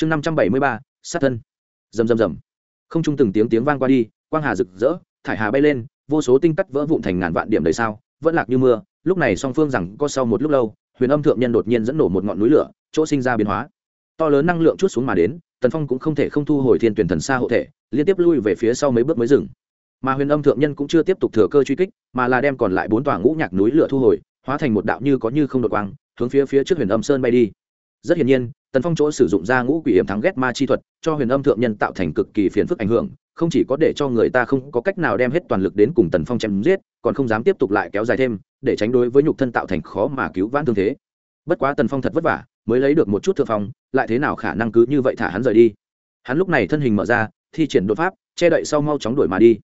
chương năm trăm bảy mươi ba, sát thân. Rầm rầm rầm. Không chung từng tiếng tiếng vang qua đi, quang hà rực rỡ, thải hà bay lên, vô số tinh cắt vỡ vụn thành ngàn vạn điểm đầy sao, vẫn lạc như mưa. Lúc này song phương rằng có sau một lúc lâu, huyền âm thượng nhân đột nhiên dẫn nổ một ngọn núi lửa, chỗ sinh ra biến hóa. To lớn năng lượng chút xuống mà đến, tần phong cũng không thể không thu hồi thiên tuyển thần xa hộ thể, liên tiếp lui về phía sau mấy bước mới dừng. Mà huyền âm thượng nhân cũng chưa tiếp tục thừa cơ truy kích, mà là đem còn lại bốn tòa ngũ nhạc núi lửa thu hồi, hóa thành một đạo như có như không đột quang, hướng phía phía trước huyền âm sơn bay đi. Rất hiển nhiên tần phong chỗ sử dụng ra ngũ quỷ hiểm thắng ghét ma chi thuật, cho huyền âm thượng nhân tạo thành cực kỳ phiền phức ảnh hưởng, không chỉ có để cho người ta không có cách nào đem hết toàn lực đến cùng tần phong chém giết, còn không dám tiếp tục lại kéo dài thêm, để tránh đối với nhục thân tạo thành khó mà cứu vãn thương thế. Bất quá tần phong thật vất vả, mới lấy được một chút thượng phong, lại thế nào khả năng cứ như vậy thả hắn rời đi? Hắn lúc này thân hình mở ra, thi triển đột pháp, che đậy sau mau chóng đuổi mà đi.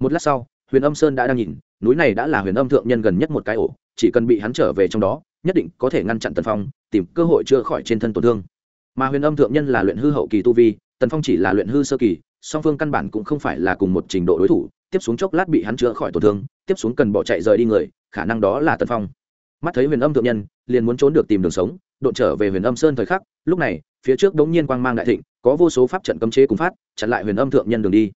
Một lát sau, huyền âm sơn đã đang nhìn, núi này đã là huyền âm thượng nhân gần nhất một cái ổ, chỉ cần bị hắn trở về trong đó, nhất định có thể ngăn chặn tần phong, tìm cơ hội chữa khỏi trên thân tổn thương mà huyền âm thượng nhân là luyện hư hậu kỳ tu vi, tần phong chỉ là luyện hư sơ kỳ, song phương căn bản cũng không phải là cùng một trình độ đối thủ, tiếp xuống chốc lát bị hắn chữa khỏi tổn thương, tiếp xuống cần bỏ chạy rời đi người, khả năng đó là tần phong. Mắt thấy huyền âm thượng nhân, liền muốn trốn được tìm đường sống, độn trở về huyền âm sơn thời khắc, lúc này, phía trước đống nhiên quang mang đại thịnh, có vô số pháp trận cấm chế cùng phát, chặn lại huyền âm thượng nhân đường đi.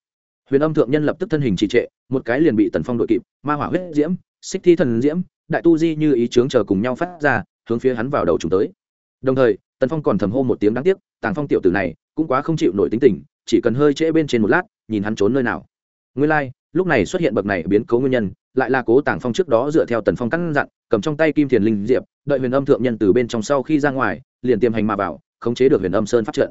Huyền âm thượng nhân lập tức thân hình trì trệ, một cái liền bị tần phong đội kịp, ma hỏa huyết diễm, xích thi thần diễm, đại tu di như ý chướng chờ cùng nhau phát ra, hướng phía hắn vào đầu chúng tới. Đồng thời tần phong còn thầm hô một tiếng đáng tiếc tàng phong tiểu tử này cũng quá không chịu nổi tính tình chỉ cần hơi trễ bên trên một lát nhìn hắn trốn nơi nào. Nguyên lai、like, lúc này xuất hiện bậc này biến cố nguyên nhân lại là cố tàng phong trước đó dựa theo tần phong căn dặn cầm trong tay kim thiền linh diệp đợi huyền âm thượng nhân từ bên trong sau khi ra ngoài liền tiềm hành mà vào khống chế được huyền âm sơn phát trận.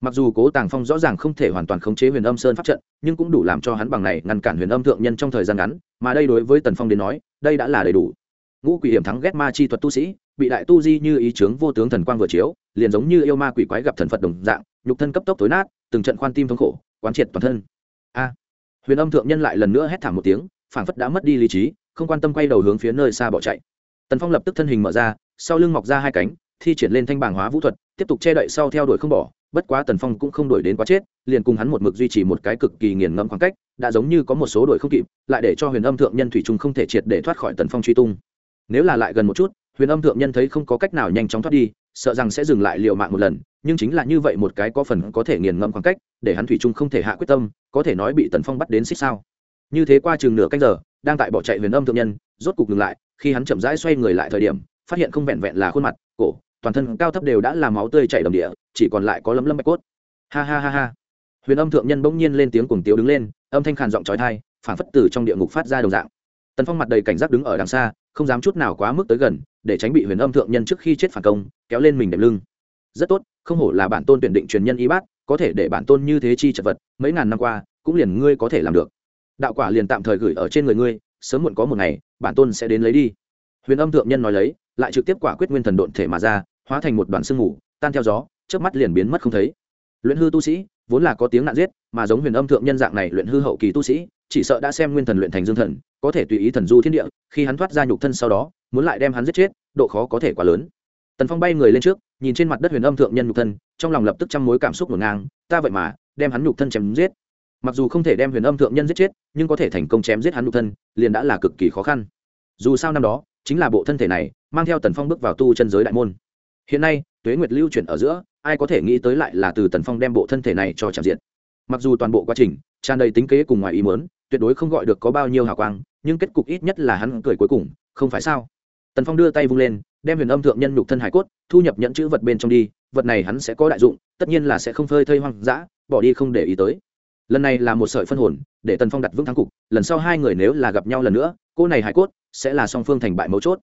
Mặc dù cố tàng phong rõ ràng không thể hoàn toàn khống chế huyền âm sơn pháp trận nhưng cũng đủ làm cho hắn bằng này ngăn cản huyền âm thượng nhân trong thời gian ngắn mà đây đối với tần phong đến nói đây đã là đầy đủ. Ngũ quỷ hiểm thắng ghét ma chi thuật tu sĩ bị đại tu di như ý chướng vô tướng thần quang vừa chiếu liền giống như yêu ma quỷ quái gặp thần phật đồng dạng, nhục thân cấp tốc tối nát, từng trận khoan tim thống khổ, quán triệt toàn thân. A. Huyền âm thượng nhân lại lần nữa hét thảm một tiếng, phảng phất đã mất đi lý trí, không quan tâm quay đầu hướng phía nơi xa bỏ chạy. Tần phong lập tức thân hình mở ra, sau lưng mọc ra hai cánh, thi triển lên thanh bảng hóa vũ thuật, tiếp tục che đậy sau theo đuổi không bỏ, bất quá tần phong cũng không đuổi đến quá chết, liền cùng hắn một mực duy trì một cái cực kỳ nghiền ngẫm khoảng cách, đã giống như có một số đuổi không kịp, lại để cho huyền âm thượng nhân thủy trung không thể triệt để thoát khỏi tần phong truy tung. Nếu là lại gần một chút huyền âm thượng nhân thấy không có cách nào nhanh chóng thoát đi, sợ rằng sẽ dừng lại liều mạng một lần, nhưng chính là như vậy một cái có phần có thể nghiền ngẫm khoảng cách, để hắn thủy trung không thể hạ quyết tâm, có thể nói bị tần phong bắt đến xích sao. Như thế qua chừng nửa canh giờ, đang tại bỏ chạy huyền âm thượng nhân, rốt cục ngừng lại, khi hắn chậm rãi xoay người lại thời điểm, phát hiện không vẹn vẹn là khuôn mặt, cổ, toàn thân cao thấp đều đã làm máu tươi chảy đầm địa, chỉ còn lại có lấm lấm bạch cốt. Ha ha ha ha. Huyền âm thượng nhân bỗng nhiên lên tiếng cuồng tiếu đứng lên, âm thanh khàn giọng trói thai phản phất từ trong địa ngục phát ra đồng dạng. Tần phong mặt đầy cảnh giác đứng ở đằng xa không dám chút nào quá mức tới gần, để tránh bị huyền âm thượng nhân trước khi chết phản công, kéo lên mình đệm lưng. Rất tốt, không hổ là bản tôn tuyển định truyền nhân y bát, có thể để bản tôn như thế chi chật vật, mấy ngàn năm qua, cũng liền ngươi có thể làm được. Đạo quả liền tạm thời gửi ở trên người ngươi, sớm muộn có một ngày, bản tôn sẽ đến lấy đi. Huyền âm thượng nhân nói lấy, lại trực tiếp quả quyết nguyên thần độn thể mà ra, hóa thành một đoàn sương mù, tan theo gió trước mắt liền biến mất không thấy. Luyện hư tu sĩ, vốn là có tiếng nạn giết, mà giống huyền âm thượng nhân dạng này luyện hư hậu kỳ tu sĩ, chỉ sợ đã xem nguyên thần luyện thành dương thần có thể tùy ý thần du thiên địa, khi hắn thoát ra nhục thân sau đó, muốn lại đem hắn giết chết, độ khó có thể quá lớn. Tần phong bay người lên trước, nhìn trên mặt đất huyền âm thượng nhân nhục thân, trong lòng lập tức trăm mối cảm xúc ngổn ngang, ta vậy mà, đem hắn nhục thân chém giết. Mặc dù không thể đem huyền âm thượng nhân giết chết, nhưng có thể thành công chém giết hắn nhục thân, liền đã là cực kỳ khó khăn. Dù sao năm đó, chính là bộ thân thể này, mang theo tần phong bước vào tu chân giới đại môn. Hiện nay, tuế nguyệt lưu chuyển ở giữa, ai có thể nghĩ tới lại là từ tần phong đem bộ thân thể này cho trạm diện. Mặc dù toàn bộ quá trình, tràn đầy tính kế cùng ngoài ý muốn, tuyệt đối không gọi được có bao nhiêu hào quang nhưng kết cục ít nhất là hắn cười cuối cùng, không phải sao? Tần phong đưa tay vung lên, đem huyền âm thượng nhân nhục thân hải cốt, thu nhập nhận chữ vật bên trong đi, vật này hắn sẽ có đại dụng, tất nhiên là sẽ không phơi thây hoang dã, bỏ đi không để ý tới. Lần này là một sợi phân hồn, để tần phong đặt vững thắng cục, lần sau hai người nếu là gặp nhau lần nữa, cô này hải cốt sẽ là song phương thành bại mấu chốt.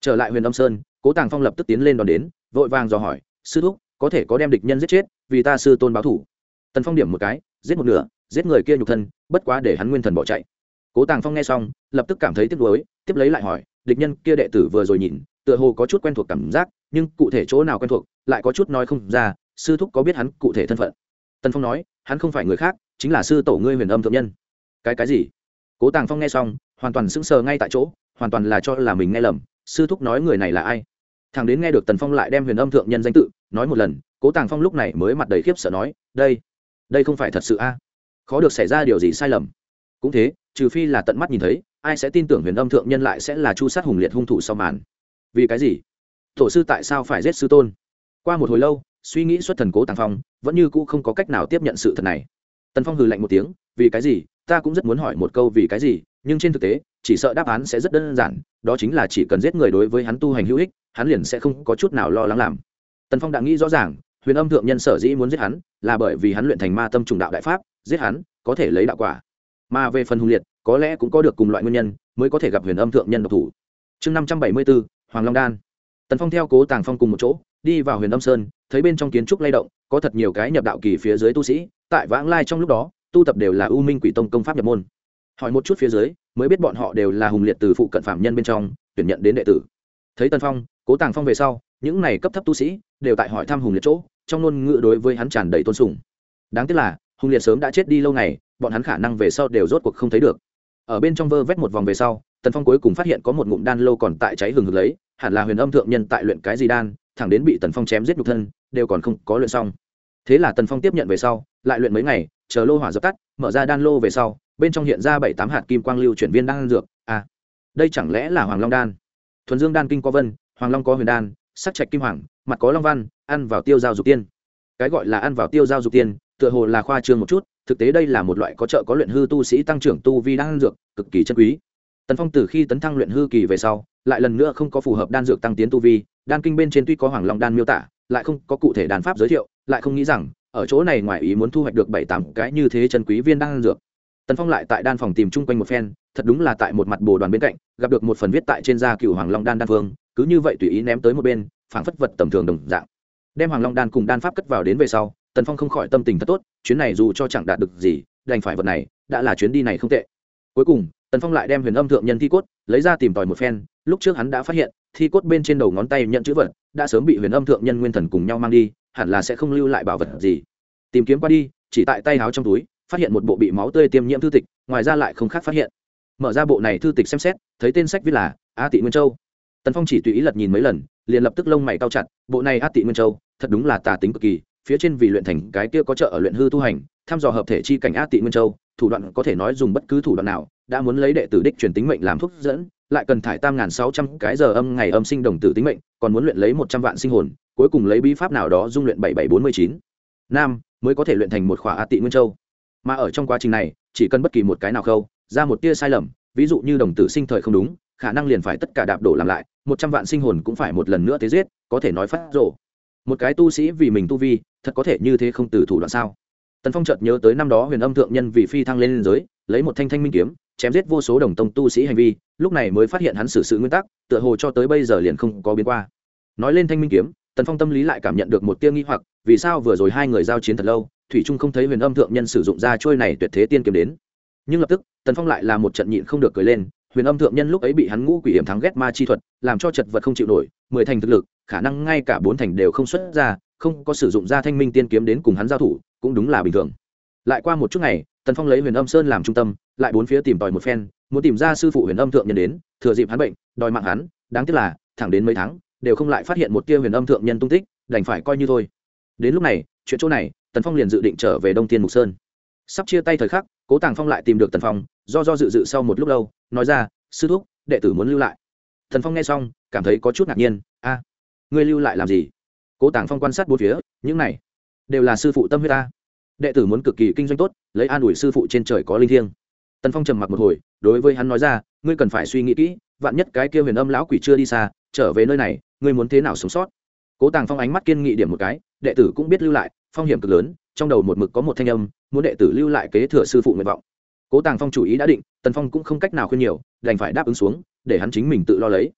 Trở lại huyền âm sơn, cố tàng phong lập tức tiến lên đón đến, vội vàng dò hỏi, sư thúc, có thể có đem địch nhân giết chết, vì ta sư tôn báo thủ? Tần phong điểm một cái, giết một nửa, giết người kia nhục thân, bất quá để hắn nguyên thần bỏ chạy cố tàng phong nghe xong, lập tức cảm thấy tiếc nuối, tiếp lấy lại hỏi, địch nhân kia đệ tử vừa rồi nhìn, tựa hồ có chút quen thuộc cảm giác, nhưng cụ thể chỗ nào quen thuộc, lại có chút nói không ra, sư thúc có biết hắn cụ thể thân phận? Tần phong nói, hắn không phải người khác, chính là sư tổ ngươi huyền âm thượng nhân. Cái cái gì? Cố tàng phong nghe xong, hoàn toàn sững sờ ngay tại chỗ, hoàn toàn là cho là mình nghe lầm, sư thúc nói người này là ai? Thằng đến nghe được tần phong lại đem huyền âm thượng nhân danh tự, nói một lần, cố tàng phong lúc này mới mặt đầy khiếp sợ nói, đây đây không phải thật sự a? Khó được xảy ra điều gì sai lầm. Cũng thế trừ phi là tận mắt nhìn thấy, ai sẽ tin tưởng huyền âm thượng nhân lại sẽ là chu sát hùng liệt hung thủ sau màn? Vì cái gì? Tổ sư tại sao phải giết sư tôn? Qua một hồi lâu, suy nghĩ xuất thần cố tàng phong, vẫn như cũ không có cách nào tiếp nhận sự thật này. Tần phong hừ lạnh một tiếng, vì cái gì? Ta cũng rất muốn hỏi một câu vì cái gì, nhưng trên thực tế, chỉ sợ đáp án sẽ rất đơn giản, đó chính là chỉ cần giết người đối với hắn tu hành hữu ích, hắn liền sẽ không có chút nào lo lắng làm. Tần phong đã nghĩ rõ ràng, huyền âm thượng nhân sở dĩ muốn giết hắn, là bởi vì hắn luyện thành ma tâm trùng đạo đại pháp, giết hắn, có thể lấy đạo quả mà về phần hùng liệt, có lẽ cũng có được cùng loại nguyên nhân mới có thể gặp huyền âm thượng nhân độc thủ. Chương năm trăm bảy mươi bốn hoàng long đan. Tần phong theo cố tàng phong cùng một chỗ, đi vào huyền âm sơn, thấy bên trong kiến trúc lay động, có thật nhiều cái nhập đạo kỳ phía dưới tu sĩ, tại vãng lai trong lúc đó, tu tập đều là u minh quỷ tông công pháp nhập môn. Hỏi một chút phía dưới, mới biết bọn họ đều là hùng liệt từ phụ cận phạm nhân bên trong, tuyển nhận đến đệ tử. Thấy tần phong, cố tàng phong về sau, những này cấp thấp tu sĩ đều tại hỏi thăm hùng liệt chỗ, trong ngôn ngữ đối với hắn tràn đầy tôn sùng. Đáng tiếc là, hùng liệt sớm đã chết đi lâu ngày bọn hắn khả năng về sau đều rốt cuộc không thấy được. Ở bên trong vơ vét một vòng về sau, tần phong cuối cùng phát hiện có một ngụm đan lô còn tại cháy hừng hực lấy, hẳn là huyền âm thượng nhân tại luyện cái gì đan, thẳng đến bị tần phong chém giết nhục thân, đều còn không có luyện xong. Thế là tần phong tiếp nhận về sau, lại luyện mấy ngày, chờ lô hỏa dập tắt, mở ra đan lô về sau, bên trong hiện ra bảy tám hạt kim quang lưu chuyển viên đan dược. À đây chẳng lẽ là hoàng long đan? Thuần dương đan kinh có vân, hoàng long có huyền đan, sắc trạch kim hoàng, mặt có long văn, ăn vào tiêu giao dục tiên. Cái gọi là ăn vào tiêu giao dục tiên, tựa hồ là khoa trương một chút thực tế đây là một loại có trợ có luyện hư tu sĩ tăng trưởng tu vi đan dược, cực kỳ chân quý. Tần phong từ khi tấn thăng luyện hư kỳ về sau, lại lần nữa không có phù hợp đan dược tăng tiến tu vi, đan kinh bên trên tuy có hoàng long đan miêu tả, lại không có cụ thể đan pháp giới thiệu, lại không nghĩ rằng, ở chỗ này ngoài ý muốn thu hoạch được bảy tám cái như thế chân quý viên đan dược. Tần phong lại tại đan phòng tìm chung quanh một phen, thật đúng là tại một mặt bồ đoàn bên cạnh, gặp được một phần viết tại trên da cựu hoàng long đan đan phương, cứ như vậy tùy ý ném tới một bên, phảng phất vật tầm thường đồng dạng. Đem hoàng long đan cùng đan pháp cất vào đến về sau tần phong không khỏi tâm tình thật tốt, chuyến này dù cho chẳng đạt được gì, đành phải vật này, đã là chuyến đi này không tệ. Cuối cùng, tần phong lại đem huyền âm thượng nhân thi cốt, lấy ra tìm tòi một phen, lúc trước hắn đã phát hiện, thi cốt bên trên đầu ngón tay nhận chữ vật, đã sớm bị huyền âm thượng nhân nguyên thần cùng nhau mang đi, hẳn là sẽ không lưu lại bảo vật gì. Tìm kiếm qua đi, chỉ tại tay áo trong túi, phát hiện một bộ bị máu tươi tiêm nhiễm thư tịch, ngoài ra lại không khác phát hiện. Mở ra bộ này thư tịch xem xét, thấy tên sách viết là a tị nguyên châu. Tần phong chỉ tùy ý lật nhìn mấy lần, liền lập tức lông mày cao chặt, bộ này a tị nguyên châu, thật đúng là tà tính cực kỳ phía trên vì luyện thành cái kia có trợ ở luyện hư tu hành, thăm dò hợp thể chi cảnh a tị nguyên châu, thủ đoạn có thể nói dùng bất cứ thủ đoạn nào, đã muốn lấy đệ tử đích truyền tính mệnh làm thuốc dẫn, lại cần thải tam sáu trăm cái giờ âm ngày âm sinh đồng tử tính mệnh, còn muốn luyện lấy một trăm vạn sinh hồn, cuối cùng lấy bí pháp nào đó dung luyện bảy bảy bốn mươi chín. Nam, mới có thể luyện thành một khỏa a tị nguyên châu. Mà ở trong quá trình này, chỉ cần bất kỳ một cái nào khâu, ra một tia sai lầm, ví dụ như đồng tử sinh thời không đúng, khả năng liền phải tất cả đạp đổ làm lại, một trăm vạn sinh hồn cũng phải một lần nữa tế giết, có thể nói phát rộ một cái tu sĩ vì mình tu vi thật có thể như thế không từ thủ đoạn sao? Tần phong chợt nhớ tới năm đó huyền âm thượng nhân vì phi thăng lên liên giới, lấy một thanh thanh minh kiếm, chém giết vô số đồng tông tu sĩ hành vi, lúc này mới phát hiện hắn xử sự nguyên tắc, tựa hồ cho tới bây giờ liền không có biến qua. Nói lên thanh minh kiếm, tần phong tâm lý lại cảm nhận được một tia nghi hoặc, vì sao vừa rồi hai người giao chiến thật lâu, thủy trung không thấy huyền âm thượng nhân sử dụng ra trôi này tuyệt thế tiên kiếm đến. Nhưng lập tức, tần phong lại là một trận nhịn không được cười lên, huyền âm thượng nhân lúc ấy bị hắn ngũ quỷ hiểm thắng ghét ma chi thuật, làm cho chật vật không chịu nổi, mười thành thực lực, khả năng ngay cả bốn thành đều không xuất ra không có sử dụng ra thanh minh tiên kiếm đến cùng hắn giao thủ, cũng đúng là bình thường. Lại qua một chút ngày, tần phong lấy huyền âm sơn làm trung tâm, lại bốn phía tìm tòi một phen, muốn tìm ra sư phụ huyền âm thượng nhân đến, thừa dịp hắn bệnh, đòi mạng hắn, đáng tiếc là, thẳng đến mấy tháng, đều không lại phát hiện một tia huyền âm thượng nhân tung tích, đành phải coi như thôi. Đến lúc này, chuyện chỗ này, tần phong liền dự định trở về đông tiên mục sơn. Sắp chia tay thời khắc, cố tàng phong lại tìm được tần phong, do do dự dự sau một lúc lâu, nói ra, sư thúc, đệ tử muốn lưu lại. Tần phong nghe xong, cảm thấy có chút ngạc nhiên, a, ngươi lưu lại làm gì? Cố tàng phong quan sát bốn phía, những này đều là sư phụ tâm huyết ta đệ tử muốn cực kỳ kinh doanh tốt, lấy an ủi sư phụ trên trời có linh thiêng. Tần phong trầm mặc một hồi, đối với hắn nói ra, ngươi cần phải suy nghĩ kỹ, vạn nhất cái kia huyền âm lão quỷ chưa đi xa, trở về nơi này, ngươi muốn thế nào sống sót? Cố tàng phong ánh mắt kiên nghị điểm một cái, đệ tử cũng biết lưu lại, phong hiểm cực lớn, trong đầu một mực có một thanh âm, muốn đệ tử lưu lại kế thừa sư phụ nguyện vọng. Cố tàng phong chủ ý đã định, tần phong cũng không cách nào khuyên nhiều, đành phải đáp ứng xuống, để hắn chính mình tự lo lấy.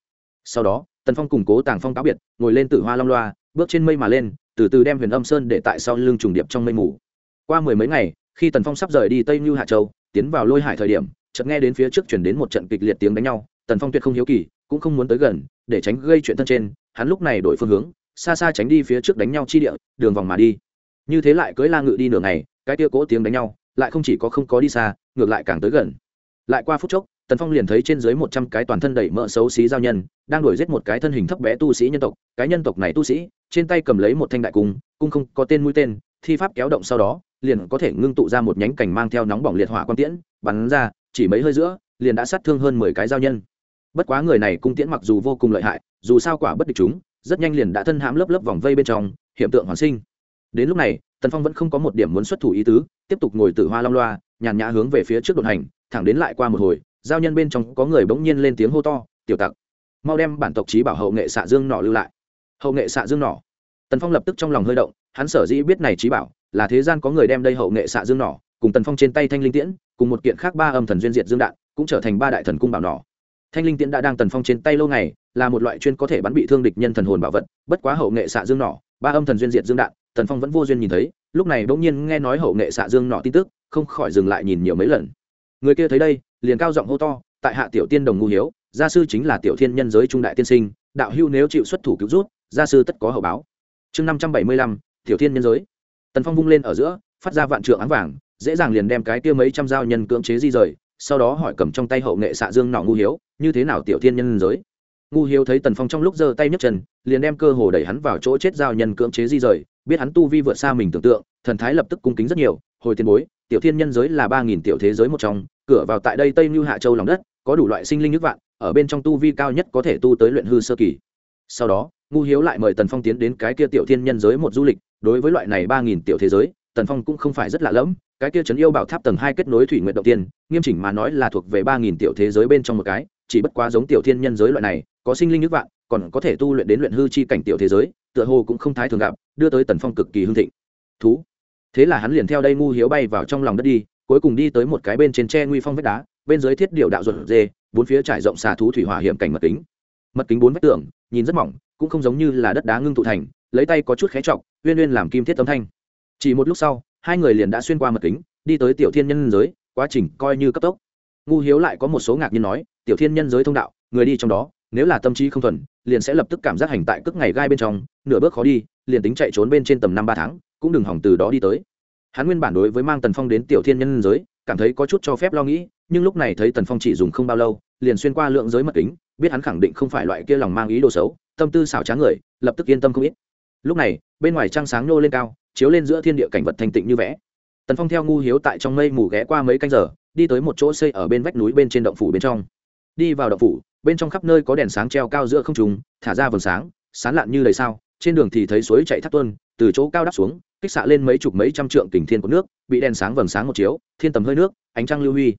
Sau đó, tần phong cùng cố tàng phong cáo biệt, ngồi lên tử hoa long loa bước trên mây mà lên, từ từ đem huyền âm sơn để tại sau lưng trùng điệp trong mây mù. Qua mười mấy ngày, khi tần phong sắp rời đi tây như hạ châu, tiến vào lôi hải thời điểm, chợt nghe đến phía trước chuyển đến một trận kịch liệt tiếng đánh nhau, tần phong tuyệt không hiếu kỳ, cũng không muốn tới gần, để tránh gây chuyện thân trên, hắn lúc này đổi phương hướng, xa xa tránh đi phía trước đánh nhau chi địa, đường vòng mà đi. Như thế lại cưới la ngự đi nửa ngày, cái tia cỗ tiếng đánh nhau, lại không chỉ có không có đi xa, ngược lại càng tới gần. Lại qua phút chốc, tần phong liền thấy trên dưới một trăm cái toàn thân đẩy mỡ xấu xí giao nhân, đang đuổi giết một cái thân hình thấp bé tu sĩ nhân tộc. Cái nhân tộc này tu sĩ trên tay cầm lấy một thanh đại cung cung không có tên mũi tên, thi pháp kéo động sau đó, liền có thể ngưng tụ ra một nhánh cảnh mang theo nóng bỏng liệt hỏa quan tiễn, bắn ra, chỉ mấy hơi giữa, liền đã sát thương hơn mười cái giao nhân. Bất quá người này cung tiễn mặc dù vô cùng lợi hại, dù sao quả bất địch chúng, rất nhanh liền đã thân hãm lớp lớp vòng vây bên trong hiện tượng hoàn sinh. Đến lúc này, tần phong vẫn không có một điểm muốn xuất thủ ý tứ, tiếp tục ngồi từ hoa long loa, nhàn nhã hướng về phía trước đột hành, thẳng đến lại qua một hồi, giao nhân bên trong có người bỗng nhiên lên tiếng hô to, tiểu tặc, mau đem bản tộc trí bảo hậu nghệ xạ dương nọ lưu lại hậu nghệ xạ dương Nỏ, tần phong lập tức trong lòng hơi động hắn sở dĩ biết này trí bảo là thế gian có người đem đây hậu nghệ xạ dương Nỏ cùng tần phong trên tay thanh linh tiễn cùng một kiện khác ba âm thần duyên diệt dương đạn cũng trở thành ba đại thần cung bảo nỏ. Thanh linh tiễn đã đang tần phong trên tay lâu ngày là một loại chuyên có thể bắn bị thương địch nhân thần hồn bảo vật bất quá hậu nghệ xạ dương nỏ ba âm thần duyên diệt dương đạn tần phong vẫn vô duyên nhìn thấy lúc này bỗng nhiên nghe nói hậu nghệ xạ dương nọ tin tức không khỏi dừng lại nhìn nhiều mấy lần. Người kia thấy đây liền cao giọng hô to tại hạ tiểu tiên đồng ngu hiếu gia sư chính là tiểu thiên nhân giới trung đại tiên sinh đạo hưu nếu chịu xuất thủ cứu rút gia sư tất có hậu báo. Chương năm trăm bảy mươi lăm, tiểu thiên nhân giới. Tần phong vung lên ở giữa, phát ra vạn trượng áng vàng, dễ dàng liền đem cái kia mấy trăm giao nhân cưỡng chế di rời, sau đó hỏi cầm trong tay hậu nghệ xạ dương nọ ngu hiếu, như thế nào tiểu thiên nhân giới? Ngu hiếu thấy tần phong trong lúc giơ tay nhấc chân, liền đem cơ hồ đẩy hắn vào chỗ chết giao nhân cưỡng chế di rời, biết hắn tu vi vượt xa mình tưởng tượng, thần thái lập tức cung kính rất nhiều, hồi tiền bối, tiểu thiên nhân giới là ba nghìn tiểu thế giới một trong, cửa vào tại đây tây như hạ châu lòng đất, có đủ loại sinh linh nước vạn, ở bên trong tu vi cao nhất có thể tu tới luyện hư sơ kỳ. Sau đó ngu hiếu lại mời tần phong tiến đến cái kia tiểu thiên nhân giới một du lịch, đối với loại này ba nghìn tiểu thế giới, tần phong cũng không phải rất lạ lẫm, cái kia trấn yêu bảo tháp tầng hai kết nối thủy nguyện đầu tiên, nghiêm chỉnh mà nói là thuộc về ba nghìn tiểu thế giới bên trong một cái, chỉ bất quá giống tiểu thiên nhân giới loại này, có sinh linh nước vạn, còn có thể tu luyện đến luyện hư chi cảnh tiểu thế giới, tựa hồ cũng không thái thường gặp, đưa tới tần phong cực kỳ hưng thịnh. Thú. Thế là hắn liền theo đây ngu hiếu bay vào trong lòng đất đi, cuối cùng đi tới một cái bên trên tre nguy phong vách đá, bên dưới thiết điệu đạo ruột dê, bốn phía trải rộng xà thú thủy hỏa hiểm cảnh mật kính. Mật kính bốn vách tường nhìn rất mỏng, cũng không giống như là đất đá ngưng tụ thành, lấy tay có chút khé trọc, uyên uyên làm kim thiết tấm thanh. Chỉ một lúc sau, hai người liền đã xuyên qua mật kính, đi tới tiểu thiên nhân giới, quá trình coi như cấp tốc. Ngu hiếu lại có một số ngạc nhiên nói, tiểu thiên nhân giới thông đạo, người đi trong đó, nếu là tâm trí không thuần, liền sẽ lập tức cảm giác hành tại cước ngày gai bên trong, nửa bước khó đi, liền tính chạy trốn bên trên tầm năm ba tháng, cũng đừng hỏng từ đó đi tới. Hắn nguyên bản đối với mang tần phong đến tiểu thiên nhân giới, cảm thấy có chút cho phép lo nghĩ, nhưng lúc này thấy tần phong chỉ dùng không bao lâu, liền xuyên qua lượng giới mật kính biết hắn khẳng định không phải loại kia lòng mang ý đồ xấu, tâm tư xảo trá người, lập tức yên tâm không ít. Lúc này, bên ngoài trăng sáng nô lên cao, chiếu lên giữa thiên địa cảnh vật thanh tịnh như vẽ. Tần phong theo ngu hiếu tại trong mây mù ghé qua mấy canh giờ, đi tới một chỗ xây ở bên vách núi bên trên động phủ bên trong. Đi vào động phủ, bên trong khắp nơi có đèn sáng treo cao giữa không trùng thả ra vầng sáng sán lạn như đầy sao, trên đường thì thấy suối chạy thác tuân từ chỗ cao đắp xuống, kích xạ lên mấy chục mấy trăm trượng kình thiên của nước, bị đèn sáng vầng sáng một chiếu, thiên tầm hơi nước, ánh trăng lưu huy.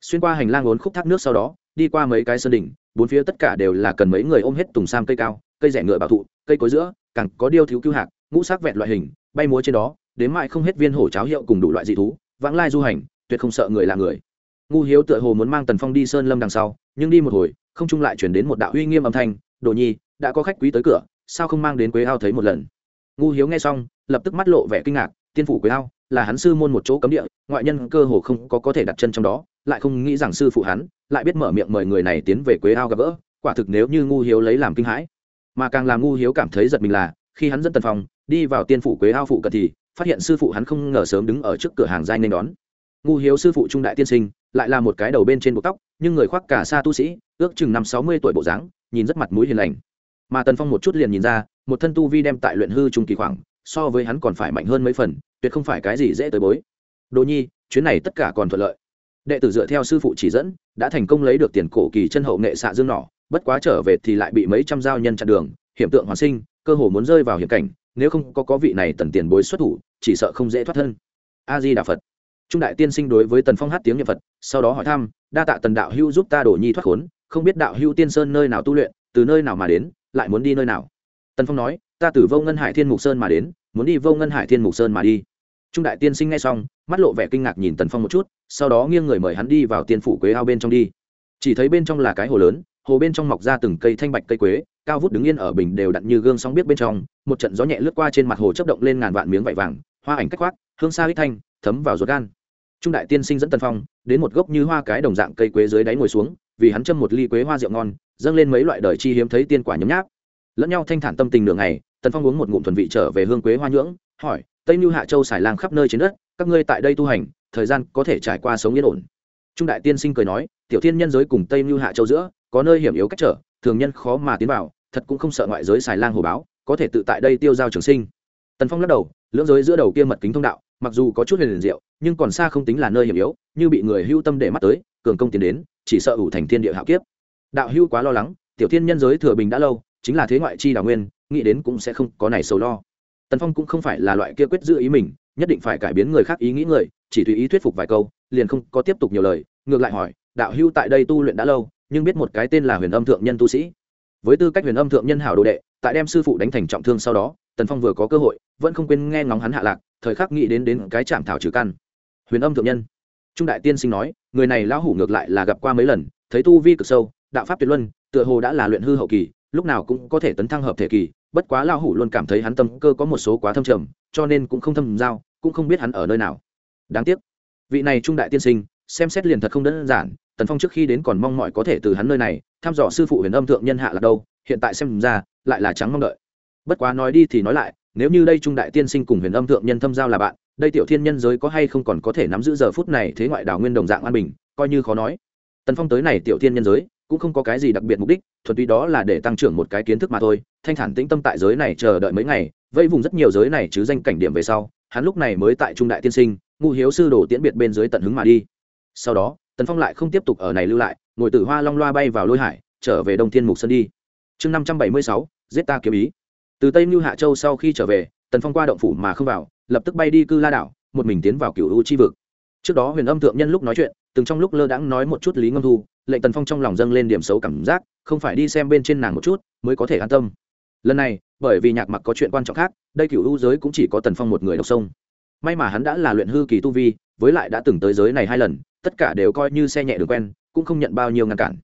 Xuyên qua hành lang ốn khúc thác nước sau đó, đi qua mấy cái sơn đỉnh bốn phía tất cả đều là cần mấy người ôm hết tùng sam cây cao, cây rẻ ngựa bảo thụ, cây cối giữa, càng có điêu thiếu cứu hạc, ngũ sắc vẹn loại hình, bay múa trên đó, đến mãi không hết viên hổ cháo hiệu cùng đủ loại dị thú, vãng lai du hành, tuyệt không sợ người là người. Ngu hiếu tựa hồ muốn mang tần phong đi sơn lâm đằng sau, nhưng đi một hồi, không trung lại chuyển đến một đạo uy nghiêm âm thanh, đồ nhi, đã có khách quý tới cửa, sao không mang đến quế ao thấy một lần? Ngu hiếu nghe xong, lập tức mắt lộ vẻ kinh ngạc, tiên phủ quế ao là hắn sư môn một chỗ cấm địa, ngoại nhân cơ hồ không có có thể đặt chân trong đó, lại không nghĩ rằng sư phụ hắn lại biết mở miệng mời người này tiến về quế ao gặp gỡ, quả thực nếu như ngu hiếu lấy làm kinh hãi. Mà càng làm ngu hiếu cảm thấy giật mình là, khi hắn dẫn tần phong đi vào tiên phủ quế ao phụ cận thì phát hiện sư phụ hắn không ngờ sớm đứng ở trước cửa hàng giai nên đón. Ngu hiếu sư phụ trung đại tiên sinh, lại là một cái đầu bên trên bộ tóc, nhưng người khoác cả xa tu sĩ, ước chừng năm sáu mươi tuổi bộ dáng, nhìn rất mặt mũi hiền lành. Mà tần phong một chút liền nhìn ra, một thân tu vi đem tại luyện hư trung kỳ khoảng, so với hắn còn phải mạnh hơn mấy phần, tuyệt không phải cái gì dễ tới bối. Đồ nhi, chuyến này tất cả còn thuận lợi. Đệ tử dựa theo sư phụ chỉ dẫn đã thành công lấy được tiền cổ kỳ chân hậu nghệ xạ dương nỏ, bất quá trở về thì lại bị mấy trăm giao nhân chặn đường, hiểm tượng hoàn sinh, cơ hồ muốn rơi vào hiểm cảnh, nếu không có có vị này tần tiền bối xuất thủ, chỉ sợ không dễ thoát thân. A di đà phật. Trung đại tiên sinh đối với tần phong hát tiếng nhật phật, sau đó hỏi thăm, đa tạ tần đạo hưu giúp ta đổ nhi thoát khốn, không biết đạo hưu tiên sơn nơi nào tu luyện, từ nơi nào mà đến, lại muốn đi nơi nào? Tần phong nói, ta từ vô ngân hải thiên mục sơn mà đến, muốn đi vô ngân hải thiên mục sơn mà đi trung đại tiên sinh nghe xong, mắt lộ vẻ kinh ngạc nhìn tần phong một chút, sau đó nghiêng người mời hắn đi vào tiên phủ quế ao bên trong đi. Chỉ thấy bên trong là cái hồ lớn, hồ bên trong mọc ra từng cây thanh bạch cây quế, cao vút đứng yên ở bình đều đặn như gương sóng biết bên trong, một trận gió nhẹ lướt qua trên mặt hồ chấp động lên ngàn vạn miếng vải vàng, hoa ảnh cách khoác, hương xa hít thanh, thấm vào ruột gan. Trung đại tiên sinh dẫn tần phong, đến một gốc như hoa cái đồng dạng cây quế dưới đáy ngồi xuống, vì hắn châm một ly quế hoa rượu ngon, dâng lên mấy loại đời chi hiếm thấy tiên quả nhấm nháp. Lẫn nhau thanh thản tâm tình nửa ngày, tần phong uống một ngụm thuần vị trở về hương quế hoa nhưỡng, hỏi tây mưu hạ châu xài lang khắp nơi trên đất, các ngươi tại đây tu hành, thời gian có thể trải qua sống yên ổn. Trung đại tiên sinh cười nói, tiểu thiên nhân giới cùng tây mưu hạ châu giữa, có nơi hiểm yếu cách trở, thường nhân khó mà tiến vào, thật cũng không sợ ngoại giới xài lang hồ báo, có thể tự tại đây tiêu giao trường sinh. Tần phong lắc đầu, lưỡng giới giữa đầu kia mật kính thông đạo, mặc dù có chút huyền liền diệu, nhưng còn xa không tính là nơi hiểm yếu, như bị người hưu tâm để mắt tới, cường công tiến đến, chỉ sợ ủ thành thiên địa hạo kiếp. Đạo hưu quá lo lắng, tiểu thiên nhân giới thừa bình đã lâu, chính là thế ngoại chi đào nguyên, nghĩ đến cũng sẽ không có này sầu lo tần phong cũng không phải là loại kia quyết giữ ý mình, nhất định phải cải biến người khác ý nghĩ người, chỉ tùy ý thuyết phục vài câu, liền không có tiếp tục nhiều lời, ngược lại hỏi, đạo hưu tại đây tu luyện đã lâu, nhưng biết một cái tên là huyền âm thượng nhân tu sĩ? Với tư cách huyền âm thượng nhân hảo đồ đệ, tại đem sư phụ đánh thành trọng thương sau đó, tần phong vừa có cơ hội, vẫn không quên nghe ngóng hắn hạ lạc, thời khắc nghĩ đến đến cái chạm thảo trừ căn. Huyền âm thượng nhân. Trung đại tiên sinh nói, người này lão hủ ngược lại là gặp qua mấy lần, thấy tu vi cực sâu, đạo pháp tuyệt luân, tựa hồ đã là luyện hư hậu kỳ, lúc nào cũng có thể tấn thăng hợp thể kỳ bất quá lão hủ luôn cảm thấy hắn tâm cơ có một số quá thâm trầm, cho nên cũng không thâm giao, cũng không biết hắn ở nơi nào. Đáng tiếc, vị này trung đại tiên sinh, xem xét liền thật không đơn giản, tần phong trước khi đến còn mong mọi có thể từ hắn nơi này, thăm dò sư phụ huyền âm thượng nhân hạ là đâu, hiện tại xem ra, lại là trắng mong đợi. Bất quá nói đi thì nói lại, nếu như đây trung đại tiên sinh cùng huyền âm thượng nhân thâm giao là bạn, đây tiểu thiên nhân giới có hay không còn có thể nắm giữ giờ phút này thế ngoại đảo nguyên đồng dạng an bình, coi như khó nói. Tần phong tới này tiểu thiên nhân giới, cũng không có cái gì đặc biệt mục đích, thuần túy đó là để tăng trưởng một cái kiến thức mà thôi thanh thản tĩnh tâm tại giới này chờ đợi mấy ngày vây vùng rất nhiều giới này chứ danh cảnh điểm về sau, hắn lúc này mới tại trung đại tiên sinh ngụ hiếu sư đồ tiễn biệt bên dưới tận hứng mà đi. Sau đó, tần phong lại không tiếp tục ở này lưu lại, ngồi tử hoa long loa bay vào lôi hải, trở về đông thiên mục sơn đi. Chương năm trăm bảy mươi sáu, giết ta kiếm ý. Từ tây mưu hạ châu sau khi trở về, tần phong qua động phủ mà không vào, lập tức bay đi cư la đảo, một mình tiến vào cựu u chi vực. Trước đó huyền âm thượng nhân lúc nói chuyện, từng trong lúc lơ đãng nói một chút lý ngâm thu, lệnh tần phong trong lòng dâng lên điểm xấu cảm giác, không phải đi xem bên trên nàng một chút, mới có thể an tâm lần này, bởi vì nhạc mặc có chuyện quan trọng khác, đây cựu u giới cũng chỉ có tần phong một người đọc sông. May mà hắn đã là luyện hư kỳ tu vi, với lại đã từng tới giới này hai lần, tất cả đều coi như xe nhẹ đường quen, cũng không nhận bao nhiêu ngăn cản.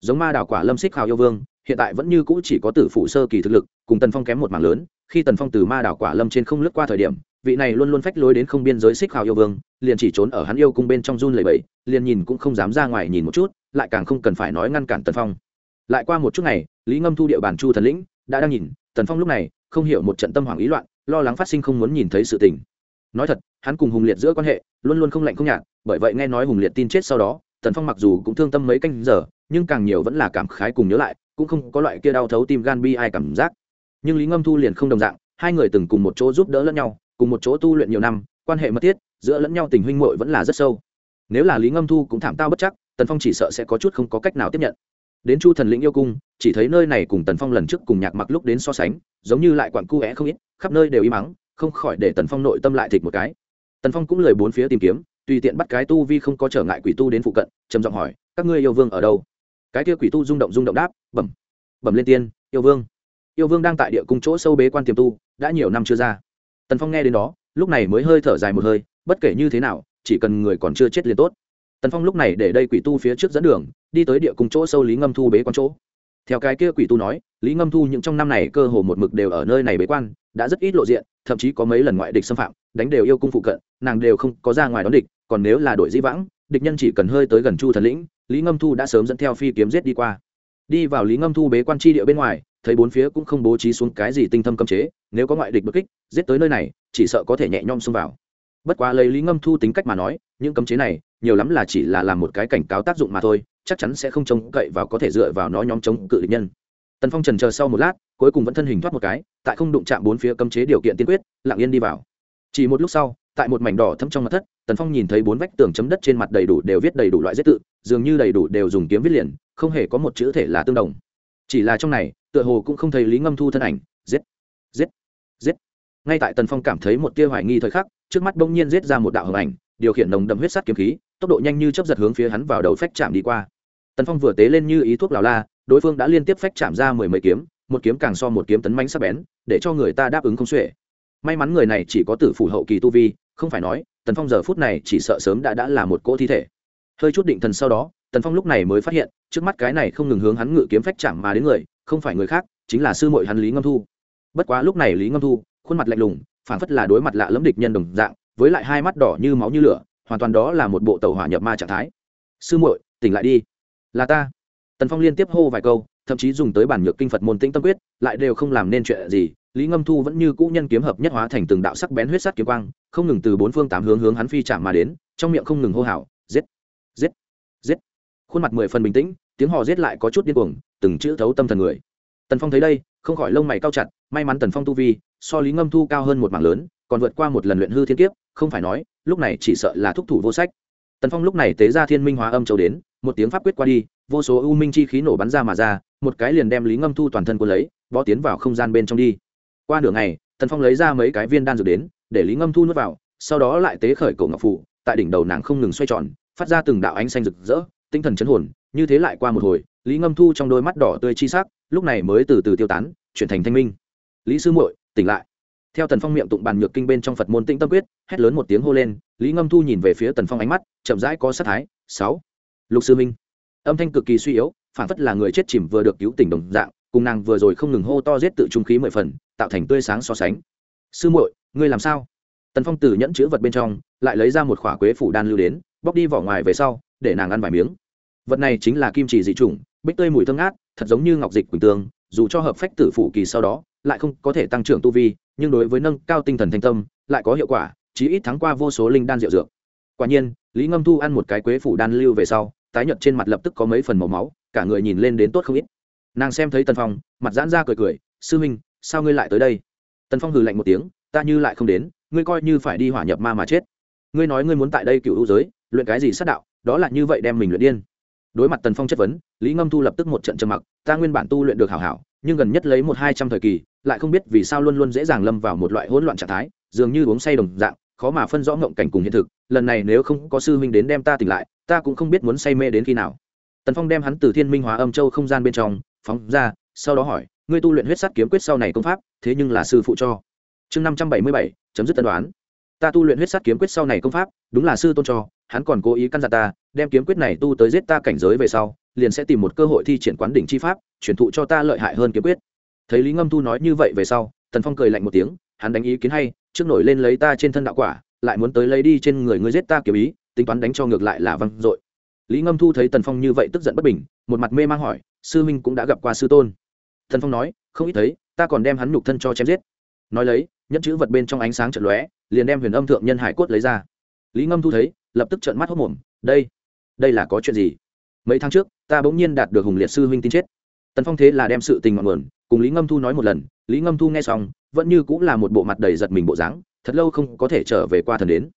Giống ma đảo quả lâm xích hào yêu vương, hiện tại vẫn như cũ chỉ có tử phụ sơ kỳ thực lực, cùng tần phong kém một mảng lớn, khi tần phong từ ma đảo quả lâm trên không lướt qua thời điểm, vị này luôn luôn phách lối đến không biên giới xích hào yêu vương, liền chỉ trốn ở hắn yêu cung bên trong run lầy bẫy liền nhìn cũng không dám ra ngoài nhìn một chút, lại càng không cần phải nói ngăn cản tần phong. Lại qua một chút ngày, lý ngâm thu địa bàn chu thần lĩnh đã đang nhìn, tần phong lúc này không hiểu một trận tâm hoảng ý loạn, lo lắng phát sinh không muốn nhìn thấy sự tình. Nói thật, hắn cùng hùng liệt giữa quan hệ luôn luôn không lạnh không nhạt, bởi vậy nghe nói hùng liệt tin chết sau đó, tần phong mặc dù cũng thương tâm mấy canh giờ, nhưng càng nhiều vẫn là cảm khái cùng nhớ lại, cũng không có loại kia đau thấu tim gan bi ai cảm giác. Nhưng lý ngâm thu liền không đồng dạng, hai người từng cùng một chỗ giúp đỡ lẫn nhau, cùng một chỗ tu luyện nhiều năm, quan hệ mật thiết giữa lẫn nhau tình huynh muội vẫn là rất sâu. Nếu là lý ngâm thu cũng thảm tao bất chắc, tần phong chỉ sợ sẽ có chút không có cách nào tiếp nhận đến chu thần lĩnh yêu cung, chỉ thấy nơi này cùng tần phong lần trước cùng nhạc mặc lúc đến so sánh, giống như lại quặn cu é không ít, khắp nơi đều im mắng không khỏi để tần phong nội tâm lại thịt một cái. Tần phong cũng lời bốn phía tìm kiếm, tùy tiện bắt cái tu vi không có trở ngại quỷ tu đến phụ cận, trầm giọng hỏi, các ngươi yêu vương ở đâu? Cái kia quỷ tu rung động rung động đáp, bẩm bẩm lên tiên, yêu vương. Yêu vương đang tại địa cung chỗ sâu bế quan tiềm tu, đã nhiều năm chưa ra. Tần phong nghe đến đó, lúc này mới hơi thở dài một hơi, bất kể như thế nào, chỉ cần người còn chưa chết liền tốt. Tần phong lúc này để đây quỷ tu phía trước dẫn đường đi tới địa cung chỗ sâu lý ngâm thu bế quan chỗ. Theo cái kia quỷ tu nói, lý ngâm thu những trong năm này cơ hồ một mực đều ở nơi này bế quan, đã rất ít lộ diện, thậm chí có mấy lần ngoại địch xâm phạm, đánh đều yêu cung phụ cận, nàng đều không có ra ngoài đón địch, còn nếu là đội di vãng, địch nhân chỉ cần hơi tới gần chu thần lĩnh, lý ngâm thu đã sớm dẫn theo phi kiếm giết đi qua. Đi vào lý ngâm thu bế quan tri địa bên ngoài, thấy bốn phía cũng không bố trí xuống cái gì tinh thâm cấm chế, nếu có ngoại địch bất kích, giết tới nơi này, chỉ sợ có thể nhẹ nhõm xông vào. Bất quá lấy lý ngâm thu tính cách mà nói, những cấm chế này, nhiều lắm là chỉ là làm một cái cảnh cáo tác dụng mà thôi chắc chắn sẽ không trông cậy vào có thể dựa vào nó nhóm chống cự địch nhân. Tần phong trần chờ sau một lát, cuối cùng vẫn thân hình thoát một cái, tại không đụng chạm bốn phía cấm chế điều kiện tiên quyết, lặng yên đi vào. Chỉ một lúc sau, tại một mảnh đỏ thấm trong mặt thất, tần phong nhìn thấy bốn vách tường chấm đất trên mặt đầy đủ đều viết đầy đủ loại giết tự, dường như đầy đủ đều dùng kiếm viết liền, không hề có một chữ thể là tương đồng. Chỉ là trong này, tựa hồ cũng không thấy lý ngâm thu thân ảnh, giết giết giết. Ngay tại tần phong cảm thấy một tia hoài nghi thời khắc, trước mắt bỗng nhiên giết ra một đạo hồng ảnh, điều khiển nồng đậm huyết sắt kiếm khí, tốc độ nhanh như chấp giật hướng phía hắn vào đầu phách chạm đi qua tần phong vừa tế lên như ý thuốc lào la, đối phương đã liên tiếp phách chạm ra mười mấy kiếm, một kiếm càng so một kiếm tấn mánh sắc bén, để cho người ta đáp ứng không xuể. May mắn người này chỉ có tử phủ hậu kỳ tu vi, không phải nói, tần phong giờ phút này chỉ sợ sớm đã đã là một cỗ thi thể. Hơi chút định thần sau đó, tần phong lúc này mới phát hiện, trước mắt cái này không ngừng hướng hắn ngự kiếm phách chạm mà đến người, không phải người khác, chính là sư mội hắn lý ngâm thu. Bất quá lúc này lý ngâm thu, khuôn mặt lạnh lùng phản phất là đối mặt lạ lẫm địch nhân đồng dạng, với lại hai mắt đỏ như máu như lửa, hoàn toàn đó là một bộ tàu hỏa nhập ma trạng thái. Sư muội, tỉnh lại đi là ta. Tần phong liên tiếp hô vài câu, thậm chí dùng tới bản nhược kinh phật môn tĩnh tâm quyết, lại đều không làm nên chuyện gì. Lý ngâm thu vẫn như cũ nhân kiếm hợp nhất hóa thành từng đạo sắc bén huyết sắt kiếm quang, không ngừng từ bốn phương tám hướng hướng hắn phi chạm mà đến, trong miệng không ngừng hô hào, giết giết giết. Khuôn mặt mười phần bình tĩnh, tiếng hò giết lại có chút điên cuồng, từng chữ thấu tâm thần người. Tần phong thấy đây, không khỏi lông mày cao chặt, may mắn tần phong tu vi, so lý ngâm thu cao hơn một mảng lớn, còn vượt qua một lần luyện hư thiên kiếp, không phải nói, lúc này chỉ sợ là thúc thủ vô sách. Tần phong lúc này tế ra thiên minh hóa âm châu đến một tiếng pháp quyết qua đi, vô số u minh chi khí nổ bắn ra mà ra, một cái liền đem lý ngâm thu toàn thân quân lấy, bó tiến vào không gian bên trong đi. Qua nửa ngày, tần phong lấy ra mấy cái viên đan dược đến, để lý ngâm thu nuốt vào, sau đó lại tế khởi cổ ngọc phụ tại đỉnh đầu nàng không ngừng xoay tròn, phát ra từng đạo ánh xanh rực rỡ, tinh thần chấn hồn, như thế lại qua một hồi, lý ngâm thu trong đôi mắt đỏ tươi chi sắc, lúc này mới từ từ tiêu tán, chuyển thành thanh minh. Lý sư muội, tỉnh lại. Theo tần phong miệng tụng bàn nhược kinh bên trong phật môn tĩnh tâm quyết, hét lớn một tiếng hô lên, lý ngâm thu nhìn về phía tần phong ánh mắt, chậm rãi có sát thái, sáu lục sư minh. Âm thanh cực kỳ suy yếu, phản phất là người chết chìm vừa được cứu tỉnh đồng dạng, cùng nàng vừa rồi không ngừng hô to giết tự trung khí mười phần, tạo thành tươi sáng so sánh. Sư muội, ngươi làm sao? Tần phong từ nhẫn chữ vật bên trong, lại lấy ra một khỏa quế phủ đan lưu đến, bóc đi vỏ ngoài về sau, để nàng ăn vài miếng. Vật này chính là kim chỉ dị chủng, bích tươi mùi thơm ngát, thật giống như ngọc dịch quỳnh tương, dù cho hợp phách tử phủ kỳ sau đó, lại không có thể tăng trưởng tu vi, nhưng đối với nâng cao tinh thần thanh tâm, lại có hiệu quả, chí ít thắng qua vô số linh đan rượu dược. Quả nhiên, lý ngâm thu ăn một cái quế phủ đan lưu về sau tái nhợt trên mặt lập tức có mấy phần màu máu, cả người nhìn lên đến tốt không ít. Nàng xem thấy tần phong, mặt giãn ra cười cười, sư huynh, sao ngươi lại tới đây? Tần phong hừ lạnh một tiếng, ta như lại không đến, ngươi coi như phải đi hỏa nhập ma mà chết. Ngươi nói ngươi muốn tại đây cựu hữu giới, luyện cái gì sát đạo, đó là như vậy đem mình luyện điên. Đối mặt tần phong chất vấn, lý ngâm thu lập tức một trận trầm mặc, ta nguyên bản tu luyện được hảo hảo, nhưng gần nhất lấy một hai trăm thời kỳ, lại không biết vì sao luôn luôn dễ dàng lâm vào một loại hỗn loạn trạng thái, dường như uống say đồng dạng, khó mà phân rõ ngộng cảnh cùng hiện thực. Lần này nếu không có sư huynh đến đem ta tỉnh lại ta cũng không biết muốn say mê đến khi nào. Tần phong đem hắn từ thiên minh hóa âm châu không gian bên trong phóng ra, sau đó hỏi, ngươi tu luyện huyết sắt kiếm quyết sau này công pháp, thế nhưng là sư phụ cho. Chương năm trăm bảy mươi bảy, chấm dứt tân đoán. Ta tu luyện huyết sắt kiếm quyết sau này công pháp, đúng là sư tôn cho, hắn còn cố ý căn dặn ta, đem kiếm quyết này tu tới giết ta cảnh giới về sau, liền sẽ tìm một cơ hội thi triển quán đỉnh chi pháp, truyền thụ cho ta lợi hại hơn kiếm quyết. Thấy lý ngâm thu nói như vậy về sau, tần phong cười lạnh một tiếng, hắn đánh ý kiến hay, trước nổi lên lấy ta trên thân đạo quả, lại muốn tới lấy đi trên người ngươi giết ta kiểu ý tính toán đánh cho ngược lại là văng dội. Lý ngâm thu thấy tần phong như vậy tức giận bất bình, một mặt mê mang hỏi, sư minh cũng đã gặp qua sư tôn. Tần phong nói, không ít thấy, ta còn đem hắn nhục thân cho chém giết. Nói lấy, nhẫn chữ vật bên trong ánh sáng trận lóe, liền đem huyền âm thượng nhân hải cốt lấy ra. Lý ngâm thu thấy, lập tức trợn mắt hốt mồm, đây đây là có chuyện gì? Mấy tháng trước, ta bỗng nhiên đạt được hùng liệt sư huynh tin chết. Tần phong thế là đem sự tình ngọn nguồn, cùng lý ngâm thu nói một lần, lý ngâm thu nghe xong, vẫn như cũng là một bộ mặt đầy giật mình bộ dáng, thật lâu không có thể trở về qua thần đến.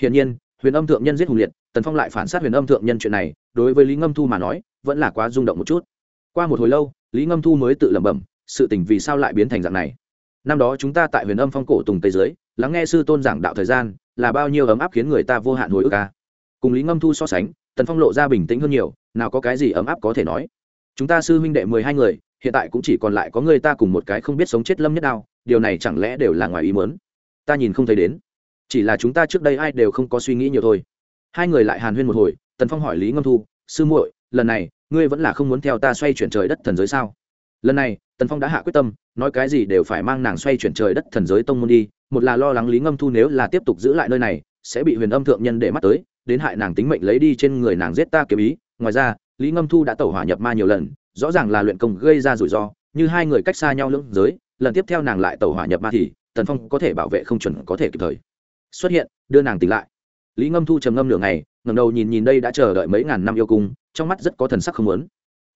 Hiển nhiên huyền âm thượng nhân giết hùng liệt, tần phong lại phản sát huyền âm thượng nhân chuyện này, đối với lý ngâm thu mà nói, vẫn là quá rung động một chút. Qua một hồi lâu, lý ngâm thu mới tự lẩm bẩm, sự tình vì sao lại biến thành dạng này? Năm đó chúng ta tại huyền âm phong cổ tùng tây dưới lắng nghe sư tôn giảng đạo thời gian, là bao nhiêu ấm áp khiến người ta vô hạn hồi ức ca cùng lý ngâm thu so sánh, tần phong lộ ra bình tĩnh hơn nhiều, nào có cái gì ấm áp có thể nói. Chúng ta sư huynh đệ mười hai người, hiện tại cũng chỉ còn lại có người ta cùng một cái không biết sống chết lâm nhất đao, điều này chẳng lẽ đều là ngoài ý mớn ta nhìn không thấy đến chỉ là chúng ta trước đây ai đều không có suy nghĩ nhiều thôi. Hai người lại hàn huyên một hồi, tần phong hỏi lý ngâm thu, sư muội, lần này, ngươi vẫn là không muốn theo ta xoay chuyển trời đất thần giới sao? Lần này, tần phong đã hạ quyết tâm, nói cái gì đều phải mang nàng xoay chuyển trời đất thần giới tông môn đi, một là lo lắng lý ngâm thu nếu là tiếp tục giữ lại nơi này, sẽ bị huyền âm thượng nhân để mắt tới, đến hại nàng tính mệnh lấy đi trên người nàng giết ta kiếm ý. Ngoài ra, lý ngâm thu đã tẩu hỏa nhập ma nhiều lần, rõ ràng là luyện công gây ra rủi ro, như hai người cách xa nhau lưỡng giới, lần tiếp theo nàng lại tẩu hỏa nhập ma thì tần phong có thể bảo vệ không chuẩn có thể kịp thời xuất hiện, đưa nàng tỉnh lại. Lý ngâm thu trầm ngâm nửa ngày ngầm đầu nhìn nhìn đây đã chờ đợi mấy ngàn năm yêu cung, trong mắt rất có thần sắc không lớn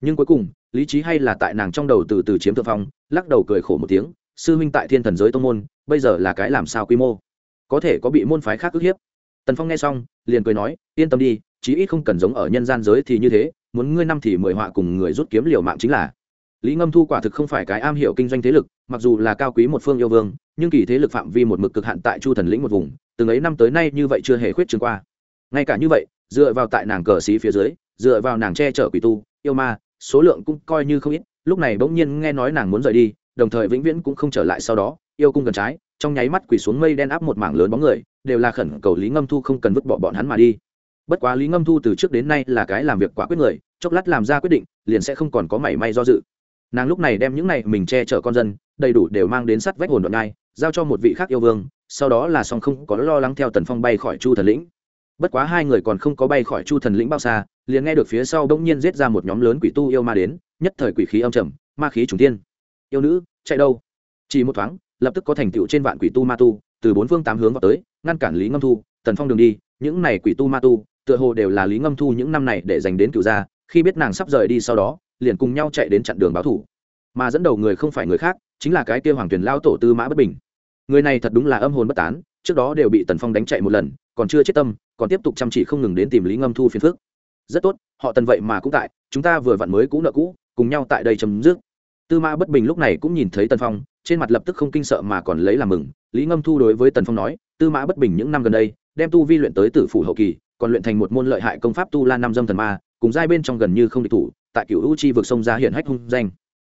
nhưng cuối cùng, lý trí hay là tại nàng trong đầu từ từ chiếm thượng phong, lắc đầu cười khổ một tiếng, sư huynh tại thiên thần giới tông môn, bây giờ là cái làm sao quy mô? Có thể có bị môn phái khác ức hiếp? Tần phong nghe xong, liền cười nói, yên tâm đi, chí ít không cần giống ở nhân gian giới thì như thế, muốn ngươi năm thì mười họa cùng người rút kiếm liều mạng chính là. Lý ngâm thu quả thực không phải cái am hiểu kinh doanh thế lực, mặc dù là cao quý một phương yêu vương, nhưng kỳ thế lực phạm vi một mực cực hạn tại chu thần lĩnh một vùng từng ấy năm tới nay như vậy chưa hề khuyết trường qua. Ngay cả như vậy, dựa vào tại nàng cờ xí phía dưới, dựa vào nàng che chở quỷ tu, yêu ma, số lượng cũng coi như không ít, lúc này bỗng nhiên nghe nói nàng muốn rời đi, đồng thời vĩnh viễn cũng không trở lại sau đó, yêu cung gần trái, trong nháy mắt quỷ xuống mây đen áp một mảng lớn bóng người, đều là khẩn cầu lý ngâm thu không cần vứt bỏ bọn hắn mà đi. Bất quá lý ngâm thu từ trước đến nay là cái làm việc quả quyết người, chốc lát làm ra quyết định, liền sẽ không còn có mảy may do dự. Nàng lúc này đem những này mình che chở con dân, đầy đủ đều mang đến sắt vách hồn đoạn ngai giao cho một vị khác yêu vương sau đó là song không có lo lắng theo tần phong bay khỏi chu thần lĩnh. Bất quá hai người còn không có bay khỏi chu thần lĩnh bao xa, liền nghe được phía sau bỗng nhiên giết ra một nhóm lớn quỷ tu yêu ma đến, nhất thời quỷ khí âm trầm, ma khí trùng tiên yêu nữ, chạy đâu? Chỉ một thoáng, lập tức có thành tựu trên vạn quỷ tu ma tu, từ bốn phương tám hướng vào tới, ngăn cản lý ngâm thu, tần phong đường đi, những này quỷ tu ma tu, tựa hồ đều là lý ngâm thu những năm này để dành đến cựu gia, khi biết nàng sắp rời đi sau đó, liền cùng nhau chạy đến chặn đường báo thủ. Mà dẫn đầu người không phải người khác, chính là cái kia hoàng tuyển lao tổ tư mã bất bình người này thật đúng là âm hồn bất tán, trước đó đều bị tần phong đánh chạy một lần, còn chưa chết tâm, còn tiếp tục chăm chỉ không ngừng đến tìm lý ngâm thu phiền phước rất tốt, họ tần vậy mà cũng tại, chúng ta vừa vặn mới cũ nợ cũ, cùng nhau tại đây chấm dứt. Tư mã bất bình lúc này cũng nhìn thấy tần phong, trên mặt lập tức không kinh sợ mà còn lấy làm mừng. Lý ngâm thu đối với tần phong nói, tư mã bất bình những năm gần đây, đem tu vi luyện tới tử phủ hậu kỳ, còn luyện thành một môn lợi hại công pháp tu la năm dâm thần ma, cùng giai bên trong gần như không địch thủ, tại cựu u chi vực sông ra hiện hách hung danh.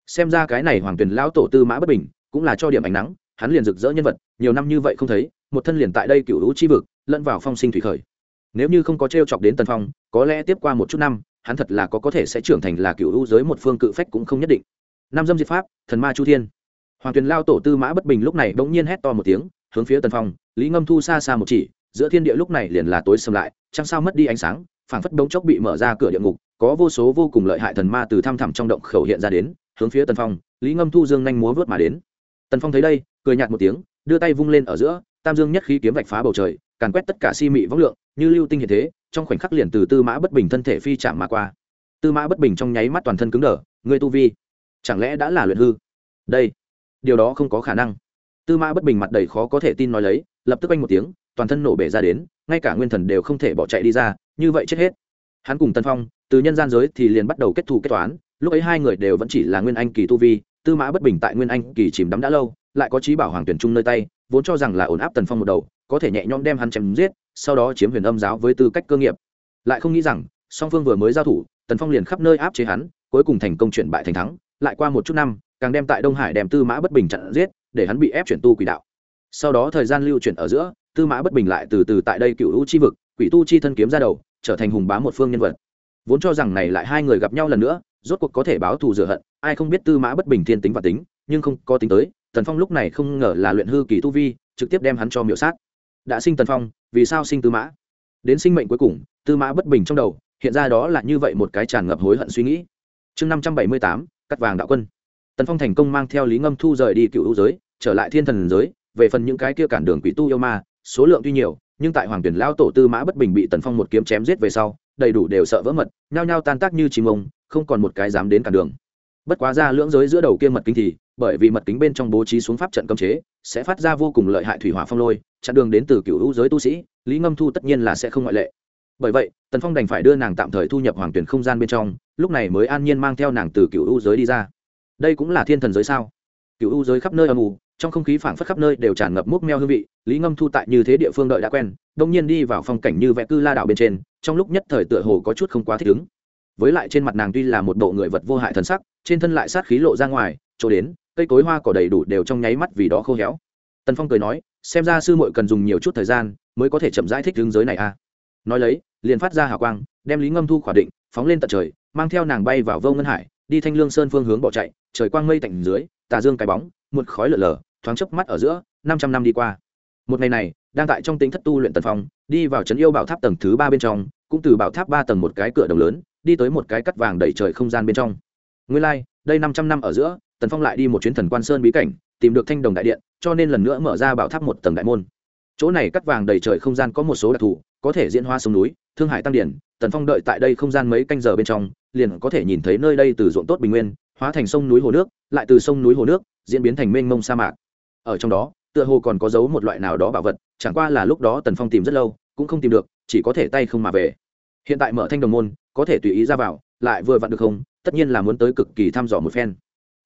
Xem ra cái này hoàng tuyền lão tổ tư mã bất bình cũng là cho điểm ánh nắng hắn liền rực rỡ nhân vật, nhiều năm như vậy không thấy, một thân liền tại đây cựu u chi vực, lẫn vào phong sinh thủy khởi. Nếu như không có t chọc đến tần phong, có lẽ tiếp qua một chút năm, hắn thật là có có thể sẽ trưởng thành là cựu u giới một phương cự phách cũng không nhất định. Nam dâm diệt pháp, thần ma chu thiên. Hoàng tuyền lao tổ tư mã bất bình lúc này bỗng nhiên hét to một tiếng, hướng phía tần phong, lý ngâm thu xa xa một chỉ, giữa thiên địa lúc này liền là tối xâm lại chẳng sao mất đi ánh sáng, phảng phất bỗng chốc bị mở ra cửa địa ngục, có vô số vô cùng lợi hại thần ma từ thăm thẳm trong động khẩu hiện ra đến, hướng phía tần phong, lý ngâm thu dương nhanh múa vớt mà đến tần phong thấy đây, cười nhạt một tiếng, đưa tay vung lên ở giữa, tam dương nhất khí kiếm vạch phá bầu trời, càn quét tất cả si mị võng lượng, như lưu tinh hiện thế, trong khoảnh khắc liền từ tư mã bất bình thân thể phi chạm mà qua. Tư mã bất bình trong nháy mắt toàn thân cứng đờ, người tu vi, chẳng lẽ đã là luyện hư? Đây, điều đó không có khả năng. Tư mã bất bình mặt đầy khó có thể tin nói lấy, lập tức anh một tiếng, toàn thân nổ bể ra đến, ngay cả nguyên thần đều không thể bỏ chạy đi ra, như vậy chết hết. Hắn cùng tân phong, từ nhân gian giới thì liền bắt đầu kết thù kết toán, lúc ấy hai người đều vẫn chỉ là nguyên anh kỳ tu vi tư mã bất bình tại nguyên anh kỳ chìm đắm đã lâu, lại có trí bảo hoàng tuyển trung nơi tay, vốn cho rằng là ổn áp tần phong một đầu, có thể nhẹ nhõm đem hắn chém giết, sau đó chiếm huyền âm giáo với tư cách cơ nghiệp. Lại không nghĩ rằng, song phương vừa mới giao thủ, tần phong liền khắp nơi áp chế hắn, cuối cùng thành công chuyển bại thành thắng. Lại qua một chút năm, càng đem tại đông hải đem tư mã bất bình chặn giết, để hắn bị ép chuyển tu quỷ đạo. Sau đó thời gian lưu chuyển ở giữa, tư mã bất bình lại từ từ tại đây cựu hữu chi vực, quỷ tu chi thân kiếm ra đầu, trở thành hùng bá một phương nhân vật. Vốn cho rằng này lại hai người gặp nhau lần nữa rốt cuộc có thể báo thù rửa hận, ai không biết tư mã bất bình thiên tính và tính, nhưng không có tính tới, tần phong lúc này không ngờ là luyện hư kỳ tu vi, trực tiếp đem hắn cho miểu sát. Đã sinh tần phong, vì sao sinh tư mã? Đến sinh mệnh cuối cùng, tư mã bất bình trong đầu, hiện ra đó là như vậy một cái tràn ngập hối hận suy nghĩ. Chương năm trăm bảy mươi tám, cắt vàng đạo quân. Tần phong thành công mang theo lý ngâm thu rời đi cựu hữu giới, trở lại thiên thần giới, về phần những cái kia cản đường quỷ tu yêu ma, số lượng tuy nhiều, nhưng tại hoàng tuyển lao tổ tư mã bất bình bị tần phong một kiếm chém giết về sau, đầy đủ đều sợ vỡ mật, nhao nhao tan tác như chim ông không còn một cái dám đến cản đường. Bất quá ra lưỡng giới giữa đầu kia mật kính thì, bởi vì mật kính bên trong bố trí xuống pháp trận cấm chế, sẽ phát ra vô cùng lợi hại thủy hỏa phong lôi, chặn đường đến từ cựu hữu giới tu sĩ, lý ngâm thu tất nhiên là sẽ không ngoại lệ. Bởi vậy, tần phong đành phải đưa nàng tạm thời thu nhập hoàng tuyển không gian bên trong, lúc này mới an nhiên mang theo nàng từ cựu hữu giới đi ra. Đây cũng là thiên thần giới sao? Cựu hữu giới khắp nơi âm ù trong không khí phảng phất khắp nơi đều tràn ngập mốc meo hương vị, lý ngâm thu tại như thế địa phương đợi đã quen, đông nhiên đi vào phong cảnh như vẽ cư la đảo bên trên, trong lúc nhất thời tựa hồ có chút không quá thích ứng với lại trên mặt nàng tuy là một bộ người vật vô hại thần sắc, trên thân lại sát khí lộ ra ngoài, chỗ đến, cây cối hoa cỏ đầy đủ đều trong nháy mắt vì đó khô héo tần phong cười nói, xem ra sư muội cần dùng nhiều chút thời gian mới có thể chậm rãi thích hướng giới này a à. nói lấy, liền phát ra hào quang, đem lý ngâm thu khỏa định, phóng lên tận trời, mang theo nàng bay vào vô ngân hải, đi thanh lương sơn phương hướng bỏ chạy, trời quang mây tạnh dưới, tà dương cái bóng, một khói lở lở, thoáng chớp mắt ở giữa, năm trăm năm đi qua một ngày này, đang tại trong tính thất tu luyện tần phong, đi vào trấn yêu bảo tháp tầng thứ ba bên trong, cũng từ bảo tháp ba tầng một cái cửa đồng lớn đi tới một cái cắt vàng đầy trời không gian bên trong. Nguyên lai、like, đây năm trăm năm ở giữa tần phong lại đi một chuyến thần quan sơn bí cảnh tìm được thanh đồng đại điện cho nên lần nữa mở ra bảo tháp một tầng đại môn. Chỗ này cắt vàng đầy trời không gian có một số đặc thù có thể diễn hoa sông núi thương hải tăng điển tần phong đợi tại đây không gian mấy canh giờ bên trong liền có thể nhìn thấy nơi đây từ ruộng tốt bình nguyên hóa thành sông núi hồ nước lại từ sông núi hồ nước diễn biến thành mênh mông sa mạc. Ở trong đó tựa hồ còn có dấu một loại nào đó bảo vật chẳng qua là lúc đó tần phong tìm rất lâu cũng không tìm được chỉ có thể tay không mà về hiện tại mở thanh đồng môn, có thể tùy ý ra vào, lại vừa vặn được không? Tất nhiên là muốn tới cực kỳ thăm dò một phen.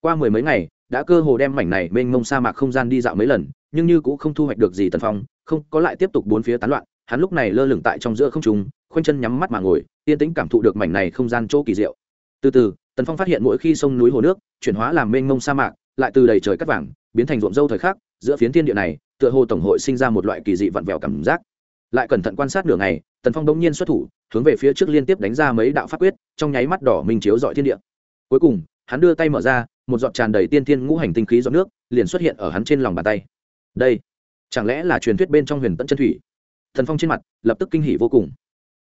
Qua mười mấy ngày, đã cơ hồ đem mảnh này mênh mông sa mạc không gian đi dạo mấy lần, nhưng như cũng không thu hoạch được gì tần phong, không, có lại tiếp tục bốn phía tán loạn, hắn lúc này lơ lửng tại trong giữa không trung, khoanh chân nhắm mắt mà ngồi, yên tĩnh cảm thụ được mảnh này không gian chỗ kỳ diệu. Từ từ, tần phong phát hiện mỗi khi sông núi hồ nước chuyển hóa làm mênh mông sa mạc, lại từ đầy trời cắt vàng, biến thành ruộng dâu thời khắc, giữa phiến thiên địa này, tựa hồ tổng hội sinh ra một loại kỳ dị vặn vẹo cảm giác. Lại cẩn thận quan sát nửa ngày tần phong bỗng nhiên xuất thủ, hướng về phía trước liên tiếp đánh ra mấy đạo pháp quyết, trong nháy mắt đỏ minh chiếu dọi thiên địa. Cuối cùng, hắn đưa tay mở ra, một giọt tràn đầy tiên thiên ngũ hành tinh khí giọt nước, liền xuất hiện ở hắn trên lòng bàn tay. Đây, chẳng lẽ là truyền thuyết bên trong huyền tận chân thủy? Thần phong trên mặt lập tức kinh hỉ vô cùng.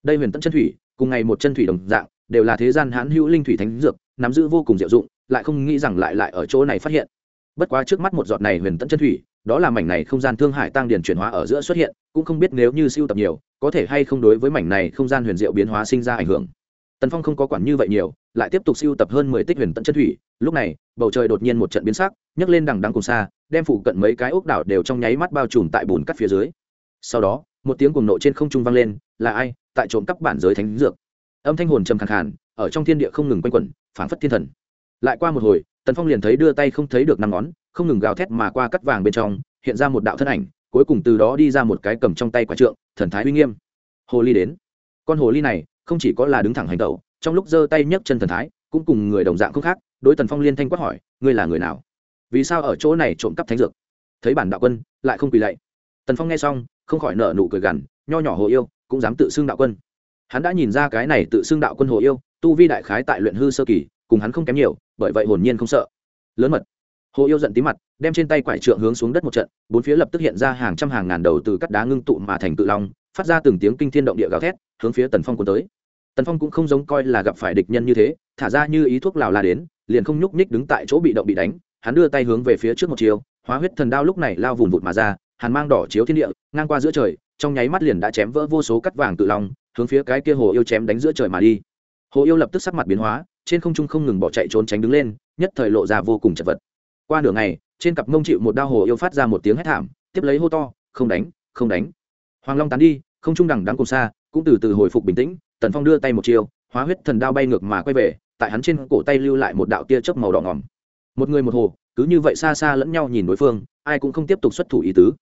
Đây huyền tận chân thủy, cùng ngày một chân thủy đồng dạng, đều là thế gian hãn hữu linh thủy thánh dược, nắm giữ vô cùng diệu dụng, lại không nghĩ rằng lại lại ở chỗ này phát hiện. Bất quá trước mắt một giọt này huyền tận chân thủy, đó là mảnh này không gian thương hải tăng điền chuyển hóa ở giữa xuất hiện, cũng không biết nếu như siêu tập nhiều có thể hay không đối với mảnh này không gian huyền diệu biến hóa sinh ra ảnh hưởng. Tần phong không có quản như vậy nhiều, lại tiếp tục siêu tập hơn mười tích huyền tận chân thủy. Lúc này, bầu trời đột nhiên một trận biến sắc, nhấc lên đằng đằng cùng xa, đem phụ cận mấy cái ốc đảo đều trong nháy mắt bao trùm tại bùn cắt phía dưới. Sau đó, một tiếng cuồng nộ trên không trung vang lên, là ai? Tại trộm cắp bản giới thánh dược. Âm thanh hồn trầm khàn khàn, ở trong thiên địa không ngừng quanh quẩn, phảng phất thiên thần. Lại qua một hồi, tần phong liền thấy đưa tay không thấy được năm ngón, không ngừng gào thét mà qua cắt vàng bên trong, hiện ra một đạo thân ảnh cuối cùng từ đó đi ra một cái cầm trong tay quả trượng, thần thái uy nghiêm. Hồ ly đến. Con hồ ly này, không chỉ có là đứng thẳng hành tẩu, trong lúc giơ tay nhấc chân thần thái, cũng cùng người đồng dạng không khác, đối tần phong liên thanh quát hỏi, ngươi là người nào? Vì sao ở chỗ này trộm cắp thánh dược? Thấy bản đạo quân, lại không quỳ lạy. Tần phong nghe xong, không khỏi nở nụ cười gằn, nho nhỏ hồ yêu, cũng dám tự xưng đạo quân. Hắn đã nhìn ra cái này tự xưng đạo quân hồ yêu, tu vi đại khái tại luyện hư sơ kỳ, cùng hắn không kém nhiều, bởi vậy hồn nhiên không sợ. Lớn mật hồ yêu giận tí mặt, đem trên tay quải trượng hướng xuống đất một trận, bốn phía lập tức hiện ra hàng trăm hàng ngàn đầu từ cắt đá ngưng tụ mà thành tự long, phát ra từng tiếng kinh thiên động địa gào thét, hướng phía tần phong cuốn tới. Tần phong cũng không giống coi là gặp phải địch nhân như thế, thả ra như ý thuốc lào la đến, liền không nhúc nhích đứng tại chỗ bị động bị đánh, hắn đưa tay hướng về phía trước một chiều, hóa huyết thần đao lúc này lao vùng vụt mà ra, hàn mang đỏ chiếu thiên địa, ngang qua giữa trời, trong nháy mắt liền đã chém vỡ vô số cắt vàng tự long, hướng phía cái kia hồ yêu chém đánh giữa trời mà đi. Hồ yêu lập tức sắc mặt biến hóa, trên không trung không ngừng bỏ chạy trốn tránh đứng lên, nhất thời lộ ra vô cùng chật vật qua nửa ngày, trên cặp mông chịu một đao hồ yêu phát ra một tiếng hét thảm, tiếp lấy hô to, không đánh không đánh. Hoàng long tán đi, không trung đẳng đáng cùng xa, cũng từ từ hồi phục bình tĩnh, tần phong đưa tay một chiều, hóa huyết thần đao bay ngược mà quay về, tại hắn trên cổ tay lưu lại một đạo tia chớp màu đỏ ngỏm một người một hồ, cứ như vậy xa xa lẫn nhau nhìn đối phương, ai cũng không tiếp tục xuất thủ ý tứ.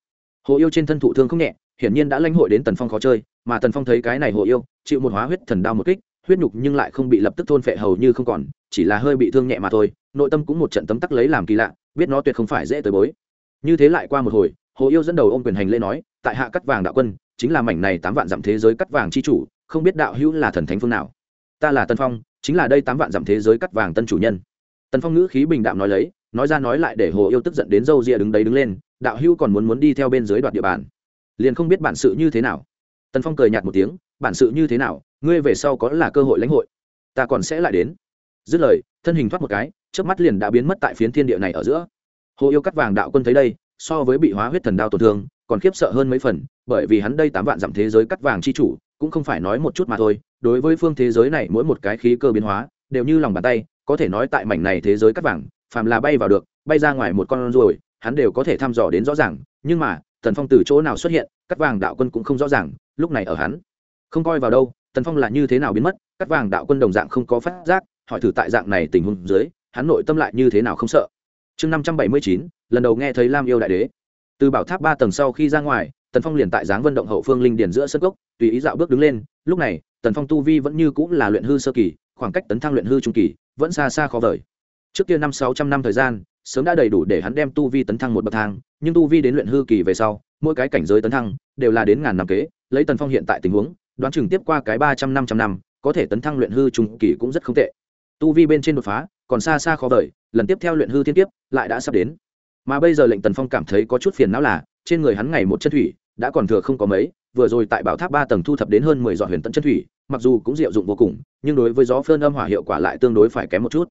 Hồ yêu trên thân thụ thương không nhẹ, hiển nhiên đã lãnh hội đến tần phong khó chơi, mà tần phong thấy cái này hồ yêu, chịu một hóa huyết thần đao một kích, huyết nhục nhưng lại không bị lập tức thôn phệ hầu như không còn, chỉ là hơi bị thương nhẹ mà thôi, nội tâm cũng một trận tấm tắc lấy làm kỳ lạ biết nó tuyệt không phải dễ tới bối. Như thế lại qua một hồi, hồ yêu dẫn đầu ôm quyền hành lễ nói, tại hạ cắt vàng đạo quân, chính là mảnh này tám vạn dặm thế giới cắt vàng chi chủ, không biết đạo hữu là thần thánh phương nào. Ta là tân phong, chính là đây tám vạn dặm thế giới cắt vàng tân chủ nhân. Tân phong ngữ khí bình đạm nói lấy, nói ra nói lại để hồ yêu tức giận đến râu ria đứng đấy đứng lên, đạo hữu còn muốn muốn đi theo bên dưới đoạt địa bàn. Liền không biết bản sự như thế nào. Tân phong cười nhạt một tiếng, bản sự như thế nào, ngươi về sau có là cơ hội lãnh hội, ta còn sẽ lại đến. Dứt lời, thân hình thoát một cái trước mắt liền đã biến mất tại phiến thiên địa này ở giữa. Hồ yêu cắt vàng đạo quân thấy đây, so với bị hóa huyết thần đao tổn thương, còn khiếp sợ hơn mấy phần, bởi vì hắn đây tám vạn dặm thế giới cắt vàng chi chủ, cũng không phải nói một chút mà thôi, đối với phương thế giới này mỗi một cái khí cơ biến hóa, đều như lòng bàn tay, có thể nói tại mảnh này thế giới cắt vàng, phàm là bay vào được, bay ra ngoài một con rồi hắn đều có thể thăm dò đến rõ ràng, nhưng mà, tần phong từ chỗ nào xuất hiện, cắt vàng đạo quân cũng không rõ ràng, lúc này ở hắn. Không coi vào đâu, tần phong là như thế nào biến mất, cắt vàng đạo quân đồng dạng không có phát giác, hỏi thử tại dạng này tình huống dưới hắn nội tâm lại như thế nào không sợ. Chương năm trăm bảy mươi chín, lần đầu nghe thấy lam yêu đại đế. Từ bảo tháp ba tầng sau khi ra ngoài, tần phong liền tại dáng vận động hậu phương linh điền giữa sân gốc tùy ý dạo bước đứng lên. Lúc này, tần phong tu vi vẫn như cũng là luyện hư sơ kỳ, khoảng cách tấn thăng luyện hư trung kỳ vẫn xa xa khó vời. Trước kia năm sáu trăm năm thời gian, sớm đã đầy đủ để hắn đem tu vi tấn thăng một bậc thang, nhưng tu vi đến luyện hư kỳ về sau, mỗi cái cảnh giới tấn thăng đều là đến ngàn năm kế, lấy tần phong hiện tại tình huống, đoán chừng tiếp qua cái ba trăm năm trăm năm, có thể tấn thăng luyện hư trung kỳ cũng rất không tệ. Tu vi bên trên đột phá còn xa xa khó vời, lần tiếp theo luyện hư thiên kiếp lại đã sắp đến. Mà bây giờ lệnh tần phong cảm thấy có chút phiền não là, trên người hắn ngày một chân thủy, đã còn thừa không có mấy, vừa rồi tại bảo tháp ba tầng thu thập đến hơn mười giọt huyền tận chân thủy, mặc dù cũng diệu dụng vô cùng, nhưng đối với gió phơn âm hỏa hiệu quả lại tương đối phải kém một chút.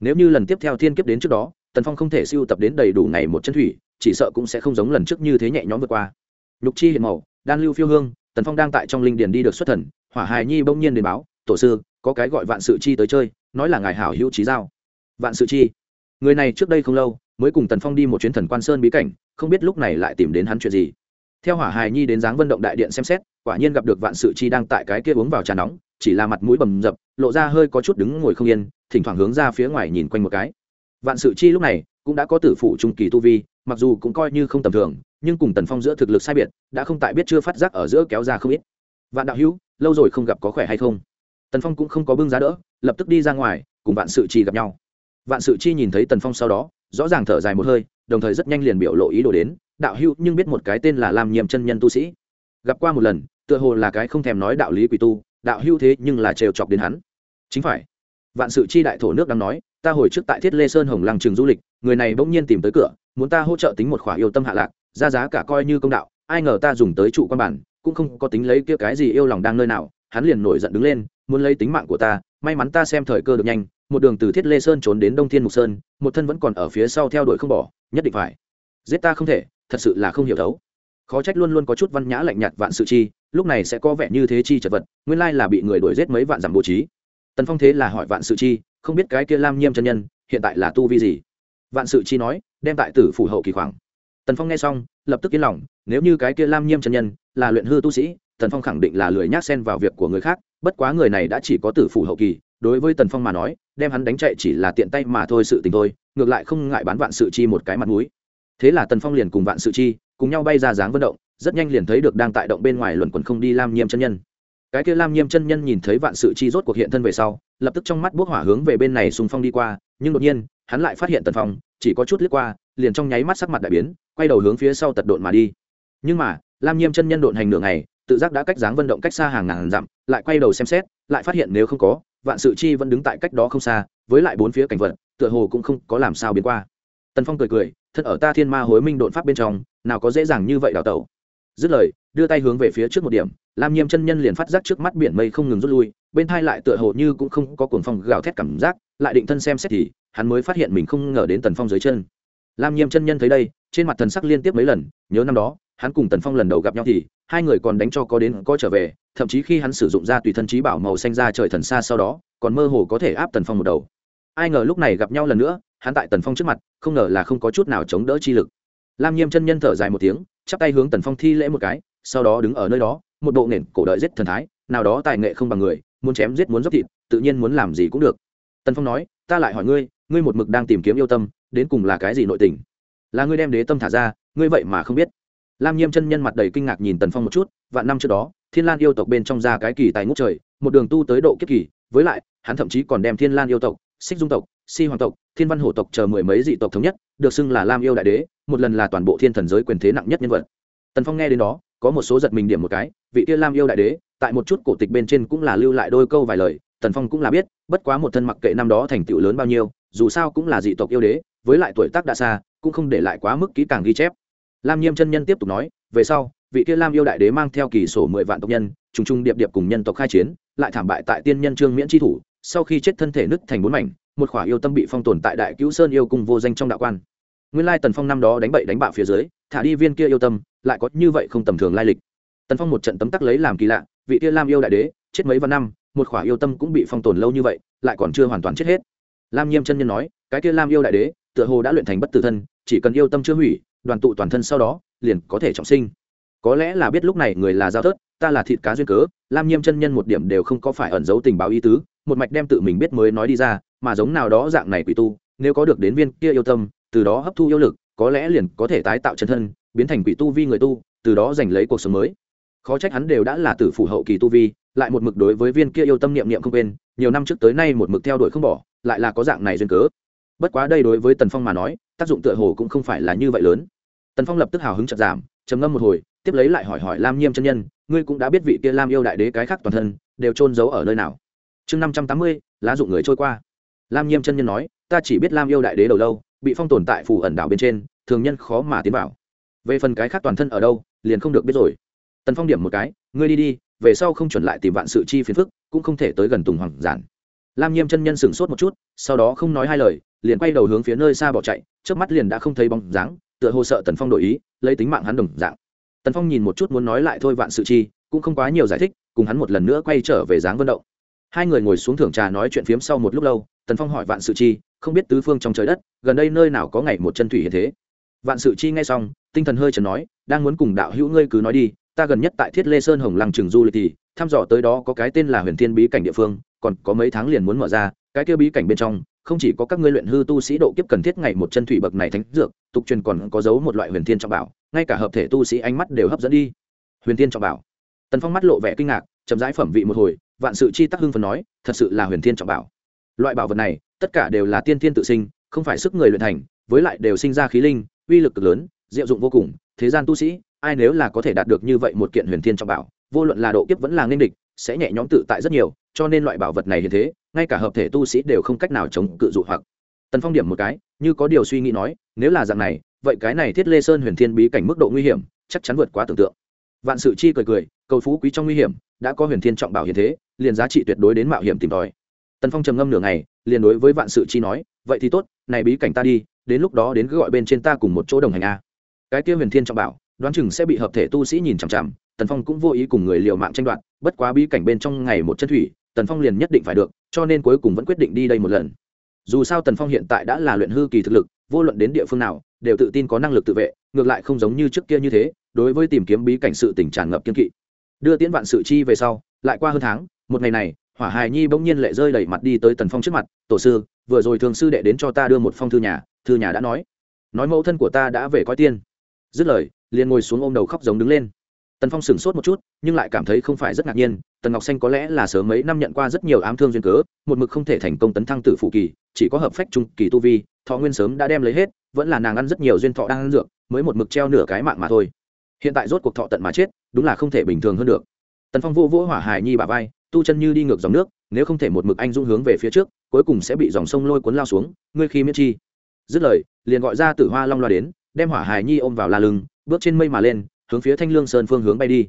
Nếu như lần tiếp theo thiên kiếp đến trước đó, tần phong không thể siêu tập đến đầy đủ ngày một chân thủy, chỉ sợ cũng sẽ không giống lần trước như thế nhẹ nhõm vượt qua. Nhục chi hiện màu, đan lưu phiêu hương, tần phong đang tại trong linh điền đi được xuất thần, hỏa hài nhi bỗng nhiên đến báo, tổ sư, có cái gọi vạn sự chi tới chơi, nói là ngài hảo hữu trí giao vạn sự chi. Người này trước đây không lâu, mới cùng tần phong đi một chuyến thần quan sơn bí cảnh, không biết lúc này lại tìm đến hắn chuyện gì. Theo hỏa hài nhi đến dáng vận động đại điện xem xét, quả nhiên gặp được vạn sự chi đang tại cái kia uống vào trà nóng, chỉ là mặt mũi bầm dập, lộ ra hơi có chút đứng ngồi không yên, thỉnh thoảng hướng ra phía ngoài nhìn quanh một cái. Vạn sự chi lúc này cũng đã có tử phụ trung kỳ tu vi, mặc dù cũng coi như không tầm thường, nhưng cùng tần phong giữa thực lực sai biệt, đã không tại biết chưa phát giác ở giữa kéo ra không ít. Vạn đạo hữu, lâu rồi không gặp có khỏe hay không? Tần phong cũng không có bưng giá đỡ, lập tức đi ra ngoài, cùng vạn sự chi gặp nhau vạn sự chi nhìn thấy tần phong sau đó, rõ ràng thở dài một hơi, đồng thời rất nhanh liền biểu lộ ý đồ đến, đạo hữu nhưng biết một cái tên là làm nhiệm chân nhân tu sĩ. Gặp qua một lần, tựa hồ là cái không thèm nói đạo lý quỷ tu, đạo hữu thế nhưng là trêu chọc đến hắn. Chính phải. Vạn sự chi đại thổ nước đang nói, ta hồi trước tại thiết lê sơn hồng lăng trường du lịch, người này bỗng nhiên tìm tới cửa, muốn ta hỗ trợ tính một khỏa yêu tâm hạ lạc, ra giá cả coi như công đạo, ai ngờ ta dùng tới trụ quan bản, cũng không có tính lấy kia cái gì yêu lòng đang nơi nào, hắn liền nổi giận đứng lên, muốn lấy tính mạng của ta, may mắn ta xem thời cơ được nhanh một đường từ thiết lê sơn trốn đến đông thiên mục sơn, một thân vẫn còn ở phía sau theo đuổi không bỏ, nhất định phải. Giết ta không thể, thật sự là không hiểu thấu. Khó trách luôn luôn có chút văn nhã lạnh nhạt vạn sự chi, lúc này sẽ có vẻ như thế chi chật vật, nguyên lai là bị người đuổi giết mấy vạn dặm bố trí. Tần phong thế là hỏi vạn sự chi, không biết cái kia lam nhiêm chân nhân, hiện tại là tu vi gì? Vạn sự chi nói, đem tại tử phủ hậu kỳ khoảng. Tần phong nghe xong, lập tức yên lòng, nếu như cái kia lam nhiêm chân nhân là luyện hư tu sĩ, tần phong khẳng định là lười nhác xen vào việc của người khác, bất quá người này đã chỉ có tử phủ hậu kỳ đối với tần phong mà nói, đem hắn đánh chạy chỉ là tiện tay mà thôi sự tình thôi, ngược lại không ngại bán vạn sự chi một cái mặt mũi. Thế là tần phong liền cùng vạn sự chi, cùng nhau bay ra dáng vận động, rất nhanh liền thấy được đang tại động bên ngoài luẩn quẩn không đi lam nhiêm chân nhân. Cái kia lam nhiêm chân nhân nhìn thấy vạn sự chi rốt cuộc hiện thân về sau, lập tức trong mắt bốc hỏa hướng về bên này xung phong đi qua, nhưng đột nhiên, hắn lại phát hiện tần phong, chỉ có chút lướt qua, liền trong nháy mắt sắc mặt đại biến, quay đầu hướng phía sau tật độn mà đi. Nhưng mà, lam nhiêm chân nhân độn hành nửa ngày, tự giác đã cách dáng vận động cách xa hàng ngàn dặm, lại quay đầu xem xét, lại phát hiện nếu không có vạn sự chi vẫn đứng tại cách đó không xa, với lại bốn phía cảnh vật, tựa hồ cũng không có làm sao biến qua. Tần phong cười cười thân ở ta thiên ma hối minh đột pháp bên trong, nào có dễ dàng như vậy đào tẩu. Dứt lời, đưa tay hướng về phía trước một điểm, lam nhiêm chân nhân liền phát giác trước mắt biển mây không ngừng rút lui, bên thai lại tựa hồ như cũng không có cuồng phong gào thét cảm giác, lại định thân xem xét thì, hắn mới phát hiện mình không ngờ đến tần phong dưới chân. Lam nhiêm chân nhân thấy đây, trên mặt thần sắc liên tiếp mấy lần, nhớ năm đó hắn cùng tần phong lần đầu gặp nhau thì hai người còn đánh cho có đến có trở về, thậm chí khi hắn sử dụng ra tùy thân trí bảo màu xanh ra trời thần xa sau đó, còn mơ hồ có thể áp tần phong một đầu. Ai ngờ lúc này gặp nhau lần nữa, hắn tại tần phong trước mặt, không ngờ là không có chút nào chống đỡ chi lực. Lam nhiêm chân nhân thở dài một tiếng, chắp tay hướng tần phong thi lễ một cái, sau đó đứng ở nơi đó, một bộ nền cổ đợi giết thần thái, nào đó tài nghệ không bằng người, muốn chém giết muốn dốc thịt, tự nhiên muốn làm gì cũng được. Tần phong nói, ta lại hỏi ngươi ngươi một mực đang tìm kiếm yêu tâm, đến cùng là cái gì nội tình? Là ngươi đem đế tâm thả ra, ngươi vậy mà không biết lam nhiêm chân nhân mặt đầy kinh ngạc nhìn tần phong một chút, vạn năm trước đó, thiên lan yêu tộc bên trong ra cái kỳ tài ngút trời, một đường tu tới độ kiếp kỳ, với lại, hắn thậm chí còn đem thiên lan yêu tộc, xích dung tộc, si hoàng tộc, thiên văn hổ tộc chờ mười mấy dị tộc thống nhất, được xưng là lam yêu đại đế, một lần là toàn bộ thiên thần giới quyền thế nặng nhất nhân vật. Tần phong nghe đến đó, có một số giật mình điểm một cái, vị kia lam yêu đại đế, tại một chút cổ tịch bên trên cũng là lưu lại đôi câu vài lời, tần phong cũng là biết, bất quá một thân mặc kệ năm đó thành tựu lớn bao nhiêu, dù sao cũng là dị tộc yêu đế, với lại tuổi tác đã xa, cũng không để lại quá mức kỹ càng ghi chép lam nhiêm chân nhân tiếp tục nói, về sau, vị kia lam yêu đại đế mang theo kỳ sổ mười vạn tộc nhân, trùng trùng điệp điệp cùng nhân tộc khai chiến, lại thảm bại tại tiên nhân trương miễn tri thủ, sau khi chết thân thể nứt thành bốn mảnh, một khỏa yêu tâm bị phong tồn tại đại cứu sơn yêu cung vô danh trong đạo quan. Nguyên lai tần phong năm đó đánh bậy đánh bạ phía dưới, thả đi viên kia yêu tâm, lại có như vậy không tầm thường lai lịch. Tần phong một trận tấm tắc lấy làm kỳ lạ, vị kia lam yêu đại đế, chết mấy vạn năm, một khỏa yêu tâm cũng bị phong tồn lâu như vậy, lại còn chưa hoàn toàn chết hết. Lam nhiêm chân nhân nói, cái kia lam yêu đại đế, tựa hồ đã luyện thành bất tử thân, chỉ cần yêu tâm chưa hủy đoàn tụ toàn thân sau đó, liền có thể trọng sinh. Có lẽ là biết lúc này người là giao thớt, ta là thịt cá duyên cớ, lam nhiêm chân nhân một điểm đều không có phải ẩn giấu tình báo ý tứ, một mạch đem tự mình biết mới nói đi ra, mà giống nào đó dạng này quỷ tu, nếu có được đến viên kia yêu tâm, từ đó hấp thu yêu lực, có lẽ liền có thể tái tạo chân thân, biến thành quỷ tu vi người tu, từ đó giành lấy cuộc sống mới. Khó trách hắn đều đã là tử phủ hậu kỳ tu vi, lại một mực đối với viên kia yêu tâm niệm niệm không quên, nhiều năm trước tới nay một mực theo đuổi không bỏ, lại là có dạng này duyên cớ bất quá đây đối với tần phong mà nói, tác dụng tựa hồ cũng không phải là như vậy lớn. Tần phong lập tức hào hứng chặt giảm, trầm ngâm một hồi, tiếp lấy lại hỏi hỏi lam nhiêm chân nhân, ngươi cũng đã biết vị kia lam yêu đại đế cái khác toàn thân đều trôn giấu ở nơi nào? Chương năm trăm tám mươi, lá dụng người trôi qua. Lam nhiêm chân nhân nói, ta chỉ biết lam yêu đại đế đầu lâu, bị phong tồn tại phù ẩn đảo bên trên, thường nhân khó mà tiến vào. Về phần cái khác toàn thân ở đâu, liền không được biết rồi. Tần phong điểm một cái, ngươi đi đi, về sau không chuẩn lại tìm vạn sự chi phiền phức, cũng không thể tới gần tùng hoàng giản. Lam nhiêm chân nhân sửng sốt một chút, sau đó không nói hai lời liền quay đầu hướng phía nơi xa bỏ chạy, trước mắt liền đã không thấy bóng dáng, tựa hồ sợ tần phong đổi ý, lấy tính mạng hắn đồng dạng. Tần phong nhìn một chút muốn nói lại thôi vạn sự chi, cũng không quá nhiều giải thích, cùng hắn một lần nữa quay trở về dáng vận động. Hai người ngồi xuống thưởng trà nói chuyện phiếm sau một lúc lâu, tần phong hỏi vạn sự chi, không biết tứ phương trong trời đất, gần đây nơi nào có ngày một chân thủy hiện thế? Vạn sự chi nghe xong, tinh thần hơi trần nói, đang muốn cùng đạo hữu ngươi cứ nói đi, ta gần nhất tại thiết lê sơn hồng lăng trường du lịch thì, thăm dò tới đó có cái tên là huyền thiên bí cảnh địa phương, còn có mấy tháng liền muốn mở ra, cái kia bí cảnh bên trong không chỉ có các ngươi luyện hư tu sĩ độ kiếp cần thiết ngày một chân thủy bậc này thánh dược, tục truyền còn có dấu một loại huyền thiên trọng bảo, ngay cả hợp thể tu sĩ ánh mắt đều hấp dẫn đi. Huyền thiên trọng bảo. Tần phong mắt lộ vẻ kinh ngạc, chậm rãi phẩm vị một hồi, vạn sự chi tắc hưng phần nói, thật sự là huyền thiên trọng bảo. Loại bảo vật này, tất cả đều là tiên thiên tự sinh, không phải sức người luyện thành, với lại đều sinh ra khí linh, uy lực cực lớn, diệu dụng vô cùng, thế gian tu sĩ, ai nếu là có thể đạt được như vậy một kiện huyền thiên trọng bảo, vô luận là độ kiếp vẫn là nên địch, sẽ nhẹ nhõm tự tại rất nhiều cho nên loại bảo vật này hiện thế, ngay cả hợp thể tu sĩ đều không cách nào chống cự dụ hoặc. Tần phong điểm một cái, như có điều suy nghĩ nói, nếu là dạng này, vậy cái này thiết lê sơn huyền thiên bí cảnh mức độ nguy hiểm, chắc chắn vượt quá tưởng tượng. Vạn sự chi cười cười, cầu phú quý trong nguy hiểm, đã có huyền thiên trọng bảo hiện thế, liền giá trị tuyệt đối đến mạo hiểm tìm tòi. Tần phong trầm ngâm nửa ngày, liền đối với vạn sự chi nói, vậy thì tốt, này bí cảnh ta đi, đến lúc đó đến cứ gọi bên trên ta cùng một chỗ đồng hành a. Cái kia huyền thiên trọng bảo, đoán chừng sẽ bị hợp thể tu sĩ nhìn chằm chằm, tần phong cũng vô ý cùng người liều mạng tranh đoạt, bất quá bí cảnh bên trong ngày một chân thủy tần phong liền nhất định phải được, cho nên cuối cùng vẫn quyết định đi đây một lần. Dù sao tần phong hiện tại đã là luyện hư kỳ thực lực, vô luận đến địa phương nào, đều tự tin có năng lực tự vệ, ngược lại không giống như trước kia như thế, đối với tìm kiếm bí cảnh sự tình tràn ngập kiên kỵ. Đưa tiễn vạn sự chi về sau, lại qua hơn tháng, một ngày này, hỏa hài nhi bỗng nhiên lệ rơi đẩy mặt đi tới tần phong trước mặt, tổ sư, vừa rồi thường sư đệ đến cho ta đưa một phong thư nhà thư nhà đã nói. Nói mẫu thân của ta đã về coi tiên. Dứt lời, liền ngồi xuống ôm đầu khóc giống đứng lên tần phong sửng sốt một chút, nhưng lại cảm thấy không phải rất ngạc nhiên, tần ngọc xanh có lẽ là sớm mấy năm nhận qua rất nhiều ám thương duyên cớ, một mực không thể thành công tấn thăng tử phụ kỳ, chỉ có hợp phách trung kỳ tu vi, thọ nguyên sớm đã đem lấy hết, vẫn là nàng ăn rất nhiều duyên thọ đang ăn dược, mới một mực treo nửa cái mạng mà thôi. Hiện tại rốt cuộc thọ tận mà chết, đúng là không thể bình thường hơn được. Tần phong vô vỗ hỏa hải nhi bà vai, tu chân như đi ngược dòng nước, nếu không thể một mực anh dung hướng về phía trước, cuối cùng sẽ bị dòng sông lôi cuốn lao xuống, ngươi khi miết chi. Dứt lời, liền gọi ra tử hoa long loa đến, đem hỏa hải nhi ôm vào la lưng, bước trên mây mà lên hướng phía thanh lương sơn phương hướng bay đi.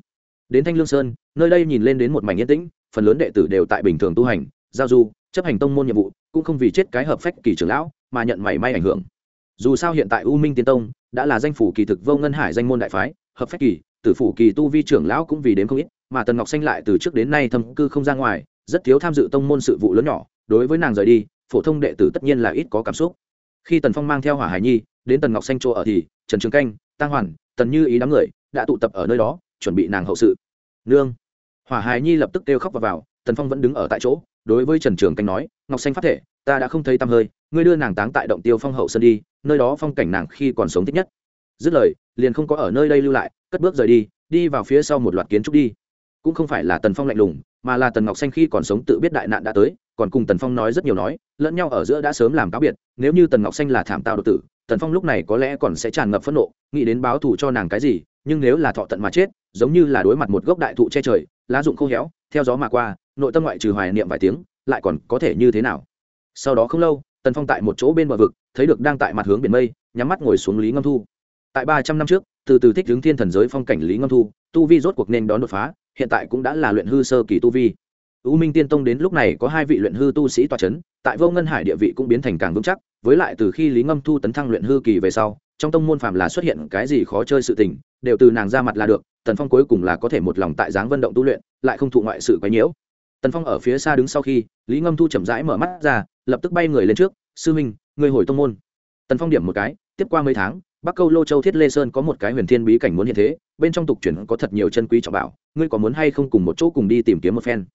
Đến thanh lương sơn, nơi đây nhìn lên đến một mảnh yên tĩnh, phần lớn đệ tử đều tại bình thường tu hành, giao du, chấp hành tông môn nhiệm vụ, cũng không vì chết cái hợp phách kỳ trưởng lão, mà nhận mảy may ảnh hưởng. Dù sao hiện tại u minh tiên tông đã là danh phủ kỳ thực vô ngân hải danh môn đại phái, hợp phách kỳ, tử phủ kỳ tu vi trưởng lão cũng vì đến không ít, mà tần ngọc xanh lại từ trước đến nay thâm cư không ra ngoài, rất thiếu tham dự tông môn sự vụ lớn nhỏ, đối với nàng rời đi, phổ thông đệ tử tất nhiên là ít có cảm xúc. Khi tần phong mang theo hỏa hải nhi đến tần ngọc xanh chỗ ở thì, trần trường canh tăng hoàn, tần như ý đám người đã tụ tập ở nơi đó chuẩn bị nàng hậu sự. Nương. Hỏa hải nhi lập tức kêu khóc vào, vào tần phong vẫn đứng ở tại chỗ đối với trần trường canh nói ngọc xanh phát thể ta đã không thấy tăm hơi ngươi đưa nàng táng tại động tiêu phong hậu sơn đi nơi đó phong cảnh nàng khi còn sống thích nhất. Dứt lời liền không có ở nơi đây lưu lại cất bước rời đi đi vào phía sau một loạt kiến trúc đi. Cũng không phải là tần phong lạnh lùng mà là tần ngọc xanh khi còn sống tự biết đại nạn đã tới còn cùng tần phong nói rất nhiều nói lẫn nhau ở giữa đã sớm làm cáo biệt nếu như tần ngọc xanh là thảm tạo đột tử tần phong lúc này có lẽ còn sẽ tràn ngập phẫn nộ, nghĩ đến báo thù cho nàng cái gì, nhưng nếu là thọ tận mà chết, giống như là đối mặt một gốc đại thụ che trời, lá dụng khô héo, theo gió mà qua, nội tâm ngoại trừ hoài niệm vài tiếng, lại còn có thể như thế nào? Sau đó không lâu, tần phong tại một chỗ bên bờ vực, thấy được đang tại mặt hướng biển mây, nhắm mắt ngồi xuống lý ngâm thu. Tại ba trăm năm trước, từ từ thích hướng thiên thần giới phong cảnh lý ngâm thu, tu vi rốt cuộc nên đón đột phá, hiện tại cũng đã là luyện hư sơ kỳ tu vi. U Minh Tiên Tông đến lúc này có hai vị luyện hư tu sĩ tọa chấn, tại Vô Ngân Hải địa vị cũng biến thành càng vững chắc, với lại từ khi Lý Ngâm Thu tấn thăng luyện hư kỳ về sau, trong tông môn phàm là xuất hiện cái gì khó chơi sự tình, đều từ nàng ra mặt là được, Tần Phong cuối cùng là có thể một lòng tại dáng vận động tu luyện, lại không thụ ngoại sự quấy nhiễu. Tần Phong ở phía xa đứng sau khi, Lý Ngâm Thu chậm rãi mở mắt ra, lập tức bay người lên trước, "Sư huynh, người hồi tông môn." Tần Phong điểm một cái, tiếp qua mấy tháng, Bắc Câu Lô Châu Thiết Lê Sơn có một cái huyền thiên bí cảnh muốn hiện thế, bên trong tục truyền có thật nhiều chân quý trọng bảo, ngươi có muốn hay không cùng một chỗ cùng đi tìm kiếm một phen?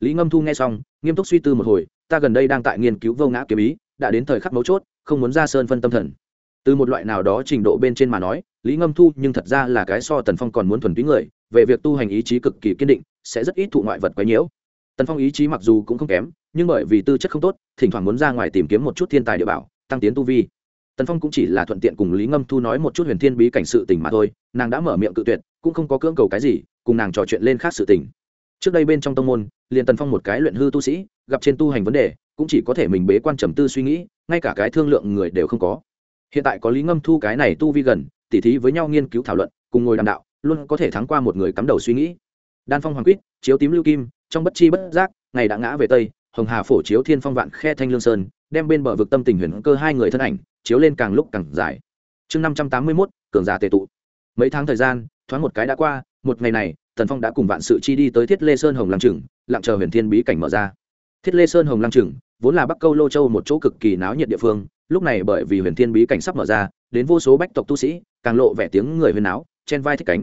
Lý Ngâm Thu nghe xong, nghiêm túc suy tư một hồi, ta gần đây đang tại nghiên cứu vô ngã kiếm ý, đã đến thời khắc mấu chốt, không muốn ra sơn phân tâm thần. Từ một loại nào đó trình độ bên trên mà nói, Lý Ngâm Thu nhưng thật ra là cái so Tần Phong còn muốn thuần túy người, về việc tu hành ý chí cực kỳ kiên định, sẽ rất ít thụ ngoại vật quấy nhiễu. Tần Phong ý chí mặc dù cũng không kém, nhưng bởi vì tư chất không tốt, thỉnh thoảng muốn ra ngoài tìm kiếm một chút thiên tài địa bảo, tăng tiến tu vi tần phong cũng chỉ là thuận tiện cùng lý ngâm thu nói một chút huyền thiên bí cảnh sự tình mà thôi nàng đã mở miệng cự tuyệt cũng không có cưỡng cầu cái gì cùng nàng trò chuyện lên khác sự tình trước đây bên trong tông môn, liền tần phong một cái luyện hư tu sĩ, gặp trên tu hành vấn đề, cũng chỉ có thể mình bế quan trầm tư suy nghĩ, ngay cả cái thương lượng người đều không có. Hiện tại có lý ngâm thu cái này tu vi gần, tỉ thí với nhau nghiên cứu thảo luận, cùng ngồi đàm đạo, luôn có thể thắng qua một người cắm đầu suy nghĩ. Đan phong hoàng quyết chiếu tím lưu kim, trong bất chi bất giác, ngày đã ngã về tây, hồng hà phổ chiếu thiên phong vạn khe thanh lương sơn, đem bên bờ vực tâm tình huyền cơ hai người thân ảnh, chiếu lên càng lúc càng dài. Chương năm trăm tám mươi mốt, cường giả tề tụ. Mấy tháng thời gian, thoáng một cái đã qua, một ngày này tần phong đã cùng vạn sự chi đi tới thiết lê sơn hồng lăng trừng, lặng chờ huyền thiên bí cảnh mở ra. Thiết lê sơn hồng lăng trừng vốn là bắc câu lô châu một chỗ cực kỳ náo nhiệt địa phương, lúc này bởi vì huyền thiên bí cảnh sắp mở ra, đến vô số bách tộc tu sĩ, càng lộ vẻ tiếng người huyền áo chen vai thích cánh.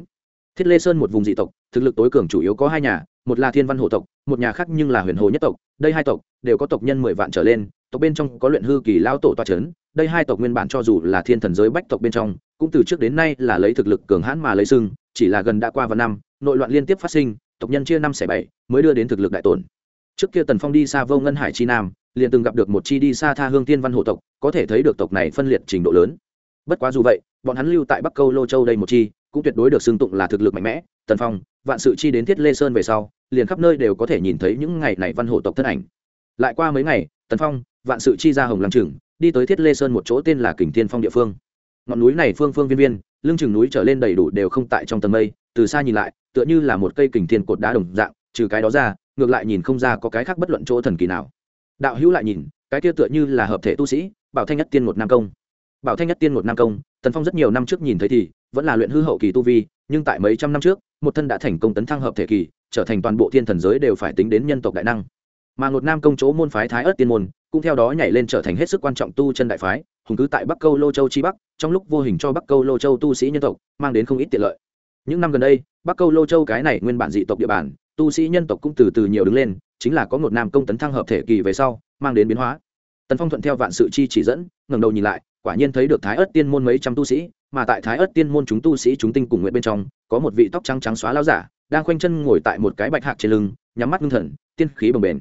Thiết lê sơn một vùng dị tộc, thực lực tối cường chủ yếu có hai nhà, một là thiên văn hộ tộc, một nhà khác nhưng là huyền hồ nhất tộc. Đây hai tộc đều có tộc nhân mười vạn trở lên, tộc bên trong có luyện hư kỳ lao tổ toa c h ấ n đây hai tộc nguyên bản cho dù là thiên thần giới bách tộc bên trong, cũng từ trước đến nay là lấy thực lực cường hãn mà lấy sưng chỉ là gần đã qua vào năm nội loạn liên tiếp phát sinh, tộc nhân chia năm xẻ bảy mới đưa đến thực lực đại tổn. Trước kia tần phong đi xa vô ngân hải chi nam, liền từng gặp được một chi đi xa tha hương tiên văn hộ tộc, có thể thấy được tộc này phân liệt trình độ lớn. Bất quá dù vậy, bọn hắn lưu tại bắc câu lô châu đây một chi, cũng tuyệt đối được xưng tụng là thực lực mạnh mẽ. Tần phong, vạn sự chi đến thiết lê sơn về sau, liền khắp nơi đều có thể nhìn thấy những ngày này văn hộ tộc thân ảnh. Lại qua mấy ngày, tần phong, vạn sự chi ra hồng làm trừng, đi tới thiết lê sơn một chỗ tên là kình thiên phong địa phương. Ngọn núi này phương phương viên viên lưng chừng núi trở lên đầy đủ đều không tại trong tầng mây, từ xa nhìn lại, tựa như là một cây kình thiên cột đá đồng dạng, trừ cái đó ra, ngược lại nhìn không ra có cái khác bất luận chỗ thần kỳ nào. Đạo hữu lại nhìn, cái kia tựa như là hợp thể tu sĩ, bảo thanh nhất tiên một nam công. Bảo thanh nhất tiên một nam công, tần phong rất nhiều năm trước nhìn thấy thì, vẫn là luyện hư hậu kỳ tu vi, nhưng tại mấy trăm năm trước, một thân đã thành công tấn thăng hợp thể kỳ, trở thành toàn bộ thiên thần giới đều phải tính đến nhân tộc đại năng. Mà ngột nam công chỗ môn phái thái ớt tiên môn cũng theo đó nhảy lên trở thành hết sức quan trọng tu chân đại phái, hùng cứ tại bắc câu lô châu chi bắc, trong lúc vô hình cho bắc câu lô châu tu sĩ nhân tộc mang đến không ít tiện lợi. Những năm gần đây, bắc câu lô châu cái này nguyên bản dị tộc địa bàn, tu sĩ nhân tộc cũng từ từ nhiều đứng lên, chính là có một nam công tấn thăng hợp thể kỳ về sau, mang đến biến hóa. Tần phong thuận theo vạn sự chi chỉ dẫn, ngẩng đầu nhìn lại, quả nhiên thấy được thái ớt tiên môn mấy trăm tu sĩ, mà tại thái ớt tiên môn chúng tu sĩ chúng tinh cùng nguyện bên trong, có một vị tóc trắng trắng xóa lao giả, đang khoanh chân ngồi tại một cái bạch hạc trên lưng, nhắm mắt ngưng thần, tiên khí bồng bềnh.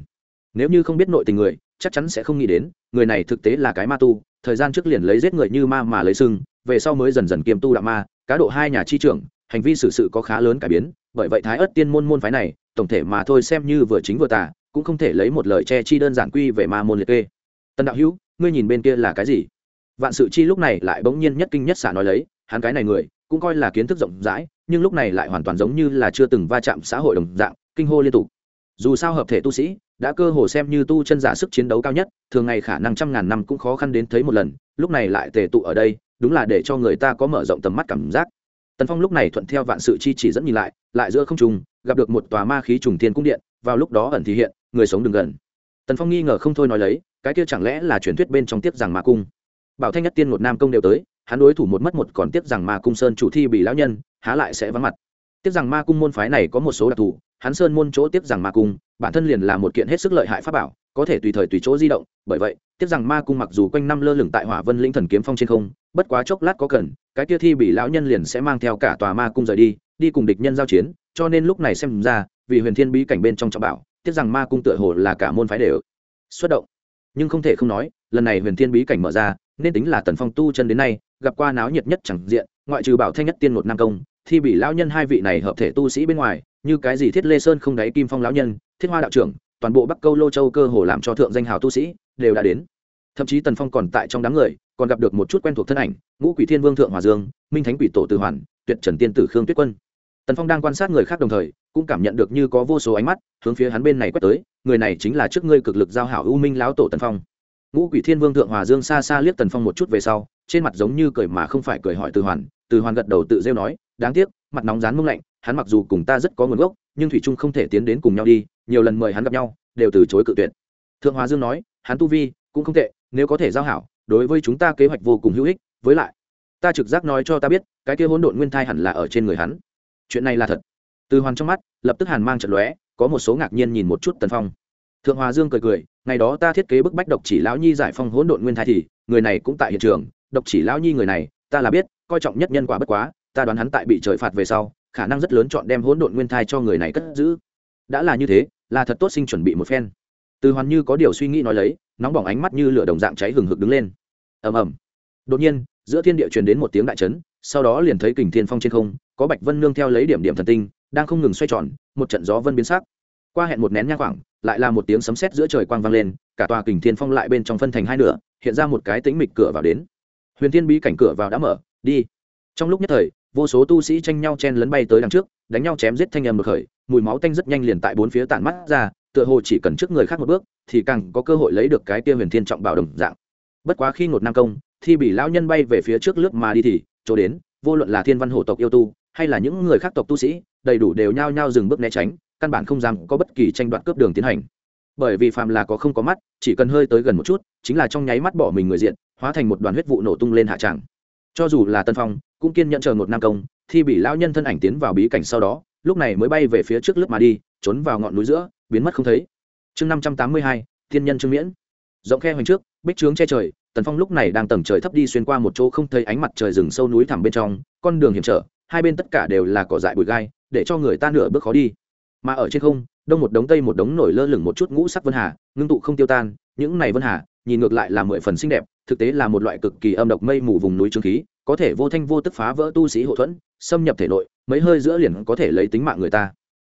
Nếu như không biết nội tình người chắc chắn sẽ không nghĩ đến, người này thực tế là cái ma tu, thời gian trước liền lấy giết người như ma mà lấy sưng về sau mới dần dần kiêm tu đạo ma, cá độ hai nhà chi trưởng, hành vi xử sự có khá lớn cải biến, bởi vậy thái ớt tiên môn môn phái này, tổng thể mà thôi xem như vừa chính vừa tà, cũng không thể lấy một lời che chi đơn giản quy về ma môn liệt kê. Tần đạo hữu, ngươi nhìn bên kia là cái gì? Vạn sự chi lúc này lại bỗng nhiên nhất kinh nhất xả nói lấy, hắn cái này người, cũng coi là kiến thức rộng rãi, nhưng lúc này lại hoàn toàn giống như là chưa từng va chạm xã hội đồng dạng, kinh hô liên tục. Dù sao hợp thể tu sĩ đã cơ hồ xem như tu chân giả sức chiến đấu cao nhất, thường ngày khả năng trăm ngàn năm cũng khó khăn đến thấy một lần, lúc này lại tề tụ ở đây, đúng là để cho người ta có mở rộng tầm mắt cảm giác. Tần phong lúc này thuận theo vạn sự chi chỉ dẫn nhìn lại lại giữa không trùng gặp được một tòa ma khí trùng thiên cung điện, vào lúc đó ẩn thì hiện, người sống đừng gần. Tần phong nghi ngờ không thôi nói lấy, cái kia chẳng lẽ là truyền thuyết bên trong tiếp rằng ma cung? Bảo thanh nhất tiên một nam công đều tới, hắn đối thủ một mất một còn tiếp rằng ma cung sơn chủ thi bị lão nhân, há lại sẽ vắng mặt. Tiếp rằng ma cung môn phái này có một số đặc thù, hắn sơn môn chỗ tiếp rằng ma cung bản thân liền là một kiện hết sức lợi hại pháp bảo, có thể tùy thời tùy chỗ di động, bởi vậy tiếp rằng ma cung mặc dù quanh năm lơ lửng tại hỏa vân linh thần kiếm phong trên không, bất quá chốc lát có cần, cái kia thi bị lão nhân liền sẽ mang theo cả tòa ma cung rời đi đi cùng địch nhân giao chiến, cho nên lúc này xem ra, vì huyền thiên bí cảnh bên trong trọng bảo, tiếc rằng ma cung tựa hồ là cả môn phái đều xuất động. Nhưng không thể không nói, lần này huyền thiên bí cảnh mở ra, nên tính là tần phong tu chân đến nay, gặp qua náo nhiệt nhất chẳng diện, ngoại trừ bảo thanh nhất tiên một nam công thì bị lão nhân hai vị này hợp thể tu sĩ bên ngoài, như cái gì thiết lê sơn không đáy kim phong lão nhân thiết hoa đạo trưởng, toàn bộ bắc câu lô châu cơ hồ làm cho thượng danh hào tu sĩ, đều đã đến. Thậm chí tần phong còn tại trong đám người, còn gặp được một chút quen thuộc thân ảnh, ngũ quỷ thiên vương thượng hòa dương, minh thánh quỷ tổ từ hoàn, tuyệt trần tiên tử khương tuyết quân. Tần phong đang quan sát người khác đồng thời, cũng cảm nhận được như có vô số ánh mắt hướng phía hắn bên này quét tới, người này chính là trước ngươi cực lực giao hảo u minh lão tổ tần phong. Ngũ quỷ thiên vương thượng hòa dương xa xa liếc tần phong một chút về sau, trên mặt giống như cười mà không phải cười hỏi từ hoàn từ hoàn gật đầu tự rêu nói, đáng tiếc, mặt nóng rán mông lạnh, hắn mặc dù cùng ta rất có nguồn gốc, nhưng thủy trung không thể tiến đến cùng nhau đi nhiều lần mời hắn gặp nhau, đều từ chối cự tuyệt. Thượng hòa dương nói, hắn tu vi cũng không tệ, nếu có thể giao hảo, đối với chúng ta kế hoạch vô cùng hữu ích, với lại, ta trực giác nói cho ta biết, cái kia hỗn độn nguyên thai hẳn là ở trên người hắn. Chuyện này là thật. Từ hoàn trong mắt, lập tức hàn mang trận lóe, có một số ngạc nhiên nhìn một chút tần phong. Thượng hòa dương cười cười, ngày đó ta thiết kế bức bách độc chỉ lão nhi giải phong hỗn độn nguyên thai thì, người này cũng tại hiện trường, độc chỉ lão nhi người này, ta là biết, coi trọng nhất nhân quả bất quá, ta đoán hắn tại bị trời phạt về sau, khả năng rất lớn chọn đem hỗn độn nguyên thai cho người này cất giữ đã là như thế, là thật tốt sinh chuẩn bị một phen. Từ hoàn như có điều suy nghĩ nói lấy, nóng bỏng ánh mắt như lửa đồng dạng cháy hừng hực đứng lên. Ầm ầm. Đột nhiên, giữa thiên địa truyền đến một tiếng đại chấn, sau đó liền thấy kình thiên phong trên không, có bạch vân nương theo lấy điểm điểm thần tinh, đang không ngừng xoay tròn, một trận gió vân biến sắc. Qua hẹn một nén nhang khoảng, lại là một tiếng sấm sét giữa trời quang vang lên, cả tòa kình thiên phong lại bên trong phân thành hai nửa, hiện ra một cái tĩnh mịch cửa vào đến. Huyền thiên bí cảnh cửa vào đã mở, đi. Trong lúc nhất thời vô số tu sĩ tranh nhau chen lấn bay tới đằng trước, đánh nhau chém giết thanh âm được khởi, mùi máu tanh rất nhanh liền tại bốn phía tản mắt ra, tựa hồ chỉ cần trước người khác một bước, thì càng có cơ hội lấy được cái tiêu huyền thiên trọng bảo đồng dạng. Bất quá khi ngột nam công, thì bị lão nhân bay về phía trước lướt mà đi thì, chỗ đến, vô luận là thiên văn hổ tộc yêu tu, hay là những người khác tộc tu sĩ, đầy đủ đều nhao nhao dừng bước né tránh, căn bản không dám có bất kỳ tranh đoạt cướp đường tiến hành. Bởi vì phàm là có không có mắt, chỉ cần hơi tới gần một chút, chính là trong nháy mắt bỏ mình người diện, hóa thành một đoàn huyết vụ nổ tung lên hạ tràng. Cho dù là tân phong cũng kiên nhận chờ một nam công, thì bị lão nhân thân ảnh tiến vào bí cảnh sau đó, lúc này mới bay về phía trước lướt mà đi, trốn vào ngọn núi giữa, biến mất không thấy. Chương năm trăm tám mươi hai, thiên nhân trương miễn. Rộng khe hoành trước, bích trướng che trời, tần phong lúc này đang tầng trời thấp đi xuyên qua một chỗ không thấy ánh mặt trời rừng sâu núi thẳm bên trong, con đường hiểm trở, hai bên tất cả đều là cỏ dại bụi gai, để cho người ta nửa bước khó đi. Mà ở trên không, đông một đống tây một đống nổi lơ lửng một chút ngũ sắc vân hà, ngưng tụ không tiêu tan, những này vân hà, nhìn ngược lại là mười phần xinh đẹp, thực tế là một loại cực kỳ âm độc mây mù vùng núi trương khí có thể vô thanh vô tức phá vỡ tu sĩ hậu thuẫn, xâm nhập thể nội, mấy hơi giữa liền có thể lấy tính mạng người ta.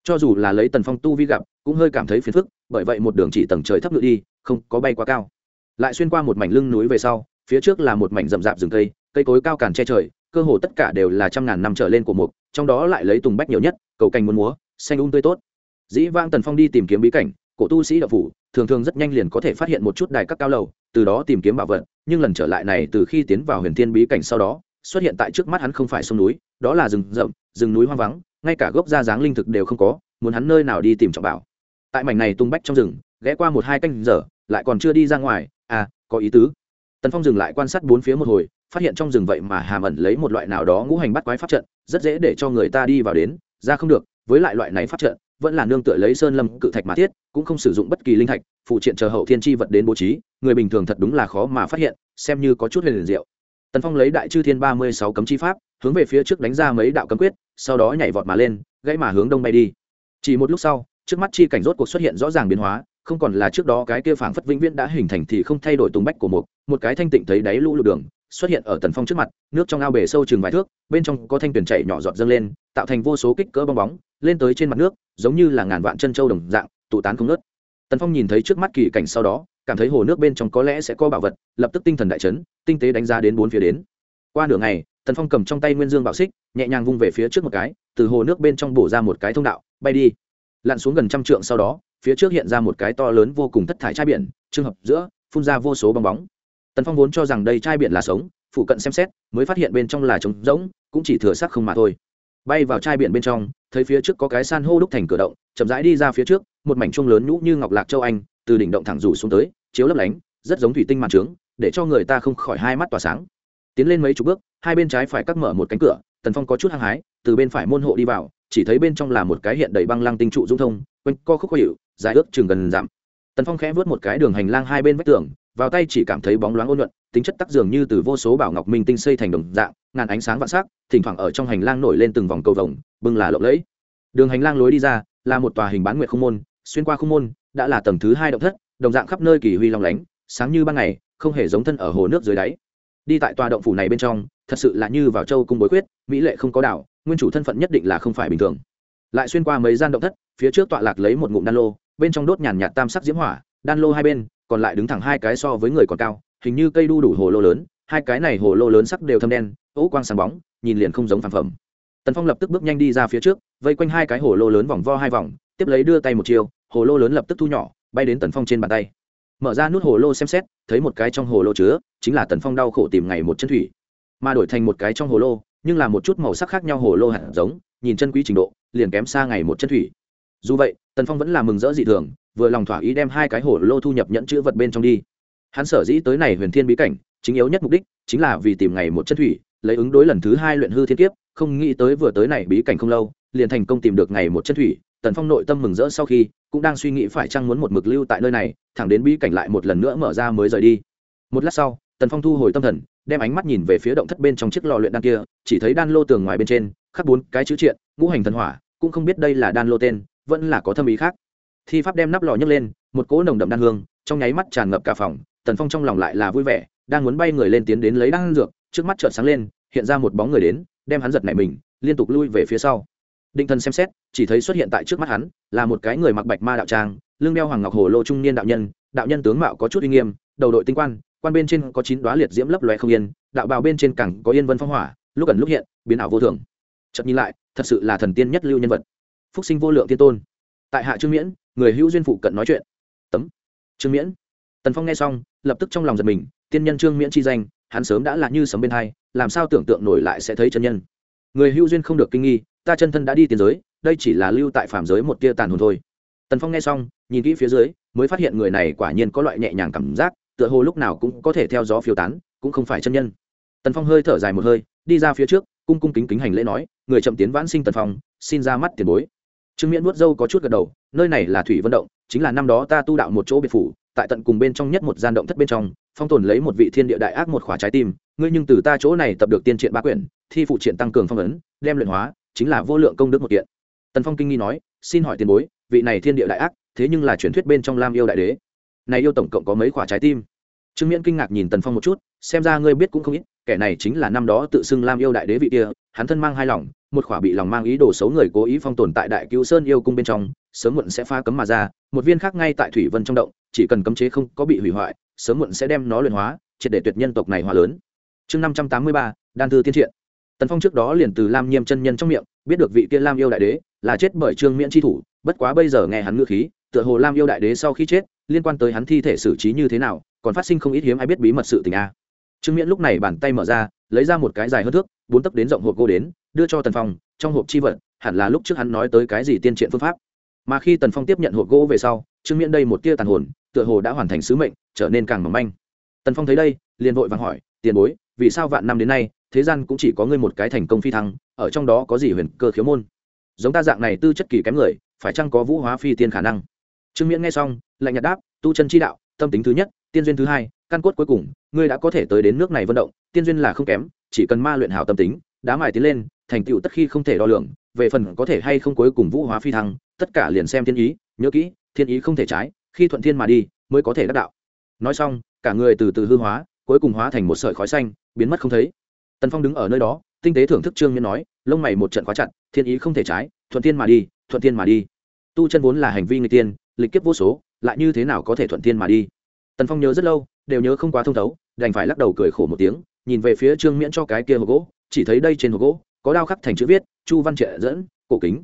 Cho dù là lấy tần phong tu vi gặp, cũng hơi cảm thấy phiền phức, bởi vậy một đường chỉ tầng trời thấp ngự đi, không có bay quá cao. Lại xuyên qua một mảnh lưng núi về sau, phía trước là một mảnh rậm rạp rừng cây cây cối cao càn che trời, cơ hồ tất cả đều là trăm ngàn năm trở lên của mục, trong đó lại lấy tùng bách nhiều nhất, cầu cành muôn múa, xanh ung tươi tốt. Dĩ vang tần phong đi tìm kiếm bí cảnh, cổ tu sĩ đạo phủ, thường thường rất nhanh liền có thể phát hiện một chút đài các cao lầu, từ đó tìm kiếm bảo vật nhưng lần trở lại này từ khi tiến vào huyền thiên bí cảnh sau đó, xuất hiện tại trước mắt hắn không phải sông núi, đó là rừng rậm, rừng núi hoang vắng, ngay cả gốc da dáng linh thực đều không có, muốn hắn nơi nào đi tìm trọng bảo. Tại mảnh này tung bách trong rừng, ghé qua một hai canh giờ, lại còn chưa đi ra ngoài à có ý tứ. Tần phong dừng lại quan sát bốn phía một hồi, phát hiện trong rừng vậy mà hàm ẩn lấy một loại nào đó ngũ hành bắt quái pháp trận, rất dễ để cho người ta đi vào đến, ra không được, với lại loại này pháp trận vẫn là nương tựa lấy sơn lâm cự thạch mà thiết, cũng không sử dụng bất kỳ linh thạch, phụ triện chờ hậu thiên tri vật đến bố trí, người bình thường thật đúng là khó mà phát hiện, xem như có chút huyền liền diệu. Tần phong lấy đại chư thiên ba mươi sáu cấm chi pháp, hướng về phía trước đánh ra mấy đạo cấm quyết, sau đó nhảy vọt mà lên, gãy mà hướng đông bay đi. Chỉ một lúc sau, trước mắt chi cảnh rốt cuộc xuất hiện rõ ràng biến hóa, không còn là trước đó cái kia phảng phất vĩnh viễn đã hình thành thì không thay đổi tùng bách của một một cái thanh tịnh thấy đáy lũ lụt đường xuất hiện ở tần phong trước mặt, nước trong ao bể sâu chừng vài thước, bên trong có thanh tuyển chảy nhỏ giọt dâng lên, tạo thành vô số kích cỡ bong bóng, lên tới trên mặt nước, giống như là ngàn vạn chân châu đồng dạng, tụ tán không nớt tần phong nhìn thấy trước mắt kỳ cảnh sau đó, cảm thấy hồ nước bên trong có lẽ sẽ có bảo vật, lập tức tinh thần đại chấn, tinh tế đánh giá đến bốn phía đến. Qua nửa ngày, tần phong cầm trong tay nguyên dương bảo xích, nhẹ nhàng vung về phía trước một cái, từ hồ nước bên trong bổ ra một cái thông đạo, bay đi. Lặn xuống gần trăm trượng sau đó, phía trước hiện ra một cái to lớn vô cùng thất thải chai biển trường hợp giữa, phun ra vô số bong bóng tần phong vốn cho rằng đây chai biển là sống phụ cận xem xét, mới phát hiện bên trong là trống rỗng, cũng chỉ thừa sắc không mà thôi. Bay vào chai biển bên trong, thấy phía trước có cái san hô đúc thành cửa động, chậm rãi đi ra phía trước, một mảnh chuông lớn nhũ như ngọc lạc châu anh, từ đỉnh động thẳng rủ xuống tới, chiếu lấp lánh, rất giống thủy tinh màn trướng, để cho người ta không khỏi hai mắt tỏa sáng. Tiến lên mấy chục bước, hai bên trái phải cắt mở một cánh cửa, tần phong có chút hăng hái, từ bên phải môn hộ đi vào, chỉ thấy bên trong là một cái hiện đầy băng lăng tinh trụ dung thông, quanh co khúc khó hiệu dài ước chừng gần giảm. Tần phong khẽ vớt một cái đường hành lang hai bên vách tường vào tay chỉ cảm thấy bóng loáng ôn nhuận, tính chất tắc dường như từ vô số bảo ngọc minh tinh xây thành đồng dạng, ngàn ánh sáng vạn sắc, thỉnh thoảng ở trong hành lang nổi lên từng vòng cầu vồng, bưng là lộng lẫy. Đường hành lang lối đi ra, là một tòa hình bán nguyệt không môn, xuyên qua không môn, đã là tầng thứ hai động thất, đồng dạng khắp nơi kỳ huy long lánh, sáng như ban ngày, không hề giống thân ở hồ nước dưới đáy. Đi tại tòa động phủ này bên trong, thật sự là như vào châu cung bối quyết mỹ lệ không có đảo, nguyên chủ thân phận nhất định là không phải bình thường. Lại xuyên qua mấy gian động thất, phía trước tọa lạc lấy một ngụm đan lô, bên trong đốt nhàn nhạt tam sắc diễm hỏa, đan lô hai bên còn lại đứng thẳng hai cái so với người còn cao, hình như cây đu đủ hồ lô lớn, hai cái này hồ lô lớn sắc đều thâm đen ố quang sáng bóng, nhìn liền không giống phản phẩm. Tần phong lập tức bước nhanh đi ra phía trước, vây quanh hai cái hồ lô lớn vòng vo hai vòng, tiếp lấy đưa tay một chiều hồ lô lớn lập tức thu nhỏ, bay đến tần phong trên bàn tay. Mở ra nút hồ lô xem xét, thấy một cái trong hồ lô chứa, chính là tần phong đau khổ tìm ngày một chân thủy. Mà đổi thành một cái trong hồ lô, nhưng là một chút màu sắc khác nhau hồ lô hạt giống, nhìn chân quý trình độ, liền kém xa ngày một chân thủy. Dù vậy tần phong vẫn là mừng rỡ dị thường, vừa lòng thỏa ý đem hai cái hổ lô thu nhập nhẫn chữ vật bên trong đi. Hắn sở dĩ tới này huyền thiên bí cảnh, chính yếu nhất mục đích chính là vì tìm ngày một chân thủy, lấy ứng đối lần thứ hai luyện hư thiên kiếp, không nghĩ tới vừa tới này bí cảnh không lâu, liền thành công tìm được ngày một chân thủy, tần phong nội tâm mừng rỡ sau khi, cũng đang suy nghĩ phải chăng muốn một mực lưu tại nơi này, thẳng đến bí cảnh lại một lần nữa mở ra mới rời đi. Một lát sau, tần phong thu hồi tâm thần, đem ánh mắt nhìn về phía động thất bên trong chiếc lò luyện đan kia, chỉ thấy đan lô tường ngoài bên trên, khắc bốn cái chữ triện, ngũ hành thần hỏa, cũng không biết đây là đan lô tên vẫn là có thâm ý khác. Thi pháp đem nắp lò nhấc lên, một cỗ nồng đậm đan hương, trong nháy mắt tràn ngập cả phòng, tần phong trong lòng lại là vui vẻ, đang muốn bay người lên tiến đến lấy đan dược, trước mắt trợn sáng lên, hiện ra một bóng người đến, đem hắn giật nảy mình, liên tục lui về phía sau. Định thần xem xét, chỉ thấy xuất hiện tại trước mắt hắn, là một cái người mặc bạch ma đạo trang, lưng đeo hoàng ngọc hồ lô trung niên đạo nhân đạo nhân tướng mạo có chút uy nghiêm, đầu đội tinh quan quan bên trên có chín đoá liệt diễm lấp loe không yên, đạo bào bên trên cẳng có yên vân phong hỏa, lúc ẩn lúc hiện, biến ảo vô thường. Chợt nhìn lại, thật sự là thần tiên nhất lưu nhân vật phúc sinh vô lượng thiên tôn. Tại hạ trương miễn, người hữu duyên phụ cận nói chuyện. Tấm. Trương miễn. Tần phong nghe xong, lập tức trong lòng giật mình, tiên nhân trương miễn chi danh, hắn sớm đã là như sấm bên hai, làm sao tưởng tượng nổi lại sẽ thấy chân nhân. Người hữu duyên không được kinh nghi, ta chân thân đã đi tiền giới, đây chỉ là lưu tại phàm giới một tia tàn hồn thôi. Tần phong nghe xong, nhìn kỹ phía dưới, mới phát hiện người này quả nhiên có loại nhẹ nhàng cảm giác, tựa hồ lúc nào cũng có thể theo gió phiêu tán, cũng không phải chân nhân. Tần phong hơi thở dài một hơi, đi ra phía trước, cung cung kính kính hành lễ nói, người chậm tiến vãn sinh tần phong, xin ra mắt tiền bối trương miễn nuốt dâu có chút gật đầu, nơi này là thủy vận động, chính là năm đó ta tu đạo một chỗ biệt phủ, tại tận cùng bên trong nhất một gian động thất bên trong, phong tồn lấy một vị thiên địa đại ác một khóa trái tim, ngươi nhưng từ ta chỗ này tập được tiên triện ba quyển, thi phụ triện tăng cường phong ấn, đem luyện hóa, chính là vô lượng công đức một kiện. Tần phong kinh nghi nói, xin hỏi tiền bối, vị này thiên địa đại ác, thế nhưng là truyền thuyết bên trong lam yêu đại đế. Này yêu tổng cộng có mấy quả trái tim? Trương miễn kinh ngạc nhìn tần phong một chút, xem ra ngươi biết cũng không ít kẻ này chính là năm đó tự xưng lam yêu đại đế vị kia, hắn thân mang hai lòng, một khỏa bị lòng mang ý đồ xấu người cố ý phong tồn tại đại cứu sơn yêu cung bên trong, sớm muộn sẽ pha cấm mà ra, một viên khác ngay tại thủy vân trong động, chỉ cần cấm chế không có bị hủy hoại, sớm muộn sẽ đem nó luyện hóa, triệt để tuyệt nhân tộc này hóa lớn. Chương năm trăm tám mươi ba, đan thư tiên triện. Tần phong trước đó liền từ lam nhiêm chân nhân trong miệng, biết được vị kia lam yêu đại đế là chết bởi trương miễn tri thủ, bất quá bây giờ nghe hắn ngữ khí, tựa hồ lam yêu đại đế sau khi chết, liên quan tới hắn thi thể xử trí như thế nào, còn phát sinh không ít hiếm ai biết bí mật sự tình a trương miễn lúc này bàn tay mở ra, lấy ra một cái dài hơn thước, bốn tấc đến rộng hộp gỗ đến, đưa cho tần phong, trong hộp chi vật, hẳn là lúc trước hắn nói tới cái gì tiên triện phương pháp. Mà khi tần phong tiếp nhận hộp gỗ về sau, trương miễn đây một tia tàn hồn, tựa hồ đã hoàn thành sứ mệnh, trở nên càng mỏng manh. Tần phong thấy đây, liền vội vàng hỏi, tiền bối, vì sao vạn năm đến nay, thế gian cũng chỉ có ngươi một cái thành công phi thăng, ở trong đó có gì huyền cơ khiếu môn? Giống ta dạng này tư chất kỳ kém người, phải chăng có vũ hóa phi tiên khả năng? Trương miễn nghe xong, lạnh nhạt đáp, tu chân chi đạo, tâm tính thứ nhất, tiên duyên thứ hai căn cốt cuối cùng, ngươi đã có thể tới đến nước này vận động, tiên duyên là không kém, chỉ cần ma luyện hảo tâm tính, đá mài tiến lên, thành tựu tất khi không thể đo lường, về phần có thể hay không cuối cùng vũ hóa phi thăng, tất cả liền xem thiên ý, nhớ kỹ, thiên ý không thể trái, khi thuận thiên mà đi, mới có thể đắc đạo. Nói xong, cả người từ từ hư hóa, cuối cùng hóa thành một sợi khói xanh, biến mất không thấy. Tần phong đứng ở nơi đó, tinh tế thưởng thức trương miên nói, lông mày một trận khóa chặt, thiên ý không thể trái, thuận thiên mà đi, thuận thiên mà đi. Tu chân vốn là hành vi người tiên, lịch kiếp vô số, lại như thế nào có thể thuận thiên mà đi? Tần phong nhớ rất lâu đều nhớ không quá thông thấu, đành phải lắc đầu cười khổ một tiếng, nhìn về phía trương miễn cho cái kia hộp gỗ, chỉ thấy đây trên hộp gỗ, có đao khắc thành chữ viết, chu văn trệ dẫn, cổ kính.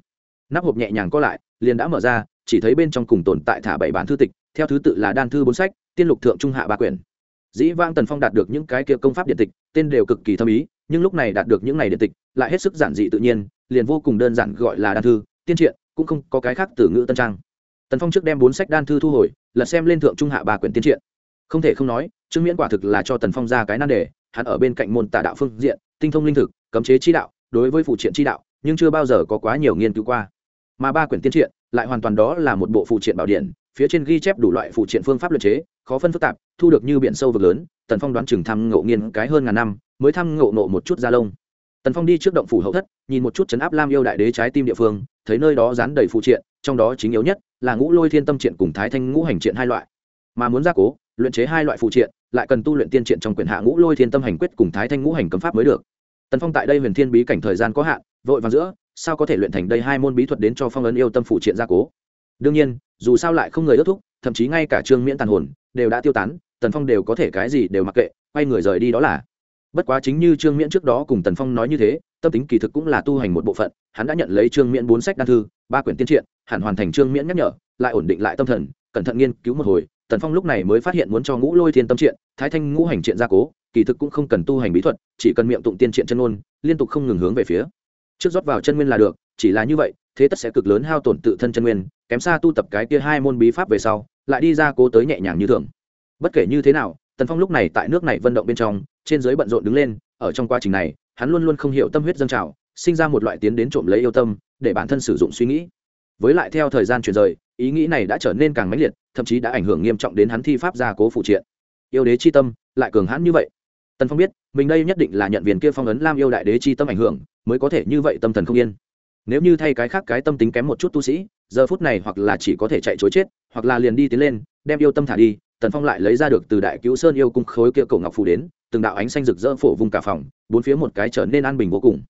Nắp hộp nhẹ nhàng co lại, liền đã mở ra, chỉ thấy bên trong cùng tồn tại thả bảy bản thư tịch, theo thứ tự là đan thư bốn sách, tiên lục thượng trung hạ ba quyển. Dĩ vang tần phong đạt được những cái kia công pháp điện tịch, tên đều cực kỳ thâm ý, nhưng lúc này đạt được những này điện tịch, lại hết sức giản dị tự nhiên, liền vô cùng đơn giản gọi là đan thư, tiên triện, cũng không có cái khác từ ngữ tân trang. Tần phong trước đem bốn sách đan thư thu hồi, lật xem lên thượng trung hạ ba quyển tiên triện không thể không nói, trương miễn quả thực là cho tần phong ra cái nan đề, hắn ở bên cạnh môn tà đạo phương diện, tinh thông linh thực, cấm chế chi đạo, đối với phụ triện chi đạo, nhưng chưa bao giờ có quá nhiều nghiên cứu qua. Mà ba quyển tiên triện, lại hoàn toàn đó là một bộ phụ triện bảo điện, phía trên ghi chép đủ loại phụ triện phương pháp luật chế, khó phân phức tạp, thu được như biển sâu vực lớn, tần phong đoán chừng thăm ngộ nghiên cái hơn ngàn năm, mới thăm ngộ nộ một chút da lông. Tần phong đi trước động phủ hậu thất, nhìn một chút chấn áp lam yêu đại đế trái tim địa phương, thấy nơi đó dán đầy phụ triện, trong đó chính yếu nhất là ngũ lôi thiên tâm triện cùng thái thanh ngũ hành triện hai loại. Mà muốn gia cố luyện chế hai loại phụ triện, lại cần tu luyện tiên triện trong quyền hạ ngũ lôi thiên tâm hành quyết cùng thái thanh ngũ hành cấm pháp mới được. Tần phong tại đây huyền thiên bí cảnh thời gian có hạn, vội vàng giữa, sao có thể luyện thành đây hai môn bí thuật đến cho phong ấn yêu tâm phụ triện gia cố? Đương nhiên, dù sao lại không người ước thúc, thậm chí ngay cả trương miễn tàn hồn đều đã tiêu tán, tần phong đều có thể cái gì đều mặc kệ, quay người rời đi đó là. Bất quá chính như trương miễn trước đó cùng tần phong nói như thế, tâm tính kỳ thực cũng là tu hành một bộ phận, hắn đã nhận lấy trương miễn bốn sách đan thư, ba quyển tiên triện, hẳn hoàn thành trương miễn nhắc nhở, lại ổn định lại tâm thần, cẩn thận nghiên cứu một hồi tần phong lúc này mới phát hiện muốn cho ngũ lôi thiên tâm triện, thái thanh ngũ hành triện gia cố, kỳ thực cũng không cần tu hành bí thuật, chỉ cần miệng tụng tiên triện chân ngôn, liên tục không ngừng hướng về phía. Trước rót vào chân nguyên là được, chỉ là như vậy, thế tất sẽ cực lớn hao tổn tự thân chân nguyên, kém xa tu tập cái kia hai môn bí pháp về sau, lại đi ra cố tới nhẹ nhàng như thường. Bất kể như thế nào, tần phong lúc này tại nước này vận động bên trong, trên giới bận rộn đứng lên, ở trong quá trình này, hắn luôn luôn không hiểu tâm huyết dâng trào, sinh ra một loại tiến đến trộm lấy yêu tâm, để bản thân sử dụng suy nghĩ với lại theo thời gian chuyển rời, ý nghĩ này đã trở nên càng mãnh liệt, thậm chí đã ảnh hưởng nghiêm trọng đến hắn thi pháp gia cố phụ triện. Yêu đế chi tâm, lại cường hãn như vậy. Tần phong biết, mình đây nhất định là nhận viên kia phong ấn lam yêu đại đế chi tâm ảnh hưởng, mới có thể như vậy tâm thần không yên. Nếu như thay cái khác cái tâm tính kém một chút tu sĩ, giờ phút này hoặc là chỉ có thể chạy chối chết, hoặc là liền đi tiến lên, đem yêu tâm thả đi, tần phong lại lấy ra được từ đại cứu sơn yêu cung khối kia cổ ngọc phù đến, từng đạo ánh xanh rực rỡ phổ vùng cả phòng, bốn phía một cái trở nên an bình vô cùng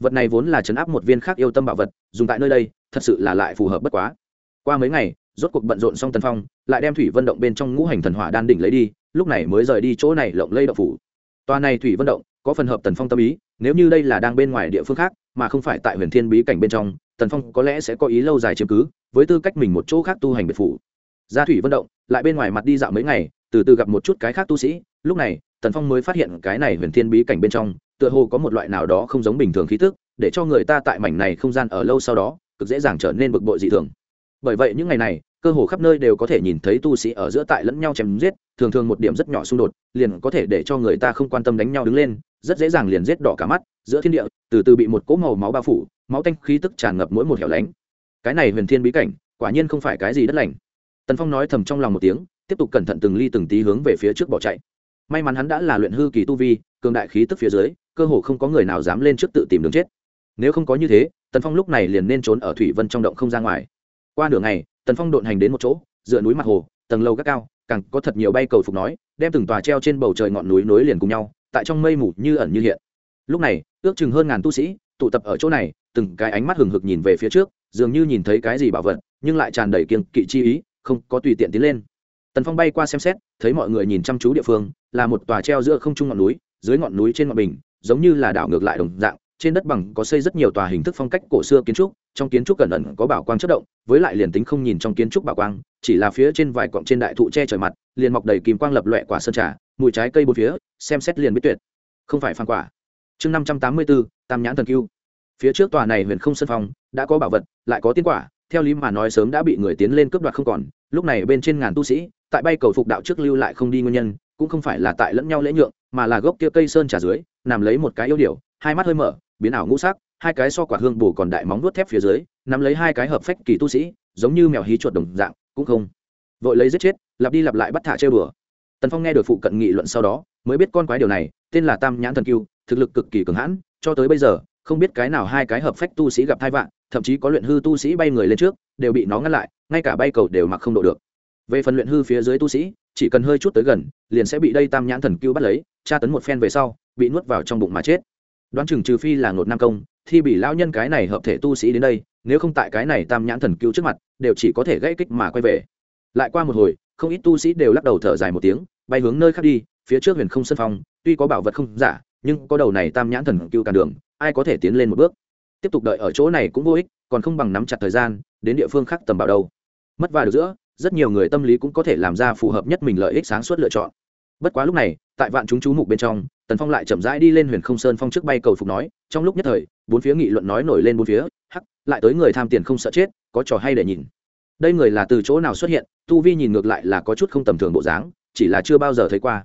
vật này vốn là chấn áp một viên khác yêu tâm bảo vật, dùng tại nơi đây, thật sự là lại phù hợp bất quá. Qua mấy ngày, rốt cuộc bận rộn xong tần phong, lại đem thủy vân động bên trong ngũ hành thần hỏa đan đỉnh lấy đi, lúc này mới rời đi chỗ này lộng lây động phủ. Tòa này thủy vân động, có phần hợp tần phong tâm ý, nếu như đây là đang bên ngoài địa phương khác, mà không phải tại huyền thiên bí cảnh bên trong, tần phong có lẽ sẽ có ý lâu dài chiếm cứ, với tư cách mình một chỗ khác tu hành biệt phủ. Ra thủy vận động, lại bên ngoài mặt đi dạo mấy ngày, từ từ gặp một chút cái khác tu sĩ, lúc này, tần phong mới phát hiện cái này huyền thiên bí cảnh bên trong tựa hồ có một loại nào đó không giống bình thường khí tức, để cho người ta tại mảnh này không gian ở lâu sau đó, cực dễ dàng trở nên bực bội dị thường. Bởi vậy những ngày này, cơ hồ khắp nơi đều có thể nhìn thấy tu sĩ ở giữa tại lẫn nhau chém giết, thường thường một điểm rất nhỏ xung đột, liền có thể để cho người ta không quan tâm đánh nhau đứng lên, rất dễ dàng liền giết đỏ cả mắt, giữa thiên địa, từ từ bị một cỗ màu máu bao phủ, máu tanh khí tức tràn ngập mỗi một hẻo lánh. Cái này huyền thiên bí cảnh, quả nhiên không phải cái gì đất lành. Tần phong nói thầm trong lòng một tiếng, tiếp tục cẩn thận từng ly từng tí hướng về phía trước bỏ chạy. May mắn hắn đã là luyện hư kỳ tu vi, cường đại khí tức phía dưới cơ hồ không có người nào dám lên trước tự tìm đường chết. Nếu không có như thế, tần phong lúc này liền nên trốn ở thủy vân trong động không ra ngoài. Qua nửa ngày, tần phong độn hành đến một chỗ, dựa núi mặt hồ, tầng lâu các cao, càng có thật nhiều bay cầu phục nói, đem từng tòa treo trên bầu trời ngọn núi nối liền cùng nhau, tại trong mây mù như ẩn như hiện. Lúc này, ước chừng hơn ngàn tu sĩ, tụ tập ở chỗ này, từng cái ánh mắt hừng hực nhìn về phía trước, dường như nhìn thấy cái gì bảo vật, nhưng lại tràn đầy kiên kỵ chi ý, không có tùy tiện tiến lên. Tần phong bay qua xem xét, thấy mọi người nhìn chăm chú địa phương, là một tòa treo giữa không trung ngọn núi, dưới ngọn núi trên ngọn bình giống như là đảo ngược lại đồng dạng, trên đất bằng có xây rất nhiều tòa hình thức phong cách cổ xưa kiến trúc, trong kiến trúc cẩn ẩn có bảo quang chất động, với lại liền tính không nhìn trong kiến trúc bảo quang, chỉ là phía trên vài cọng trên đại thụ che trời mặt, liền mọc đầy kìm quang lập loẹ quả sơn trà, mùi trái cây bốn phía, xem xét liền biết tuyệt. Không phải phan quả. Chương năm trăm tám mươi bốn, tam nhãn thần cưu phía trước tòa này huyền không sân phong đã có bảo vật, lại có tiên quả, theo lý mà nói sớm đã bị người tiến lên cướp đoạt không còn, lúc này bên trên ngàn tu sĩ, tại bay cầu phục đạo trước lưu lại không đi nguyên nhân, cũng không phải là tại lẫn nhau lễ nhượng mà là gốc kia cây sơn trà dưới, nằm lấy một cái yêu điểu, hai mắt hơi mở, biến ảo ngũ sắc, hai cái so quả hương bù còn đại móng nuốt thép phía dưới, nắm lấy hai cái hợp phách kỳ tu sĩ, giống như mèo hí chuột đồng dạng, cũng không vội lấy giết chết, lặp đi lặp lại bắt thả chơi bừa tần phong nghe được phụ cận nghị luận sau đó, mới biết con quái điều này, tên là tam nhãn thần kiêu thực lực cực kỳ cường hãn, cho tới bây giờ, không biết cái nào hai cái hợp phách tu sĩ gặp thai vạn, thậm chí có luyện hư tu sĩ bay người lên trước, đều bị nó ngăn lại, ngay cả bay cầu đều mặc không độ được. Về phần luyện hư phía dưới tu sĩ, chỉ cần hơi chút tới gần, liền sẽ bị đây tam nhãn thần cưu bắt lấy tra tấn một phen về sau, bị nuốt vào trong bụng mà chết. Đoán chừng trừ phi là ngột nam công, thì bị lão nhân cái này hợp thể tu sĩ đến đây, nếu không tại cái này tam nhãn thần cứu trước mặt, đều chỉ có thể gãy kích mà quay về. Lại qua một hồi, không ít tu sĩ đều lắc đầu thở dài một tiếng, bay hướng nơi khác đi, phía trước huyền không sân phong, tuy có bảo vật không giả, nhưng có đầu này tam nhãn thần cứu cản đường, ai có thể tiến lên một bước. Tiếp tục đợi ở chỗ này cũng vô ích, còn không bằng nắm chặt thời gian, đến địa phương khác tầm bảo đâu. Mất và được giữa, rất nhiều người tâm lý cũng có thể làm ra phù hợp nhất mình lợi ích sáng suốt lựa chọn bất quá lúc này, tại vạn chúng chú mục bên trong, tần phong lại chậm rãi đi lên huyền không sơn phong trước bay cầu phục nói, trong lúc nhất thời, bốn phía nghị luận nói nổi lên bốn phía, hắc, lại tới người tham tiền không sợ chết, có trò hay để nhìn. Đây người là từ chỗ nào xuất hiện, tu vi nhìn ngược lại là có chút không tầm thường bộ dáng, chỉ là chưa bao giờ thấy qua.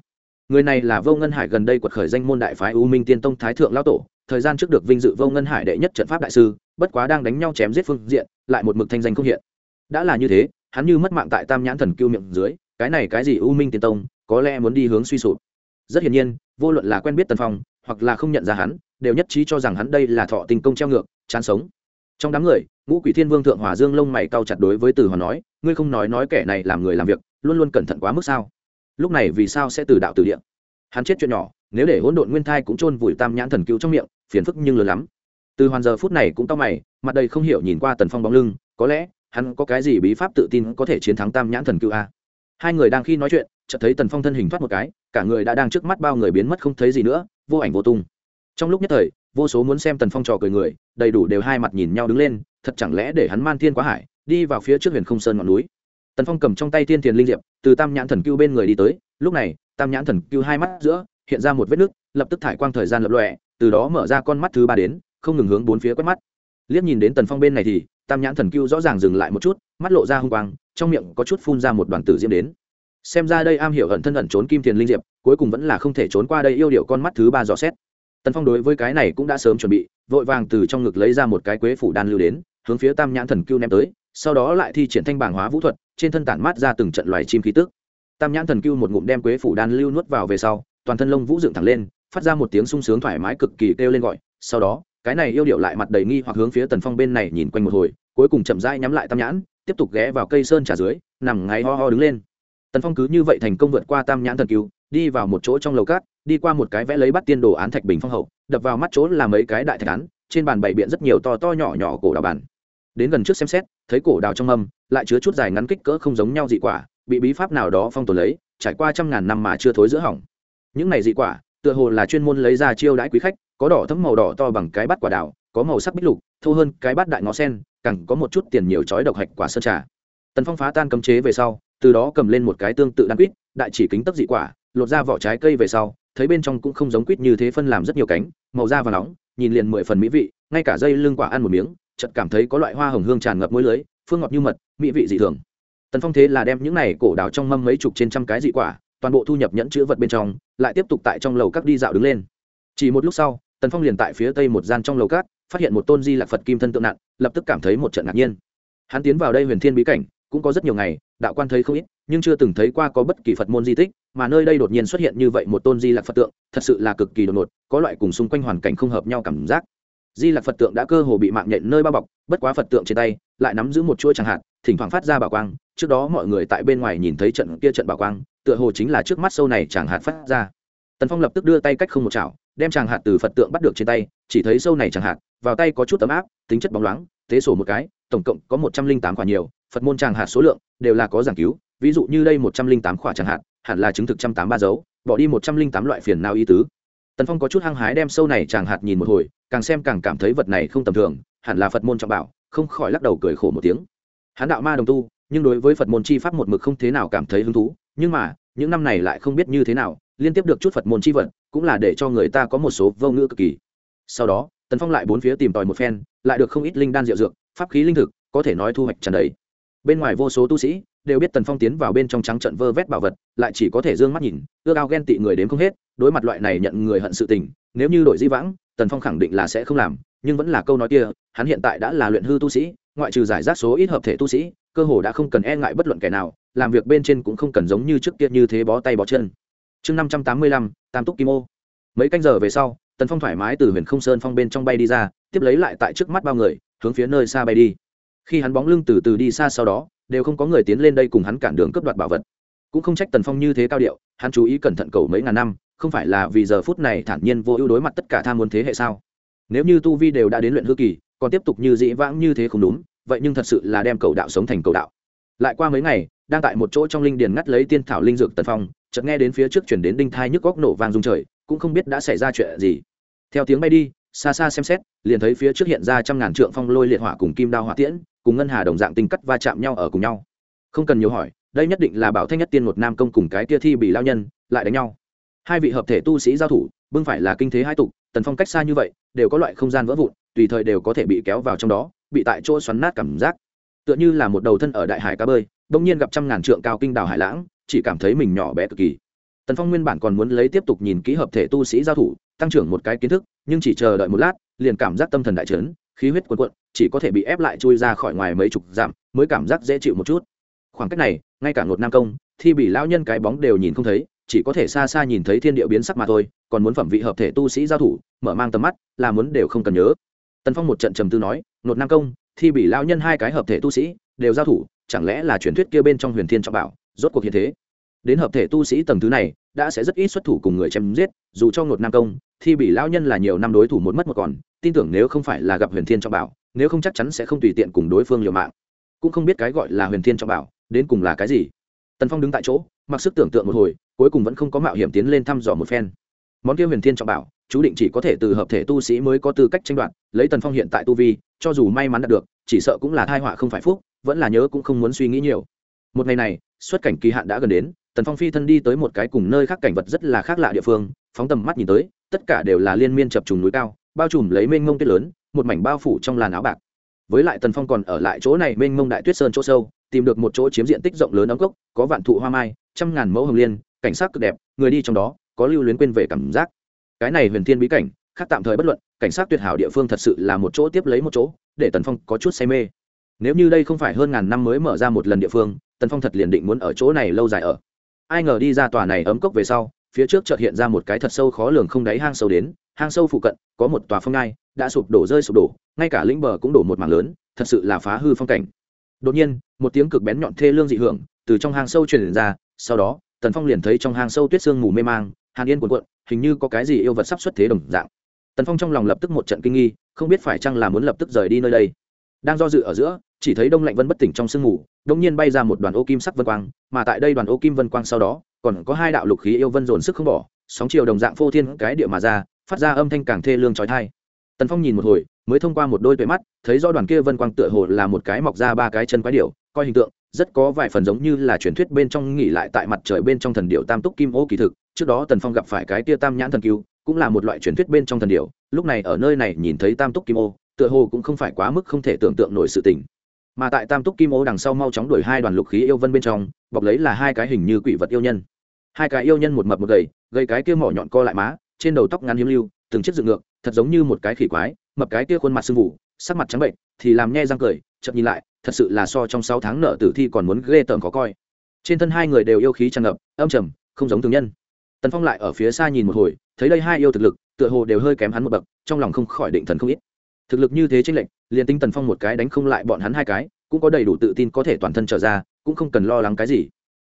Người này là vô ngân hải gần đây quật khởi danh môn đại phái u minh tiên tông thái thượng lao tổ, thời gian trước được vinh dự vô ngân hải đệ nhất trận pháp đại sư, bất quá đang đánh nhau chém giết phương diện, lại một mực thanh danh không hiện. Đã là như thế, hắn như mất mạng tại tam nhãn thần cưu miệng dưới, cái này cái gì u minh tiên tông có lẽ muốn đi hướng suy sụp. Rất hiển nhiên, vô luận là quen biết tần phong, hoặc là không nhận ra hắn, đều nhất trí cho rằng hắn đây là thọ tình công treo ngược, chán sống. Trong đám người, ngũ quỷ thiên vương thượng hòa dương lông mày cao chặt đối với từ hòa nói, ngươi không nói nói kẻ này làm người làm việc, luôn luôn cẩn thận quá mức sao? Lúc này vì sao sẽ từ đạo từ địa? Hắn chết chuyện nhỏ, nếu để hỗn độn nguyên thai cũng chôn vùi tam nhãn thần cứu trong miệng, phiền phức nhưng lớn lắm. Từ hoàn giờ phút này cũng tao mày, mặt đầy không hiểu nhìn qua tần phong bóng lưng, có lẽ hắn có cái gì bí pháp tự tin có thể chiến thắng tam nhãn thần cứu a? Hai người đang khi nói chuyện, chợt thấy tần phong thân hình thoát một cái, cả người đã đang trước mắt bao người biến mất không thấy gì nữa, vô ảnh vô tung. Trong lúc nhất thời, vô số muốn xem tần phong trò cười người, đầy đủ đều hai mặt nhìn nhau đứng lên, thật chẳng lẽ để hắn man thiên quá hải, đi vào phía trước huyền không sơn ngọn núi. Tần phong cầm trong tay tiên tiền linh diệp, từ tam nhãn thần cưu bên người đi tới, lúc này, tam nhãn thần cưu hai mắt giữa, hiện ra một vết nứt lập tức thải quang thời gian lập lọe từ đó mở ra con mắt thứ ba đến, không ngừng hướng bốn phía quét mắt. Liếc nhìn đến tần phong bên này thì tam nhãn thần cưu rõ ràng dừng lại một chút, mắt lộ ra hung quang, trong miệng có chút phun ra một đoàn tử diễm đến. Xem ra đây am hiểu hận thân ẩn trốn kim tiền linh diệp, cuối cùng vẫn là không thể trốn qua đây yêu điệu con mắt thứ ba dò xét. Tần phong đối với cái này cũng đã sớm chuẩn bị, vội vàng từ trong ngực lấy ra một cái quế phủ đan lưu đến, hướng phía tam nhãn thần cưu ném tới, sau đó lại thi triển thanh bảng hóa vũ thuật, trên thân tản mát ra từng trận loài chim khí tức. Tam nhãn thần cưu một ngụm đem quế phủ đan lưu nuốt vào về sau, toàn thân lông vũ dựng thẳng lên, phát ra một tiếng sung sướng thoải mái cực kỳ kêu lên gọi, sau đó cái này yêu điệu lại mặt đầy nghi hoặc hướng phía tần phong bên này nhìn quanh một hồi, cuối cùng chậm rãi nhắm lại tam nhãn, tiếp tục ghé vào cây sơn trà dưới, nằm ngáy ho ho đứng lên. Tần phong cứ như vậy thành công vượt qua tam nhãn thần cứu đi vào một chỗ trong lầu cát, đi qua một cái vẽ lấy bắt tiên đồ án thạch bình phong hậu, đập vào mắt chỗ là mấy cái đại thạch án, trên bàn bày biện rất nhiều to to nhỏ nhỏ cổ đào bàn đến gần trước xem xét, thấy cổ đào trong mâm, lại chứa chút dài ngắn kích cỡ không giống nhau dị quả, bị bí pháp nào đó phong tồn lấy, trải qua trăm ngàn năm mà chưa thối giữa hỏng. Những này dị quả, tựa hồ là chuyên môn lấy ra chiêu đãi quý khách có đỏ thấm màu đỏ to bằng cái bát quả đào, có màu sắc bích lục, thô hơn cái bát đại ngó sen, càng có một chút tiền nhiều chói độc hạch quả sơn trà. Tần phong phá tan cấm chế về sau, từ đó cầm lên một cái tương tự đan quýt, đại chỉ kính tấp dị quả, lột ra vỏ trái cây về sau, thấy bên trong cũng không giống quýt như thế phân làm rất nhiều cánh, màu da và nóng, nhìn liền mười phần mỹ vị, ngay cả dây lưng quả ăn một miếng, chợt cảm thấy có loại hoa hồng hương tràn ngập môi lưới, phương ngọt như mật, mỹ vị dị thường. Tần phong thế là đem những này cổ đào trong mâm mấy chục trên trăm cái dị quả, toàn bộ thu nhập nhẫn chữ vật bên trong, lại tiếp tục tại trong lầu các đi dạo đứng lên. Chỉ một lúc sau tần phong liền tại phía tây một gian trong lầu cát phát hiện một tôn di lạc phật kim thân tượng nạn, lập tức cảm thấy một trận ngạc nhiên. Hắn tiến vào đây huyền thiên bí cảnh cũng có rất nhiều ngày đạo quan thấy không ít nhưng chưa từng thấy qua có bất kỳ phật môn di tích mà nơi đây đột nhiên xuất hiện như vậy một tôn di lạc phật tượng thật sự là cực kỳ đột ngột có loại cùng xung quanh hoàn cảnh không hợp nhau cảm giác. Di lạc phật tượng đã cơ hồ bị mạng nhện nơi bao bọc bất quá phật tượng trên tay lại nắm giữ một chuỗi chẳng hạn thỉnh thoảng phát ra bảo quang trước đó mọi người tại bên ngoài nhìn thấy trận kia trận bảo quang tựa hồ chính là trước mắt sâu này chẳng hạn phát ra tần phong lập tức đưa tay cách không một chảo, đem chàng hạt từ phật tượng bắt được trên tay, chỉ thấy sâu này chẳng hạt, vào tay có chút ấm áp, tính chất bóng loáng, tế sổ một cái, tổng cộng có một trăm linh tám quả nhiều, phật môn tràng hạt số lượng đều là có giảng cứu, ví dụ như đây một trăm linh tám quả tràng hạt, hẳn là chứng thực trăm tám ba dấu, bỏ đi một trăm linh tám loại phiền nào ý tứ. Tần phong có chút hăng hái đem sâu này tràng hạt nhìn một hồi, càng xem càng cảm thấy vật này không tầm thường, hẳn là phật môn trọng bảo, không khỏi lắc đầu cười khổ một tiếng. Hắn đạo ma đồng tu, nhưng đối với phật môn chi pháp một mực không thế nào cảm thấy hứng thú, nhưng mà, những năm này lại không biết như thế nào liên tiếp được chút phật môn chi vật cũng là để cho người ta có một số vô ngữ cực kỳ. Sau đó, tần phong lại bốn phía tìm tòi một phen, lại được không ít linh đan rượu dược, pháp khí linh thực, có thể nói thu hoạch tràn đầy. Bên ngoài vô số tu sĩ, đều biết tần phong tiến vào bên trong trắng trận vơ vét bảo vật, lại chỉ có thể d ư ơ n g mắt nhìn, ước ao ghen tị người đến không hết, đối mặt loại này nhận người hận sự tình, nếu như đội di vãng, tần phong khẳng định là sẽ không làm, nhưng vẫn là câu nói kia, hắn hiện tại đã là luyện hư tu sĩ, ngoại trừ giải rác số ít hợp thể tu sĩ, cơ hồ đã không cần e ngại bất luận kẻ nào, làm việc bên trên cũng không cần giống như trước kia như thế bó tay bó chân chương năm trăm tám mươi lăm, tam túc kim ô. Mấy canh giờ về sau, tần phong thoải mái từ huyền không sơn phong bên trong bay đi ra, tiếp lấy lại tại trước mắt bao người, hướng phía nơi xa bay đi. Khi hắn bóng lưng từ từ đi xa sau đó, đều không có người tiến lên đây cùng hắn cản đường cướp đoạt bảo vật. Cũng không trách tần phong như thế cao điệu, hắn chú ý cẩn thận cầu mấy ngàn năm, không phải là vì giờ phút này thản nhiên vô ưu đối mặt tất cả tham muốn thế hệ sao? Nếu như tu vi đều đã đến luyện hư kỳ, còn tiếp tục như dĩ vãng như thế không đúng, vậy nhưng thật sự là đem cầu đạo sống thành cầu đạo. Lại qua mấy ngày, đang tại một chỗ trong linh điền ngắt lấy tiên thảo linh dược tần phong chợt nghe đến phía trước chuyển đến đinh thai nhức góc nổ vang rung trời, cũng không biết đã xảy ra chuyện gì. Theo tiếng bay đi, xa xa xem xét, liền thấy phía trước hiện ra trăm ngàn trượng phong lôi liệt hỏa cùng kim đao hỏa tiễn, cùng ngân hà đồng dạng tinh cắt va chạm nhau ở cùng nhau. Không cần nhiều hỏi, đây nhất định là bảo thanh nhất tiên một nam công cùng cái tia thi bị lao nhân, lại đánh nhau. Hai vị hợp thể tu sĩ giao thủ, bưng phải là kinh thế hai tục, tần phong cách xa như vậy, đều có loại không gian vỡ vụn, tùy thời đều có thể bị kéo vào trong đó, bị tại chỗ xoắn nát cảm giác. Tựa như là một đầu thân ở đại hải cá bơi đông nhiên gặp trăm ngàn trượng cao kinh đảo hải lãng chỉ cảm thấy mình nhỏ bé cực kỳ. Tần phong nguyên bản còn muốn lấy tiếp tục nhìn kỹ hợp thể tu sĩ giao thủ, tăng trưởng một cái kiến thức, nhưng chỉ chờ đợi một lát, liền cảm giác tâm thần đại trấn khí huyết cuồn cuộn, chỉ có thể bị ép lại chui ra khỏi ngoài mấy chục dặm, mới cảm giác dễ chịu một chút. Khoảng cách này, ngay cả ngột nam công, thi bị lão nhân cái bóng đều nhìn không thấy, chỉ có thể xa xa nhìn thấy thiên địa biến sắc mà thôi, còn muốn phẩm vị hợp thể tu sĩ giao thủ, mở mang tầm mắt, là muốn đều không cần nhớ. Tần phong một trận trầm tư nói, ngột nam công, thi bị lão nhân hai cái hợp thể tu sĩ đều giao thủ, chẳng lẽ là truyền thuyết kia bên trong huyền thiên trọng bảo? Rốt cuộc hiện thế. Đến hợp thể tu sĩ tầng thứ này, đã sẽ rất ít xuất thủ cùng người chém giết, dù cho ngột nam công, thì bị lão nhân là nhiều năm đối thủ một mất một còn, tin tưởng nếu không phải là gặp huyền thiên trọng bảo, nếu không chắc chắn sẽ không tùy tiện cùng đối phương liều mạng. Cũng không biết cái gọi là huyền thiên trọng bảo, đến cùng là cái gì. Tần phong đứng tại chỗ, mặc sức tưởng tượng một hồi, cuối cùng vẫn không có mạo hiểm tiến lên thăm dò một phen. Món kia huyền thiên trọng bảo, chú định chỉ có thể từ hợp thể tu sĩ mới có tư cách tranh đoạt, lấy tần phong hiện tại tu vi, cho dù may mắn đạt được, chỉ sợ cũng là thai họa không phải phúc, vẫn là nhớ cũng không muốn suy nghĩ nhiều. Một ngày này xuất cảnh kỳ hạn đã gần đến, tần phong phi thân đi tới một cái cùng nơi khác cảnh vật rất là khác lạ địa phương, phóng tầm mắt nhìn tới, tất cả đều là liên miên chập trùng núi cao, bao trùm lấy mênh mông tuyết lớn, một mảnh bao phủ trong làn áo bạc. Với lại tần phong còn ở lại chỗ này mênh mông đại tuyết sơn chỗ sâu, tìm được một chỗ chiếm diện tích rộng lớn ấm cốc, có vạn thụ hoa mai, trăm ngàn mẫu hồng liên, cảnh sát cực đẹp, người đi trong đó, có lưu luyến quên về cảm giác. Cái này huyền thiên bí cảnh, khác tạm thời bất luận, cảnh sát tuyệt hảo địa phương thật sự là một chỗ tiếp lấy một chỗ, để tần phong có chút say mê nếu như đây không phải hơn ngàn năm mới mở ra một lần địa phương, tần phong thật liền định muốn ở chỗ này lâu dài ở. Ai ngờ đi ra tòa này ấm cốc về sau, phía trước chợt hiện ra một cái thật sâu khó lường không đáy hang sâu đến, hang sâu phụ cận, có một tòa phong ngai, đã sụp đổ rơi sụp đổ, ngay cả lĩnh bờ cũng đổ một mảng lớn, thật sự là phá hư phong cảnh. Đột nhiên, một tiếng cực bén nhọn thê lương dị hưởng từ trong hang sâu truyền ra, sau đó, tần phong liền thấy trong hang sâu tuyết sương mù mê mang, hàn yên cuộn cuộn, hình như có cái gì yêu vật sắp xuất thế đồng dạng. Tần phong trong lòng lập tức một trận kinh nghi, không biết phải chăng là muốn lập tức rời đi nơi đây. Đang do dự ở giữa chỉ thấy đông lạnh vân bất tỉnh trong sương mù đông nhiên bay ra một đoàn ô kim sắc vân quang, mà tại đây đoàn ô kim vân quang sau đó, còn có hai đạo lục khí yêu vân dồn sức không bỏ, sóng chiều đồng dạng phô thiên cái địa mà ra, phát ra âm thanh càng thê lương trói thai. Tần phong nhìn một hồi, mới thông qua một đôi tuệ mắt, thấy do đoàn kia vân quang tựa hồ là một cái mọc ra ba cái chân quái điệu coi hình tượng, rất có vài phần giống như là truyền thuyết bên trong nghỉ lại tại mặt trời bên trong thần điệu tam túc kim ô kỳ thực, trước đó tần phong gặp phải cái tia tam nhãn thần cứu cũng là một loại truyền thuyết bên trong thần điệu lúc này ở nơi này nhìn thấy tam túc kim ô, tựa hồ cũng không phải quá mức không thể tưởng tượng nổi sự tình mà tại tam túc kim ô đằng sau mau chóng đuổi hai đoàn lục khí yêu vân bên trong, bọc lấy là hai cái hình như quỷ vật yêu nhân. Hai cái yêu nhân một mập một gầy gầy cái kia mỏ nhọn co lại má, trên đầu tóc ngắn hiếm lưu, từng chiếc dựng ngược, thật giống như một cái khỉ quái, mập cái kia khuôn mặt sưng vụ sắc mặt trắng bệnh, thì làm nhe răng cười chậm nhìn lại, thật sự là so trong sáu tháng nợ tử thi còn muốn ghê tởm khó coi. Trên thân hai người đều yêu khí tràn ngập, âm trầm, không giống thường nhân. Tần phong lại ở phía xa nhìn một hồi, thấy đây hai yêu thực lực, tựa hồ đều hơi kém hắn một bậc, trong lòng không khỏi định thần không ít thực lực như thế trên lệnh liền tinh tần phong một cái đánh không lại bọn hắn hai cái, cũng có đầy đủ tự tin có thể toàn thân trở ra, cũng không cần lo lắng cái gì.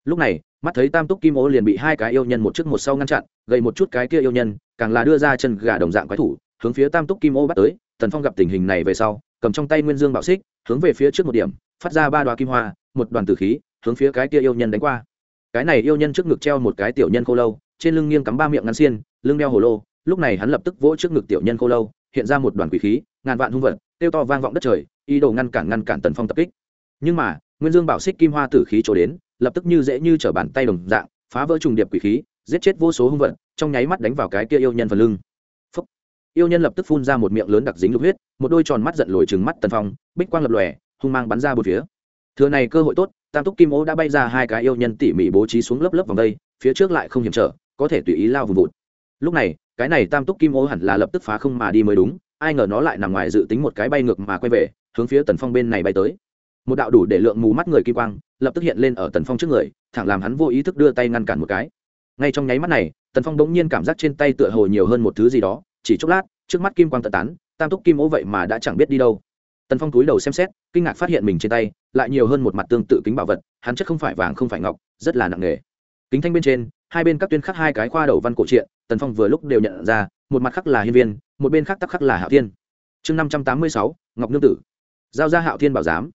Lúc này, mắt thấy tam túc kim ô liền bị hai cái yêu nhân một trước một sau ngăn chặn gây một chút cái kia yêu nhân, càng là đưa ra chân gà đồng dạng quái thủ, hướng phía tam túc kim ô bắt tới. Tần phong gặp tình hình này về sau, cầm trong tay nguyên dương bạo xích, hướng về phía trước một điểm, phát ra ba đoá kim hoa, một đoàn tử khí, hướng phía cái kia yêu nhân đánh qua. Cái này yêu nhân trước ngực treo một cái tiểu nhân khô lâu, trên lưng nghiêng cắm ba miệng ngắn xiên, lưng đeo hồ lô, lúc này hắn lập tức vỗ trước ngực tiểu nhân khô lâu, hiện ra một đoàn quỷ khí ngàn vạn hung vật tiêu to vang vọng đất trời, ý đồ ngăn cản ngăn cản tần phong tập kích. Nhưng mà, nguyên dương bảo xích kim hoa tử khí trổ đến, lập tức như dễ như t bàn tay đồng dạng, phá vỡ trùng điệp quỷ khí, giết chết vô số hung vật, trong nháy mắt đánh vào cái kia yêu nhân phần lưng. Phúc. yêu nhân lập tức phun ra một miệng lớn đặc dính lục huyết, một đôi tròn mắt giận lồi trừng mắt tần phong, bích quang lập lòe, hung mang bắn ra một phía. Thừa này cơ hội tốt, tam túc kim ô đã bay ra hai cái yêu nhân tỉ mỉ bố trí xuống lớp lớp vòng đây, phía trước lại không hiểm trở, có thể tùy ý lao vùng vụt. Lúc này, cái này tam túc kim ô hẳn là lập tức phá không mà đi mới đúng ai ngờ nó lại nằm ngoài dự tính một cái bay ngược mà quay về, hướng phía tần phong bên này bay tới. Một đạo đủ để lượng mù mắt người kim quang, lập tức hiện lên ở tần phong trước người, thẳng làm hắn vô ý thức đưa tay ngăn cản một cái. Ngay trong nháy mắt này, tần phong bỗng nhiên cảm giác trên tay tựa hồ nhiều hơn một thứ gì đó, chỉ chốc lát, trước mắt kim quang tận tán, tam túc kim ố vậy mà đã chẳng biết đi đâu. Tần phong túi đầu xem xét, kinh ngạc phát hiện mình trên tay lại nhiều hơn một mặt tương tự kính bảo vật, hắn chất không phải vàng không phải ngọc, rất là nặng nề. Kính thanh bên trên, hai bên các tuyên khắc hai cái khoa đầu văn cổ truyện, tần phong vừa lúc đều nhận ra, một mặt khắc là hiên viên một bên khác tắc khắc là hạo thiên. Chương năm trăm tám mươi sáu, ngọc nương tử. Giao ra hạo thiên bảo giám.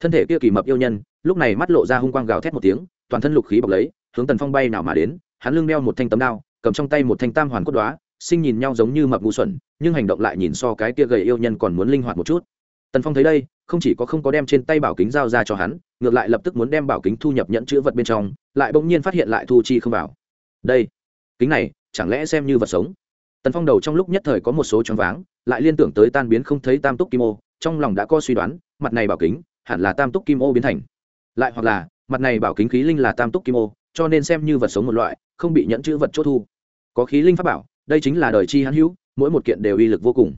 Thân thể kia kỳ mập yêu nhân, lúc này mắt lộ ra hung quang gào thét một tiếng, toàn thân lục khí bọc lấy, hướng tần phong bay nào mà đến, hắn lưng đeo một thanh tấm đao, cầm trong tay một thanh tam hoàn cốt đoá sinh nhìn nhau giống như mập ngu xuẩn, nhưng hành động lại nhìn so cái kia gầy yêu nhân còn muốn linh hoạt một chút. Tần phong thấy đây, không chỉ có không có đem trên tay bảo kính giao ra cho hắn, ngược lại lập tức muốn đem bảo kính thu nhập nhẫn chữ vật bên trong, lại bỗng nhiên phát hiện lại thu chi không vào. Đây, kính này, chẳng lẽ xem như vật sống? Tần phong đầu trong lúc nhất thời có một số choáng váng, lại liên tưởng tới tan biến không thấy tam túc kim ô, trong lòng đã có suy đoán, mặt này bảo kính, hẳn là tam túc kim ô biến thành. Lại hoặc là, mặt này bảo kính khí linh là tam túc kim ô, cho nên xem như vật sống một loại, không bị nhẫn chữ vật chốt thu. Có khí linh pháp bảo, đây chính là đời chi hãn hữu, mỗi một kiện đều uy lực vô cùng.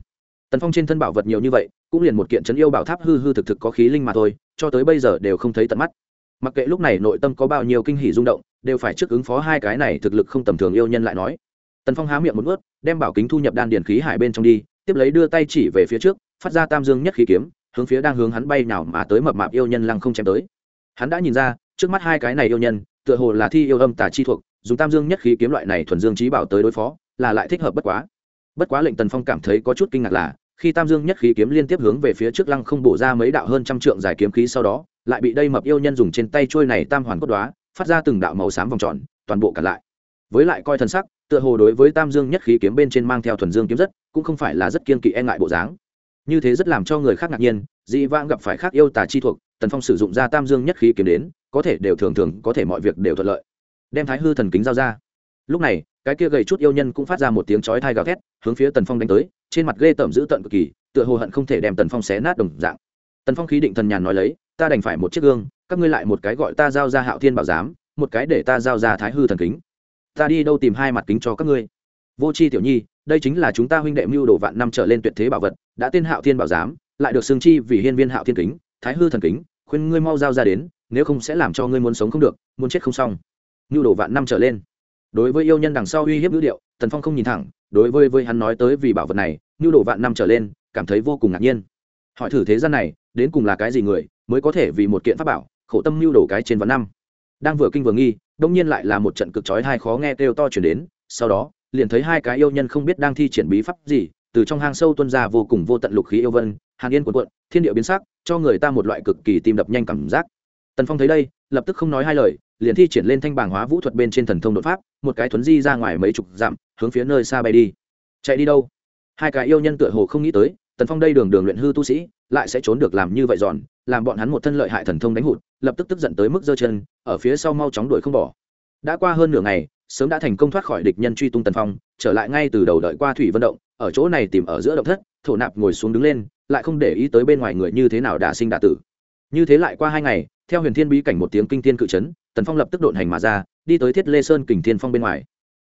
Tần phong trên thân bảo vật nhiều như vậy, cũng liền một kiện trấn yêu bảo tháp hư hư thực thực có khí linh mà thôi, cho tới bây giờ đều không thấy tận mắt. Mặc kệ lúc này nội tâm có bao nhiêu kinh hỉ rung động, đều phải trước ứng phó hai cái này thực lực không tầm thường yêu nhân lại nói tần phong há miệng một ướt đem bảo kính thu nhập đan điền khí hải bên trong đi, tiếp lấy đưa tay chỉ về phía trước, phát ra tam dương nhất khí kiếm, hướng phía đang hướng hắn bay nào mà tới mập mạp yêu nhân lăng không chém tới. Hắn đã nhìn ra, trước mắt hai cái này yêu nhân, tựa hồ là thi yêu âm tà chi thuộc, dùng tam dương nhất khí kiếm loại này thuần dương trí bảo tới đối phó, là lại thích hợp bất quá. Bất quá lệnh tần phong cảm thấy có chút kinh ngạc là, khi tam dương nhất khí kiếm liên tiếp hướng về phía trước lăng không bổ ra mấy đạo hơn trăm trượng dài kiếm khí sau đó, lại bị đây mập yêu nhân dùng trên tay trôi này tam hoàn cốt đoá phát ra từng đạo màu xám vòng tròn, toàn bộ cả lại. Với lại coi thân sắc tựa hồ đối với tam dương nhất khí kiếm bên trên mang theo thuần dương kiếm rất, cũng không phải là rất kiên kỵ e ngại bộ dáng. Như thế rất làm cho người khác ngạc nhiên dị vãng gặp phải khác yêu tà chi thuộc, tần phong sử dụng ra tam dương nhất khí kiếm đến, có thể đều thường thường, có thể mọi việc đều thuận lợi. Đem thái hư thần kính giao ra. Lúc này, cái kia gầy chút yêu nhân cũng phát ra một tiếng chói thai gào thét, hướng phía tần phong đánh tới, trên mặt ghê tởm giữ tận cực kỳ, tựa hồ hận không thể đem tần phong xé nát đồng dạng. Tần phong khí định thần nhàn nói lấy, ta đành phải một chiếc gương, các ngươi lại một cái gọi ta giao ra hạo thiên bảo giám, một cái để ta giao ra thái hư thần kính ta đi đâu tìm hai mặt kính cho các ngươi. Vô c h i tiểu nhi, đây chính là chúng ta huynh đệ mưu đồ vạn năm trở lên tuyệt thế bảo vật, đã tên hạo thiên bảo giám, lại được xương chi vì hiên viên hạo thiên kính, thái hư thần kính, khuyên ngươi mau giao ra đến, nếu không sẽ làm cho ngươi muốn sống không được, muốn chết không xong. Mưu đồ vạn năm trở lên. Đối với yêu nhân đằng sau uy hiếp ngữ điệu, tần phong không nhìn thẳng, đối với với hắn nói tới vì bảo vật này, mưu đồ vạn năm trở lên, cảm thấy vô cùng ngạc nhiên. Hỏi thử thế gian này, đến cùng là cái gì người, mới có thể vì một kiện pháp bảo, khổ tâm mưu đồ cái trên vạn năm? Đang vừa kinh vừa nghi, đông nhiên lại là một trận cực chói hai khó nghe kêu to chuyển đến, sau đó, liền thấy hai cái yêu nhân không biết đang thi triển bí pháp gì, từ trong hang sâu tuân ra vô cùng vô tận lục khí yêu vân, hàn yên cuộn cuộn, thiên địa biến sắc, cho người ta một loại cực kỳ tim đập nhanh cảm giác. Tần phong thấy đây, lập tức không nói hai lời, liền thi triển lên thanh bảng hóa vũ thuật bên trên thần thông đột pháp, một cái thuấn di ra ngoài mấy chục dặm, hướng phía nơi xa bay đi. Chạy đi đâu? Hai cái yêu nhân tựa hồ không nghĩ tới tần phong đây đường đường luyện hư tu sĩ, lại sẽ trốn được làm như vậy giòn, làm bọn hắn một thân lợi hại thần thông đánh hụt, lập tức tức giận tới mức giơ chân, ở phía sau mau chóng đuổi không bỏ. Đã qua hơn nửa ngày, sớm đã thành công thoát khỏi địch nhân truy tung tần phong, trở lại ngay từ đầu đợi qua thủy vận động, ở chỗ này tìm ở giữa động thất, thổ nạp ngồi xuống đứng lên, lại không để ý tới bên ngoài người như thế nào đả sinh đả tử. Như thế lại qua hai ngày, theo huyền thiên bí cảnh một tiếng kinh thiên cự chấn, tần phong lập tức độn hành mà ra, đi tới thiết lê sơn kình thiên phong bên ngoài.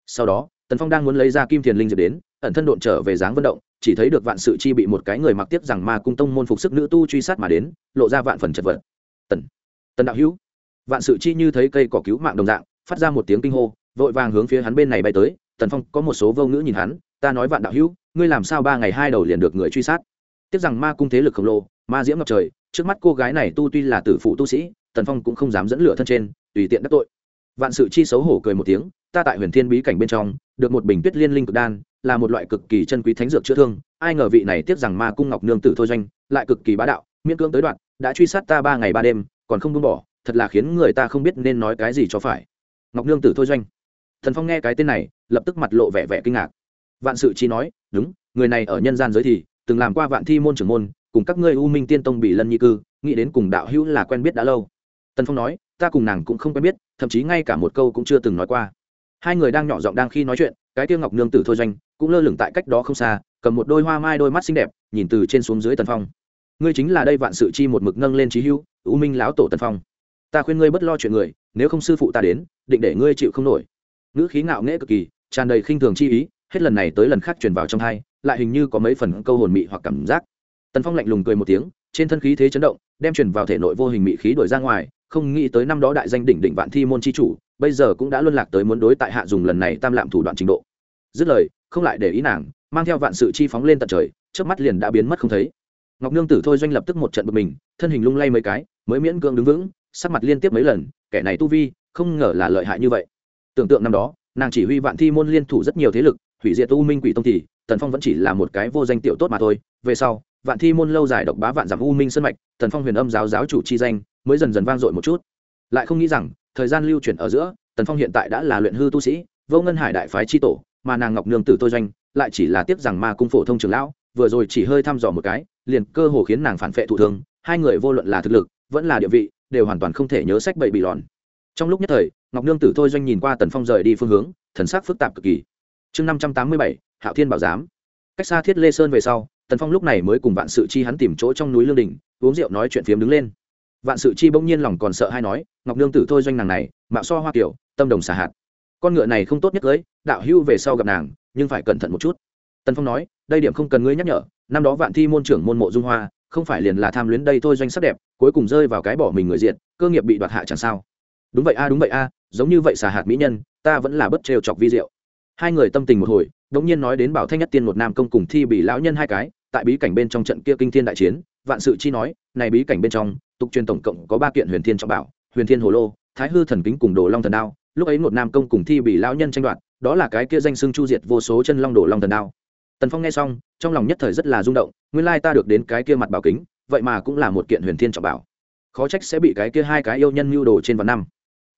Sau đó tần phong đang muốn lấy ra kim thiền linh diệp đến, ẩn thân độn trở về dáng vận động, chỉ thấy được vạn sự chi bị một cái người mặc tiếp rằng ma cung tông môn phục sức nữ tu truy sát mà đến, lộ ra vạn phần chật vật. Tần tần đạo hữu. Vạn sự chi như thấy cây cỏ cứu mạng đồng dạng, phát ra một tiếng kinh hô, vội vàng hướng phía hắn bên này bay tới. Tần phong, có một số vô ngữ nhìn hắn, ta nói vạn đạo hữu, ngươi làm sao ba ngày hai đầu liền được người truy sát? Tiếc rằng ma cung thế lực khổng lồ, ma diễm ngập trời, trước mắt cô gái này tu tuy là tử phụ tu sĩ, tần phong cũng không dám dẫn lửa thân trên, tùy tiện đắc tội vạn sự chi xấu hổ cười một tiếng, ta tại huyền thiên bí cảnh bên trong, được một bình tuyết liên linh cực đan, là một loại cực kỳ chân quý thánh dược chữa thương. Ai ngờ vị này tiếc rằng ma cung ngọc nương tử thôi doanh, lại cực kỳ bá đạo, miễn cưỡng tới đoạn, đã truy sát ta ba ngày ba đêm, còn không buông bỏ, thật là khiến người ta không biết nên nói cái gì cho phải. Ngọc nương tử thôi doanh. Thần phong nghe cái tên này, lập tức mặt lộ vẻ vẻ kinh ngạc. Vạn sự chi nói, đúng, người này ở nhân gian giới thì, từng làm qua vạn thi môn trưởng môn, cùng các ngươi u minh tiên tông bị lân nhi cư, nghĩ đến cùng đạo hữu là quen biết đã lâu tần phong nói, ta cùng nàng cũng không quen biết, thậm chí ngay cả một câu cũng chưa từng nói qua. Hai người đang nhỏ giọng đang khi nói chuyện, cái tiêu ngọc nương tử thôi doanh, cũng lơ lửng tại cách đó không xa, cầm một đôi hoa mai đôi mắt xinh đẹp, nhìn từ trên xuống dưới tần phong. Ngươi chính là đây vạn sự chi một mực nâng lên trí hưu u minh lão tổ tần phong. Ta khuyên ngươi bất lo chuyện người, nếu không sư phụ ta đến, định để ngươi chịu không nổi. Ngữ khí ngạo nghễ cực kỳ, tràn đầy khinh thường chi ý, hết lần này tới lần khác truyền vào trong hai lại hình như có mấy phần câu hồn mị hoặc cảm giác. Tần phong lạnh lùng cười một tiếng trên thân khí thế chấn động, đem truyền vào thể nội vô hình mị khí đổi ra ngoài, không nghĩ tới năm đó đại danh đỉnh đỉnh vạn thi môn chi chủ, bây giờ cũng đã luân lạc tới muốn đối tại hạ dùng lần này tam lạm thủ đoạn trình độ. Dứt lời, không lại để ý nàng, mang theo vạn sự chi phóng lên tận trời trước mắt liền đã biến mất không thấy. Ngọc nương tử thôi doanh lập tức một trận bực mình, thân hình lung lay mấy cái, mới miễn cưỡng đứng vững, sắc mặt liên tiếp mấy lần, kẻ này tu vi, không ngờ là lợi hại như vậy. Tưởng tượng năm đó, nàng chỉ huy vạn thi môn liên thủ rất nhiều thế lực, hủy diệt u minh quỷ tông thì, tần phong vẫn chỉ là một cái vô danh tiểu tốt mà thôi, về sau vạn thi môn lâu dài độc bá vạn giảm u minh sân mạch tần phong huyền âm giáo giáo chủ chi danh, mới dần dần vang dội một chút. Lại không nghĩ rằng, thời gian lưu chuyển ở giữa tần phong hiện tại đã là luyện hư tu sĩ, vô ngân hải đại phái chi tổ, mà nàng ngọc nương tử tôi doanh, lại chỉ là tiếp rằng ma cung phổ thông trường lão, vừa rồi chỉ hơi thăm dò một cái, liền cơ hồ khiến nàng phản phệ thụ thương, hai người vô luận là thực lực, vẫn là địa vị, đều hoàn toàn không thể nhớ sách bậy bị lòn. Trong lúc nhất thời, ngọc nương tử thôi doanh nhìn qua tần phong rời đi phương hướng, thần sắc phức tạp cực kỳ. Chương năm trăm tám mươi bảy, hạo thiên bảo giám. Cách xa thiết lê sơn về sau tần phong lúc này mới cùng vạn sự chi hắn tìm chỗ trong núi lương đình, uống rượu nói chuyện phiếm đứng lên. Vạn sự chi bỗng nhiên lòng còn sợ hay nói, ngọc nương tử thôi doanh nàng này, mạo so hoa kiểu, tâm đồng xả hạt. Con ngựa này không tốt nhất cưới, đạo hưu về sau gặp nàng, nhưng phải cẩn thận một chút. Tần phong nói, đây điểm không cần ngươi nhắc nhở, năm đó vạn thi môn trưởng môn mộ dung hoa, không phải liền là tham luyến đây thôi doanh sắc đẹp, cuối cùng rơi vào cái bỏ mình người diện cơ nghiệp bị đoạt hạ chẳng sao. Đúng vậy a, đúng vậy a, giống như vậy xà hạt mỹ nhân, ta vẫn là bất trêu chọc vi diệu. Hai người tâm tình một hồi, đống nhiên nói đến bảo thanh nhất tiên một nam công cùng thi bị lão nhân hai cái tại bí cảnh bên trong trận kia kinh thiên đại chiến, vạn sự chi nói, này bí cảnh bên trong, tục truyền tổng cộng có ba kiện huyền thiên trọng bảo, huyền thiên hồ lô, thái hư thần kính cùng đồ long thần đao. Lúc ấy một nam công cùng thi bị lão nhân tranh đoạt, đó là cái kia danh xưng chu diệt vô số chân long đồ long thần đao. Tần phong nghe xong, trong lòng nhất thời rất là rung động, nguyên lai ta được đến cái kia mặt bảo kính, vậy mà cũng là một kiện huyền thiên trọng bảo. Khó trách sẽ bị cái kia hai cái yêu nhân mưu đồ trên vạn năm.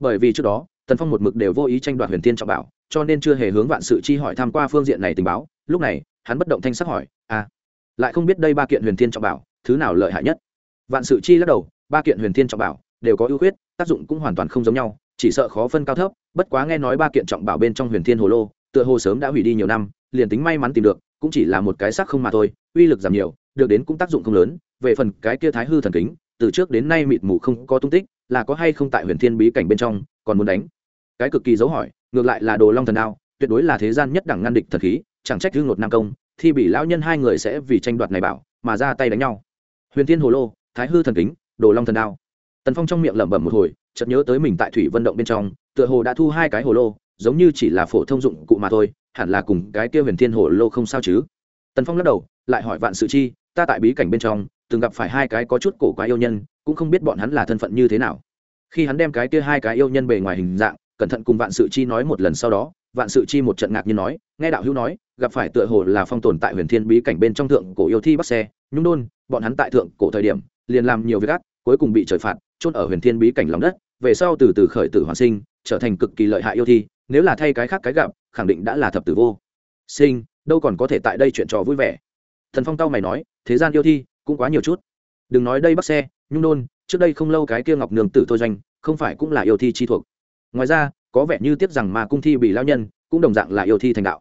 Bởi vì trước đó, tần phong một mực đều vô ý tranh đoạt huyền thiên trọng bảo, cho nên chưa hề hướng vạn sự chi hỏi tham qua phương diện này tình báo. Lúc này, hắn bất động thanh sắc hỏi à lại không biết đây ba kiện huyền thiên trọng bảo, thứ nào lợi hại nhất. Vạn sự chi lắc đầu, ba kiện huyền thiên trọng bảo đều có ưu khuyết, tác dụng cũng hoàn toàn không giống nhau, chỉ sợ khó phân cao thấp, bất quá nghe nói ba kiện trọng bảo bên trong huyền thiên hồ lô, tựa hồ sớm đã hủy đi nhiều năm, liền tính may mắn tìm được, cũng chỉ là một cái sắc không mà thôi, uy lực giảm nhiều, được đến cũng tác dụng không lớn, về phần cái kia thái hư thần kính, từ trước đến nay mịt mù không có tung tích, là có hay không tại huyền thiên bí cảnh bên trong, còn muốn đánh? Cái cực kỳ dấu hỏi, ngược lại là đồ long thần đao, tuyệt đối là thế gian nhất đẳng ngăn địch thần khí, chẳng trách hương ngột nam công thì bị lão nhân hai người sẽ vì tranh đoạt này bảo mà ra tay đánh nhau. Huyền thiên hồ lô, thái hư thần kính, đồ long thần đao. Tần phong trong miệng lẩm bẩm một hồi, chợt nhớ tới mình tại thủy vận động bên trong, tựa hồ đã thu hai cái hồ lô, giống như chỉ là phổ thông dụng cụ mà thôi, hẳn là cùng cái kia huyền thiên hồ lô không sao chứ. Tần phong lắc đầu, lại hỏi vạn sự chi, ta tại bí cảnh bên trong, từng gặp phải hai cái có chút cổ quá yêu nhân, cũng không biết bọn hắn là thân phận như thế nào. Khi hắn đem cái kia hai cái yêu nhân bề ngoài hình dạng, cẩn thận cùng vạn sự chi nói một lần sau đó, vạn sự chi một trận ngạc nhiên nói, nghe đạo hữu nói gặp phải tựa hồ là phong tồn tại huyền thiên bí cảnh bên trong thượng cổ yêu thi bắt xe, nhung đôn, bọn hắn tại thượng cổ thời điểm, liền làm nhiều việc ác, cuối cùng bị trời phạt, chôn ở huyền thiên bí cảnh lòng đất, về sau từ từ khởi tử hoàn sinh, trở thành cực kỳ lợi hại yêu thi, nếu là thay cái khác cái gặp, khẳng định đã là thập tử vô. Sinh, đâu còn có thể tại đây chuyện trò vui vẻ. Thần phong tao mày nói, thế gian yêu thi, cũng quá nhiều chút. Đừng nói đây bắt xe, nhung đôn, trước đây không lâu cái kia ngọc nương tử thôi doanh, không phải cũng là yêu thi chi thuộc. Ngoài ra, có vẻ như tiếc rằng mà cung thi bị lao nhân, cũng đồng dạng là yêu thi thành đạo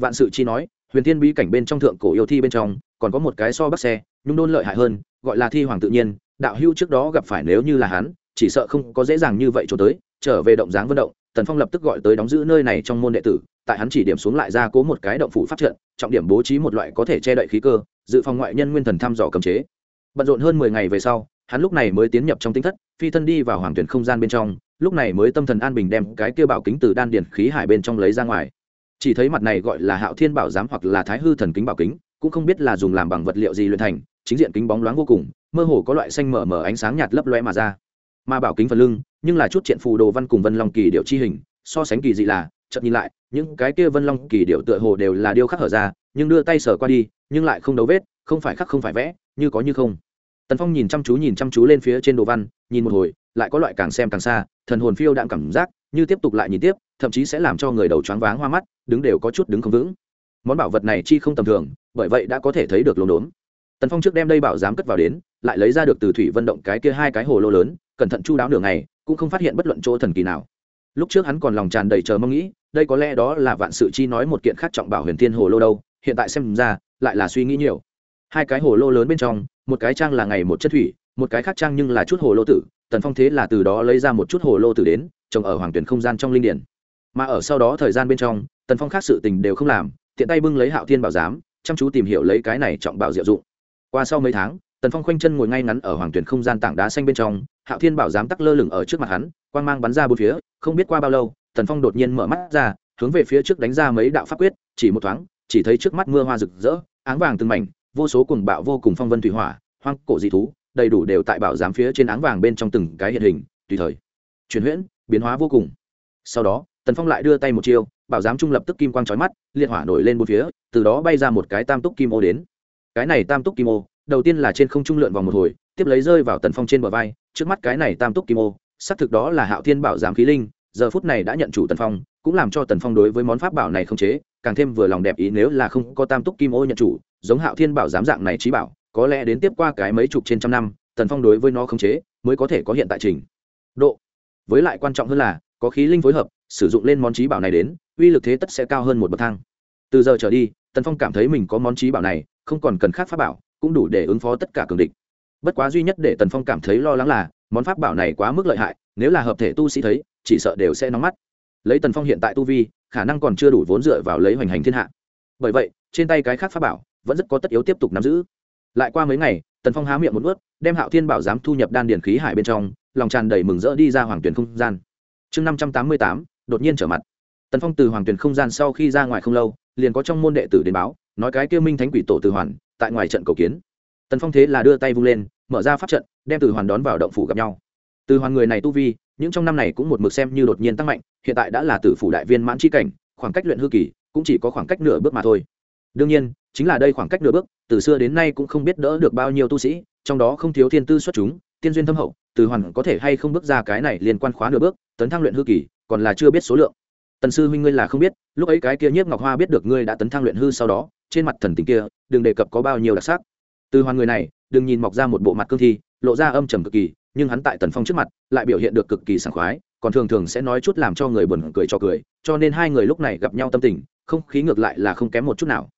vạn sự chi nói, huyền thiên bí cảnh bên trong thượng cổ yêu thi bên trong, còn có một cái so bắc xe, nhung đôn lợi hại hơn, gọi là thi hoàng tự nhiên, đạo hưu trước đó gặp phải nếu như là hắn, chỉ sợ không có dễ dàng như vậy trốn tới, trở về động dáng vận động, tần phong lập tức gọi tới đóng giữ nơi này trong môn đệ tử, tại hắn chỉ điểm xuống lại ra cố một cái động phủ phát trận, trọng điểm bố trí một loại có thể che đậy khí cơ, dự phòng ngoại nhân nguyên thần thăm dò cầm chế. Bận rộn hơn mười ngày về sau, hắn lúc này mới tiến nhập trong tinh thất, phi thân đi vào hoàng tuyển không gian bên trong, lúc này mới tâm thần an bình đem cái kia bảo kính từ đan điển khí hải bên trong lấy ra ngoài chỉ thấy mặt này gọi là hạo thiên bảo giám hoặc là thái hư thần kính bảo kính, cũng không biết là dùng làm bằng vật liệu gì luyện thành, chính diện kính bóng loáng vô cùng, mơ hồ có loại xanh mở mở ánh sáng nhạt lấp loe mà ra. Mà bảo kính phần lưng, nhưng là chút triện phù đồ văn cùng vân long kỳ điệu chi hình, so sánh kỳ dị là chậm nhìn lại, những cái kia vân long kỳ điệu tựa hồ đều là điêu khắc hở ra, nhưng đưa tay sờ qua đi, nhưng lại không đấu vết, không phải khắc không phải vẽ, như có như không. Tần phong nhìn chăm chú nhìn chăm chú lên phía trên đồ văn, nhìn một hồi lại có loại càng xem càng xa, thần hồn phiêu đạm cảm giác, như tiếp tục lại nhìn tiếp, thậm chí sẽ làm cho người đầu choáng váng hoa mắt, đứng đều có chút đứng không vững. Món bảo vật này chi không tầm thường, bởi vậy đã có thể thấy được lồn đốn tần phong trước đem đây bảo dám cất vào đến, lại lấy ra được từ thủy vận động cái kia hai cái hồ lô lớn, cẩn thận chu đáo nửa ngày, cũng không phát hiện bất luận chỗ thần kỳ nào. Lúc trước hắn còn lòng tràn đầy chờ mong nghĩ, đây có lẽ đó là vạn sự chi nói một kiện khác trọng bảo huyền thiên hồ lô đâu, hiện tại xem ra, lại là suy nghĩ nhiều. Hai cái hồ lô lớn bên trong, một cái trang là ngày một chất thủy một cái khác trang nhưng là chút hồ lô tử, tần phong thế là từ đó lấy ra một chút hồ lô tử đến, trồng ở hoàng tuyển không gian trong linh điển. Mà ở sau đó thời gian bên trong, tần phong khác sự tình đều không làm, tiện tay bưng lấy hạo thiên bảo giám, chăm chú tìm hiểu lấy cái này trọng bảo diệu dụng. Qua sau mấy tháng, tần phong khoanh chân ngồi ngay ngắn ở hoàng tuyển không gian tảng đá xanh bên trong, hạo thiên bảo giám tắc lơ lửng ở trước mặt hắn, quang mang bắn ra bốn phía, không biết qua bao lâu, tần phong đột nhiên mở mắt ra, hướng về phía trước đánh ra mấy đạo pháp quyết, chỉ một thoáng, chỉ thấy trước mắt mưa hoa rực rỡ, áng vàng từng mảnh, vô số cuồng bạo vô cùng phong vân thủy hỏa, hoang cổ dị thú đầy đủ đều tại bảo giám phía trên áng vàng bên trong từng cái hiện hình, tùy thời. Chuyển huyễn, biến hóa vô cùng. Sau đó, tần phong lại đưa tay một chiêu, bảo giám trung lập tức kim quang trói mắt, liệt hỏa nổi lên bốn phía, từ đó bay ra một cái tam túc kim ô đến. Cái này tam túc kim ô, đầu tiên là trên không trung lượn vòng một hồi, tiếp lấy rơi vào tần phong trên bờ vai, trước mắt cái này tam túc kim ô, xác thực đó là hạo thiên bảo giám khí linh, giờ phút này đã nhận chủ tần phong, cũng làm cho tần phong đối với món pháp bảo này không chế, càng thêm vừa lòng đẹp ý nếu là không có tam túc kim ô nhận chủ, giống hạo thiên bảo giám dạng này trí bảo có lẽ đến tiếp qua cái mấy chục trên trăm năm, tần phong đối với nó không chế mới có thể có hiện tại trình. Độ. Với lại quan trọng hơn là, có khí linh phối hợp, sử dụng lên món trí bảo này đến, uy lực thế tất sẽ cao hơn một bậc thang. Từ giờ trở đi, tần phong cảm thấy mình có món trí bảo này, không còn cần khác pháp bảo, cũng đủ để ứng phó tất cả cường địch. Bất quá duy nhất để tần phong cảm thấy lo lắng là, món pháp bảo này quá mức lợi hại, nếu là hợp thể tu sĩ thấy, chỉ sợ đều sẽ nóng mắt. Lấy tần phong hiện tại tu vi, khả năng còn chưa đủ vốn dựa vào lấy hoành hành thiên hạ. Bởi vậy, trên tay cái khác pháp bảo vẫn rất có tất yếu tiếp tục nắm giữ lại qua mấy ngày, tần phong há miệng một ướt đem hạo thiên bảo Giám thu nhập đan điền khí hải bên trong, lòng tràn đầy mừng rỡ đi ra hoàng tuyển không gian. Chương năm trăm tám mươi tám, đột nhiên trở mặt. Tần phong từ hoàng tuyển không gian sau khi ra ngoài không lâu, liền có trong môn đệ tử đến báo, nói cái kêu minh thánh quỷ tổ từ hoàn, tại ngoài trận cầu kiến. Tần phong thế là đưa tay vung lên, mở ra pháp trận, đem từ hoàn đón vào động phủ gặp nhau. Từ hoàn người này tu vi, những trong năm này cũng một mực xem như đột nhiên tăng mạnh, hiện tại đã là tử phủ đại viên mãn c h i cảnh, khoảng cách luyện hư kỳ, cũng chỉ có khoảng cách nửa bước mà thôi. Đương nhiên chính là đây khoảng cách nửa bước, từ xưa đến nay cũng không biết đỡ được bao nhiêu tu sĩ, trong đó không thiếu thiên tư xuất chúng, tiên duyên thâm hậu, từ hoàn có thể hay không bước ra cái này liên quan khóa nửa bước, tấn thăng luyện hư kỳ, còn là chưa biết số lượng. Tần sư huynh ngươi là không biết, lúc ấy cái kia nhiếp ngọc hoa biết được ngươi đã tấn thăng luyện hư sau đó, trên mặt thần tình kia, đừng đề cập có bao nhiêu đặc sắc. Từ hoàn người này, đừng nhìn mọc ra một bộ mặt cương thi, lộ ra âm trầm cực kỳ, nhưng hắn tại tần phong trước mặt, lại biểu hiện được cực kỳ sảng khoái, còn thường thường sẽ nói chút làm cho người buồn cười cho cười, cho nên hai người lúc này gặp nhau tâm tình, không khí ngược lại là không kém một chút nào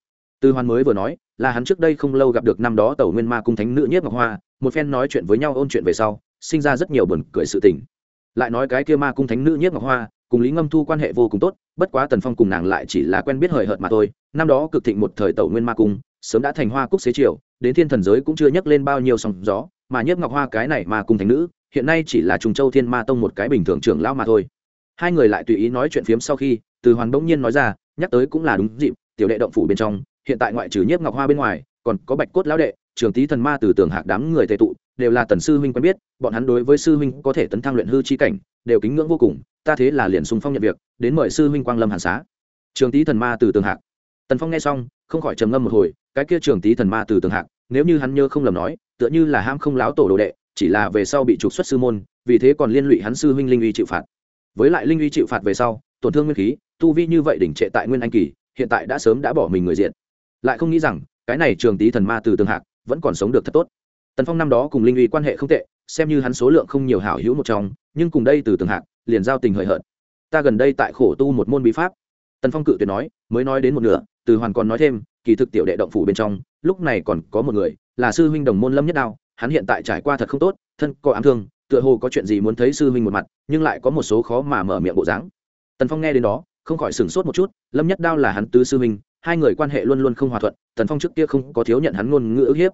từ hoàn mới vừa nói, là hắn trước đây không lâu gặp được năm đó tàu nguyên ma cung thánh nữ nhiếp ngọc hoa, một phen nói chuyện với nhau ôn chuyện về sau, sinh ra rất nhiều buồn cười sự tình. Lại nói cái kia ma cung thánh nữ nhiếp ngọc hoa, cùng lý ngâm thu quan hệ vô cùng tốt, bất quá tần phong cùng nàng lại chỉ là quen biết hời hợt mà thôi. Năm đó cực thịnh một thời tẩu nguyên ma cung, sớm đã thành hoa cúc xế chiều đến thiên thần giới cũng chưa nhắc lên bao nhiêu sóng gió, mà nhiếp ngọc hoa cái này ma cung thánh nữ, hiện nay chỉ là trùng châu thiên ma tông một cái bình thường trưởng lão mà thôi. Hai người lại tùy ý nói chuyện phiếm sau khi từ hoàn bỗng nhiên nói ra, nhắc tới cũng là đúng dịp, tiểu đệ động phủ bên trong hiện tại ngoại trừ nhiếp ngọc hoa bên ngoài, còn có bạch cốt lão đệ, trường tý thần ma từ tường hạc đám người tệ tụ, đều là tần sư huynh quen biết, bọn hắn đối với sư huynh có thể tấn thăng luyện hư chi cảnh, đều kính ngưỡng vô cùng, ta thế là liền sung phong nhận việc, đến mời sư huynh quang lâm hàn xá. Trường tý thần ma từ tường hạc. Tần phong nghe xong, không khỏi trầm ngâm một hồi, cái kia trường tý thần ma từ tường hạc, nếu như hắn nhớ không lầm nói, tựa như là ham không láo tổ đồ đệ, chỉ là về sau bị trục xuất sư môn, vì thế còn liên lụy hắn sư huynh linh uy chịu phạt. Với lại linh uy chịu phạt về sau, tổn thương nguyên khí, tu vi như vậy đỉnh trệ tại nguyên anh kỳ, hiện tại đã sớm đã bỏ mình người diện lại không nghĩ rằng cái này trường tý thần ma từ tường hạc vẫn còn sống được thật tốt. Tần phong năm đó cùng linh uy quan hệ không tệ, xem như hắn số lượng không nhiều hảo hữu một trong, nhưng cùng đây từ tường hạc liền giao tình hời hợt. Ta gần đây tại khổ tu một môn bí pháp. Tần phong cự tuyệt nói, mới nói đến một nửa, từ hoàn còn nói thêm, kỳ thực tiểu đệ động phủ bên trong, lúc này còn có một người, là sư huynh đồng môn lâm nhất đao, hắn hiện tại trải qua thật không tốt, thân có ám thương, tựa hồ có chuyện gì muốn thấy sư huynh một mặt, nhưng lại có một số khó mà mở miệng bộ dáng. Tần phong nghe đến đó, không khỏi sửng sốt một chút, lâm nhất đao là hắn tứ sư huynh hai người quan hệ luôn luôn không hòa thuận, tần phong trước kia không có thiếu nhận hắn ngôn ngữ ức hiếp.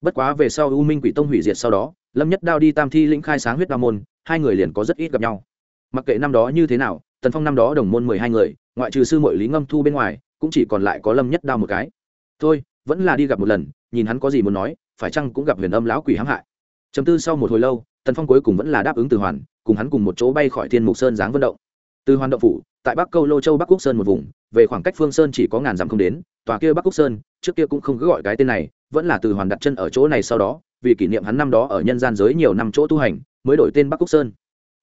Bất quá về sau u minh quỷ tông hủy diệt sau đó, lâm nhất đao đi tam thi lĩnh khai sáng huyết đao môn, hai người liền có rất ít gặp nhau. Mặc kệ năm đó như thế nào, tần phong năm đó đồng môn mười hai người, ngoại trừ sư mội lý ngâm thu bên ngoài, cũng chỉ còn lại có lâm nhất đao một cái. Thôi, vẫn là đi gặp một lần, nhìn hắn có gì muốn nói, phải chăng cũng gặp huyền âm lão quỷ hãm hại. Chấm tư sau một hồi lâu, tần phong cuối cùng vẫn là đáp ứng từ hoàn, cùng hắn cùng một chỗ bay khỏi thiên mục sơn giáng vận động. Từ hoàn động phủ tại bắc câu lô châu bắc quốc sơn một vùng, về khoảng cách phương sơn chỉ có ngàn dặm không đến, tòa kia bắc quốc sơn, trước kia cũng không cứ gọi cái tên này, vẫn là từ hoàn đặt chân ở chỗ này sau đó, vì kỷ niệm hắn năm đó ở nhân gian giới nhiều năm chỗ tu hành, mới đổi tên bắc quốc sơn.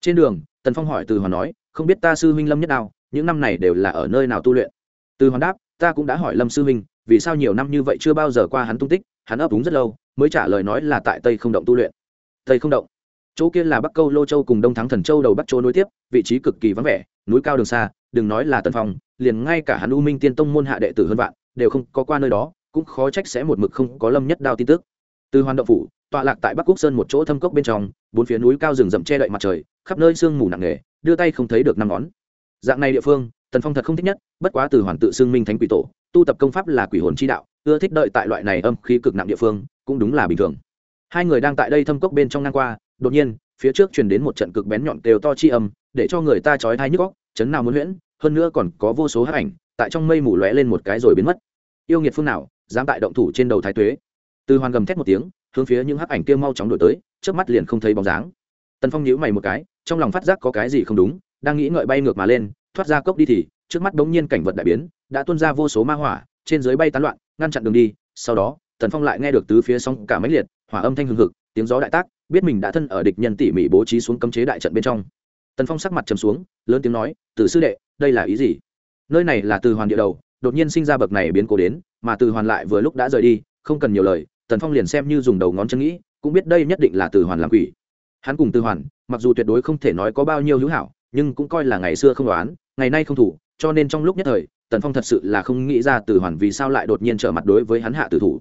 Trên đường, tần phong hỏi từ hoàn nói, không biết ta sư huynh lâm nhất nào những năm này đều là ở nơi nào tu luyện? Từ hoàn đáp, ta cũng đã hỏi lâm sư huynh, vì sao nhiều năm như vậy chưa bao giờ qua hắn tung tích, hắn ấp úng rất lâu, mới trả lời nói là tại tây không động tu luyện. Tây không động. Chỗ kia là bắc câu lô châu cùng đông thắng thần châu đầu bắc châu nối tiếp, vị trí cực kỳ vắng vẻ núi cao đường xa, đừng nói là tần phong, liền ngay cả hắn u minh tiên tông môn hạ đệ tử hơn vạn, đều không có qua nơi đó, cũng khó trách sẽ một mực không có lâm nhất đao tin tức. Từ hoàn động phủ, tọa lạc tại bắc quốc sơn một chỗ thâm cốc bên trong, bốn phía núi cao rừng rậm che đậy mặt trời, khắp nơi sương mù nặng nề, đưa tay không thấy được năm ngón. Dạng này địa phương, tần phong thật không thích nhất, bất quá từ hoàn tự xưng minh thánh quỷ tổ, tu tập công pháp là quỷ hồn chi đạo, ưa thích đợi tại loại này âm khí cực nặng địa phương, cũng đúng là bình thường. Hai người đang tại đây thâm cốc bên trong ngang qua, đột nhiên, phía trước truyền đến một trận cực bén nhọn đều to chi âm, để cho người ta chói thai nhức góc chấn nào muốn huyễn, hơn nữa còn có vô số hát ảnh, tại trong mây mù lóe lên một cái rồi biến mất. Yêu nghiệt phương nào, dám tại động thủ trên đầu thái tuế? Từ hoàn gầm thét một tiếng, hướng phía những hắc ảnh kia mau chóng đổi tới trước mắt liền không thấy bóng dáng. Tần phong nhíu mày một cái, trong lòng phát giác có cái gì không đúng, đang nghĩ ngợi bay ngược mà lên, thoát ra cốc đi thì, trước mắt bỗng nhiên cảnh vật đại biến, đã tuôn ra vô số ma hỏa, trên dưới bay tán loạn, ngăn chặn đường đi, sau đó, tần phong lại nghe được tứ phía sóng cả máy liệt, hỏa âm thanh hừng hực, tiếng gió đại tác, biết mình đã thân ở địch nhân tỉ mỉ bố trí xuống cấm chế đại trận bên trong tần phong sắc mặt trầm xuống, lớn tiếng nói từ sư đệ, đây là ý gì? Nơi này là từ hoàn địa đầu, đột nhiên sinh ra bậc này biến cố đến, mà từ hoàn lại vừa lúc đã rời đi, không cần nhiều lời, tần phong liền xem như dùng đầu ngón chân nghĩ, cũng biết đây nhất định là từ hoàn làm quỷ. Hắn cùng từ hoàn, mặc dù tuyệt đối không thể nói có bao nhiêu hữu hảo, nhưng cũng coi là ngày xưa không đoán, ngày nay không thủ, cho nên trong lúc nhất thời, tần phong thật sự là không nghĩ ra từ hoàn vì sao lại đột nhiên trở mặt đối với hắn hạ tử thủ.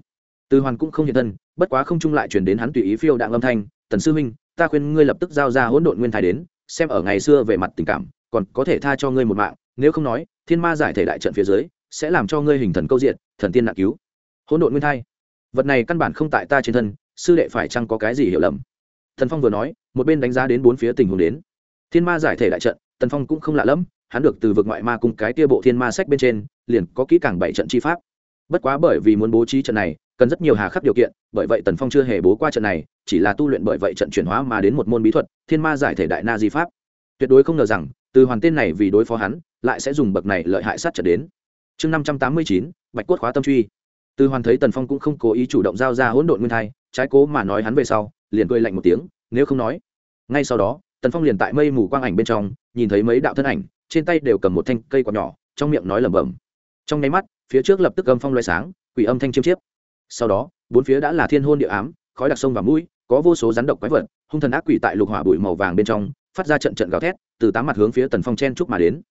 Từ hoàn cũng không hiện thân, bất quá không trung lại chuyển đến hắn tùy ý phiêu đạn âm thanh, tần sư minh ta khuyên ngươi lập tức giao ra hỗn độn nguyên thái đến xem ở ngày xưa về mặt tình cảm, còn có thể tha cho ngươi một mạng, nếu không nói, thiên ma giải thể đại trận phía dưới, sẽ làm cho ngươi hình thần câu diện, thần tiên nạn cứu. Hỗn độn nguyên thai. Vật này căn bản không tại ta trên thân, sư đệ phải chăng có cái gì hiểu lầm? Thần phong vừa nói, một bên đánh giá đến bốn phía tình huống đến. Thiên ma giải thể đại trận tần phong cũng không lạ lẫm, hắn được từ vực ngoại ma cùng cái tia bộ thiên ma sách bên trên, liền có kỹ càng bảy trận chi pháp bất quá bởi vì muốn bố trí trận này, cần rất nhiều hà khắc điều kiện, bởi vậy tần phong chưa hề bố qua trận này, chỉ là tu luyện bởi vậy trận chuyển hóa mà đến một môn bí thuật, thiên ma giải thể đại na di pháp. Tuyệt đối không ngờ rằng, từ hoàn tên này vì đối phó hắn, lại sẽ dùng bậc này lợi hại sát trận đến. Chương năm trăm tám mươi chín, bạch cốt khóa tâm truy. Từ hoàn thấy tần phong cũng không cố ý chủ động giao ra hỗn độn nguyên thai, trái cố mà nói hắn về sau, liền cười lạnh một tiếng, nếu không nói. Ngay sau đó, tần phong liền tại mây mù quang ảnh bên trong, nhìn thấy mấy đạo thân ảnh, trên tay đều cầm một thanh cây quạt nhỏ, trong miệng nói lẩm bẩm. Trong nháy mắt phía trước lập tức âm phong loay sáng, quỷ âm thanh chiêm chiếp. Sau đó, bốn phía đã là thiên hôn địa ám, khói đặc sông và mũi, có vô số rắn độc quái vật, hung thần ác quỷ tại lục hỏa bụi màu vàng bên trong, phát ra trận trận gào thét, từ tám mặt hướng phía tần phong chen trúc mà đến.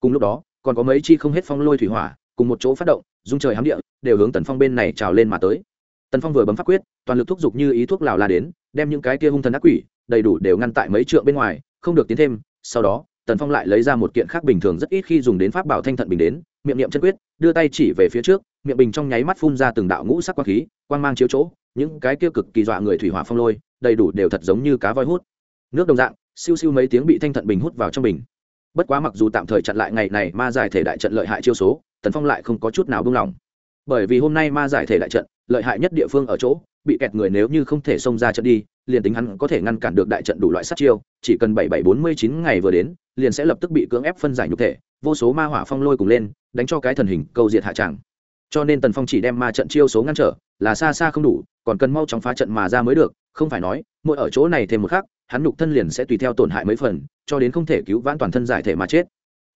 Cùng lúc đó, còn có mấy chi không hết phong lôi thủy hỏa, cùng một chỗ phát động dung trời hám địa, đều hướng tần phong bên này trào lên mà tới. Tần phong vừa bấm phát quyết, toàn lực thúc giục như ý thuốc lào la đến, đem những cái kia hung thần ác quỷ, đầy đủ đều ngăn tại mấy trượng bên ngoài, không được tiến thêm, sau đó tần phong lại lấy ra một kiện khác bình thường rất ít khi dùng đến pháp bảo thanh thận bình đến, miệng niệm chân quyết, đưa tay chỉ về phía trước, miệng bình trong nháy mắt phun ra từng đạo ngũ sắc quang khí, quang mang chiếu chỗ, những cái kia cực kỳ dọa người thủy hỏa phong lôi, đầy đủ đều thật giống như cá voi hút. Nước đồng dạng, siêu siêu mấy tiếng bị thanh thận bình hút vào trong bình. Bất quá mặc dù tạm thời chặn lại ngày này ma giải thể đại trận lợi hại chiêu số, tần phong lại không có chút nào buông lỏng. Bởi vì hôm nay ma giải thể đại trận, lợi hại nhất địa phương ở chỗ, bị kẹt người nếu như không thể xông ra trận đi liền tính hắn có thể ngăn cản được đại trận đủ loại sát chiêu, chỉ cần bảy bảy bốn mươi chín ngày vừa đến, liền sẽ lập tức bị cưỡng ép phân giải nhục thể, vô số ma hỏa phong lôi cùng lên, đánh cho cái thần hình câu diệt hạ tràng. Cho nên tần phong chỉ đem ma trận chiêu số ngăn trở, là xa xa không đủ, còn cần mau chóng phá trận mà ra mới được, không phải nói, mỗi ở chỗ này thêm một khắc, hắn nhục thân liền sẽ tùy theo tổn hại mấy phần, cho đến không thể cứu vãn toàn thân giải thể mà chết.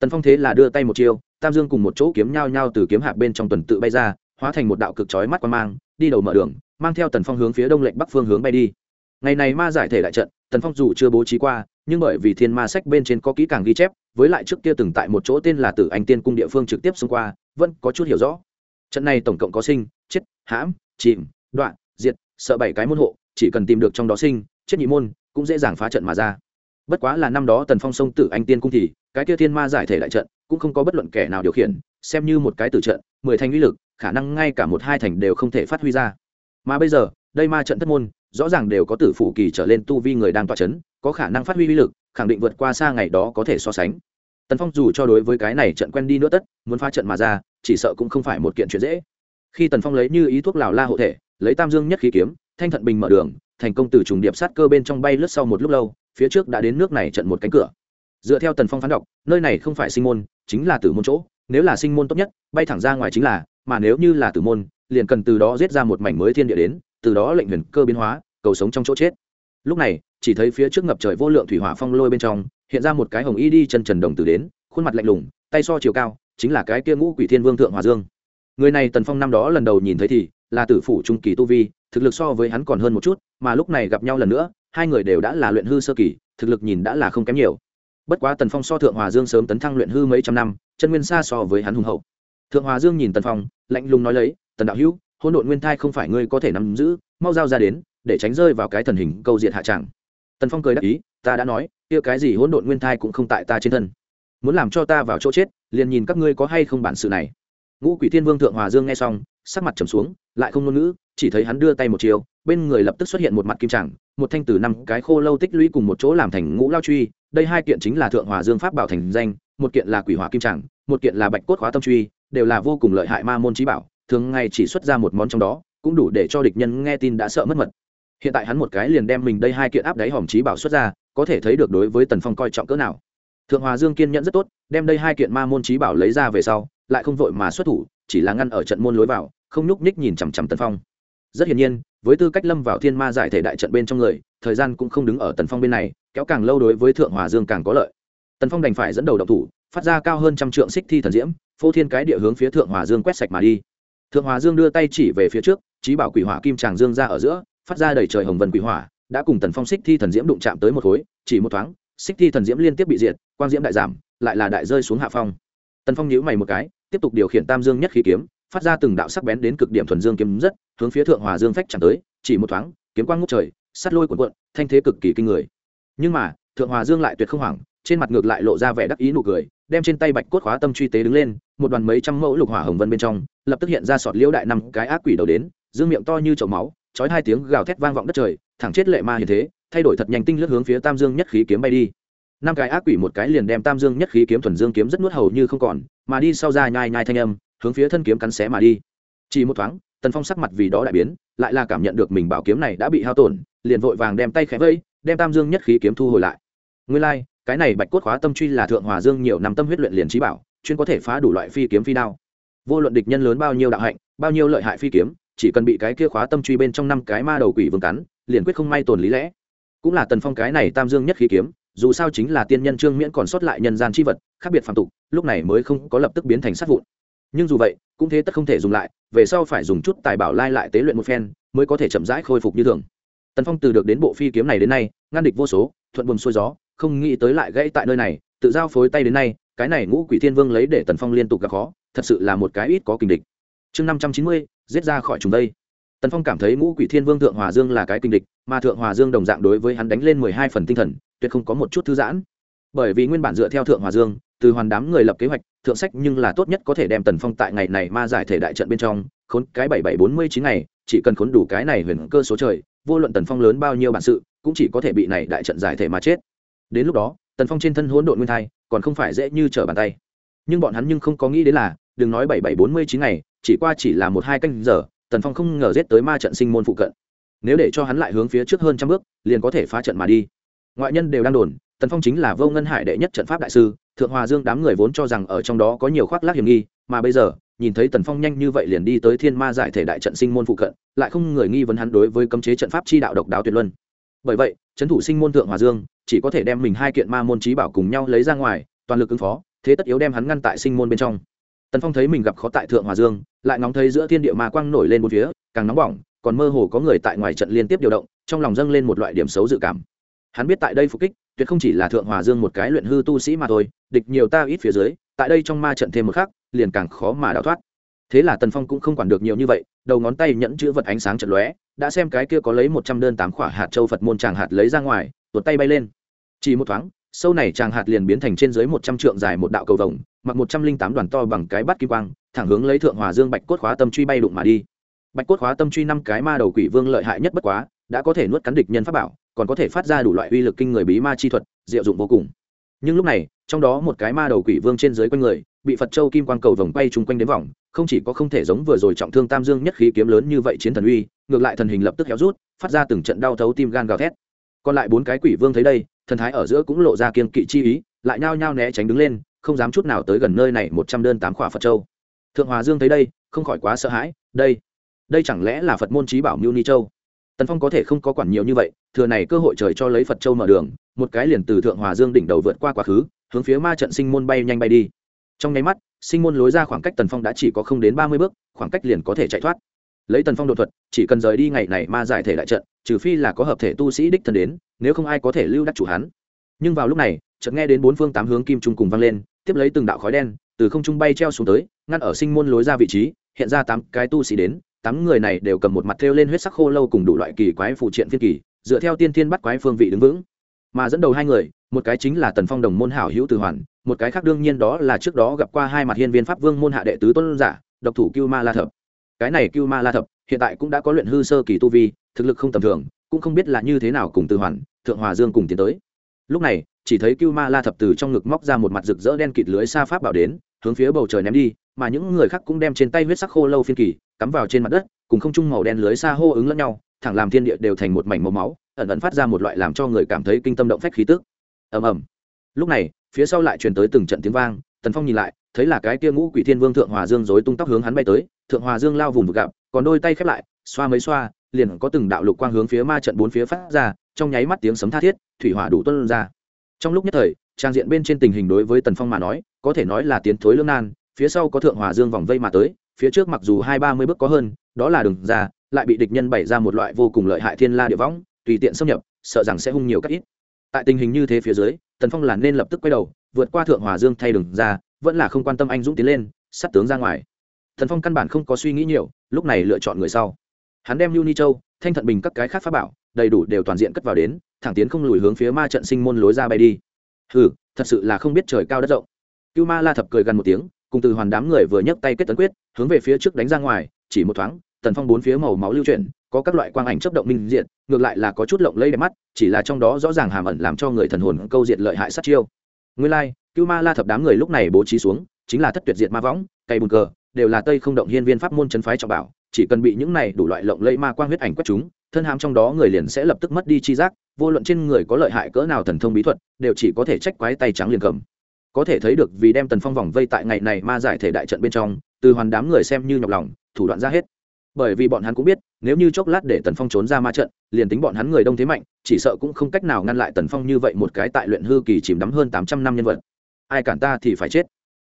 Tần phong thế là đưa tay một chiêu, tam dương cùng một chỗ kiếm nhau nhau từ kiếm hạp bên trong tuần tự bay ra, hóa thành một đạo cực chói mắt quan mang, đi đầu mở đường, mang theo tần phong hướng phía đông lệnh bắc phương hướng bay đi ngày này ma giải thể đại trận, tần phong dù chưa bố trí qua, nhưng bởi vì thiên ma sách bên trên có kỹ càng ghi chép, với lại trước kia từng tại một chỗ tên là tử anh tiên cung địa phương trực tiếp xông qua, vẫn có chút hiểu rõ. Trận này tổng cộng có sinh, chết, hãm, chìm, đoạn, diệt, sợ bảy cái môn hộ, chỉ cần tìm được trong đó sinh, chết nhị môn, cũng dễ dàng phá trận mà ra. Bất quá là năm đó tần phong sông tử anh tiên cung thì, cái kia thiên ma giải thể đại trận cũng không có bất luận kẻ nào điều khiển, xem như một cái tử trận, mười thành uy lực, khả năng ngay cả một hai thành đều không thể phát huy ra. Mà bây giờ đây ma trận thất môn, rõ ràng đều có tử phủ kỳ trở lên tu vi người đang tọa chấn, có khả năng phát huy uy lực, khẳng định vượt qua xa ngày đó có thể so sánh. Tần phong dù cho đối với cái này trận quen đi nữa tất, muốn phá trận mà ra, chỉ sợ cũng không phải một kiện chuyện dễ. Khi tần phong lấy như ý thuốc lào la hộ thể, lấy tam dương nhất khí kiếm, thanh thận bình mở đường, thành công từ trùng điệp sát cơ bên trong bay lướt sau một lúc lâu, phía trước đã đến nước này trận một cánh cửa. Dựa theo tần phong phán đọc, nơi này không phải sinh môn, chính là tử môn chỗ, nếu là sinh môn tốt nhất, bay thẳng ra ngoài chính là, mà nếu như là tử môn, liền cần từ đó giết ra một mảnh mới thiên địa đến từ đó lệnh huyền cơ biến hóa, cầu sống trong chỗ chết. Lúc này, chỉ thấy phía trước ngập trời vô lượng thủy hỏa phong lôi bên trong, hiện ra một cái hồng y đi chân trần đồng tử đến, khuôn mặt lạnh lùng, tay so chiều cao, chính là cái kia ngũ quỷ thiên vương thượng hòa dương. Người này tần phong năm đó lần đầu nhìn thấy thì, là tử phủ trung kỳ tu vi, thực lực so với hắn còn hơn một chút, mà lúc này gặp nhau lần nữa, hai người đều đã là luyện hư sơ kỳ, thực lực nhìn đã là không kém nhiều. Bất quá tần phong so thượng hòa dương sớm tấn thăng luyện hư mấy trăm năm, chân nguyên xa so với hắn hùng hậu. Thượng hòa dương nhìn tần phong, lạnh lùng nói lấy, tần đạo hữu Hỗn độn nguyên thai không phải ngươi có thể nắm giữ, mau giao ra đến, để tránh rơi vào cái thần hình câu diệt hạ tràng tần phong cười đáp ý, ta đã nói, kia cái gì hỗn độn nguyên thai cũng không tại ta trên thân. Muốn làm cho ta vào chỗ chết, liền nhìn các ngươi có hay không bản sự này. Ngũ quỷ thiên vương thượng hòa dương nghe xong, sắc mặt trầm xuống, lại không ngôn ngữ, chỉ thấy hắn đưa tay một chiều, bên người lập tức xuất hiện một mặt kim tràng, một thanh từ năm cái khô lâu tích lũy cùng một chỗ làm thành ngũ lao truy, đây hai kiện chính là thượng hòa dương pháp bảo thành danh, một kiện là quỷ hỏa kim tràng, một kiện là bạch cốt khóa tâm truy, đều là vô cùng lợi hại ma môn trí bảo thường ngày chỉ xuất ra một món trong đó, cũng đủ để cho địch nhân nghe tin đã sợ mất mật. Hiện tại hắn một cái liền đem mình đây hai kiện áp đáy hòm trí bảo xuất ra, có thể thấy được đối với tần phong coi trọng cỡ nào. Thượng hòa dương kiên nhẫn rất tốt, đem đây hai kiện ma môn trí bảo lấy ra về sau, lại không vội mà xuất thủ, chỉ là ngăn ở trận môn lối vào, không nhúc ních nhìn chằm chằm tần phong. Rất hiển nhiên, với tư cách lâm vào thiên ma giải thể đại trận bên trong người, thời gian cũng không đứng ở tần phong bên này, kéo càng lâu đối với thượng hòa dương càng có lợi. Tần phong đành phải dẫn đầu động thủ, phát ra cao hơn trăm trượng xích thi thần diễm, phô thiên cái địa hướng phía thượng hòa dương quét sạch mà đi thượng hòa dương đưa tay chỉ về phía trước trí bảo quỷ hỏa kim tràng dương ra ở giữa, phát ra đầy trời hồng vân quỷ hỏa, đã cùng tần phong xích thi thần diễm đụng chạm tới một khối, chỉ một thoáng, xích thi thần diễm liên tiếp bị diệt, quang diễm đại giảm, lại là đại rơi xuống hạ phong. Tần phong nhíu mày một cái, tiếp tục điều khiển tam dương nhất khí kiếm, phát ra từng đạo sắc bén đến cực điểm thuần dương kiếm rất, hướng phía thượng hòa dương phách chẳng tới, chỉ một thoáng, kiếm quang ngút trời, sắt lôi cuộn cuộn, thanh thế cực kỳ kinh người. Nhưng mà, thượng hòa dương lại tuyệt không hoảng, trên mặt ngược lại lộ ra vẻ đắc ý nụ cười, đem trên tay bạch cốt khóa tâm truy tế đứng lên, một đoàn mấy trăm mẫu lục hỏa hồng vân bên trong lập tức hiện ra sọt liễu đại năm cái ác quỷ đầu đến dương miệng to như chậu máu chói hai tiếng gào thét vang vọng đất trời thẳng chết lệ ma như thế thay đổi thật nhanh tinh lướt hướng phía tam dương nhất khí kiếm bay đi. Năm cái ác quỷ một cái liền đem tam dương nhất khí kiếm thuần dương kiếm rất nuốt hầu như không còn mà đi sau ra nhai nhai thanh âm hướng phía thân kiếm cắn xé mà đi. Chỉ một thoáng tần phong sắc mặt vì đó đại biến lại là cảm nhận được mình bảo kiếm này đã bị hao tổn liền vội vàng đem tay khẽ vây đem tam dương nhất khí kiếm thu hồi lại. Nguyên lai、like, cái này bạch cốt khóa tâm truy là thượng hòa dương nhiều năm tâm huyết luyện liền trí bảo chuyên có thể phá đủ loại phi kiếm phi đao vô luận địch nhân lớn bao nhiêu đạo hạnh, bao nhiêu lợi hại phi kiếm, chỉ cần bị cái kia khóa tâm truy bên trong năm cái ma đầu quỷ vương cắn, liền quyết không may tồn lý lẽ. Cũng là tần phong cái này tam dương nhất khí kiếm, dù sao chính là tiên nhân trương miễn còn sót lại nhân gian c h i vật, khác biệt phạm tục, lúc này mới không có lập tức biến thành sát vụn. Nhưng dù vậy, cũng thế tất không thể dùng lại, về sau phải dùng chút tài bảo lai lại tế luyện một phen, mới có thể chậm rãi khôi phục như thường. Tần phong từ được đến bộ phi kiếm này đến nay, ngăn địch vô số, thuận buồm xuôi gió, không nghĩ tới lại gãy tại nơi này, tự giao phối tay đến nay, cái này ngũ quỷ thiên vương lấy để tần phong liên tục gặp khó thật sự là một cái ít có kình địch. Chương năm trăm chín mươi, giết ra khỏi chúng đây. Tần phong cảm thấy ngũ quỷ thiên vương thượng hòa dương là cái kinh địch, mà thượng hòa dương đồng dạng đối với hắn đánh lên mười hai phần tinh thần, tuyệt không có một chút thư giãn. Bởi vì nguyên bản dựa theo thượng hòa dương, từ hoàn đám người lập kế hoạch, thượng sách nhưng là tốt nhất có thể đem tần phong tại ngày này ma giải thể đại trận bên trong, khốn cái bảy bảy bốn mươi chín ngày, chỉ cần khốn đủ cái này huyền cơ số trời, vô luận tần phong lớn bao nhiêu bản sự, cũng chỉ có thể bị này đại trận giải thể mà chết. Đến lúc đó, tần phong trên thân hỗn độn nguyên thai, còn không phải dễ như trở bàn tay. Nhưng bọn hắn nhưng không có nghĩ đến là đừng nói bảy bảy bốn mươi chín ngày, chỉ qua chỉ là một hai canh giờ, tần phong không ngờ giết tới ma trận sinh môn phụ cận. Nếu để cho hắn lại hướng phía trước hơn trăm bước, liền có thể phá trận mà đi. Ngoại nhân đều đang đồn, tần phong chính là vô ngân hải đệ nhất trận pháp đại sư, thượng hòa dương đám người vốn cho rằng ở trong đó có nhiều khoác lác hiểm nghi, mà bây giờ, nhìn thấy tần phong nhanh như vậy liền đi tới thiên ma giải thể đại trận sinh môn phụ cận, lại không người nghi vấn hắn đối với cấm chế trận pháp chi đạo độc đáo tuyệt luân. Bởi vậy, trấn thủ sinh môn thượng hòa dương, chỉ có thể đem mình hai kiện ma môn trí bảo cùng nhau lấy ra ngoài, toàn lực ứng phó, thế tất yếu đem hắn ngăn tại sinh môn bên trong tần phong thấy mình gặp khó tại thượng hòa dương, lại ngóng thấy giữa thiên địa ma quang nổi lên một phía, càng nóng bỏng, còn mơ hồ có người tại ngoài trận liên tiếp điều động, trong lòng dâng lên một loại điểm xấu dự cảm. Hắn biết tại đây phục kích, tuyệt không chỉ là thượng hòa dương một cái luyện hư tu sĩ mà thôi, địch nhiều ta ít phía dưới, tại đây trong ma trận thêm một khắc, liền càng khó mà đào thoát. Thế là tần phong cũng không quản được nhiều như vậy, đầu ngón tay nhẫn chữ vật ánh sáng trận lóe, đã xem cái kia có lấy một trăm đơn tám khỏa hạt châu phật môn tràng hạt lấy ra ngoài, tuột tay bay lên. Chỉ một thoáng sâu này chàng hạt liền biến thành trên dưới một trăm trượng dài một đạo cầu vồng, mặc một trăm linh tám đoàn to bằng cái bắt kim quang, thẳng hướng lấy thượng hòa dương bạch cốt khóa tâm truy bay đụng mà đi. Bạch cốt khóa tâm truy năm cái ma đầu quỷ vương lợi hại nhất bất quá, đã có thể nuốt cắn địch nhân pháp bảo, còn có thể phát ra đủ loại uy lực kinh người bí ma chi thuật, diệu dụng vô cùng. Nhưng lúc này, trong đó một cái ma đầu quỷ vương trên dưới quanh người, bị phật châu kim quang cầu vòng bay chung quanh đến vòng, không chỉ có không thể giống vừa rồi trọng thương tam dương nhất khí kiếm lớn như vậy chiến thần uy, ngược lại thần hình lập tức héo rút, phát ra từng trận đau thấu tim gan gào thét. Còn lại bốn cái quỷ vương thấy đây thần thái ở giữa cũng lộ ra kiên kỵ chi ý, lại nhao nhao né tránh đứng lên, không dám chút nào tới gần nơi này một trăm đơn tám khỏa phật châu. Thượng hòa dương thấy đây, không khỏi quá sợ hãi, đây đây chẳng lẽ là phật môn trí bảo mưu ni châu? Tần phong có thể không có quản nhiều như vậy, thừa này cơ hội trời cho lấy phật châu mở đường, một cái liền từ thượng hòa dương đỉnh đầu vượt qua quá khứ, hướng phía ma trận sinh môn bay nhanh bay đi. Trong nháy mắt, sinh môn lối ra khoảng cách tần phong đã chỉ có không đến ba mươi bước, khoảng cách liền có thể chạy thoát lấy tần phong đột thuật, chỉ cần rời đi ngày này ma giải thể đại trận, trừ phi là có hợp thể tu sĩ đích thân đến, nếu không ai có thể lưu đắc chủ hắn. Nhưng vào lúc này, chợt nghe đến bốn phương tám hướng kim trung cùng vang lên, tiếp lấy từng đạo khói đen từ không trung bay treo xuống tới, ngăn ở sinh môn lối ra vị trí, hiện ra tám cái tu sĩ đến, tám người này đều cầm một mặt thêu lên huyết sắc khô lâu cùng đủ loại kỳ quái phụ triện phiên kỳ, dựa theo tiên thiên bắt quái phương vị đứng vững. Mà dẫn đầu hai người, một cái chính là tần phong đồng môn hảo hữu từ hoàn, một cái khác đương nhiên đó là trước đó gặp qua hai mặt hiên viên pháp vương môn hạ đệ tứ tôn giả, độc thủ cưu ma la thập cái này cưu ma la thập, hiện tại cũng đã có luyện hư sơ kỳ tu vi, thực lực không tầm thường, cũng không biết là như thế nào cùng từ hoàn, thượng hòa dương cùng tiến tới. Lúc này, chỉ thấy cưu ma la thập từ trong ngực móc ra một mặt rực rỡ đen kịt lưới xa pháp bảo đến, hướng phía bầu trời ném đi, mà những người khác cũng đem trên tay huyết sắc khô lâu phiên kỳ, cắm vào trên mặt đất, cùng không trung màu đen lưới xa hô ứng lẫn nhau, thẳng làm thiên địa đều thành một mảnh màu máu, ẩn ẩn phát ra một loại làm cho người cảm thấy kinh tâm động phách khí tức. Ầm ầm. Lúc này, phía sau lại truyền tới từng trận tiếng vang, tần phong nhìn lại thấy là cái kia ngũ quỷ thiên vương thượng hòa dương dối tung tóc hướng hắn bay tới, thượng hòa dương lao vùng vực gặp, còn đôi tay khép lại, xoa mấy xoa, liền có từng đạo lục quang hướng phía ma trận bốn phía phát ra, trong nháy mắt tiếng sấm tha thiết, thủy hỏa đủ tuân ra. Trong lúc nhất thời, trang diện bên trên tình hình đối với tần phong mà nói, có thể nói là tiến thối lương nan, phía sau có thượng hòa dương vòng vây mà tới, phía trước mặc dù hai ba mươi bước có hơn, đó là đường ra, lại bị địch nhân bày ra một loại vô cùng lợi hại thiên la địa võng, tùy tiện xâm nhập, sợ rằng sẽ hung nhiều cách ít. Tại tình hình như thế phía dưới, tần phong là nên lập tức quay đầu, vượt qua thượng hòa dương thay đường ra vẫn là không quan tâm anh dũng tiến lên sát tướng ra ngoài. Thần phong căn bản không có suy nghĩ nhiều, lúc này lựa chọn người sau. Hắn đem lưu ni châu, thanh thận bình các cái khác pháp bảo, đầy đủ đều toàn diện cất vào đến, thẳng tiến không lùi hướng phía ma trận sinh môn lối ra bay đi. Hừ, thật sự là không biết trời cao đất rộng. Cưu ma la thập cười gần một tiếng, cùng từ hoàn đám người vừa nhấc tay kết tấn quyết, hướng về phía trước đánh ra ngoài, chỉ một thoáng tần phong bốn phía màu máu lưu chuyển, có các loại quang ảnh chấp động minh diện ngược lại là có chút lộng lây đẹp mắt, chỉ là trong đó rõ ràng hàm ẩn làm cho người thần hồn câu diệt lợi hại sát chiêu. Nguyên lai cưu ma la thập đám người lúc này bố trí xuống, chính là thất tuyệt diệt ma võng cây bùn cờ, đều là tây không động hiên viên pháp môn chân phái trọng bảo, chỉ cần bị những này đủ loại lộng lây ma quang huyết ảnh quét chúng, thân hàm trong đó người liền sẽ lập tức mất đi chi giác, vô luận trên người có lợi hại cỡ nào thần thông bí thuật, đều chỉ có thể trách quái tay trắng liền cầm. Có thể thấy được vì đem tần phong vòng vây tại ngày này ma giải thể đại trận bên trong, từ hoàn đám người xem như nhọc lòng, thủ đoạn ra hết. Bởi vì bọn hắn cũng biết, nếu như chốc lát để tần phong trốn ra ma trận, liền tính bọn hắn người đông thế mạnh, chỉ sợ cũng không cách nào ngăn lại tần phong như vậy một cái tại luyện hư kỳ chìm đắm hơn tám trăm năm nhân vật ai cản ta thì phải chết.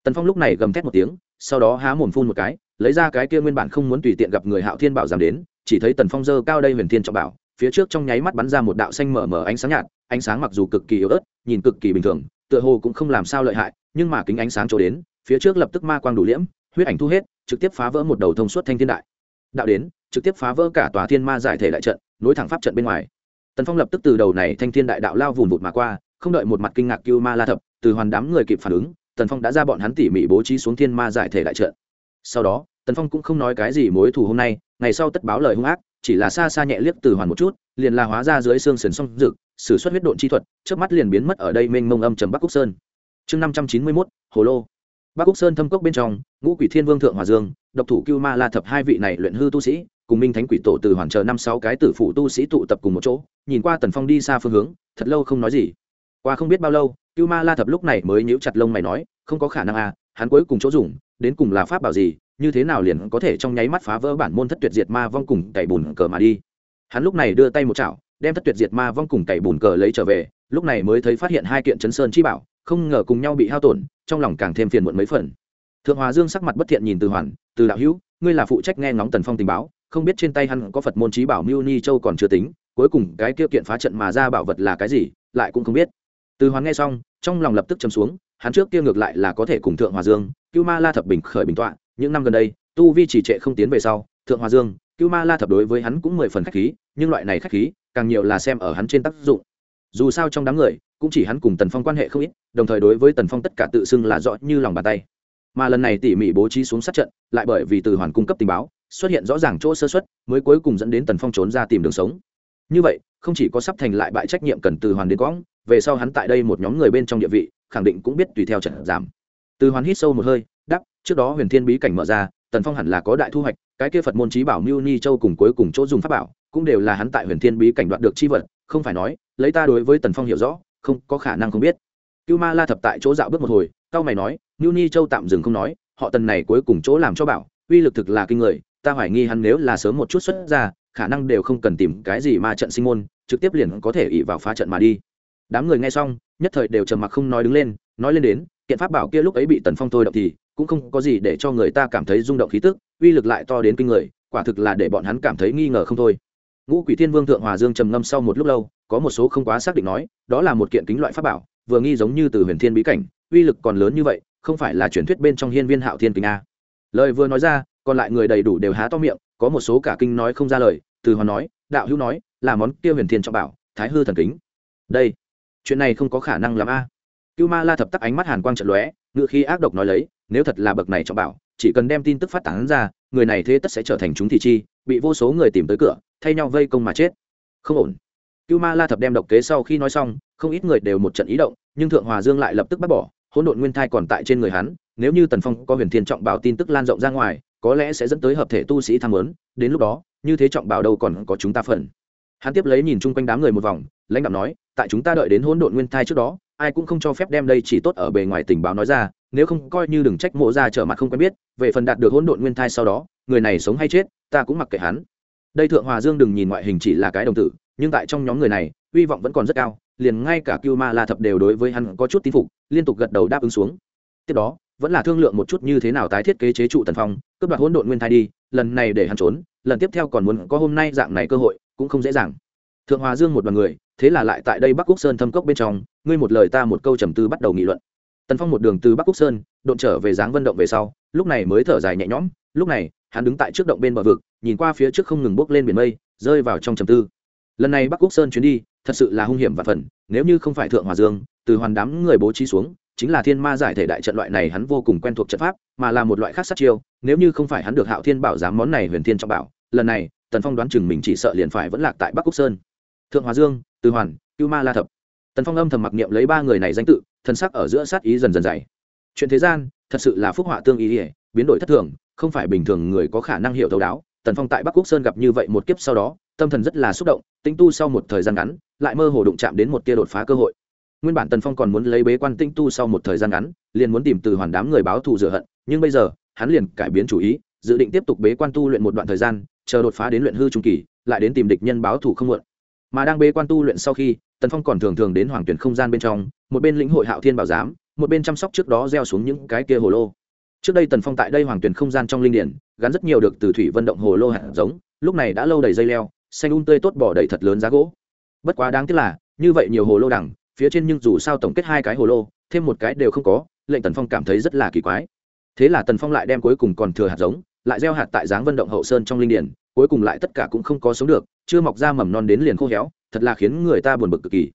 Tần phong lúc này gầm thét một tiếng, sau đó há mồm phun một cái, lấy ra cái kia nguyên bản không muốn tùy tiện gặp người hạo thiên bảo giảm đến, chỉ thấy tần phong dơ cao đây huyền thiên trọng bảo, phía trước trong nháy mắt bắn ra một đạo xanh mở mở ánh sáng nhạt, ánh sáng mặc dù cực kỳ yếu ớt, nhìn cực kỳ bình thường, tựa hồ cũng không làm sao lợi hại, nhưng mà kính ánh sáng chỗ đến, phía trước lập tức ma quang đủ liễm, huyết ảnh thu hết, trực tiếp phá vỡ một đầu thông suốt thanh thiên đại. Đạo đến, trực tiếp phá vỡ cả tòa thiên ma giải thể đại trận, nối thẳng pháp trận bên ngoài. Tần phong lập tức từ đầu này thanh thiên đại đạo lao vùn vụt mà qua không đợi một mặt kinh ngạc cưu ma la thập, từ hoàn đám người kịp phản ứng, tần phong đã ra bọn hắn tỉ mỉ bố trí xuống thiên ma giải thể đại trận. Sau đó, tần phong cũng không nói cái gì mối thù hôm nay, ngày sau tất báo lời hung ác, chỉ là xa xa nhẹ liếc từ hoàn một chút, liền là hóa ra dưới xương sườn song rực, sử xuất huyết độn chi thuật trước mắt liền biến mất ở đây mênh mông âm trầm bắc cúc sơn. Chương năm trăm chín mươi mốt, hồ lô. Bắc cúc sơn thâm cốc bên trong, ngũ quỷ thiên vương thượng hòa dương, độc thủ cưu ma la thập hai vị này luyện hư tu sĩ, cùng minh thánh quỷ tổ từ hoàn chờ năm sáu cái tử phụ tu sĩ tụ tập cùng một chỗ, nhìn qua tần phong đi xa phương hướng, thật lâu không nói gì qua không biết bao lâu, cưu ma la thập lúc này mới nhíu chặt lông mày nói, không có khả năng à hắn cuối cùng chỗ dùng, đến cùng là pháp bảo gì, như thế nào liền có thể trong nháy mắt phá vỡ bản môn thất tuyệt diệt ma vong cùng cày bùn cờ mà đi? Hắn lúc này đưa tay một chảo, đem thất tuyệt diệt ma vong cùng cày bùn cờ lấy trở về, lúc này mới thấy phát hiện hai kiện chấn sơn chi bảo, không ngờ cùng nhau bị hao tổn, trong lòng càng thêm phiền muộn mấy phần. Thượng hòa dương sắc mặt bất thiện nhìn từ hoàn, từ đạo hữu, ngươi là phụ trách nghe ngóng tần phong tình báo, không biết trên tay hắn có phật môn trí bảo mưu ni châu còn chưa tính, cuối cùng cái kia kiện phá trận mà ra bảo vật là cái gì, lại cũng không biết từ hoàn nghe xong, trong lòng lập tức chấm xuống, hắn trước kia ngược lại là có thể cùng thượng hòa dương, cưu ma la thập bình khởi bình tọa, những năm gần đây, tu vi chỉ trệ không tiến về sau, thượng hòa dương, cưu ma la thập đối với hắn cũng mười phần khách khí, nhưng loại này khách khí, càng nhiều là xem ở hắn trên tác dụng. Dù sao trong đám người, cũng chỉ hắn cùng tần phong quan hệ không ít, đồng thời đối với tần phong tất cả tự xưng là rõ như lòng bàn tay. Mà lần này tỉ mỉ bố trí xuống sát trận, lại bởi vì từ hoàn cung cấp tình báo, xuất hiện rõ ràng chỗ sơ xuất mới cuối cùng dẫn đến tần phong trốn ra tìm đường sống. Như vậy, không chỉ có sắp thành lại bại trách nhiệm cần từ hoàn đến quõng về sau hắn tại đây một nhóm người bên trong địa vị, khẳng định cũng biết tùy theo trận giảm. Từ hoàn hít sâu một hơi đắp trước đó huyền thiên bí cảnh mở ra, tần phong hẳn là có đại thu hoạch, cái kia phật môn trí bảo mưu ni châu cùng cuối cùng chỗ dùng pháp bảo, cũng đều là hắn tại huyền thiên bí cảnh đoạt được chi vật, không phải nói, lấy ta đối với tần phong hiểu rõ, không, có khả năng không biết. Cưu ma la thập tại chỗ dạo bước một hồi cao mày nói, mưu ni châu tạm dừng không nói, họ tần này cuối cùng chỗ làm cho bảo, uy lực thực là kinh người, ta hoài nghi hắn nếu là sớm một chút xuất ra, khả năng đều không cần tìm cái gì ma trận sinh môn, trực tiếp liền có thể ỉ vào phá trận mà đi đám người nghe xong, nhất thời đều trầm mặc không nói đứng lên, nói lên đến, kiện pháp bảo kia lúc ấy bị tần phong thôi động thì, cũng không có gì để cho người ta cảm thấy rung động khí tức, uy lực lại to đến kinh người, quả thực là để bọn hắn cảm thấy nghi ngờ không thôi. Ngũ quỷ thiên vương thượng hòa dương trầm ngâm sau một lúc lâu, có một số không quá xác định nói, đó là một kiện kính loại pháp bảo, vừa nghi giống như từ huyền thiên bí cảnh, uy lực còn lớn như vậy, không phải là truyền thuyết bên trong hiên viên hạo thiên kính a. Lời vừa nói ra, còn lại người đầy đủ đều há to miệng, có một số cả kinh nói không ra lời, từ hòa nói, đạo hữu nói, là món kia huyền thiên trọng bảo, thái hư thần kính. Đây chuyện này không có khả năng làm a. Cưu ma la thập tắc ánh mắt hàn quang trận lóe ngựa khi ác độc nói lấy, nếu thật là bậc này trọng bảo, chỉ cần đem tin tức phát tán ra, người này thế tất sẽ trở thành chúng thị chi, bị vô số người tìm tới cửa, thay nhau vây công mà chết. Không ổn. Cưu ma la thập đem độc kế sau khi nói xong, không ít người đều một trận ý động, nhưng thượng hòa dương lại lập tức bác bỏ, hỗn độn nguyên thai còn tại trên người hắn, nếu như tần phong có huyền thiên trọng bảo tin tức lan rộng ra ngoài, có lẽ sẽ dẫn tới hợp thể tu sĩ tham lớn đến lúc đó, như thế trọng bảo đâu còn có chúng ta phần. Hắn tiếp lấy nhìn chung quanh đám người một vòng, lãnh đạo nói tại chúng ta đợi đến hỗn độn nguyên thai trước đó, ai cũng không cho phép đem đây chỉ tốt ở bề ngoài tình báo nói ra, nếu không coi như đừng trách mộ ra trở mặt không quen biết, về phần đạt được hỗn độn nguyên thai sau đó, người này sống hay chết, ta cũng mặc kệ hắn. Đây thượng hòa dương đừng nhìn ngoại hình chỉ là cái đồng tử, nhưng tại trong nhóm người này hy vọng vẫn còn rất cao, liền ngay cả cưu ma la thập đều đối với hắn có chút tín phục, liên tục gật đầu đáp ứng xuống. Tiếp đó, vẫn là thương lượng một chút như thế nào tái thiết kế chế trụ tần phong, cướp đoạt hỗn độn nguyên thai đi, lần này để hắn trốn, lần tiếp theo còn muốn có hôm nay dạng này cơ hội, cũng không dễ dàng. Thượng hòa dương một đoàn người thế là lại tại đây bắc quốc sơn thâm cốc bên trong, ngươi một lời ta một câu trầm tư bắt đầu nghị luận. Tần phong một đường từ bắc quốc sơn, độn trở về dáng vân động về sau, lúc này mới thở dài nhẹ nhõm, lúc này, hắn đứng tại trước động bên bờ vực, nhìn qua phía trước không ngừng bốc lên biển mây, rơi vào trong trầm tư. Lần này bắc quốc sơn chuyến đi, thật sự là hung hiểm và phần, nếu như không phải thượng hòa dương, từ hoàn đám người bố trí xuống, chính là thiên ma giải thể đại trận loại này hắn vô cùng quen thuộc trận pháp, mà là một loại khác sát chiêu, nếu như không phải hắn được hạo thiên bảo giám món này huyền thiên trọng bảo, lần này, tần phong đoán chừng mình chỉ sợ liền phải vẫn lạc tại bắc quốc sơn thượng hòa dương, từ hoàn, cưu ma la thập. Tần phong âm thầm mặc niệm lấy ba người này danh tự thân sắc ở giữa sát ý dần dần dày. Chuyện thế gian, thật sự là phúc họa tương ý ỉa biến đổi thất thường, không phải bình thường người có khả năng hiểu thấu đáo. Tần phong tại bắc quốc sơn gặp như vậy một kiếp sau đó, tâm thần rất là xúc động tinh tu sau một thời gian ngắn, lại mơ hồ đụng chạm đến một tia đột phá cơ hội. Nguyên bản tần phong còn muốn lấy bế quan tinh tu sau một thời gian ngắn, liền muốn tìm từ hoàn đám người báo thù rửa hận, nhưng bây giờ, hắn liền cải biến chủ ý, dự định tiếp tục bế quan tu luyện một đoạn thời gian, chờ đột phá đến luyện hư trung kỳ, lại đến tìm địch nhân báo thù không muộn mà đang bế quan tu luyện sau khi, tần phong còn thường thường đến hoàng tuyển không gian bên trong, một bên lĩnh hội hạo thiên bảo giám, một bên chăm sóc trước đó gieo xuống những cái kia hồ lô. Trước đây tần phong tại đây hoàng tuyển không gian trong linh điển, gắn rất nhiều được từ thủy vận động hồ lô hạt giống, lúc này đã lâu đầy dây leo, xanh un tươi tốt bỏ đầy thật lớn giá gỗ. Bất quá đáng tiếc là, như vậy nhiều hồ lô đẳng phía trên nhưng dù sao tổng kết hai cái hồ lô, thêm một cái đều không có, lệnh tần phong cảm thấy rất là kỳ quái. Thế là tần phong lại đem cuối cùng còn thừa hạt giống, lại gieo hạt tại dáng vận động hậu sơn trong linh điển, cuối cùng lại tất cả cũng không có sống được chưa mọc ra mầm non đến liền khô héo, thật là khiến người ta buồn bực cực kỳ.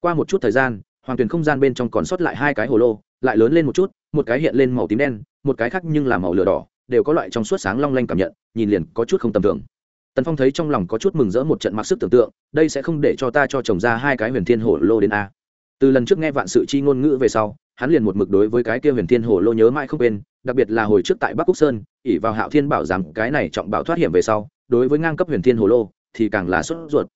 Qua một chút thời gian, hoàng tuyền không gian bên trong còn sót lại hai cái hồ lô, lại lớn lên một chút, một cái hiện lên màu tím đen, một cái khác nhưng là màu lửa đỏ, đều có loại trong suốt sáng long lanh cảm nhận, nhìn liền có chút không tầm thường. Tần phong thấy trong lòng có chút mừng rỡ một trận mặc sức tưởng tượng, đây sẽ không để cho ta cho chồng ra hai cái huyền thiên hồ lô đến a. Từ lần trước nghe vạn sự chi ngôn ngữ về sau, hắn liền một mực đối với cái kia huyền thiên hồ lô nhớ mãi không quên, đặc biệt là hồi trước tại bắc quốc sơn ỉ vào hạo thiên bảo rằng cái này trọng bảo thoát hiểm về sau, đối với ngang cấp huyền thiên hồ lô thì càng là sốt ruột.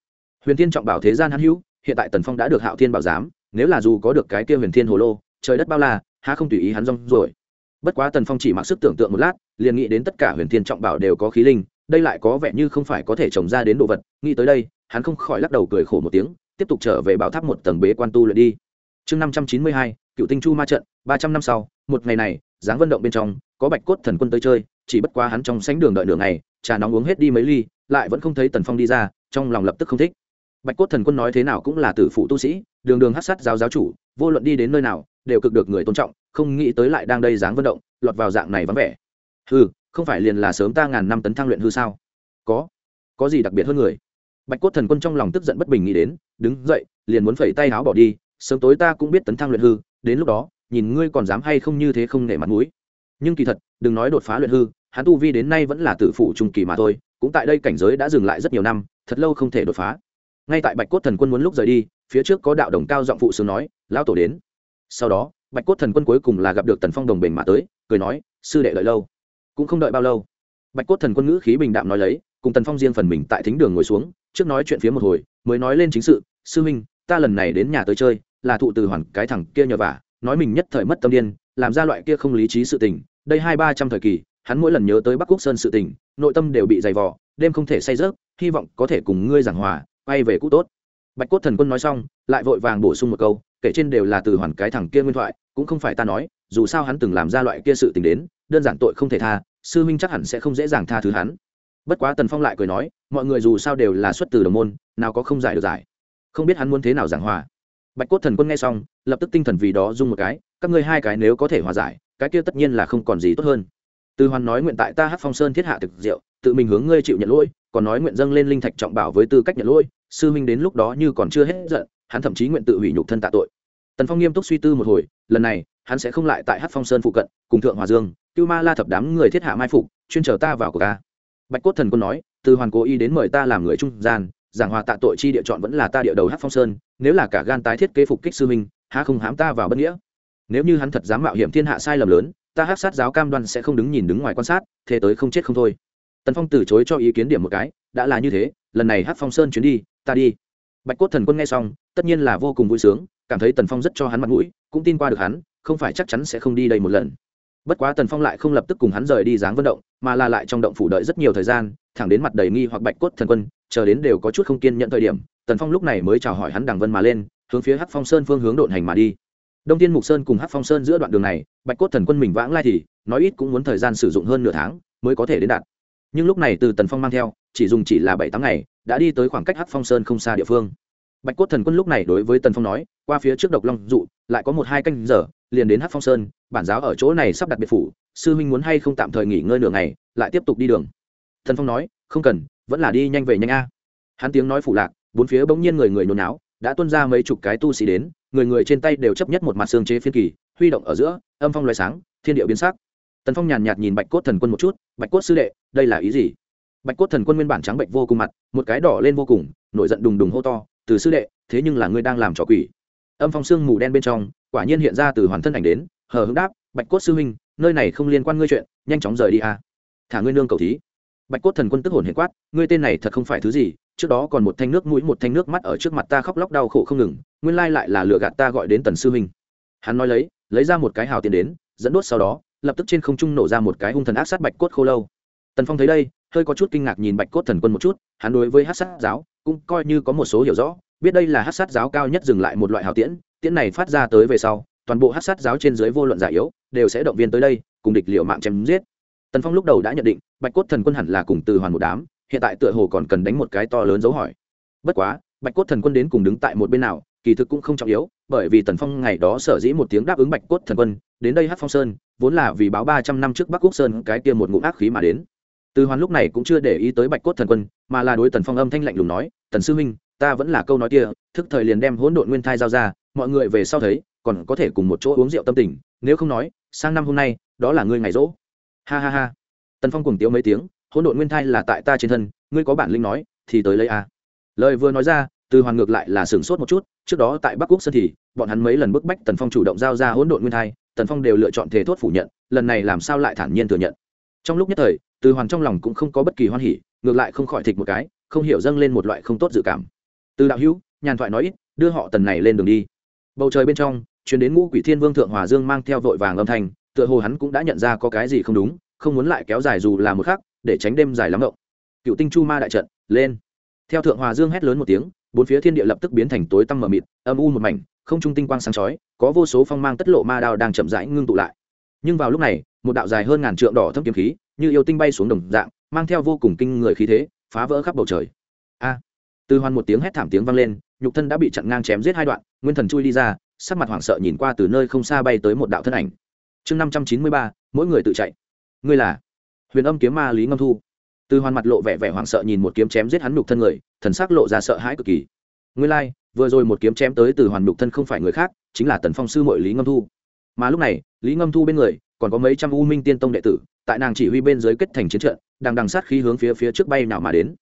Huyền thiên trọng bảo thế gian hắn hữu, hiện tại tần phong đã được hạo thiên bảo giám, nếu là dù có được cái kia huyền thiên hồ lô, trời đất bao la, há không tùy ý hắn rong rồi bất quá tần phong chỉ mặc sức tưởng tượng một lát, liền nghĩ đến tất cả huyền thiên trọng bảo đều có khí linh, đây lại có vẻ như không phải có thể trồng ra đến đồ vật, nghĩ tới đây, hắn không khỏi lắc đầu cười khổ một tiếng, tiếp tục trở về bảo tháp một tầng bế quan tu luyện đi. Chương năm trăm chín mươi hai, cựu tinh chu ma trận, ba trăm năm sau, một ngày này, dáng vận động bên trong, có bạch cốt thần quân tới chơi, chỉ bất quá hắn trong sánh đường đợi đường này trà nóng uống hết đi mấy ly, lại vẫn không thấy tần phong đi ra, trong lòng lập tức không thích. Bạch cốt thần quân nói thế nào cũng là tử phụ tu sĩ, đường đường hát sát giáo giáo chủ, vô luận đi đến nơi nào, đều cực được người tôn trọng, không nghĩ tới lại đang đây dáng vận động, lọt vào dạng này vắng vẻ. Hư không phải liền là sớm ta ngàn năm tấn thăng luyện hư sao? Có có gì đặc biệt hơn người? Bạch cốt thần quân trong lòng tức giận bất bình nghĩ đến, đứng dậy, liền muốn phẩy tay áo bỏ đi, sớm tối ta cũng biết tấn thăng luyện hư, đến lúc đó, nhìn ngươi còn dám hay không như thế không nể mặt mũi. Nhưng kỳ thật, đừng nói đột phá luyện hư hắn tu vi đến nay vẫn là tử phụ trung kỳ mà thôi, cũng tại đây cảnh giới đã dừng lại rất nhiều năm, thật lâu không thể đột phá. Ngay tại bạch cốt thần quân muốn lúc rời đi, phía trước có đạo đồng cao giọng phụ sướng nói, lão tổ đến. Sau đó, bạch cốt thần quân cuối cùng là gặp được tần phong đồng bình mà tới, cười nói, sư đệ đợi lâu, cũng không đợi bao lâu. Bạch cốt thần quân ngữ khí bình đạm nói lấy, cùng tần phong riêng phần mình tại thính đường ngồi xuống, trước nói chuyện phía một hồi, mới nói lên chính sự, sư huynh, ta lần này đến nhà tới chơi, là thụ từ hoàn cái thằng kia nhờ vả, nói mình nhất thời mất tâm điên, làm ra loại kia không lý trí sự tình, đây hai ba trăm thời kỳ hắn mỗi lần nhớ tới bắc quốc sơn sự tình, nội tâm đều bị dày vò, đêm không thể say rớt hy vọng có thể cùng ngươi giảng hòa, quay về cũ tốt. Bạch cốt thần quân nói xong, lại vội vàng bổ sung một câu, kể trên đều là từ hoàn cái thằng kia nguyên thoại, cũng không phải ta nói, dù sao hắn từng làm ra loại kia sự tình đến, đơn giản tội không thể tha, sư minh chắc hẳn sẽ không dễ dàng tha thứ hắn. Bất quá tần phong lại cười nói, mọi người dù sao đều là xuất từ đồng môn, nào có không giải được giải. Không biết hắn muốn thế nào giảng hòa. Bạch cốt thần quân nghe xong, lập tức tinh thần vì đó dung một cái, các ngươi hai cái nếu có thể hòa giải, cái kia tất nhiên là không còn gì tốt hơn từ hoàn nói nguyện tại ta hát phong sơn thiết hạ thực diệu, tự mình hướng ngươi chịu nhận lỗi, còn nói nguyện dâng lên linh thạch trọng bảo với tư cách nhận lỗi, sư minh đến lúc đó như còn chưa hết giận, hắn thậm chí nguyện tự hủy nhục thân tạ tội. Tần phong nghiêm túc suy tư một hồi, lần này, hắn sẽ không lại tại hát phong sơn phụ cận, cùng thượng hòa dương, cưu ma la thập đám người thiết hạ mai phục, chuyên chờ ta vào của ta bạch cốt thần quân nói từ hoàn cố ý đến mời ta làm người trung gian, giảng hòa tạ tội chi địa chọn vẫn là ta địa đầu hát phong sơn, nếu là cả gan tái thiết kế phục kích sư minh há không hám ta vào bất nghĩa. Nếu như hắn thật dám mạo hiểm thiên hạ sai lầm lớn ta hát sát giáo cam đoan sẽ không đứng nhìn đứng ngoài quan sát, thế tới không chết không thôi. Tần phong từ chối cho ý kiến điểm một cái, đã là như thế, lần này hát phong sơn chuyến đi, ta đi. Bạch cốt thần quân nghe xong, tất nhiên là vô cùng vui sướng, cảm thấy tần phong rất cho hắn mặt mũi, cũng tin qua được hắn, không phải chắc chắn sẽ không đi đây một lần. Bất quá tần phong lại không lập tức cùng hắn rời đi dáng vận động, mà là lại trong động phủ đợi rất nhiều thời gian, thẳng đến mặt đầy nghi hoặc bạch cốt thần quân, chờ đến đều có chút không kiên nhận thời điểm, tần phong lúc này mới chào hỏi hắn đằng vân mà lên, hướng phía hắc phong sơn phương hướng độn hành mà đi đông tiên mục sơn cùng hắc phong sơn giữa đoạn đường này, bạch cốt thần quân mình vãng lai thì, nói ít cũng muốn thời gian sử dụng hơn nửa tháng mới có thể đến đạt. Nhưng lúc này từ tần phong mang theo, chỉ dùng chỉ là bảy tháng ngày, đã đi tới khoảng cách hắc phong sơn không xa địa phương. Bạch cốt thần quân lúc này đối với tần phong nói, qua phía trước độc long dụ, lại có một hai canh giờ, liền đến hắc phong sơn, bản giáo ở chỗ này sắp đặt biệt phủ, sư huynh muốn hay không tạm thời nghỉ ngơi nửa ngày, lại tiếp tục đi đường. Thần phong nói, không cần, vẫn là đi nhanh về nhanh a. Hắn tiếng nói phủ lạc, bốn phía bỗng nhiên người người nhốn náo đã tuân ra mấy chục cái tu sĩ đến, người người trên tay đều chấp nhất một mặt xương chế phiên kỳ, huy động ở giữa, âm phong loài sáng, thiên điệu biến sắc. Tần phong nhàn nhạt nhìn bạch cốt thần quân một chút, bạch cốt sư đệ, đây là ý gì? Bạch cốt thần quân nguyên bản trắng bệnh vô cùng mặt, một cái đỏ lên vô cùng, nổi giận đùng đùng hô to, từ sư đệ, thế nhưng là ngươi đang làm trò quỷ. Âm phong xương mù đen bên trong, quả nhiên hiện ra từ hoàn thân ảnh đến, hờ hứng đáp, bạch cốt sư huynh, nơi này không liên quan ngươi chuyện, nhanh chóng rời đi a. Thả ngươi nương cầu thí. Bạch cốt thần quân tức hồn hiện quát, ngươi tên này thật không phải thứ gì trước đó còn một thanh nước mũi, một thanh nước mắt ở trước mặt ta khóc lóc đau khổ không ngừng, nguyên lai lại là lựa gạt ta gọi đến tần sư huynh. Hắn nói lấy lấy ra một cái hào tiền đến, dẫn đốt sau đó, lập tức trên không trung nổ ra một cái hung thần ác sát bạch cốt khô lâu. Tần phong thấy đây, hơi có chút kinh ngạc nhìn bạch cốt thần quân một chút, hắn đối với hát sát giáo cũng coi như có một số hiểu rõ, biết đây là hát sát giáo cao nhất dừng lại một loại hào tiễn tiễn này phát ra tới về sau, toàn bộ hát sát giáo trên dưới vô luận giải yếu, đều sẽ động viên tới đây, cùng địch liệu mạng chém giết. Tần phong lúc đầu đã nhận định, bạch cốt thần quân hẳn là cùng từ hoàn một đám hiện tại tựa hồ còn cần đánh một cái to lớn dấu hỏi. Bất quá, bạch cốt thần quân đến cùng đứng tại một bên nào, kỳ thực cũng không trọng yếu, bởi vì tần phong ngày đó sở dĩ một tiếng đáp ứng bạch cốt thần quân, đến đây hát phong sơn, vốn là vì báo ba trăm năm trước bắc quốc sơn cái kia một ngụm ác khí mà đến. Từ hoàn lúc này cũng chưa để ý tới bạch cốt thần quân, mà là đối tần phong âm thanh lạnh lùng nói, tần sư huynh, ta vẫn là câu nói kia, thức thời liền đem hỗn độn nguyên thai giao ra, mọi người về sau thấy, còn có thể cùng một chỗ uống rượu tâm tình, nếu không nói, sang năm hôm nay, đó là ngươi ngày rỗ. Ha ha ha. Tần phong cùng tiếu mấy tiếng hỗn độn nguyên thai là tại ta trên thân, ngươi có bản linh nói, thì tới lấy a. Lời vừa nói ra, từ hoàn ngược lại là sửng sốt một chút, trước đó tại bắc quốc sơn thì, bọn hắn mấy lần bức bách tần phong chủ động giao ra hỗn độn nguyên thai, tần phong đều lựa chọn thể thốt phủ nhận, lần này làm sao lại thản nhiên thừa nhận. Trong lúc nhất thời, từ hoàn trong lòng cũng không có bất kỳ hoan hỉ, ngược lại không khỏi thịt một cái, không hiểu dâng lên một loại không tốt dự cảm. Từ đạo hữu, nhàn thoại nói ít, đưa họ tần này lên đường đi. Bầu trời bên trong chuyến đến ngũ quỷ thiên vương thượng hòa dương mang theo vội vàng âm thanh, tựa hồ hắn cũng đã nhận ra có cái gì không đúng, không muốn lại kéo dài dù là một khắc để tránh đêm dài lắm động cựu tinh chu ma đại trận, lên. Theo thượng hòa dương hét lớn một tiếng, bốn phía thiên địa lập tức biến thành tối tăm mờ mịt, âm u một mảnh, không trung tinh quang sáng chói, có vô số phong mang tất lộ ma đao đang chậm rãi ngưng tụ lại. Nhưng vào lúc này, một đạo dài hơn ngàn trượng đỏ thâm kiếm khí, như yêu tinh bay xuống đồng dạng, mang theo vô cùng kinh người khí thế, phá vỡ khắp bầu trời. A! Từ hoan một tiếng hét thảm tiếng vang lên, nhục thân đã bị chặn ngang chém giết hai đoạn, nguyên thần chui đi ra, sắc mặt hoảng sợ nhìn qua từ nơi không xa bay tới một đạo thân ảnh. Chương năm trăm chín mươi ba, mỗi người tự chạy. Ngươi là? Huyền âm kiếm ma lý ngâm thu. Từ hoàn mặt lộ vẻ vẻ hoảng sợ nhìn một kiếm chém giết hắn nhục thân người thần sắc lộ ra sợ hãi cực kỳ. Ngươi lai、like, vừa rồi một kiếm chém tới từ hoàn nhục thân không phải người khác chính là tần phong sư mội lý ngâm thu. Mà lúc này lý ngâm thu bên người còn có mấy trăm u minh tiên tông đệ tử tại nàng chỉ huy bên dưới kết thành chiến trận đang đằng sát khí hướng phía phía trước bay nào mà đến.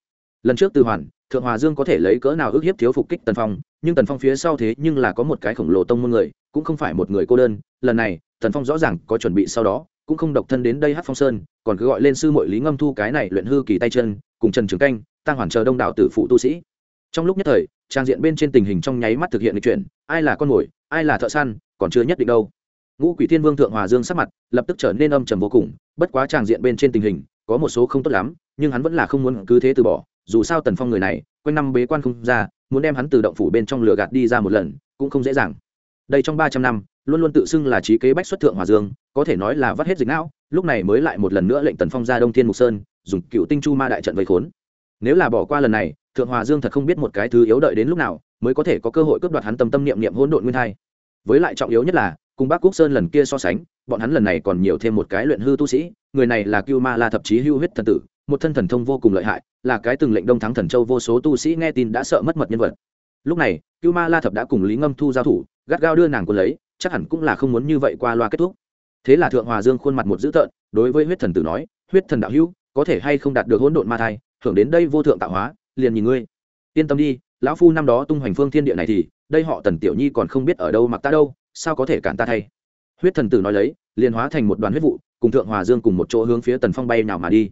Lần trước từ hoàn thượng hòa dương có thể lấy cỡ nào ước hiếp thiếu phục kích tần phong nhưng tần phong phía sau thế nhưng là có một cái khổng lồ tông môn người cũng không phải một người cô đơn. Lần này tần phong rõ ràng có chuẩn bị sau đó cũng không độc thân đến đây hát phong sơn, còn cứ gọi lên sư mội lý ngâm thu cái này luyện hư kỳ tay chân, cùng trần trường canh tăng hoàn chờ đông đảo tử phụ tu sĩ. Trong lúc nhất thời, trang diện bên trên tình hình trong nháy mắt thực hiện lịch chuyển, ai là con mồi, ai là thợ săn, còn chưa nhất định đâu. Ngũ quỷ thiên vương thượng hòa dương sắc mặt lập tức trở nên âm trầm vô cùng, bất quá tràng diện bên trên tình hình, có một số không tốt lắm, nhưng hắn vẫn là không muốn cứ thế từ bỏ, dù sao tần phong người này, quanh năm bế quan không ra, muốn đem hắn từ động phủ bên trong lửa gạt đi ra một lần, cũng không dễ dàng đây trong ba trăm năm, luôn luôn tự xưng là trí kế bách xuất thượng hòa dương, có thể nói là vắt hết dịch não, lúc này mới lại một lần nữa lệnh tần phong ra đông thiên mục sơn, dùng cựu tinh chu ma đại trận vây khốn. Nếu là bỏ qua lần này, thượng hòa dương thật không biết một cái thứ yếu đợi đến lúc nào, mới có thể có cơ hội cướp đoạt hắn tâm tâm niệm niệm hỗn độn nguyên thai. Với lại trọng yếu nhất là, cùng bác quốc sơn lần kia so sánh, bọn hắn lần này còn nhiều thêm một cái luyện hư tu sĩ, người này là cưu ma la thập chí hưu huyết thần tử, một thân thần thông vô cùng lợi hại, là cái từng lệnh đông thắng thần châu vô số tu sĩ nghe tin đã sợ mất mật nhân vật lúc này, cưu ma la thập đã cùng lý ngâm thu giao thủ, gắt gao đưa nàng quân lấy, chắc hẳn cũng là không muốn như vậy qua loa kết thúc. Thế là thượng hòa dương khuôn mặt một dữ tợn, đối với huyết thần tử nói, huyết thần đạo hữu, có thể hay không đạt được hỗn độn ma thai hưởng đến đây vô thượng tạo hóa, liền nhìn ngươi. Yên tâm đi, lão phu năm đó tung hoành phương thiên địa này thì, đây họ tần tiểu nhi còn không biết ở đâu mặc ta đâu, sao có thể cản ta thay? Huyết thần tử nói lấy, liền hóa thành một đoàn huyết vụ, cùng thượng hòa dương cùng một chỗ hướng phía tần phong bay nào mà đi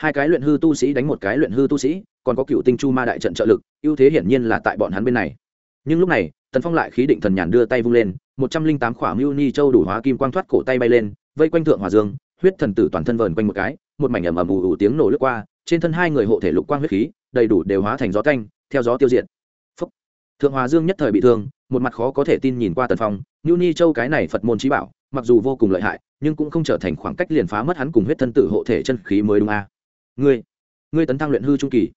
hai cái luyện hư tu sĩ đánh một cái luyện hư tu sĩ, còn có cựu tinh chu ma đại trận trợ lực, ưu thế hiển nhiên là tại bọn hắn bên này nhưng lúc này, tần phong lại khí định thần nhàn đưa tay vung lên, một trăm linh tám khỏa mưu ni châu đủ hóa kim quang thoát cổ tay bay lên, vây quanh thượng hòa dương, huyết thần tử toàn thân vờn quanh một cái, một mảnh ẩm ẩm ù ù tiếng nổ lướt qua, trên thân hai người hộ thể lục quang huyết khí, đầy đủ đều hóa thành gió canh theo gió tiêu diệt Phúc. thượng hòa dương nhất thời bị thương, một mặt khó có thể tin nhìn qua tần phong, mưu ni châu cái này phật môn trí bảo, mặc dù vô cùng lợi hại, nhưng cũng không trở thành khoảng cách liền phá mất hắn cùng huyết thân tử hộ thể chân khí mới đúng a à ngươi ngươi tấn thăng luyện hư trung kỳ.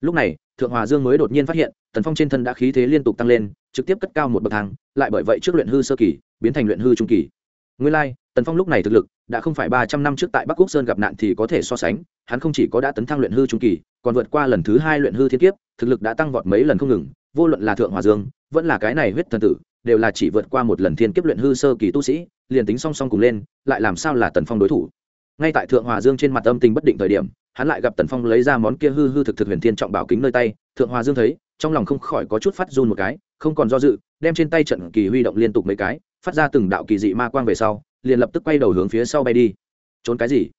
Lúc này thượng hòa dương mới đột nhiên phát hiện tần phong trên thân đã khí thế liên tục tăng lên trực tiếp cất cao một bậc thang lại bởi vậy trước luyện hư sơ kỳ biến thành luyện hư trung kỳ. Nguyên lai、like, tần phong lúc này thực lực đã không phải ba trăm năm trước tại bắc quốc sơn gặp nạn thì có thể so sánh hắn không chỉ có đã tấn thăng luyện hư trung kỳ còn vượt qua lần thứ hai luyện hư thiên kiếp thực lực đã tăng vọt mấy lần không ngừng vô luận là thượng hòa dương vẫn là cái này huyết thần tử đều là chỉ vượt qua một lần thiên kiếp luyện hư sơ kỳ tu sĩ liền tính song song cùng lên lại làm sao là tần phong đối thủ? Ngay tại thượng hòa dương trên mặt âm tình bất định thời điểm, hắn lại gặp tần phong lấy ra món kia hư hư thực thực huyền thiên trọng bảo kính nơi tay. Thượng hòa dương thấy, trong lòng không khỏi có chút phát run một cái, không còn do dự, đem trên tay trận kỳ huy động liên tục mấy cái, phát ra từng đạo kỳ dị ma quang về sau, liền lập tức quay đầu hướng phía sau bay đi. Trốn cái gì?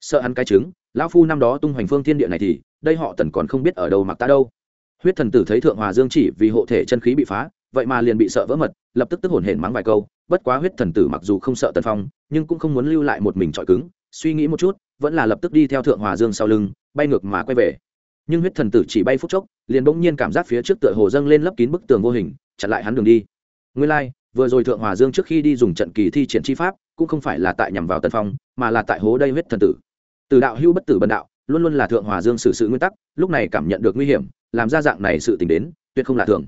Sợ hắn cái trứng, lão phu năm đó tung hoành phương thiên địa này thì, đây họ tần còn không biết ở đâu mặc ta đâu. Huyết thần tử thấy thượng hòa dương chỉ vì hộ thể chân khí bị phá, vậy mà liền bị sợ vỡ mật, lập tức tức hồn hển mắng vài câu. Bất quá huyết thần tử mặc dù không sợ tần phong, nhưng cũng không muốn lưu lại một mình trọi cứng suy nghĩ một chút vẫn là lập tức đi theo thượng hòa dương sau lưng bay ngược mà quay về. Nhưng huyết thần tử chỉ bay phút chốc liền bỗng nhiên cảm giác phía trước tựa hồ dâng lên lấp kín bức tường vô hình chặn lại hắn đường đi. Nguyên lai、like, vừa rồi thượng hòa dương trước khi đi dùng trận kỳ thi triển chi pháp cũng không phải là tại nhằm vào tần phong mà là tại hố đây huyết thần tử. Từ đạo hưu bất tử bần đạo luôn luôn là thượng hòa dương xử sự nguyên tắc lúc này cảm nhận được nguy hiểm làm ra dạng này sự t ì n h đến tuyệt không là thường.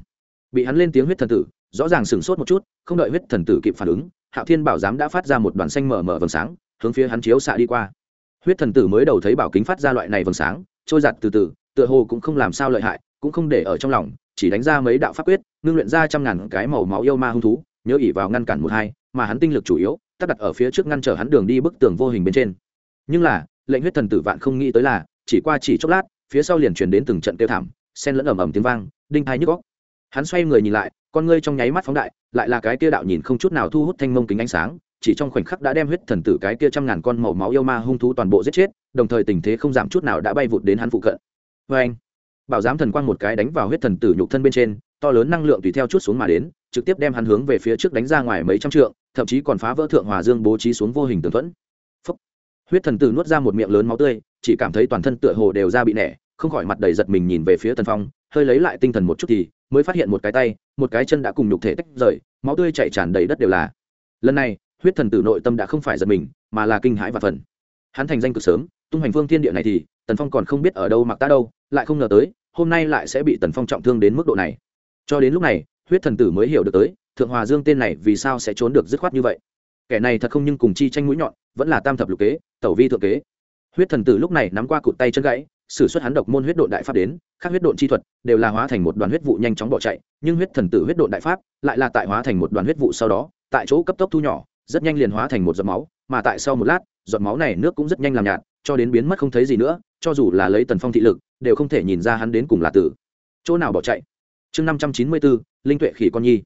Bị hắn lên tiếng huyết thần tử rõ ràng sửng sốt một chút không đợi huyết thần tử kịp phản ứng hạo thiên bảo giám đã phát ra một đoàn xanh mở mở vầng sáng hướng phía hắn chiếu xạ đi qua. Huyết thần tử mới đầu thấy bảo kính phát ra loại này vầng sáng, trôi giặt từ từ, tựa hồ cũng không làm sao lợi hại, cũng không để ở trong lòng, chỉ đánh ra mấy đạo pháp quyết, ngưng luyện ra trăm ngàn cái màu máu yêu ma hung thú, nhớ ỉ vào ngăn cản một hai, mà hắn tinh lực chủ yếu, tác đặt ở phía trước ngăn trở hắn đường đi bức tường vô hình bên trên. Nhưng là, lệnh huyết thần tử vạn không nghĩ tới là, chỉ qua chỉ chốc lát, phía sau liền truyền đến từng trận tiêu thảm sen lẫn ầm ầm tiếng vang, đinh hai nhức góc hắn xoay người nhìn lại, con ngươi trong nháy mắt phóng đại, lại là cái kia đạo nhìn không chút nào thu hút thanh mông kính ánh sáng chỉ trong khoảnh khắc đã đem huyết thần tử cái kia trăm ngàn con màu máu yêu ma hung thú toàn bộ giết chết, đồng thời tình thế không giảm chút nào đã bay vụt đến hắn phụ cận. Vê anh, bảo giám thần quang một cái đánh vào huyết thần tử nhục thân bên trên, to lớn năng lượng tùy theo chút xuống mà đến, trực tiếp đem hắn hướng về phía trước đánh ra ngoài mấy trăm trượng, thậm chí còn phá vỡ thượng hòa dương bố trí xuống vô hình tường thuẫn. Phúc. huyết thần tử nuốt ra một miệng lớn máu tươi, chỉ cảm thấy toàn thân tựa hồ đều ra bị nẻ, không khỏi mặt đầy giật mình nhìn về phía tần phong, hơi lấy lại tinh thần một chút thì, mới phát hiện một cái tay, một cái chân đã cùng nhục thể tách rời, máu tươi chảy tràn đầy đất đều là. Lần này huyết thần tử nội tâm đã không phải giật mình, mà là kinh hãi và phần. Hắn thành danh cực sớm, tung hành phương thiên địa này thì, tần phong còn không biết ở đâu mặc ta đâu, lại không ngờ tới, hôm nay lại sẽ bị tần phong trọng thương đến mức độ này. Cho đến lúc này, huyết thần tử mới hiểu được tới, thượng hòa dương tên này vì sao sẽ trốn được dứt khoát như vậy. Kẻ này thật không nhưng cùng chi tranh mũi nhọn, vẫn là tam thập lục kế, tẩu vi thượng kế. Huyết thần tử lúc này nắm qua cụt tay chân gãy, sử xuất hắn độc môn huyết độn đại pháp đến các huyết độn chi thuật đều là hóa thành một đoàn huyết vụ nhanh chóng bỏ chạy, nhưng huyết thần tử huyết độn đại pháp lại là tại hóa thành một đoàn huyết vụ sau đó, tại chỗ cấp tốc thu nhỏ rất nhanh liền hóa thành một giọt máu, mà tại sau một lát, giọt máu này nước cũng rất nhanh làm nhạt, cho đến biến mất không thấy gì nữa, cho dù là lấy tần phong thị lực, đều không thể nhìn ra hắn đến cùng là tử. Chỗ nào bỏ chạy? Chương năm trăm chín mươi bốn, linh tuệ khỉ con nhi.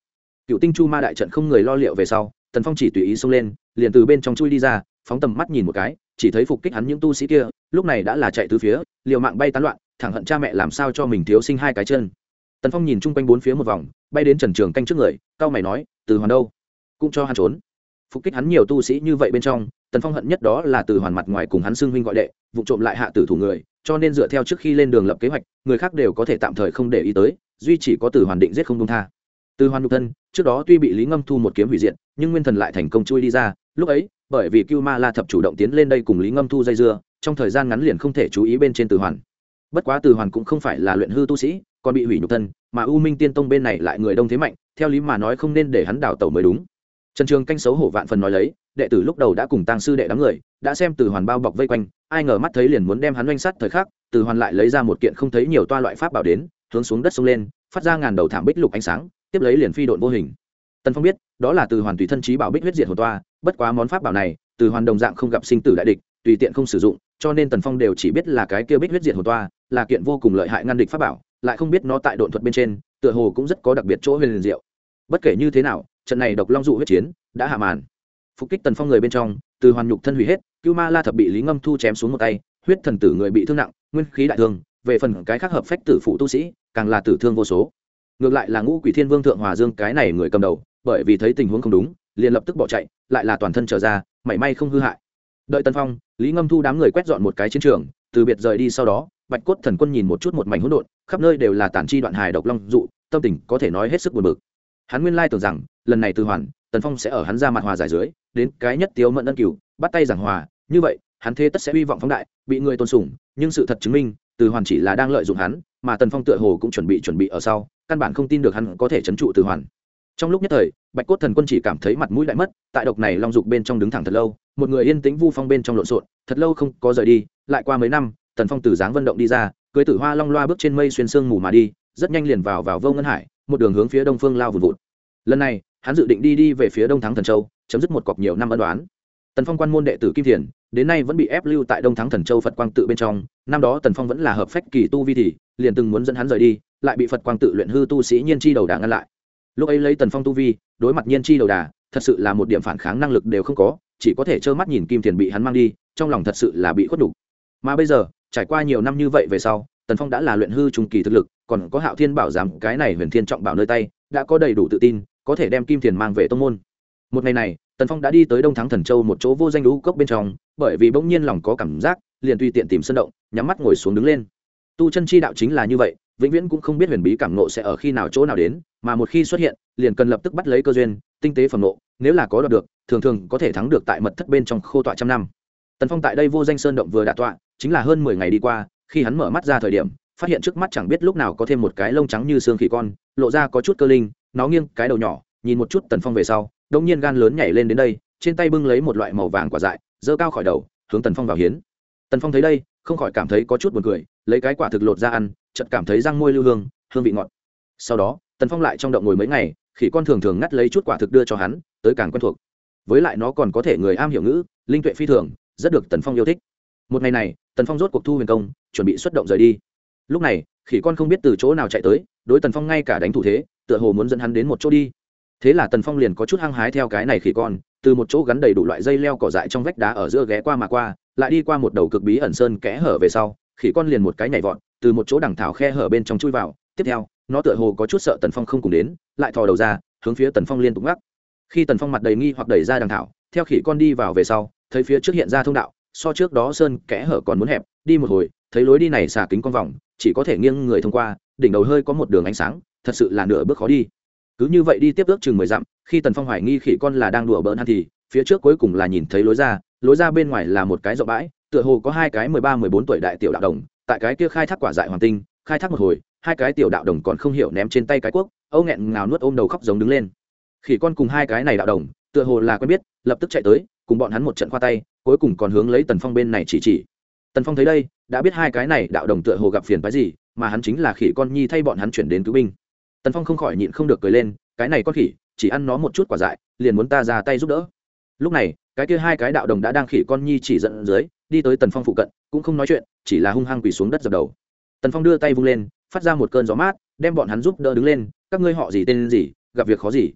Cựu tinh chu ma đại trận không người lo liệu về sau, tần phong chỉ tùy ý xông lên, liền từ bên trong chui đi ra, phóng tầm mắt nhìn một cái, chỉ thấy phục kích hắn những tu sĩ kia, lúc này đã là chạy từ phía, liều mạng bay tán loạn, thẳng hận cha mẹ làm sao cho mình thiếu sinh hai cái chân. Tần phong nhìn chung quanh bốn phía một vòng, bay đến trần trường canh trước người cao mày nói, từ hoàn đâu? Cũng cho hắn trốn phục kích hắn nhiều tu sĩ như vậy bên trong tần phong hận nhất đó là từ hoàn mặt ngoài cùng hắn xưng huynh gọi đệ vụ trộm lại hạ tử thủ người cho nên dựa theo trước khi lên đường lập kế hoạch người khác đều có thể tạm thời không để ý tới duy chỉ có từ hoàn định giết không công tha. Từ hoàn nhục thân trước đó tuy bị lý ngâm thu một kiếm hủy diện, nhưng nguyên thần lại thành công chui đi ra lúc ấy bởi vì cưu ma la thập chủ động tiến lên đây cùng lý ngâm thu dây dưa trong thời gian ngắn liền không thể chú ý bên trên từ hoàn. Bất quá từ hoàn cũng không phải là luyện hư tu sĩ còn bị hủy nhục thân mà u minh tiên tông bên này lại người đông thế mạnh theo lý mà nói không nên để hắn đảo tẩu mới đúng trần trường canh xấu hổ vạn phần nói lấy, đệ tử lúc đầu đã cùng tăng sư đệ đám người, đã xem từ hoàn bao bọc vây quanh, ai ngờ mắt thấy liền muốn đem hắn oanh sát thời khắc, từ hoàn lại lấy ra một kiện không thấy nhiều toa loại pháp bảo đến, hướng xuống đất sông lên, phát ra ngàn đầu thảm bích lục ánh sáng, tiếp lấy liền phi độn vô hình. Tần phong biết, đó là từ hoàn tùy thân trí bảo bích huyết diệt hồn toa, bất quá món pháp bảo này, từ hoàn đồng dạng không gặp sinh tử đại địch, tùy tiện không sử dụng, cho nên tần phong đều chỉ biết là cái kia bích huyết diệt hồn toa, là kiện vô cùng lợi hại ngăn địch pháp bảo, lại không biết nó tại độn thuật bên trên, tựa hồ cũng rất có đặc biệt chỗ huyền liền diệu. Bất kể như thế nào trận này độc long dụ huyết chiến đã hạ màn. Phục kích tần phong người bên trong, từ hoàn nhục thân hủy hết, cưu ma la thập bị lý ngâm thu chém xuống một tay, huyết thần tử người bị thương nặng, nguyên khí đại thương, về phần cái khác hợp phách tử phụ tu sĩ, càng là tử thương vô số. Ngược lại là ngũ quỷ thiên vương thượng hòa dương cái này người cầm đầu, bởi vì thấy tình huống không đúng, liền lập tức bỏ chạy, lại là toàn thân trở ra, mảy may không hư hại. Đợi tân phong, lý ngâm thu đám người quét dọn một cái chiến trường, từ biệt rời đi sau đó, bạch cốt thần quân nhìn một chút một mảnh hỗn độn, khắp nơi đều là tản chi đoạn hài độc long dụ, tâm tình có thể nói hết sức buồn bực. Hắn nguyên lai tưởng rằng lần này từ hoàn, tần phong sẽ ở hắn ra mặt hòa giải dưới, đến cái nhất tiếu mẫn ân cửu, bắt tay giảng hòa. Như vậy, hắn thế tất sẽ hy vọng phóng đại, bị người tôn sùng, nhưng sự thật chứng minh, từ hoàn chỉ là đang lợi dụng hắn, mà tần phong tựa hồ cũng chuẩn bị chuẩn bị ở sau, căn bản không tin được hắn có thể trấn trụ từ hoàn. Trong lúc nhất thời, bạch cốt thần quân chỉ cảm thấy mặt mũi lại mất, tại độc này long dục bên trong đứng thẳng thật lâu, một người yên tĩnh vu phong bên trong lộn xộn, thật lâu không có rời đi, lại qua mấy năm, tần phong từ dáng vận động đi ra, cưới tử hoa long loa bước trên mây xuyên sương mù mà đi, rất nhanh liền vào vào vô ngân hải, một đường hướng phía đông phương lao vùn vụt. Lần này hắn dự định đi đi về phía đông thắng thần châu, chấm dứt một cọc nhiều năm ân đoán tần phong quan môn đệ tử kim thiền, đến nay vẫn bị ép lưu tại đông thắng thần châu phật quang tự bên trong, năm đó tần phong vẫn là hợp phách kỳ tu vi thì, liền từng muốn dẫn hắn rời đi, lại bị phật quang tự luyện hư tu sĩ nhiên chi đầu đà ngăn lại lúc ấy lấy tần phong tu vi, đối mặt nhiên chi đầu đà, thật sự là một điểm phản kháng năng lực đều không có, chỉ có thể trơ mắt nhìn kim thiền bị hắn mang đi, trong lòng thật sự là bị khuất đủ. mà bây giờ, trải qua nhiều năm như vậy về sau, tần phong đã là luyện hư trung kỳ thực lực, còn có hạo thiên bảo giám, cái này huyền thiên trọng bảo nơi tay, đã có đầy đủ tự tin có thể đem kim thiền mang về tông môn. Một ngày này, tần phong đã đi tới đông thắng thần châu một chỗ vô danh lũ cốc bên trong, bởi vì bỗng nhiên lòng có cảm giác, liền tùy tiện tìm sân động, nhắm mắt ngồi xuống đứng lên. Tu chân chi đạo chính là như vậy, vĩnh viễn cũng không biết huyền bí cảm nộ sẽ ở khi nào chỗ nào đến, mà một khi xuất hiện, liền cần lập tức bắt lấy cơ duyên, tinh tế phẩm nộ nếu là có đoạt được, thường thường có thể thắng được tại mật thất bên trong khô tọa trăm năm. Tần phong tại đây vô danh sơn động vừa đạ tọa, chính là hơn mười ngày đi qua, khi hắn mở mắt ra thời điểm, phát hiện trước mắt chẳng biết lúc nào có thêm một cái lông trắng như xương khỉ con, lộ ra có chút cơ linh nó nghiêng cái đầu nhỏ, nhìn một chút tần phong về sau đông nhiên gan lớn nhảy lên đến đây, trên tay bưng lấy một loại màu vàng quả dại, giơ cao khỏi đầu, hướng tần phong vào hiến. Tần phong thấy đây, không khỏi cảm thấy có chút buồn cười, lấy cái quả thực lột ra ăn, chợt cảm thấy răng môi lưu hương hương vị ngọt. Sau đó, tần phong lại trong động ngồi mấy ngày, khỉ con thường thường ngắt lấy chút quả thực đưa cho hắn, tới càng quen thuộc. Với lại nó còn có thể người am hiểu ngữ, linh tuệ phi thường, rất được tần phong yêu thích. Một ngày này, tần phong rốt cuộc thu huyền công, chuẩn bị xuất động rời đi lúc này, khỉ con không biết từ chỗ nào chạy tới, đối tần phong ngay cả đánh thủ thế, tựa hồ muốn dẫn hắn đến một chỗ đi. Thế là tần phong liền có chút hăng hái theo cái này khỉ con, từ một chỗ gắn đầy đủ loại dây leo cỏ dại trong vách đá ở giữa ghé qua mà qua, lại đi qua một đầu cực bí ẩn sơn kẽ hở về sau, khỉ con liền một cái nhảy vọt, từ một chỗ đằng thảo khe hở bên trong chui vào. Tiếp theo, nó tựa hồ có chút sợ tần phong không cùng đến, lại thò đầu ra, hướng phía tần phong liên tục ngắc. Khi tần phong mặt đầy nghi hoặc đẩy ra đằng thảo, theo khỉ con đi vào về sau, thấy phía trước hiện ra thông đạo, so trước đó sơn kẽ hở còn muốn hẹp, đi một hồi, thấy lối đi này xả kính con vòng chỉ có thể nghiêng người thông qua, đỉnh đầu hơi có một đường ánh sáng, thật sự là nửa bước khó đi. Cứ như vậy đi tiếp ước chừng mười dặm, khi tần phong hoài nghi khỉ con là đang đùa bỡn hắn thì, phía trước cuối cùng là nhìn thấy lối ra lối ra bên ngoài là một cái rộng bãi, tựa hồ có hai cái mười ba, mười bốn tuổi đại tiểu đạo đồng, tại cái kia khai thác quả dại hoàng tinh, khai thác một hồi, hai cái tiểu đạo đồng còn không hiểu ném trên tay cái cuốc, âu nghẹn ngào nuốt ôm đầu khóc giống đứng lên. Khỉ con cùng hai cái này đạo đồng, tựa hồ là quen biết, lập tức chạy tới, cùng bọn hắn một trận khoa tay, cuối cùng còn hướng lấy tần phong bên này chỉ chỉ tần phong thấy đây, đã biết hai cái này đạo đồng tựa hồ gặp phiền phái gì, mà hắn chính là khỉ con nhi thay bọn hắn chuyển đến cứu binh. Tần phong không khỏi nhịn không được cười lên, cái này con khỉ, chỉ ăn nó một chút quả dại, liền muốn ta ra tay giúp đỡ. Lúc này, cái kia hai cái đạo đồng đã đang khỉ con nhi chỉ dẫn dưới, đi tới tần phong phụ cận, cũng không nói chuyện, chỉ là hung hăng quỳ xuống đất dập đầu. Tần phong đưa tay vung lên, phát ra một cơn gió mát, đem bọn hắn giúp đỡ đứng lên, các ngươi họ gì tên gì, gặp việc khó gì?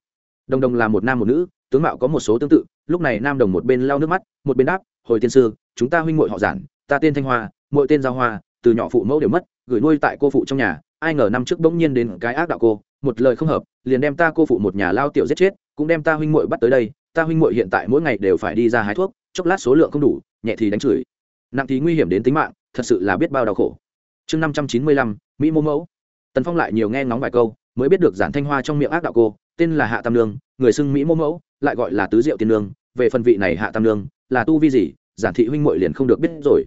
Đồng đồng là một nam một nữ, tướng mạo có một số tương tự, lúc này nam đồng một bên lau nước mắt, một bên đáp, hồi tiên sư, chúng ta huynh muội họ giản ta tên thanh hoa mỗi tên giao hoa, từ nhỏ phụ mẫu đều mất, gửi nuôi tại cô phụ trong nhà, ai ngờ năm trước bỗng nhiên đến cái ác đạo cô, một lời không hợp, liền đem ta cô phụ một nhà lao tiểu giết chết, cũng đem ta huynh muội bắt tới đây, ta huynh muội hiện tại mỗi ngày đều phải đi ra hái thuốc, chốc lát số lượng không đủ, nhẹ thì đánh chửi. Nặng thì nguy hiểm đến tính mạng, thật sự là biết bao đau khổ. Chương năm trăm chín mươi lăm, mỹ mô mẫu. Tần phong lại nhiều nghe ngóng vài câu, mới biết được giản thanh hoa trong miệng ác đạo cô, tên là hạ tam lương người xưng mỹ mô mẫu, lại gọi là tứ diệu tiên lương về phần vị này hạ tam lương là tu vi gì, giản thị huynh muội liền không được biết rồi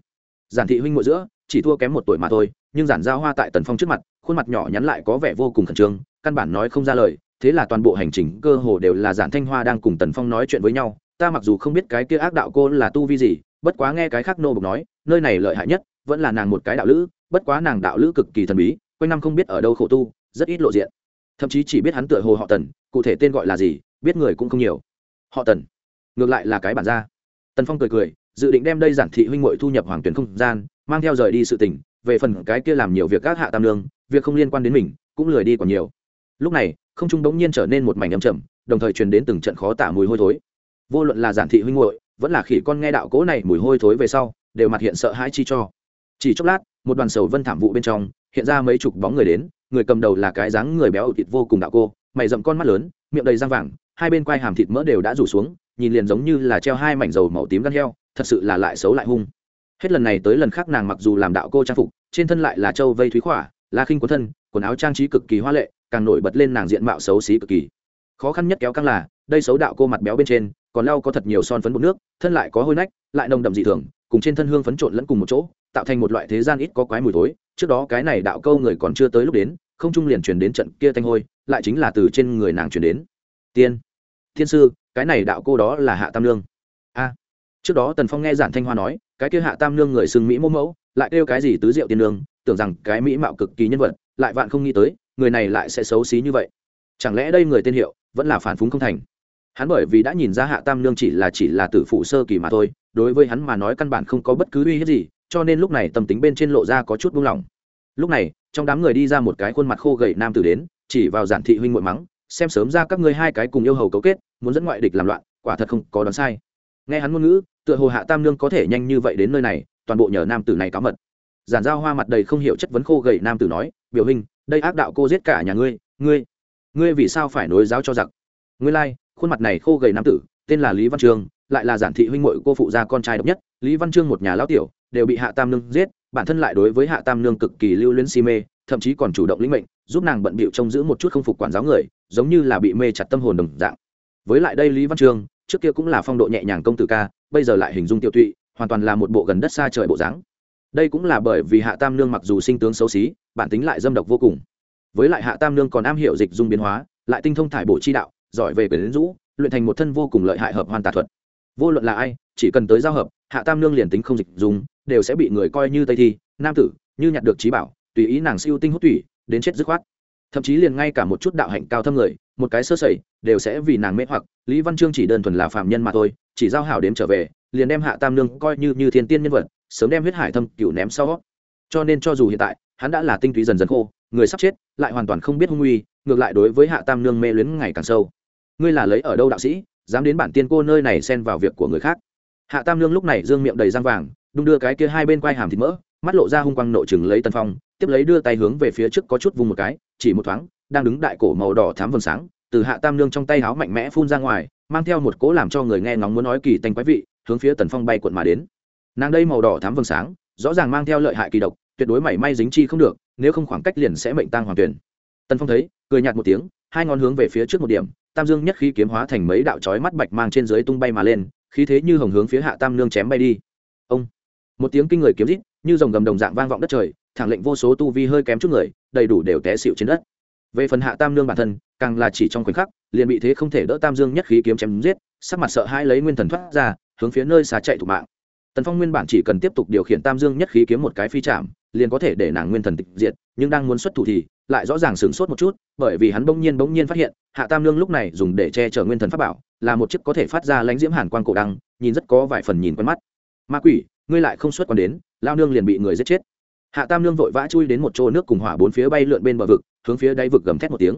giản thị huynh muội giữa, chỉ thua kém một tuổi mà thôi, nhưng giản giao hoa tại tần phong trước mặt, khuôn mặt nhỏ nhắn lại có vẻ vô cùng khẩn trương, căn bản nói không ra lời, thế là toàn bộ hành trình cơ hồ đều là giản thanh hoa đang cùng tần phong nói chuyện với nhau, ta mặc dù không biết cái kia ác đạo cô là tu vi gì, bất quá nghe cái khác nô bục nói, nơi này lợi hại nhất, vẫn là nàng một cái đạo lữ, bất quá nàng đạo lữ cực kỳ thần bí, quanh năm không biết ở đâu khổ tu, rất ít lộ diện. Thậm chí chỉ biết hắn tựa hồ họ tần, cụ thể tên gọi là gì, biết người cũng không nhiều. Họ tần. Ngược lại là cái bản ra tần phong cười cười dự định đem đây giản thị huynh muội thu nhập hoàng tuyển không gian, mang theo rời đi sự tình, về phần cái kia làm nhiều việc các hạ tam lương việc không liên quan đến mình, cũng lười đi còn nhiều. Lúc này, không trung bỗng nhiên trở nên một mảnh âm trầm, đồng thời truyền đến từng trận khó tả mùi hôi thối. Vô luận là giản thị huynh muội, vẫn là khỉ con nghe đạo cố này mùi hôi thối về sau, đều mặt hiện sợ hãi chi cho. Chỉ chốc lát, một đoàn sầu vân thảm vụ bên trong, hiện ra mấy chục bóng người đến, người cầm đầu là cái dáng người béo thịt vô cùng đạo cô, mày rậm con mắt lớn, miệng đầy răng vàng, hai bên quai hàm thịt mỡ đều đã rủ xuống, nhìn liền giống như là treo hai mảnh dầu màu tím gan heo thật sự là lại xấu lại hung. Hết lần này tới lần khác nàng mặc dù làm đạo cô trang phục, trên thân lại là châu vây thúy khỏa la khinh quấn thân, quần áo trang trí cực kỳ hoa lệ, càng nổi bật lên nàng diện mạo xấu xí cực kỳ. Khó khăn nhất kéo căng là, đây xấu đạo cô mặt béo bên trên, còn lau có thật nhiều son phấn bột nước, thân lại có hôi nách, lại nồng đậm dị thường, cùng trên thân hương phấn trộn lẫn cùng một chỗ, tạo thành một loại thế gian ít có quái mùi tối trước đó cái này đạo câu người còn chưa tới lúc đến, không trung liền truyền đến trận kia thanh hôi, lại chính là từ trên người nàng truyền đến. Tiên thiên sư, cái này đạo cô đó là hạ tam lương a trước đó tần phong nghe giản thanh hoa nói, cái kia hạ tam lương người xưng mỹ mẫu mẫu, lại kêu cái gì tứ diệu tiên nương, tưởng rằng cái mỹ mạo cực kỳ nhân vật, lại vạn không nghĩ tới, người này lại sẽ xấu xí như vậy. Chẳng lẽ đây người tên hiệu, vẫn là phản phúng không thành? Hắn bởi vì đã nhìn ra hạ tam lương chỉ là chỉ là tử phụ sơ kỳ mà thôi, đối với hắn mà nói căn bản không có bất cứ uy hiếp gì, cho nên lúc này tâm tính bên trên lộ ra có chút buông lỏng. Lúc này, trong đám người đi ra một cái khuôn mặt khô gầy nam tử đến, chỉ vào giản thị huynh muội mắng, xem sớm ra các ngươi hai cái cùng yêu hầu cấu kết, muốn dẫn ngoại địch làm loạn, quả thật không có đoán sai nghe hắn ngôn ngữ tựa hồ hạ tam nương có thể nhanh như vậy đến nơi này toàn bộ nhờ nam tử này cáo mật. Giản giao hoa mặt đầy không hiểu chất vấn khô gầy nam tử nói biểu hình đây ác đạo cô giết cả nhà ngươi ngươi ngươi vì sao phải nối giáo cho giặc? Ngươi lai、like, khuôn mặt này khô gầy nam tử tên là lý văn trương lại là giản thị huynh mội cô phụ gia con trai độc nhất. Lý văn trương một nhà lão tiểu đều bị hạ tam nương giết bản thân lại đối với hạ tam nương cực kỳ lưu luyến si mê thậm chí còn chủ động lĩnh mệnh giúp nàng bận bịu trông giữ một chút không phục quản giáo người giống như là bị mê chặt tâm hồn đồng dạng. Với lại đây lý văn trương trước kia cũng là phong độ nhẹ nhàng công tử ca, bây giờ lại hình dung tiêu tụy, hoàn toàn là một bộ gần đất xa trời bộ dáng. Đây cũng là bởi vì hạ tam nương mặc dù sinh tướng xấu xí, bản tính lại dâm độc vô cùng. Với lại hạ tam nương còn am hiểu dịch dung biến hóa, lại tinh thông thải bộ chi đạo, giỏi về quyền rũ, luyện thành một thân vô cùng lợi hại hợp hoàn tà thuật. Vô luận là ai, chỉ cần tới giao hợp, hạ tam nương liền tính không dịch dung, đều sẽ bị người coi như tây thi, nam tử, như nhặt được trí bảo, tùy ý nàng siêu tinh hút tủy, đến chết dứt khoát thậm chí liền ngay cả một chút đạo hạnh cao thâm người, một cái sơ sẩy, đều sẽ vì nàng mê hoặc. Lý văn chương chỉ đơn thuần là phạm nhân mà thôi, chỉ giao hảo đếm trở về, liền đem hạ tam nương coi như như thiên tiên nhân vật, sớm đem huyết hải thâm cựu ném sau. Cho nên cho dù hiện tại, hắn đã là tinh túy dần dần khô, người sắp chết, lại hoàn toàn không biết hung uy, ngược lại đối với hạ tam nương mê luyến ngày càng sâu. Ngươi là lấy ở đâu đạo sĩ, dám đến bản tiên cô nơi này xen vào việc của người khác? Hạ tam nương lúc này dương miệng đầy răng vàng, đung đưa cái kia hai bên quai hàm thịt mỡ, mắt lộ ra hung quang nội chừng lấy tân phong tiếp lấy đưa tay hướng về phía trước có chút vùng một cái, chỉ một thoáng, đang đứng đại cổ màu đỏ thám vầng sáng, từ hạ tam nương trong tay háo mạnh mẽ phun ra ngoài, mang theo một cỗ làm cho người nghe ngóng muốn nói kỳ tanh quái vị, hướng phía tần phong bay cuộn mà đến. Nàng đây màu đỏ thám vầng sáng, rõ ràng mang theo lợi hại kỳ độc, tuyệt đối mảy may dính chi không được, nếu không khoảng cách liền sẽ mệnh tang hoàng tuyển. Tần phong thấy, cười nhạt một tiếng, hai ngón hướng về phía trước một điểm, tam dương nhất khí kiếm hóa thành mấy đạo chói mắt bạch mang trên dưới tung bay mà lên, khí thế như hồng hướng phía hạ tam nương chém bay đi. Ông, một tiếng kinh người kiếm rít, như dòng gầm đồng dạng vang vọng đất trời thẳng lệnh vô số tu vi hơi kém chút người, đầy đủ đều té xịu trên đất. Về phần hạ tam nương bản thân, càng là chỉ trong khoảnh khắc, liền bị thế không thể đỡ tam dương nhất khí kiếm chém giết, sắc mặt sợ hãi lấy nguyên thần thoát ra, hướng phía nơi xá chạy thủ mạng. Tần phong nguyên bản chỉ cần tiếp tục điều khiển tam dương nhất khí kiếm một cái phi chạm, liền có thể để nàng nguyên thần tịch diệt, nhưng đang muốn xuất thủ thì lại rõ ràng sửng sốt một chút, bởi vì hắn bỗng nhiên bỗng nhiên phát hiện, hạ tam nương lúc này dùng để che chở nguyên thần pháp bảo, là một chiếc có thể phát ra lãnh diễm hàn quan cổ đăng, nhìn rất có vài phần nhìn quen mắt. Ma quỷ, ngươi lại không xuất còn đến lao nương liền bị người giết chết hạ tam nương vội vã chui đến một chỗ nước cùng hỏa bốn phía bay lượn bên bờ vực, hướng phía đáy vực gầm thét một tiếng.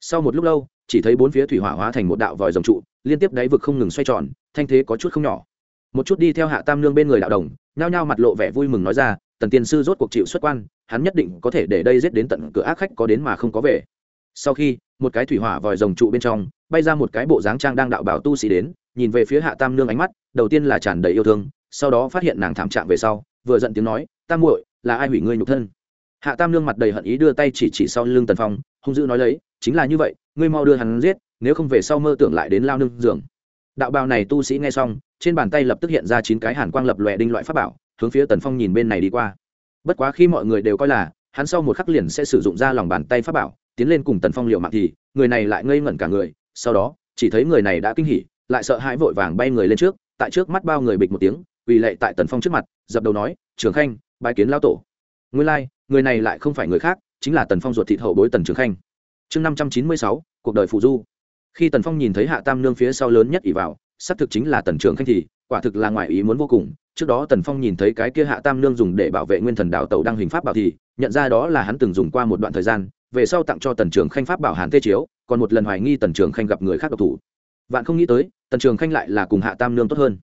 Sau một lúc lâu, chỉ thấy bốn phía thủy hỏa hóa thành một đạo vòi rồng trụ, liên tiếp đáy vực không ngừng xoay tròn, thanh thế có chút không nhỏ. Một chút đi theo hạ tam nương bên người đạo đồng, nhao nhao mặt lộ vẻ vui mừng nói ra, tần tiên sư rốt cuộc chịu xuất quan, hắn nhất định có thể để đây giết đến tận cửa ác khách có đến mà không có về. Sau khi, một cái thủy hỏa vòi rồng trụ bên trong, bay ra một cái bộ dáng trang đang đạo bảo tu sĩ đến, nhìn về phía hạ tam nương ánh mắt, đầu tiên là tràn đầy yêu thương, sau đó phát hiện nàng thảm trạng về sau, vừa giận tiếng nói tam muội là ai hủy ngươi nhục thân? Hạ tam lương mặt đầy hận ý đưa tay chỉ chỉ sau lưng tần phong, hung dữ nói lấy, chính là như vậy, ngươi mau đưa hắn giết, nếu không về sau mơ tưởng lại đến lao nương giường. Đạo bào này tu sĩ nghe xong, trên bàn tay lập tức hiện ra chín cái hàn quang lập lòe đinh loại pháp bảo, hướng phía tần phong nhìn bên này đi qua. Bất quá khi mọi người đều coi là, hắn sau một khắc liền sẽ sử dụng ra lòng bàn tay pháp bảo, tiến lên cùng tần phong liều mạng thì, người này lại ngây ngẩn cả người, sau đó, chỉ thấy người này đã kinh hỉ, lại sợ hãi vội vàng bay người lên trước, tại trước mắt bao người bịch một tiếng, quỳ lệ tại tần phong trước mặt, dập đầu nói, trường khanh bái kiến lão tổ. Nguyên lai、like, người này lại không phải người khác chính là tần phong ruột thịt hậu bối tần trường khanh. Chương năm trăm chín mươi sáu cuộc đời phụ du. Khi tần phong nhìn thấy hạ tam nương phía sau lớn nhất ỉ vào xác thực chính là tần trường khanh thì quả thực là ngoài ý muốn vô cùng. Trước đó tần phong nhìn thấy cái kia hạ tam nương dùng để bảo vệ nguyên thần đạo tàu đang hình pháp bảo thì nhận ra đó là hắn từng dùng qua một đoạn thời gian về sau tặng cho tần trường khanh pháp bảo hàn tê chiếu còn một lần hoài nghi tần trường khanh gặp người khác độc thủ. Vạn không nghĩ tới tần trường khanh lại là cùng hạ tam nương tốt hơn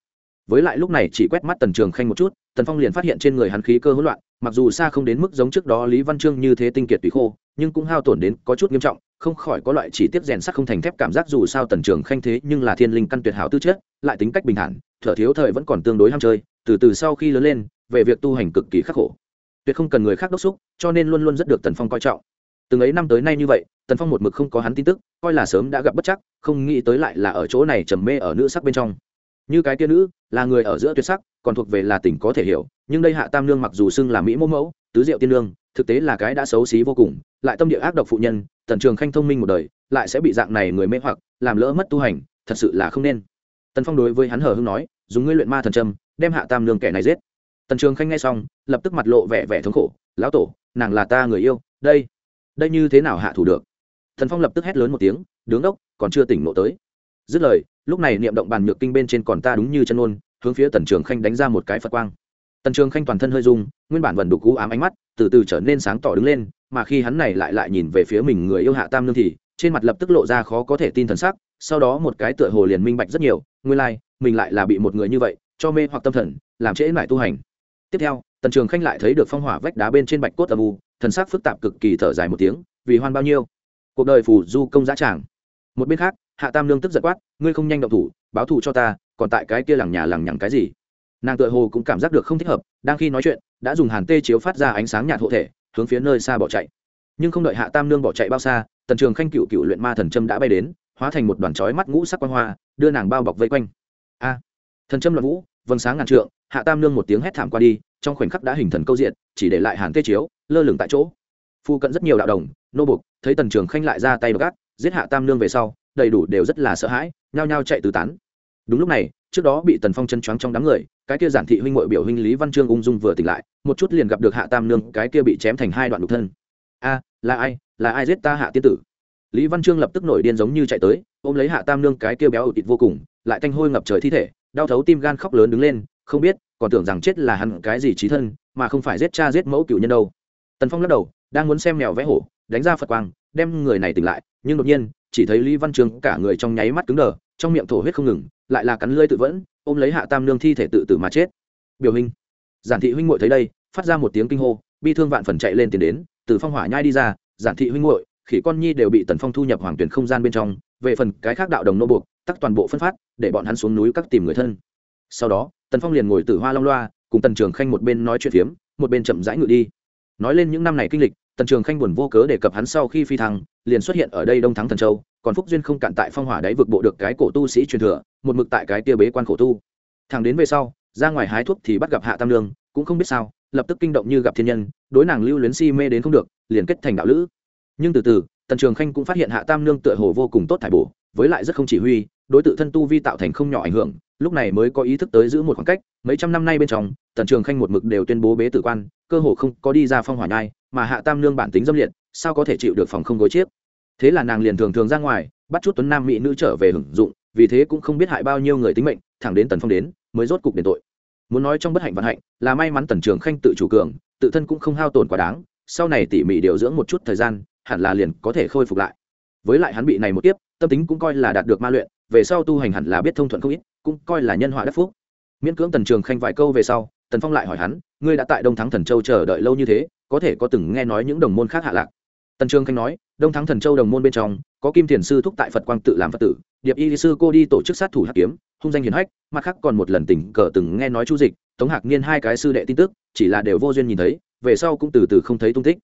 với lại lúc này chỉ quét mắt tần trường khanh một chút, tần phong liền phát hiện trên người hắn khí cơ hỗn loạn, mặc dù xa không đến mức giống trước đó lý văn trương như thế tinh kiệt tùy khô, nhưng cũng hao tổn đến có chút nghiêm trọng, không khỏi có loại chỉ tiếp rèn sắc không thành thép cảm giác dù sao tần trường khanh thế nhưng là thiên linh căn tuyệt hảo tư chất, lại tính cách bình thản, thở thiếu thời vẫn còn tương đối ham chơi, từ từ sau khi lớn lên, về việc tu hành cực kỳ khắc khổ. Tuyệt không cần người khác đốc xúc, cho nên luôn luôn rất được tần phong coi trọng. Từng ấy năm tới nay như vậy, tần phong một mực không có hắn tin tức, coi là sớm đã gặp bất chắc, không nghĩ tới lại là ở chỗ này trầm mê ở nữ sắc bên trong như cái kia nữ, là người ở giữa tuyệt sắc, còn thuộc về là tỉnh có thể hiểu, nhưng đây hạ tam nương mặc dù xưng là mỹ mẫu mẫu, tứ diệu tiên nương, thực tế là cái đã xấu xí vô cùng, lại tâm địa ác độc phụ nhân, tần trường khanh thông minh một đời, lại sẽ bị dạng này người mê hoặc, làm lỡ mất tu hành, thật sự là không nên. Tần phong đối với hắn hờ hưng nói, dùng ngươi luyện ma thần trâm, đem hạ tam nương kẻ này giết. Tần trường khanh nghe xong, lập tức mặt lộ vẻ vẻ thống khổ, lão tổ, nàng là ta người yêu, đây đây như thế nào hạ thủ được? Thần phong lập tức hét lớn một tiếng, đứng đốc, còn chưa tỉnh nộ tới. Dứt lời lúc này niệm động bàn nhược kinh bên trên còn ta đúng như chân ôn hướng phía tần trường khanh đánh ra một cái phật quang. Tần trường khanh toàn thân hơi rung nguyên bản vần đục cú ám ánh mắt từ từ trở nên sáng tỏ đứng lên mà khi hắn này lại lại nhìn về phía mình người yêu hạ tam nương thì trên mặt lập tức lộ ra khó có thể tin thần sắc sau đó một cái tựa hồ liền minh bạch rất nhiều nguyên lai、like, mình lại là bị một người như vậy cho mê hoặc tâm thần làm trễ lại tu hành. Tiếp theo tần trường khanh lại thấy được phong hỏa vách đá bên trên bạch cốt âm u thần sắc phức tạp cực kỳ thở dài một tiếng vì hoan bao nhiêu. Cuộc đời phù du công giá tràng. Một bên khác hạ tam lương tức giật quát ngươi không nhanh động thủ, báo thù cho ta, còn tại cái kia lằng nhà lằng nhằng cái gì? Nàng tựa hồ cũng cảm giác được không thích hợp, đang khi nói chuyện, đã dùng hàn tê chiếu phát ra ánh sáng nhạt hộ thể, hướng phía nơi xa bỏ chạy. Nhưng không đợi hạ tam nương bỏ chạy bao xa, tần trường khanh cựu cựu luyện ma thần trâm đã bay đến, hóa thành một đoàn chói mắt ngũ sắc quan hoa, đưa nàng bao bọc vây quanh. A! Thần trâm loạn vũ, vầng sáng ngàn trượng, hạ tam nương một tiếng hét thảm qua đi, trong khoảnh khắc đã hình thần câu diện, chỉ để lại hàn tê chiếu, lơ lửng tại chỗ. Phu cận rất nhiều đạo đồng, nô bục thấy tần trường khanh lại ra tay gác giết hạ tam nương về sau đầy đủ đều rất là sợ hãi, nhao nhao chạy tứ tán. Đúng lúc này, trước đó bị tần phong chân choáng trong đám người, cái kia giản thị huynh ngội biểu huynh lý văn trương ung dung vừa tỉnh lại, một chút liền gặp được hạ tam nương, cái kia bị chém thành hai đoạn đục thân. A, là ai? Là ai giết ta hạ tiên tử? Lý văn trương lập tức nổi điên giống như chạy tới, ôm lấy hạ tam nương cái kia béo ụt thịt vô cùng, lại thanh hôi ngập trời thi thể, đau thấu tim gan khóc lớn đứng lên, không biết, còn tưởng rằng chết là hắn cái gì trí thân, mà không phải giết cha giết mẫu cựu nhân đâu. Tần phong lắc đầu, đang muốn xem mèo vẽ hổ, đánh ra phật quang, đem người này tỉnh lại, nhưng đột nhiên chỉ thấy lý văn trường cả người trong nháy mắt cứng đờ, trong miệng thổ huyết không ngừng, lại là cắn lưỡi tự vẫn, ôm lấy hạ tam nương thi thể tự tử mà chết. Biểu hình giản thị huynh muội thấy đây, phát ra một tiếng kinh hô, bi thương vạn phần chạy lên tiền đến, từ phong hỏa nhai đi ra, giản thị huynh muội, khỉ con nhi đều bị tần phong thu nhập hoàng tuyển không gian bên trong, về phần cái khác đạo đồng nô buộc, tắc toàn bộ phân phát, để bọn hắn xuống núi các tìm người thân. Sau đó, tần phong liền ngồi từ hoa long loa, cùng tần trường khanh một bên nói chuyện phiếm, một bên chậm rãi ngự đi. Nói lên những năm này kinh lịch tần trường khanh buồn vô cớ đề cập hắn sau khi phi thăng, liền xuất hiện ở đây đông thắng thần châu, còn phúc duyên không cạn tại phong hỏa đáy vực bộ được cái cổ tu sĩ truyền thừa, một mực tại cái tia bế quan khổ tu. Thằng đến về sau, ra ngoài hái thuốc thì bắt gặp hạ tam lương, cũng không biết sao, lập tức kinh động như gặp thiên nhân, đối nàng lưu luyến si mê đến không được, liền kết thành đạo lữ. Nhưng từ từ, tần trường khanh cũng phát hiện hạ tam lương tựa hồ vô cùng tốt thải bổ, với lại rất không chỉ huy, đối tự thân tu vi tạo thành không nhỏ ảnh hưởng, lúc này mới có ý thức tới giữ một khoảng cách, mấy trăm năm nay bên trong tần trường khanh một mực đều tuyên bố bế tử quan, cơ hồ không có đi ra phong hỏa nhai, mà hạ tam nương bản tính dâm liệt, sao có thể chịu được phòng không gối chiếc? Thế là nàng liền thường thường ra ngoài, bắt chút tuấn nam mỹ nữ trở về hưởng dụng, vì thế cũng không biết hại bao nhiêu người tính mệnh, thẳng đến tần phong đến, mới rốt cục đền tội. Muốn nói trong bất hạnh vận hạnh, là may mắn tần trường khanh tự chủ cường, tự thân cũng không hao tổn quá đáng, sau này tỉ mỉ điều dưỡng một chút thời gian, hẳn là liền có thể khôi phục lại. Với lại hắn bị này một tiếp tâm tính cũng coi là đạt được ma luyện, về sau tu hành hẳn là biết thông thuận không ít, cũng coi là nhân họa đắc phúc. Miễn cưỡng tần trường khanh vài câu về sau tần phong lại hỏi hắn, ngươi đã tại đông thắng thần châu chờ đợi lâu như thế, có thể có từng nghe nói những đồng môn khác hạ lạc? Tần trường khanh nói, đông thắng thần châu đồng môn bên trong, có kim thiền sư thúc tại phật quang tự làm phật tử, điệp y sư cô đi tổ chức sát thủ hắc kiếm, hung danh hiền hách, mặt khác còn một lần tình cờ từng nghe nói chu dịch, tống hạc niên hai cái sư đệ tin tức, chỉ là đều vô duyên nhìn thấy, về sau cũng từ từ không thấy tung tích.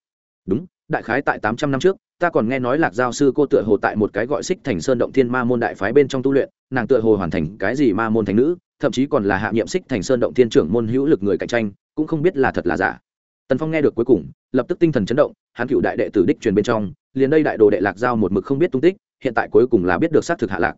Đúng, đại khái tại tám trăm năm trước, ta còn nghe nói lạc giao sư cô tựa hồ tại một cái gọi xích thành sơn động thiên ma môn đại phái bên trong tu luyện, nàng tựa hồ hoàn thành cái gì ma môn thành nữ thậm chí còn là hạ nhiệm xích thành sơn động thiên trưởng môn hữu lực người cạnh tranh, cũng không biết là thật là giả. Tần phong nghe được cuối cùng, lập tức tinh thần chấn động, hắn cựu đại đệ tử đích truyền bên trong, liền đây đại đồ đệ lạc giao một mực không biết tung tích, hiện tại cuối cùng là biết được xác thực hạ lạc.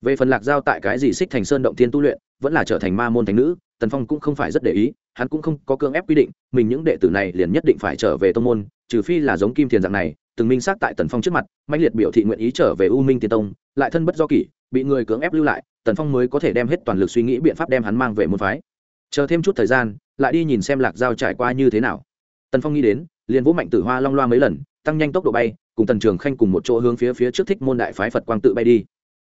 Về phần lạc giao tại cái gì xích thành sơn động thiên tu luyện, vẫn là trở thành ma môn thành nữ, tần phong cũng không phải rất để ý, hắn cũng không có cưỡng ép quy định, mình những đệ tử này liền nhất định phải trở về tô môn, trừ phi là giống kim thiền dạng này, từng minh xác tại tần phong trước mặt mạnh liệt biểu thị nguyện ý trở về u minh tiên tông, lại thân bất do kỷ bị người cưỡng ép lưu lại, tần phong mới có thể đem hết toàn lực suy nghĩ biện pháp đem hắn mang về môn phái. Chờ thêm chút thời gian, lại đi nhìn xem lạc giao trải qua như thế nào. Tần phong nghĩ đến, liền vũ mạnh tử hoa long loa mấy lần, tăng nhanh tốc độ bay, cùng tần trường khanh cùng một chỗ hướng phía phía trước thích môn đại phái phật quang tự bay đi.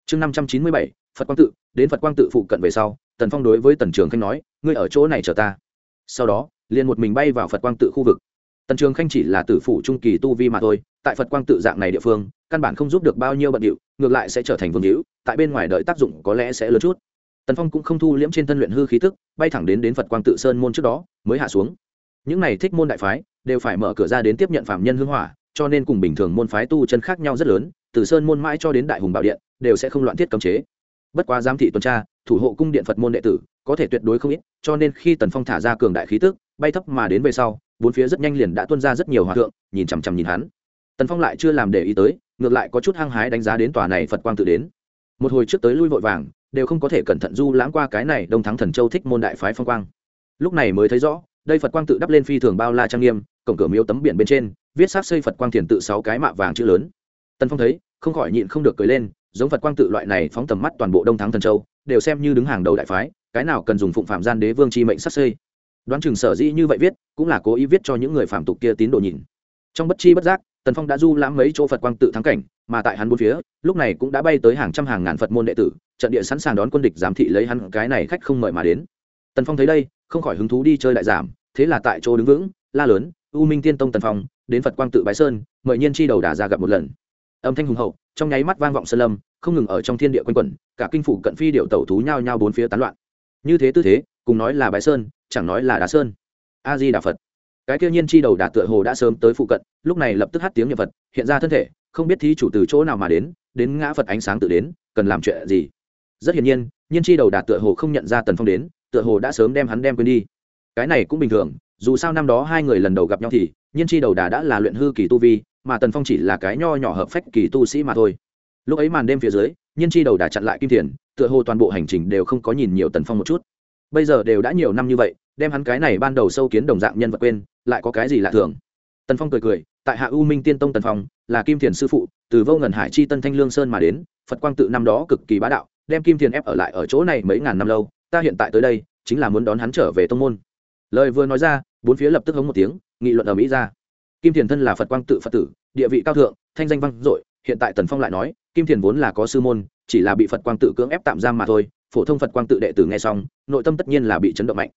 Chương năm trăm chín mươi bảy, phật quang tự, đến phật quang tự phụ cận về sau, tần phong đối với tần trường khanh nói, ngươi ở chỗ này chờ ta. Sau đó, liền một mình bay vào phật quang tự khu vực. Tần trường khanh chỉ là tử phủ trung kỳ tu vi mà thôi tại phật quang tự dạng này địa phương, căn bản không giúp được bao nhiêu bận điệu, ngược lại sẽ trở thành vương hữu, tại bên ngoài đợi tác dụng có lẽ sẽ lớn chút. Tần phong cũng không thu liễm trên thân luyện hư khí tức, bay thẳng đến đến phật quang tự sơn môn trước đó, mới hạ xuống. Những này thích môn đại phái, đều phải mở cửa ra đến tiếp nhận phạm nhân hương hỏa, cho nên cùng bình thường môn phái tu chân khác nhau rất lớn, từ sơn môn mãi cho đến đại hùng bảo điện, đều sẽ không loạn thiết cấm chế. Bất quá giám thị tuần tra, thủ hộ cung điện phật môn đệ tử, có thể tuyệt đối không ít, cho nên khi tần phong thả ra cường đại khí tức, bay thấp mà đến về sau, bốn phía rất nhanh liền đã tuân ra rất nhiều hòa thượng, nhìn chằm chằm nhìn hắn tần phong lại chưa làm để ý tới, ngược lại có chút hăng hái đánh giá đến tòa này phật quang tự đến. Một hồi trước tới lui vội vàng, đều không có thể cẩn thận du lãng qua cái này đông thắng thần châu thích môn đại phái phong quang. Lúc này mới thấy rõ, đây phật quang tự đắp lên phi thường bao la trang nghiêm, cổng cửa miếu tấm biển bên trên, viết sát xây phật quang thiền tự sáu cái mạ vàng chữ lớn. Tần phong thấy, không khỏi nhịn không được cười lên, giống phật quang tự loại này phóng tầm mắt toàn bộ đông thắng thần châu, đều xem như đứng hàng đầu đại phái, cái nào cần dùng phụng phạm gian đế vương chi mệnh sát xây. Đoán chừng sở dĩ như vậy viết, cũng là cố ý viết cho những người phạm tục kia tín đồ nhìn. Trong bất chi bất giác tần phong đã du lãm mấy chỗ phật quang tự thắng cảnh mà tại hắn bốn phía lúc này cũng đã bay tới hàng trăm hàng ngàn phật môn đệ tử trận địa sẵn sàng đón quân địch giám thị lấy hắn cái này khách không mời mà đến tần phong thấy đây không khỏi hứng thú đi chơi đại giảm thế là tại chỗ đứng vững la lớn u minh tiên tông tần phong đến phật quang tự bái sơn mời nhiên chi đầu đà ra gặp một lần âm thanh hùng hậu trong nháy mắt vang vọng sơn lâm không ngừng ở trong thiên địa quanh quẩn cả kinh phủ cận phi điệu tẩu thú nhao nhao bốn phía tán loạn như thế tư thế cùng nói là bái sơn chẳng nói là đá sơn a di đà phật cái kia nhiên chi đầu đà tựa hồ đã sớm tới phụ cận, lúc này lập tức hát tiếng nhật phật, hiện ra thân thể, không biết thí chủ từ chỗ nào mà đến đến ngã phật ánh sáng tự đến, cần làm chuyện gì? Rất hiển nhiên nhiên chi đầu đà tựa hồ không nhận ra tần phong đến, tựa hồ đã sớm đem hắn đem quên đi. Cái này cũng bình thường, dù sao năm đó hai người lần đầu gặp nhau thì, nhiên chi đầu đà đã là luyện hư kỳ tu vi, mà tần phong chỉ là cái nho nhỏ hợp phách kỳ tu sĩ mà thôi. Lúc ấy màn đêm phía dưới, nhiên chi đầu đà chặn lại kim thiền tựa hồ toàn bộ hành trình đều không có nhìn nhiều tần phong một chút. Bây giờ đều đã nhiều năm như vậy đem hắn cái này ban đầu sâu kiến đồng dạng nhân vật quên, lại có cái gì lạ thường? Tần phong cười cười, tại hạ u minh tiên tông tần phong, là kim thiền sư phụ, từ vô ngần hải chi tân thanh lương sơn mà đến, phật quang tự năm đó cực kỳ bá đạo, đem kim thiền ép ở lại ở chỗ này mấy ngàn năm lâu, ta hiện tại tới đây, chính là muốn đón hắn trở về tông môn. Lời vừa nói ra, bốn phía lập tức hống một tiếng, nghị luận ở mỹ ra. Kim thiền thân là phật quang tự phật tử, địa vị cao thượng, thanh danh văn dội, hiện tại tần phong lại nói, kim thiền vốn là có sư môn, chỉ là bị phật quang tự cưỡng ép tạm giam mà thôi, phổ thông phật quang tự đệ tử nghe xong, nội tâm tất nhiên là bị chấn động mạnh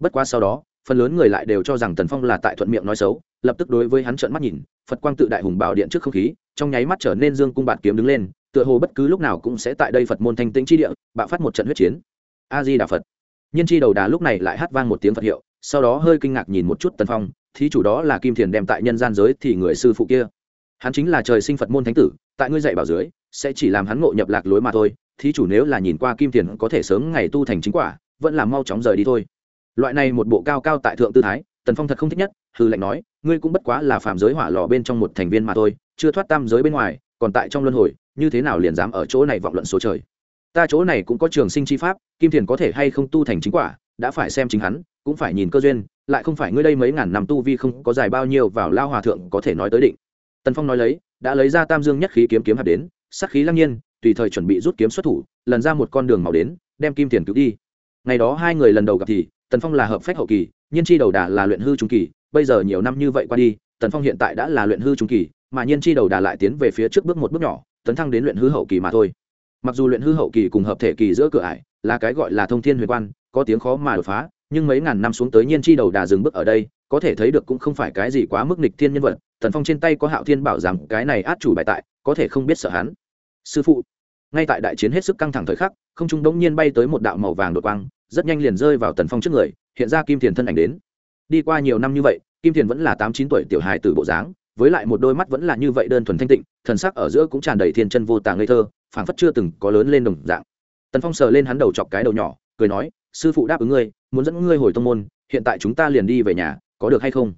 bất quá sau đó, phần lớn người lại đều cho rằng tần phong là tại thuận miệng nói xấu, lập tức đối với hắn trợn mắt nhìn, phật quang tự đại hùng bảo điện trước không khí, trong nháy mắt trở nên dương cung bạt kiếm đứng lên, tựa hồ bất cứ lúc nào cũng sẽ tại đây phật môn thanh tĩnh chi địa, bạo phát một trận huyết chiến. A di đà phật. Nhân chi đầu đà lúc này lại hát vang một tiếng phật hiệu, sau đó hơi kinh ngạc nhìn một chút tần phong, thí chủ đó là kim thiền đem tại nhân gian giới thì người sư phụ kia. Hắn chính là trời sinh phật môn thánh tử, tại ngươi dạy bảo dưới, sẽ chỉ làm hắn ngộ nhập lạc lối mà thôi, thí chủ nếu là nhìn qua kim thiền có thể sớm ngày tu thành chính quả, vẫn là mau chóng rời đi thôi loại này một bộ cao cao tại thượng tư thái, tần phong thật không thích nhất hư lệnh nói, ngươi cũng bất quá là phạm giới hỏa lò bên trong một thành viên mà thôi, chưa thoát tam giới bên ngoài, còn tại trong luân hồi, như thế nào liền dám ở chỗ này vọng luận số trời? Ta chỗ này cũng có trường sinh chi pháp, kim thiền có thể hay không tu thành chính quả, đã phải xem chính hắn, cũng phải nhìn cơ duyên, lại không phải ngươi đây mấy ngàn năm tu vi không có dài bao nhiêu vào lao hòa thượng có thể nói tới định. Tần phong nói lấy, đã lấy ra tam dương nhất khí kiếm kiếm hạt đến sắc khí lăng nhiên, tùy thời chuẩn bị rút kiếm xuất thủ, lần ra một con đường màu đến, đem kim thiền cứu đi. Ngày đó hai người lần đầu gặp thì tần phong là hợp phách hậu kỳ, nhiên chi đầu đà là luyện hư trung kỳ, bây giờ nhiều năm như vậy qua đi, tần phong hiện tại đã là luyện hư trung kỳ, mà nhiên chi đầu đà lại tiến về phía trước bước một bước nhỏ, tấn thăng đến luyện hư hậu kỳ mà thôi. Mặc dù luyện hư hậu kỳ cùng hợp thể kỳ giữa cửa ải là cái gọi là thông thiên huyền quan, có tiếng khó mà đột phá, nhưng mấy ngàn năm xuống tới nhiên chi đầu đà dừng bước ở đây, có thể thấy được cũng không phải cái gì quá mức nịch thiên nhân vật, tần phong trên tay có hạo thiên bảo rằng cái này át chủ bài tại, có thể không biết sợ hắn. Sư phụ ngay tại đại chiến hết sức căng thẳng thời khắc, không trung đống nhiên bay tới một đạo màu vàng đột quang, rất nhanh liền rơi vào tần phong trước người, hiện ra kim thiền thân ảnh đến. Đi qua nhiều năm như vậy, kim thiền vẫn là tám chín tuổi tiểu hài từ bộ dáng, với lại một đôi mắt vẫn là như vậy đơn thuần thanh tịnh, thần sắc ở giữa cũng tràn đầy thiên chân vô tàng ngây thơ, phảng phất chưa từng có lớn lên đồng dạng. Tần phong sờ lên hắn đầu chọc cái đầu nhỏ, cười nói, sư phụ đáp ứng ngươi, muốn dẫn ngươi hồi tông môn, hiện tại chúng ta liền đi về nhà, có được hay không?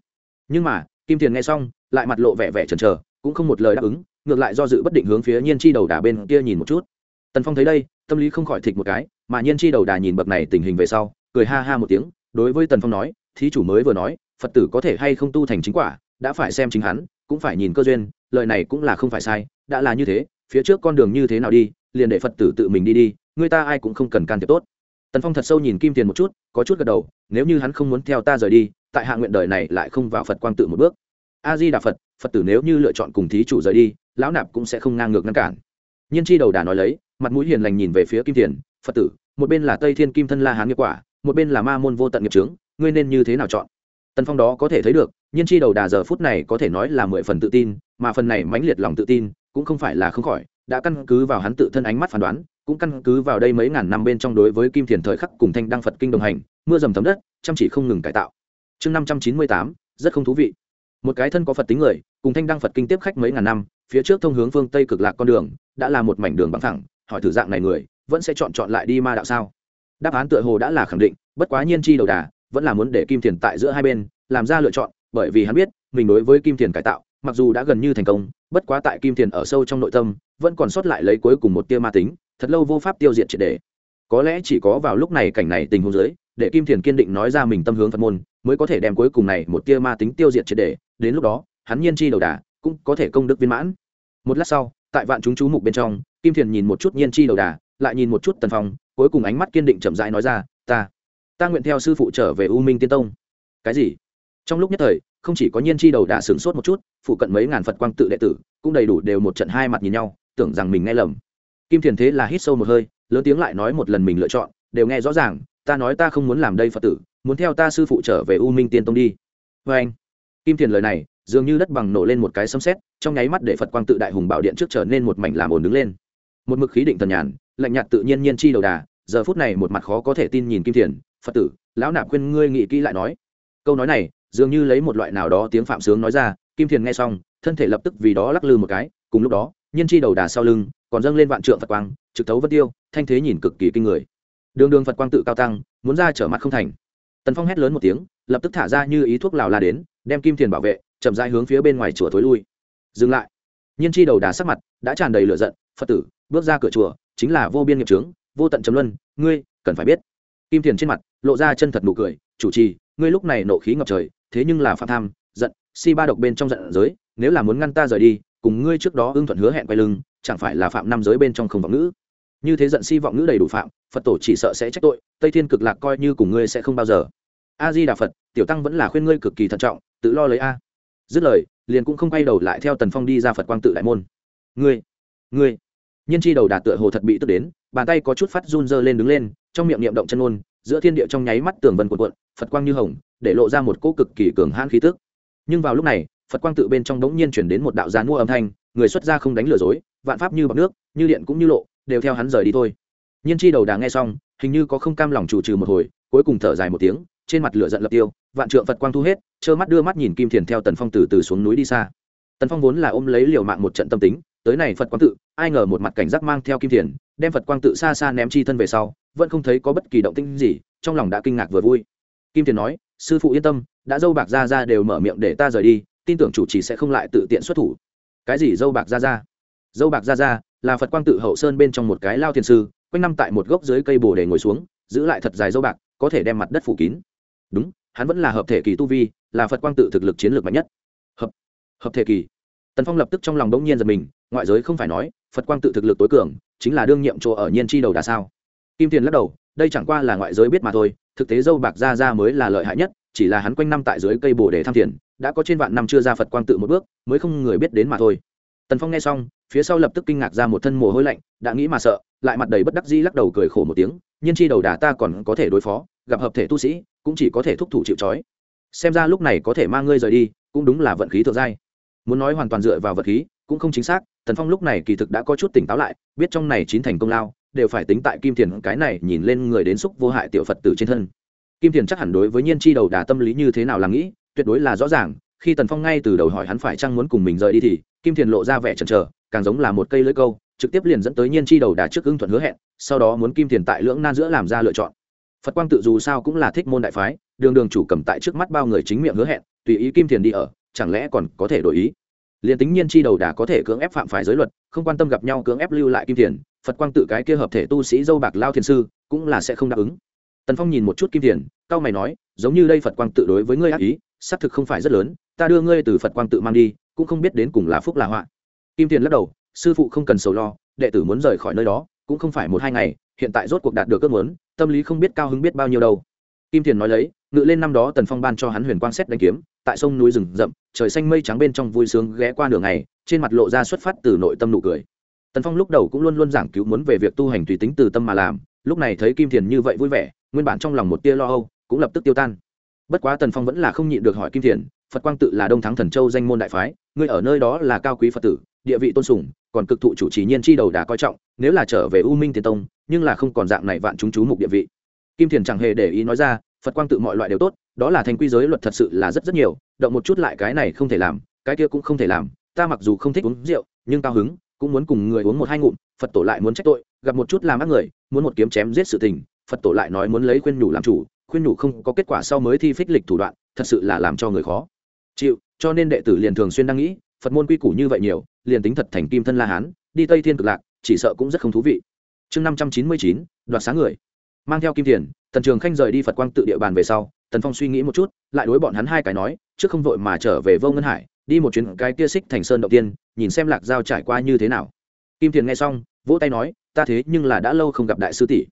Nhưng mà, kim thiền nghe xong, lại mặt lộ vẻ vẻ chần chờ, cũng không một lời đáp ứng ngược lại do dự bất định hướng phía nhiên chi đầu đà bên kia nhìn một chút. Tần phong thấy đây, tâm lý không khỏi thịt một cái, mà nhiên chi đầu đà nhìn bậc này tình hình về sau, cười ha ha một tiếng, đối với tần phong nói, thí chủ mới vừa nói, phật tử có thể hay không tu thành chính quả, đã phải xem chính hắn, cũng phải nhìn cơ duyên, lời này cũng là không phải sai, đã là như thế, phía trước con đường như thế nào đi, liền để phật tử tự mình đi đi, người ta ai cũng không cần can thiệp tốt. Tần phong thật sâu nhìn kim tiền một chút, có chút gật đầu, nếu như hắn không muốn theo ta rời đi, tại hạ nguyện đời này lại không vào phật quang tự một bước a di đà phật phật tử nếu như lựa chọn cùng thí chủ rời đi, lão nạp cũng sẽ không ngang ngược ngăn cản. Nhiên chi đầu đà nói lấy, mặt mũi hiền lành nhìn về phía kim tiền phật tử, một bên là tây thiên kim thân la hán nghiệp quả, một bên là ma môn vô tận nghiệp trướng ngươi nên như thế nào chọn? Tần phong đó có thể thấy được, nhiên chi đầu đà giờ phút này có thể nói là mười phần tự tin, mà phần này mãnh liệt lòng tự tin cũng không phải là không khỏi, đã căn cứ vào hắn tự thân ánh mắt phán đoán, cũng căn cứ vào đây mấy ngàn năm bên trong đối với kim thiền thời khắc cùng thanh đăng phật kinh đồng hành, mưa dầm thấm đất, chăm chỉ không ngừng cải tạo. Chương năm trăm chín mươi tám, rất không thú vị một cái thân có phật tính người, cùng thanh đăng phật kinh tiếp khách mấy ngàn năm, phía trước thông hướng phương tây cực lạc con đường, đã là một mảnh đường bằng thẳng hỏi thử dạng này người, vẫn sẽ chọn chọn lại đi ma đạo sao? Đáp án tựa hồ đã là khẳng định, bất quá nhiên chi đầu đà, vẫn là muốn để kim thiền tại giữa hai bên, làm ra lựa chọn, bởi vì hắn biết, mình đối với kim thiền cải tạo, mặc dù đã gần như thành công, bất quá tại kim thiền ở sâu trong nội tâm, vẫn còn sót lại lấy cuối cùng một tia ma tính, thật lâu vô pháp tiêu diệt triệt đề có lẽ chỉ có vào lúc này cảnh này tình huống dưới, để kim thiền kiên định nói ra mình tâm hướng phật môn, mới có thể đem cuối cùng này một tia ma tính tiêu diệt triệt đề đến lúc đó, hắn nhiên chi đầu đà cũng có thể công đức viên mãn. Một lát sau, tại vạn chúng chú mục bên trong, kim thiền nhìn một chút nhiên chi đầu đà, lại nhìn một chút tần phong, cuối cùng ánh mắt kiên định chậm rãi nói ra, ta ta nguyện theo sư phụ trở về u minh tiên tông. Cái gì? Trong lúc nhất thời, không chỉ có nhiên chi đầu đà sửng sốt một chút, phụ cận mấy ngàn phật quang tự đệ tử cũng đầy đủ đều một trận hai mặt nhìn nhau, tưởng rằng mình nghe lầm. Kim thiền thế là hít sâu một hơi, lớn tiếng lại nói một lần mình lựa chọn, đều nghe rõ ràng, ta nói ta không muốn làm đây phật tử, muốn theo ta sư phụ trở về u minh tiên tông đi. Vê anh kim thiền lời này, dường như đất bằng nổ lên một cái sấm sét, trong nháy mắt để phật quang tự đại hùng bảo điện trước trở nên một mảnh làm ồn đứng lên. Một mực khí định thần nhàn, lạnh nhạt tự nhiên nhiên chi đầu đà, giờ phút này một mặt khó có thể tin nhìn kim thiền, phật tử, lão nạp khuyên ngươi nghĩ kỹ lại nói. Câu nói này, dường như lấy một loại nào đó tiếng phạm sướng nói ra, kim thiền nghe xong, thân thể lập tức vì đó lắc lư một cái, cùng lúc đó, nhiên chi đầu đà sau lưng, còn dâng lên vạn trượng phật quang, trực thấu vân tiêu, thanh thế nhìn cực kỳ kinh người. Đường đường phật quang tự cao tăng, muốn ra trở mặt không thành. Tần phong hét lớn một tiếng, lập tức thả ra như ý thuốc lào la đến đem kim thiền bảo vệ, chậm rãi hướng phía bên ngoài chùa thối lui. Dừng lại. Nhiên chi đầu đà sắc mặt đã tràn đầy lửa giận, phật tử, bước ra cửa chùa, chính là vô biên nghiệp trướng vô tận chấm luân, ngươi cần phải biết. Kim thiền trên mặt lộ ra chân thật nụ cười, chủ trì, ngươi lúc này nộ khí ngập trời, thế nhưng là phạm tham, giận, si ba độc bên trong giận giới, nếu là muốn ngăn ta rời đi, cùng ngươi trước đó ưng thuận hứa hẹn quay lưng, chẳng phải là phạm năm giới bên trong không vọng ngữ. Như thế giận si vọng ngữ đầy đủ phạm, phật tổ chỉ sợ sẽ trách tội, tây thiên cực lạc coi như cùng ngươi sẽ không bao giờ a di đà phật, tiểu tăng vẫn là khuyên ngươi cực kỳ thận trọng, tự lo lấy a. Dứt lời, liền cũng không quay đầu lại theo tần phong đi ra phật quang tự đại môn. Ngươi ngươi. Nhân chi đầu đà tựa hồ thật bị tức đến, bàn tay có chút phát run dơ lên đứng lên, trong miệng niệm động chân ôn giữa thiên địa trong nháy mắt tường vân cuộn cuộn, phật quang như hồng, để lộ ra một cỗ cực kỳ cường hãn khí tức. Nhưng vào lúc này, phật quang tự bên trong đống nhiên chuyển đến một đạo gián mua âm thanh, người xuất gia không đánh lừa dối, vạn pháp như bọc nước, như điện cũng như lộ, đều theo hắn rời đi thôi. Nhiên chi đầu đà nghe xong, hình như có không cam lòng chủ trừ một hồi, cuối cùng thở dài một tiếng trên mặt lửa giận lập tiêu, vạn trượng phật quang thu hết, trơ mắt đưa mắt nhìn kim thiền theo tần phong từ từ xuống núi đi xa. Tần phong vốn là ôm lấy liều mạng một trận tâm tính, tới này phật quang tự, ai ngờ một mặt cảnh giác mang theo kim thiền, đem phật quang tự xa xa ném chi thân về sau, vẫn không thấy có bất kỳ động tĩnh gì, trong lòng đã kinh ngạc vừa vui. Kim thiền nói, sư phụ yên tâm, đã dâu bạc ra ra đều mở miệng để ta rời đi, tin tưởng chủ trì sẽ không lại tự tiện xuất thủ. Cái gì dâu bạc ra ra? Dâu bạc ra ra là phật quang tự hậu sơn bên trong một cái lao thiền sư, quanh năm tại một gốc dưới cây bồ để ngồi xuống, giữ lại thật dài dâu bạc, có thể đem mặt đất phủ kín đúng hắn vẫn là hợp thể kỳ tu vi là phật quang tự thực lực chiến lược mạnh nhất. Hợp hợp thể kỳ. Tần phong lập tức trong lòng đống nhiên giật mình ngoại giới không phải nói phật quang tự thực lực tối cường chính là đương nhiệm chỗ ở nhiên chi đầu đà sao? Kim tiền lắc đầu đây chẳng qua là ngoại giới biết mà thôi thực tế dâu bạc ra ra mới là lợi hại nhất chỉ là hắn quanh năm tại dưới cây bồ để tham thiền, đã có trên vạn năm chưa ra phật quang tự một bước mới không người biết đến mà thôi. Tần phong nghe xong phía sau lập tức kinh ngạc ra một thân mồ hôi lạnh đã nghĩ mà sợ lại mặt đầy bất đắc dĩ lắc đầu cười khổ một tiếng nhiên chi đầu đà ta còn có thể đối phó gặp hợp thể tu sĩ cũng chỉ có thể thúc thủ chịu trói. Xem ra lúc này có thể mang ngươi rời đi, cũng đúng là vận khí thượng giai. Muốn nói hoàn toàn dựa vào vật khí, cũng không chính xác, tần phong lúc này kỳ thực đã có chút tỉnh táo lại, biết trong này chín thành công lao, đều phải tính tại kim thiền cái này nhìn lên người đến xúc vô hại tiểu phật tử trên thân. Kim thiền chắc hẳn đối với nhiên chi đầu đà tâm lý như thế nào là nghĩ, tuyệt đối là rõ ràng, khi tần phong ngay từ đầu hỏi hắn phải chăng muốn cùng mình rời đi thì, kim thiền lộ ra vẻ chần chờ, càng giống là một cây lưỡi câu, trực tiếp liền dẫn tới nhiên chi đầu đà trước ưng thuận hứa hẹn, sau đó muốn kim thiền tại lưỡng nan giữa làm ra lựa chọn phật quang tự dù sao cũng là thích môn đại phái, đường đường chủ cầm tại trước mắt bao người chính miệng hứa hẹn, tùy ý kim thiền đi ở, chẳng lẽ còn có thể đổi ý? Liền tính nhiên chi đầu đà có thể cưỡng ép phạm phải giới luật, không quan tâm gặp nhau cưỡng ép lưu lại kim thiền phật quang tự cái kia hợp thể tu sĩ dâu bạc lao thiền sư, cũng là sẽ không đáp ứng. Tần phong nhìn một chút kim thiền cao mày nói, giống như đây phật quang tự đối với ngươi ác ý, xác thực không phải rất lớn, ta đưa ngươi từ phật quang tự mang đi, cũng không biết đến cùng là phúc là họa. Kim thiền lắc đầu, sư phụ không cần sầu lo, đệ tử muốn rời khỏi nơi đó, cũng không phải một hai ngày, hiện tại rốt cuộc đạt được ước muốn tâm lý không biết cao hứng biết bao nhiêu đâu. Kim thiền nói lấy, ngự lên năm đó tần phong ban cho hắn huyền quang xét đánh kiếm, tại sông núi rừng rậm, trời xanh mây trắng bên trong vui sướng ghé qua nửa ngày, trên mặt lộ ra xuất phát từ nội tâm nụ cười. Tần phong lúc đầu cũng luôn luôn giảng cứu muốn về việc tu hành tùy tính từ tâm mà làm, lúc này thấy kim thiền như vậy vui vẻ, nguyên bản trong lòng một tia lo âu, cũng lập tức tiêu tan. Bất quá tần phong vẫn là không nhịn được hỏi kim thiền, phật quang tự là đông thắng thần châu danh môn đại phái, ngươi ở nơi đó là cao quý phật tử, địa vị tôn sùng còn cực thụ chủ trì nhiên chi đầu đã coi trọng, nếu là trở về u minh tiên tông, nhưng là không còn dạng này vạn chúng chú mục địa vị. Kim thiền chẳng hề để ý nói ra, phật quang tự mọi loại đều tốt, đó là thành quy giới luật thật sự là rất rất nhiều, động một chút lại cái này không thể làm, cái kia cũng không thể làm, ta mặc dù không thích uống rượu, nhưng cao hứng, cũng muốn cùng người uống một hai ngụm, phật tổ lại muốn trách tội, gặp một chút làm ác người, muốn một kiếm chém giết sự tình, phật tổ lại nói muốn lấy khuyên nhủ làm chủ, khuyên nhủ không có kết quả sau mới thi phích lịch thủ đoạn, thật sự là làm cho người khó. Chịu, cho nên đệ tử liền thường xuyên đang nghĩ phật môn quy củ như vậy nhiều, liền tính thật thành kim thân la hán, đi tây thiên cực lạc, chỉ sợ cũng rất không thú vị. Chương năm trăm chín mươi chín, đoạt sáng người. Mang theo kim tiền, tần trường khanh rời đi phật quang tự địa bàn về sau, tần phong suy nghĩ một chút, lại đối bọn hắn hai cái nói, trước không vội mà trở về vô ngân hải, đi một chuyến cái tia xích thành sơn đầu tiên, nhìn xem lạc giao trải qua như thế nào. Kim tiền nghe xong, vỗ tay nói, ta thế nhưng là đã lâu không gặp đại sư tỷ.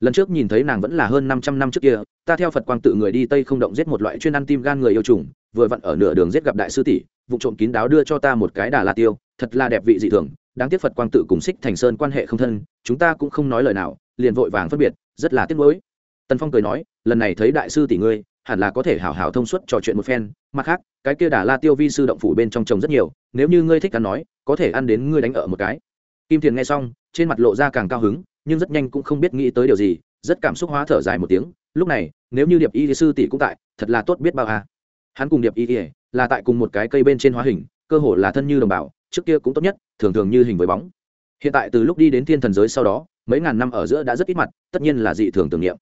Lần trước nhìn thấy nàng vẫn là hơn năm trăm năm trước kia, ta theo phật quang tự người đi tây không động giết một loại chuyên ăn tim gan người yêu trùng vừa vặn ở nửa đường giết gặp đại sư tỷ, vụ trộm kín đáo đưa cho ta một cái đà la tiêu, thật là đẹp vị dị thường, đáng tiếc phật quang tự cùng xích thành sơn quan hệ không thân, chúng ta cũng không nói lời nào, liền vội vàng phân biệt, rất là tiếc nuối tần phong cười nói, lần này thấy đại sư tỷ ngươi, hẳn là có thể hảo hảo thông suốt trò chuyện một phen, mặt khác, cái kia đà la tiêu vi sư động phủ bên trong trồng rất nhiều, nếu như ngươi thích ăn nói, có thể ăn đến ngươi đánh ở một cái kim thiền nghe xong, trên mặt lộ ra càng cao hứng, nhưng rất nhanh cũng không biết nghĩ tới điều gì, rất cảm xúc hóa thở dài một tiếng, lúc này, nếu như điệp y sư tỷ cũng tại, thật là tốt biết bao à hắn cùng điệp y là tại cùng một cái cây bên trên hóa hình, cơ hồ là thân như đồng bào, trước kia cũng tốt nhất, thường thường như hình với bóng. Hiện tại từ lúc đi đến thiên thần giới sau đó, mấy ngàn năm ở giữa đã rất ít mặt, tất nhiên là dị thường tưởng niệm.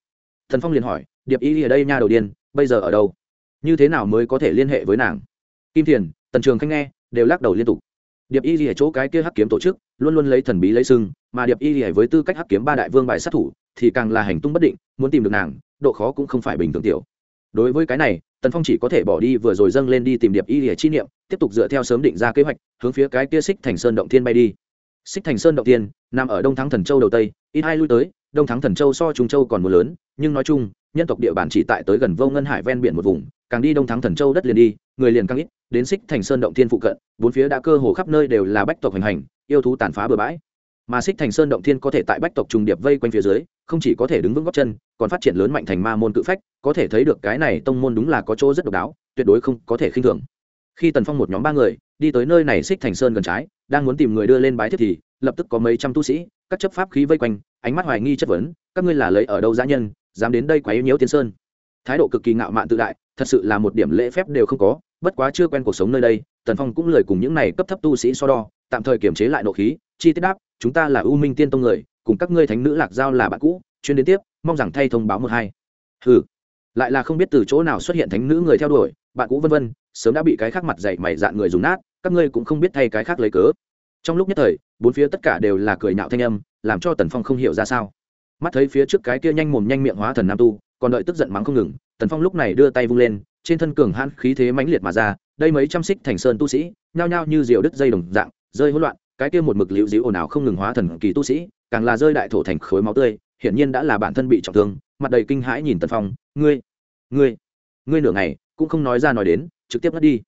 Thần phong liền hỏi, điệp y ở đây nha đầu điên, bây giờ ở đâu? Như thế nào mới có thể liên hệ với nàng? Kim thiền, tần trường khanh nghe, đều lắc đầu liên tục. Điệp y ở chỗ cái kia hắc kiếm tổ chức, luôn luôn lấy thần bí lấy sưng mà điệp y với tư cách hắc kiếm ba đại vương bài sát thủ, thì càng là hành tung bất định, muốn tìm được nàng, độ khó cũng không phải bình thường tiểu đối với cái này tần phong chỉ có thể bỏ đi vừa rồi dâng lên đi tìm điệp y lìa chi niệm tiếp tục dựa theo sớm định ra kế hoạch hướng phía cái kia xích thành sơn động thiên bay đi. Xích thành sơn động thiên, nằm ở đông thắng thần châu đầu tây ít hai lui tới đông thắng thần châu so trung châu còn mưa lớn nhưng nói chung nhân tộc địa bàn chỉ tại tới gần vô ngân hải ven biển một vùng càng đi đông thắng thần châu đất liền đi người liền càng ít đến xích thành sơn động thiên phụ cận bốn phía đã cơ hồ khắp nơi đều là bách tộc hành hành yêu thú tàn phá bừa bãi mà xích thành sơn động thiên có thể tại bách tộc trùng điệp vây quanh phía dưới, không chỉ có thể đứng vững góc chân, còn phát triển lớn mạnh thành ma môn cự phách, có thể thấy được cái này tông môn đúng là có chỗ rất độc đáo, tuyệt đối không có thể khinh thường. Khi tần phong một nhóm ba người đi tới nơi này xích thành sơn gần trái, đang muốn tìm người đưa lên bái thiết thì lập tức có mấy trăm tu sĩ, các chấp pháp khí vây quanh, ánh mắt hoài nghi chất vấn, các ngươi là lấy ở đâu giã nhân, dám đến đây quá yếu nhiễu tiên sơn? Thái độ cực kỳ ngạo mạn tự đại, thật sự là một điểm lễ phép đều không có, bất quá chưa quen cuộc sống nơi đây, tần phong cũng lời cùng những này cấp thấp tu sĩ so đo, tạm thời kiềm chế lại nộ khí chi tiết đáp, chúng ta là U minh tiên tông người, cùng các ngươi thánh nữ lạc giao là bạn cũ, chuyên đến tiếp, mong rằng thay thông báo một hai. Ừ lại là không biết từ chỗ nào xuất hiện thánh nữ người theo đuổi, bạn cũ vân vân, sớm đã bị cái khác mặt dạy mày dạn người dùng nát, các ngươi cũng không biết thay cái khác lấy cớ. Trong lúc nhất thời, bốn phía tất cả đều là cười nhạo thanh âm, làm cho tần phong không hiểu ra sao. Mắt thấy phía trước cái kia nhanh mồm nhanh miệng hóa thần nam tu, còn đợi tức giận mắng không ngừng, tần phong lúc này đưa tay vung lên, trên thân cường hãn khí thế mãnh liệt mà ra, đây mấy trăm xích thành sơn tu sĩ, nhao nhao như diều đứt dây đồng dạng, rơi hỗn loạn cái kia một mực liễu dĩu ồn ào không ngừng hóa thần kỳ tu sĩ, càng là rơi đại thổ thành khối máu tươi, hiển nhiên đã là bản thân bị trọng thương, mặt đầy kinh hãi nhìn tần phong, ngươi ngươi ngươi nửa ngày cũng không nói ra nói đến, trực tiếp mất đi.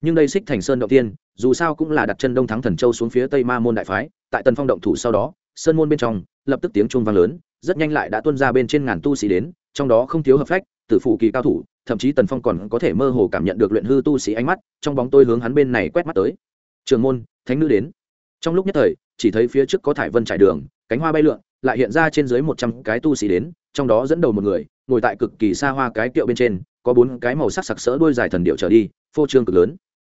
Nhưng đây xích thành sơn động tiên, dù sao cũng là đặt chân đông thắng thần châu xuống phía tây ma môn đại phái, tại tần phong động thủ sau đó, sơn môn bên trong, lập tức tiếng chuông vang lớn, rất nhanh lại đã tuân ra bên trên ngàn tu sĩ đến, trong đó không thiếu hợp phách, tử phụ kỳ cao thủ, thậm chí tần phong còn có thể mơ hồ cảm nhận được luyện hư tu sĩ ánh mắt, trong bóng tôi hướng hắn bên này quét mắt tới. Trường môn, thánh nữ đến trong lúc nhất thời, chỉ thấy phía trước có thải vân trải đường, cánh hoa bay lượn, lại hiện ra trên dưới một trăm cái tu sĩ đến, trong đó dẫn đầu một người, ngồi tại cực kỳ xa hoa cái kiệu bên trên, có bốn cái màu sắc sặc sỡ đuôi dài thần điệu trở đi, phô trương cực lớn.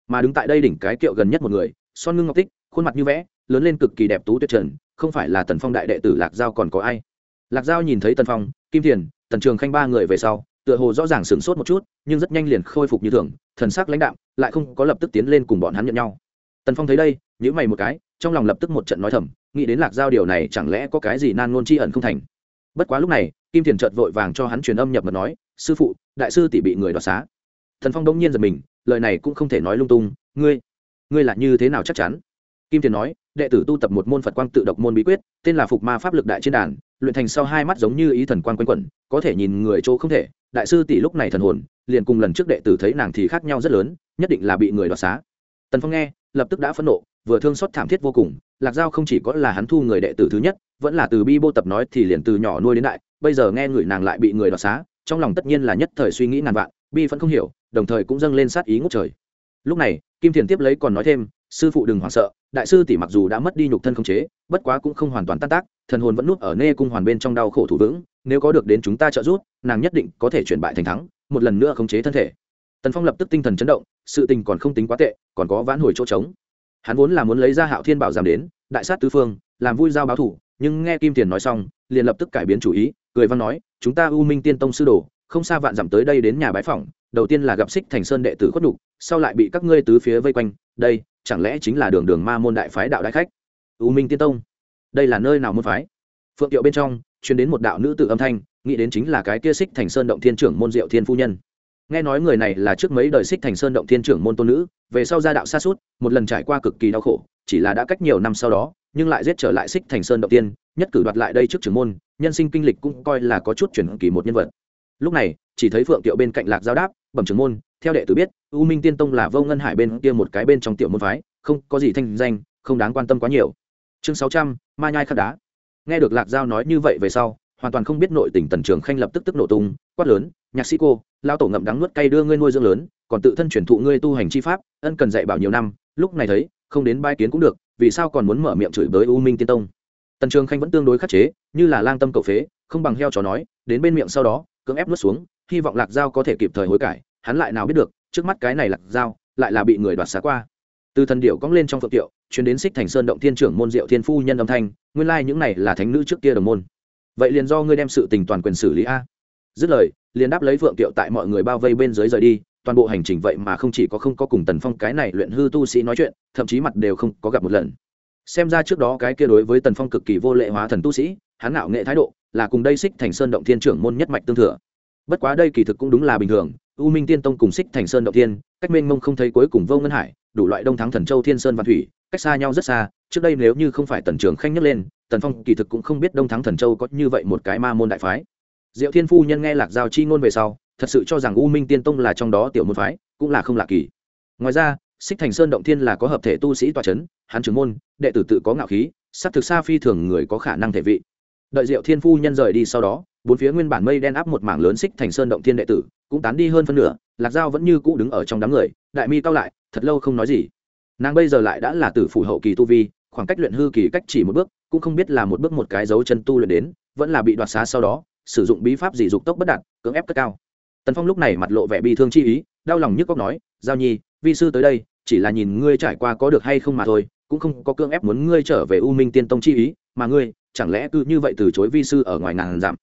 Mà đứng tại đây đỉnh cái kiệu gần nhất một người, son ngưng ngọc tích, khuôn mặt như vẽ, lớn lên cực kỳ đẹp tú tuyệt trần, không phải là tần phong đại đệ tử lạc giao còn có ai. Lạc giao nhìn thấy tần phong, kim thiền, tần trường khanh ba người về sau, tựa hồ rõ ràng sửng sốt một chút, nhưng rất nhanh liền khôi phục như thường, thần sắc lãnh đạm, lại không có lập tức tiến lên cùng bọn hắn nhận nhau. Tần phong thấy đây nhữ mày một cái, trong lòng lập tức một trận nói thầm, nghĩ đến lạc giao điều này chẳng lẽ có cái gì nan ngôn tri ẩn không thành? Bất quá lúc này, kim thiền trợt vội vàng cho hắn truyền âm nhập mật nói, sư phụ, đại sư tỷ bị người đoạt xá. Thần phong đông nhiên giật mình, lời này cũng không thể nói lung tung, ngươi ngươi là như thế nào chắc chắn? Kim thiền nói, đệ tử tu tập một môn phật quang tự độc môn bí quyết, tên là phục ma pháp lực đại trên đàn, luyện thành sau hai mắt giống như ý thần quan quanh quẩn, có thể nhìn người chỗ không thể. Đại sư tỷ lúc này thần hồn, liền cùng lần trước đệ tử thấy nàng thì khác nhau rất lớn, nhất định là bị người đoạt xá. Tần phong nghe, lập tức đã phẫn nộ vừa thương xót thảm thiết vô cùng, lạc giao không chỉ có là hắn thu người đệ tử thứ nhất, vẫn là từ bi bô tập nói thì liền từ nhỏ nuôi đến đại, bây giờ nghe người nàng lại bị người đoạt xá, trong lòng tất nhiên là nhất thời suy nghĩ ngàn vạn, bi vẫn không hiểu, đồng thời cũng dâng lên sát ý ngốc trời. Lúc này, kim thiền tiếp lấy còn nói thêm, sư phụ đừng hoảng sợ, đại sư tỷ mặc dù đã mất đi nhục thân không chế, bất quá cũng không hoàn toàn tan tác, thần hồn vẫn núp ở nê cung hoàn bên trong đau khổ thủ vững, nếu có được đến chúng ta trợ giúp, nàng nhất định có thể chuyển bại thành thắng, một lần nữa khống chế thân thể. Tần phong lập tức tinh thần chấn động, sự tình còn không tính quá tệ, còn có vãn hồi chỗ trống hắn vốn là muốn lấy ra hạo thiên bảo giảm đến, đại sát tứ phương, làm vui giao báo thủ, nhưng nghe kim tiền nói xong, liền lập tức cải biến chủ ý, cười văn nói, chúng ta u minh tiên tông sư đồ, không xa vạn dặm tới đây đến nhà bái phỏng, đầu tiên là gặp xích thành sơn đệ tử khuất đục sau lại bị các ngươi tứ phía vây quanh, đây, chẳng lẽ chính là đường đường ma môn đại phái đạo đại khách? U minh tiên tông, đây là nơi nào môn phái? Phượng tiệu bên trong chuyến đến một đạo nữ tự âm thanh, nghĩ đến chính là cái kia xích thành sơn động thiên trưởng môn diệu thiên phu nhân nghe nói người này là trước mấy đời xích thành sơn động thiên trưởng môn tôn nữ, về sau gia đạo xa suốt, một lần trải qua cực kỳ đau khổ, chỉ là đã cách nhiều năm sau đó, nhưng lại giết trở lại xích thành sơn động tiên, nhất cử đoạt lại đây trước trưởng môn, nhân sinh kinh lịch cũng coi là có chút chuyển kỳ một nhân vật. Lúc này, chỉ thấy phượng tiệu bên cạnh lạc giao đáp, bẩm trưởng môn, theo đệ tử biết, u minh tiên tông là vô ngân hải bên kia một cái bên trong tiểu môn phái, không có gì thanh danh, không đáng quan tâm quá nhiều. Chương sáu trăm, ma nhai khắc đá. Nghe được lạc giao nói như vậy về sau hoàn toàn không biết nội tình tần trường khanh lập tức tức nổ tung, quát lớn, nhạc sĩ cô lao tổ ngậm đắng nuốt cay đưa ngươi nuôi dưỡng lớn, còn tự thân chuyển thụ ngươi tu hành chi pháp, ân cần dạy bảo nhiều năm, lúc này thấy, không đến bai kiến cũng được, vì sao còn muốn mở miệng chửi bới u minh tiên tông? Tần trường khanh vẫn tương đối khắc chế, như là lang tâm cầu phế, không bằng heo chó nói, đến bên miệng sau đó, cưỡng ép nuốt xuống, hy vọng lạc dao có thể kịp thời hối cải, hắn lại nào biết được, trước mắt cái này lạc dao lại là bị người đoạt xá qua. Từ thần điệu cóng lên trong phượng tiệu chuyến đến xích thành sơn động thiên trưởng môn diệu thiên phu nhân âm thanh, nguyên lai những này là thánh nữ trước kia đồng môn vậy liền do ngươi đem sự tình toàn quyền xử lý a. Dứt lời, liền đáp lấy phượng tiệu tại mọi người bao vây bên dưới rời đi, toàn bộ hành trình vậy mà không chỉ có không có cùng tần phong cái này luyện hư tu sĩ nói chuyện, thậm chí mặt đều không có gặp một lần. Xem ra trước đó cái kia đối với tần phong cực kỳ vô lệ hóa thần tu sĩ, hắn ngạo nghệ thái độ, là cùng đây xích thành sơn động thiên trưởng môn nhất mạch tương thừa. Bất quá đây kỳ thực cũng đúng là bình thường, u minh tiên tông cùng xích thành sơn động thiên, cách mênh mông không thấy cuối cùng vô ngân hải, đủ loại đông thắng thần châu thiên sơn văn thủy, cách xa nhau rất xa, trước đây nếu như không phải tần trường khanh nhắc lên tần phong kỳ thực cũng không biết đông thắng thần châu có như vậy một cái ma môn đại phái. Diệu thiên phu nhân nghe lạc giao chi ngôn về sau, thật sự cho rằng u minh tiên tông là trong đó tiểu môn phái, cũng là không lạ kỳ. Ngoài ra, xích thành sơn động thiên là có hợp thể tu sĩ tòa c h ấ n hán trưởng môn, đệ tử tự có ngạo khí s ắ c thực xa phi thường người có khả năng thể vị. Đợi diệu thiên phu nhân rời đi sau đó, bốn phía nguyên bản mây đen áp một mảng lớn xích thành sơn động thiên đệ tử, cũng tán đi hơn phân nửa, lạc giao vẫn như cũ đứng ở trong đám người, đại mi cao lại, thật lâu không nói gì. Nàng bây giờ lại đã là tử phủ hậu kỳ tu vi khoảng cách luyện hư kỳ cách chỉ một bước, cũng không biết là một bước một cái dấu chân tu luyện đến, vẫn là bị đoạt xá sau đó, sử dụng bí pháp gì dục tốc bất đạt, cưỡng ép cất cao. Tần phong lúc này mặt lộ vẻ bi thương chi ý, đau lòng nhức cóc nói, giao nhi, vi sư tới đây, chỉ là nhìn ngươi trải qua có được hay không mà thôi, cũng không có cưỡng ép muốn ngươi trở về u minh tiên tông chi ý, mà ngươi, chẳng lẽ cứ như vậy từ chối vi sư ở ngoài ngàn dặm?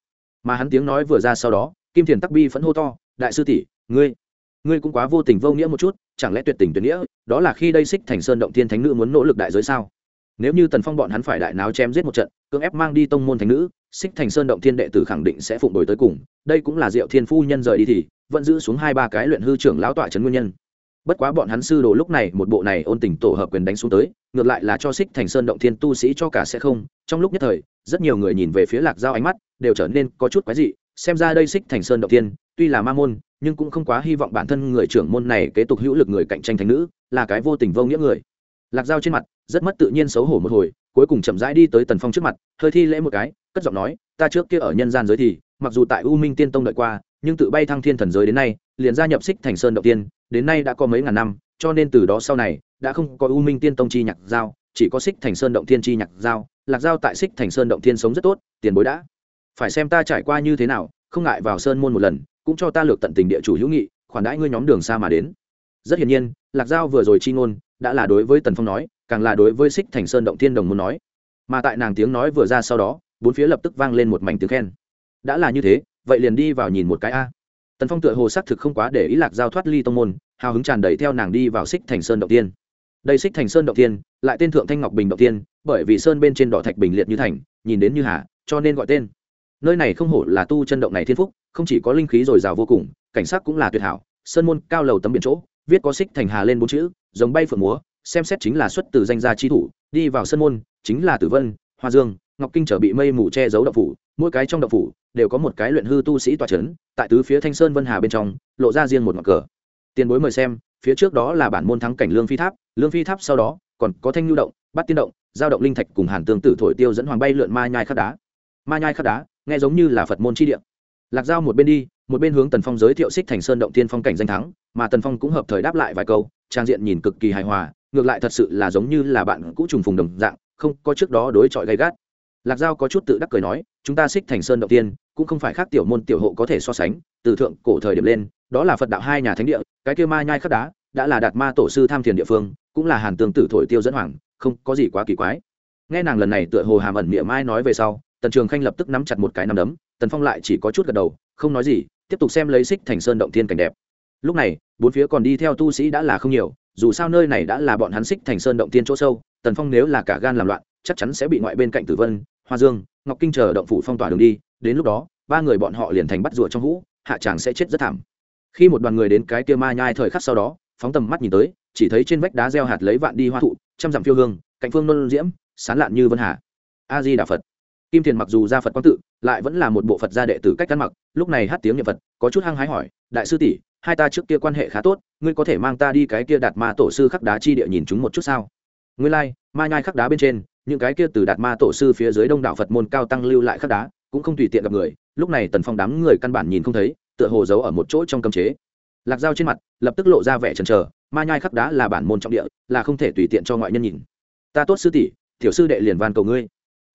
Mà hắn tiếng nói vừa ra sau đó, kim thiền tắc bi phẫn hô to, đại sư tỷ, ngươi ngươi cũng quá vô tình vô nghĩa một chút, chẳng lẽ tuyệt tình tuyệt nghĩa, đó là khi đây xích thành sơn động thiên thánh nữ muốn nỗ lực đại giới sao? Nếu như tần phong bọn hắn phải đại náo chém giết một trận, cưỡng ép mang đi tông môn thánh nữ, xích thành sơn động thiên đệ tử khẳng định sẽ phụng đổi tới cùng, đây cũng là diệu thiên phu nhân rời đi thì, vẫn giữ xuống hai ba cái luyện hư trưởng lão tọa trấn nguyên nhân. Bất quá bọn hắn sư đồ lúc này một bộ này ôn tình tổ hợp quyền đánh xuống tới, ngược lại là cho xích thành sơn động thiên tu sĩ cho cả sẽ không, trong lúc nhất thời, rất nhiều người nhìn về phía lạc giao ánh mắt, đều trở nên có chút quái dị, xem ra đây xích thành sơn động thiên, tuy là ma môn, nhưng cũng không quá hy vọng bản thân người trưởng môn này kế tục hữu lực người cạnh tranh thành nữ, là cái vô tình vô nghĩa người. Lạc giao trên mặt rất mất tự nhiên xấu hổ một hồi, cuối cùng chậm rãi đi tới tần phong trước mặt, hơi thi lễ một cái, cất giọng nói, ta trước kia ở nhân gian giới thì, mặc dù tại u minh tiên tông đợi qua, nhưng tự bay thăng thiên thần giới đến nay, liền gia nhập xích thành sơn động tiên, đến nay đã có mấy ngàn năm, cho nên từ đó sau này, đã không có u minh tiên tông chi nhạc giao, chỉ có xích thành sơn động thiên chi nhạc giao, lạc giao tại xích thành sơn động thiên sống rất tốt, tiền bối đã. Phải xem ta trải qua như thế nào, không ngại vào sơn môn một lần, cũng cho ta lược tận tình địa chủ hữu nghị, khoản đãi ngươi nhóm đường xa mà đến. Rất hiển nhiên, lạc giao vừa rồi chi ngôn, đã là đối với tần phong nói càng là đối với xích thành sơn động thiên đồng muốn nói. Mà tại nàng tiếng nói vừa ra sau đó, bốn phía lập tức vang lên một mảnh tiếng khen. Đã là như thế, vậy liền đi vào nhìn một cái a. Tần phong tựa hồ xác thực không quá để ý lạc giao thoát ly tông môn, hào hứng tràn đầy theo nàng đi vào xích thành sơn động tiên đây xích thành sơn động tiên lại tên thượng thanh ngọc bình động tiên bởi vì sơn bên trên đỏ thạch bình liệt như thành, nhìn đến như hà, cho nên gọi tên. Nơi này không hổ là tu chân động này thiên phúc, không chỉ có linh khí dồi dào vô cùng, cảnh sắc cũng là tuyệt hảo, sơn môn cao lầu tấm biển chỗ, viết có xích thành hà lên bốn chữ, giống bay phượng múa xem xét chính là xuất từ danh gia chi thủ, đi vào sân môn, chính là tử vân, hoa dương, ngọc kinh trở bị mây mù che giấu đậu phủ, mỗi cái trong đậu phủ đều có một cái luyện hư tu sĩ tòa c h ấ n tại tứ phía thanh sơn vân hà bên trong, lộ ra riêng một ngọn cờ. Tiền bối mời xem, phía trước đó là bản môn thắng cảnh lương phi tháp, lương phi tháp sau đó còn có thanh nhu động bắt tiên động, giao động linh thạch cùng hàn tương tử thổi tiêu dẫn hoàng bay lượn ma nhai khắc đá. Ma nhai khắc đá, nghe giống như là phật môn chi điện lạc giao một bên đi, một bên hướng tần phong giới thiệu xích thành sơn động tiên phong cảnh danh thắng, mà tần phong cũng hợp thời đáp lại vài câu, trang diện nhìn cực kỳ hài hòa ngược lại thật sự là giống như là bạn cũ trùng phùng đồng dạng, không có trước đó đối chọi gay gắt. Lạc giao có chút tự đắc cười nói, chúng ta xích thành sơn động tiên, cũng không phải khác tiểu môn tiểu hộ có thể so sánh, từ thượng cổ thời điểm lên, đó là phật đạo hai nhà thánh địa, cái kia ma nhai khắc đá, đã là đạt ma tổ sư tham thiền địa phương, cũng là hàn tương tử thổi tiêu dẫn hoàng, không có gì quá kỳ quái. Nghe nàng lần này tựa hồ hàm ẩn miệng mai nói về sau, tần trường khanh lập tức nắm chặt một cái nắm đấm, tần phong lại chỉ có chút gật đầu, không nói gì, tiếp tục xem lấy xích thành sơn động thiên cảnh đẹp. Lúc này, bốn phía còn đi theo tu sĩ đã là không nhiều dù sao nơi này đã là bọn hắn xích thành sơn động tiên chỗ sâu, tần phong nếu là cả gan làm loạn, chắc chắn sẽ bị ngoại bên cạnh tử vân, hoa dương, ngọc kinh chờ động phủ phong tỏa đường đi, đến lúc đó, ba người bọn họ liền thành bắt rùa trong hũ hạ tràng sẽ chết rất thảm. Khi một đoàn người đến cái tia ma nhai thời khắc sau đó, phóng tầm mắt nhìn tới, chỉ thấy trên vách đá gieo hạt lấy vạn đi hoa thụ, trăm dặm phiêu hương, cạnh phương nôn diễm, sán lạn như vân hà. A di đà phật. Kim thiền mặc dù ra phật quang tự, lại vẫn là một bộ phật gia đệ tử cách ăn mặc, lúc này hát tiếng nhật phật, có chút hăng hái hỏi, đại sư tỷ hai ta trước kia quan hệ khá tốt ngươi có thể mang ta đi cái kia đạt ma tổ sư khắc đá chi địa nhìn chúng một chút sao? Ngươi lai、like, ma nhai khắc đá bên trên những cái kia từ đạt ma tổ sư phía dưới đông đạo phật môn cao tăng lưu lại khắc đá cũng không tùy tiện gặp người lúc này tần phong đám người căn bản nhìn không thấy tựa hồ giấu ở một chỗ trong cấm chế. Lạc dao trên mặt lập tức lộ ra vẻ trần trờ ma nhai khắc đá là bản môn trọng địa là không thể tùy tiện cho ngoại nhân nhìn. Ta tốt sư tỷ tiểu sư đệ liền van cầu ngươi.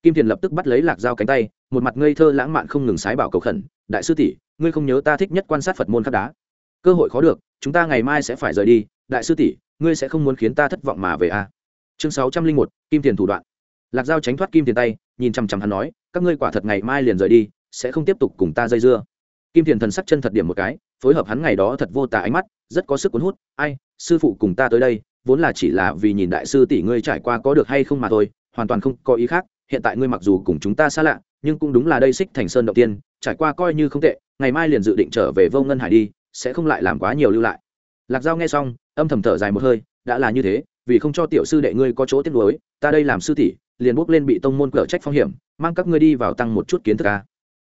Kim thiền lập tức bắt lấy lạc dao cánh tay một mặt ngây thơ lãng mạn không ngừng sái bảo cầu khẩn đại sư tỷ ngươi không nhớ ta thích nhất quan sát phật môn khắc đá? Cơ hội khó được, chúng ta ngày mai sẽ phải rời đi, đại sư tỷ, ngươi sẽ không muốn khiến ta thất vọng mà về a à? chương sáu trăm linh một, kim tiền thủ đoạn lạc giao tránh thoát kim tiền tay, nhìn chằm chằm hắn nói, các ngươi quả thật ngày mai liền rời đi, sẽ không tiếp tục cùng ta dây dưa kim tiền thần sắc chân thật điểm một cái, phối hợp hắn ngày đó thật vô tả ánh mắt, rất có sức cuốn hút, ai, sư phụ cùng ta tới đây, vốn là chỉ là vì nhìn đại sư tỷ ngươi trải qua có được hay không mà thôi, hoàn toàn không có ý khác, hiện tại ngươi mặc dù cùng chúng ta xa lạ, nhưng cũng đúng là đây xích thành sơn đầu tiên, trải qua coi như không tệ, ngày mai liền dự định trở về vô ngân hải đi sẽ không lại làm quá nhiều lưu lại. Lạc giao nghe xong, âm thầm thở dài một hơi, đã là như thế, vì không cho tiểu sư đệ ngươi có chỗ tiếc nuối, ta đây làm sư tỷ, liền bước lên bị tông môn cở trách phong hiểm, mang các ngươi đi vào tăng một chút kiến thức ca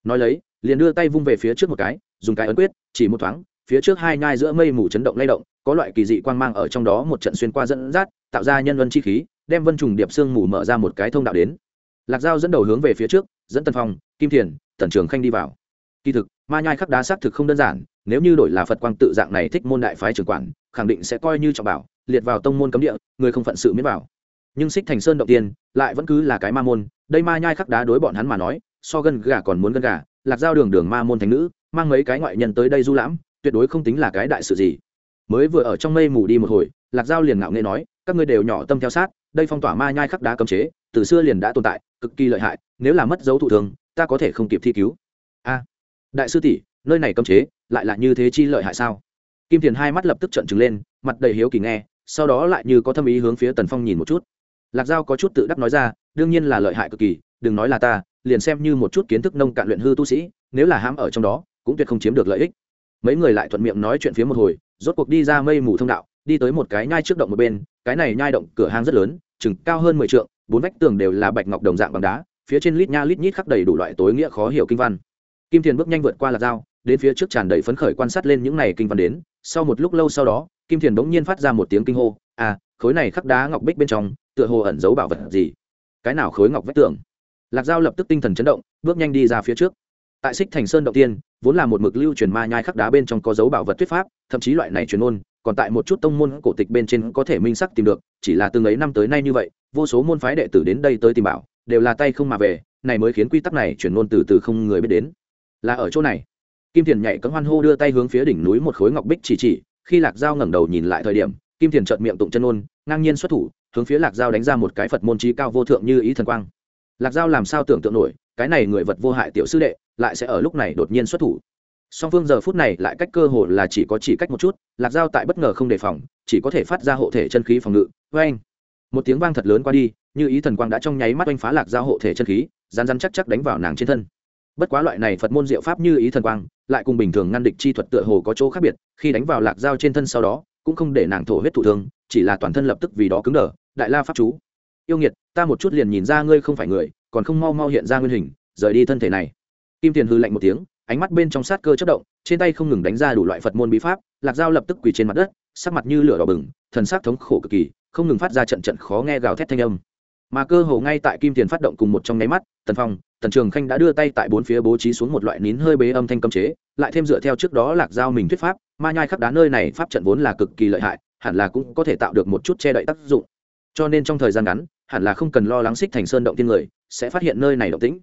nói lấy, liền đưa tay vung về phía trước một cái, dùng cái ấn quyết, chỉ một thoáng, phía trước hai ngai giữa mây mù chấn động lay động, có loại kỳ dị quang mang ở trong đó một trận xuyên qua dẫn dắt, tạo ra nhân vân chi khí, đem vân trùng điệp xương mù mở ra một cái thông đạo đến. Lạc giao dẫn đầu hướng về phía trước, dẫn tân phong, kim thiền, tần trường khanh đi vào. Kỳ thực, ma nhai khắc đá xác thực không đơn giản nếu như đổi là phật quang tự dạng này thích môn đại phái trưởng quản, khẳng định sẽ coi như trọng bảo, liệt vào tông môn cấm địa, người không phận sự miễn bảo nhưng xích thành sơn động tiên, lại vẫn cứ là cái ma môn, đây ma nhai khắc đá đối bọn hắn mà nói, so gân gà còn muốn gân gà, lạc giao đường đường ma môn thành nữ, mang mấy cái ngoại nhân tới đây du lãm, tuyệt đối không tính là cái đại sự gì. Mới vừa ở trong mây mù đi một hồi, lạc giao liền ngạo nghê nói, các ngươi đều nhỏ tâm theo sát, đây phong tỏa ma nhai khắc đá cấm chế, từ xưa liền đã tồn tại, cực kỳ lợi hại, nếu là mất dấu thụ thường, ta có thể không kịp thi cứu. A, đại sư tỷ nơi này cấm chế, lại là như thế chi lợi hại sao? Kim thiền hai mắt lập tức trận trừng lên, mặt đầy hiếu kỳ nghe, sau đó lại như có thâm ý hướng phía tần phong nhìn một chút. Lạc giao có chút tự đắc nói ra, đương nhiên là lợi hại cực kỳ, đừng nói là ta, liền xem như một chút kiến thức nông cạn luyện hư tu sĩ, nếu là hãm ở trong đó, cũng tuyệt không chiếm được lợi ích. Mấy người lại thuận miệng nói chuyện phía một hồi, rốt cuộc đi ra mây mù thông đạo, đi tới một cái nhai trước động một bên, cái này nhai động cửa hang rất lớn, chừng cao hơn mười t bốn vách tường đều là bạch ngọc đồng dạng bằng đá, phía trên lít nha lít nhít khắc đầy đủ loại tối nghĩa khó hiểu kinh văn. Kim thiền bước nhanh vượt qua lạc dao đến phía trước tràn đầy phấn khởi quan sát lên những này kinh văn đến, sau một lúc lâu sau đó, kim thiền bỗng nhiên phát ra một tiếng kinh hô à khối này khắc đá ngọc bích bên trong, tựa hồ ẩn giấu bảo vật gì? Cái nào khối ngọc vách tường? Lạc Giao lập tức tinh thần chấn động, bước nhanh đi ra phía trước. Tại xích thành sơn động tiên, vốn là một mực lưu truyền ma nhai khắc đá bên trong có dấu bảo vật thuyết pháp, thậm chí loại này truyền ôn còn tại một chút tông môn cổ tịch bên trên có thể minh sắc tìm được, chỉ là từng ấy năm tới nay như vậy, vô số môn phái đệ tử đến đây tới tìm bảo, đều là tay không mà về, này mới khiến quy tắc này truyền ngôn từ từ không người biết đến. Là ở chỗ này kim thiền nhảy cấm hoan hô đưa tay hướng phía đỉnh núi một khối ngọc bích chỉ chỉ, khi lạc dao ngẩng đầu nhìn lại thời điểm, kim thiền trợn miệng tụng chân ôn ngang nhiên xuất thủ, hướng phía lạc dao đánh ra một cái phật môn trí cao vô thượng như ý thần quang. Lạc dao làm sao tưởng tượng nổi, cái này người vật vô hại tiểu sư đệ, lại sẽ ở lúc này đột nhiên xuất thủ. Song phương giờ phút này lại cách cơ hồ là chỉ có chỉ cách một chút, lạc dao tại bất ngờ không đề phòng, chỉ có thể phát ra hộ thể chân khí phòng ngự. Vê anh một tiếng vang thật lớn qua đi, như ý thần quang đã trong nháy mắt oanh phá lạc dao hộ thể chân khí rán rán chắc chắc đánh vào nàng trên thân. Bất quá loại này phật môn diệu pháp như ý thần quang lại cùng bình thường ngăn địch chi thuật tựa hồ có chỗ khác biệt, khi đánh vào lạc dao trên thân sau đó, cũng không để nàng thổ huyết thụ thương, chỉ là toàn thân lập tức vì đó cứng đờ, đại la pháp chú. Yêu nghiệt, ta một chút liền nhìn ra ngươi không phải người, còn không mau mau hiện ra nguyên hình, rời đi thân thể này. Kim tiền hư lạnh một tiếng, ánh mắt bên trong sát cơ chất động, trên tay không ngừng đánh ra đủ loại phật môn bí pháp, lạc dao lập tức quỳ trên mặt đất, sắc mặt như lửa đỏ bừng, thần sắc thống khổ cực kỳ, không ngừng phát ra trận trận khó nghe gào thét thanh âm. Mà cơ hồ ngay tại kim tiền phát động cùng một trong nháy mắt, tần phong tần trường khanh đã đưa tay tại bốn phía bố trí xuống một loại nín hơi bế âm thanh cấm chế, lại thêm dựa theo trước đó lạc giao mình thuyết pháp, ma nhai khắp đá nơi này pháp trận vốn là cực kỳ lợi hại, hẳn là cũng có thể tạo được một chút che đậy tác dụng. Cho nên trong thời gian ngắn, hẳn là không cần lo lắng xích thành sơn động tiên người, sẽ phát hiện nơi này động tĩnh.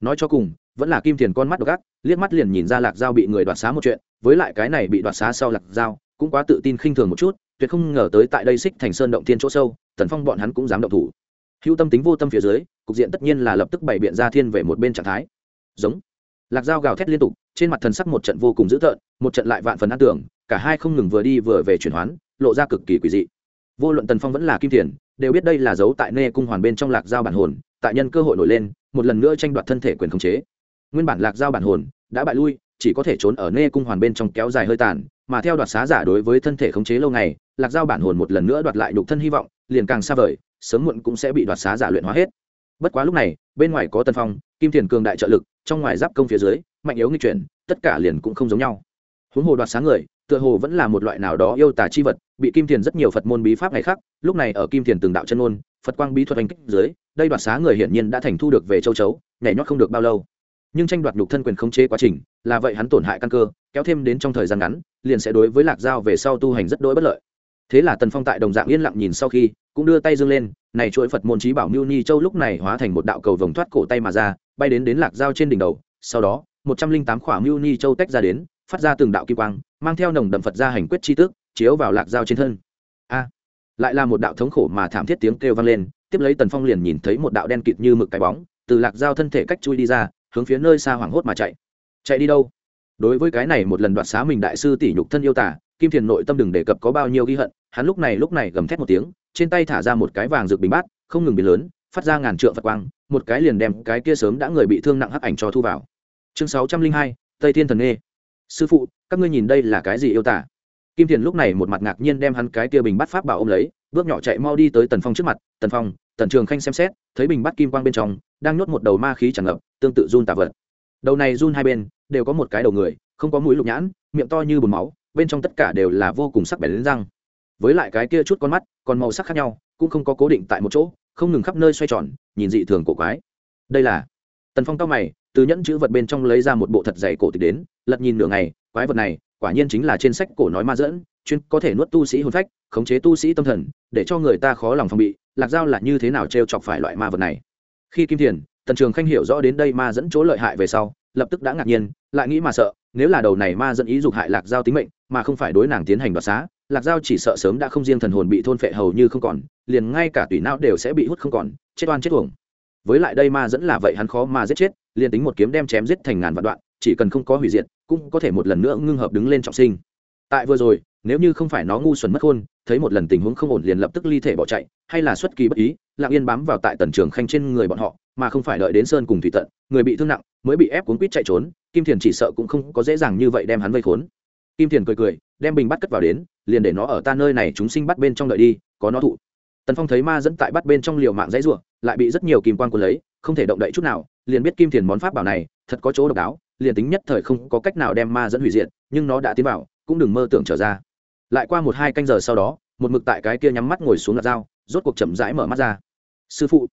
Nói cho cùng, vẫn là kim Thiền con mắt độc ác, liếc mắt liền nhìn ra lạc dao bị người đoạt xá một chuyện, với lại cái này bị đoạt xá sau lạc dao cũng quá tự tin khinh thường một chút, tuyệt không ngờ tới tại đây xích thành sơn động tiên chỗ sâu, tần phong bọn hắn cũng dám động thủ hữu tâm tính vô tâm phía dưới cục diện tất nhiên là lập tức bày biện ra thiên về một bên trạng thái. Giống. Lạc dao gào thét liên tục trên mặt thần sắc một trận vô cùng dữ tợn một trận lại vạn phần ăn tưởng cả hai không ngừng vừa đi vừa về chuyển hoán lộ ra cực kỳ quỷ dị. Vô luận tần phong vẫn là kim thiền, đều biết đây là dấu tại nê cung hoàn bên trong lạc giao bản hồn tại nhân cơ hội nổi lên một lần nữa tranh đoạt thân thể quyền khống chế. Nguyên bản lạc giao bản hồn đã bại lui chỉ có thể trốn ở nê cung hoàn bên trong kéo dài hơi tàn mà theo đoạt xá giả đối với thân thể khống chế lâu ngày lạc giao bản hồn một lần nữa đoạt lại nhục thân hy vọng liền càng xa vời sớm muộn cũng sẽ bị đoạt xá giả luyện hóa hết. Bất quá lúc này, bên ngoài có tân phong, kim thiền cường đại trợ lực, trong ngoài giáp công phía dưới, mạnh yếu nghi chuyển, tất cả liền cũng không giống nhau. Huống hồ đoạt sáng người, tựa hồ vẫn là một loại nào đó yêu tà chi vật, bị kim thiền rất nhiều phật môn bí pháp ngày khác, lúc này ở kim thiền từng đạo chân môn, phật quang bí thuật hành kích dưới, đây đoạt xá người hiển nhiên đã thành thu được về châu chấu, nhảy nhót không được bao lâu. Nhưng tranh đoạt nhục thân quyền khống chế quá trình, là vậy hắn tổn hại căn cơ, kéo thêm đến trong thời gian ngắn, liền sẽ đối với lạc giao về sau tu hành rất đỗi bất lợi thế là tần phong tại đồng dạng yên lặng nhìn sau khi, cũng đưa tay dương lên, này chuỗi phật môn trí bảo mưu ni châu lúc này hóa thành một đạo cầu vồng thoát cổ tay mà ra, bay đến đến lạc dao trên đỉnh đầu, sau đó, một trăm linh tám khỏa mưu ni châu tách ra đến, phát ra từng đạo kim quang, mang theo nồng đậm phật ra hành quyết chi tức chiếu vào lạc dao trên thân. A! Lại là một đạo thống khổ mà thảm thiết tiếng kêu vang lên, tiếp lấy tần phong liền nhìn thấy một đạo đen kịt như mực cái bóng, từ lạc dao thân thể cách chui đi ra, hướng phía nơi xa hoảng hốt mà chạy. Chạy đi đâu? Đối với cái này một lần đoạt xá mình đại sư tỷ nhục thân yêu tả, kim thiền nội tâm đừng đề cập có bao nhiêu ghi hận hắn lúc này lúc này gầm thét một tiếng, trên tay thả ra một cái vàng rực bình bát, không ngừng biến lớn, phát ra ngàn trượng phật quang, một cái liền đem cái kia sớm đã người bị thương nặng hắc ảnh cho thu vào. Chương sáu trăm linh hai, tây thiên thần nghê. Sư phụ, các ngươi nhìn đây là cái gì yêu tả? Kim thiền lúc này một mặt ngạc nhiên đem hắn cái kia bình bắt pháp bảo ô m lấy, bước nhỏ chạy mau đi tới tần phong trước mặt, tần phong, tần trường khanh xem xét, thấy bình bắt kim quang bên trong, đang nhốt một đầu ma khí tràn ngập, tương tự run tạ vật. Đầu này run hai bên, đều có một cái đầu người, không có mũi lục nhãn, miệng to như bùn máu, bên trong tất cả đều là vô cùng sắc bén đến răng với lại cái kia chút con mắt, còn màu sắc khác nhau, cũng không có cố định tại một chỗ, không ngừng khắp nơi xoay tròn, nhìn dị thường cổ quái. Đây là tần phong tóc mày, từ nhẫn chữ vật bên trong lấy ra một bộ thật dày cổ tịch đến, lật nhìn nửa ngày, quái vật này, quả nhiên chính là trên sách cổ nói ma dẫn chuyên có thể nuốt tu sĩ hồn phách, khống chế tu sĩ tâm thần, để cho người ta khó lòng phòng bị, lạc giao là như thế nào t r e o chọc phải loại ma vật này? Khi kim thiền, tần trường khanh hiểu rõ đến đây ma dẫn chỗ lợi hại về sau, lập tức đã ngạc nhiên, lại nghĩ mà sợ, nếu là đầu này ma dẫn ý dục hại lạc giao tính mệnh, mà không phải đối nàng tiến hành đoạt xá lạc giao chỉ sợ sớm đã không riêng thần hồn bị thôn phệ hầu như không còn, liền ngay cả tủy não đều sẽ bị hút không còn, chết oan chết tuồng với lại đây ma dẫn là vậy hắn khó mà giết chết, liền tính một kiếm đem chém giết thành ngàn vạn đoạn, chỉ cần không có hủy diệt, cũng có thể một lần nữa ngưng hợp đứng lên trọng sinh. Tại vừa rồi, nếu như không phải nó ngu xuẩn mất khôn thấy một lần tình huống không ổn liền lập tức ly thể bỏ chạy, hay là xuất kỳ bất ý, lặng yên bám vào tại tần trường khanh trên người bọn họ, mà không phải đợi đến sơn cùng thủy tận, người bị thương nặng, mới bị ép cuốn quýt chạy trốn, kim thiền chỉ sợ cũng không có dễ dàng như vậy đem hắn vây khốn. Kim thiền cười cười đem bình bắt cất vào đến, liền để nó ở ta nơi này chúng sinh bắt bên trong đợi đi, có nó thụ. Tần phong thấy ma dẫn tại bắt bên trong liều mạng dãy ruộng, lại bị rất nhiều kim quan quân lấy, không thể động đậy chút nào, liền biết kim thiền món pháp bảo này, thật có chỗ độc đáo, liền tính nhất thời không có cách nào đem ma dẫn hủy diệt, nhưng nó đã tiến vào, cũng đừng mơ tưởng trở ra. Lại qua một hai canh giờ sau đó, một mực tại cái kia nhắm mắt ngồi xuống lạc dao, rốt cuộc chậm rãi mở mắt ra. Sư phụ,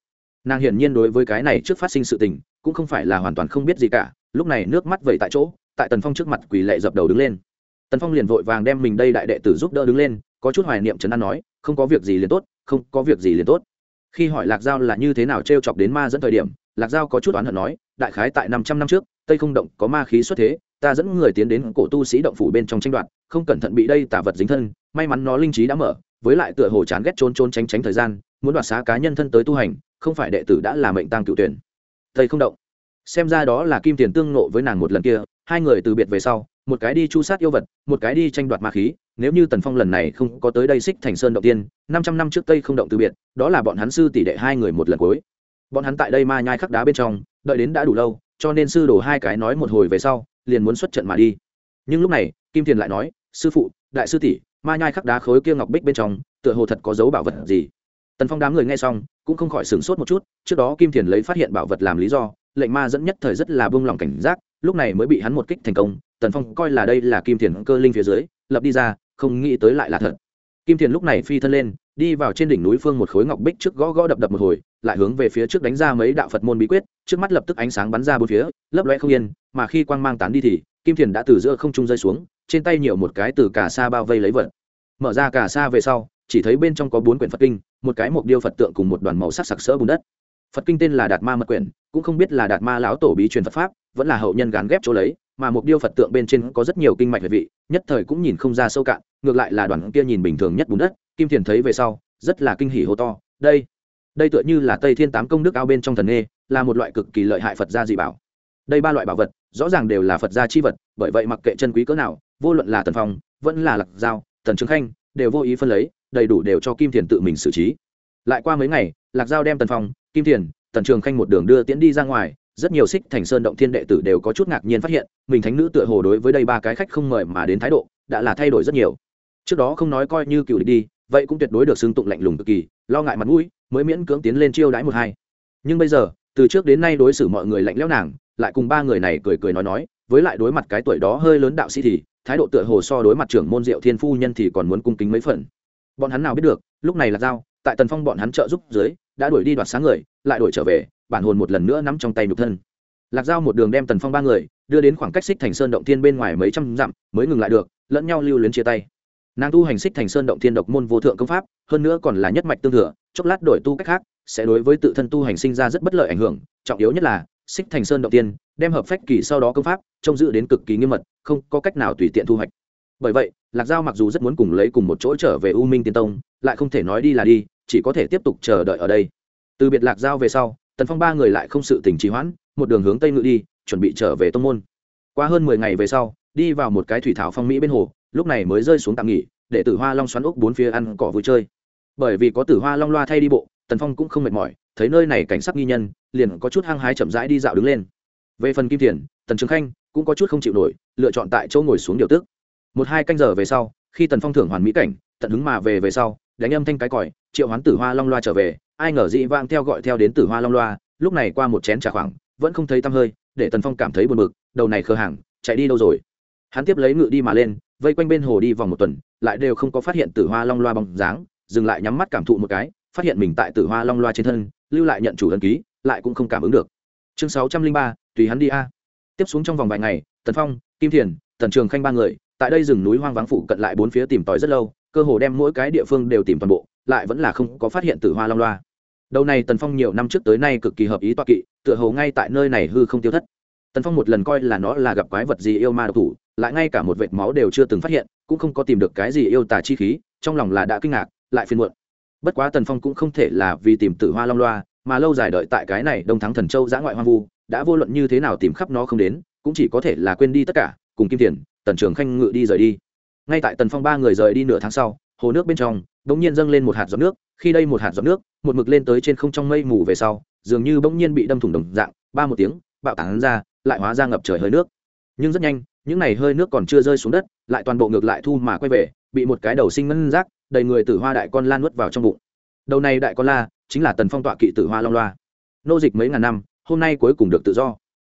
nàng hiển nhiên đối với cái này trước phát sinh sự tình, cũng không phải là hoàn toàn không biết gì cả, lúc này nước mắt vẩy tại chỗ, tại tần phong trước mặt quỳ lệ dập đầu đứng lên tần phong liền vội vàng đem mình đây đại đệ tử giúp đỡ đứng lên, có chút hoài niệm trấn an nói, không có việc gì liền tốt, không có việc gì liền tốt. Khi hỏi lạc giao là như thế nào t r e o chọc đến ma dẫn thời điểm, lạc giao có chút oán hận nói, đại khái tại năm trăm năm trước, tây không động có ma khí xuất thế, ta dẫn người tiến đến cổ tu sĩ động phủ bên trong tranh đoạt, không cẩn thận bị đây tả vật dính thân, may mắn nó linh trí đã mở, với lại tựa hồ chán ghét trốn trốn tránh tránh thời gian, muốn đoạt xá cá nhân thân tới tu hành, không phải đệ tử đã là mệnh tăng cựu tuyển. Tây không động. Xem ra đó là kim tiền tương nộ với nàng một lần kia, hai người từ biệt về sau một cái đi chu sát yêu vật, một cái đi tranh đoạt ma khí, nếu như tần phong lần này không có tới đây xích thành sơn động tiên, năm trăm năm trước tây không động từ biệt, đó là bọn hắn sư tỷ đệ hai người một lần cuối. Bọn hắn tại đây ma nhai khắc đá bên trong, đợi đến đã đủ lâu, cho nên sư đổ hai cái nói một hồi về sau, liền muốn xuất trận mà đi. Nhưng lúc này, kim thiền lại nói, sư phụ, đại sư tỷ, ma nhai khắc đá khối kia ngọc bích bên trong, tựa hồ thật có dấu bảo vật gì? Tần phong đám người nghe xong, cũng không khỏi sửng sốt một chút, trước đó kim thiền lấy phát hiện bảo vật làm lý do, lệnh ma dẫn nhất thời rất là buông lỏng cảnh giác lúc này mới bị hắn một kích thành công, tần phong coi là đây là kim thiền cơ linh phía dưới, lập đi ra, không nghĩ tới lại là thật. Kim thiền lúc này phi thân lên, đi vào trên đỉnh núi phương một khối ngọc bích trước gõ gõ đập đập một hồi, lại hướng về phía trước đánh ra mấy đạo phật môn bí quyết, trước mắt lập tức ánh sáng bắn ra bốn phía, lấp loe không yên, mà khi quang mang tán đi thì, kim thiền đã từ giữa không trung rơi xuống, trên tay nhiều một cái từ cả sa bao vây lấy vật. Mở ra cả sa về sau, chỉ thấy bên trong có bốn quyển phật kinh, một cái mục điêu phật tượng cùng một đoàn màu sắc sặc sỡ bùn đất. Phật kinh tên là đạt ma mật quyển, cũng không biết là đạt ma lão tổ bí truyền phật pháp vẫn là hậu nhân gán ghép chỗ lấy, mà mục điêu phật tượng bên trên có rất nhiều kinh mạch về vị, nhất thời cũng nhìn không ra sâu cạn, ngược lại là đoàn kia nhìn bình thường nhất bùn đất, kim thiền thấy về sau, rất là kinh hỉ hô to, đây đây tựa như là tây thiên tám công đức ao bên trong thần nghê là một loại cực kỳ lợi hại phật gia dị bảo. Đây ba loại bảo vật, rõ ràng đều là phật gia chi vật, bởi vậy mặc kệ chân quý cỡ nào, vô luận là tần phong, vẫn là lạc giao, tần trương khanh, đều vô ý phân lấy, đầy đủ đều cho kim thiền tự mình xử trí. Lại qua mấy ngày, lạc giao đem tần phong, kim thiền, tần trường khanh một đường đưa tiễn đi ra ngoài rất nhiều xích thành sơn động thiên đệ tử đều có chút ngạc nhiên phát hiện, mình thánh nữ tựa hồ đối với đây ba cái khách không mời mà đến thái độ, đã là thay đổi rất nhiều. Trước đó không nói coi như cựu địch đi, vậy cũng tuyệt đối được xưng tụng lạnh lùng cực kỳ, lo ngại mặt mũi, mới miễn cưỡng tiến lên chiêu đãi một hai. Nhưng bây giờ, từ trước đến nay đối xử mọi người lạnh lẽo nàng, lại cùng ba người này cười cười nói nói, với lại đối mặt cái tuổi đó hơi lớn đạo sĩ thì, thái độ tựa hồ so đối mặt trưởng môn diệu thiên phu nhân thì còn muốn cung kính mấy phần. Bọn hắn nào biết được, lúc này là giao, tại tần phong bọn hắn trợ giúp dưới, đã đuổi đi đoạt sáng người, lại đuổi trở về bản hồn một lần nữa nắm trong tay nhục thân. Lạc giao một đường đem tần phong ba người đưa đến khoảng cách xích thành sơn động thiên bên ngoài mấy trăm dặm mới ngừng lại được, lẫn nhau lưu luyến chia tay. Nàng tu hành xích thành sơn động thiên độc môn vô thượng công pháp, hơn nữa còn là nhất mạch tương thừa, chốc lát đổi tu cách khác, sẽ đối với tự thân tu hành sinh ra rất bất lợi ảnh hưởng, trọng yếu nhất là xích thành sơn động tiên đem hợp phách kỳ sau đó công pháp trông giữ đến cực kỳ nghiêm mật, không có cách nào tùy tiện thu hoạch. Bởi vậy, lạc giao mặc dù rất muốn cùng lấy cùng một chỗ trở về u minh tiên tông, lại không thể nói đi là đi, chỉ có thể tiếp tục chờ đợi ở đây. Từ biệt lạc giao về sau tần phong ba người lại không sự tình trì hoãn, một đường hướng tây ngự đi, chuẩn bị trở về tông môn. Qua hơn mười ngày về sau, đi vào một cái thủy thảo phong mỹ bên hồ, lúc này mới rơi xuống tạm nghỉ, để tử hoa long xoắn úc bốn phía ăn cỏ vui chơi. Bởi vì có tử hoa long loa thay đi bộ, tần phong cũng không mệt mỏi, thấy nơi này cảnh sắc nghi nhân, liền có chút hăng hái chậm rãi đi dạo đứng lên. Về phần kim thiền, tần trường khanh cũng có chút không chịu nổi, lựa chọn tại chỗ ngồi xuống điều tức. Một hai canh giờ về sau, khi tần phong thưởng hoàn mỹ cảnh, tận hứng mà về về sau, đánh âm thanh cái còi, triệu hoán tử hoa long loa trở về ai ngờ dị vang theo gọi theo đến tử hoa long loa, lúc này qua một chén trà khoảng, vẫn không thấy tăm hơi, để tần phong cảm thấy buồn bực, đầu này khờ hàng chạy đi đâu rồi? Hắn tiếp lấy ngự đi mà lên, vây quanh bên hồ đi vòng một tuần, lại đều không có phát hiện tử hoa long loa bóng dáng, dừng lại nhắm mắt cảm thụ một cái, phát hiện mình tại tử hoa long loa trên thân, lưu lại nhận chủ ấn ký, lại cũng không cảm ứng được. Chương sáu trăm linh ba, tùy hắn đi a. Tiếp xuống trong vòng vài ngày, tần phong, kim thiền, tần trường khanh ba người, tại đây rừng núi hoang vắng phụ cận lại bốn phía tìm tòi rất lâu, cơ hồ đem mỗi cái địa phương đều tìm toàn bộ lại vẫn là không có phát hiện tử hoa long loa. Đầu này tần phong nhiều năm trước tới nay cực kỳ hợp ý toa kỵ, tựa hồ ngay tại nơi này hư không tiêu thất. Tần phong một lần coi là nó là gặp quái vật gì yêu ma độc thủ, lại ngay cả một vệt máu đều chưa từng phát hiện, cũng không có tìm được cái gì yêu tà chi khí, trong lòng là đã kinh ngạc, lại phiền muộn. Bất quá tần phong cũng không thể là vì tìm tử hoa long loa, mà lâu dài đợi tại cái này đông thắng thần châu giã ngoại hoang vu, đã vô luận như thế nào tìm khắp nó không đến, cũng chỉ có thể là quên đi tất cả, cùng kim tiền tần trường khanh ngự đi rời đi. Ngay tại tần phong ba người rời đi nửa tháng sau, hồ nước bên trong bỗng nhiên dâng lên một hạt giọt nước, khi đây một hạt giọt nước, một mực lên tới trên không trong mây mù về sau, dường như bỗng nhiên bị đâm thủng đồng dạng, ba một tiếng, bạo tán ra, lại hóa ra ngập trời hơi nước. Nhưng rất nhanh, những này hơi nước còn chưa rơi xuống đất, lại toàn bộ ngược lại thu mà quay về, bị một cái đầu sinh ngân rác, đầy người tử hoa đại con la nuốt vào trong bụng. Đầu này đại con la chính là tần phong tọa kỵ tử hoa long loa. Nô dịch mấy ngàn năm, hôm nay cuối cùng được tự do.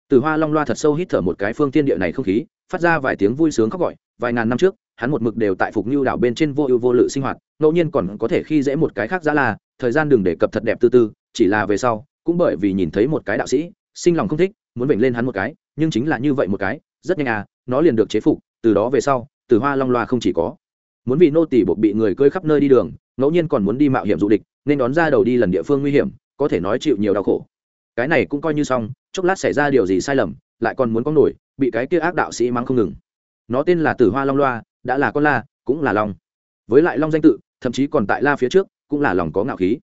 Tử hoa long loa thật sâu hít thở một cái phương thiên địa này không khí, phát ra vài tiếng vui sướng khóc gọi, vài ngàn năm trước hắn một mực đều tại phục như đảo bên trên vô ưu vô lự sinh hoạt, ngẫu nhiên còn có thể khi dễ một cái khác ra là thời gian đừng đề cập thật đẹp tư tư, chỉ là về sau, cũng bởi vì nhìn thấy một cái đạo sĩ, sinh lòng không thích, muốn bệnh lên hắn một cái, nhưng chính là như vậy một cái, rất nhanh à nó liền được chế phục, từ đó về sau, từ hoa long loa không chỉ có. Muốn vì nô tỷ buộc bị người cơi khắp nơi đi đường, ngẫu nhiên còn muốn đi mạo hiểm du địch nên đón ra đầu đi lần địa phương nguy hiểm, có thể nói chịu nhiều đau khổ. Cái này cũng coi như xong, chốc lát xảy ra điều gì sai lầm, lại còn muốn có nổi, bị cái kia ác đạo sĩ mắng không ngừng. Nó tên là tử hoa long loa đã là con la, cũng là long. Với lại long danh tự, thậm chí còn tại la phía trước, cũng là lòng có ngạo khí.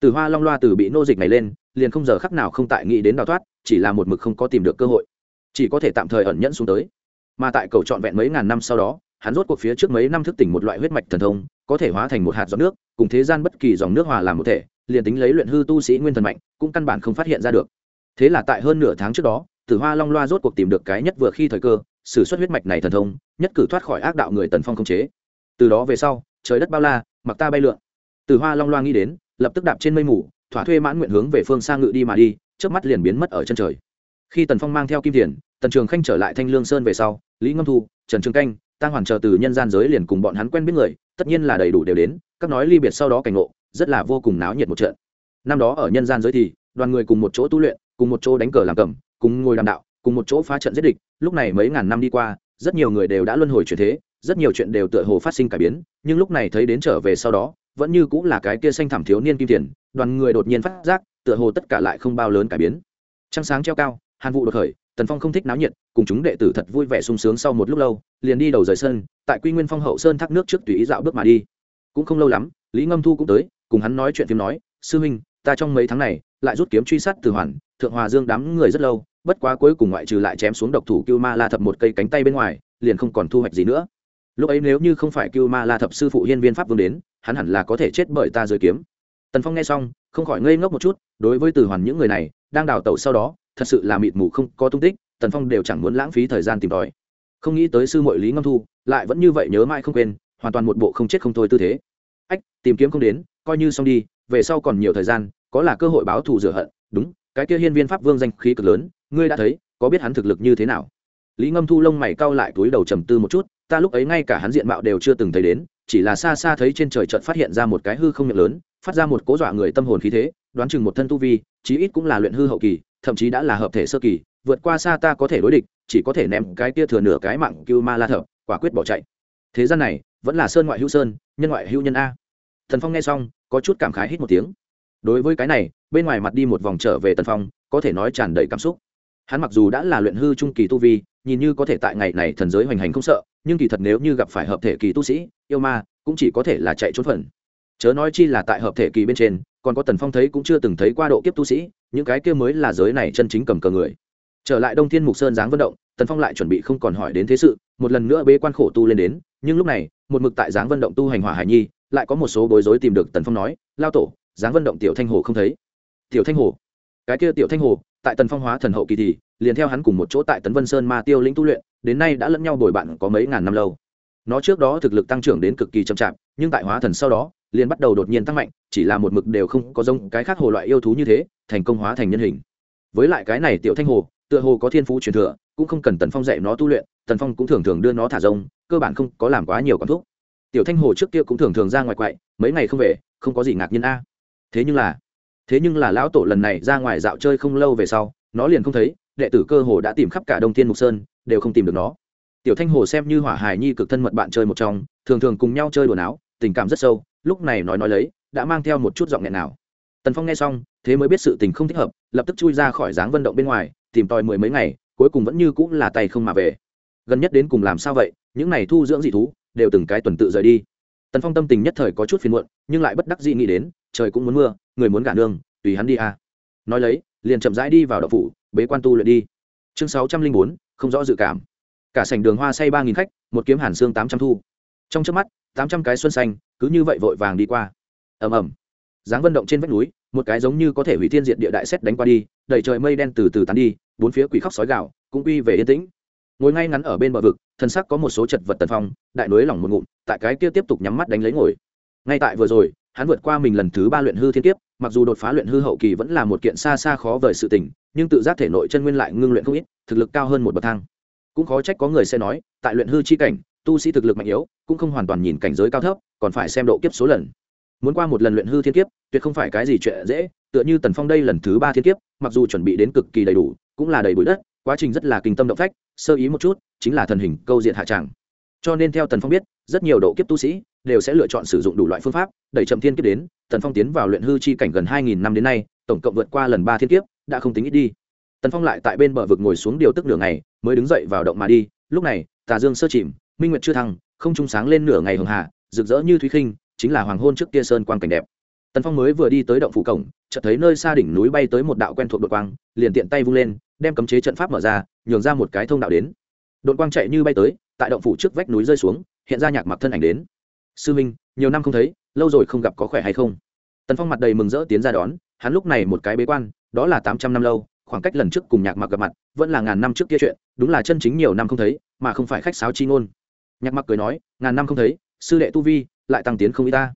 Tử hoa long loa từ bị nô dịch này lên, liền không giờ khắc nào không tại nghĩ đến đào thoát, chỉ là một mực không có tìm được cơ hội. Chỉ có thể tạm thời ẩn nhẫn xuống tới. Mà tại cầu trọn vẹn mấy ngàn năm sau đó, hắn rốt cuộc phía trước mấy năm thức tỉnh một loại huyết mạch thần thông, có thể hóa thành một hạt giọt nước, cùng thế gian bất kỳ dòng nước hòa làm một thể, liền tính lấy luyện hư tu sĩ nguyên thần mạnh, cũng căn bản không phát hiện ra được. Thế là tại hơn nửa tháng trước đó tử hoa long loa rốt cuộc tìm được cái nhất vừa khi thời cơ sử suất huyết mạch này thần thông, nhất cử thoát khỏi ác đạo người tần phong không chế. Từ đó về sau, trời đất bao la, mặc ta bay lượn. Từ hoa long loa nghĩ đến, lập tức đạp trên mây mù, thỏa thuê mãn nguyện hướng về phương xa ngự đi mà đi trước mắt liền biến mất ở chân trời. Khi tần phong mang theo kim tiền, tần trường khanh trở lại thanh lương sơn về sau, lý ngâm thu, trần trường canh tăng hoàn chờ từ nhân gian giới liền cùng bọn hắn quen biết người, tất nhiên là đầy đủ đều đến, các nói ly biệt sau đó cảnh ngộ, rất là vô cùng náo nhiệt một trận. Năm đó ở nhân gian giới thì, đoàn người cùng một chỗ tu luyện, cùng một chỗ đánh cờ làm cầm, cùng ngồi đàm đạo, cùng một chỗ phá trận giết địch lúc này mấy ngàn năm đi qua, rất nhiều người đều đã luân hồi chuyển thế, rất nhiều chuyện đều tựa hồ phát sinh cải biến, nhưng lúc này thấy đến trở về sau đó, vẫn như cũng là cái kia xanh thảm thiếu niên kim tiền, đoàn người đột nhiên phát giác, tựa hồ tất cả lại không bao lớn cải biến. Trăng sáng treo cao, hàn vụ đột khởi, tần phong không thích náo nhiệt, cùng chúng đệ tử thật vui vẻ sung sướng sau một lúc lâu, liền đi đầu rời sân, tại quy nguyên phong hậu sơn thác nước trước tùy ý dạo bước mà đi. Cũng không lâu lắm, lý ngâm thu cũng tới, cùng hắn nói chuyện phim nói, sư huynh, ta trong mấy tháng này, lại rút kiếm truy sát từ hoàn, thượng hòa dương đám người rất lâu bất quá cuối cùng ngoại trừ lại chém xuống độc thủ cưu ma la thập một cây cánh tay bên ngoài, liền không còn thu hoạch gì nữa. Lúc ấy nếu như không phải cưu ma la thập sư phụ hiên viên pháp vương đến, hắn hẳn là có thể chết bởi ta dưới kiếm. Tần phong nghe xong, không khỏi ngây ngốc một chút, đối với từ hoàn những người này, đang đào tẩu sau đó, thật sự là mịt mù không có tung tích, tần phong đều chẳng muốn lãng phí thời gian tìm đòi. không nghĩ tới sư muội lý ngâm thu, lại vẫn như vậy nhớ mãi không quên, hoàn toàn một bộ không chết không thôi tư thế. Ách, tìm kiếm không đến, coi như xong đi, về sau còn nhiều thời gian, có là cơ hội báo thù rửa hận, đúng, cái kia hiên viên pháp vương danh khí cực lớn ngươi đã thấy, có biết hắn thực lực như thế nào? Lý ngâm thu lông mày cau lại túi đầu trầm tư một chút, ta lúc ấy ngay cả hắn diện mạo đều chưa từng thấy đến, chỉ là xa xa thấy trên trời trận phát hiện ra một cái hư không miệng lớn, phát ra một cố dọa người tâm hồn khí thế, đoán chừng một thân tu vi, chí ít cũng là luyện hư hậu kỳ, thậm chí đã là hợp thể sơ kỳ, vượt qua xa ta có thể đối địch, chỉ có thể ném cái kia thừa nửa cái mạng cưu ma la thợ quả quyết bỏ chạy. Thế gian này, vẫn là sơn ngoại hữu sơn, nhân ngoại hữu nhân a. Thần phong nghe xong, có chút cảm khái hít một tiếng. Đối với cái này, bên ngoài mặt đi một vòng trở về tần phong, có thể nói tràn đầy cảm xúc hắn mặc dù đã là luyện hư trung kỳ tu vi, nhìn như có thể tại ngày này thần giới hoành hành không sợ, nhưng kỳ thật nếu như gặp phải hợp thể kỳ tu sĩ, yêu ma, cũng chỉ có thể là chạy trốn phần. Chớ nói chi là tại hợp thể kỳ bên trên, còn có tần phong thấy cũng chưa từng thấy qua độ kiếp tu sĩ, những cái kia mới là giới này chân chính cầm cờ người. Trở lại đông thiên mục sơn giáng vận động, tần phong lại chuẩn bị không còn hỏi đến thế sự, một lần nữa bế quan khổ tu lên đến, nhưng lúc này, một mực tại giáng vận động tu hành hỏa hải nhi, lại có một số bối rối tìm được tần phong nói, lao tổ giáng vận động tiểu thanh hồ không thấy. Tiểu thanh hồ? Cái kia tiểu thanh hồ tại tần phong hóa thần hậu kỳ thì, liền theo hắn cùng một chỗ tại tấn vân sơn ma tiêu lĩnh tu luyện, đến nay đã lẫn nhau bồi bạn có mấy ngàn năm lâu. Nó trước đó thực lực tăng trưởng đến cực kỳ chậm chạp, nhưng tại hóa thần sau đó, liền bắt đầu đột nhiên tăng mạnh, chỉ là một mực đều không có giống cái khác hồ loại yêu thú như thế, thành công hóa thành nhân hình. Với lại cái này tiểu thanh hồ, tựa hồ có thiên phú truyền thừa, cũng không cần tần phong dạy nó tu luyện, tần phong cũng thường thường đưa nó thả rông, cơ bản không có làm quá nhiều cảm thuốc tiểu thanh hồ trước kia cũng thường thường ra ngoài quậy, mấy ngày không về, không có gì ngạc nhiên a. Thế nhưng là thế nhưng là lão tổ lần này ra ngoài dạo chơi không lâu về sau, nó liền không thấy, đệ tử cơ hồ đã tìm khắp cả đông thiên mục sơn, đều không tìm được nó. Tiểu thanh hồ xem như hỏa hài nhi cực thân mật bạn chơi một trong, thường thường cùng nhau chơi đùa áo tình cảm rất sâu, lúc này nói nói lấy, đã mang theo một chút giọng nghẹn nào. Tần phong nghe xong, thế mới biết sự tình không thích hợp, lập tức chui ra khỏi dáng vận động bên ngoài, tìm tòi mười mấy ngày, cuối cùng vẫn như cũng là tay không mà về. Gần nhất đến cùng làm sao vậy, những này thu dưỡng dị thú, đều từng cái tuần tự rời đi. Tần phong tâm tình nhất thời có chút phiền muộn, nhưng lại bất đắc dị nghĩ đến trời cũng muốn mưa, người muốn gả nương, tùy hắn đi à. nói lấy, liền chậm rãi đi vào đậu phủ, bế quan tu luyện đi. Chương sáu trăm linh bốn, không rõ dự cảm. Cả sảnh đường hoa say ba nghìn khách, một kiếm hàn xương tám trăm thu. Trong trước mắt, tám trăm cái xuân xanh, cứ như vậy vội vàng đi qua. Ầm ầm. Dáng vận động trên vách núi, một cái giống như có thể hủy thiên diệt địa đại xét đánh qua đi đẩy trời mây đen từ từ tán đi, bốn phía quỷ khóc sói gạo cũng quy về yên tĩnh. Ngồi ngay ngắn ở bên bờ vực, thân sắc có một số chật vật tần phong, đại núi lỏng một ngụm, tại cái kia tiếp tục nhắm mắt đánh lấy ngồi. Ngay tại vừa rồi hắn vượt qua mình lần thứ ba luyện hư thiên kiếp, mặc dù đột phá luyện hư hậu kỳ vẫn là một kiện xa xa khó vời sự tình, nhưng tự giác thể nội chân nguyên lại ngưng luyện không ít, thực lực cao hơn một bậc thang. Cũng khó trách có người sẽ nói, tại luyện hư chi cảnh, tu sĩ thực lực mạnh yếu, cũng không hoàn toàn nhìn cảnh giới cao thấp, còn phải xem độ kiếp số lần. Muốn qua một lần luyện hư thiên kiếp, tuyệt không phải cái gì chuyện dễ, tựa như tần phong đây lần thứ ba thiên kiếp, mặc dù chuẩn bị đến cực kỳ đầy đủ, cũng là đầy bụi đất, quá trình rất là kinh tâm động phách, sơ ý một chút, chính là thần hình câu diện hạ tràng cho nên theo tần phong biết, rất nhiều độ kiếp tu sĩ đều sẽ lựa chọn sử dụng đủ loại phương pháp đẩy chậm thiên kiếp đến tần phong tiến vào luyện hư chi cảnh gần hai nghìn năm đến nay tổng cộng vượt qua lần ba thiên kiếp đã không tính ít đi. Tần phong lại tại bên bờ vực ngồi xuống điều tức nửa ngày mới đứng dậy vào động mà đi. Lúc này tà dương sơ chìm minh nguyệt chưa thăng không trung sáng lên nửa ngày hường hạ, rực rỡ như thúy khinh chính là hoàng hôn trước kia sơn quang cảnh đẹp. Tần phong mới vừa đi tới động phủ cổng chợt thấy nơi xa đỉnh núi bay tới một đạo quen thuộc đội quang liền tiện tay vung lên đem cấm chế trận pháp mở ra nhường ra một cái thông đạo đến. Đội quang chạy như bay tới tại động phủ trước vách núi rơi xuống hiện ra nhạc mặc thân ảnh đến sư minh, nhiều năm không thấy, lâu rồi không gặp có khỏe hay không? Tần phong mặt đầy mừng rỡ tiến ra đón, hắn lúc này một cái bế quan, đó là tám trăm năm lâu, khoảng cách lần trước cùng nhạc mặc gặp mặt, vẫn là ngàn năm trước kia chuyện, đúng là chân chính nhiều năm không thấy, mà không phải khách sáo chi ngôn. Nhạc mặc cười nói, ngàn năm không thấy, sư đệ tu vi lại tăng tiến không y ta.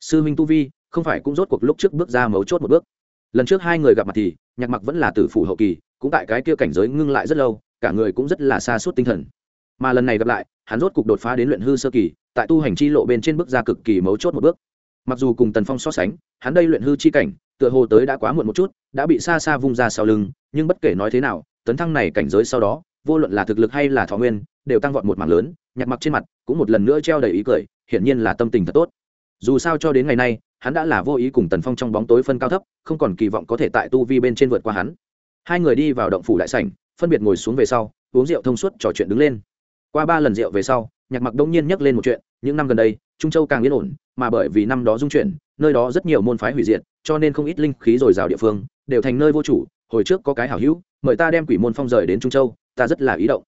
Sư Minh tu vi không phải cũng rốt cuộc lúc trước bước ra mấu chốt một bước. Lần trước hai người gặp mặt thì, nhạc mặc vẫn là tử phủ hậu kỳ, cũng tại cái kia cảnh giới ngưng lại rất lâu, cả người cũng rất là xa suốt tinh thần mà lần này gặp lại, hắn rốt cục đột phá đến luyện hư sơ kỳ, tại tu hành chi lộ bên trên bước ra cực kỳ mấu chốt một bước. Mặc dù cùng tần phong so sánh, hắn đây luyện hư chi cảnh, tựa hồ tới đã quá muộn một chút, đã bị xa xa vung ra sau lưng, nhưng bất kể nói thế nào, tấn thăng này cảnh giới sau đó, vô luận là thực lực hay là thọ nguyên, đều tăng vọt một mảng lớn, nhặt mặc trên mặt, cũng một lần nữa treo đầy ý cười, hiển nhiên là tâm tình thật tốt. Dù sao cho đến ngày nay, hắn đã là vô ý cùng tần phong trong bóng tối phân cao thấp, không còn kỳ vọng có thể tại tu vi bên trên vượt qua hắn. Hai người đi vào động phủ đại sảnh, phân biệt ngồi xuống về sau, uống rượu thông suốt trò chuyện đứng lên qua ba lần rượu về sau, nhạc mặc đông nhiên nhắc lên một chuyện, những năm gần đây, trung châu càng yên ổn, mà bởi vì năm đó dung chuyển, nơi đó rất nhiều môn phái hủy diệt, cho nên không ít linh khí dồi dào địa phương đều thành nơi vô chủ, hồi trước có cái hảo hữu, mời ta đem quỷ môn phong rời đến trung châu, ta rất là ý động.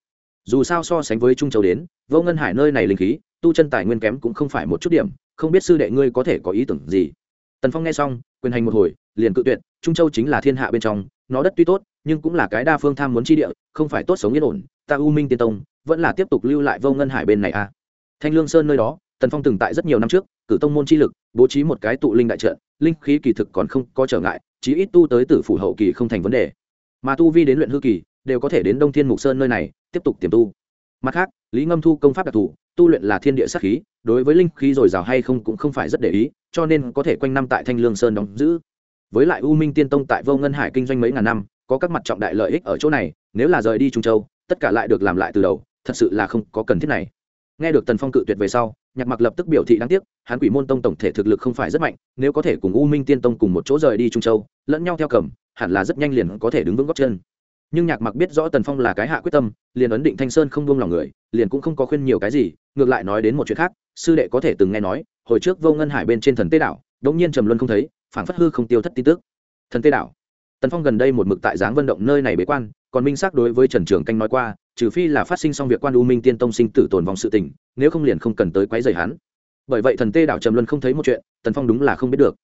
Dù sao so sánh với trung châu đến, vô ngân hải nơi này linh khí, tu chân tài nguyên kém cũng không phải một chút điểm, không biết sư đệ ngươi có thể có ý tưởng gì. Tần phong nghe xong, quyền hành một hồi, liền cự tuyệt, trung châu chính là thiên hạ bên trong, nó đất tuy tốt, nhưng cũng là cái đa phương tham muốn chi địa, không phải tốt sống yên ổn, ta u minh tiên tông vẫn là tiếp tục lưu lại vô ngân hải bên này à. thanh lương sơn nơi đó, tần phong từng tại rất nhiều năm trước, cử tông môn chi lực, bố trí một cái tụ linh đại trận, linh khí kỳ thực còn không có trở ngại, chí ít tu tới tử phủ hậu kỳ không thành vấn đề. Mà tu vi đến luyện hư kỳ, đều có thể đến đông thiên mục sơn nơi này, tiếp tục tiềm tu. Mặt khác, lý ngâm thu công pháp đặc thù, tu luyện là thiên địa sát khí, đối với linh khí dồi dào hay không cũng không phải rất để ý, cho nên có thể quanh năm tại thanh lương sơn đóng giữ. Với lại u minh tiên tông tại vô ngân hải kinh doanh mấy ngàn năm, có các mặt trọng đại lợi ích ở chỗ này, nếu là rời đi trung châu, tất cả lại được làm lại từ đầu thật sự là không có cần thiết này. Nghe được tần phong cự tuyệt về sau, nhạc mặc lập tức biểu thị đáng tiếc hắn quỷ môn tông tổng thể thực lực không phải rất mạnh, nếu có thể cùng u minh tiên tông cùng một chỗ rời đi trung châu, lẫn nhau theo cầm, hẳn là rất nhanh liền có thể đứng vững góc chân. Nhưng nhạc mặc biết rõ tần phong là cái hạ quyết tâm, liền ấn định thanh sơn không buông lòng người, liền cũng không có khuyên nhiều cái gì, ngược lại nói đến một chuyện khác, sư đệ có thể từng nghe nói, hồi trước vô ngân hải bên trên thần tế đảo, đống nhiên trầm luân không thấy phản phất hư không tiêu thất tin tức. Thần tế đảo. Tần phong gần đây một mực tại dáng vận động nơi này bế quan còn minh xác đối với trần trường canh nói qua, trừ phi là phát sinh xong việc quan u minh tiên tông sinh tử tồn vong sự tình, nếu không liền không cần tới quấy rầy hắn. Bởi vậy thần tê đảo trầm luân không thấy một chuyện, tần phong đúng là không biết được.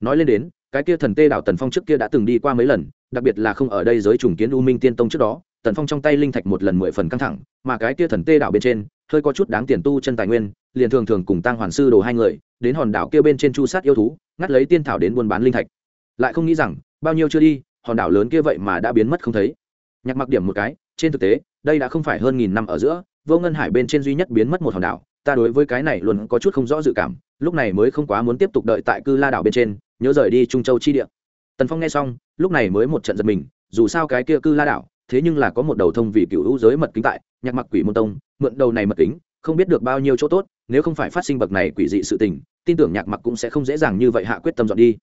Nói lên đến, cái kia thần tê đảo tần phong trước kia đã từng đi qua mấy lần, đặc biệt là không ở đây giới trùng kiến u minh tiên tông trước đó, tần phong trong tay linh thạch một lần mười phần căng thẳng, mà cái kia thần tê đảo bên trên, hơi có chút đáng tiền tu chân tài nguyên, liền thường thường cùng tăng hoàn sư đồ hai người, đến hòn đảo kia bên trên chu sát yêu thú, ngắt lấy tiên thảo đến buôn bán linh thạch. Lại không nghĩ rằng, bao nhiêu chưa đi, hòn đảo lớn kia vậy mà đã biến mất không thấy nhạc mặc điểm một cái, trên thực tế, đây đã không phải hơn nghìn năm ở giữa, vô ngân hải bên trên duy nhất biến mất một hòn đảo. Ta đối với cái này luôn có chút không rõ dự cảm, lúc này mới không quá muốn tiếp tục đợi tại cư la đảo bên trên, nhớ rời đi trung châu chi địa. Tần phong nghe xong, lúc này mới một trận giật mình, dù sao cái kia cư la đảo, thế nhưng là có một đầu thông vì cựu hữu giới mật kính tại, nhạc mặc quỷ môn tông, mượn đầu này mật kính, không biết được bao nhiêu chỗ tốt, nếu không phải phát sinh bậc này quỷ dị sự tình, tin tưởng nhạc mặc cũng sẽ không dễ dàng như vậy hạ quyết tâm dọn đi.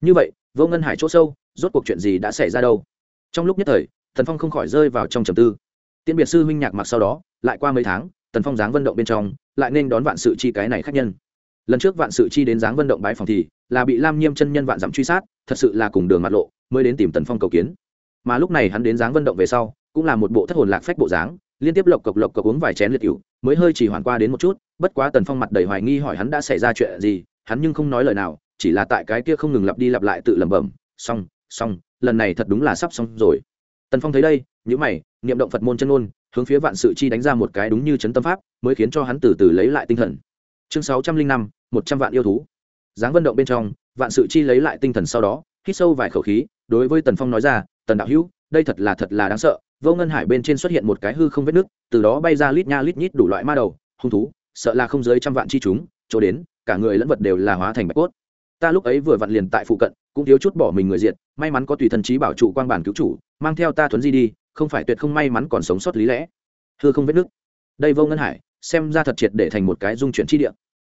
Như vậy, vô ngân hải chỗ sâu, rốt cuộc chuyện gì đã xảy ra đâu? Trong lúc nhất thời tần phong không khỏi rơi vào trong trầm tư. Tiễn biệt sư huynh nhạc mặc sau đó, lại qua mấy tháng, tần phong giáng vận động bên trong, lại nên đón vạn sự chi cái này khác nhân. Lần trước vạn sự chi đến giáng vận động bái phòng thì, là bị lam nhiêm chân nhân vạn dặm truy sát, thật sự là cùng đường mặt lộ, mới đến tìm tần phong cầu kiến. Mà lúc này hắn đến giáng vận động về sau, cũng là một bộ thất hồn lạc phách bộ dáng, liên tiếp lộc cộc lộc cộc uống vài chén liệt cựu mới hơi chỉ hoàn qua đến một chút, bất quá tần phong mặt đầy hoài nghi hỏi hắn đã xảy ra chuyện gì, hắn nhưng không nói lời nào, chỉ là tại cái kia không ngừng lặp đi lặp lại tự lẩm bẩm, xong xong, lần này thật đúng là sắp xong rồi tần phong thấy đây nhữ mày, niệm động phật môn chân ôn hướng phía vạn sự chi đánh ra một cái đúng như chấn tâm pháp, mới khiến cho hắn từ từ lấy lại tinh thần. Chương sáu trăm linh năm, một trăm vạn yêu thú. Dáng vận động bên trong, vạn sự chi lấy lại tinh thần sau đó, hít sâu vài khẩu khí, đối với tần phong nói ra, tần đạo hữu, đây thật là thật là đáng sợ, vô ngân hải bên trên xuất hiện một cái hư không vết nước từ đó bay ra lít nha lít nhít đủ loại ma đầu, hung thú, sợ là không dưới trăm vạn chi chúng, chỗ đến, cả người lẫn vật đều là hóa thành bạch cốt. Ta lúc ấy vừa vặn liền tại phụ cận cũng thiếu chút bỏ mình người diệt, may mắn có tùy thần trí bảo trụ quang bản cứu chủ, mang theo ta thuấn di đi, không phải tuyệt không may mắn còn sống sót lý lẽ. Thưa không vết nước. Đây vô ngân hải, xem ra thật triệt để thành một cái dung chuyển chi địa.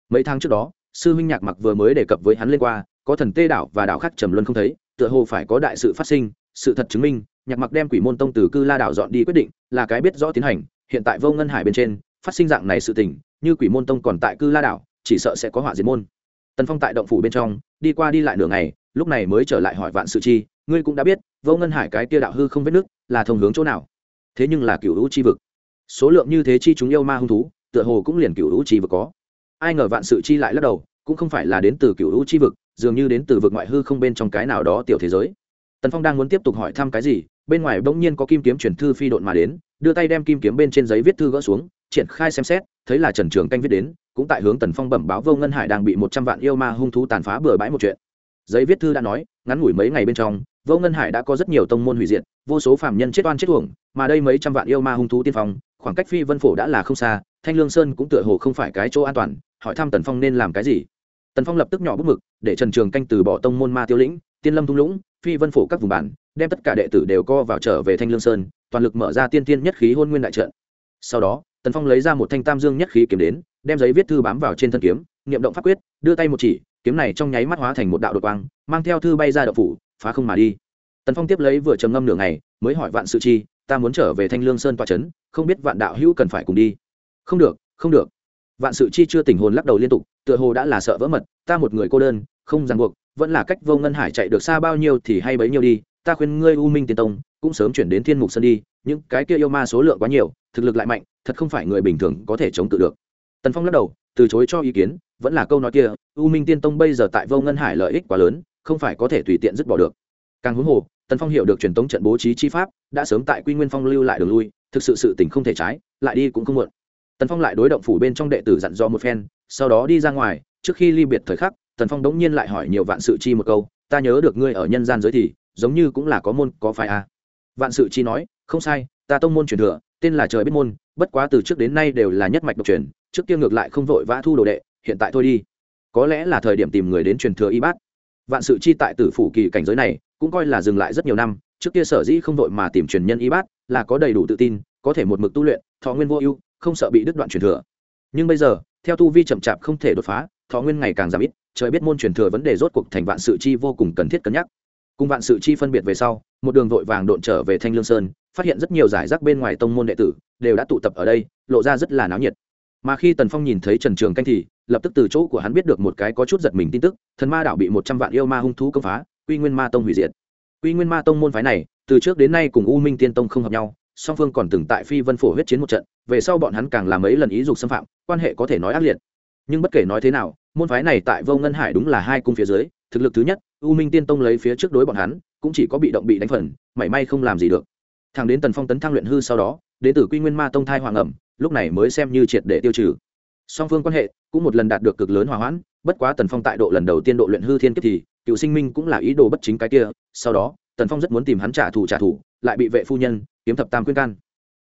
Mấy tháng trước đó, sư huynh nhạc mặc vừa mới đề cập với hắn lên qua, có thần tê đảo và đảo khác trầm luân không thấy, tựa hồ phải có đại sự phát sinh, sự thật chứng minh, nhạc mặc đem quỷ môn tông từ cư la đảo dọn đi quyết định, là cái biết rõ tiến hành, hiện tại vô ngân hải bên trên, phát sinh dạng này sự tình, như quỷ môn tông còn tại cư la đảo, chỉ sợ sẽ có họa diệt môn. Tần phong tại động phủ bên trong, đi qua đi lại nửa ngày lúc này mới trở lại hỏi vạn sự chi, ngươi cũng đã biết, vô ngân hải cái kia đạo hư không vết nước là thông hướng chỗ nào. Thế nhưng là cựu hữu chi vực. Số lượng như thế chi chúng yêu ma hung thú, tựa hồ cũng liền cựu hữu chi vực có. Ai ngờ vạn sự chi lại lắc đầu, cũng không phải là đến từ cựu hữu chi vực, dường như đến từ vực ngoại hư không bên trong cái nào đó tiểu thế giới. Tần phong đang muốn tiếp tục hỏi thăm cái gì, bên ngoài bỗng nhiên có kim kiếm chuyển thư phi độn mà đến, đưa tay đem kim kiếm bên trên giấy viết thư gỡ xuống, triển khai xem xét, thấy là trần trường canh viết đến, cũng tại hướng tần phong bẩm báo vô ngân hải đang bị một trăm vạn yêu ma hung thú tàn phá bừa bãi một chuyện giấy viết thư đã nói, ngắn ngủi mấy ngày bên trong, vô ngân hải đã có rất nhiều tông môn hủy diệt, vô số phạm nhân chết oan chết uổng, mà đây mấy trăm vạn yêu ma hung thú tiên phong, khoảng cách phi vân phổ đã là không xa, thanh lương sơn cũng tựa hồ không phải cái chỗ an toàn, hỏi thăm tần phong nên làm cái gì. Tần phong lập tức nhỏ bút mực, để trần trường canh từ bỏ tông môn ma tiêu lĩnh, tiên lâm thung lũng, phi vân phổ các vùng bản, đem tất cả đệ tử đều co vào trở về thanh lương sơn, toàn lực mở ra tiên tiên nhất khí hôn nguyên đại trận. Sau đó, tần phong lấy ra một thanh tam dương nhất khí kiếm đến, đem giấy viết thư bám vào trên thân kiếm, niệm động pháp quyết, đưa tay một chỉ kiếm này trong nháy mắt hóa thành một đạo đột quang, mang theo thư bay ra đậu phủ, phá không mà đi. Tần phong tiếp lấy vừa trầm ngâm nửa ngày, mới hỏi vạn sự chi, ta muốn trở về thanh lương sơn tòa trấn, không biết vạn đạo hữu cần phải cùng đi? Không được không được. Vạn sự chi chưa tình hồn lắc đầu liên tục, tựa hồ đã là sợ vỡ mật, ta một người cô đơn, không ràng buộc, vẫn là cách vô ngân hải chạy được xa bao nhiêu thì hay bấy nhiêu đi, ta khuyên ngươi u minh tiên tông, cũng sớm chuyển đến thiên mục sơn đi, những cái kia yêu ma số lượng quá nhiều, thực lực lại mạnh, thật không phải người bình thường có thể chống cự được. Tần phong lắc đầu từ chối cho ý kiến, vẫn là câu nói kia, u minh tiên tông bây giờ tại vô ngân hải lợi ích quá lớn, không phải có thể tùy tiện dứt bỏ được càng huống hồ, tần phong hiểu được truyền tống trận bố trí chi pháp, đã sớm tại quy nguyên phong lưu lại đường lui, thực sự sự tình không thể trái, lại đi cũng không muộn tần phong lại đối động phủ bên trong đệ tử dặn dò một phen, sau đó đi ra ngoài, trước khi ly biệt thời khắc, tần phong đống nhiên lại hỏi nhiều vạn sự chi một câu, ta nhớ được ngươi ở nhân gian giới thì, giống như cũng là có môn, có phải à. vạn sự chi nói, không sai, ta tông môn truyền thừa, tên là trời biết môn, bất quá từ trước đến nay đều là nhất mạch độc truyền trước kia ngược lại không vội vã thu đồ đệ, hiện tại thôi đi. Có lẽ là thời điểm tìm người đến truyền thừa y bát vạn sự chi tại tử phủ kỳ cảnh giới này, cũng coi là dừng lại rất nhiều năm, trước kia sở dĩ không vội mà tìm truyền nhân y bát là có đầy đủ tự tin, có thể một mực tu luyện, thọ nguyên vô ưu, không sợ bị đứt đoạn truyền thừa. Nhưng bây giờ, theo tu vi chậm chạp không thể đột phá, thọ nguyên ngày càng giảm ít, trời biết môn truyền thừa vấn đề rốt cuộc thành vạn sự chi vô cùng cần thiết cân nhắc. Cùng vạn sự chi phân biệt về sau, một đường vội vàng độn trở về thanh lương sơn, phát hiện rất nhiều giải rác bên ngoài tông môn đệ tử đều đã tụ tập ở đây, lộ ra rất là náo nhiệt mà khi tần phong nhìn thấy trần trường canh thì lập tức từ chỗ của hắn biết được một cái có chút giật mình tin tức, thần ma đảo bị một trăm vạn yêu ma hung thú công phá, quy nguyên ma tông hủy diệt. Quy nguyên ma tông môn phái này, từ trước đến nay cùng u minh tiên tông không hợp nhau, song phương còn từng tại phi vân phổ huyết chiến một trận, về sau bọn hắn càng làm mấy lần ý dục xâm phạm, quan hệ có thể nói ác liệt. Nhưng bất kể nói thế nào, môn phái này tại vô ngân hải đúng là hai cung phía dưới, thực lực thứ nhất, u minh tiên tông lấy phía trước đối bọn hắn, cũng chỉ có bị động bị đánh phần, mảy may không làm gì được. Thằng đến tần phong tấn thăng luyện hư sau đó, đến từ quy nguyên ma tông thai hoàng ẩm lúc này mới xem như triệt để tiêu trừ. Song phương quan hệ cũng một lần đạt được cực lớn hòa hoãn, bất quá tần phong tại độ lần đầu tiên độ luyện hư thiên kiếp thì, cựu sinh minh cũng là ý đồ bất chính cái kia, sau đó, tần phong rất muốn tìm hắn trả thù trả thù, lại bị vệ phu nhân, kiếm thập tam khuyên can.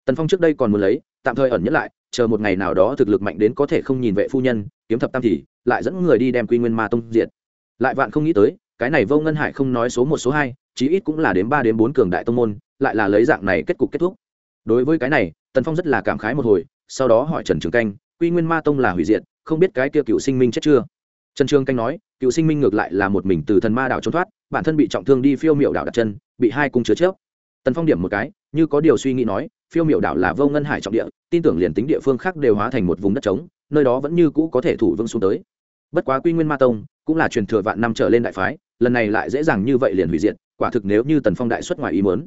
Tần phong trước đây còn muốn lấy, tạm thời ẩn nhất lại, chờ một ngày nào đó thực lực mạnh đến có thể không nhìn vệ phu nhân, kiếm thập tam thì, lại dẫn người đi đem quy nguyên ma tông diệt. Lại vạn không nghĩ tới, cái này vô ngân hải không nói số một số hai, chí ít cũng là đến ba đến bốn cường đại tông môn, lại là lấy dạng này kết cục kết thúc. Đối với cái này tần phong rất là cảm khái một hồi, sau đó hỏi trần trường canh, quy nguyên ma tông là hủy diệt, không biết cái kia cựu sinh minh chết chưa? Trần trường canh nói, cựu sinh minh ngược lại là một mình từ thần ma đảo trốn thoát, bản thân bị trọng thương đi phiêu miệu đảo đặt chân, bị hai cung chứa chớp. Tần phong điểm một cái, như có điều suy nghĩ nói, phiêu miệu đảo là vô ngân hải trọng địa, tin tưởng liền tính địa phương khác đều hóa thành một vùng đất trống, nơi đó vẫn như cũ có thể thủ vương xuống tới. Bất quá quy nguyên ma tông cũng là truyền thừa vạn năm trở lên đại phái, lần này lại dễ dàng như vậy liền hủy diệt, quả thực nếu như tần phong đại xuất ngoài ý muốn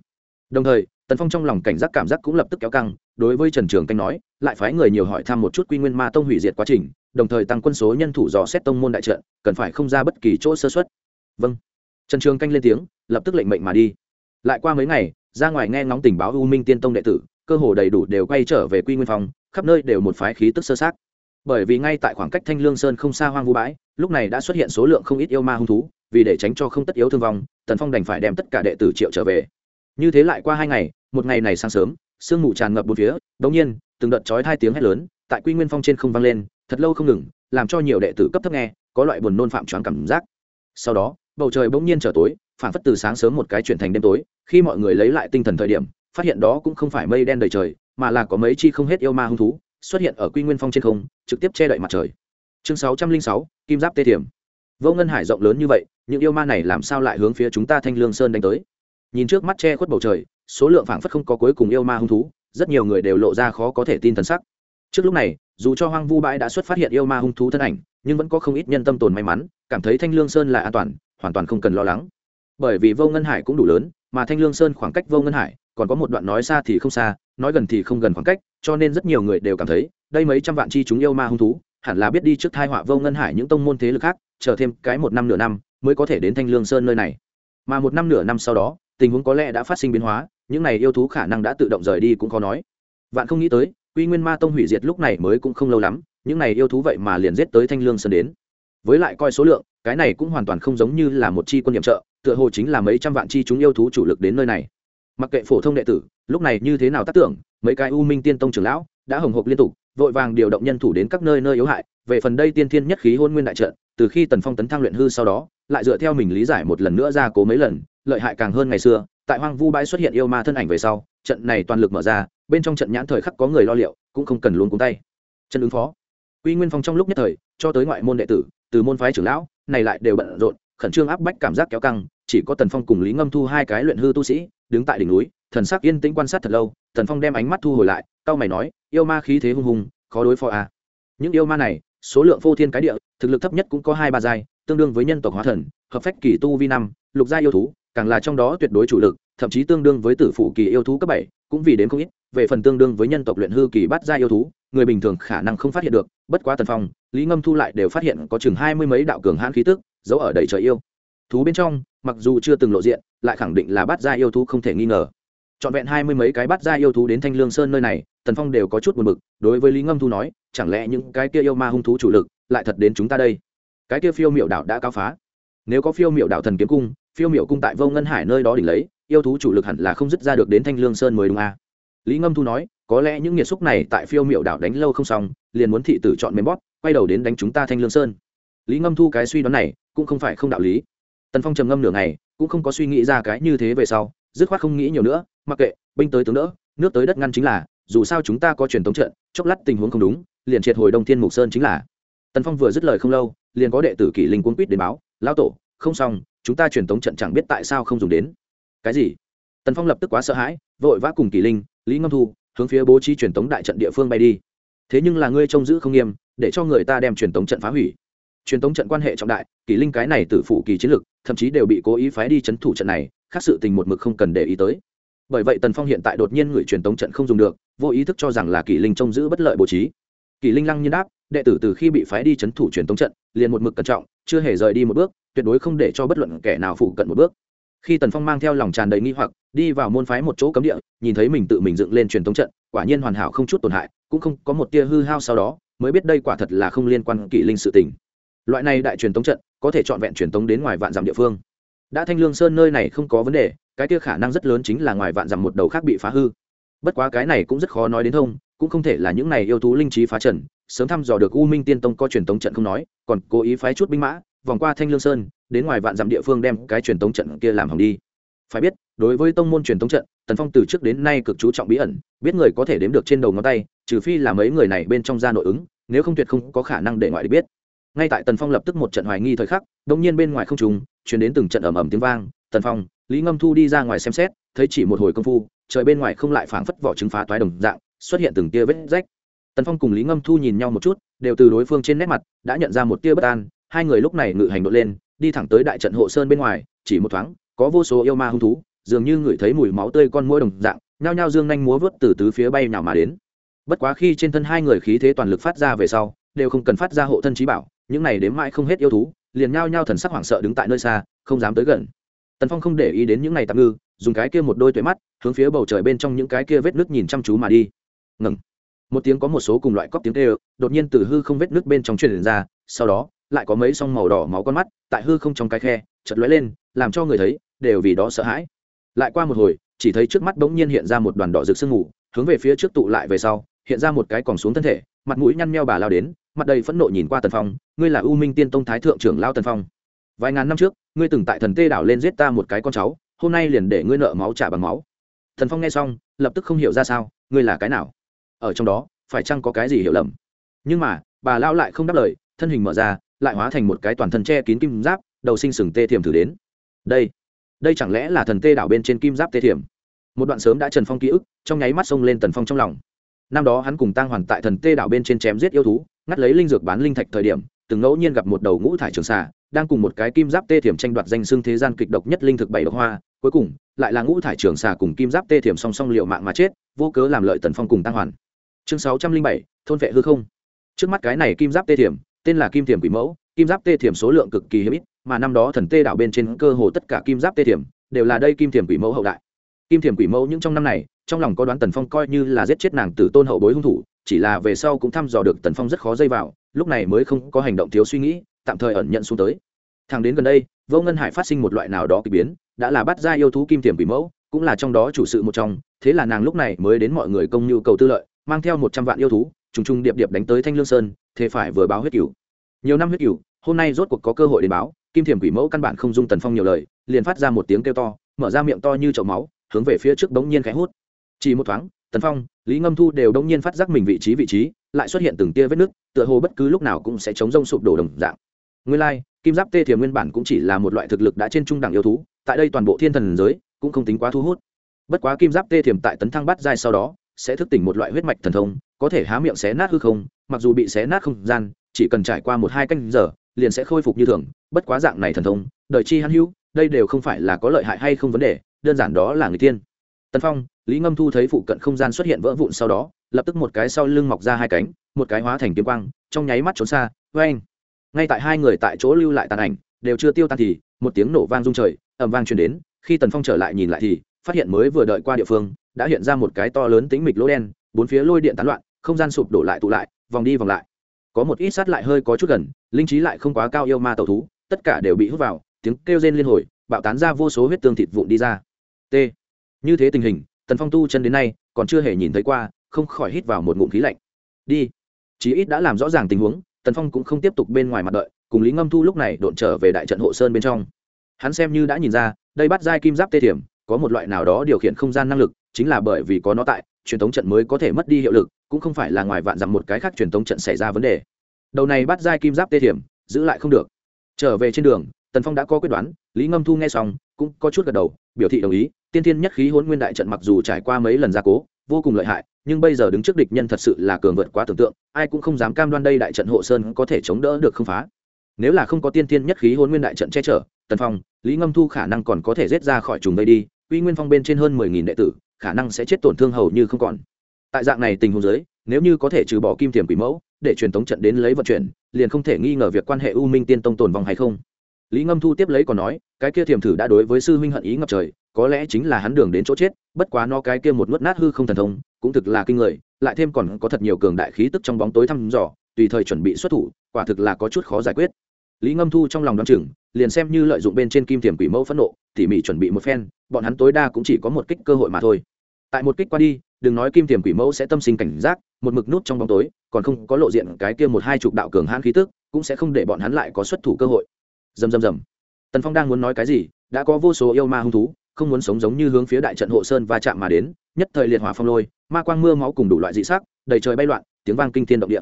đồng thời, tần phong trong lòng cảnh giác cảm giác cũng lập tức kéo căng, đối với trần trường canh nói, lại phái người nhiều hỏi thăm một chút quy nguyên ma tông hủy diệt quá trình, đồng thời tăng quân số nhân thủ dò xét tông môn đại trận, cần phải không ra bất kỳ chỗ sơ xuất vâng. Trần trường canh lên tiếng, lập tức lệnh mệnh mà đi. Lại qua mấy ngày, ra ngoài nghe ngóng tình báo u minh tiên tông đệ tử, cơ hồ đầy đủ đều quay trở về quy nguyên phòng khắp nơi đều một phái khí tức sơ sát bởi vì ngay tại khoảng cách thanh lương sơn không xa hoang vu bãi, lúc này đã xuất hiện số lượng không ít yêu ma hung thú, vì để tránh cho không tất yếu thương vong, tần phong đành phải đem tất cả đệ tử triệu trở về như thế lại qua hai ngày, một ngày này sáng sớm, sương mù tràn ngập bốn phía đống nhiên, từng đợt chói hai tiếng hét lớn, tại quy nguyên phong trên không vang lên, thật lâu không ngừng, làm cho nhiều đệ tử cấp thấp nghe, có loại buồn nôn phạm choáng cảm giác. Sau đó, bầu trời bỗng nhiên trở tối, phản phất từ sáng sớm một cái chuyển thành đêm tối, khi mọi người lấy lại tinh thần thời điểm, phát hiện đó cũng không phải mây đen đầy trời, mà là có mấy chi không hết yêu ma hung thú, xuất hiện ở quy nguyên phong trên không, trực tiếp che đậy mặt trời. Chương sáu trăm linh sáu, kim giáp tê thiểm vô ngân hải rộng lớn như vậy, những yêu ma này làm sao lại hướng phía chúng ta thanh lương sơn đánh tới? Nhìn trước mắt che khuất bầu trời, số lượng phảng phất không có cuối cùng yêu ma hung thú, rất nhiều người đều lộ ra khó có thể tin thần sắc. Trước lúc này, dù cho hoang vu bãi đã xuất phát hiện yêu ma hung thú thân ảnh, nhưng vẫn có không ít nhân tâm tồn may mắn, cảm thấy thanh lương sơn là an toàn, hoàn toàn không cần lo lắng. Bởi vì vô ngân hải cũng đủ lớn, mà thanh lương sơn khoảng cách vô ngân hải, còn có một đoạn nói xa thì không xa, nói gần thì không gần khoảng cách, cho nên rất nhiều người đều cảm thấy, đây mấy trăm vạn chi chúng yêu ma hung thú, hẳn là biết đi trước thai họa vô ngân hải những tông môn thế lực khác, chờ thêm cái một năm nửa năm, mới có thể đến thanh lương sơn nơi này. Mà một năm nửa năm sau đó tình huống có lẽ đã phát sinh biến hóa, những này yêu thú khả năng đã tự động rời đi cũng khó nói. Vạn không nghĩ tới, quy nguyên ma tông hủy diệt lúc này mới cũng không lâu lắm, những này yêu thú vậy mà liền giết tới thanh lương sơn đến. Với lại coi số lượng, cái này cũng hoàn toàn không giống như là một chi quân nhiệm trợ, tựa hồ chính là mấy trăm vạn chi chúng yêu thú chủ lực đến nơi này. Mặc kệ phổ thông đệ tử, lúc này như thế nào tác tưởng, mấy cái u minh tiên tông trưởng lão đã hồng hộc liên tục, vội vàng điều động nhân thủ đến các nơi nơi yếu hại, về phần đây tiên thiên nhất khí hôn nguyên đại trận, từ khi tần phong tấn thăng luyện hư sau đó, lại dựa theo mình lý giải một lần nữa ra cố mấy lần lợi hại càng hơn ngày xưa, tại hoang vu bãi xuất hiện yêu ma thân ảnh về sau, trận này toàn lực mở ra, bên trong trận nhãn thời khắc có người lo liệu, cũng không cần luôn cúng tay chân ứng phó quy nguyên phong trong lúc nhất thời, cho tới ngoại môn đệ tử, từ môn phái trưởng lão, này lại đều bận rộn, khẩn trương áp bách cảm giác kéo căng, chỉ có tần phong cùng lý ngâm thu hai cái luyện hư tu sĩ, đứng tại đỉnh núi, thần sắc yên tĩnh quan sát thật lâu, tần phong đem ánh mắt thu hồi lại tao mày nói, yêu ma khí thế hung hùng, khó đối phó à. những yêu ma này, số lượng phô thiên cái địa, thực lực thấp nhất cũng có hai ba giai, tương đương với nhân tộc hóa thần, hợp phách kỳ tu vi năm, lục gia yêu thú càng là trong đó tuyệt đối chủ lực, thậm chí tương đương với tử phụ kỳ yêu thú cấp bảy, cũng vì đến không ít, về phần tương đương với nhân tộc luyện hư kỳ bắt ra yêu thú, người bình thường khả năng không phát hiện được, bất quá tần phong, lý ngâm thu lại đều phát hiện có chừng hai mươi mấy đạo cường hãn khí tức, giấu ở đầy trời yêu thú bên trong, mặc dù chưa từng lộ diện, lại khẳng định là bắt ra yêu thú không thể nghi ngờ. Trọn vẹn hai mươi mấy cái bắt ra yêu thú đến thanh lương sơn nơi này, tần phong đều có chút buồn bực, đối với lý ngâm thu nói, chẳng lẽ những cái kia yêu ma hung thú chủ lực lại thật đến chúng ta đây? Cái kia phiêu miệu đạo đã cao phá nếu có phiêu miệu đạo thần kiếm cung, phiêu miệu cung tại vô ngân hải nơi đó đỉnh lấy, yêu thú chủ lực hẳn là không dứt ra được đến thanh lương sơn mới đúng à. lý ngâm thu nói, có lẽ những nghiệt xúc này tại phiêu miệu đạo đánh lâu không xong, liền muốn thị tử chọn mềm bóp, quay đầu đến đánh chúng ta thanh lương sơn. Lý ngâm thu cái suy đoán này, cũng không phải không đạo lý. Tần phong trầm ngâm nửa ngày, cũng không có suy nghĩ ra cái như thế về sau, dứt khoát không nghĩ nhiều nữa, mặc kệ, binh tới tướng đỡ, nước tới đất ngăn chính là, dù sao chúng ta có truyền thống trận, chốc lát tình huống không đúng, liền triệt hồi đông thiên mục sơn chính là. Tần phong vừa dứt lời không lâu, liền có đệ tử kỷ linh cuốn quýt đến báo lão tổ, không xong, chúng ta truyền tống trận chẳng biết tại sao không dùng đến. Cái gì? Tần phong lập tức quá sợ hãi, vội vã cùng kỳ linh, lý ngâm thu hướng phía bố trí truyền tống đại trận địa phương bay đi. Thế nhưng là ngươi trông giữ không nghiêm, để cho người ta đem truyền tống trận phá hủy. Truyền tống trận quan hệ trọng đại, kỳ linh cái này tự phụ kỳ chiến lực, thậm chí đều bị cố ý phái đi chấn thủ trận này, khác sự tình một mực không cần để ý tới. Bởi vậy tần phong hiện tại đột nhiên người truyền tống trận không dùng được, vô ý thức cho rằng là kỳ linh trông giữ bất lợi bố trí kỳ linh lăng nhiên đáp, đệ tử từ khi bị phái đi chấn thủ truyền thống trận, liền một mực cẩn trọng, chưa hề rời đi một bước, tuyệt đối không để cho bất luận kẻ nào phụ cận một bước. Khi tần phong mang theo lòng tràn đầy nghi hoặc, đi vào môn phái một chỗ cấm địa, nhìn thấy mình tự mình dựng lên truyền thống trận, quả nhiên hoàn hảo không chút tổn hại, cũng không có một tia hư hao sau đó, mới biết đây quả thật là không liên quan kỷ linh sự tình. Loại này đại truyền thống trận, có thể trọn vẹn truyền thống đến ngoài vạn dặm địa phương. Đã thanh lương sơn nơi này không có vấn đề, cái tia khả năng rất lớn chính là ngoài vạn dặm một đầu khác bị phá hư bất quá cái này cũng rất khó nói đến thông, cũng không thể là những này yêu thú linh trí phá trần, sớm thăm dò được u minh tiên tông có truyền tống trận không nói, còn cố ý phái chút binh mã, vòng qua thanh lương sơn, đến ngoài vạn dặm địa phương đem cái truyền tống trận kia làm hỏng đi. Phải biết, đối với tông môn truyền tống trận, tần phong từ trước đến nay cực chú trọng bí ẩn, biết người có thể đếm được trên đầu ngón tay, trừ phi là mấy người này bên trong ra nội ứng, nếu không tuyệt không có khả năng để ngoại địch biết. Ngay tại tần phong lập tức một trận hoài nghi thời khắc đông nhiên bên ngoài không trùng chuyển đến từng trận ầm ầm tiếng vang, tần phong, lý ngâm thu đi ra ngoài xem xét, thấy chỉ một hồi công phu trời bên ngoài không lại phảng phất vỏ trứng phá toái đồng dạng, xuất hiện từng tia vết rách. Tần phong cùng lý ngâm thu nhìn nhau một chút, đều từ đối phương trên nét mặt, đã nhận ra một tia bất an. Hai người lúc này ngự hành đội lên, đi thẳng tới đại trận hộ sơn bên ngoài, chỉ một thoáng, có vô số yêu ma hung thú, dường như ngửi thấy mùi máu tươi con mũi đồng dạng, nhao nhao dương nhanh múa vớt từ tứ phía bay nào mà đến. Bất quá khi trên thân hai người khí thế toàn lực phát ra về sau, đều không cần phát ra hộ thân trí bảo, những này đếm mãi không hết yêu thú, liền nhao nhao thần sắc hoảng sợ đứng tại nơi xa, không dám tới gần. Tần phong không để ý đến những này tạm ngư, dùng cái kia một đôi tuệ mắt hướng phía bầu trời bên trong những cái kia vết nước nhìn chăm chú mà đi. Ngừng. Một tiếng có một số cùng loại cóc tiếng tê đột nhiên từ hư không vết nước bên trong truyền ra, sau đó, lại có mấy song màu đỏ máu con mắt tại hư không trong cái khe chật lóe lên, làm cho người thấy, đều vì đó sợ hãi. Lại qua một hồi, chỉ thấy trước mắt bỗng nhiên hiện ra một đoàn đỏ rực sương mù, hướng về phía trước tụ lại về sau, hiện ra một cái còn xuống thân thể, mặt mũi nhăn meo bà lao đến, mặt đầy phẫn nộ nhìn qua tần phong, ngươi là u minh tiên tông thái thượng trưởng lao tần phong. Vài ngàn năm trước, ngươi từng tại thần tê đảo lên giết ta một cái con cháu, hôm nay liền để ngươi nợ máu trả bằng máu thần phong nghe xong, lập tức không hiểu ra sao, ngươi là cái nào? Ở trong đó, phải chăng có cái gì hiểu lầm? Nhưng mà, bà lao lại không đáp lời, thân hình mở ra, lại hóa thành một cái toàn thân che kín kim giáp, đầu sinh sừng tê thiềm thử đến. Đây đây chẳng lẽ là thần tê đảo bên trên kim giáp tê thiềm một đoạn sớm đã trần phong ký ức, trong nháy mắt xông lên tần phong trong lòng. Năm đó hắn cùng tăng hoàn tại thần tê đảo bên trên chém giết yêu thú, ngắt lấy linh dược bán linh thạch thời điểm, từng ngẫu nhiên gặp một đầu ngũ thải trường xà đang cùng một cái kim giáp tê thiểm tranh đoạt danh xưng thế gian kịch độc nhất linh thực bảy độc hoa, cuối cùng, lại là ngũ thải trường xà cùng kim giáp tê thiểm song song liệu mạng mà chết, vô cớ làm lợi tần phong cùng tăng hoàn. Chương sáu trăm linh bảy, thôn vệ hư không. Trước mắt cái này kim giáp tê thiểm, tên là kim thiểm quỷ mẫu, kim giáp tê thiểm số lượng cực kỳ hiếm ít, mà năm đó thần tê đảo bên trên cơ hồ tất cả kim giáp tê thiểm, đều là đây kim thiểm quỷ mẫu hậu đại. Kim thiểm quỷ mẫu những trong năm này, trong lòng có đoán tần phong coi như là giết chết nàng tử tôn hậu bối hung thủ, chỉ là về sau cũng thăm dò được tần phong rất khó dây vào, lúc này mới không có hành động thiếu suy nghĩ tạm thời ẩn nhận xuống tới. Thẳng đến gần đây, vô ngân hải phát sinh một loại nào đó k ỳ biến, đã là bắt ra yêu thú kim tiềm quỷ mẫu, cũng là trong đó chủ sự một trong, thế là nàng lúc này mới đến mọi người công nhu cầu tư lợi, mang theo một trăm vạn yêu thú, trùng trùng điệp điệp đánh tới thanh lương sơn, thế phải vừa báo huyết cửu. Nhiều năm huyết cửu, hôm nay rốt cuộc có cơ hội đến báo, kim thiểm quỷ mẫu căn bản không dung tần phong nhiều lời, liền phát ra một tiếng kêu to, mở ra miệng to như chậu máu, hướng về phía trước đống nhiên khẽ hút. Chỉ một thoáng, tần phong, lý ngâm thu đều đống nhiên phát giác mình vị trí vị trí, lại xuất hiện từng tia vết nứt, tựa hồ bất cứ lúc nào cũng sẽ chống rông sụp đổ đồng dạng nguyên lai, kim giáp tê thiềm nguyên bản cũng chỉ là một loại thực lực đã trên trung đẳng yêu thú, tại đây toàn bộ thiên thần giới cũng không tính quá thu hút. Bất quá kim giáp tê thiềm tại tấn thăng bắt giai sau đó, sẽ thức tỉnh một loại huyết mạch thần thông, có thể há miệng xé nát hư không, mặc dù bị xé nát không gian, chỉ cần trải qua một hai canh giờ, liền sẽ khôi phục như thường, bất quá dạng này thần thông, đời chi hắn hữu, đây đều không phải là có lợi hại hay không vấn đề, đơn giản đó là người tiên. Tân phong, lý ngâm thu thấy phụ cận không gian xuất hiện vỡ vụn sau đó, lập tức một cái sau lưng mọc ra hai cánh, một cái hóa thành kiếm quang, trong nháy mắt trốn xa vê anh ngay tại hai người tại chỗ lưu lại tàn ảnh, đều chưa tiêu tan thì, một tiếng nổ vang rung trời, ầm vang truyền đến, khi tần phong trở lại nhìn lại thì, phát hiện mới vừa đợi qua địa phương, đã hiện ra một cái to lớn tính mịch lỗ đen, bốn phía lôi điện tán loạn, không gian sụp đổ lại tụ lại, vòng đi vòng lại. Có một ít sát lại hơi có chút gần, linh trí lại không quá cao yêu ma tẩu thú, tất cả đều bị hút vào, tiếng kêu rên liên hồi, bạo tán ra vô số huyết tương thịt vụn đi ra. T. Như thế tình hình, tần phong tu chân đến nay, còn chưa hề nhìn thấy qua, không khỏi hít vào một ngụm khí lạnh. Đi. Chí ít đã làm rõ ràng tình huống tần phong cũng không tiếp tục bên ngoài mặt đợi, cùng lý ngâm thu lúc này độn trở về đại trận hộ sơn bên trong. Hắn xem như đã nhìn ra, đây bắt giai kim giáp tê thiểm, có một loại nào đó điều khiển không gian năng lực, chính là bởi vì có nó tại, truyền thống trận mới có thể mất đi hiệu lực, cũng không phải là ngoài vạn dặm một cái khác truyền thống trận xảy ra vấn đề. Đầu này bắt giai kim giáp tê thiểm, giữ lại không được. Trở về trên đường, tần phong đã có quyết đoán, lý ngâm thu nghe xong, cũng có chút gật đầu, biểu thị đồng ý, tiên thiên nhất khí hôn nguyên đại trận mặc dù trải qua mấy lần gia cố vô cùng lợi hại, nhưng bây giờ đứng trước địch nhân thật sự là cường vượt quá tưởng tượng, ai cũng không dám cam đoan đây đại trận hộ sơn có thể chống đỡ được không phá. Nếu là không có tiên thiên nhất khí hôn nguyên đại trận che chở, tần phong, lý ngâm thu khả năng còn có thể rết ra khỏi trùng đây đi, uy nguyên phong bên trên hơn mười nghìn đệ tử, khả năng sẽ chết tổn thương hầu như không còn. Tại dạng này tình huống giới nếu như có thể trừ bỏ kim tiềm quỷ mẫu, để truyền tống trận đến lấy vận chuyển, liền không thể nghi ngờ việc quan hệ u minh tiên tông tồn vong hay không lý ngâm thu tiếp lấy còn nói, cái kia thiềm thử đã đối với sư huynh hận ý ngập trời, có lẽ chính là hắn đường đến chỗ chết, bất quá no cái kia một nuốt nát hư không thần thông, cũng thực là kinh người, lại thêm còn có thật nhiều cường đại khí tức trong bóng tối thăm dò, tùy thời chuẩn bị xuất thủ, quả thực là có chút khó giải quyết. Lý ngâm thu trong lòng đoán chừng, liền xem như lợi dụng bên trên kim thiềm quỷ mẫu phẫn nộ, tỉ mỉ chuẩn bị một phen, bọn hắn tối đa cũng chỉ có một kích cơ hội mà thôi. Tại một kích qua đi, đừng nói kim thiềm quỷ mẫu sẽ tâm sinh cảnh giác, một mực nút trong bóng tối, còn không có lộ diện cái kia một hai chục đạo cường hãn khí tức, cũng sẽ không để bọn hắn lại có xuất thủ cơ hội dầm dầm dầm tần phong đang muốn nói cái gì, đã có vô số yêu ma hung thú, không muốn sống giống như hướng phía đại trận hộ sơn va chạm mà đến, nhất thời liệt hỏa phong lôi, ma quang mưa máu cùng đủ loại dị sắc, đầy trời bay loạn, tiếng vang kinh thiên động địa.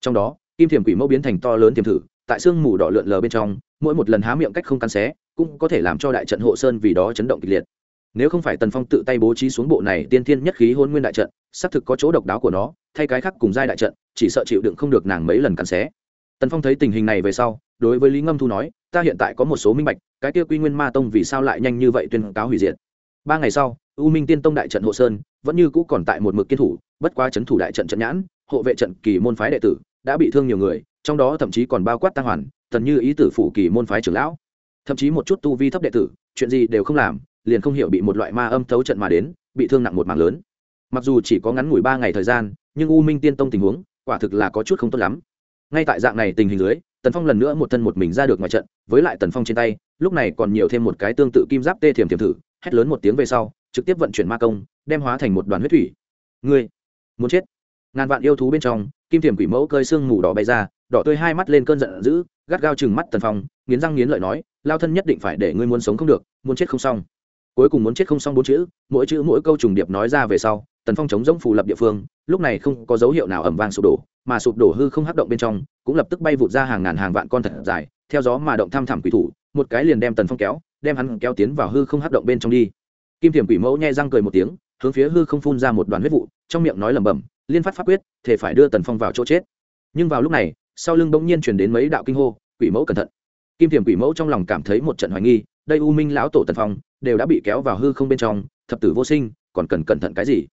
Trong đó, kim thiềm quỷ mẫu biến thành to lớn tiềm thử, tại sương mù đỏ lượn lờ bên trong, mỗi một lần há miệng cách không cắn xé, cũng có thể làm cho đại trận hộ sơn vì đó chấn động kịch liệt. Nếu không phải tần phong tự tay bố trí xuống bộ này tiên thiên nhất khí hôn nguyên đại trận, xác thực có chỗ độc đáo của nó, thay cái khác cùng giai đại trận, chỉ sợ chịu đựng không được nàng mấy lần cắn xé. Tần phong thấy tình hình này về sau, đối với lý ngâm thu nói ta hiện tại có một số minh bạch, cái kia quy nguyên ma tông vì sao lại nhanh như vậy tuyên cáo hủy diệt? Ba ngày sau, u minh tiên tông đại trận hộ sơn vẫn như cũ còn tại một mực kiên thủ, bất quá c thủ đại trận trận nhãn, hộ vệ trận kỳ môn phái đệ tử đã bị thương nhiều người, trong đó thậm chí còn bao quát tăng hoàn, tần như ý tử phủ kỳ môn phái trưởng lão. Thậm chí một chút tu vi thấp đệ tử, chuyện gì đều không làm, liền không hiểu bị một loại ma âm thấu trận mà đến, bị thương nặng một mảng lớn. Mặc dù chỉ có ngắn ngủi ba ngày thời gian, nhưng u minh tiên tông tình huống quả thực là có chút không tốt lắm. Ngay tại dạng này tình hình dưới tần phong lần nữa một thân một mình ra được ngoài trận, với lại tần phong trên tay, lúc này còn nhiều thêm một cái tương tự kim giáp tê thiềm thiềm thử, hét lớn một tiếng về sau, trực tiếp vận chuyển ma công, đem hóa thành một đoàn huyết thủy. Ngươi, muốn chết. Ngàn vạn yêu thú bên trong, kim thiềm quỷ mẫu cơi xương mù đỏ bay ra, đỏ tươi hai mắt lên cơn giận dữ, gắt gao chừng mắt tần phong, nghiến răng nghiến lợi nói, lao thân nhất định phải để ngươi muốn sống không được, muốn chết không xong. Cuối cùng muốn chết không xong bốn chữ, mỗi chữ mỗi câu trùng điệp nói ra về sau, tần phong chống giống phù lập địa phương lúc này không có dấu hiệu nào ẩm vang sụp đổ, mà sụp đổ hư không hắc động bên trong cũng lập tức bay vụt ra hàng ngàn hàng vạn con thật dài, theo gió mà động tham thẳm quỷ thủ, một cái liền đem tần phong kéo, đem hắn kéo tiến vào hư không hắc động bên trong đi. Kim thiểm quỷ mẫu nhai răng cười một tiếng, hướng phía hư không phun ra một đoàn huyết vụ, trong miệng nói lẩm bẩm, liên phát pháp quyết, thể phải đưa tần phong vào chỗ chết. Nhưng vào lúc này, sau lưng bỗng nhiên truyền đến mấy đạo kinh hô, quỷ mẫu cẩn thận. Kim thiểm quỷ mẫu trong lòng cảm thấy một trận hoài nghi, đây u minh lão tổ tần phong đều đã bị kéo vào hư không bên trong, thập tử vô sinh, còn cần cẩn thận cái gì?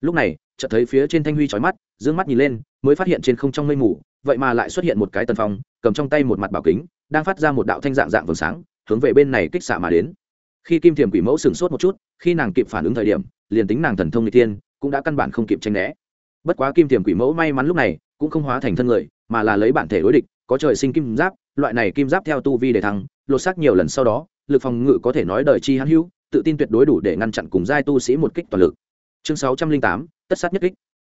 Lúc này chợt thấy phía trên thanh huy chói mắt, dương mắt nhìn lên, mới phát hiện trên không trong mây mù, vậy mà lại xuất hiện một cái tần phong, cầm trong tay một mặt bảo kính, đang phát ra một đạo thanh dạng dạng vầng sáng, hướng về bên này kích xạ mà đến. Khi kim thiềm quỷ mẫu sửng sốt một chút, khi nàng kịp phản ứng thời điểm, liền tính nàng thần thông n g tiên cũng đã căn bản không kịp tranh né. Bất quá kim thiềm quỷ mẫu may mắn lúc này, cũng không hóa thành thân người, mà là lấy bản thể đối địch, có trời sinh kim giáp, loại này kim giáp theo tu vi để thăng, lột xác nhiều lần sau đó, lực phòng ngự có thể nói đời chi hãn hữu, tự tin tuyệt đối đủ để ngăn chặn cùng giai tu sĩ một kích toàn lực chương sáu trăm linh tám, tất sát nhất kích.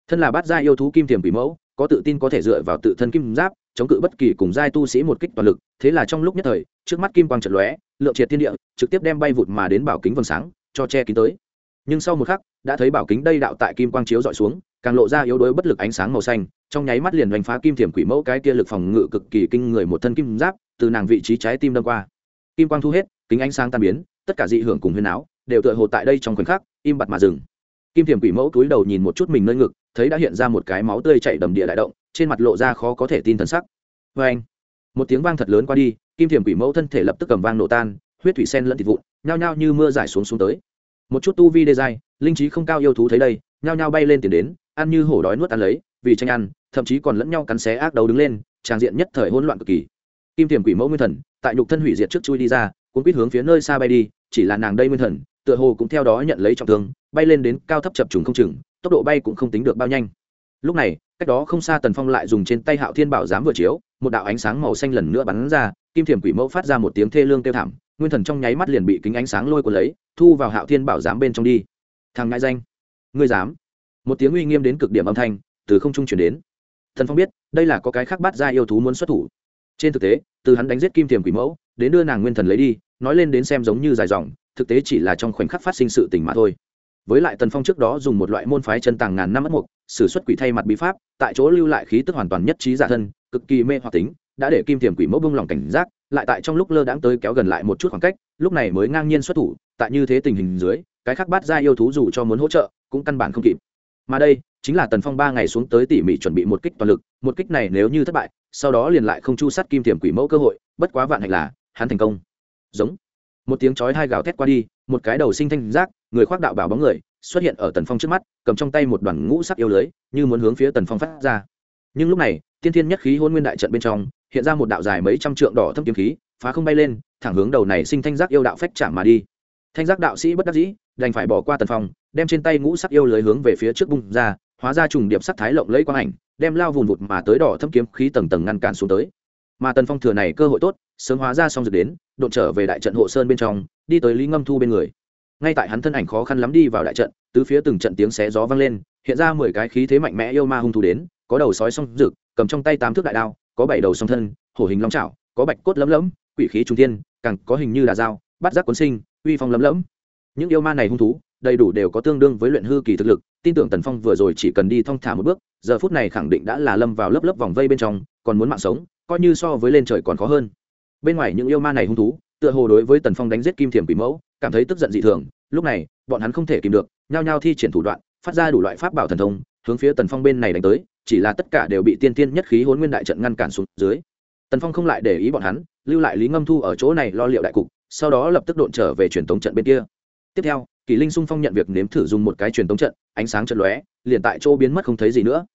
Thân là bát gia yêu thú kim thiềm quỷ mẫu, có tự tin có thể dựa vào tự thân kim giáp, chống cự bất kỳ cùng giai tu sĩ một kích toàn lực, thế là trong lúc nhất thời, trước mắt kim quang trận lóe, lượng triệt thiên địa, trực tiếp đem bay vụt mà đến bảo kính vầng sáng, cho che kín tới. Nhưng sau một khắc, đã thấy bảo kính đây đạo tại kim quang chiếu dọi xuống, càng lộ ra yếu đuối bất lực ánh sáng màu xanh, trong nháy mắt liền đánh phá kim thiểm quỷ mẫu cái kia lực phòng ngự cực kỳ kinh người một thân kim giáp, từ nàng vị trí trái tim đâm qua. Kim quang thu hết, kính ánh sáng tan biến, tất cả dị hưởng cùng huyên áo đều tựa hồ tại đây trong khoảnh khắc, im bặt mà dừng kim thiềm quỷ mẫu túi đầu nhìn một chút mình nơi ngực, thấy đã hiện ra một cái máu tươi chảy đầm địa đại động, trên mặt lộ ra khó có thể tin thần sắc. Vê anh, một tiếng vang thật lớn qua đi, kim thiềm quỷ mẫu thân thể lập tức cầm vang nổ tan, huyết thủy sen lẫn thịt vụn, nhao nhao như mưa giải xuống xuống tới. Một chút tu vi đê dai linh trí không cao yêu thú thấy đây, nhao nhao bay lên tiền đến, ăn như hổ đói nuốt ăn lấy, vì tranh ăn, thậm chí còn lẫn nhau cắn xé ác đầu đứng lên, tràng diện nhất thời hỗn loạn cực kỳ. Kim thiềm quỷ mẫu nguyên thần, tại nhục thân hủy diệt trước chui đi ra cũng quýt hướng phía nơi xa bay đi, chỉ là nàng đây nguyên thần, tựa hồ cũng theo đó nhận lấy trọng thương bay lên đến cao thấp chập trùng không chừng, tốc độ bay cũng không tính được bao nhanh. Lúc này, cách đó không xa tần phong lại dùng trên tay hạo thiên bảo giám vừa chiếu, một đạo ánh sáng màu xanh lần nữa bắn ra, kim thiểm quỷ mẫu phát ra một tiếng thê lương kêu thảm, nguyên thần trong nháy mắt liền bị kính ánh sáng lôi của lấy, thu vào hạo thiên bảo giám bên trong đi. Thằng ngại danh, ngươi dám? Một tiếng uy nghiêm đến cực điểm âm thanh từ không trung chuyển đến. Thần phong biết, đây là có cái khác bắt ra yêu thú muốn xuất thủ. Trên thực tế, từ hắn đánh giết kim thiềm quỷ mẫu, đến đưa nàng nguyên thần lấy đi, nói lên đến xem giống như dài dòng, thực tế chỉ là trong khoảnh khắc phát sinh sự tình mà thôi với lại tần phong trước đó dùng một loại môn phái chân tàng ngàn năm ất mục s ử suất quỷ thay mặt bí pháp, tại chỗ lưu lại khí tức hoàn toàn nhất trí giả thân, cực kỳ mê hoặc tính, đã để kim thiềm quỷ mẫu bông lòng cảnh giác, lại tại trong lúc lơ đãng tới kéo gần lại một chút khoảng cách, lúc này mới ngang nhiên xuất thủ, tại như thế tình hình dưới, cái khác bắt ra yêu thú dù cho muốn hỗ trợ, cũng căn bản không kịp. Mà đây, chính là tần phong ba ngày xuống tới tỉ mỉ chuẩn bị một kích toàn lực, một kích này nếu như thất bại, sau đó liền lại không chu sát kim thiềm quỷ mẫu cơ hội, bất quá vạn hạnh là, hắn thành công. Giống. Một tiếng chói hai gào thét qua đi một cái đầu sinh thanh giác, người khoác đạo bảo bóng người, xuất hiện ở tần phong trước mắt, cầm trong tay một đoàn ngũ sắc yêu lưới, như muốn hướng phía tần phong phát ra. Nhưng lúc này, tiên thiên nhất khí hôn nguyên đại trận bên trong, hiện ra một đạo dài mấy trăm trượng đỏ thâm kiếm khí, phá không bay lên, thẳng hướng đầu này sinh thanh giác yêu đạo phách chạm mà đi. Thanh giác đạo sĩ bất đắc dĩ, đành phải bỏ qua tần phong, đem trên tay ngũ sắc yêu lưới hướng về phía trước bung ra, hóa ra trùng điệp sắc thái lộng lấy quang ảnh, đem lao vùn vụt mà tới đỏ thâm kiếm khí tầng tầng ngăn cản xuống tới. Mà tần phong thừa này cơ hội tốt, sớm hóa ra xong rồi đến đột trở về đại trận hộ sơn bên trong đi tới lý ngâm thu bên người. Ngay tại hắn thân ảnh khó khăn lắm đi vào đại trận, tứ phía từng trận tiếng xé gió vang lên, hiện ra mười cái khí thế mạnh mẽ yêu ma hung thủ đến, có đầu sói song rực, cầm trong tay tám thước đại đao, có bảy đầu song thân, hổ hình long trảo có bạch cốt lấm lấm, quỷ khí trung thiên, càng có hình như là dao bắt giác cuốn sinh, uy phong lấm lấm. Những yêu ma này hung thú, đầy đủ đều có tương đương với luyện hư kỳ thực lực, tin tưởng tần phong vừa rồi chỉ cần đi thong thả một bước, giờ phút này khẳng định đã là lâm vào lớp lớp vòng vây bên trong, còn muốn mạng sống, coi như so với lên trời còn khó hơn. Bên ngoài những yêu ma này hung thú tựa hồ đối với tần phong đánh giết kim thiềm quỷ mẫu, cảm thấy tức giận dị thường. Lúc này, bọn hắn không thể kìm được, nhao nhao thi triển thủ đoạn, phát ra đủ loại pháp bảo thần thông, hướng phía tần phong bên này đánh tới, chỉ là tất cả đều bị tiên tiên nhất khí hôn nguyên đại trận ngăn cản xuống dưới. Tần phong không lại để ý bọn hắn, lưu lại lý ngâm thu ở chỗ này lo liệu đại cục, sau đó lập tức độn trở về truyền tống trận bên kia. Tiếp theo kỳ linh sung phong nhận việc nếm thử dùng một cái truyền tống trận, ánh sáng trận lóe, liền tại chỗ biến mất không thấy gì nữa.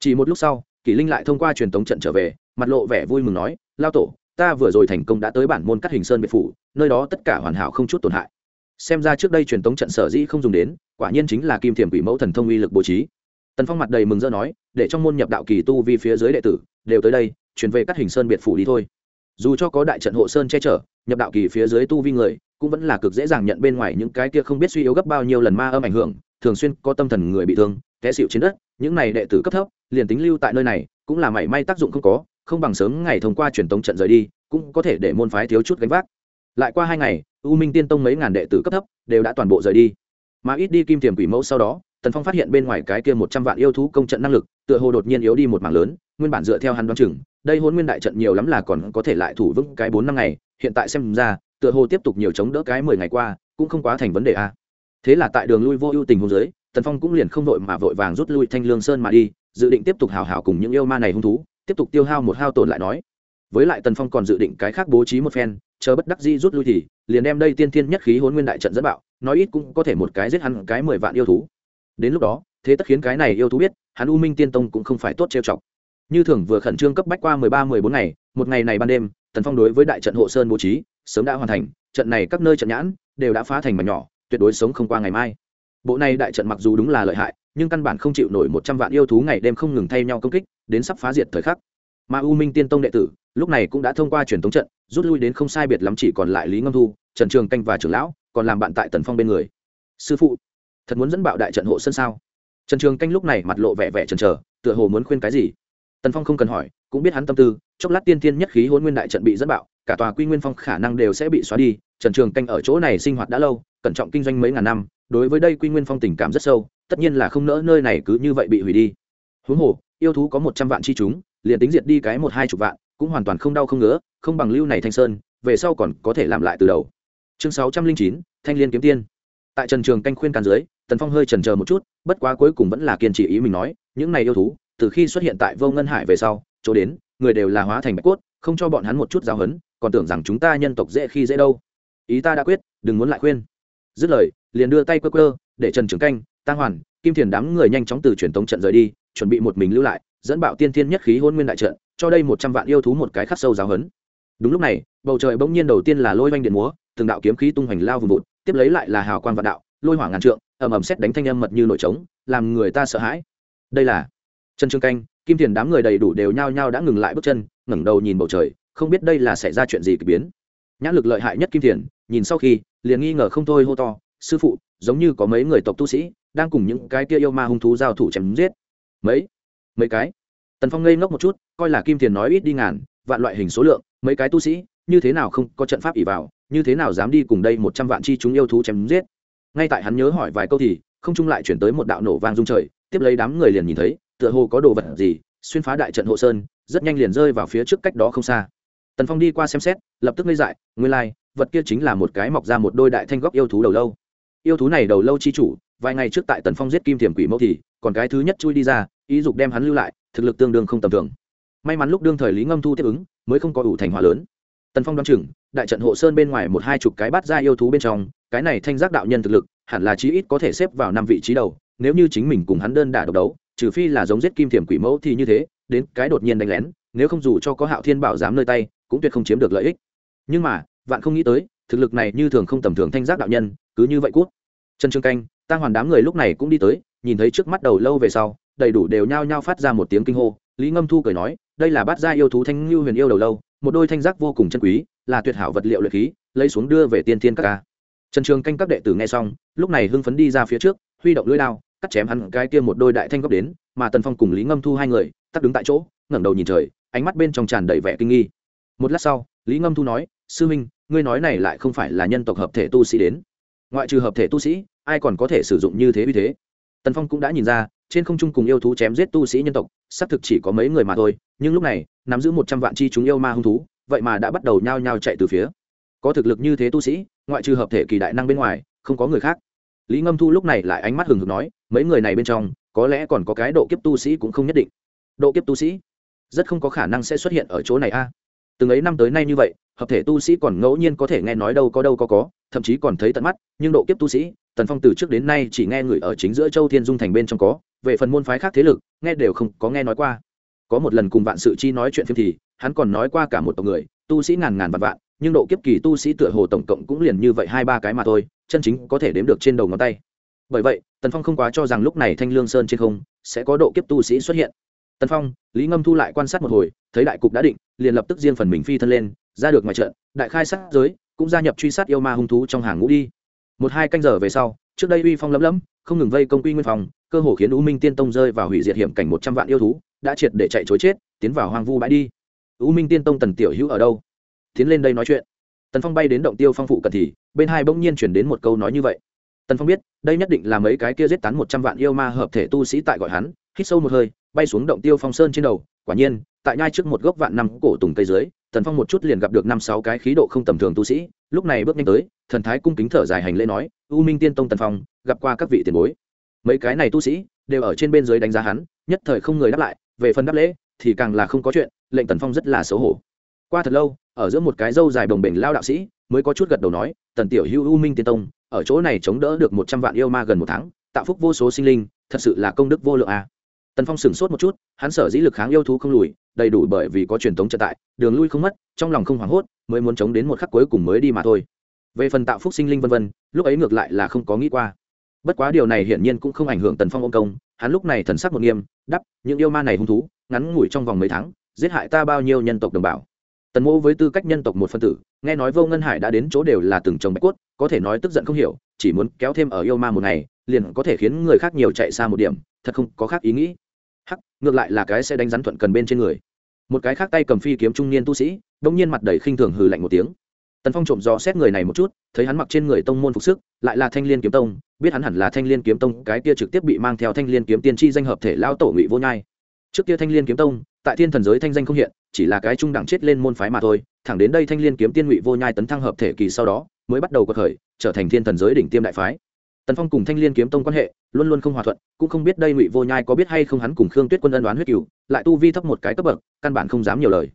Chỉ một lúc sau kỳ linh lại thông qua truyền tống trận trở về, mặt lộ vẻ vui mừng nói, lao tổ ta vừa rồi thành công đã tới bản môn cắt hình sơn biệt phủ, nơi đó tất cả hoàn hảo không chút tổn hại. Xem ra trước đây truyền tống trận sở dĩ không dùng đến, quả nhiên chính là kim thiểm quỷ mẫu thần thông uy lực bố trí. Tần phong mặt đầy mừng rỡ nói, để trong môn nhập đạo kỳ tu vi phía dưới đệ tử, đều tới đây, chuyển về cắt hình sơn biệt phủ đi thôi. Dù cho có đại trận hộ sơn che chở, nhập đạo kỳ phía dưới tu vi người, cũng vẫn là cực dễ dàng nhận bên ngoài những cái kia không biết suy yếu gấp bao nhiêu lần ma âm ảnh hưởng, thường xuyên có tâm thần người bị thương, té xịu trên đất, những này đệ tử cấp thấp, liền tính lưu tại nơi này, cũng là mảy may tác dụng không có không bằng sớm ngày thông qua truyền tống trận rời đi, cũng có thể để môn phái thiếu chút gánh vác. Lại qua hai ngày, u minh tiên tông mấy ngàn đệ tử cấp thấp đều đã toàn bộ rời đi. Mà ít đi kim tiềm quỷ mẫu sau đó, tần phong phát hiện bên ngoài cái kia một trăm vạn yêu thú công trận năng lực, tựa hồ đột nhiên yếu đi một mảng lớn, nguyên bản dựa theo hắn đoán chừng, đây hôn nguyên đại trận nhiều lắm là còn có thể lại thủ vững cái bốn năm ngày, hiện tại xem ra, tựa hồ tiếp tục nhiều chống đỡ cái mười ngày qua, cũng không quá thành vấn đề a. Thế là tại đường lui vô ưu tình hôn giới tần phong cũng liền không vội mà vội vàng rút lui thanh lương sơn mà đi, dự định tiếp tục hào hào cùng những yêu ma này hung thú tiếp tục tiêu hao một hao tổn lại nói. Với lại tần phong còn dự định cái khác bố trí một phen, chờ bất đắc dĩ rút lui thì, liền đem đây tiên thiên nhất khí hôn nguyên đại trận dẫn bạo, nói ít cũng có thể một cái giết hắn cái mười vạn yêu thú. Đến lúc đó, thế tất khiến cái này yêu thú biết, hắn u minh tiên tông cũng không phải tốt trêu chọc. Như thường vừa khẩn trương cấp bách qua mười ba, mười bốn ngày, một ngày này ban đêm, tần phong đối với đại trận hộ sơn bố trí, sớm đã hoàn thành, trận này các nơi trận nhãn, đều đã phá thành mà nhỏ, tuyệt đối sống không qua ngày mai. Bộ này đại trận mặc dù đúng là lợi hại, nhưng căn bản không chịu nổi một trăm vạn yêu thú ngày đêm không ngừng thay nhau công kích đến sắp phá diệt thời khắc. Mà u minh tiên tông đệ tử, lúc này cũng đã thông qua truyền thống trận, rút lui đến không sai biệt lắm chỉ còn lại lý ngâm thu, trần trường canh và trưởng lão, còn làm bạn tại tần phong bên người. Sư phụ, thật muốn dẫn bạo đại trận hộ sân sao? Trần trường canh lúc này mặt lộ vẻ vẻ trần trờ tựa hồ muốn khuyên cái gì. Tần phong không cần hỏi, cũng biết hắn tâm tư, chốc lát tiên tiên nhất khí hôn nguyên đại trận bị dẫn bạo, cả tòa quy nguyên phong khả năng đều sẽ bị xóa đi. Trần trường canh ở chỗ này sinh hoạt đã lâu, cẩn trọng kinh doanh mấy ngàn năm, đối với đây quy nguyên phong tình cảm rất sâu, tất nhiên là không nỡ nơi này cứ như vậy bị hủy đi. Huống hồ yêu thú có một trăm vạn chi chúng, liền tính diệt đi cái một hai chục vạn, cũng hoàn toàn không đau không ngứa, không bằng lưu này thanh sơn, về sau còn có thể làm lại từ đầu. Chương sáu trăm linh chín, thanh liên kiếm tiên. Tại trần trường canh khuyên can dưới, tần phong hơi trần chờ một chút, bất quá cuối cùng vẫn là kiên trì ý mình nói, những này yêu thú, từ khi xuất hiện tại vô ngân hải về sau, chỗ đến, người đều là hóa thành bạch cốt, không cho bọn hắn một chút giáo hấn còn tưởng rằng chúng ta nhân tộc dễ khi dễ đâu. Ý ta đã quyết, đừng muốn lại khuyên. Dứt lời, liền đưa tay quơ quơ, để trần trường canh tăng hoàn, kim thiền đám người nhanh chóng từ truyền tống trận rời đi chuẩn bị một mình lưu lại, dẫn bạo tiên thiên nhất khí hôn nguyên đại trận, cho đây một trăm vạn yêu thú một cái khắc sâu giáo hấn đúng lúc này, bầu trời bỗng nhiên đầu tiên là lôi oanh điện múa, từng đạo kiếm khí tung hoành lao vùng vụt, tiếp lấy lại là hào quang vạn đạo, lôi hỏa ngàn trượng, ầm ầm xét đánh thanh âm mật như nổi trống, làm người ta sợ hãi. Đây là trần trương canh, kim thiền đám người đầy đủ đều nhao nhao đã ngừng lại bước chân, ngẩng đầu nhìn bầu trời, không biết đây là xảy ra chuyện gì kỳ biến. Nhãn lực lợi hại nhất kim thiền, nhìn sau khi, liền nghi ngờ không thôi hô to, sư phụ, giống như có mấy người tộc tu sĩ đang cùng những cái kia yêu ma hung thú giao thủ chém giết mấy? Mấy cái? Tần phong ngây ngốc một chút coi là kim thiền nói ít đi ngàn vạn loại hình số lượng mấy cái tu sĩ như thế nào không có trận pháp ỉ vào như thế nào dám đi cùng đây một trăm vạn chi chúng yêu thú chém giết. Ngay tại hắn nhớ hỏi vài câu thì không trung lại chuyển tới một đạo nổ vang rung trời tiếp lấy đám người liền nhìn thấy tựa hồ có đồ vật gì xuyên phá đại trận hộ sơn rất nhanh liền rơi vào phía trước cách đó không xa. Tần phong đi qua xem xét lập tức ngây dại nguyên lai、like, vật kia chính là một cái mọc ra một đôi đại thanh góc yêu thú đầu lâu. Yêu thú này đầu lâu chi chủ vài ngày trước tại tần phong giết kim thiềm quỷ mẫu thì còn cái thứ nhất chui đi ra ý dục đem hắn lưu lại, thực lực tương đương không tầm thường. May mắn lúc đương thời lý ngâm thu tiếp ứng, mới không có ủ thành hỏa lớn. Tần phong đoán chừng, đại trận hộ sơn bên ngoài một hai chục cái bát ra yêu thú bên trong, cái này thanh giác đạo nhân thực lực, hẳn là chí ít có thể xếp vào năm vị trí đầu, nếu như chính mình cùng hắn đơn đả độc đấu, trừ phi là giống giết kim thiểm quỷ mẫu thì như thế, đến cái đột nhiên đánh lén, nếu không dù cho có hạo thiên bảo dám nơi tay, cũng tuyệt không chiếm được lợi ích. Nhưng mà, vạn không nghĩ tới, thực lực này như thường không tầm thường thanh giác đạo nhân, cứ như vậy cút. Trần trương canh tăng hoàn đám người lúc này cũng đi tới, nhìn thấy trước mắt đầu lâu về sau đầy đủ đều nhao nhao phát ra một tiếng kinh hô. Lý ngâm thu cười nói, đây là bát gia yêu thú thanh lưu huyền yêu đầu lâu, một đôi thanh giác vô cùng chân quý, là tuyệt hảo vật liệu luyện khí, lấy xuống đưa về tiên thiên các ca. Trần trường canh các đệ tử nghe xong, lúc này hưng phấn đi ra phía trước, huy động lưỡi đao, cắt chém hắn cái kia một đôi đại thanh góc đến, mà tần phong cùng lý ngâm thu hai người, tắt đứng tại chỗ, ngẩng đầu nhìn trời, ánh mắt bên trong tràn đầy vẻ kinh nghi. Một lát sau, lý ngâm thu nói, sư minh ngươi nói này lại không phải là nhân tộc hợp thể tu sĩ đến. Ngoại trừ hợp thể tu sĩ, ai còn có thể sử dụng như thế uy thế? Tần phong cũng đã nhìn ra trên không trung cùng yêu thú chém giết tu sĩ nhân tộc, xác thực chỉ có mấy người mà thôi, nhưng lúc này, nắm giữ một trăm vạn chi chúng yêu ma hung thú, vậy mà đã bắt đầu nhao nhao chạy từ phía. Có thực lực như thế tu sĩ, ngoại trừ hợp thể kỳ đại năng bên ngoài, không có người khác. Lý ngâm thu lúc này lại ánh mắt hừng hực nói, mấy người này bên trong, có lẽ còn có cái độ kiếp tu sĩ cũng không nhất định. Độ kiếp tu sĩ? Rất không có khả năng sẽ xuất hiện ở chỗ này a. Từng ấy năm tới nay như vậy, hợp thể tu sĩ còn ngẫu nhiên có thể nghe nói đâu có đâu có có, thậm chí còn thấy tận mắt, nhưng độ kiếp tu sĩ tần phong từ trước đến nay chỉ nghe người ở chính giữa châu thiên dung thành bên trong có, về phần môn phái khác thế lực, nghe đều không có nghe nói qua. Có một lần cùng vạn sự chi nói chuyện phim thì, hắn còn nói qua cả một tộc người, tu sĩ ngàn ngàn vạn vạn, nhưng độ kiếp kỳ tu sĩ tựa hồ tổng cộng cũng liền như vậy hai ba cái mà thôi, chân chính có thể đếm được trên đầu ngón tay. Bởi vậy, tần phong không quá cho rằng lúc này thanh lương sơn trên không sẽ có độ kiếp tu sĩ xuất hiện. Tần phong, lý ngâm thu lại quan sát một hồi, thấy đại cục đã định, liền lập tức riêng phần mình phi thân lên, ra được ngoài trận, đại khai sát giới, cũng gia nhập truy sát yêu ma hung thú trong hàng ngũ đi một hai canh giờ về sau, trước đây uy phong lấm lấm không ngừng vây công quy nguyên phòng cơ hồ khiến u minh tiên tông rơi vào hủy diệt hiểm cảnh một trăm vạn yêu thú, đã triệt để chạy chối chết, tiến vào hoang vu bãi đi. U minh tiên tông tần tiểu hữu ở đâu? Tiến lên đây nói chuyện. Tần phong bay đến động tiêu phong phụ cận thì, bên hai bỗng nhiên chuyển đến một câu nói như vậy. Tần phong biết, đây nhất định là mấy cái kia giết tán một trăm vạn yêu ma hợp thể tu sĩ tại gọi hắn, hít sâu một hơi, bay xuống động tiêu phong sơn trên đầu. Quả nhiên, tại nhai trước một gốc vạn năm cổ tùng cây dưới tần phong một chút liền gặp được năm sáu cái khí độ không tầm thường tu sĩ, lúc này bước nhanh tới, thần thái cung kính thở dài hành lễ nói, u minh tiên tông tần phong, gặp qua các vị tiền bối mấy cái này tu sĩ đều ở trên bên dưới đánh giá hắn, nhất thời không người đáp lại, về phần đáp lễ thì càng là không có chuyện, lệnh tần phong rất là xấu hổ qua thật lâu, ở giữa một cái dâu dài đồng bình lao đạo sĩ mới có chút gật đầu nói, tần tiểu hữu u minh tiên tông, ở chỗ này chống đỡ được một trăm vạn yêu ma gần một tháng, tạo phúc vô số sinh linh, thật sự là công đức vô lượng à tần phong sửng sốt một chút, hắn sở dĩ lực kháng yêu thú không lùi, đầy đủ bởi vì có truyền thống trợ tại, đường lui không mất, trong lòng không hoảng hốt, mới muốn chống đến một khắc cuối cùng mới đi mà thôi. Về phần tạo phúc sinh linh vân vân, lúc ấy ngược lại là không có nghĩ qua. Bất quá điều này hiển nhiên cũng không ảnh hưởng tần phong ông công, hắn lúc này thần sắc một nghiêm đắp những yêu ma này hung thú, ngắn ngủi trong vòng mấy tháng, giết hại ta bao nhiêu nhân tộc đồng bào? Tần mô với tư cách nhân tộc một phân tử, nghe nói vô ngân hải đã đến chỗ đều là từng trồng bạch quất có thể nói tức giận không hiểu, chỉ muốn kéo thêm ở yêu ma một ngày, liền có thể khiến người khác nhiều chạy xa một điểm, thật không có khác ý nghĩ ngược lại là cái sẽ đánh rắn thuận cần bên trên người. Một cái khác tay cầm phi kiếm trung niên tu sĩ, đông nhiên mặt đầy khinh thường hừ lạnh một tiếng. Tần phong trộm dò xét người này một chút, thấy hắn mặc trên người tông môn phục sức, lại là thanh l i ê n kiếm tông, biết hắn hẳn là thanh l i ê n kiếm tông, cái kia trực tiếp bị mang theo thanh l i ê n kiếm tiên tri danh hợp thể lao tổ ngụy vô nhai. Trước kia thanh l i ê n kiếm tông, tại thiên thần giới thanh danh không hiện, chỉ là cái trung đẳng chết lên môn phái mà thôi, thẳng đến đây thanh l i ê n kiếm tiên ngụy vô nhai tấn thăng hợp thể kỳ sau đó, mới bắt đầu có khởi, trở thành thiên thần giới đỉnh tiêm đại phái tần phong cùng thanh l i ê n kiếm tông quan hệ luôn luôn không hòa thuận, cũng không biết đây ngụy vô nhai có biết hay không hắn cùng khương tuyết quân ân đoán huyết cựu lại tu vi thấp một cái cấp bậc, căn bản không dám nhiều lời.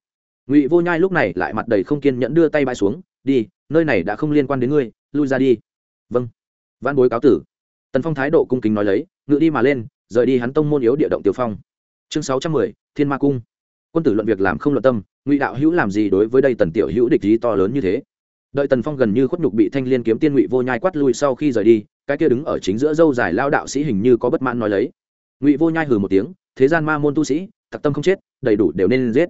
Ngụy vô nhai lúc này lại mặt đầy không kiên nhẫn đưa tay bãi xuống, đi, nơi này đã không liên quan đến ngươi, lui ra đi. Vâng. Văn bối cáo tử. Tần phong thái độ cung kính nói lấy, ngự đi mà lên, rời đi hắn tông môn yếu địa động tiêu phong. Chương sáu trăm mười, thiên ma cung. Quân tử luận việc làm không luận tâm, ngụy đạo hữu làm gì đối với đây tần tiểu hữu địch ý to lớn như thế? Đợi tần phong gần như khuất nhục bị thanh liên kiếm tiên ngụy vô nhai quát lui sau khi rời đi cái kia đứng ở chính giữa dâu dài lao đạo sĩ hình như có bất mãn nói lấy. Ngụy vô nhai hừ một tiếng, thế gian ma môn tu sĩ, tặc tâm không chết, đầy đủ đều nên giết.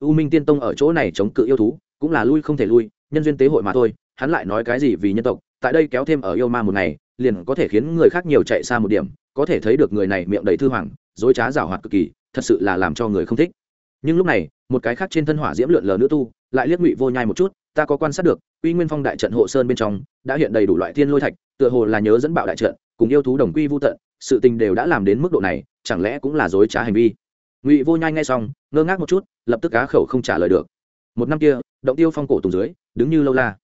U minh tiên tông ở chỗ này chống cự yêu thú, cũng là lui không thể lui, nhân duyên tế hội mà thôi, hắn lại nói cái gì vì nhân tộc, tại đây kéo thêm ở yêu ma một ngày, liền có thể khiến người khác nhiều chạy xa một điểm, có thể thấy được người này miệng đầy thư hoàng, dối trá giảo hoạt cực kỳ, thật sự là làm cho người không thích. Nhưng lúc này, một cái khác trên thân hỏa diễm lượn lờ nữ tu, lại liếc ngụy vô nhai một chút, ta có quan sát được uy nguyên phong đại trận hộ sơn bên trong, đã hiện đầy đủ loại thiên lôi thạch tựa hồ là nhớ dẫn bạo đại trận, cùng yêu thú đồng quy vô tận, sự tình đều đã làm đến mức độ này, chẳng lẽ cũng là dối trá hành vi? Ngụy vô nhai ngay xong, ngơ ngác một chút, lập tức cá khẩu không trả lời được. Một năm kia, động tiêu phong cổ tùng dưới, đứng như lâu la.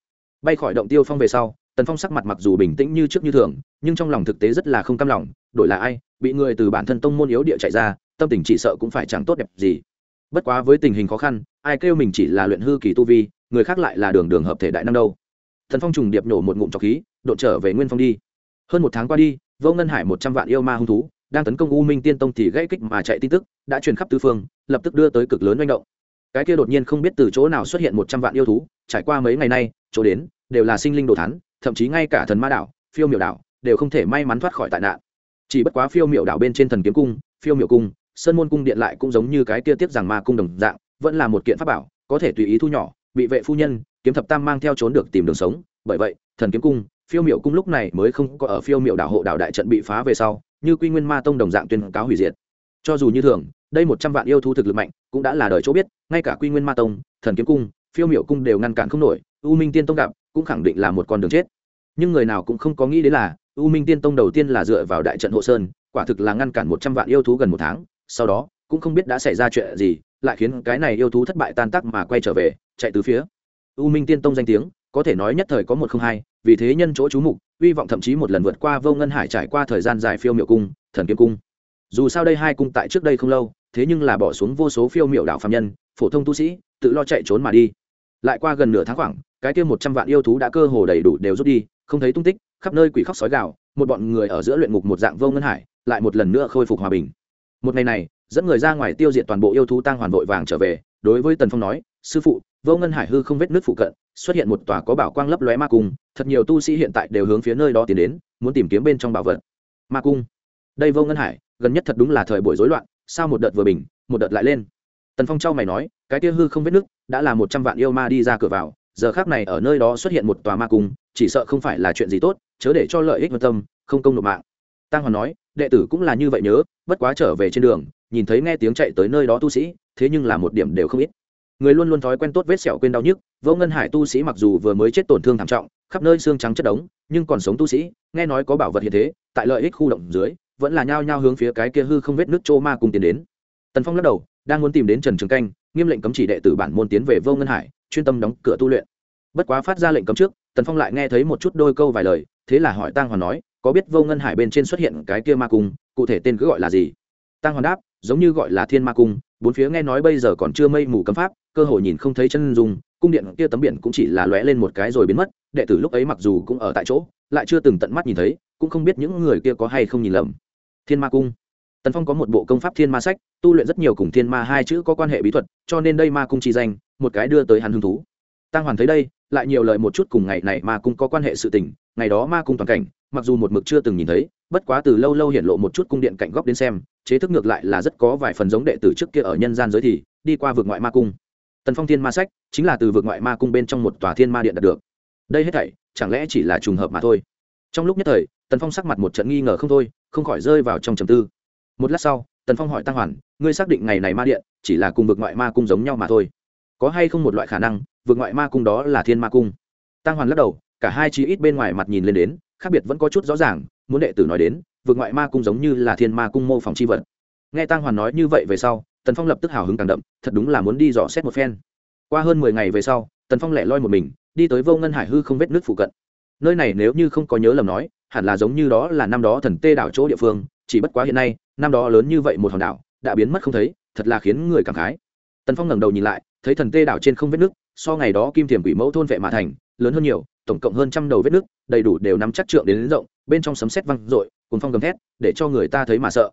Bay khỏi động tiêu phong về sau, tần phong sắc mặt mặc dù bình tĩnh như trước như thường, nhưng trong lòng thực tế rất là không cam lòng, đổi là ai, bị người từ bản thân tông môn yếu địa chạy ra, tâm tình chỉ sợ cũng phải chẳng tốt đẹp gì. Bất quá với tình hình khó khăn, ai kêu mình chỉ là luyện hư kỳ tu vi, người khác lại là đường đường hợp thể đại năm đâu. Thần phong trùng điệp nổ một ngụm trọc khí độn trở về nguyên phong đi. Hơn một tháng qua đi vô ngân hải một trăm vạn yêu ma hung thú đang tấn công u minh tiên tông thì gãy kích mà chạy tin tức đã truyền khắp tứ phương lập tức đưa tới cực lớn manh động. Cái kia đột nhiên không biết từ chỗ nào xuất hiện một trăm vạn yêu thú trải qua mấy ngày nay chỗ đến đều là sinh linh đồ thán, thậm chí ngay cả thần ma đảo phiêu miểu đảo đều không thể may mắn thoát khỏi tai nạn. Chỉ bất quá phiêu miểu đảo bên trên thần kiếm cung phiêu miểu cung sơn môn cung điện lại cũng giống như cái kia tiếp rằng ma cung đồng dạng vẫn là một kiện pháp bảo có thể tùy ý thu nhỏ bị vệ phu nhân kiếm thập tam mang theo trốn được tìm đường sống. Bởi vậy thần kiếm cung phiêu Miệu cung lúc này mới không có ở phiêu Miệu đảo hộ đảo đại trận bị phá về sau, như quy nguyên ma tông đồng dạng tuyên cáo hủy diệt. Cho dù như thường, đây một trăm vạn yêu thú thực lực mạnh, cũng đã là đời chỗ biết, ngay cả quy nguyên ma tông, thần kiếm cung, phiêu Miệu cung đều ngăn cản không nổi, u minh tiên tông gặp, cũng khẳng định là một con đường chết. Nhưng người nào cũng không có nghĩ đến là, u minh tiên tông đầu tiên là dựa vào đại trận hộ sơn, quả thực là ngăn cản một trăm vạn yêu thú gần một tháng, sau đó, cũng không biết đã xảy ra chuyện gì, lại khiến cái này yêu thú thất bại tan tác mà quay trở về, chạy từ phía. U minh tiên tông danh tiếng, có thể nói nhất thời có một không hai vì thế nhân chỗ chú mục, hy vọng thậm chí một lần vượt qua vô ngân hải trải qua thời gian dài phiêu miệu cung, thần kiếm cung. Dù sao đây hai cung tại trước đây không lâu, thế nhưng là bỏ xuống vô số phiêu miệu đạo phạm nhân, phổ thông tu sĩ, tự lo chạy trốn mà đi. Lại qua gần nửa tháng khoảng, cái kia một trăm vạn yêu thú đã cơ hồ đầy đủ đều rút đi, không thấy tung tích, khắp nơi quỷ khóc sói gạo một bọn người ở giữa luyện ngục một dạng vô ngân hải, lại một lần nữa khôi phục hòa bình. Một ngày này, dẫn người ra ngoài tiêu diệt toàn bộ yêu thú tăng hoàn vội vàng trở về, đối với tần phong nói, sư phụ vô ngân hải hư không vết nước phụ cận, xuất hiện một tòa có bảo quang lấp lóe ma cung, thật nhiều tu sĩ hiện tại đều hướng phía nơi đó tiến đến, muốn tìm kiếm bên trong bảo vật. Ma cung. Đây vô ngân hải, gần nhất thật đúng là thời buổi rối loạn, sao một đợt vừa bình, một đợt lại lên. Tần phong trao mày nói, cái kia hư không vết nước đã là một trăm vạn yêu ma đi ra cửa vào, giờ khác này ở nơi đó xuất hiện một tòa ma cung, chỉ sợ không phải là chuyện gì tốt, chớ để cho lợi ích vân tâm, không công nộp mạng. Tăng hoàn nói, đệ tử cũng là như vậy nhớ, bất quá trở về trên đường, nhìn thấy nghe tiếng chạy tới nơi đó tu sĩ, thế nhưng là một điểm đều không ít người luôn luôn thói quen tốt vết sẹo quên đau nhức, vô ngân hải tu sĩ mặc dù vừa mới chết tổn thương thảm trọng, khắp nơi xương trắng chất đống, nhưng còn sống tu sĩ, nghe nói có bảo vật hiện thế, tại lợi ích khu động dưới, vẫn là nhao nhao hướng phía cái kia hư không vết nước trô ma cùng tiến đến. Tần phong lắc đầu, đang muốn tìm đến trần trường canh, nghiêm lệnh cấm chỉ đệ tử bản môn tiến về vô ngân hải, chuyên tâm đóng cửa tu luyện. Bất quá phát ra lệnh cấm trước, tần phong lại nghe thấy một chút đôi câu vài lời, thế là hỏi tang hoàn nói, có biết vô ngân hải bên trên xuất hiện cái kia ma cung, cụ thể tên cứ gọi là gì? Tang hoàn đáp, giống như gọi là thiên ma cung, bốn phía nghe nói bây giờ còn chưa mây mù cấm pháp cơ hội nhìn không thấy chân dung, cung điện kia tấm biển cũng chỉ là lóe lên một cái rồi biến mất, đệ tử lúc ấy mặc dù cũng ở tại chỗ, lại chưa từng tận mắt nhìn thấy, cũng không biết những người kia có hay không nhìn lầm. Thiên ma cung. Tần phong có một bộ công pháp thiên ma sách, tu luyện rất nhiều cùng thiên ma hai chữ có quan hệ bí thuật, cho nên đây ma cung chi danh, một cái đưa tới hắn hứng thú. Tăng hoàn thấy đây, lại nhiều lời một chút cùng ngày này ma cung có quan hệ sự tình, ngày đó ma cung toàn cảnh, mặc dù một mực chưa từng nhìn thấy, bất quá từ lâu lâu hiện lộ một chút cung điện cạnh góc đến xem, chế thức ngược lại là rất có vài phần giống đệ tử trước kia ở nhân gian giới thì, đi qua vượt ngoại ma cung tần phong thiên ma sách chính là từ vực ngoại ma cung bên trong một tòa thiên ma điện đạt được đây hết thảy chẳng lẽ chỉ là trùng hợp mà thôi trong lúc nhất thời tần phong sắc mặt một trận nghi ngờ không thôi không khỏi rơi vào trong trầm tư một lát sau tần phong hỏi tăng hoàn ngươi xác định ngày này ma điện chỉ là cùng vực ngoại ma cung giống nhau mà thôi có hay không một loại khả năng vực ngoại ma cung đó là thiên ma cung tăng hoàn lắc đầu cả hai chi ít bên ngoài mặt nhìn lên đến khác biệt vẫn có chút rõ ràng muốn đệ tử nói đến vực ngoại ma cung giống như là thiên ma cung mô phỏng c h i vật nghe tăng hoàn nói như vậy về sau tần phong lập tức hào hứng càng đậm thật đúng là muốn đi dò xét một phen. Qua hơn mười ngày về sau tần phong lẻ loi một mình đi tới vô ngân hải hư không vết nước phụ cận. Nơi này nếu như không có nhớ lầm nói hẳn là giống như đó là năm đó thần tê đảo chỗ địa phương chỉ bất quá hiện nay năm đó lớn như vậy một hòn đảo đã biến mất không thấy thật là khiến người cảm khái. Tần phong ngẩng đầu nhìn lại thấy thần tê đảo trên không vết nước so ngày đó kim thiềm quỷ mẫu thôn vệ mã thành lớn hơn nhiều tổng cộng hơn trăm đầu vết nước đầy đủ đều nắm chắc trượng đến, đến rộng bên trong sấm sét văng rội cùng phong gầm thét để cho người ta thấy mà sợ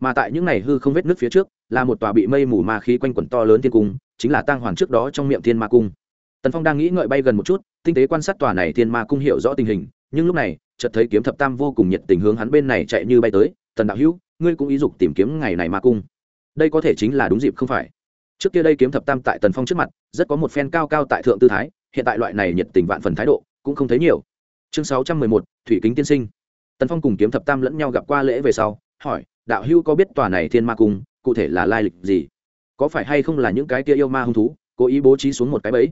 mà tại những này hư không vết nước phía trước, là một tòa bị mây mù ma khí quanh quẩn to lớn thiên cung, chính là tang hoàng trước đó trong miệng thiên ma cung. Tần phong đang nghĩ ngợi bay gần một chút, tinh tế quan sát tòa này thiên ma cung hiểu rõ tình hình, nhưng lúc này, chợt thấy kiếm thập tam vô cùng nhiệt tình hướng hắn bên này chạy như bay tới, tần đạo hữu, ngươi cũng ý dục tìm kiếm ngày này ma cung. Đây có thể chính là đúng dịp không phải? Trước kia đây kiếm thập tam tại tần phong trước mặt, rất có một phen cao cao tại thượng tư thái, hiện tại loại này nhiệt tình vạn phần thái độ, cũng không thấy nhiều. Chương sáu trăm mười một, thủy kính tiên sinh. Tần phong cùng kiếm thập tam lẫn nhau gặp qua lễ về sau, hỏi đạo Hưu có biết tòa này thiên ma cung, cụ thể là lai lịch gì? Có phải hay không là những cái kia yêu ma hung thú, cố ý bố trí xuống một cái bẫy?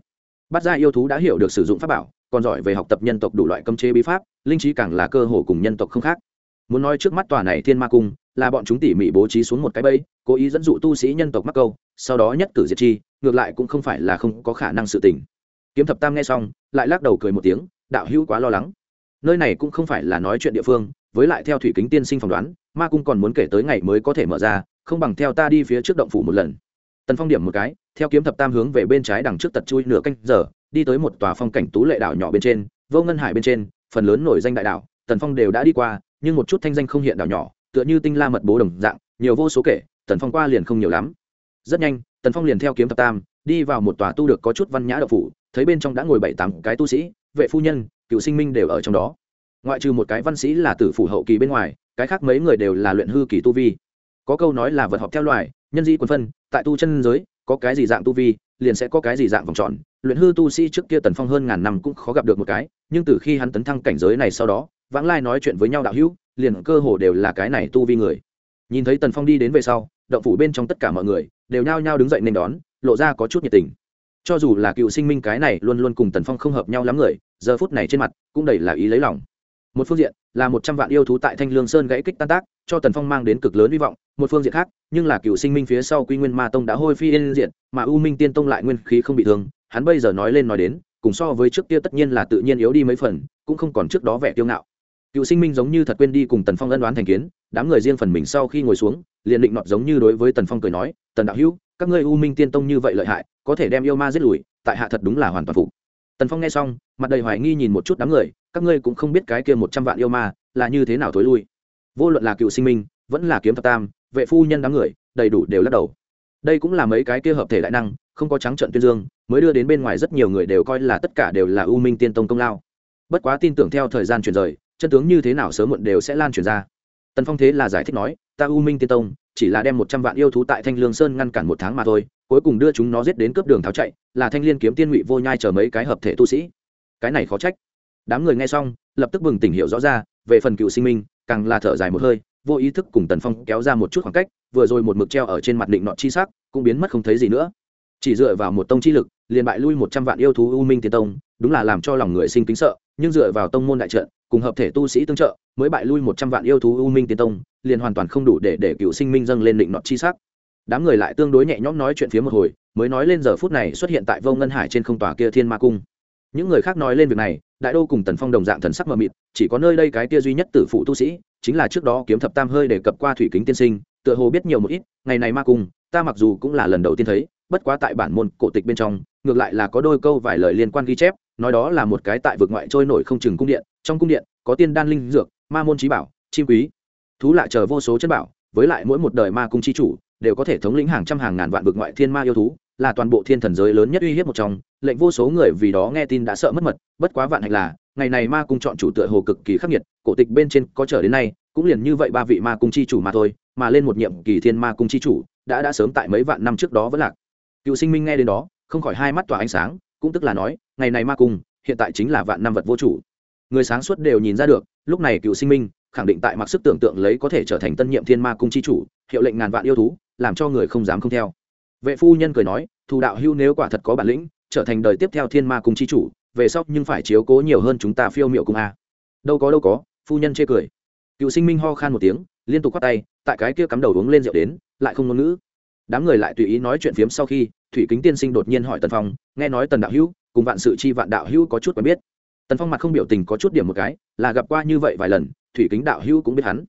Bắt ra yêu thú đã hiểu được sử dụng pháp bảo, còn giỏi về học tập nhân tộc đủ loại cấm chế bí pháp, linh trí càng là cơ hồ cùng nhân tộc không khác. Muốn nói trước mắt tòa này thiên ma cung, là bọn chúng tỉ mỉ bố trí xuống một cái bẫy, cố ý dẫn dụ tu sĩ nhân tộc mắc câu, sau đó nhất cử diệt chi, ngược lại cũng không phải là không có khả năng sự tình. Kiếm thập tam nghe xong, lại lắc đầu cười một tiếng, đạo hữu quá lo lắng. Nơi này cũng không phải là nói chuyện địa phương với lại theo thủy kính tiên sinh phỏng đoán, ma cung còn muốn kể tới ngày mới có thể mở ra, không bằng theo ta đi phía trước động phủ một lần. Tần phong điểm một cái, theo kiếm thập tam hướng về bên trái đằng trước tật chui nửa canh giờ, đi tới một tòa phong cảnh tú lệ đảo nhỏ bên trên, vô ngân hải bên trên, phần lớn nổi danh đại đảo, tần phong đều đã đi qua, nhưng một chút thanh danh không hiện đảo nhỏ, tựa như tinh la mật bố đồng dạng, nhiều vô số kể, tần phong qua liền không nhiều lắm. Rất nhanh, tần phong liền theo kiếm thập tam, đi vào một tòa tu được có chút văn nhã đậu phủ, thấy bên trong đã ngồi bảy tám cái tu sĩ, vệ phu nhân, cựu sinh minh đều ở trong đó ngoại trừ một cái văn sĩ là tử phủ hậu kỳ bên ngoài, cái khác mấy người đều là luyện hư kỳ tu vi. Có câu nói là vật học theo loài, nhân di quân phân, tại tu chân giới, có cái gì dạng tu vi, liền sẽ có cái gì dạng vòng tròn. Luyện hư tu sĩ trước kia tần phong hơn ngàn năm cũng khó gặp được một cái, nhưng từ khi hắn tấn thăng cảnh giới này sau đó, vãng lai nói chuyện với nhau đạo hữu, liền cơ hồ đều là cái này tu vi người. Nhìn thấy tần phong đi đến về sau, động phủ bên trong tất cả mọi người, đều nhao nhao đứng dậy nên đón, lộ ra có chút nhiệt tình. Cho dù là cựu sinh minh cái này luôn luôn cùng tần phong không hợp nhau lắm người, giờ phút này trên mặt, cũng đầy là ý lấy lòng một phương diện là một trăm vạn yêu thú tại thanh lương sơn gãy kích tan tác, cho tần phong mang đến cực lớn hy vọng. Một phương diện khác, nhưng là cựu sinh minh phía sau quy nguyên ma tông đã hôi phi yên diện mà u minh tiên tông lại nguyên khí không bị thương. Hắn bây giờ nói lên nói đến, cùng so với trước kia tất nhiên là tự nhiên yếu đi mấy phần, cũng không còn trước đó vẻ kiêu ngạo. Cựu sinh minh giống như thật quên đi cùng tần phong ân đoán thành kiến, đám người riêng phần mình sau khi ngồi xuống, liền định nọt giống như đối với tần phong cười nói, tần đạo hữu, các ngươi u minh tiên tông như vậy lợi hại, có thể đem yêu ma giết lùi, tại hạ thật đúng là hoàn toàn phục tần phong nghe xong, mặt đầy hoài nghi nhìn một chút đám người, các ngươi cũng không biết cái kia một trăm vạn yêu ma là như thế nào thối lui. Vô luận là cựu sinh minh, vẫn là kiếm thập tam, vệ phu nhân đám người, đầy đủ đều lắc đầu. Đây cũng là mấy cái kia hợp thể đại năng, không có trắng trận tuyên dương, mới đưa đến bên ngoài rất nhiều người đều coi là tất cả đều là u minh tiên tông công lao. Bất quá tin tưởng theo thời gian chuyển rời, chân tướng như thế nào sớm muộn đều sẽ lan truyền ra. Tần phong thế là giải thích nói, ta u minh tiên tông chỉ là đem một trăm vạn yêu thú tại thanh lương sơn ngăn cản một tháng mà thôi, cuối cùng đưa chúng nó giết đến cướp đường tháo chạy, là thanh liên kiếm tiên ngụy vô nhai chờ mấy cái hợp thể tu sĩ. Cái này khó trách. Đám người nghe xong, lập tức bừng tỉnh hiểu rõ ra, về phần cựu sinh minh, càng là thở dài một hơi, vô ý thức cùng tần phong kéo ra một chút khoảng cách, vừa rồi một mực treo ở trên mặt định nọ chi sắc, cũng biến mất không thấy gì nữa. Chỉ dựa vào một tông chi lực, liền bại lui một trăm vạn yêu thú u minh tiên tông, đúng là làm cho lòng người sinh kính sợ, nhưng dựa vào tông môn đại trận, cùng hợp thể tu sĩ tương trợ mới bại lui một trăm vạn yêu thú u minh tiên tông, liền hoàn toàn không đủ để để cựu sinh minh dâng lên định nọ chi sắc. Đám người lại tương đối nhẹ nhõm nói chuyện phía một hồi, mới nói lên giờ phút này xuất hiện tại vô ngân hải trên không tòa kia thiên ma cung. Những người khác nói lên việc này, đại đô cùng tần phong đồng dạng thần sắc mờ mịt, chỉ có nơi đây cái kia duy nhất tử phụ tu sĩ, chính là trước đó kiếm thập tam hơi đề cập qua thủy kính tiên sinh, tựa hồ biết nhiều một ít, ngày này ma cung, ta mặc dù cũng là lần đầu tiên thấy, bất quá tại bản môn cổ tịch bên trong, ngược lại là có đôi câu vài lời liên quan ghi chép, nói đó là một cái tại vực ngoại trôi nổi không chừng cung điện, trong cung điện có tiên đan linh dược ma môn trí bảo, chim quý. Thú lại chờ vô số chất bảo, với lại mỗi một đời ma cung chi chủ, đều có thể thống lĩnh hàng trăm hàng ngàn vạn vực ngoại thiên ma yêu thú, là toàn bộ thiên thần giới lớn nhất uy hiếp một trong. Lệnh vô số người vì đó nghe tin đã sợ mất mật, bất quá vạn hạnh là, ngày này ma cung chọn chủ tựa hồ cực kỳ khắc nghiệt, cổ tịch bên trên có trở đến nay, cũng liền như vậy ba vị ma cung chi chủ mà thôi, mà lên một nhiệm kỳ thiên ma cung chi chủ, đã đã sớm tại mấy vạn năm trước đó vẫn lạc. Cựu sinh minh nghe đến đó, không khỏi hai mắt tỏa ánh sáng, cũng tức là nói, ngày này ma cung, hiện tại chính là vạn năm vật vô chủ. Người sáng suốt đều nhìn ra được lúc này cựu sinh minh khẳng định tại mặc sức tưởng tượng lấy có thể trở thành tân nhiệm thiên ma cung chi chủ, hiệu lệnh ngàn vạn yêu thú, làm cho người không dám không theo. Vệ phu nhân cười nói, thù đạo hưu nếu quả thật có bản lĩnh, trở thành đời tiếp theo thiên ma cung chi chủ, về sau nhưng phải chiếu cố nhiều hơn chúng ta phiêu miệu cung a. Đâu có đâu có, phu nhân chê cười. Cựu sinh minh ho khan một tiếng, liên tục khoát tay, tại cái kia cắm đầu uống lên rượu đến, lại không ngôn ngữ. Đám người lại tùy ý nói chuyện phiếm sau khi, thủy kính tiên sinh đột nhiên hỏi tần phong, nghe nói tần đạo hữu, cùng vạn sự chi vạn đạo hữu có chút quen biết tần phong mặt không biểu tình có chút điểm một cái là gặp qua như vậy vài lần thủy kính đạo hữu cũng biết hắn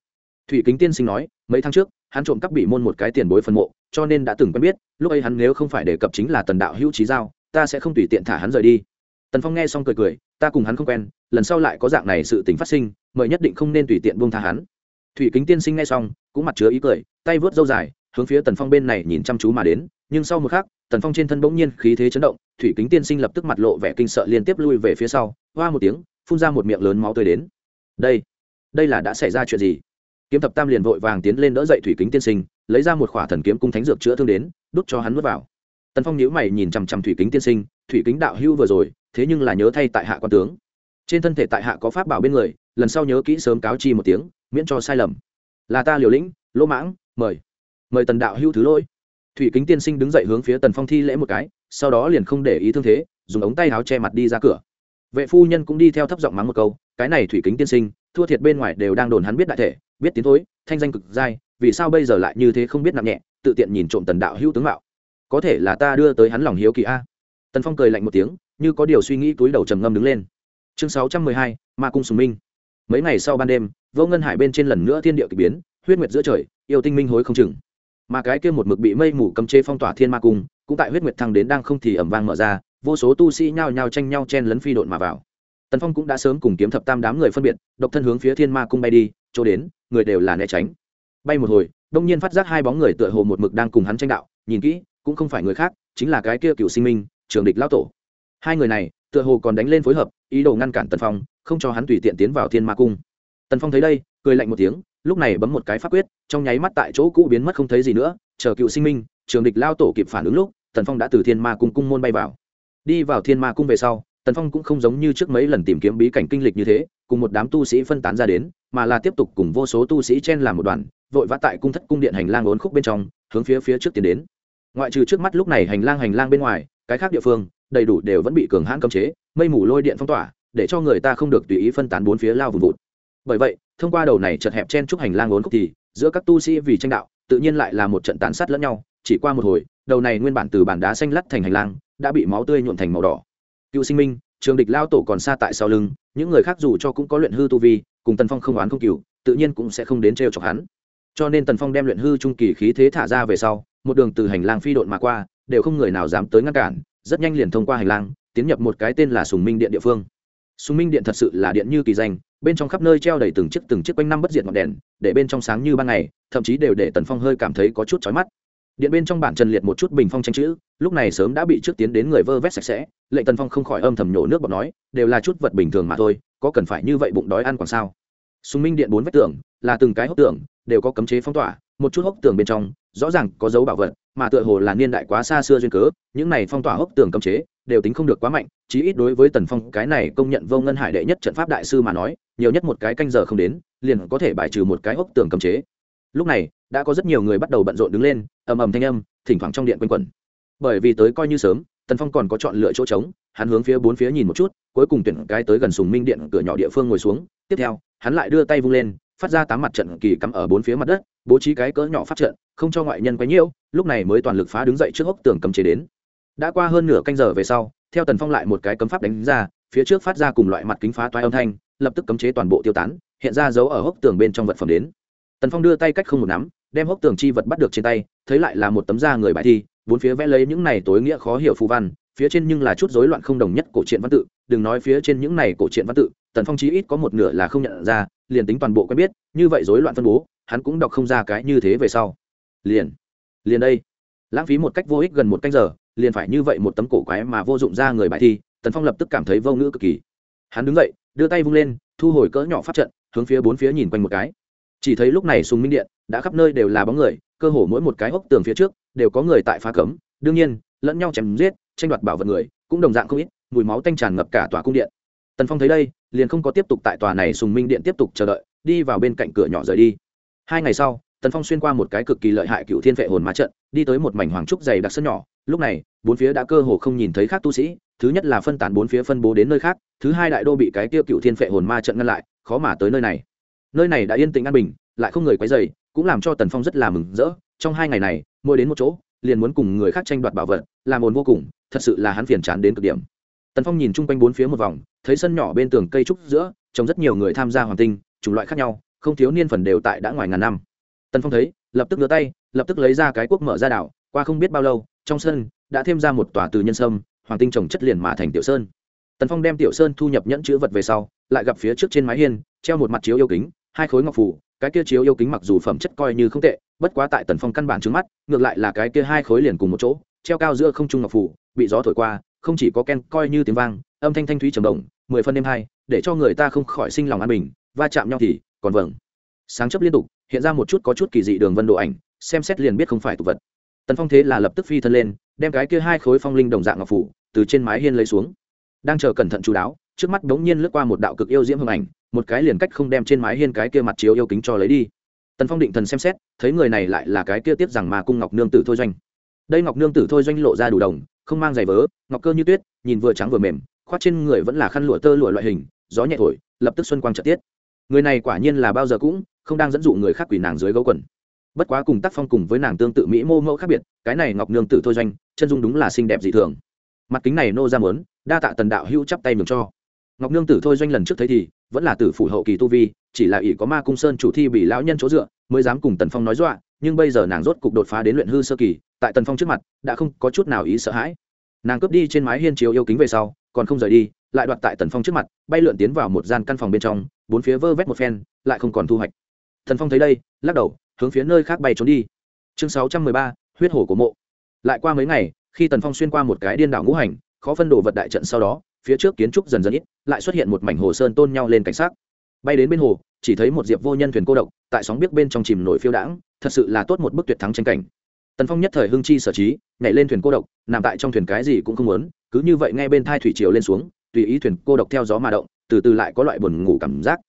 thủy kính tiên sinh nói mấy tháng trước hắn trộm cắp bị môn một cái tiền bối phân mộ cho nên đã từng quen biết lúc ấy hắn nếu không phải đề cập chính là tần đạo hữu trí giao ta sẽ không tùy tiện thả hắn rời đi tần phong nghe xong cười cười ta cùng hắn không quen lần sau lại có dạng này sự tình phát sinh mời nhất định không nên tùy tiện buông tha hắn thủy kính tiên sinh nghe xong cũng mặt chứa ý cười tay vớt dâu dài hướng phía tần phong bên này nhìn chăm chú mà đến nhưng sau một khắc tần phong trên thân bỗng nhiên khí thế chấn động, thủy kính tiên sinh lập tức mặt lộ vẻ kinh sợ liên tiếp lui về phía sau, hoa một tiếng, phun ra một miệng lớn máu tươi đến. Đây đây là đã xảy ra chuyện gì? Kiếm thập tam liền vội vàng tiến lên đỡ dậy thủy kính tiên sinh, lấy ra một khỏa thần kiếm cung thánh dược chữa thương đến, đút cho hắn nuốt vào. Tần phong nhíu mày nhìn chằm chằm thủy kính tiên sinh, thủy kính đạo hưu vừa rồi, thế nhưng là nhớ thay tại hạ quan tướng. Trên thân thể tại hạ có pháp bảo bên người, lần sau nhớ kỹ sớm cáo chi một tiếng, miễn cho sai lầm. Là ta liều lĩnh, lỗ mãng, mời. Mời tần đạo hưu thứ lỗi thủy kính tiên sinh đứng dậy hướng phía tần phong thi lễ một cái, sau đó liền không để ý thương thế, dùng ống tay áo che mặt đi ra cửa. Vệ phu nhân cũng đi theo thấp giọng mắng một câu, cái này thủy kính tiên sinh, thua thiệt bên ngoài đều đang đồn hắn biết đại thể, biết tiến thối, thanh danh cực dai, vì sao bây giờ lại như thế không biết nặng nhẹ, tự tiện nhìn trộm tần đạo hữu tướng mạo. Có thể là ta đưa tới hắn lòng hiếu kỳ a. Tần phong cười lạnh một tiếng, như có điều suy nghĩ túi đầu trầm ngâm đứng lên. Chương sáu trăm mười hai, ma cung sùng minh. Mấy ngày sau ban đêm, vô ngân hải bên trên lần nữa thiên địa k ỳ biến, huyết nguyệt giữa trời, yêu tinh minh hối không chừng mà cái kia một mực bị mây mù cấm chế phong tỏa thiên ma cung, cũng tại huyết nguyệt thăng đến đang không thì ẩm vang mở ra, vô số tu sĩ nhao nhao tranh nhau chen lấn phi độn mà vào. Tần phong cũng đã sớm cùng kiếm thập tam đám người phân biệt, độc thân hướng phía thiên ma cung bay đi, chỗ đến, người đều là né tránh. Bay một hồi, đông nhiên phát giác hai bóng người tựa hồ một mực đang cùng hắn tranh đạo, nhìn kỹ, cũng không phải người khác, chính là cái kia cựu sinh minh, trường địch lao tổ. Hai người này, tựa hồ còn đánh lên phối hợp, ý đồ ngăn cản tần phong, không cho hắn tùy tiện tiến vào thiên ma cung. Tần phong thấy đây, cười lạnh một tiếng, lúc này bấm một cái pháp quyết trong nháy mắt tại chỗ cũ biến mất không thấy gì nữa, chờ cựu sinh minh, trường địch lao tổ kịp phản ứng lúc, tần phong đã từ thiên ma cung cung môn bay vào. Đi vào thiên ma cung về sau, tần phong cũng không giống như trước mấy lần tìm kiếm bí cảnh kinh lịch như thế, cùng một đám tu sĩ phân tán ra đến, mà là tiếp tục cùng vô số tu sĩ chen làm một đoàn, vội vã tại cung thất cung điện hành lang ốn khúc bên trong, hướng phía phía trước tiến đến. Ngoại trừ trước mắt lúc này hành lang hành lang bên ngoài, cái khác địa phương, đầy đủ đều vẫn bị cường hãn cấm chế, mây mù lôi điện phong tỏa, để cho người ta không được tùy ý phân tán bốn phía lao vùng vụt. Bởi vậy, thông qua đầu này chật hẹp chen chúc hành lang ốn khúc thì giữa các tu sĩ vì tranh đạo, tự nhiên lại là một trận tàn sát lẫn nhau, chỉ qua một hồi, đầu này nguyên bản từ bàn đá xanh lắt thành hành lang, đã bị máu tươi nhuộn thành màu đỏ. Cựu sinh minh, trường địch lao tổ còn xa tại sau lưng, những người khác dù cho cũng có luyện hư tu vi, cùng tần phong không oán không cựu tự nhiên cũng sẽ không đến t chọc hắn. Cho nên tần phong đem luyện hư trung kỳ khí thế thả ra về sau, một đường từ hành lang phi độn mà qua, đều không người nào dám tới ngăn cản, rất nhanh liền thông qua hành lang, tiến nhập một cái tên là sùng minh điện địa phương. Sùng minh điện thật sự là điện như kỳ danh bên trong khắp nơi treo đầy từng chiếc từng chiếc quanh năm bất diệt ngọn đèn, để bên trong sáng như ban ngày, thậm chí đều để tần phong hơi cảm thấy có chút chói mắt. Điện bên trong bản trần liệt một chút bình phong tranh chữ, lúc này sớm đã bị trước tiến đến người vơ vét sạch sẽ, lệnh tần phong không khỏi âm thầm nhổ nước bọt nói, đều là chút vật bình thường mà thôi, có cần phải như vậy bụng đói ăn còn sao? Sùng minh điện bốn vách tường, là từng cái hốc tường, đều có cấm chế phong tỏa, một chút hốc tường bên trong, rõ ràng có dấu bảo vật, mà tựa hồ là niên đại quá xa xưa duyên cớ, những này phong tỏa hốc tường cấm chế đều tính không được quá mạnh, chí ít đối với tần phong, cái này công nhận vô ngân hải đệ nhất trận pháp đại sư mà nói, nhiều nhất một cái canh giờ không đến, liền có thể bài trừ một cái hốc tường cấm chế. Lúc này, đã có rất nhiều người bắt đầu bận rộn đứng lên, ầm ầm thanh âm, thỉnh thoảng trong điện quanh quẩn. Bởi vì tới coi như sớm, tần phong còn có chọn lựa chỗ trống, hắn hướng phía bốn phía nhìn một chút, cuối cùng tuyển cái tới gần sùng minh điện cửa nhỏ địa phương ngồi xuống. Tiếp theo, hắn lại đưa tay vung lên, phát ra tám mặt trận kỳ cắm ở bốn phía mặt đất, bố trí cái cỡ nhỏ phát trận, không cho ngoại nhân quấy nhiễu, lúc này mới toàn lực phá đứng dậy trước hốc tường cấm chế đến đã qua hơn nửa canh giờ về sau, theo tần phong lại một cái cấm pháp đánh ra, phía trước phát ra cùng loại mặt kính phá toái âm thanh, lập tức cấm chế toàn bộ tiêu tán, hiện ra dấu ở hốc tường bên trong vật phẩm đến. Tần phong đưa tay cách không một nắm, đem hốc tường chi vật bắt được trên tay, thấy lại là một tấm da người bài thi, bốn phía vẽ lấy những này tối nghĩa khó hiểu phù văn, phía trên nhưng là chút rối loạn không đồng nhất cổ truyện văn tự, đừng nói phía trên những này cổ truyện văn tự, tần phong chí ít có một nửa là không nhận ra, liền tính toàn bộ quen biết, như vậy rối loạn phân bố, hắn cũng đọc không ra cái như thế về sau. Liền liền đây. Lãng phí một cách vô ích gần một canh giờ liền phải như vậy một tấm cổ quái mà vô dụng ra người bài thi, tần phong lập tức cảm thấy vô ngữ cực kỳ. Hắn đứng dậy, đưa tay vung lên, thu hồi cỡ nhỏ phát trận, hướng phía bốn phía nhìn quanh một cái. Chỉ thấy lúc này sùng minh điện, đã khắp nơi đều là bóng người, cơ hồ mỗi một cái hốc tường phía trước, đều có người tại phá cấm. Đương nhiên, lẫn nhau chém giết, tranh đoạt bảo vật người, cũng đồng dạng không ít, mùi máu tanh tràn ngập cả tòa cung điện. Tần phong thấy đây, liền không có tiếp tục tại tòa này sùng minh điện tiếp tục chờ đợi, đi vào bên cạnh cửa nhỏ rời đi. Hai ngày sau tần phong xuyên qua một cái cực kỳ lợi hại cựu thiên vệ hồn ma trận, đi tới một mảnh hoàng trúc dày đặc sân nhỏ. Lúc này, bốn phía đã cơ hồ không nhìn thấy khác tu sĩ, thứ nhất là phân tán bốn phía phân bố đến nơi khác, thứ hai đại đô bị cái tiêu cựu thiên vệ hồn ma trận ngăn lại, khó mà tới nơi này. Nơi này đã yên tĩnh an bình, lại không người quấy dày cũng làm cho tần phong rất là mừng rỡ. Trong hai ngày này, mỗi đến một chỗ, liền muốn cùng người khác tranh đoạt bảo vật làm ồn vô cùng, thật sự là hắn phiền chán đến cực điểm. Tần phong nhìn chung quanh bốn phía một vòng, thấy sân nhỏ bên tường cây trúc giữa trồng rất nhiều người tham gia hoàng tinh, chủng loại khác nhau, không thiếu niên phần đều tại đã ngoài ngàn năm tần phong thấy, lập tức đưa tay, lập tức lấy ra cái quốc mở ra đảo, qua không biết bao lâu, trong sân đã thêm ra một tòa từ nhân sâm, hoàng tinh trồng chất liền mà thành tiểu sơn. Tần phong đem tiểu sơn thu nhập nhẫn chữ vật về sau, lại gặp phía trước trên mái hiên, treo một mặt chiếu yêu kính, hai khối ngọc phủ cái kia chiếu yêu kính mặc dù phẩm chất coi như không tệ, bất quá tại tần phong căn bản trước mắt, ngược lại là cái kia hai khối liền cùng một chỗ, treo cao giữa không trung ngọc phủ bị gió thổi qua, không chỉ có ken coi như tiếng vang, âm thanh thanh thúy trầm động, mười phân đêm hai, để cho người ta không khỏi sinh lòng an bình, va chạm nhau thì còn vầng. Sáng chấp liên tục hiện ra một chút có chút kỳ dị đường vân độ ảnh, xem xét liền biết không phải tục vật. Tần phong thế là lập tức phi thân lên, đem cái kia hai khối phong linh đồng dạng ngọc phủ, từ trên mái hiên lấy xuống. Đang chờ cẩn thận chú đáo, trước mắt bỗng nhiên lướt qua một đạo cực yêu diễm hương ảnh, một cái liền cách không đem trên mái hiên cái kia mặt chiếu yêu kính cho lấy đi. Tần phong định thần xem xét, thấy người này lại là cái kia tiếp rằng mà cung ngọc nương tử thôi doanh. Đây ngọc nương tử thôi doanh lộ ra đủ đồng, không mang giày vớ, ngọc cơ như tuyết, nhìn vừa trắng vừa mềm, khoác trên người vẫn là khăn lụa tơ lụa loại hình, gió nhẹ thổi, lập tức xuân quang trợ tiết người này quả nhiên là bao giờ cũng không đang dẫn dụ người khác quỷ nàng dưới gấu quần. Bất quá cùng tác phong cùng với nàng tương tự mỹ mô mẫu khác biệt, cái này ngọc nương tử thôi doanh, chân dung đúng là xinh đẹp dị thường. Mặt kính này nô ra mớn đa tạ tần đạo hữu chắp tay mừng cho. Ngọc nương tử thôi doanh lần trước thấy thì, vẫn là tử phủ hậu kỳ tu vi, chỉ là ỷ có ma cung sơn chủ thi bị lão nhân chỗ dựa, mới dám cùng tần phong nói dọa, nhưng bây giờ nàng rốt cục đột phá đến luyện hư sơ kỳ, tại tần phong trước mặt, đã không có chút nào ý sợ hãi. Nàng cướp đi trên mái hiên chiếu yêu kính về sau, còn không rời đi, lại đoạt tại tần phong trước mặt, bay lượn tiến vào một gian căn phòng bên trong bốn phía vơ vét một phen, lại không còn thu hoạch. Thần phong thấy đây, lắc đầu, hướng phía nơi khác bay trốn đi. Chương sáu trăm mười ba, huyết hổ của mộ. Lại qua mấy ngày, khi tần phong xuyên qua một cái điên đảo ngũ hành, khó phân đồ vật đại trận sau đó, phía trước kiến trúc dần dần ít, lại xuất hiện một mảnh hồ sơn tôn nhau lên cảnh sát bay đến bên hồ, chỉ thấy một diệp vô nhân thuyền cô độc, tại sóng biết bên trong chìm nổi phiêu đãng, thật sự là tốt một bức tuyệt thắng tranh cảnh. Tần phong nhất thời hưng chi sở trí, nhảy lên thuyền cô độc, nằm tại trong thuyền cái gì cũng không muốn, cứ như vậy ngay bên thai thủy triều lên xuống, tùy ý thuyền cô độc theo gió mà động từ từ lại có loại buồn ngủ cảm giác.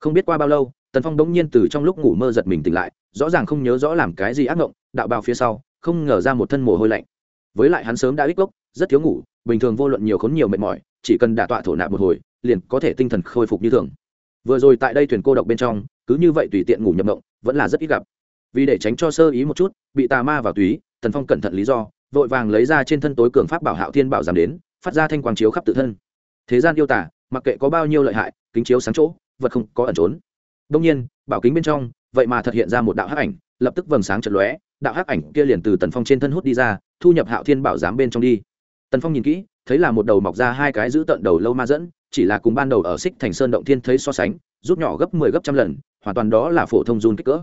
Không biết qua bao lâu, tần phong đống nhiên từ trong lúc ngủ mơ giật mình tỉnh lại, rõ ràng không nhớ rõ làm cái gì ác ngộng, đạo bào phía sau, không ngờ ra một thân mồ hôi lạnh. Với lại hắn sớm đã ít gốc, rất thiếu ngủ, bình thường vô luận nhiều khốn nhiều mệt mỏi, chỉ cần đả tọa thổ nạp một hồi, liền có thể tinh thần khôi phục như thường. Vừa rồi tại đây thuyền cô độc bên trong, cứ như vậy tùy tiện ngủ nhập ngộng, vẫn là rất ít gặp. Vì để tránh cho sơ ý một chút, bị tà ma vào túy, tần phong cẩn thận lý do, vội vàng lấy ra trên thân tối cường pháp bảo hạo thiên bảo giảm đến, phát ra thanh quang chiếu khắp tự thân. Thế gian yêu tả mặc kệ có bao nhiêu lợi hại, kính chiếu sáng chỗ, vật không có ẩn trốn. Đông nhiên, bảo kính bên trong, vậy mà thật hiện ra một đạo hắc ảnh, lập tức vầng sáng chật lóe, đạo hắc ảnh kia liền từ tần phong trên thân hút đi ra, thu nhập hạo thiên bảo giám bên trong đi. Tần phong nhìn kỹ, thấy là một đầu mọc ra hai cái giữ tận đầu lâu ma dẫn, chỉ là cùng ban đầu ở xích thành sơn động thiên thấy so sánh, rút nhỏ gấp mười 10 gấp trăm lần, hoàn toàn đó là phổ thông run kích cỡ.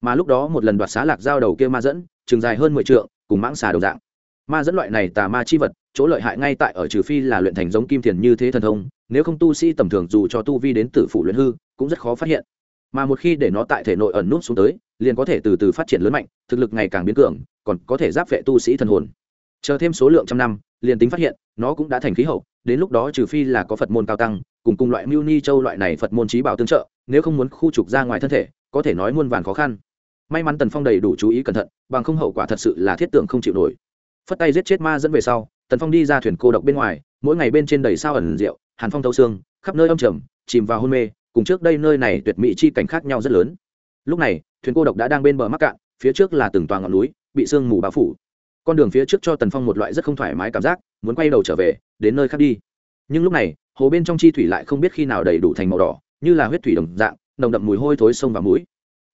Mà lúc đó một lần đoạt xá lạc giao đầu kia ma dẫn, chừng dài hơn mười trượng, cùng mãng xà đầu dạng. Ma dẫn loại này tà ma chi vật, chỗ lợi hại ngay tại ở trừ phi là luyện thành giống kim thiền như thế thần thông nếu không tu sĩ tầm thường dù cho tu vi đến tử phủ luyện hư, cũng rất khó phát hiện. Mà một khi để nó tại thể nội ẩn nút xuống tới, liền có thể từ từ phát triển lớn mạnh, thực lực ngày càng biến cường, còn có thể giáp vệ tu sĩ thần hồn. Chờ thêm số lượng trăm năm, liền tính phát hiện, nó cũng đã thành khí hậu, đến lúc đó trừ phi là có phật môn cao tăng, cùng cùng loại mưu ni châu loại này phật môn trí bảo tương trợ, nếu không muốn khu trục ra ngoài thân thể, có thể nói muôn vàn khó khăn. May mắn tần phong đầy đủ chú ý cẩn thận, bằng không hậu quả thật sự là thiết tượng không chịu nổi. Phất tay giết chết ma dẫn về sau, tần phong đi ra thuyền cô độc bên ngoài, mỗi ngày bên trên đầy sao ẩn rượu hàn phong thâu xương, khắp nơi âm trầm, chìm vào hôn mê, cùng trước đây nơi này tuyệt mỹ chi cảnh khác nhau rất lớn. Lúc này, thuyền cô độc đã đang bên bờ mắc cạn, phía trước là từng toàn ngọn núi, bị sương mù bao phủ. Con đường phía trước cho tần phong một loại rất không thoải mái cảm giác, muốn quay đầu trở về, đến nơi khác đi. Nhưng lúc này, hồ bên trong chi thủy lại không biết khi nào đầy đủ thành màu đỏ, như là huyết thủy đồng dạng, nồng đậm mùi hôi thối sông và mũi.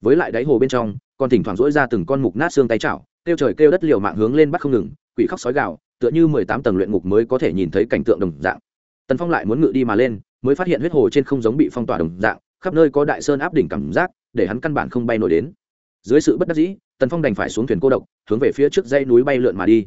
Với lại đáy hồ bên trong còn thỉnh thoảng rỗi ra từng con mục nát xương tay chảo, kêu trời kêu đất liều mạng hướng lên bắt không ngừng, quỷ khóc sói gạo tựa như mười tám tầng luyện ngục mới có thể nhìn thấy cảnh tượng đồng dạng tần phong lại muốn ngự đi mà lên, mới phát hiện huyết hồ trên không giống bị phong tỏa đồng dạng, khắp nơi có đại sơn áp đỉnh cảm giác, để hắn căn bản không bay nổi đến. Dưới sự bất đắc dĩ, tần phong đành phải xuống thuyền cô độc, hướng về phía trước dãy núi bay lượn mà đi.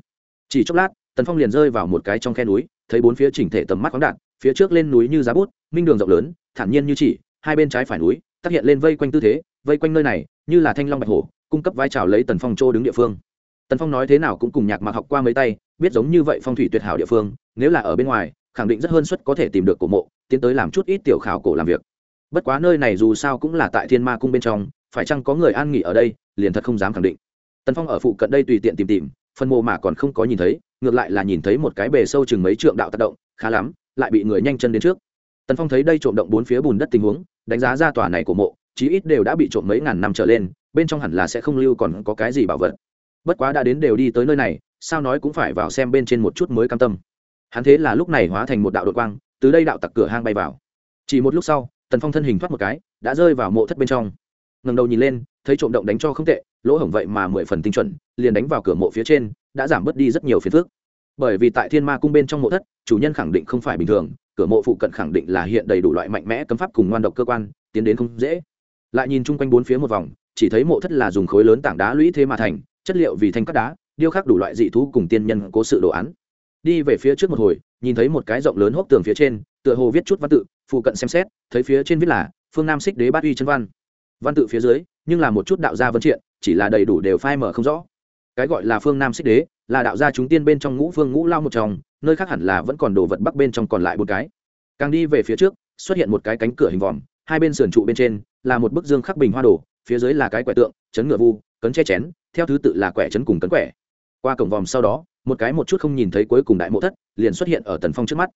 Chỉ chốc lát, tần phong liền rơi vào một cái trong khe núi, thấy bốn phía chỉnh thể tầm mắt khoáng đạn phía trước lên núi như giá bút, minh đường rộng lớn, thản nhiên như chỉ, hai bên trái phải núi tác hiện lên vây quanh tư thế, vây quanh nơi này, như là thanh long bạch hổ, cung cấp vai trò lấy tần phong chỗ đứng địa phương. Tần phong nói thế nào cũng cùng nhạc mà học qua mấy tay, biết giống như vậy phong thủy tuyệt hảo địa phương, nếu là ở bên ngoài khẳng định rất hơn suất có thể tìm được cổ mộ, tiến tới làm chút ít tiểu khảo cổ làm việc. Bất quá nơi này dù sao cũng là tại thiên ma cung bên trong, phải chăng có người an nghỉ ở đây, liền thật không dám khẳng định. Tần phong ở phụ cận đây tùy tiện tìm tìm, phần mộ mà còn không có nhìn thấy, ngược lại là nhìn thấy một cái bề sâu chừng mấy trượng đạo tác động, khá lắm, lại bị người nhanh chân đến trước. Tần phong thấy đây trộm động bốn phía bùn đất tình huống, đánh giá ra tòa này của mộ, chí ít đều đã bị trộm mấy ngàn năm trở lên, bên trong hẳn là sẽ không lưu còn có cái gì bảo vật. Bất quá đã đến đều đi tới nơi này, sao nói cũng phải vào xem bên trên một chút mới cam tâm hắn thế là lúc này hóa thành một đạo đội quang, từ đây đạo tặc cửa hang bay vào. Chỉ một lúc sau, tần phong thân hình thoát một cái, đã rơi vào mộ thất bên trong. Ngầm đầu nhìn lên, thấy trộm động đánh cho không tệ, lỗ hổng vậy mà mười phần tinh chuẩn, liền đánh vào cửa mộ phía trên, đã giảm bớt đi rất nhiều phiền phước bởi vì tại thiên ma cung bên trong mộ thất, chủ nhân khẳng định không phải bình thường, cửa mộ phụ cận khẳng định là hiện đầy đủ loại mạnh mẽ cấm pháp cùng ngoan độc cơ quan, tiến đến không dễ. Lại nhìn chung quanh bốn phía một vòng, chỉ thấy mộ thất là dùng khối lớn tảng đá lũy thế mà thành, chất liệu vì thanh cắt đá, điêu khắc đủ loại dị thú cùng tiên nhân cố sự đồ án đi về phía trước một hồi, nhìn thấy một cái rộng lớn hốc tường phía trên, tựa hồ viết chút văn tự, phụ cận xem xét, thấy phía trên viết là, phương nam xích đế bát uy chân văn. Văn tự phía dưới, nhưng là một chút đạo gia vân triện, chỉ là đầy đủ đều phai mở không rõ. Cái gọi là phương nam xích đế, là đạo gia chúng tiên bên trong ngũ phương ngũ lao một chồng nơi khác hẳn là vẫn còn đồ vật bắc bên trong còn lại một cái. Càng đi về phía trước, xuất hiện một cái cánh cửa hình vòm, hai bên sườn trụ bên trên, là một bức dương khắc bình hoa đồ, phía dưới là cái quẻ tượng, chấn ngựa vu, cấn che chén, theo thứ tự là quẻ chấn cùng cấn quẻ. Qua cổng vòm sau đó một cái một chút không nhìn thấy cuối cùng đại mộ thất liền xuất hiện ở tần phong trước mắt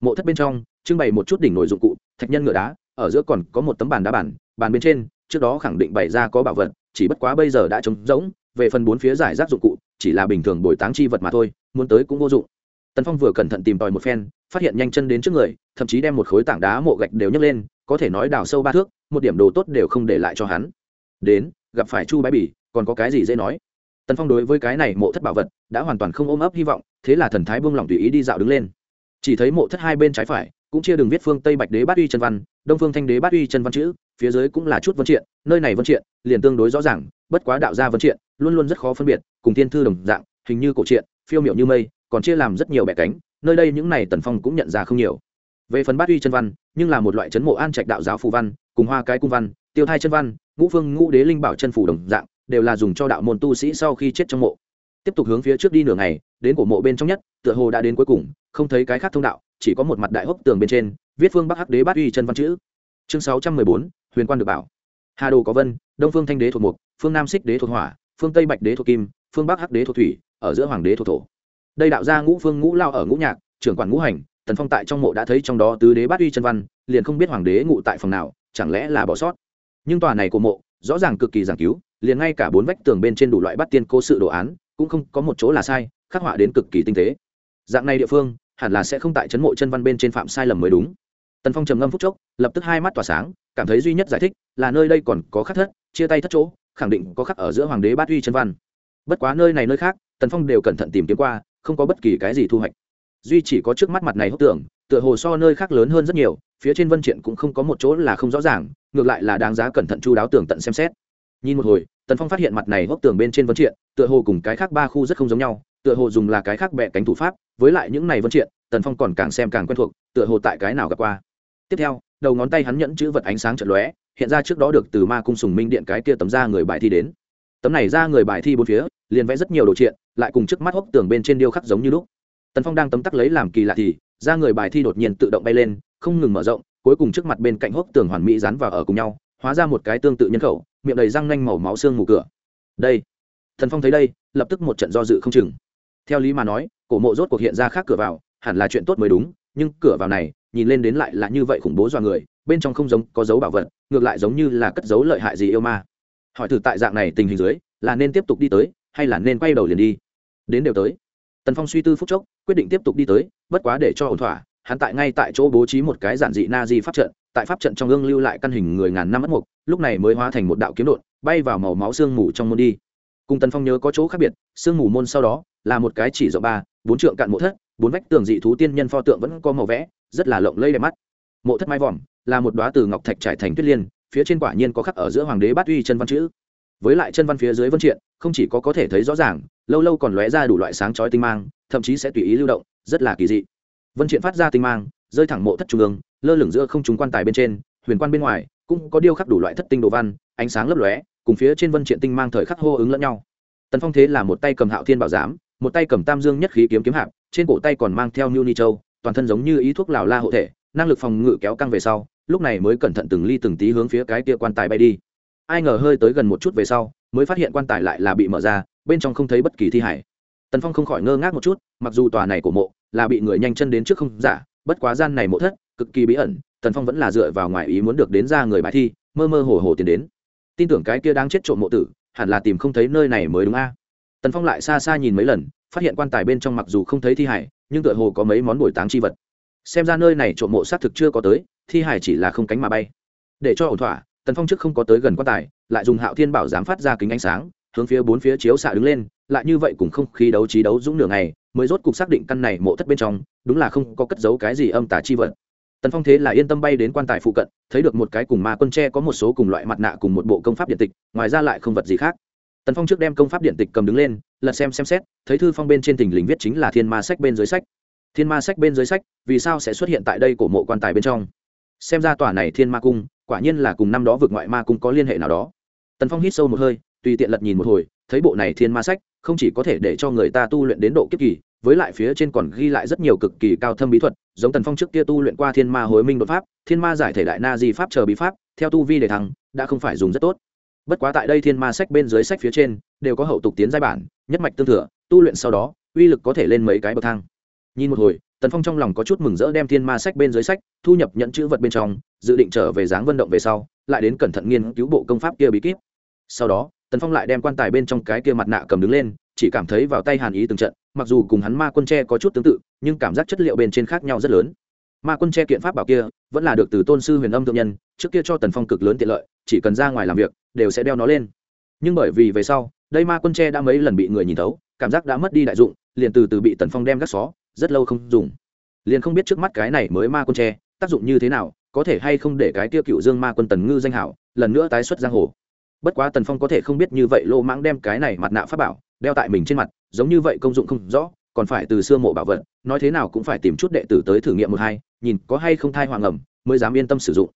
mộ thất bên trong trưng bày một chút đỉnh nội dụng cụ thạch nhân ngựa đá ở giữa còn có một tấm bàn đá bản bàn bên trên trước đó khẳng định bày ra có bảo vật chỉ bất quá bây giờ đã trống rỗng về phần bốn phía giải rác dụng cụ chỉ là bình thường bồi táng chi vật mà thôi muốn tới cũng vô dụng tần phong vừa cẩn thận tìm tòi một phen phát hiện nhanh chân đến trước người thậm chí đem một khối tảng đá mộ gạch đều nhấc lên có thể nói đào sâu ba thước một điểm đồ tốt đều không để lại cho hắn đến gặp phải chu bái bỉ còn có cái gì dễ nói tần phong đối với cái này mộ thất bảo vật đã hoàn toàn không ôm ấp hy vọng, thế là thần thái buông lỏng tùy ý đi dạo đứng lên. Chỉ thấy mộ thất hai bên trái phải, cũng chia đường viết phương tây bạch đế bát uy chân văn, đông phương thanh đế bát uy chân văn chữ, phía dưới cũng là chút vân triện, nơi này vân triện, liền tương đối rõ ràng, bất quá đạo gia vân triện, luôn luôn rất khó phân biệt, cùng tiên thư đồng dạng, hình như cổ triện, phiêu miệu như mây, còn chia làm rất nhiều bẻ cánh, nơi đây những này tần phong cũng nhận ra không nhiều. Về phần bát uy chân văn, nhưng là một loại chấn mộ an trạch đạo giáo phù văn, cùng hoa cái cung văn, tiêu thai chân văn, ngũ phương ngũ đế linh bảo chân phủ đồng dạng đều là dùng cho đạo môn tu sĩ sau khi chết trong mộ. Tiếp tục hướng phía trước đi nửa ngày, đến cổ mộ bên trong nhất, tựa hồ đã đến cuối cùng, không thấy cái khác thông đạo, chỉ có một mặt đại hốc tường bên trên, viết phương bắc hắc đế bát uy chân văn chữ. Chương sáu trăm mười bốn, huyền quan được bảo. Hà đồ có vân, đông phương thanh đế thuộc mục, phương nam xích đế thuộc hỏa, phương tây bạch đế thuộc kim, phương bắc hắc đế thuộc thủy, ở giữa hoàng đế thuộc thổ. Đây đạo ra ngũ phương ngũ lao ở ngũ nhạc, trưởng quản ngũ hành, tần phong tại trong mộ đã thấy trong đó tứ đế bát uy chân văn, liền không biết hoàng đế ngụ tại phòng nào, chẳng lẽ là bỏ sót. Nhưng tòa này của mộ, rõ ràng cực kỳ giảng cứu liền ngay cả bốn vách tường bên trên đủ loại bắt tiên cố sự đồ án, cũng không có một chỗ là sai, khắc họa đến cực kỳ tinh tế. Dạng này địa phương, hẳn là sẽ không tại chấn mộ chân văn bên trên phạm sai lầm mới đúng. Tần phong trầm ngâm phúc chốc, lập tức hai mắt tỏa sáng, cảm thấy duy nhất giải thích là nơi đây còn có khắc thất, chia tay thất chỗ, khẳng định có khắc ở giữa hoàng đế bát uy chân văn. Bất quá nơi này nơi khác, tần phong đều cẩn thận tìm kiếm qua, không có bất kỳ cái gì thu hoạch. Duy chỉ có trước mắt mặt này hốc tưởng tựa hồ so nơi khác lớn hơn rất nhiều, phía trên vân triện cũng không có một chỗ là không rõ ràng, ngược lại là đáng giá cẩn thận chu đáo tường tận xem xét nhìn một hồi, tần phong phát hiện mặt này hốc tường bên trên vân triện, tựa hồ cùng cái khác ba khu rất không giống nhau, tựa hồ dùng là cái khác bẹ cánh thủ pháp, với lại những này vân triện, tần phong còn càng xem càng quen thuộc, tựa hồ tại cái nào gặp qua. Tiếp theo, đầu ngón tay hắn nhẫn chữ vật ánh sáng trận lóe, hiện ra trước đó được từ ma cung sùng minh điện cái kia tấm ra người bài thi đến. Tấm này ra người bài thi bốn phía, liền vẽ rất nhiều đồ triện, lại cùng trước mắt hốc tường bên trên điêu khắc giống như lúc. Tần phong đang tấm tắc lấy làm kỳ lạ thì ra người bài thi đột nhiên tự động bay lên, không ngừng mở rộng, cuối cùng trước mặt bên cạnh hốc tường hoàn mỹ dán vào ở cùng nhau hóa ra một cái tương tự nhân khẩu, miệng đầy răng nanh màu máu xương mù cửa. Đây, thần phong thấy đây, lập tức một trận do dự không chừng. Theo lý mà nói, cổ mộ rốt cuộc hiện ra khác cửa vào, hẳn là chuyện tốt mới đúng, nhưng cửa vào này, nhìn lên đến lại là như vậy khủng bố do người, bên trong không giống có dấu bảo vật, ngược lại giống như là cất dấu lợi hại gì yêu ma. Hỏi thử tại dạng này tình hình dưới, là nên tiếp tục đi tới, hay là nên quay đầu liền đi? Đến đều tới. Tần phong suy tư phúc chốc, quyết định tiếp tục đi tới, bất quá để cho ổn thỏa, hắn tại ngay tại chỗ bố trí một cái giản dị na di pháp trận tại pháp trận trong ương lưu lại căn hình người ngàn năm mất mục lúc này mới hóa thành một đạo kiếm đột bay vào màu máu xương mù trong môn đi. Cùng tần phong nhớ có chỗ khác biệt xương mù môn sau đó là một cái chỉ rộng ba, bốn trượng cạn mộ thất, bốn vách tường dị thú tiên nhân pho tượng vẫn có màu vẽ, rất là lộng lây đẹp mắt. Mộ thất mái vòm là một đoá từ ngọc thạch trải thành tuyết liên, phía trên quả nhiên có khắc ở giữa hoàng đế bát uy chân văn chữ. Với lại chân văn phía dưới vân triện, không chỉ có có thể thấy rõ ràng, lâu lâu còn lóe ra đủ loại sáng chói tinh mang, thậm chí sẽ tùy ý lưu động, rất là kỳ dị. Vân triện phát ra tinh mang, rơi thẳng mộ thất trung ương lơ lửng giữa không trung quan tài bên trên, huyền quan bên ngoài cũng có điêu khắc đủ loại thất tinh đồ văn, ánh sáng lấp lóe, cùng phía trên vân triện tinh mang thời khắc hô ứng lẫn nhau. Tần phong thế là một tay cầm hạo thiên bảo giám, một tay cầm tam dương nhất khí kiếm kiếm hạp, trên cổ tay còn mang theo Niu ni châu, toàn thân giống như ý thuốc lào la hộ thể, năng lực phòng ngự kéo căng về sau, lúc này mới cẩn thận từng ly từng tí hướng phía cái kia quan tài bay đi. Ai ngờ hơi tới gần một chút về sau, mới phát hiện quan tài lại là bị mở ra, bên trong không thấy bất kỳ thi hải tần phong không khỏi ngơ ngác một chút, mặc dù tòa này của mộ là bị người nhanh chân đến trước không giả, bất quá gian này mộ thất cực kỳ bí ẩn, tần phong vẫn là dựa vào ngoài ý muốn được đến ra người bài thi, mơ mơ hồ hồ tiến đến. Tin tưởng cái kia đang chết trộm mộ tử, hẳn là tìm không thấy nơi này mới đúng a. Tần phong lại xa xa nhìn mấy lần, phát hiện quan tài bên trong mặc dù không thấy thi hải nhưng tựa hồ có mấy món bồi táng chi vật. Xem ra nơi này trộm mộ xác thực chưa có tới, thi hải chỉ là không cánh mà bay. Để cho ổn thỏa, tần phong trước không có tới gần quan tài, lại dùng hạo thiên bảo giám phát ra kính ánh sáng, hướng phía bốn phía chiếu xạ đứng lên, lại như vậy cùng không khí đấu trí đấu dũng nửa ngày, mới rốt cục xác định căn này mộ thất bên trong, đúng là không có cất giấu cái gì âm tà chi vật tần phong thế là yên tâm bay đến quan tài phụ cận, thấy được một cái cùng ma quân tre có một số cùng loại mặt nạ cùng một bộ công pháp điện tịch, ngoài ra lại không vật gì khác. Tần phong trước đem công pháp điện tịch cầm đứng lên, lật xem xem xét, thấy thư phong bên trên thình lình viết chính là thiên ma sách bên dưới sách. Thiên ma sách bên dưới sách, vì sao sẽ xuất hiện tại đây của mộ quan tài bên trong? Xem ra tòa này thiên ma cung, quả nhiên là cùng năm đó vượt ngoại ma cung có liên hệ nào đó. Tần phong hít sâu một hơi, tùy tiện lật nhìn một hồi, thấy bộ này thiên ma sách, không chỉ có thể để cho người ta tu luyện đến độ kiếp kỳ với lại phía trên còn ghi lại rất nhiều cực kỳ cao thâm bí thuật, giống tần phong trước kia tu luyện qua thiên ma hối minh đột pháp, thiên ma giải thể đại na di pháp chờ bí pháp, theo tu vi để thắng đã không phải dùng rất tốt. Bất quá tại đây thiên ma sách bên dưới sách phía trên, đều có hậu tục tiến giai bản, nhất mạch tương thừa, tu luyện sau đó, uy lực có thể lên mấy cái bậc thang. Nhìn một hồi, tần phong trong lòng có chút mừng rỡ đem thiên ma sách bên dưới sách, thu nhập nhận chữ vật bên trong, dự định trở về dáng vận động về sau, lại đến cẩn thận nghiên cứu bộ công pháp kia bí kíp. Sau đó, tần phong lại đem quan tài bên trong cái kia mặt nạ cầm đứng lên chỉ cảm thấy vào tay hàn ý từng trận, mặc dù cùng hắn ma quân tre có chút tương tự, nhưng cảm giác chất liệu bên trên khác nhau rất lớn. Ma quân tre kiện pháp bảo kia vẫn là được từ tôn sư huyền âm thượng nhân, trước kia cho tần phong cực lớn tiện lợi, chỉ cần ra ngoài làm việc, đều sẽ đeo nó lên. Nhưng bởi vì về sau, đây ma quân tre đã mấy lần bị người nhìn thấu, cảm giác đã mất đi đại dụng, liền từ từ bị tần phong đem gác xó, rất lâu không dùng. Liền không biết trước mắt cái này mới ma quân tre tác dụng như thế nào, có thể hay không để cái tiêu cựu dương ma quân tần ngư danh hảo, lần nữa tái xuất giang hồ. Bất quá tần phong có thể không biết như vậy, lô mãng đem cái này mặt nạ pháp bảo đeo tại mình trên mặt, giống như vậy công dụng không rõ, còn phải từ xưa mộ bảo vật, nói thế nào cũng phải tìm chút đệ tử tới thử nghiệm một hai, nhìn có hay không thai hoàng ẩm, mới dám yên tâm sử dụng.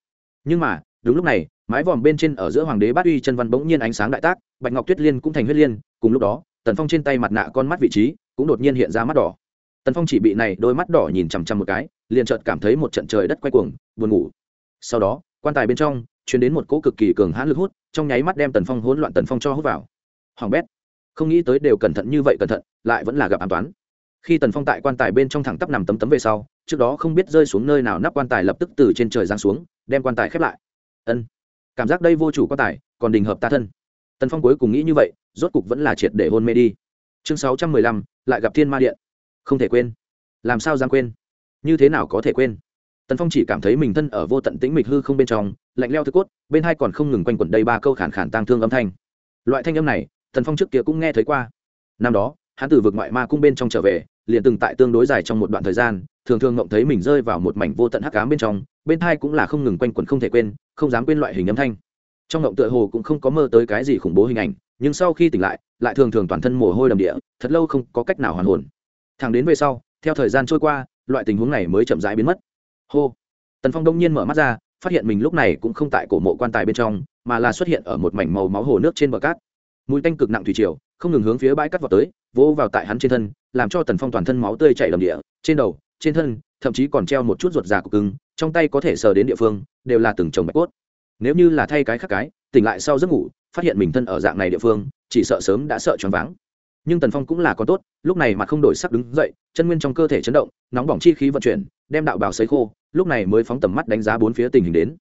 Nhưng mà, đúng lúc này, mái vòm bên trên ở giữa hoàng đế bát uy chân văn bỗng nhiên ánh sáng đại tác, bạch ngọc tuyết liên cũng thành huyết liên, cùng lúc đó, tần phong trên tay mặt nạ con mắt vị trí cũng đột nhiên hiện ra mắt đỏ. Tần phong chỉ bị này đôi mắt đỏ nhìn chằm chằm một cái, liền chợt cảm thấy một trận trời đất quay cuồng, buồn ngủ. Sau đó, quan tài bên trong chuyển đến một cỗ cực kỳ cường hãn lực hút, trong nháy mắt đem tần phong hỗn loạn tần phong cho hút vào. Hoàng bét không nghĩ tới đều cẩn thận như vậy cẩn thận, lại vẫn là gặp an toán. Khi tần phong tại quan tài bên trong thẳng tắp nằm tấm tấm về sau, trước đó không biết rơi xuống nơi nào nắp quan tài lập tức từ trên trời giáng xuống, đem quan tài khép lại. Ân, cảm giác đây vô chủ quan tài, còn đình hợp ta thân. Tần phong cuối cùng nghĩ như vậy, rốt cục vẫn là triệt để hôn mê đi. Chương sáu trăm mười lăm, lại gặp thiên ma điện. Không thể quên. Làm sao giang quên? Như thế nào có thể quên? Tần phong chỉ cảm thấy mình thân ở vô tận tĩnh mịch hư không bên trong, lạnh leo thức cốt, bên hai còn không ngừng quanh quẩn đây ba câu khản khản tang thương âm thanh. Loại thanh âm này tần phong trước kia cũng nghe thấy qua. Năm đó, hắn từ vực ngoại ma cung bên trong trở về, liền từng tại tương đối dài trong một đoạn thời gian, thường thường ngộng thấy mình rơi vào một mảnh vô tận hắc cám bên trong, bên thai cũng là không ngừng quanh quẩn không thể quên, không dám quên loại hình âm thanh. Trong ngộng tựa hồ cũng không có mơ tới cái gì khủng bố hình ảnh, nhưng sau khi tỉnh lại lại thường thường toàn thân mồ hôi đầm địa, thật lâu không có cách nào hoàn hồn. Thẳng đến về sau, theo thời gian trôi qua, loại tình huống này mới chậm rãi biến mất. Hô! Tần phong đông nhiên mở mắt ra, phát hiện mình lúc này cũng không tại cổ mộ quan tài bên trong, mà là xuất hiện ở một mảnh màu máu hồ nước trên bờ cát mùi tanh cực nặng thủy triều, không ngừng hướng phía bãi cắt vào tới, vỗ vào tại hắn trên thân, làm cho tần phong toàn thân máu tươi chảy đầm địa. Trên đầu, trên thân, thậm chí còn treo một chút ruột già của cứng, trong tay có thể sờ đến địa phương, đều là từng chồng bạch cốt. Nếu như là thay cái khác cái, tỉnh lại sau giấc ngủ, phát hiện mình thân ở dạng này địa phương, chỉ sợ sớm đã sợ choáng váng. Nhưng tần phong cũng là con tốt, lúc này mặt không đổi sắc đứng dậy, chân nguyên trong cơ thể chấn động, nóng bỏng chi khí vận chuyển, đem đạo bào sấy khô, lúc này mới phóng tầm mắt đánh giá bốn phía tình hình đến.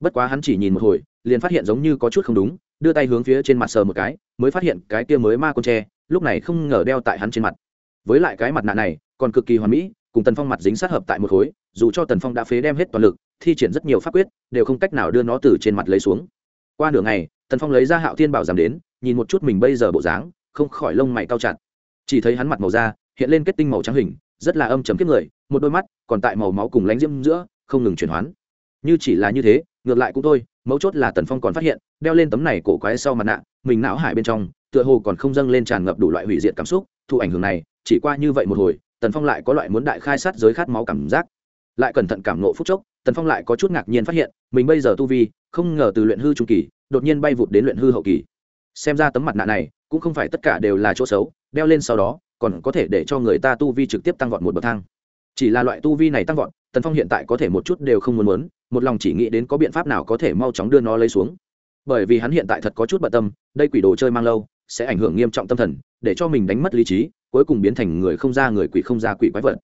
Bất quá hắn chỉ nhìn một hồi, liền phát hiện giống như có chút không đúng đưa tay hướng phía trên mặt sờ một cái, mới phát hiện cái kia mới ma con tre, lúc này không ngờ đeo tại hắn trên mặt. Với lại cái mặt nạ này, còn cực kỳ hoàn mỹ, cùng tần phong mặt dính sát hợp tại một khối, dù cho tần phong đã phế đem hết toàn lực, thi triển rất nhiều pháp quyết, đều không cách nào đưa nó từ trên mặt lấy xuống. Qua nửa ngày, tần phong lấy ra hạo thiên bảo giảm đến, nhìn một chút mình bây giờ bộ dáng, không khỏi lông mày cao chặt. Chỉ thấy hắn mặt màu da, hiện lên kết tinh màu trắng hình, rất là âm chấm kiếp người, một đôi mắt còn tại màu máu cùng lánh diễm giữa, không ngừng chuyển hoán. Như chỉ là như thế, ngược lại cũng thôi, mấu chốt là tần phong còn phát hiện đeo lên tấm này cổ quái sau mặt nạ, mình não hải bên trong, tựa hồ còn không dâng lên tràn ngập đủ loại hủy diệt cảm xúc thụ ảnh hưởng này, chỉ qua như vậy một hồi, tần phong lại có loại muốn đại khai sát giới khát máu cảm giác. Lại cẩn thận cảm nộ phúc chốc, tần phong lại có chút ngạc nhiên phát hiện, mình bây giờ tu vi, không ngờ từ luyện hư trung kỳ, đột nhiên bay vụt đến luyện hư hậu kỳ. Xem ra tấm mặt nạ này, cũng không phải tất cả đều là chỗ xấu, đeo lên sau đó, còn có thể để cho người ta tu vi trực tiếp tăng vọt một bậc thang. Chỉ là loại tu vi này tăng vọt, tần phong hiện tại có thể một chút đều không muốn muốn, một lòng chỉ nghĩ đến có biện pháp nào có thể mau chóng đưa nó lấy xuống bởi vì hắn hiện tại thật có chút bận tâm, đây quỷ đồ chơi mang lâu, sẽ ảnh hưởng nghiêm trọng tâm thần, để cho mình đánh mất lý trí, cuối cùng biến thành người không ra người quỷ không ra quỷ quái vật.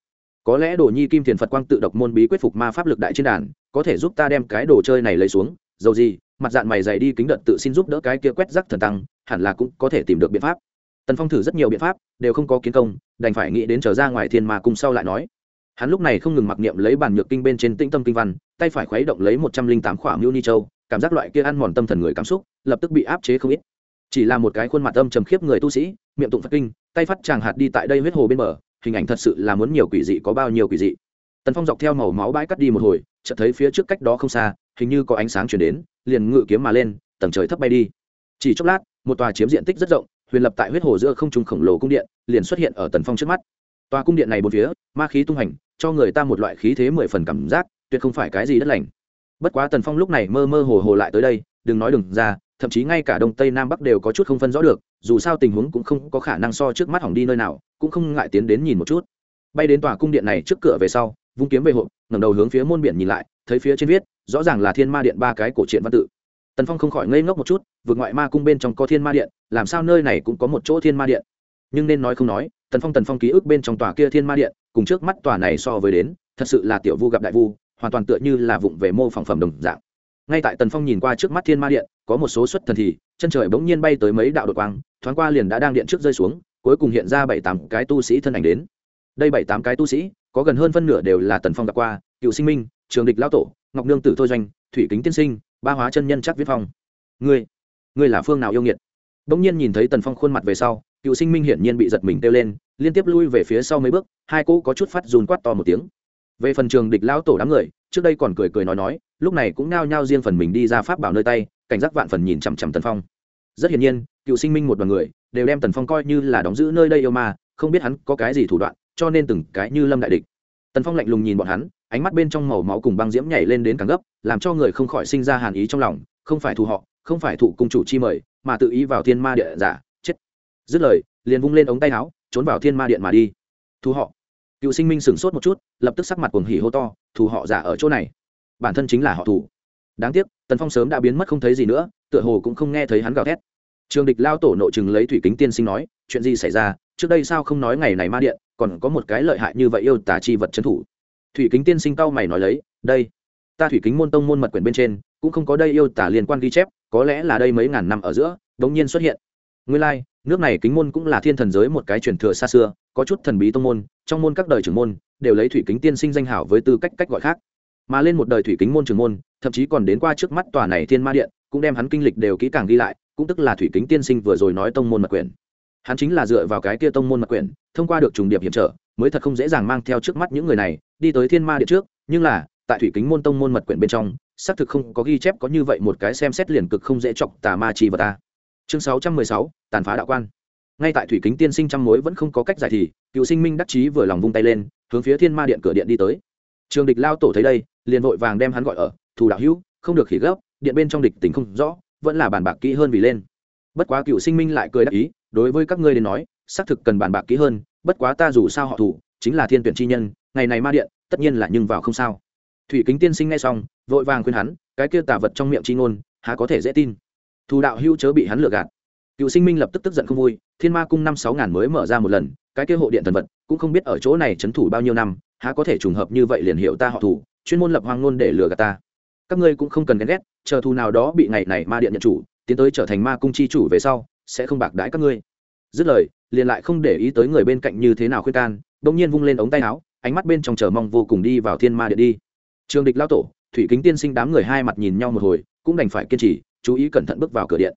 Có lẽ đồ nhi kim thiền phật quang tự độc môn bí quyết phục ma pháp lực đại trên đàn, có thể giúp ta đem cái đồ chơi này lấy xuống, dầu gì, mặt dạng mày dày đi kính đợt tự xin giúp đỡ cái kia quét rắc thần tăng, hẳn là cũng có thể tìm được biện pháp. Tần phong thử rất nhiều biện pháp, đều không có kiến công, đành phải nghĩ đến trở ra ngoài thiên ma cung sau lại nói. Hắn lúc này không ngừng mặc niệm lấy bản nhược kinh bên trên tĩnh tâm kinh văn, tay phải khuấy động lấy một trăm linh tám khỏa mưu ni châu cảm giác loại kia ăn mòn tâm thần người cảm xúc, lập tức bị áp chế không ít. Chỉ là một cái khuôn mặt âm trầm khiếp người tu sĩ, miệng tụng phật kinh, tay phát chàng hạt đi tại đây huyết hồ bên bờ, hình ảnh thật sự là muốn nhiều quỷ dị, có bao nhiêu quỷ dị. Tần phong dọc theo màu máu bãi cắt đi một hồi, chợt thấy phía trước cách đó không xa, hình như có ánh sáng chuyển đến, liền ngự kiếm mà lên, tầng trời thấp bay đi. Chỉ chốc lát, một tòa chiếm diện tích rất rộng, huyền lập tại huyết hồ giữa không trung khổng lồ cung điện, liền xuất hiện ở tần phong trước mắt. Tòa cung điện này bốn phía, ma khí tung hành, cho người ta một loại khí thế mười phần cảm giác, tuyệt không phải cái gì đất lành bất quá tần phong lúc này mơ mơ hồ hồ lại tới đây, đừng nói đừng ra, thậm chí ngay cả đông tây nam bắc đều có chút không phân rõ được, dù sao tình huống cũng không có khả năng so trước mắt hỏng đi nơi nào, cũng không ngại tiến đến nhìn một chút. Bay đến tòa cung điện này trước cửa về sau, vung kiếm về hộp, ngẩng đầu hướng phía môn biển nhìn lại, thấy phía trên viết, rõ ràng là thiên ma điện ba cái cổ truyện văn tự. Tần phong không khỏi ngây ngốc một chút, vượt ngoại ma cung bên trong có thiên ma điện, làm sao nơi này cũng có một chỗ thiên ma điện? Nhưng nên nói không nói, tần phong tần phong ký ức bên trong tòa kia thiên ma điện, cùng trước mắt tòa này so với đến, thật sự là tiểu vu gặp đại vu hoàn toàn tựa như là vụng về mô phỏng phẩm đồng dạng. Ngay tại tần phong nhìn qua trước mắt thiên ma điện, có một số xuất thần thì, chân trời bỗng nhiên bay tới mấy đạo đột quang, thoáng qua liền đã đang điện trước rơi xuống, cuối cùng hiện ra bảy tám cái tu sĩ thân ảnh đến. Đây bảy tám cái tu sĩ, có gần hơn phân nửa đều là tần phong gặp qua, cựu sinh minh, trường địch lão tổ, ngọc nương tử thôi doanh, thủy kính tiên sinh, ba hóa chân nhân chắc viết phong. Ngươi ngươi là phương nào yêu nghiệt? Bỗng nhiên nhìn thấy tần phong khuôn mặt về sau, cựu sinh minh hiển nhiên bị giật mình kêu lên, liên tiếp lui về phía sau mấy bước, hai cỗ có chút phát dùn quát to một tiếng về phần trường địch lão tổ đám người, trước đây còn cười cười nói nói, lúc này cũng nao nhao riêng phần mình đi ra pháp bảo nơi tay, cảnh giác vạn phần nhìn chằm chằm tần phong. Rất hiển nhiên, cựu sinh minh một đoàn người, đều đem tần phong coi như là đóng giữ nơi đây yêu ma, không biết hắn có cái gì thủ đoạn, cho nên từng cái như lâm đại địch. Tần phong lạnh lùng nhìn bọn hắn, ánh mắt bên trong màu máu cùng băng diễm nhảy lên đến càng gấp, làm cho người không khỏi sinh ra hàn ý trong lòng, không phải thù họ, không phải thụ cung chủ chi mời, mà tự ý vào thiên ma địa giả, chết. Dứt lời, liền vung lên ống tay áo, trốn vào thiên ma điện mà đi. Thù họ cựu sinh minh sửng sốt một chút, lập tức sắc mặt cuồng hỉ hô to, thù họ giả ở chỗ này. Bản thân chính là họ thù. Đáng tiếc, tần phong sớm đã biến mất không thấy gì nữa, tựa hồ cũng không nghe thấy hắn gào thét. Trường địch lao tổ nội chừng lấy thủy kính tiên sinh nói, chuyện gì xảy ra? Trước đây sao không nói ngày này ma điện, còn có một cái lợi hại như vậy yêu tà chi vật trấn thủ. Thủy kính tiên sinh cao mày nói lấy, đây, ta thủy kính môn tông môn mật quyển bên trên, cũng không có đây yêu tả liên quan ghi chép, có lẽ là đây mấy ngàn năm ở giữa, đống nhiên xuất hiện. Nguyên lai nước này kính môn cũng là thiên thần giới một cái truyền thừa xa xưa, có chút thần bí tông môn, trong môn các đời trưởng môn, đều lấy thủy kính tiên sinh danh hảo với tư cách cách gọi khác. Mà lên một đời thủy kính môn trưởng môn, thậm chí còn đến qua trước mắt tòa này thiên ma điện, cũng đem hắn kinh lịch đều kỹ càng ghi lại, cũng tức là thủy kính tiên sinh vừa rồi nói tông môn mật quyển. Hắn chính là dựa vào cái kia tông môn mật quyển, thông qua được trùng điệp hiểm trở, mới thật không dễ dàng mang theo trước mắt những người này, đi tới thiên ma điện trước, nhưng là, tại thủy kính môn tông môn mật quyển bên trong, xác thực không có ghi chép có như vậy một cái xem xét liền cực không dễ chọc tà ma chi vật ta chương sáu trăm mười sáu, tàn phá đạo quan. Ngay tại thủy kính tiên sinh trăm mối vẫn không có cách giải thì, cựu sinh minh đắc chí vừa lòng vung tay lên, hướng phía thiên ma điện cửa điện đi tới. Trường địch lao tổ thấy đây, liền vội vàng đem hắn gọi ở, thù đạo hữu, không được khỉ gấp, điện bên trong địch tình không rõ, vẫn là bàn bạc kỹ hơn vì lên. Bất quá cựu sinh minh lại cười đắc ý, đối với các ngươi đến nói, xác thực cần bàn bạc kỹ hơn, bất quá ta dù sao họ thủ chính là thiên tuyển chi nhân, ngày này ma điện, tất nhiên là nhưng vào không sao. Thủy kính tiên sinh nghe xong, vội vàng khuyên hắn, cái kia tà vật trong miệng chi ngôn, há có thể dễ tin? Thù đạo hưu chớ bị hắn lừa gạt. Cựu sinh minh lập tức tức giận không vui, thiên ma cung năm sáu ngàn mới mở ra một lần, cái kia hộ điện thần vật, cũng không biết ở chỗ này trấn thủ bao nhiêu năm, há có thể trùng hợp như vậy liền hiểu ta họ thủ chuyên môn lập hoang ngôn để lừa gạt ta. Các ngươi cũng không cần ghen ghét, chờ thù nào đó bị ngày này ma điện nhận chủ, tiến tới trở thành ma cung chi chủ về sau, sẽ không bạc đãi các ngươi. Dứt lời, liền lại không để ý tới người bên cạnh như thế nào khuyên can bỗng nhiên vung lên ống tay áo, ánh mắt bên trong chờ mong vô cùng đi vào thiên ma điện đi. Trường địch lao tổ, thủy kính tiên sinh đám người hai mặt nhìn nhau một hồi, cũng đành phải kiên trì chú ý cẩn thận bước vào cửa điện.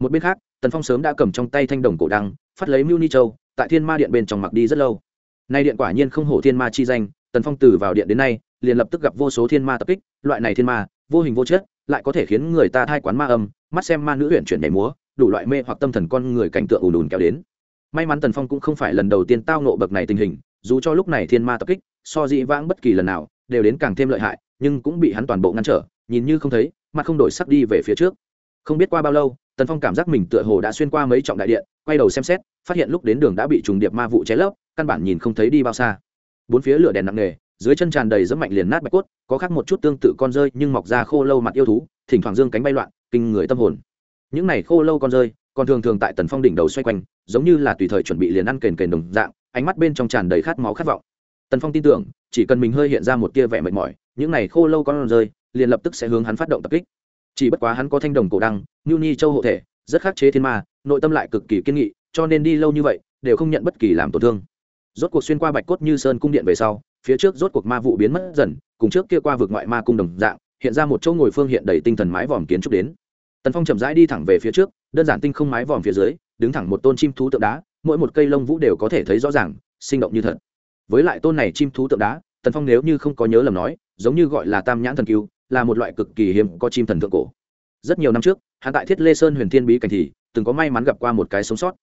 Một bên khác, tần phong sớm đã cầm trong tay thanh đồng cổ đăng, phát lấy mưu ni châu, tại thiên ma điện bên trong mặc đi rất lâu. Nay điện quả nhiên không hổ thiên ma chi danh, tần phong từ vào điện đến nay, liền lập tức gặp vô số thiên ma tập kích, loại này thiên ma, vô hình vô chất, lại có thể khiến người ta thai quán ma âm, mắt xem ma nữ huyện chuyển nhảy múa, đủ loại mê hoặc tâm thần con người cảnh tượng ùn ùn kéo đến. May mắn tần phong cũng không phải lần đầu tiên tao nộ bậc này tình hình, dù cho lúc này thiên ma tập kích, so dị vãng bất kỳ lần nào, đều đến càng thêm lợi hại, nhưng cũng bị hắn toàn bộ ngăn trở, nhìn như không thấy, mà không đổi sắc đi về phía trước không biết qua bao lâu, tần phong cảm giác mình tựa hồ đã xuyên qua mấy trọng đại điện, quay đầu xem xét, phát hiện lúc đến đường đã bị trùng điệp ma vụ cháy lấp, căn bản nhìn không thấy đi bao xa. Bốn phía lửa đèn nặng nề, dưới chân tràn đầy rất mạnh liền nát bạch cốt, có khác một chút tương tự con rơi nhưng mọc ra khô lâu mặt yêu thú, thỉnh thoảng dương cánh bay loạn, kinh người tâm hồn. Những này khô lâu con rơi, còn thường thường tại tần phong đỉnh đầu xoay quanh, giống như là tùy thời chuẩn bị liền ăn kền kền đồng dạng, ánh mắt bên trong tràn đầy khát máu khát vọng. Tần phong tin tưởng, chỉ cần mình hơi hiện ra một tia vẻ mệt mỏi, những này khô lâu con rơi, liền lập tức sẽ hướng hắn phát động tập kích chỉ bất quá hắn có thanh đồng cổ đăng như ni châu hộ thể, rất khắc chế thiên ma, nội tâm lại cực kỳ kiên nghị, cho nên đi lâu như vậy, đều không nhận bất kỳ làm tổn thương. Rốt cuộc xuyên qua bạch cốt như sơn cung điện về sau, phía trước rốt cuộc ma vụ biến mất dần, cùng trước kia qua vực ngoại ma cung đồng dạng, hiện ra một chỗ ngồi phương hiện đầy tinh thần mái vòm kiến trúc đến. Tần phong chậm rãi đi thẳng về phía trước, đơn giản tinh không mái vòm phía dưới, đứng thẳng một tôn chim thú tượng đá, mỗi một cây lông vũ đều có thể thấy rõ ràng, sinh động như thật. Với lại tôn này chim thú tượng đá, tần phong nếu như không có nhớ lầm nói, giống như gọi là tam nhãn thần cứu là một loại cực kỳ hiếm có chim thần thượng cổ. Rất nhiều năm trước hắn tại thiết lê sơn huyền thiên bí cảnh thì từng có may mắn gặp qua một cái sống sót.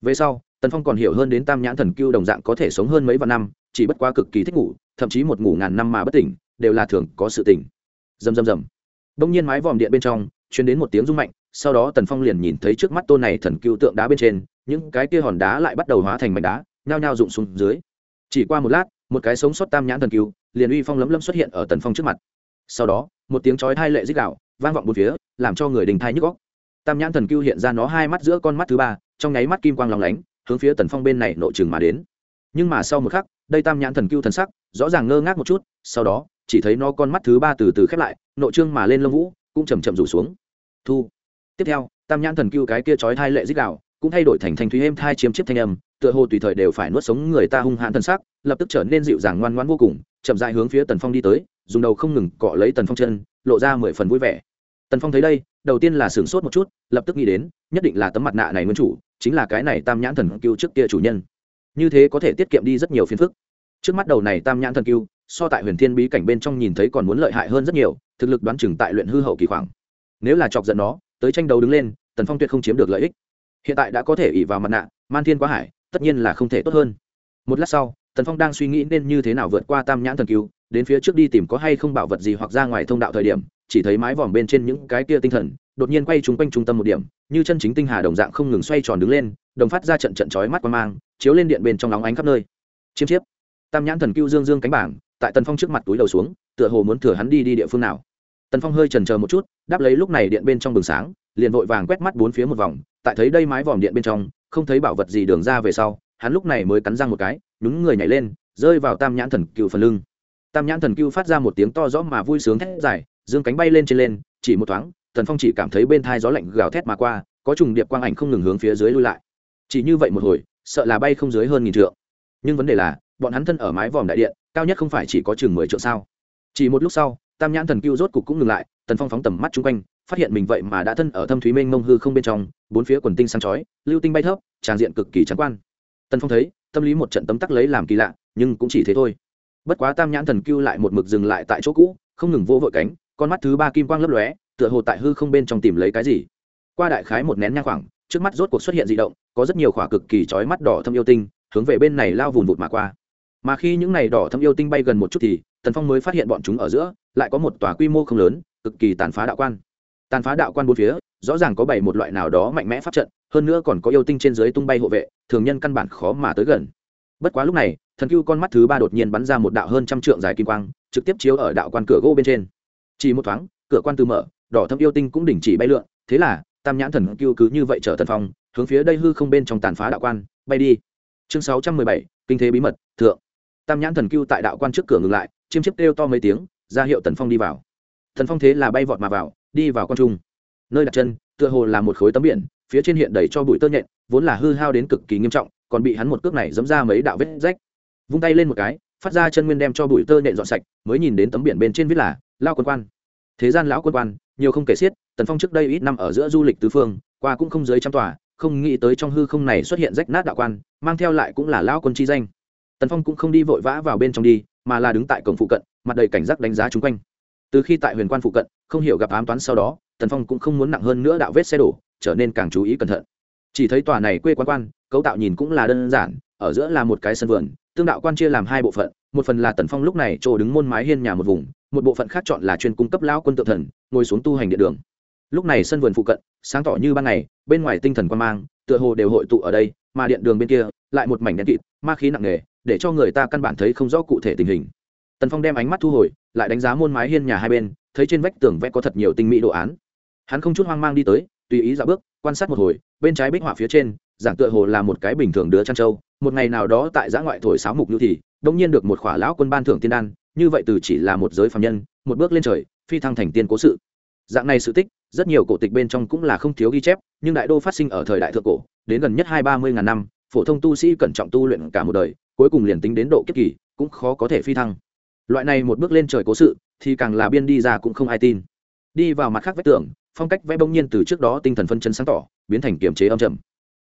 Về sau tần phong còn hiểu hơn đến tam nhãn thần cưu đồng dạng có thể sống hơn mấy vạn năm chỉ bất quá cực kỳ thích ngủ thậm chí một ngủ ngàn năm mà bất tỉnh đều là thường có sự tỉnh. Rầm rầm rầm, đông nhiên mái vòm điện bên trong chuyến đến một tiếng rung mạnh sau đó tần phong liền nhìn thấy trước mắt tôn này thần cưu tượng đá bên trên những cái kia hòn đá lại bắt đầu hóa thành mảnh đá nhao nhao rụng xuống dưới. Chỉ qua một lát một cái sống sót tam nhãn thần cưu liền uy phong lấm lấm xuất hiện ở tần phong trước mặt. Sau đó một tiếng chói hai lệ dích đạo vang vọng bốn phía, làm cho người đình thai nhức góc tam nhãn thần cưu hiện ra nó hai mắt giữa con mắt thứ ba, trong nháy mắt kim quang lòng lánh, hướng phía tần phong bên này nội trường mà đến. Nhưng mà sau một khắc, đây tam nhãn thần cưu thần sắc, rõ ràng ngơ ngác một chút, sau đó, chỉ thấy nó con mắt thứ ba từ từ khép lại, nội trương mà lên lông vũ, cũng chầm chậm rủ xuống. Thu. Tiếp theo, tam nhãn thần cưu cái kia chói thai lệ dích đạo cũng thay đổi thành thanh thúy êm thai chiếm chiếc thanh âm, tựa hồ tùy thời đều phải nuốt sống người ta hung hãn thần sắc, lập tức trở nên dịu dàng ngoan ngoãn vô cùng, chậm dại hướng phía tần phong đi tới dùng đầu không ngừng cọ lấy tần phong chân, lộ ra mười phần vui vẻ. Tần phong thấy đây, đầu tiên là sửng sốt một chút, lập tức nghĩ đến, nhất định là tấm mặt nạ này nguyên chủ, chính là cái này tam nhãn thần cưu trước kia chủ nhân. Như thế có thể tiết kiệm đi rất nhiều phiền phức. Trước mắt đầu này tam nhãn thần cưu so tại huyền thiên bí cảnh bên trong nhìn thấy còn muốn lợi hại hơn rất nhiều, thực lực đoán chừng tại luyện hư hậu kỳ khoảng. Nếu là chọc giận nó, tới tranh đấu đứng lên, tần phong tuyệt không chiếm được lợi ích. Hiện tại đã có thể ỉ vào mặt nạ, man thiên quá hải, tất nhiên là không thể tốt hơn. Một lát sau, tần phong đang suy nghĩ nên như thế nào vượt qua tam nhãn thần cứu đến phía trước đi tìm có hay không bảo vật gì hoặc ra ngoài thông đạo thời điểm, chỉ thấy mái vòm bên trên những cái kia tinh thần, đột nhiên quay trúng quanh trung tâm một điểm, như chân chính tinh hà đồng dạng không ngừng xoay tròn đứng lên, đồng phát ra trận trận chói mắt qua mang, chiếu lên điện bên trong nóng ánh khắp nơi. Chiêm chiếp. Tam nhãn thần cưu dương dương cánh bảng, tại tần phong trước mặt túi đầu xuống, tựa hồ muốn thừa hắn đi đi địa phương nào. Tần phong hơi trần chờ một chút, đáp lấy lúc này điện bên trong bừng sáng, liền vội vàng quét mắt bốn phía một vòng, tại thấy đây mái vòm điện bên trong, không thấy bảo vật gì đường ra về sau, hắn lúc này mới cắn răng một cái nhúng người nhảy lên, rơi vào tam nhãn thần cựu phần lưng tam nhãn thần cưu phát ra một tiếng to rõ mà vui sướng thét dài, dương cánh bay lên trên lên, chỉ một thoáng, tần phong chỉ cảm thấy bên thai gió lạnh gào thét mà qua, có trùng điệp quang ảnh không ngừng hướng phía dưới lui lại. Chỉ như vậy một hồi, sợ là bay không dưới hơn nghìn trượng. Nhưng vấn đề là, bọn hắn thân ở mái vòm đại điện, cao nhất không phải chỉ có chừng mười trượng sao? Chỉ một lúc sau, tam nhãn thần cưu rốt cục cũng ngừng lại, tần phong phóng tầm mắt chung quanh, phát hiện mình vậy mà đã thân ở thâm thúy mênh mông hư không bên trong, bốn phía quần tinh sáng chói, lưu tinh bay thấp, tràn diện cực kỳ trắng quan. Tần phong thấy, tâm lý một trận tấm tắc lấy làm kỳ lạ, nhưng cũng chỉ thế thôi bất quá tam nhãn thần cưu lại một mực dừng lại tại chỗ cũ, không ngừng vô vội cánh, con mắt thứ ba kim quang lấp lóe, tựa hồ tại hư không bên trong tìm lấy cái gì. Qua đại khái một nén nhang khoảng, trước mắt rốt cuộc xuất hiện dị động, có rất nhiều khỏa cực kỳ chói mắt đỏ thâm yêu tinh, hướng về bên này lao vùn vụt mà qua. Mà khi những này đỏ thâm yêu tinh bay gần một chút thì, tần phong mới phát hiện bọn chúng ở giữa, lại có một tòa quy mô không lớn, cực kỳ tàn phá đạo quan. Tàn phá đạo quan bốn phía, rõ ràng có bảy một loại nào đó mạnh mẽ pháp trận, hơn nữa còn có yêu tinh trên dưới tung bay hộ vệ, thường nhân căn bản khó mà tới gần bất quá lúc này, thần cưu con mắt thứ ba đột nhiên bắn ra một đạo hơn trăm trượng dài kim quang, trực tiếp chiếu ở đạo quan cửa gỗ bên trên. Chỉ một thoáng, cửa quan từ mở, đỏ thâm yêu tinh cũng đình chỉ bay lượn, thế là, tam nhãn thần cưu cứ như vậy trở thần phong, hướng phía đây hư không bên trong tàn phá đạo quan, bay đi. Chương sáu trăm mười bảy, kinh thế bí mật, thượng. Tam nhãn thần cưu tại đạo quan trước cửa ngừng lại, chiêm chiếc kêu to mấy tiếng, ra hiệu tần phong đi vào. Thần phong thế là bay vọt mà vào, đi vào con trung. Nơi đặt chân, tựa hồ là một khối tấm biển, phía trên hiện đầy cho bụi tơ nhện, vốn là hư hao đến cực kỳ nghiêm trọng còn bị hắn một cước này dẫm ra mấy đạo vết rách. Vung tay lên một cái, phát ra chân nguyên đem cho bụi tơ nện dọn sạch, mới nhìn đến tấm biển bên trên viết là, lao quân quan. Thế gian lão quân quan, nhiều không kể xiết, tần phong trước đây ít năm ở giữa du lịch tứ phương, qua cũng không dưới trăm tòa, không nghĩ tới trong hư không này xuất hiện rách nát đạo quan, mang theo lại cũng là lão quân chi danh. Tần phong cũng không đi vội vã vào bên trong đi, mà là đứng tại cổng phụ cận, mặt đầy cảnh giác đánh giá chung quanh. Từ khi tại huyền quan phụ cận, không hiểu gặp ám toán sau đó, tần phong cũng không muốn nặng hơn nữa đạo vết xe đổ, trở nên càng chú ý cẩn thận chỉ thấy tòa này quê quán quan, cấu tạo nhìn cũng là đơn giản, ở giữa là một cái sân vườn, tương đạo quan chia làm hai bộ phận, một phần là tần phong lúc này chỗ đứng môn mái hiên nhà một vùng, một bộ phận khác chọn là chuyên cung cấp lao quân tự thần, ngồi xuống tu hành địa đường. Lúc này sân vườn phụ cận, sáng tỏ như ban ngày, bên ngoài tinh thần quan mang, tựa hồ đều hội tụ ở đây, mà điện đường bên kia, lại một mảnh đen kịt, ma khí nặng nề, để cho người ta căn bản thấy không rõ cụ thể tình hình. Tần phong đem ánh mắt thu hồi, lại đánh giá môn mái hiên nhà hai bên, thấy trên vách tường vẽ có thật nhiều tinh mỹ đồ án. Hắn không chút hoang mang đi tới, tùy ý dạo bước quan sát một hồi, bên trái bích họa phía trên, giảng tựa hồ là một cái bình thường đứa trăn trâu. Một ngày nào đó tại giã ngoại thổi sáo mục lưu thì, đông nhiên được một khỏa lão quân ban thưởng tiên đan, như vậy từ chỉ là một giới phạm nhân, một bước lên trời, phi thăng thành tiên cố sự. Dạng này sự tích, rất nhiều cổ tịch bên trong cũng là không thiếu ghi chép, nhưng đại đô phát sinh ở thời đại thượng cổ, đến gần nhất hai ba mươi ngàn năm, phổ thông tu sĩ cẩn trọng tu luyện cả một đời, cuối cùng liền tính đến độ kiếp kỳ, cũng khó có thể phi thăng. Loại này một bước lên trời cố sự, thì càng là biên đi ra cũng không ai tin. Đi vào mặt khác vách tường phong cách vẽ bỗng nhiên từ trước đó tinh thần phân chân sáng tỏ, biến thành kiềm chế âm trầm.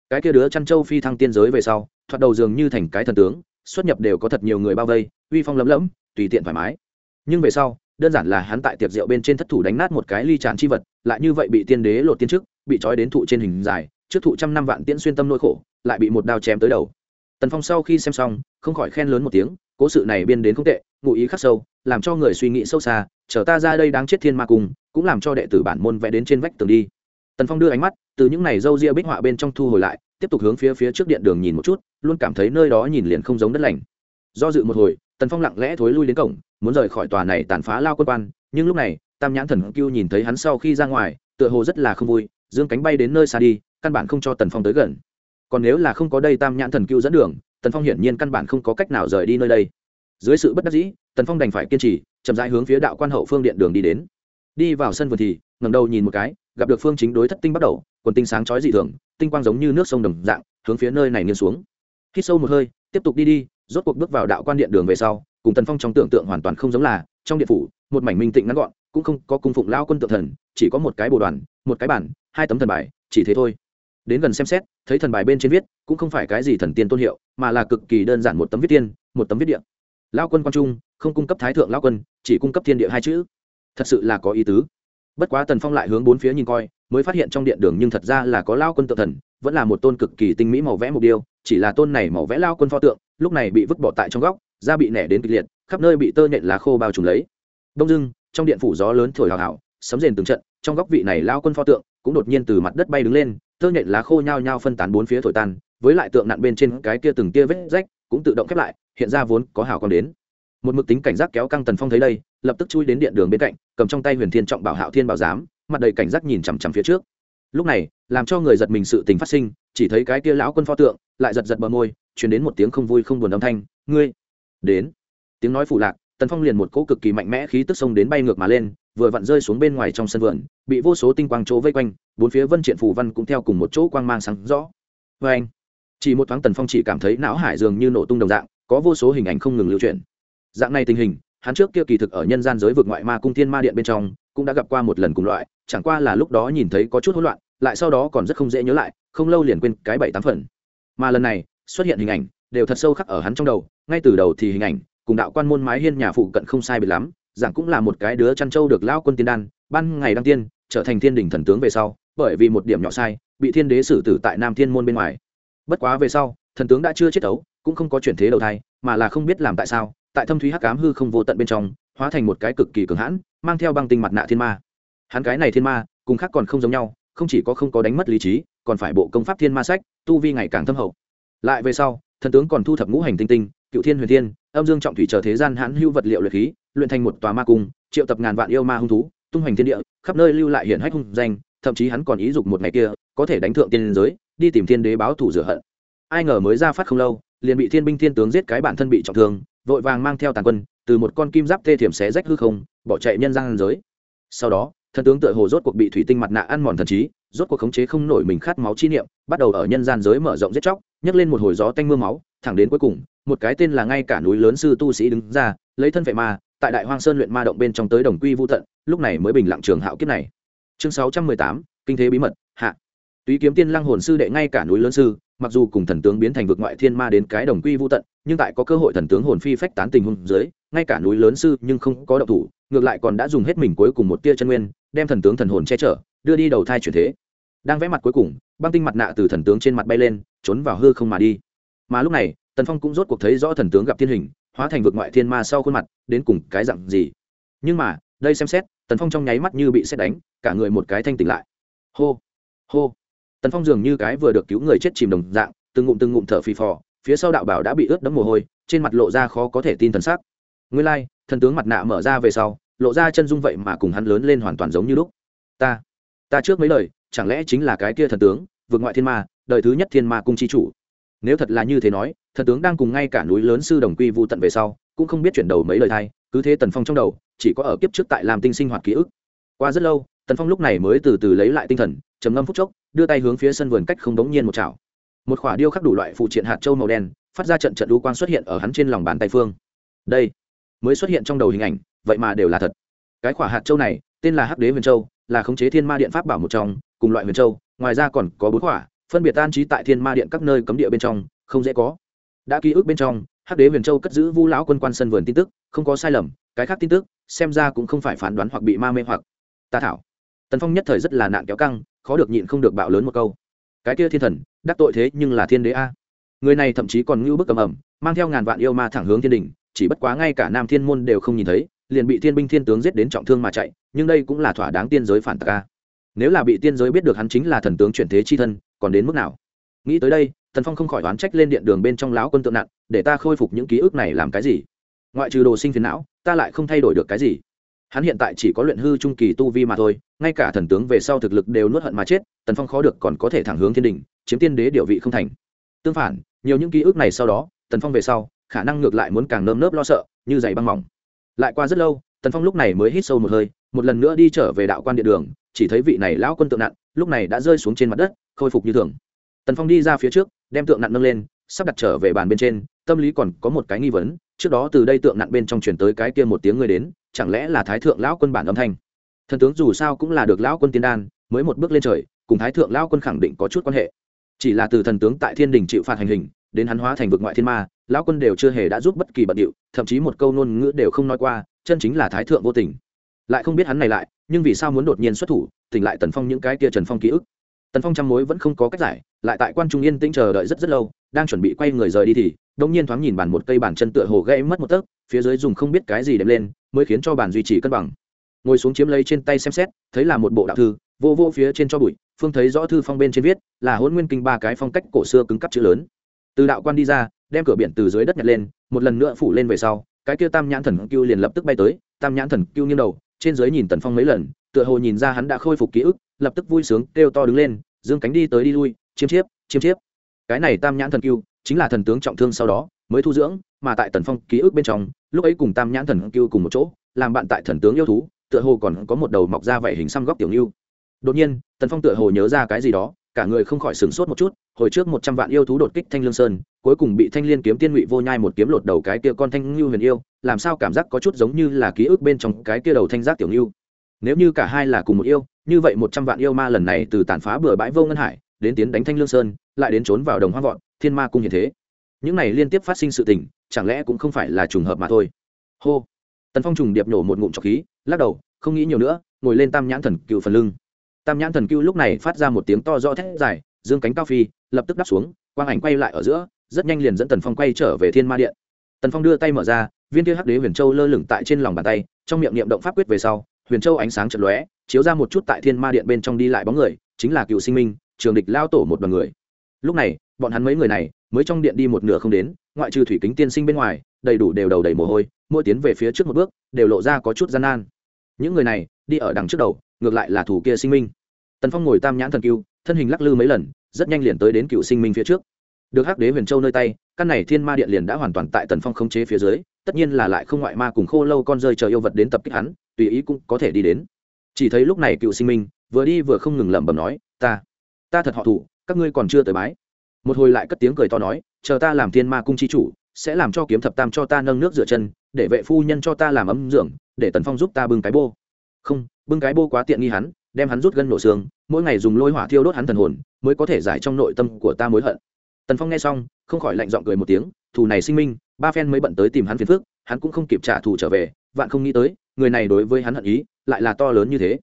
Cái kia đứa chăn châu phi thăng tiên giới về sau, thoạt đầu dường như thành cái thần tướng, xuất nhập đều có thật nhiều người bao vây, uy phong lấm lẫm, tùy tiện thoải mái. Nhưng về sau, đơn giản là hắn tại tiệc rượu bên trên thất thủ đánh nát một cái ly tràn chi vật, lại như vậy bị tiên đế lột tiên trước bị trói đến thụ trên hình dài, trước thụ trăm năm vạn tiễn xuyên tâm nỗi khổ, lại bị một đao chém tới đầu. Tần phong sau khi xem xong, không khỏi khen lớn một tiếng, cố sự này biên đến không tệ, ngụ ý khắc sâu, làm cho người suy nghĩ sâu xa, chờ ta ra đây đáng chết thiên ma cùng cũng làm cho đệ tử bản môn vẽ đến trên vách tường đi. Tần phong đưa ánh mắt từ những này râu ria bích họa bên trong thu hồi lại, tiếp tục hướng phía phía trước điện đường nhìn một chút, luôn cảm thấy nơi đó nhìn liền không giống đất lành. Do dự một hồi, tần phong lặng lẽ thối lui đến cổng, muốn rời khỏi tòa này tàn phá lao quân quan, nhưng lúc này, tam nhãn thần cưu nhìn thấy hắn sau khi ra ngoài, tựa hồ rất là không vui, dương cánh bay đến nơi xa đi, căn bản không cho tần phong tới gần. Còn nếu là không có đây tam nhãn thần cưu dẫn đường, tần phong hiển nhiên căn bản không có cách nào rời đi nơi đây. Dưới sự bất đắc dĩ, tần phong đành phải kiên trì, chậm rãi hướng phía đạo quan hậu phương điện đường đi đến đi vào sân vườn thì ngầm đầu nhìn một cái, gặp được phương chính đối thất tinh bắt đầu, quần tinh sáng chói dị thường, tinh quang giống như nước sông đồng dạng, hướng phía nơi này nghiêng xuống. Hít sâu một hơi, tiếp tục đi đi, rốt cuộc bước vào đạo quan điện đường về sau, cùng tần phong trong tưởng tượng hoàn toàn không giống là, trong điện phủ, một mảnh minh tịnh ngắn gọn, cũng không có cung phụng lao quân tượng thần, chỉ có một cái bồ đoàn, một cái bản, hai tấm thần bài, chỉ thế thôi. Đến gần xem xét, thấy thần bài bên trên viết, cũng không phải cái gì thần tiên tôn hiệu, mà là cực kỳ đơn giản một tấm viết tiên, một tấm viết điện lao quân quan trung, không cung cấp thái thượng lao quân, chỉ cung cấp thiên địa hai chữ thật sự là có ý tứ. Bất quá tần phong lại hướng bốn phía nhìn coi, mới phát hiện trong điện đường nhưng thật ra là có lao quân tự thần, vẫn là một tôn cực kỳ tinh mỹ màu vẽ mục điêu, chỉ là tôn này màu vẽ lao quân pho tượng, lúc này bị vứt bỏ tại trong góc, da bị nẻ đến kịch liệt, khắp nơi bị tơ nhện lá khô bao trùm lấy. Đông dưng trong điện phủ gió lớn thổi hào hào, sấm rền từng trận, trong góc vị này lao quân pho tượng cũng đột nhiên từ mặt đất bay đứng lên, tơ nhện lá khô nhao nhao phân tán bốn phía thổi tan, với lại tượng nặn bên trên cái kia từng kia vết rách cũng tự động khép lại, hiện ra vốn có hào còn đến một mực tính cảnh giác kéo căng tần phong thấy đây, lập tức chui đến điện đường bên cạnh, cầm trong tay huyền thiên trọng bảo hạo thiên bảo giám, mặt đầy cảnh giác nhìn chằm chằm phía trước. Lúc này, làm cho người giật mình sự tình phát sinh, chỉ thấy cái kia lão quân pho tượng, lại giật giật bờ môi chuyển đến một tiếng không vui không buồn âm thanh, ngươi, đến. Tiếng nói phủ lạc, tần phong liền một cỗ cực kỳ mạnh mẽ khí tức sông đến bay ngược mà lên, vừa vặn rơi xuống bên ngoài trong sân vườn, bị vô số tinh quang chỗ vây quanh, bốn phía vân triện phủ văn cũng theo cùng một chỗ quang mang sáng rõ. Vê anh chỉ một thoáng tần phong chỉ cảm thấy não hải dường như nổ tung đồng dạng, có vô số hình ảnh không ngừng lưu chuyển dạng này tình hình, hắn trước kia kỳ thực ở nhân gian giới vực ngoại ma cung thiên ma điện bên trong, cũng đã gặp qua một lần cùng loại, chẳng qua là lúc đó nhìn thấy có chút hỗn loạn, lại sau đó còn rất không dễ nhớ lại, không lâu liền quên cái bảy tám phần. Mà lần này, xuất hiện hình ảnh, đều thật sâu khắc ở hắn trong đầu, ngay từ đầu thì hình ảnh, cùng đạo quan môn mái hiên nhà phụ cận không sai biệt lắm giảng cũng là một cái đứa chăn trâu được lao quân tiên đan, ban ngày đăng tiên, trở thành thiên đình thần tướng về sau, bởi vì một điểm nhỏ sai, bị thiên đế xử tử tại nam thiên môn bên ngoài. Bất quá về sau, thần tướng đã chưa chết ấu cũng không có chuyển thế đầu thai, mà là không biết làm tại sao tại thâm thúy hắc cám hư không vô tận bên trong, hóa thành một cái cực kỳ cường hãn, mang theo băng tinh mặt nạ thiên ma. Hắn cái này thiên ma, cùng khác còn không giống nhau, không chỉ có không có đánh mất lý trí, còn phải bộ công pháp thiên ma sách, tu vi ngày càng thâm hậu. Lại về sau, thần tướng còn thu thập ngũ hành tinh tinh, cựu thiên huyền thiên, âm dương trọng thủy chờ thế gian hãn hưu vật liệu luyện khí, luyện thành một tòa ma cung, triệu tập ngàn vạn yêu ma hung thú, tung hoành thiên địa, khắp nơi lưu lại hiển hách hung danh, thậm chí hắn còn ý dục một ngày kia, có thể đánh thượng tiên giới, đi tìm thiên đế báo thủ rửa hận. Ai ngờ mới ra phát không lâu, liền bị thiên binh thiên tướng giết cái bản thân bị trọng thương vội vàng mang theo tàn quân, từ một con kim giáp tê thiểm xé rách hư không, bỏ chạy nhân gian giới. Sau đó thần tướng tựa hồ rốt cuộc bị thủy tinh mặt nạ ăn mòn thần trí, rốt cuộc khống chế không nổi mình khát máu chi niệm, bắt đầu ở nhân gian giới mở rộng giết chóc, nhấc lên một hồi gió tanh mưa máu, thẳng đến cuối cùng, một cái tên là ngay cả núi lớn sư tu sĩ đứng ra, lấy thân vệ ma, tại đại hoang sơn luyện ma động bên trong tới đồng quy vô tận, lúc này mới bình lặng trường hạo kiếp này. Chương sáu trăm mười tám, kinh thế bí mật, hạ. Túy kiếm tiên lăng hồn sư đệ ngay cả núi lớn sư, mặc dù cùng thần tướng biến thành vực ngoại thiên ma đến cái đồng quy vô tận nhưng tại có cơ hội thần tướng hồn phi phách tán tình huống dưới, ngay cả núi lớn sư nhưng không có động thủ, ngược lại còn đã dùng hết mình cuối cùng một tia chân nguyên, đem thần tướng thần hồn che chở, đưa đi đầu thai chuyển thế. Đang vẽ mặt cuối cùng, băng tinh mặt nạ từ thần tướng trên mặt bay lên, trốn vào hư không mà đi. Mà lúc này, tần phong cũng rốt cuộc thấy rõ thần tướng gặp thiên hình, hóa thành vực ngoại thiên ma sau khuôn mặt, đến cùng cái dặn gì. Nhưng mà, đây xem xét, tần phong trong nháy mắt như bị xét đánh, cả người một cái thanh tỉnh lại. Hô hô. Tần phong dường như cái vừa được cứu người chết chìm đồng dạng, từng ngụm từng ngụm thở phì phò phía sau đạo bảo đã bị ướt đẫm mồ hôi, trên mặt lộ ra khó có thể tin thần sắc. Ngươi lai, thần tướng mặt nạ mở ra về sau, lộ ra chân dung vậy mà cùng hắn lớn lên hoàn toàn giống như lúc. Ta ta trước mấy lời, chẳng lẽ chính là cái kia thần tướng, vượt ngoại thiên ma, đời thứ nhất thiên ma cung chi chủ? Nếu thật là như thế nói, thần tướng đang cùng ngay cả núi lớn sư đồng quy vu tận về sau, cũng không biết chuyển đầu mấy lời thay, cứ thế tần phong trong đầu, chỉ có ở kiếp trước tại làm tinh sinh hoạt ký ức. Qua rất lâu, tần phong lúc này mới từ từ lấy lại tinh thần, trầm ngâm phút chốc, đưa tay hướng phía sân vườn cách không đống nhiên một chảo một khỏa điêu khắc đủ loại phụ triện hạt châu màu đen, phát ra trận trận đu quang xuất hiện ở hắn trên lòng bàn tay phương. Đây, mới xuất hiện trong đầu hình ảnh, vậy mà đều là thật. Cái khỏa hạt châu này, tên là hắc đế huyền châu, là khống chế thiên ma điện pháp bảo một trong, cùng loại huyền châu, ngoài ra còn có bốn khỏa, phân biệt an trí tại thiên ma điện các nơi cấm địa bên trong, không dễ có. Đã ký ức bên trong, hắc đế huyền châu cất giữ vu lão quân quan sân vườn tin tức, không có sai lầm, cái khác tin tức, xem ra cũng không phải phán đoán hoặc bị ma mê hoặc. Ta thảo. Tần phong nhất thời rất là nạn kéo căng, khó được nhịn không được bạo lớn một câu cái kia thiên thần, đắc tội thế nhưng là thiên đế a. Người này thậm chí còn ngưu bức cầm ẩm, mang theo ngàn vạn yêu ma thẳng hướng thiên đình, chỉ bất quá ngay cả nam thiên môn đều không nhìn thấy, liền bị thiên binh thiên tướng giết đến trọng thương mà chạy, nhưng đây cũng là thỏa đáng tiên giới phản tạc a. Nếu là bị tiên giới biết được hắn chính là thần tướng chuyển thế chi thân, còn đến mức nào? Nghĩ tới đây thần phong không khỏi oán trách lên điện đường bên trong lão quân tượng nặng, để ta khôi phục những ký ức này làm cái gì? Ngoại trừ đồ sinh phiền não, ta lại không thay đổi được cái gì. Hắn hiện tại chỉ có luyện hư trung kỳ tu vi mà thôi, ngay cả thần tướng về sau thực lực đều nuốt hận mà chết tần phong khó được còn có thể thẳng hướng thiên đình, chiếm tiên đế địa vị không thành. Tương phản, nhiều những ký ức này sau đó, tần phong về sau, khả năng ngược lại muốn càng nơm nớp lo sợ, như giày băng mỏng. Lại qua rất lâu, tần phong lúc này mới hít sâu một hơi, một lần nữa đi trở về đạo quan địa đường, chỉ thấy vị này lão quân tượng nặng lúc này đã rơi xuống trên mặt đất, khôi phục như thường. Tần phong đi ra phía trước, đem tượng nặng nâng lên, sắp đặt trở về bàn bên trên, tâm lý còn có một cái nghi vấn, trước đó từ đây tượng nặng bên trong chuyển tới cái kia một tiếng người đến, chẳng lẽ là thái thượng lão quân bản âm thanh? Thần tướng dù sao cũng là được lão quân tiên đan, mới một bước lên trời cùng thái thượng lão quân khẳng định có chút quan hệ. Chỉ là từ thần tướng tại thiên đình chịu phạt hành hình, đến hắn hóa thành vực ngoại thiên ma, lão quân đều chưa hề đã giúp bất kỳ bận điệu, thậm chí một câu ngôn ngữ đều không nói qua, chân chính là thái thượng vô tình. Lại không biết hắn này lại, nhưng vì sao muốn đột nhiên xuất thủ, tỉnh lại tần phong những cái kia trần phong ký ức. Tần phong trăm mối vẫn không có cách giải, lại tại quan trung yên tĩnh chờ đợi rất rất lâu, đang chuẩn bị quay người rời đi thì đông nhiên thoáng nhìn bàn một cây bàn chân tựa hồ gãy mất một tấc, phía dưới dùng không biết cái gì đệm lên, mới khiến cho bàn duy trì cân bằng. Ngồi xuống chiếm lấy trên tay xem xét, thấy là một bộ đạo thư, vô vô phía trên cho bụi phương thấy rõ thư phong bên trên viết, là hôn nguyên kinh ba cái phong cách cổ xưa cứng cắp chữ lớn. Từ đạo quan đi ra, đem cửa biển từ dưới đất nhặt lên, một lần nữa phủ lên về sau, cái kia tam nhãn thần cưu liền lập tức bay tới, tam nhãn thần cưu nghiêng đầu, trên dưới nhìn tần phong mấy lần, tựa hồ nhìn ra hắn đã khôi phục ký ức, lập tức vui sướng, kêu to đứng lên, dương cánh đi tới đi lui, chiêm chiếp chiêm chiếp. Cái này tam nhãn thần cưu, chính là thần tướng trọng thương sau đó, mới thu dưỡng, mà tại tần phong ký ức bên trong, lúc ấy cùng tam nhãn thần cưu cùng một chỗ, làm bạn tại thần tướng yêu thú, tựa hồ còn có một đầu mọc ra vậy hình xăm góc tiểu ngưu đột nhiên, tần phong tựa hồ nhớ ra cái gì đó, cả người không khỏi sửng sốt một chút, hồi trước một trăm vạn yêu thú đột kích thanh lương sơn, cuối cùng bị thanh liên kiếm tiên ngụy vô nhai một kiếm lột đầu cái kia con thanh ngưu huyền yêu, làm sao cảm giác có chút giống như là ký ức bên trong cái kia đầu thanh giác tiểu ngưu. Nếu như cả hai là cùng một yêu, như vậy một trăm vạn yêu ma lần này từ tàn phá bừa bãi vô ngân hải, đến tiến đánh thanh lương sơn, lại đến trốn vào đồng hoa vọn thiên ma cung hiện thế. Những này liên tiếp phát sinh sự tình, chẳng lẽ cũng không phải là trùng hợp mà thôi? Hô. Tần phong trùng điệp nổ một ngụm trọc khí, lắc đầu, không nghĩ nhiều nữa, ngồi lên tam nhãn thần cựu phần lưng tam nhãn thần cưu lúc này phát ra một tiếng to do thét dài, dương cánh cao phi, lập tức đáp xuống, quang ảnh quay lại ở giữa, rất nhanh liền dẫn tần phong quay trở về thiên ma điện. Tần phong đưa tay mở ra, viên kia hắc đế huyền châu lơ lửng tại trên lòng bàn tay, trong miệng niệm động pháp quyết về sau, huyền châu ánh sáng chật lóe, chiếu ra một chút tại thiên ma điện bên trong đi lại bóng người, chính là cựu sinh minh, trường địch lao tổ một đoàn người. Lúc này, bọn hắn mấy người này mới trong điện đi một nửa không đến, ngoại trừ thủy kính tiên sinh bên ngoài, đầy đủ đều đầu đầy mồ hôi, mỗi tiến về phía trước một bước, đều lộ ra có chút gian nan. Những người này, đi ở đằng trước đầu, ngược lại là thủ kia sinh minh tần phong ngồi tam nhãn thần cưu, thân hình lắc lư mấy lần, rất nhanh liền tới đến cựu sinh minh phía trước. Được hắc đế huyền châu nơi tay, căn này thiên ma điện liền đã hoàn toàn tại tần phong khống chế phía dưới, tất nhiên là lại không ngoại ma cùng khô lâu con rơi chờ yêu vật đến tập kích hắn, tùy ý cũng có thể đi đến. Chỉ thấy lúc này cựu sinh minh, vừa đi vừa không ngừng lẩm bẩm nói, ta ta thật họ thủ, các ngươi còn chưa tới bái. Một hồi lại cất tiếng cười to nói, chờ ta làm thiên ma cung chi chủ, sẽ làm cho kiếm thập tam cho ta nâng nước rửa chân, để vệ phu nhân cho ta làm ấm dưỡng, để tần phong giúp ta bưng cái bô. Không, bưng cái bô quá tiện nghi hắn đem hắn rút gân nổ xương, mỗi ngày dùng lôi hỏa thiêu đốt hắn thần hồn, mới có thể giải trong nội tâm của ta mối hận. Tần phong nghe xong, không khỏi lạnh giọng cười một tiếng, thù này sinh minh, ba phen mới bận tới tìm hắn phiền phước hắn cũng không kịp trả thù trở về, vạn không nghĩ tới, người này đối với hắn hận ý, lại là to lớn như thế.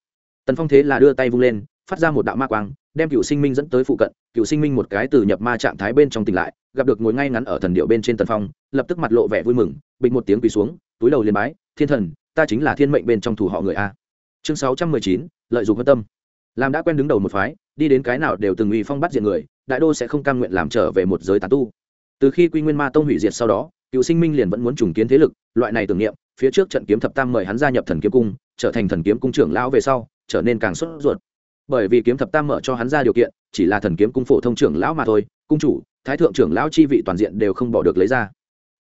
Tần phong thế là đưa tay vung lên, phát ra một đạo ma quang, đem cựu sinh minh dẫn tới phụ cận, cựu sinh minh một cái từ nhập ma trạng thái bên trong tỉnh lại, gặp được ngồi ngay ngắn ở thần điệu bên trên tần phong, lập tức mặt lộ vẻ vui mừng, bịch một tiếng quỳ xuống, túi đầu liền bái, thiên thần, ta chính là thiên mệnh bên trong thủ họ người a chương sáu trăm mười chín, lợi dụng quan tâm. Làm đã quen đứng đầu một phái, đi đến cái nào đều từng uy phong bắt diện người, đại đô sẽ không cam nguyện làm trở về một giới tán tu. Từ khi quy nguyên ma tông hủy diệt sau đó, cựu sinh minh liền vẫn muốn trùng kiến thế lực, loại này tưởng niệm, phía trước trận kiếm thập tam mời hắn gia nhập thần kiếm cung, trở thành thần kiếm cung trưởng lão về sau, trở nên càng sốt ruột. Bởi vì kiếm thập tam mở cho hắn ra điều kiện, chỉ là thần kiếm cung phổ thông trưởng lão mà thôi, cung chủ, thái thượng trưởng lão chi vị toàn diện đều không bỏ được lấy ra.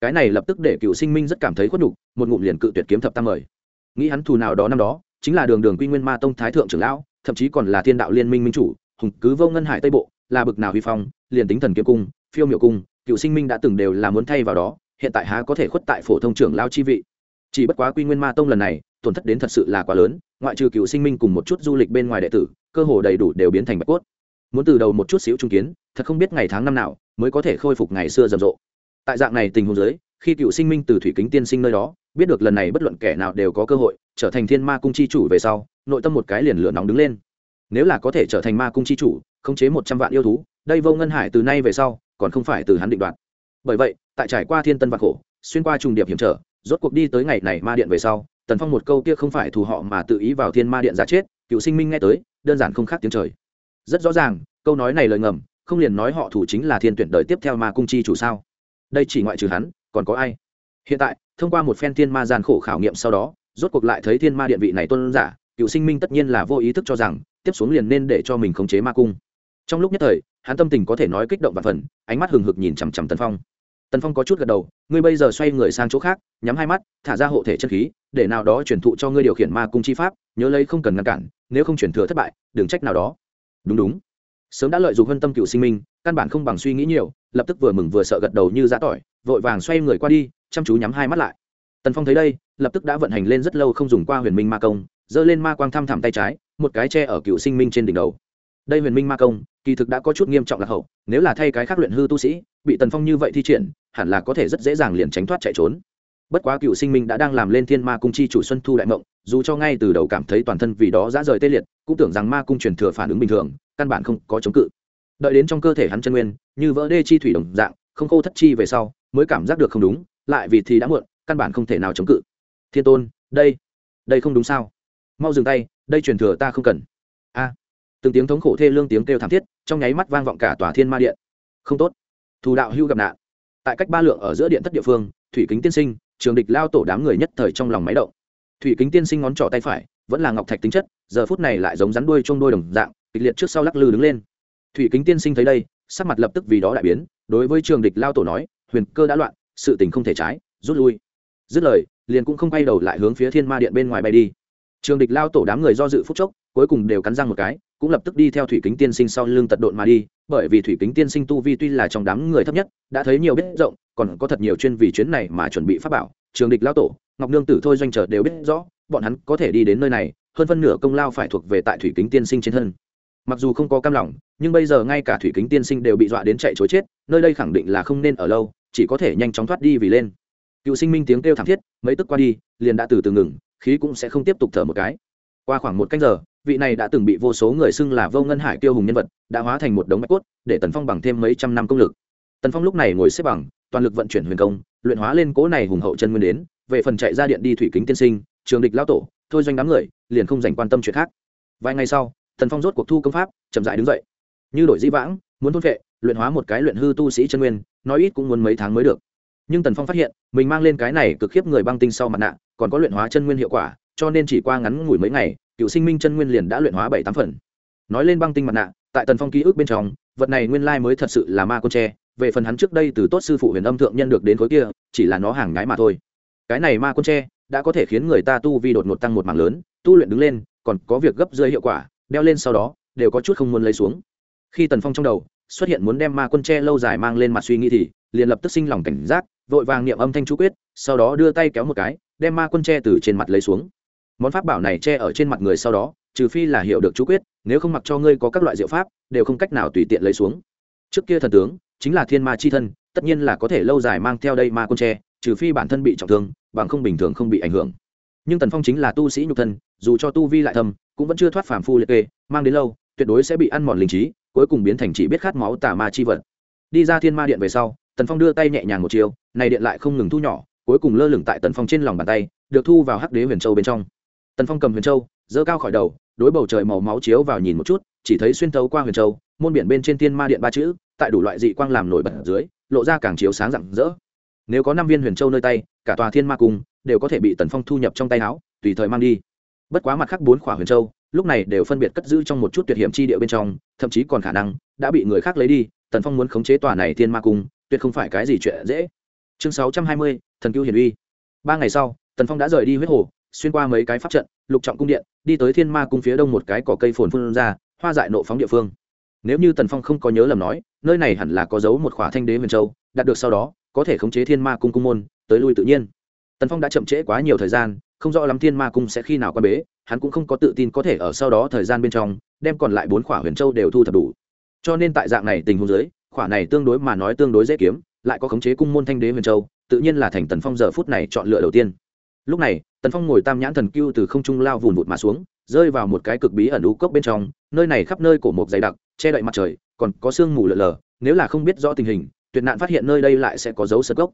Cái này lập tức để cựu sinh minh rất cảm thấy khuất nhục, một ngụm liền cự tuyệt kiếm thập tam mời. Nghĩ hắn thù nào đó năm đó chính là đường đường quy nguyên ma tông thái thượng trưởng lão, thậm chí còn là thiên đạo liên minh minh chủ, hùng cứ vô ngân hải tây bộ, là bực nào vi phong, liền tính thần kiếm cung, phiêu miệu cung, cựu sinh minh đã từng đều là muốn thay vào đó, hiện tại há có thể khuất tại phổ thông trưởng lao chi vị. Chỉ bất quá quy nguyên ma tông lần này, tổn thất đến thật sự là quá lớn, ngoại trừ cựu sinh minh cùng một chút du lịch bên ngoài đệ tử, cơ hồ đầy đủ đều biến thành bạch cốt. Muốn từ đầu một chút xíu trung kiến, thật không biết ngày tháng năm nào mới có thể khôi phục ngày xưa rầm rộ. Tại dạng này tình huống giới khi cựu sinh minh từ thủy kính tiên sinh nơi đó biết được lần này bất luận kẻ nào đều có cơ hội trở thành thiên ma cung chi chủ về sau, nội tâm một cái liền lửa nóng đứng lên. Nếu là có thể trở thành ma cung chi chủ, khống chế một trăm vạn yêu thú, đây vô ngân hải từ nay về sau, còn không phải từ hắn định đoạt. Bởi vậy, tại trải qua thiên tân vạn khổ, xuyên qua trùng điệp hiểm trở, rốt cuộc đi tới ngày này ma điện về sau, tần phong một câu kia không phải thù họ mà tự ý vào thiên ma điện giả chết, cựu sinh minh nghe tới, đơn giản không khác tiếng trời. Rất rõ ràng, câu nói này lời ngầm, không liền nói họ thủ chính là thiên tuyển đời tiếp theo ma cung chi chủ sao? Đây chỉ ngoại trừ hắn, còn có ai? Hiện tại thông qua một phen thiên ma gian khổ khảo nghiệm sau đó, rốt cuộc lại thấy thiên ma điện vị này tôn giả, cựu sinh minh tất nhiên là vô ý thức cho rằng, tiếp xuống liền nên để cho mình khống chế ma cung. Trong lúc nhất thời, hắn tâm tình có thể nói kích động và phần, ánh mắt hừng hực nhìn chằm chằm tần phong. Tần phong có chút gật đầu, ngươi bây giờ xoay người sang chỗ khác, nhắm hai mắt, thả ra hộ thể chân khí, để nào đó chuyển thụ cho ngươi điều khiển ma cung chi pháp, nhớ lấy không cần ngăn cản, nếu không chuyển thừa thất bại, đừng trách nào đó. Đúng đúng. Sớm đã lợi dụng hơn tâm cựu sinh minh, căn bản không bằng suy nghĩ nhiều, lập tức vừa mừng vừa sợ gật đầu như giã tỏi, vội vàng xoay người qua đi chăm chú nhắm hai mắt lại. Tần phong thấy đây, lập tức đã vận hành lên rất lâu không dùng qua huyền minh ma công, giơ lên ma quang thăm thẳm tay trái, một cái tre ở cựu sinh minh trên đỉnh đầu. Đây huyền minh ma công, kỳ thực đã có chút nghiêm trọng lạc hậu, nếu là thay cái khác luyện hư tu sĩ, bị tần phong như vậy thi triển, hẳn là có thể rất dễ dàng liền tránh thoát chạy trốn. Bất quá cựu sinh minh đã đang làm lên thiên ma cung chi chủ xuân thu đại mộng, dù cho ngay từ đầu cảm thấy toàn thân vì đó dã rời tê liệt, cũng tưởng rằng ma cung truyền thừa phản ứng bình thường, căn bản không có chống cự. Đợi đến trong cơ thể hắn chân nguyên, như vỡ đê chi thủy đồng dạng, không khô thất chi về sau, mới cảm giác được không đúng lại vì thì đã muộn, căn bản không thể nào chống cự. Thiên tôn, đây đây không đúng sao? Mau dừng tay, đây truyền thừa ta không cần. A. Từng tiếng thống khổ thê lương tiếng kêu thảm thiết, trong nháy mắt vang vọng cả tòa thiên ma điện. Không tốt. Thù đạo hưu gặp nạn. Tại cách ba lượng ở giữa điện thất địa phương, thủy kính tiên sinh, trường địch lao tổ đám người nhất thời trong lòng máy động. Thủy kính tiên sinh ngón trỏ tay phải, vẫn là ngọc thạch tính chất, giờ phút này lại giống rắn đuôi trông đôi đồng dạng, kịch liệt trước sau lắc lư đứng lên. Thủy kính tiên sinh thấy đây, sắc mặt lập tức vì đó đại biến, đối với trường địch lao tổ nói, huyền cơ đã loạn sự tình không thể trái, rút lui. Dứt lời, liền cũng không quay đầu lại hướng phía thiên ma điện bên ngoài bay đi. Trường địch lao tổ đám người do dự phúc chốc, cuối cùng đều cắn răng một cái, cũng lập tức đi theo thủy kính tiên sinh sau lưng tật độn mà đi, bởi vì thủy kính tiên sinh tu vi tuy là trong đám người thấp nhất, đã thấy nhiều biết rộng, còn có thật nhiều chuyên vì chuyến này mà chuẩn bị pháp bảo. Trường địch lao tổ, ngọc nương tử thôi doanh trở đều biết rõ, bọn hắn có thể đi đến nơi này, hơn phân nửa công lao phải thuộc về tại thủy kính tiên sinh trên thân. Mặc dù không có cam lòng, nhưng bây giờ ngay cả thủy kính tiên sinh đều bị dọa đến chạy chối chết, nơi đây khẳng định là không nên ở lâu chỉ có thể nhanh chóng thoát đi vì lên. Cựu sinh minh tiếng kêu thảm thiết, mấy tức qua đi, liền đã từ từ ngừng, khí cũng sẽ không tiếp tục thở một cái. Qua khoảng một canh giờ, vị này đã từng bị vô số người xưng là vô ngân hải tiêu hùng nhân vật, đã hóa thành một đống bạch cốt, để tần phong bằng thêm mấy trăm năm công lực. Tần phong lúc này ngồi xếp bằng, toàn lực vận chuyển huyền công, luyện hóa lên cố này hùng hậu chân nguyên đến, về phần chạy ra điện đi thủy kính tiên sinh, trường địch lao tổ, thôi doanh đám người, liền không dành quan tâm chuyện khác. Vài ngày sau, tần phong rốt cuộc thu công pháp, chậm dại đứng dậy. Như đổi dĩ vãng, muốn thôn vệ, luyện hóa một cái luyện hư tu sĩ chân nguyên nói ít cũng muốn mấy tháng mới được. Nhưng tần phong phát hiện, mình mang lên cái này cực khiếp người băng tinh sau mặt nạ, còn có luyện hóa chân nguyên hiệu quả, cho nên chỉ qua ngắn ngủi mấy ngày, cựu sinh minh chân nguyên liền đã luyện hóa bảy tám phần. Nói lên băng tinh mặt nạ, tại tần phong ký ức bên trong, vật này nguyên lai mới thật sự là ma con tre, về phần hắn trước đây từ tốt sư phụ huyền âm thượng nhân được đến khối kia, chỉ là nó hàng nhái mà thôi. Cái này ma con tre, đã có thể khiến người ta tu vi đột ngột tăng một mảng lớn, tu luyện đứng lên, còn có việc gấp rơi hiệu quả, đeo lên sau đó, đều có chút không muốn lấy xuống. Khi tần phong trong đầu xuất hiện muốn đem ma quân tre lâu dài mang lên mặt suy nghĩ thì, liền lập tức sinh lòng cảnh giác, vội vàng niệm âm thanh chú quyết, sau đó đưa tay kéo một cái, đem ma quân tre từ trên mặt lấy xuống. Món pháp bảo này che ở trên mặt người sau đó, trừ phi là hiểu được chú quyết, nếu không mặc cho ngươi có các loại diệu pháp, đều không cách nào tùy tiện lấy xuống. Trước kia thần tướng, chính là thiên ma chi thân, tất nhiên là có thể lâu dài mang theo đây ma quân tre trừ phi bản thân bị trọng thương, bằng không bình thường không bị ảnh hưởng. Nhưng tần phong chính là tu sĩ nhục thân, dù cho tu vi lại thâm, cũng vẫn chưa thoát phàm phu liệt kê, mang đến lâu, tuyệt đối sẽ bị ăn mòn linh trí cuối cùng biến thành chỉ biết khát máu tà ma chi vật. Đi ra thiên ma điện về sau, tần phong đưa tay nhẹ nhàng một chiều này điện lại không ngừng thu nhỏ, cuối cùng lơ lửng tại tần phong trên lòng bàn tay, được thu vào hắc đế huyền châu bên trong. Tần phong cầm huyền châu, giơ cao khỏi đầu, đối bầu trời màu máu chiếu vào nhìn một chút, chỉ thấy xuyên thấu qua huyền châu, môn biển bên trên thiên ma điện ba chữ, tại đủ loại dị quang làm nổi bật dưới, lộ ra càng chiếu sáng rạng rỡ. Nếu có năm viên huyền châu nơi tay, cả tòa thiên ma cung đều có thể bị tần phong thu nhập trong tay áo, tùy thời mang đi. Bất quá mặt khác bốn khỏa huyền châu lúc này đều phân biệt cất giữ trong một chút tuyệt hiểm chi địa bên trong, thậm chí còn khả năng đã bị người khác lấy đi, tần phong muốn khống chế tòa này thiên ma cung, tuyệt không phải cái gì chuyện dễ. Chương sáu trăm hai mươi, thần cứu hiển uy. Ba ngày sau, tần phong đã rời đi huyết hồ, xuyên qua mấy cái pháp trận, lục trọng cung điện, đi tới thiên ma cung phía đông một cái cỏ cây phồn phun ra, hoa dại nộ phóng địa phương. Nếu như tần phong không có nhớ lầm nói, nơi này hẳn là có dấu một khỏa thanh đế huyền châu, đạt được sau đó, có thể khống chế thiên ma cung cung môn, tới lui tự nhiên. Tần phong đã chậm trễ quá nhiều thời gian không rõ lắm thiên ma cung sẽ khi nào quan bế, hắn cũng không có tự tin có thể ở sau đó thời gian bên trong đem còn lại bốn khỏa huyền châu đều thu thập đủ. Cho nên tại dạng này tình huống dưới, khỏa này tương đối mà nói tương đối dễ kiếm, lại có khống chế cung môn thanh đế huyền châu, tự nhiên là thành tần phong giờ phút này chọn lựa đầu tiên. Lúc này, tần phong ngồi tam nhãn thần cưu từ không trung lao vùn vụt mà xuống, rơi vào một cái cực bí ẩn ú cốc bên trong, nơi này khắp nơi cổ mộc dày đặc, che đậy mặt trời, còn có sương mù lờ lờ nếu là không biết rõ tình hình, tuyệt nạn phát hiện nơi đây lại sẽ có dấu sơ cốc.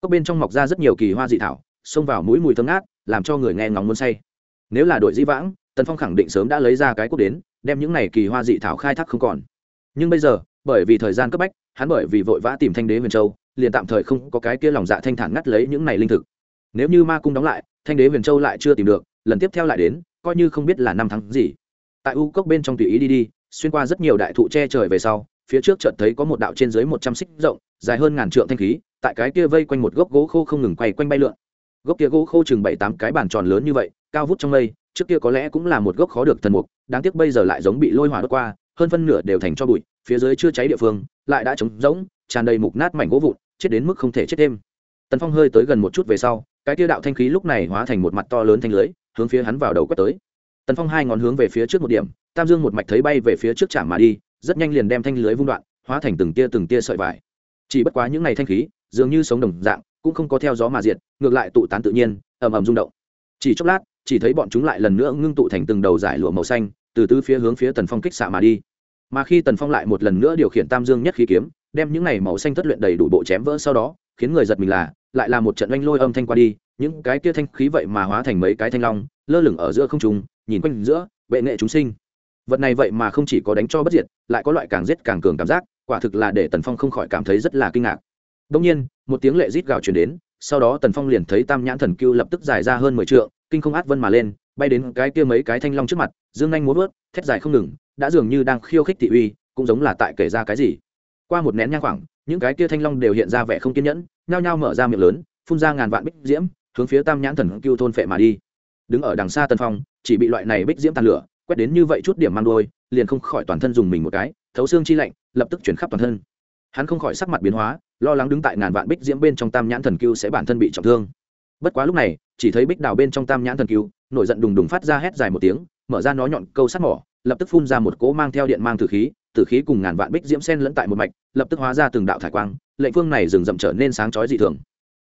Cốc bên trong mọc ra rất nhiều kỳ hoa dị thảo, xông vào mũi mùi thơm ngát làm cho người nghe ngóng muốn say. Nếu là đội di vãng, tần phong khẳng định sớm đã lấy ra cái quốc đến, đem những này kỳ hoa dị thảo khai thác không còn. Nhưng bây giờ, bởi vì thời gian cấp bách, hắn bởi vì vội vã tìm thanh đế huyền châu, liền tạm thời không có cái kia lòng dạ thanh thản ngắt lấy những này linh thực. Nếu như ma cung đóng lại, thanh đế huyền châu lại chưa tìm được, lần tiếp theo lại đến, coi như không biết là năm tháng gì. Tại u cốc bên trong tùy ý đi đi, xuyên qua rất nhiều đại thụ che trời về sau, phía trước chợt thấy có một đạo trên dưới một trăm xích rộng, dài hơn ngàn trượng thanh khí, tại cái kia vây quanh một gốc gỗ khô không ngừng quay quanh bay lượn gốc kia gỗ khô chừng bảy tám cái bàn tròn lớn như vậy, cao vút trong mây, trước kia có lẽ cũng là một gốc khó được thần mục, đáng tiếc bây giờ lại giống bị lôi hỏa đốt qua, hơn phân nửa đều thành cho bụi, phía dưới chưa cháy địa phương, lại đã trống rỗng, tràn đầy mục nát mảnh gỗ vụn, chết đến mức không thể chết thêm. Tần phong hơi tới gần một chút về sau, cái kia đạo thanh khí lúc này hóa thành một mặt to lớn thanh lưới, hướng phía hắn vào đầu quét tới. Tần phong hai ngón hướng về phía trước một điểm, tam dương một mạch thấy bay về phía trước chạm mà đi, rất nhanh liền đem thanh lưới vung đoạn, hóa thành từng tia từng tia sợi vải. Chỉ bất quá những ngày thanh khí, dường như sống đồng dạng cũng không có theo gió mà diệt, ngược lại tụ tán tự nhiên, ầm ầm rung động. Chỉ chốc lát, chỉ thấy bọn chúng lại lần nữa ngưng tụ thành từng đầu giải lụa màu xanh, từ tứ phía hướng phía tần phong kích xạ mà đi. Mà khi tần phong lại một lần nữa điều khiển tam dương nhất khí kiếm, đem những này màu xanh thất luyện đầy đủ bộ chém vỡ sau đó, khiến người giật mình là, lại là một trận oanh lôi âm thanh qua đi, những cái kia thanh khí vậy mà hóa thành mấy cái thanh long, lơ lửng ở giữa không trùng nhìn quanh giữa, bệ nghệ chúng sinh. Vật này vậy mà không chỉ có đánh cho bất diệt, lại có loại càng giết càng cường cảm giác, quả thực là để tần phong không khỏi cảm thấy rất là kinh ngạc. Đông nhiên một tiếng lệ rít gào truyền đến, sau đó tần phong liền thấy tam nhãn thần cưu lập tức dài ra hơn mười t kinh không át vân mà lên, bay đến cái kia mấy cái thanh long trước mặt, dương nhanh muốn vớt, thét dài không ngừng, đã dường như đang khiêu khích thị uy, cũng giống là tại kể ra cái gì. Qua một nén nhang khoảng, những cái kia thanh long đều hiện ra vẻ không kiên nhẫn, nhao nhao mở ra miệng lớn, phun ra ngàn vạn bích diễm, hướng phía tam nhãn thần cưu thôn phệ mà đi. Đứng ở đằng xa tần phong, chỉ bị loại này bích diễm tàn lửa, quét đến như vậy chút điểm mang đôi liền không khỏi toàn thân dùng mình một cái, thấu xương chi lạnh, lập tức chuyển khắp toàn thân. Hắn không khỏi sắc mặt biến hóa lo lắng đứng tại ngàn vạn bích diễm bên trong tam nhãn thần cưu sẽ bản thân bị trọng thương. Bất quá lúc này, chỉ thấy bích đào bên trong tam nhãn thần cưu nổi giận đùng đùng phát ra hét dài một tiếng, mở ra nó nhọn câu sắt mỏ, lập tức phun ra một cỗ mang theo điện mang tử khí tử khí cùng ngàn vạn bích diễm sen lẫn tại một mạch, lập tức hóa ra từng đạo thải quang, lệnh phương này rừng rậm trở nên sáng chói dị thường.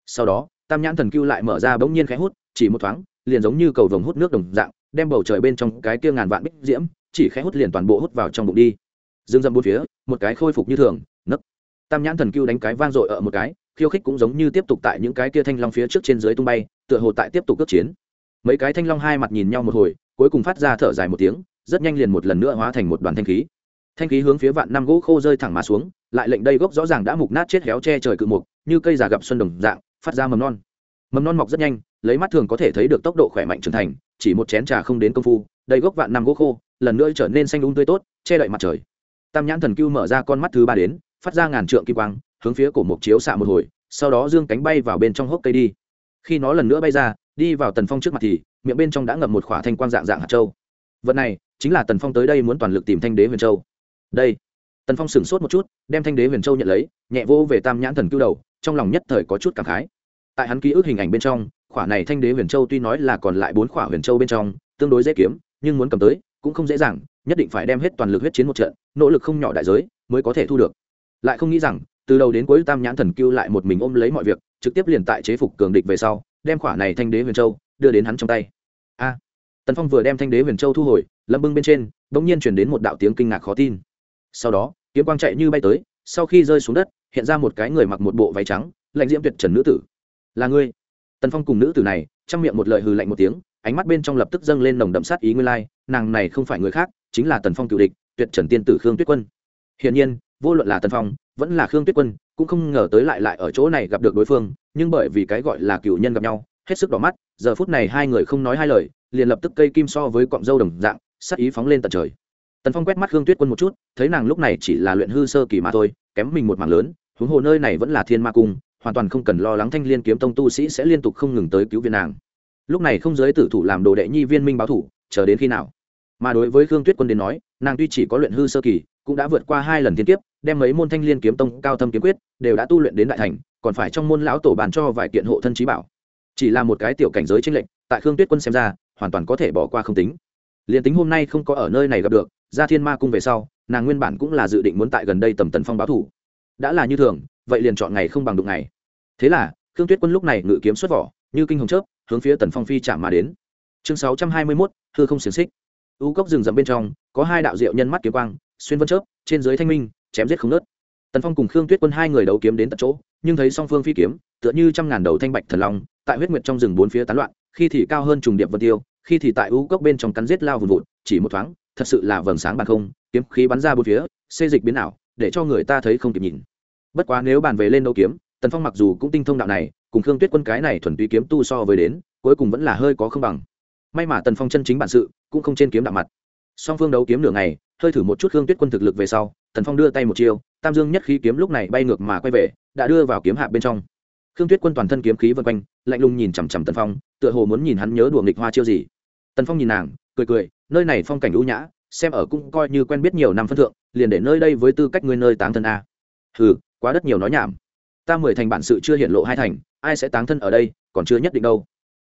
Sau đó, tam nhãn thần cưu lại mở ra bỗng nhiên khẽ hút, chỉ một thoáng, liền giống như cầu vồng hút nước đồng dạng, đem bầu trời bên trong cái kia ngàn vạn bích diễm, chỉ khẽ hút liền toàn bộ hút vào trong bụng đi. Dương dâm bốn phía, một cái khôi phục như thường tam nhãn thần cưu đánh cái vang dội ở một cái, khiêu khích cũng giống như tiếp tục tại những cái kia thanh long phía trước trên dưới tung bay, tựa hồ tại tiếp tục cướp chiến. Mấy cái thanh long hai mặt nhìn nhau một hồi, cuối cùng phát ra thở dài một tiếng, rất nhanh liền một lần nữa hóa thành một đoàn thanh khí. Thanh khí hướng phía vạn năm gỗ khô rơi thẳng mà xuống, lại lệnh đây gốc rõ ràng đã mục nát chết héo che trời cự mục, như cây già gặp xuân đồng dạng, phát ra mầm non. Mầm non mọc rất nhanh, lấy mắt thường có thể thấy được tốc độ khỏe mạnh trưởng thành, chỉ một chén trà không đến công phu, đây gốc vạn năm gỗ khô, lần nữa trở nên xanh đúng tươi tốt, che đậy mặt trời. Tam nhãn thần cưu mở ra con mắt thứ ba đến phát ra ngàn trượng kim quang, hướng phía cổ mục chiếu xạ một hồi, sau đó dương cánh bay vào bên trong hốc cây đi. Khi nó lần nữa bay ra, đi vào tần phong trước mặt thì, miệng bên trong đã ngậm một khỏa thanh quang dạng dạng hạt châu. Vật này, chính là tần phong tới đây muốn toàn lực tìm thanh đế huyền châu. Đây. Tần phong sửng sốt một chút, đem thanh đế huyền châu nhận lấy, nhẹ vô về tam nhãn thần cứu đầu, trong lòng nhất thời có chút cảm khái. Tại hắn ký ức hình ảnh bên trong, khỏa này thanh đế huyền châu tuy nói là còn lại bốn khỏa huyền châu bên trong, tương đối dễ kiếm, nhưng muốn cầm tới, cũng không dễ dàng, nhất định phải đem hết toàn lực huyết chiến một trận, nỗ lực không nhỏ đại giới, mới có thể thu được lại không nghĩ rằng, từ đầu đến cuối tam nhãn thần cưu lại một mình ôm lấy mọi việc, trực tiếp liền tại chế phục cường địch về sau, đem khỏa này thanh đế huyền châu đưa đến hắn trong tay. A! Tần phong vừa đem thanh đế huyền châu thu hồi, lâm bưng bên trên, bỗng nhiên chuyển đến một đạo tiếng kinh ngạc khó tin. Sau đó, kiếm quang chạy như bay tới, sau khi rơi xuống đất, hiện ra một cái người mặc một bộ váy trắng lạnh diễm tuyệt trần nữ tử. Là ngươi? Tần phong cùng nữ tử này, trong miệng một lời hừ lạnh một tiếng, ánh mắt bên trong lập tức dâng lên nồng đậm sát ý nguyên lai, nàng này không phải người khác, chính là tần phong cựu địch, tuyệt trần tiên tử khương tuyết quân. Hiển nhiên vô luận là tần phong, vẫn là khương tuyết quân, cũng không ngờ tới lại lại ở chỗ này gặp được đối phương, nhưng bởi vì cái gọi là cựu nhân gặp nhau, hết sức đỏ mắt, giờ phút này hai người không nói hai lời, liền lập tức cây kim so với cọng dâu đồng dạng, sắc ý phóng lên tận trời. Tần phong quét mắt khương tuyết quân một chút, thấy nàng lúc này chỉ là luyện hư sơ kỳ mà thôi, kém mình một mảng lớn, huống hồ nơi này vẫn là thiên ma cung, hoàn toàn không cần lo lắng thanh liên kiếm tông tu sĩ sẽ liên tục không ngừng tới cứu viện nàng. Lúc này không giới tử thủ làm đồ đệ nhi viên minh báo thủ, chờ đến khi nào? Mà đối với khương tuyết quân đến nói, nàng tuy chỉ có luyện hư sơ kỳ, cũng đã vượt qua hai lần thiên kiếp đem mấy môn thanh liên kiếm tông, cao thâm kiếm quyết, đều đã tu luyện đến đại thành, còn phải trong môn lão tổ bàn cho vài kiện hộ thân trí bảo. Chỉ là một cái tiểu cảnh giới tranh lệnh tại khương tuyết quân xem ra, hoàn toàn có thể bỏ qua không tính. Liền tính hôm nay không có ở nơi này gặp được ra thiên ma cung về sau, nàng nguyên bản cũng là dự định muốn tại gần đây tầm tần phong báo thủ. Đã là như thường, vậy liền chọn ngày không bằng đụng ngày. Thế là, khương tuyết quân lúc này ngự kiếm xuất vỏ, như kinh hồng chớp, hướng phía tần phong phi chạm mà đến. Chương sáu trăm hai mươi mốt, hư không xiềng xích. U cốc rừng rậm bên trong, có hai đạo diệu nhân mắt kiếm quang, xuyên vân chớp, trên dưới thanh minh chém giết không nớt. Tần phong cùng khương tuyết quân hai người đấu kiếm đến tận chỗ, nhưng thấy song phương phi kiếm, tựa như trăm ngàn đầu thanh bạch thần long, tại huyết nguyệt trong rừng bốn phía tán loạn, khi thì cao hơn trùng điệp vân tiêu, khi thì tại u cốc bên trong cắn giết lao vùn vụt, chỉ một thoáng, thật sự là vầng sáng bàn không, kiếm khí bắn ra bốn phía, xê dịch biến ảo, để cho người ta thấy không kịp nhìn. Bất quá nếu bàn về lên đấu kiếm, tần phong mặc dù cũng tinh thông đạo này, cùng khương tuyết quân cái này thuần túy kiếm tu so với đến, cuối cùng vẫn là hơi có không bằng. May mà tần phong chân chính bản sự, cũng không trên kiếm đạo mặt. Song phương đấu kiếm nửa ngày, hơi thử một chút khương tuyết quân thực lực về sau tần phong đưa tay một chiêu, tam dương nhất khí kiếm lúc này bay ngược mà quay về, đã đưa vào kiếm hạ bên trong. Khương tuyết quân toàn thân kiếm khí vân quanh, lạnh lùng nhìn chằm chằm tần phong, tựa hồ muốn nhìn hắn nhớ đùa nghịch hoa chiêu gì. Tần phong nhìn nàng, cười cười, nơi này phong cảnh ưu nhã, xem ở cũng coi như quen biết nhiều năm phân thượng, liền để nơi đây với tư cách ngươi nơi táng thân a. Hừ, quá đất nhiều nói nhảm. Ta mười thành bản sự chưa hiện lộ hai thành, ai sẽ táng thân ở đây, còn chưa nhất định đâu.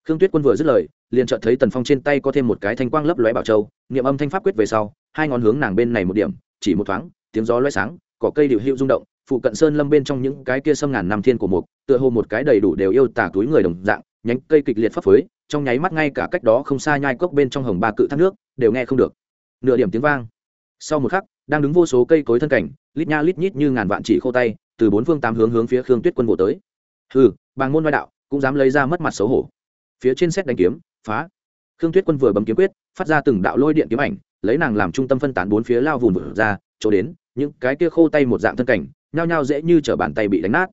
Khương tuyết quân vừa dứt lời, liền chợt thấy tần phong trên tay có thêm một cái thanh quang lấp lóe bảo châu, niệm âm thanh pháp quyết về sau, hai ngón hướng nàng bên này một điểm, chỉ một thoáng tiếng gió loé sáng, cỏ cây điệu hữu rung động, phụ cận sơn lâm bên trong những cái kia sâm ngàn năm thiên của mục, tựa hồ một cái đầy đủ đều yêu tả túi người đồng dạng, nhánh cây kịch liệt phấp phới, trong nháy mắt ngay cả cách đó không xa nhai cốc bên trong hồng ba cự thác nước, đều nghe không được. Nửa điểm tiếng vang. Sau một khắc, đang đứng vô số cây cối thân cảnh, lít nha lít nhít như ngàn vạn chỉ khô tay, từ bốn phương tám hướng hướng phía khương tuyết quân bộ tới. Hừ, bàng môn ngoại đạo, cũng dám lấy ra mất mặt xấu hổ. Phía trên xét đánh kiếm, phá. Khương tuyết quân vừa bấm kiếm quyết, phát ra từng đạo lôi điện kiếm ảnh, lấy nàng làm trung tâm phân tán bốn phía lao vùn vụt ra, chỗ đến những cái kia khô tay một dạng thân cảnh, nhao nhao dễ như t bàn tay bị đánh nát.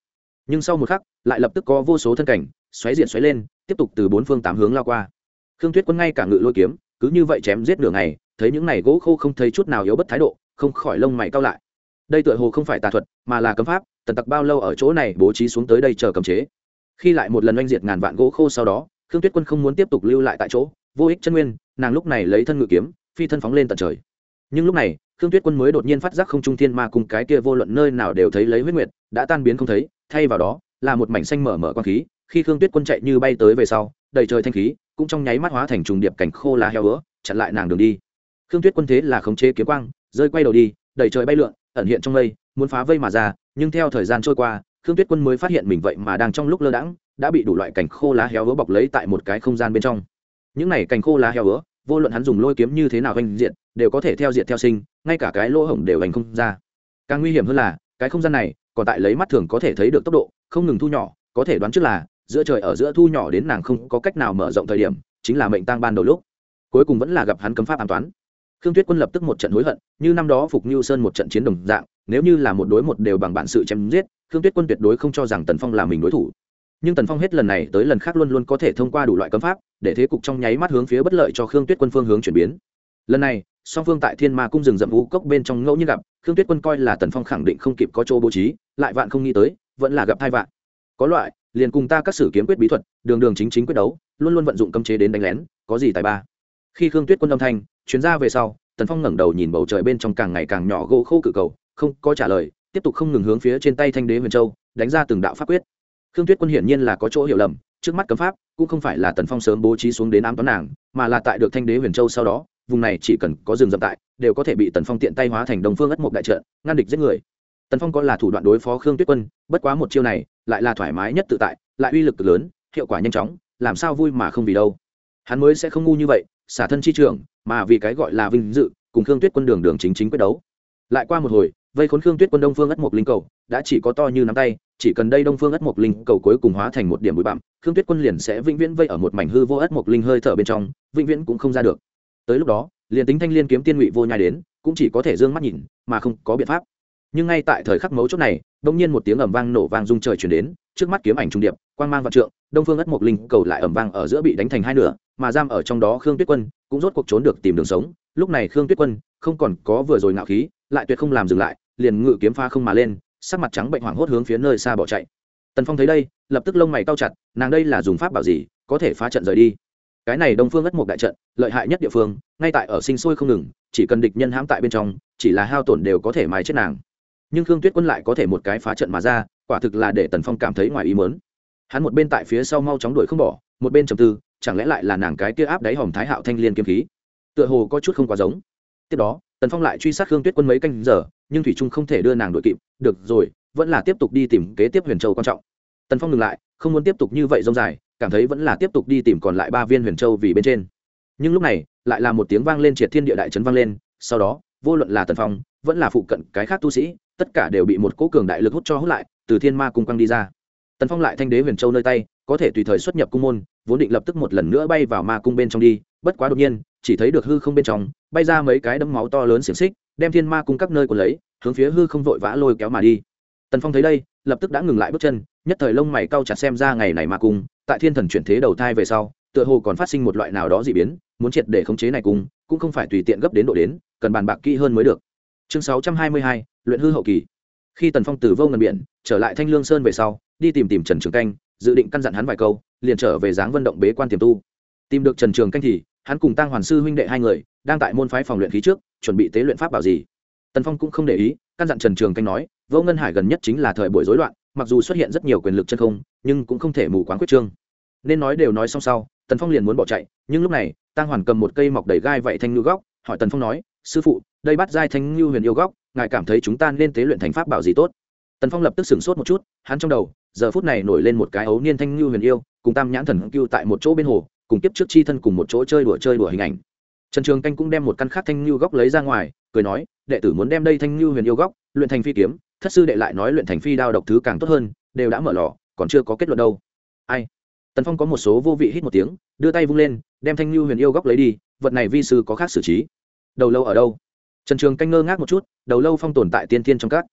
Nhưng sau một khắc, lại lập tức có vô số thân cảnh, xoáy diện xoáy lên, tiếp tục từ bốn phương tám hướng lao qua. Khương tuyết quân ngay cả ngự lôi kiếm, cứ như vậy chém giết nửa ngày, thấy những này gỗ khô không thấy chút nào yếu bất thái độ, không khỏi lông mày cao lại. Đây tựa hồ không phải tà thuật, mà là cấm pháp, tần tặc bao lâu ở chỗ này bố trí xuống tới đây chờ cầm chế. Khi lại một lần oanh diệt ngàn vạn gỗ khô sau đó, khương tuyết quân không muốn tiếp tục lưu lại tại chỗ, vô ích chân nguyên, nàng lúc này lấy thân ngự kiếm, phi thân phóng lên tận trời. Nhưng lúc này khương tuyết quân mới đột nhiên phát giác không trung thiên ma cùng cái kia vô luận nơi nào đều thấy lấy huyết nguyệt, đã tan biến không thấy, thay vào đó, là một mảnh xanh mở mở quang khí, khi khương tuyết quân chạy như bay tới về sau, đầy trời thanh khí, cũng trong nháy mắt hóa thành trùng điệp cảnh khô lá heo ứa chặn lại nàng đường đi. Khương tuyết quân thế là khống chế kiếm quang, rơi quay đầu đi, đầy trời bay lượn, ẩn hiện trong mây, muốn phá vây mà ra, nhưng theo thời gian trôi qua, khương tuyết quân mới phát hiện mình vậy mà đang trong lúc lơ đãng, đã bị đủ loại cảnh khô lá héo ứa bọc lấy tại một cái không gian bên trong. Những này cành khô lá héo ứa vô luận hắn dùng lôi kiếm như thế nào oanh diện đều có thể theo diện theo sinh, ngay cả cái lỗ hổng đều hành không ra. Càng nguy hiểm hơn là, cái không gian này, còn tại lấy mắt thường có thể thấy được tốc độ, không ngừng thu nhỏ, có thể đoán trước là, giữa trời ở giữa thu nhỏ đến nàng không có cách nào mở rộng thời điểm, chính là mệnh tăng ban đầu lúc. Cuối cùng vẫn là gặp hắn cấm pháp an toán. Khương tuyết quân lập tức một trận hối hận, như năm đó phục như sơn một trận chiến đồng dạng, nếu như là một đối một đều bằng bản sự chém giết, khương tuyết quân tuyệt đối không cho rằng tần phong là mình đối thủ nhưng tần phong hết lần này tới lần khác luôn luôn có thể thông qua đủ loại cấm pháp để thế cục trong nháy mắt hướng phía bất lợi cho khương tuyết quân phương hướng chuyển biến. Lần này, song phương tại thiên ma cung rừng rậm vũ cốc bên trong ngẫu nhiên gặp, khương tuyết quân coi là tần phong khẳng định không kịp có chỗ bố trí, lại vạn không nghĩ tới, vẫn là gặp hai vạn. Có loại, liền cùng ta các sử kiếm quyết bí thuật, đường đường chính chính quyết đấu, luôn luôn vận dụng cấm chế đến đánh lén, có gì tài ba? Khi khương tuyết quân âm thanh chuyến ra về sau, tần phong ngẩng đầu nhìn bầu trời bên trong càng ngày càng nhỏ gỗ khô cự cầu, không có trả lời, tiếp tục không ngừng hướng phía trên tay thanh đế huyền châu, đánh ra từng đạo pháp quyết khương tuyết quân hiển nhiên là có chỗ hiểu lầm, trước mắt cấm pháp cũng không phải là tần phong sớm bố trí xuống đến ám toán nàng, mà là tại được thanh đế huyền châu sau đó, vùng này chỉ cần có rừng rậm tại, đều có thể bị tần phong tiện tay hóa thành đồng phương ất mộc đại trận, ngăn địch giết người. Tần phong có là thủ đoạn đối phó khương tuyết quân, bất quá một chiêu này lại là thoải mái nhất tự tại, lại uy lực lớn, hiệu quả nhanh chóng, làm sao vui mà không vì đâu. Hắn mới sẽ không ngu như vậy, xả thân chi trường, mà vì cái gọi là vinh dự, cùng khương tuyết quân đường đường chính chính quyết đấu. Lại qua một hồi, vây khốn khương tuyết quân đông phương ất mộc linh cầu, đã chỉ có to như nắm tay chỉ cần đây đông phương ất mộc linh cầu cuối cùng hóa thành một điểm bụi bặm, khương tuyết quân liền sẽ vĩnh viễn vây ở một mảnh hư vô ất mộc linh hơi thở bên trong, vĩnh viễn cũng không ra được. Tới lúc đó, liền tính thanh liên kiếm tiên ngụy vô nhai đến, cũng chỉ có thể d ư ơ n g mắt nhìn, mà không có biện pháp. Nhưng ngay tại thời khắc mấu chốt này đ ỗ n g nhiên một tiếng ẩm vang nổ vang rung trời chuyển đến, trước mắt kiếm ảnh trung điệp, quang mang vạn trượng, đông phương ất mộc linh cầu lại ẩm vang ở giữa bị đánh thành hai nửa, mà giam ở trong đó khương tuyết quân cũng rốt cuộc trốn được tìm đường sống. Lúc này khương tuyết quân không còn có vừa rồi ngạo khí, lại tuyệt không làm dừng lại, liền ngự kiếm pha không mà lên sắc mặt trắng bệnh hoảng hốt hướng phía nơi xa bỏ chạy. Tần phong thấy đây, lập tức lông mày cao chặt, nàng đây là dùng pháp bảo gì, có thể phá trận rời đi. Cái này đông phương ất một đại trận, lợi hại nhất địa phương, ngay tại ở sinh sôi không ngừng, chỉ cần địch nhân hãm tại bên trong, chỉ là hao tổn đều có thể mái chết nàng. Nhưng khương tuyết quân lại có thể một cái phá trận mà ra, quả thực là để tần phong cảm thấy ngoài ý mớn hắn một bên tại phía sau mau chóng đuổi không bỏ, một bên trầm tư, chẳng lẽ lại là nàng cái kia áp đáy hòm thái hạo thanh liên kiếm khí? Tựa hồ có chút không quá giống tiếp đó, tần phong lại truy sát khương tuyết quân mấy canh giờ, nhưng thủy trung không thể đưa nàng đội kịp, được rồi, vẫn là tiếp tục đi tìm kế tiếp huyền châu quan trọng. Tần phong ngừng lại, không muốn tiếp tục như vậy rông dài, cảm thấy vẫn là tiếp tục đi tìm còn lại ba viên huyền châu vì bên trên. Nhưng lúc này, lại là một tiếng vang lên triệt thiên địa đại trấn vang lên, sau đó, vô luận là tần phong, vẫn là phụ cận cái khác tu sĩ, tất cả đều bị một cỗ cường đại lực hút cho hút lại, từ thiên ma cung quăng đi ra. Tần phong lại thanh đế huyền châu nơi tay, có thể tùy thời xuất nhập cung môn, vốn định lập tức một lần nữa bay vào ma cung bên trong đi, bất quá đột nhiên chỉ thấy được hư không bên trong, bay ra mấy cái đấm máu to lớn xiềng xích, đem thiên ma cung các nơi của lấy, hướng phía hư không vội vã lôi kéo mà đi. Tần phong thấy đây, lập tức đã ngừng lại bước chân, nhất thời lông mày cau chặt xem ra ngày này ma cung tại thiên thần chuyển thế đầu thai về sau, tựa hồ còn phát sinh một loại nào đó dị biến, muốn triệt để khống chế này cung cũng không phải tùy tiện gấp đến độ đến, cần bàn bạc kỹ hơn mới được. Chương sáu trăm hai mươi hai, luyện hư hậu kỳ. Khi tần phong từ vô ngần biển, trở lại thanh lương sơn về sau, đi tìm tìm trần trường canh, dự định căn dặn hắn vài câu, liền trở về dáng vận động bế quan tiềm tu. Tìm được trần trường canh thì hắn cùng tăng hoàn sư huynh đệ hai người đang tại môn phái phòng luyện khí trước, chuẩn bị tế luyện pháp bảo gì. Tần phong cũng không để ý, căn dặn trần trường canh nói, vô ngân hải gần nhất chính là thời buổi rối loạn, mặc dù xuất hiện rất nhiều quyền lực chân không, nhưng cũng không thể mù quáng quyết trương. Nên nói đều nói xong sau, tần phong liền muốn bỏ chạy, nhưng lúc này tăng hoàn cầm một cây mọc đầy gai vậy thanh ngư góc, hỏi tần phong nói, sư phụ, đây bắt giai thanh ngư huyền yêu góc, ngài cảm thấy chúng ta nên tế luyện thành pháp bảo gì tốt? Tần phong lập tức sửng sốt một chút, hắn trong đầu, giờ phút này nổi lên một cái ấu niên thanh ngư huyền yêu, cùng tam nhãn thần cưu tại một chỗ bên hồ cùng kiếp trước chi thân cùng một chỗ chơi đùa chơi đùa hình ảnh. Trần trường canh cũng đem một căn khác thanh như góc lấy ra ngoài, cười nói, đệ tử muốn đem đây thanh như huyền yêu góc, luyện thành phi kiếm, thất sư đệ lại nói luyện thành phi đao độc thứ càng tốt hơn, đều đã mở lò, còn chưa có kết luận đâu. Ai? Tần phong có một số vô vị hít một tiếng, đưa tay vung lên, đem thanh lưu huyền yêu góc lấy đi, vật này vi sư có khác xử trí. Đầu lâu ở đâu? Trần trường canh ngơ ngác một chút, đầu lâu phong tồn tại tiên tiên trong các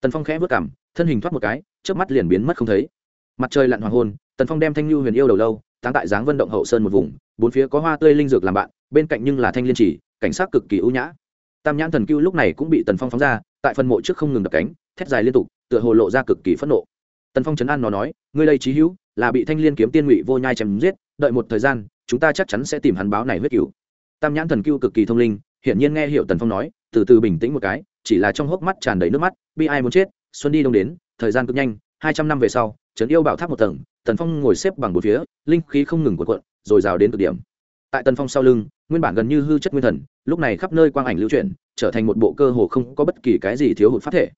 tần phong khẽ vất cảm, thân hình thoát một cái trước mắt liền biến mất không thấy. Mặt trời lặn hoàng hôn, tần phong đem thanh lưu huyền yêu đầu lâu táng tại dáng vân động hậu sơn một vùng, bốn phía có hoa tươi linh dược làm bạn, bên cạnh nhưng là thanh liên chỉ, cảnh sát cực kỳ ưu nhã. Tam nhãn thần cưu lúc này cũng bị tần phong phóng ra, tại phần mộ trước không ngừng đập cánh, thét dài liên tục, tựa hồ lộ ra cực kỳ phẫn nộ. Tần phong trấn an nó nói, ngươi đây trí hữu, là bị thanh liên kiếm tiên ngụy vô nhai chém giết, đợi một thời gian, chúng ta chắc chắn sẽ tìm hắn báo này huyết cửu. Tam nhãn thần cưu cực kỳ thông linh, hiển nhiên nghe hiểu tần phong nói, từ từ bình tĩnh một cái, chỉ là trong hốc mắt tràn đầy nước mắt, bi ai muốn chết, xuân đi đông đến, thời gian cực nhanh, hai trăm năm về sau, trấn yêu bảo tháp một tầng tần phong ngồi xếp bằng một phía, linh khí không ngừng cuộn cuộn, rồi rào đến cực điểm. Tại tần phong sau lưng, nguyên bản gần như hư chất nguyên thần, lúc này khắp nơi quang ảnh lưu chuyển, trở thành một bộ cơ hồ không có bất kỳ cái gì thiếu hụt pháp thể.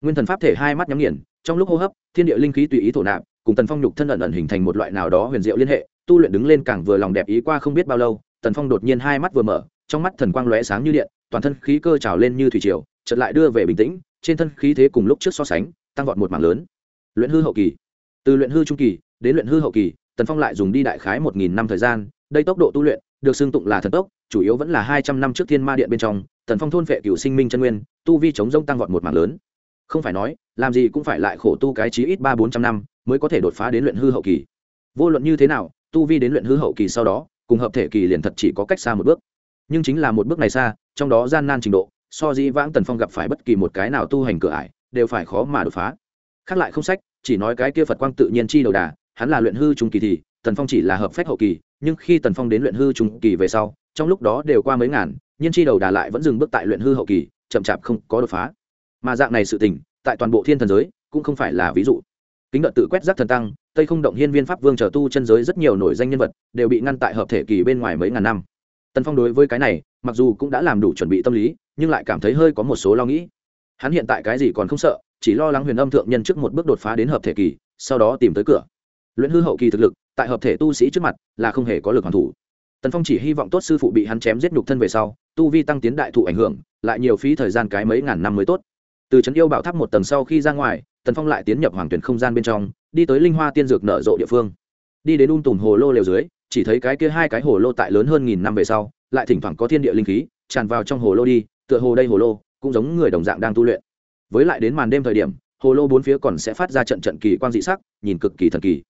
Nguyên thần pháp thể hai mắt nhắm nghiền, trong lúc hô hấp, thiên địa linh khí tùy ý thổ nạp, cùng tần phong nhục thân ẩn ẩn hình thành một loại nào đó huyền diệu liên hệ, tu luyện đứng lên càng vừa lòng đẹp ý qua không biết bao lâu, tần phong đột nhiên hai mắt vừa mở, trong mắt thần quang lóe sáng như điện, toàn thân khí cơ trào lên như thủy triều, chợt lại đưa về bình tĩnh, trên thân khí thế cùng lúc trước so sánh, tăng vọt một mảng lớn. Luyện hư hậu kỳ. Từ luyện hư trung kỳ đến luyện hư hậu kỳ, tần phong lại dùng đi đại khái một nghìn năm thời gian, đây tốc độ tu luyện, được xưng tụng là thần tốc, chủ yếu vẫn là hai trăm năm trước thiên ma điện bên trong, tần phong thôn vệ cựu sinh minh chân nguyên, tu vi chống rông tăng vọt một mảng lớn. Không phải nói, làm gì cũng phải lại khổ tu cái chí ít ba bốn trăm năm mới có thể đột phá đến luyện hư hậu kỳ. Vô luận như thế nào, tu vi đến luyện hư hậu kỳ sau đó, cùng hợp thể kỳ liền thật chỉ có cách xa một bước. Nhưng chính là một bước này xa, trong đó gian nan trình độ, so dĩ vãng tần phong gặp phải bất kỳ một cái nào tu hành cửa ải, đều phải khó mà đột phá. Khác lại không sách, chỉ nói cái kia phật quang tự nhiên chi đầu đà hắn là luyện hư trung kỳ thì, tần phong chỉ là hợp phách hậu kỳ, nhưng khi tần phong đến luyện hư trung kỳ về sau, trong lúc đó đều qua mấy ngàn nhiên chi đầu đà lại vẫn dừng bước tại luyện hư hậu kỳ, chậm chạp không có đột phá. Mà dạng này sự tình, tại toàn bộ thiên thần giới, cũng không phải là ví dụ. Kính đợt tự quét rác thần tăng, tây không động hiên viên pháp vương trở tu chân giới rất nhiều nổi danh nhân vật, đều bị ngăn tại hợp thể kỳ bên ngoài mấy ngàn năm. Tần phong đối với cái này, mặc dù cũng đã làm đủ chuẩn bị tâm lý, nhưng lại cảm thấy hơi có một số lo nghĩ. Hắn hiện tại cái gì còn không sợ, chỉ lo lắng huyền âm thượng nhân trước một bước đột phá đến hợp thể kỳ, sau đó tìm tới cửa luyện hư hậu kỳ thực lực, tại hợp thể tu sĩ trước mặt là không hề có lực hoàn thủ. Tần phong chỉ hy vọng tốt sư phụ bị hắn chém giết nhục thân về sau, tu vi tăng tiến đại thụ ảnh hưởng, lại nhiều phí thời gian cái mấy ngàn năm mới tốt. Từ trấn yêu bảo tháp một tầng sau khi ra ngoài, tần phong lại tiến nhập hoàng tuyển không gian bên trong, đi tới linh hoa tiên dược nở rộ địa phương. Đi đến un tùm hồ lô lều dưới, chỉ thấy cái kia hai cái hồ lô tại lớn hơn nghìn năm về sau, lại thỉnh thoảng có thiên địa linh khí tràn vào trong hồ lô đi, tựa hồ đây hồ lô cũng giống người đồng dạng đang tu luyện. Với lại đến màn đêm thời điểm, hồ lô bốn phía còn sẽ phát ra trận trận kỳ quan dị sắc, nhìn cực kỳ thần kỳ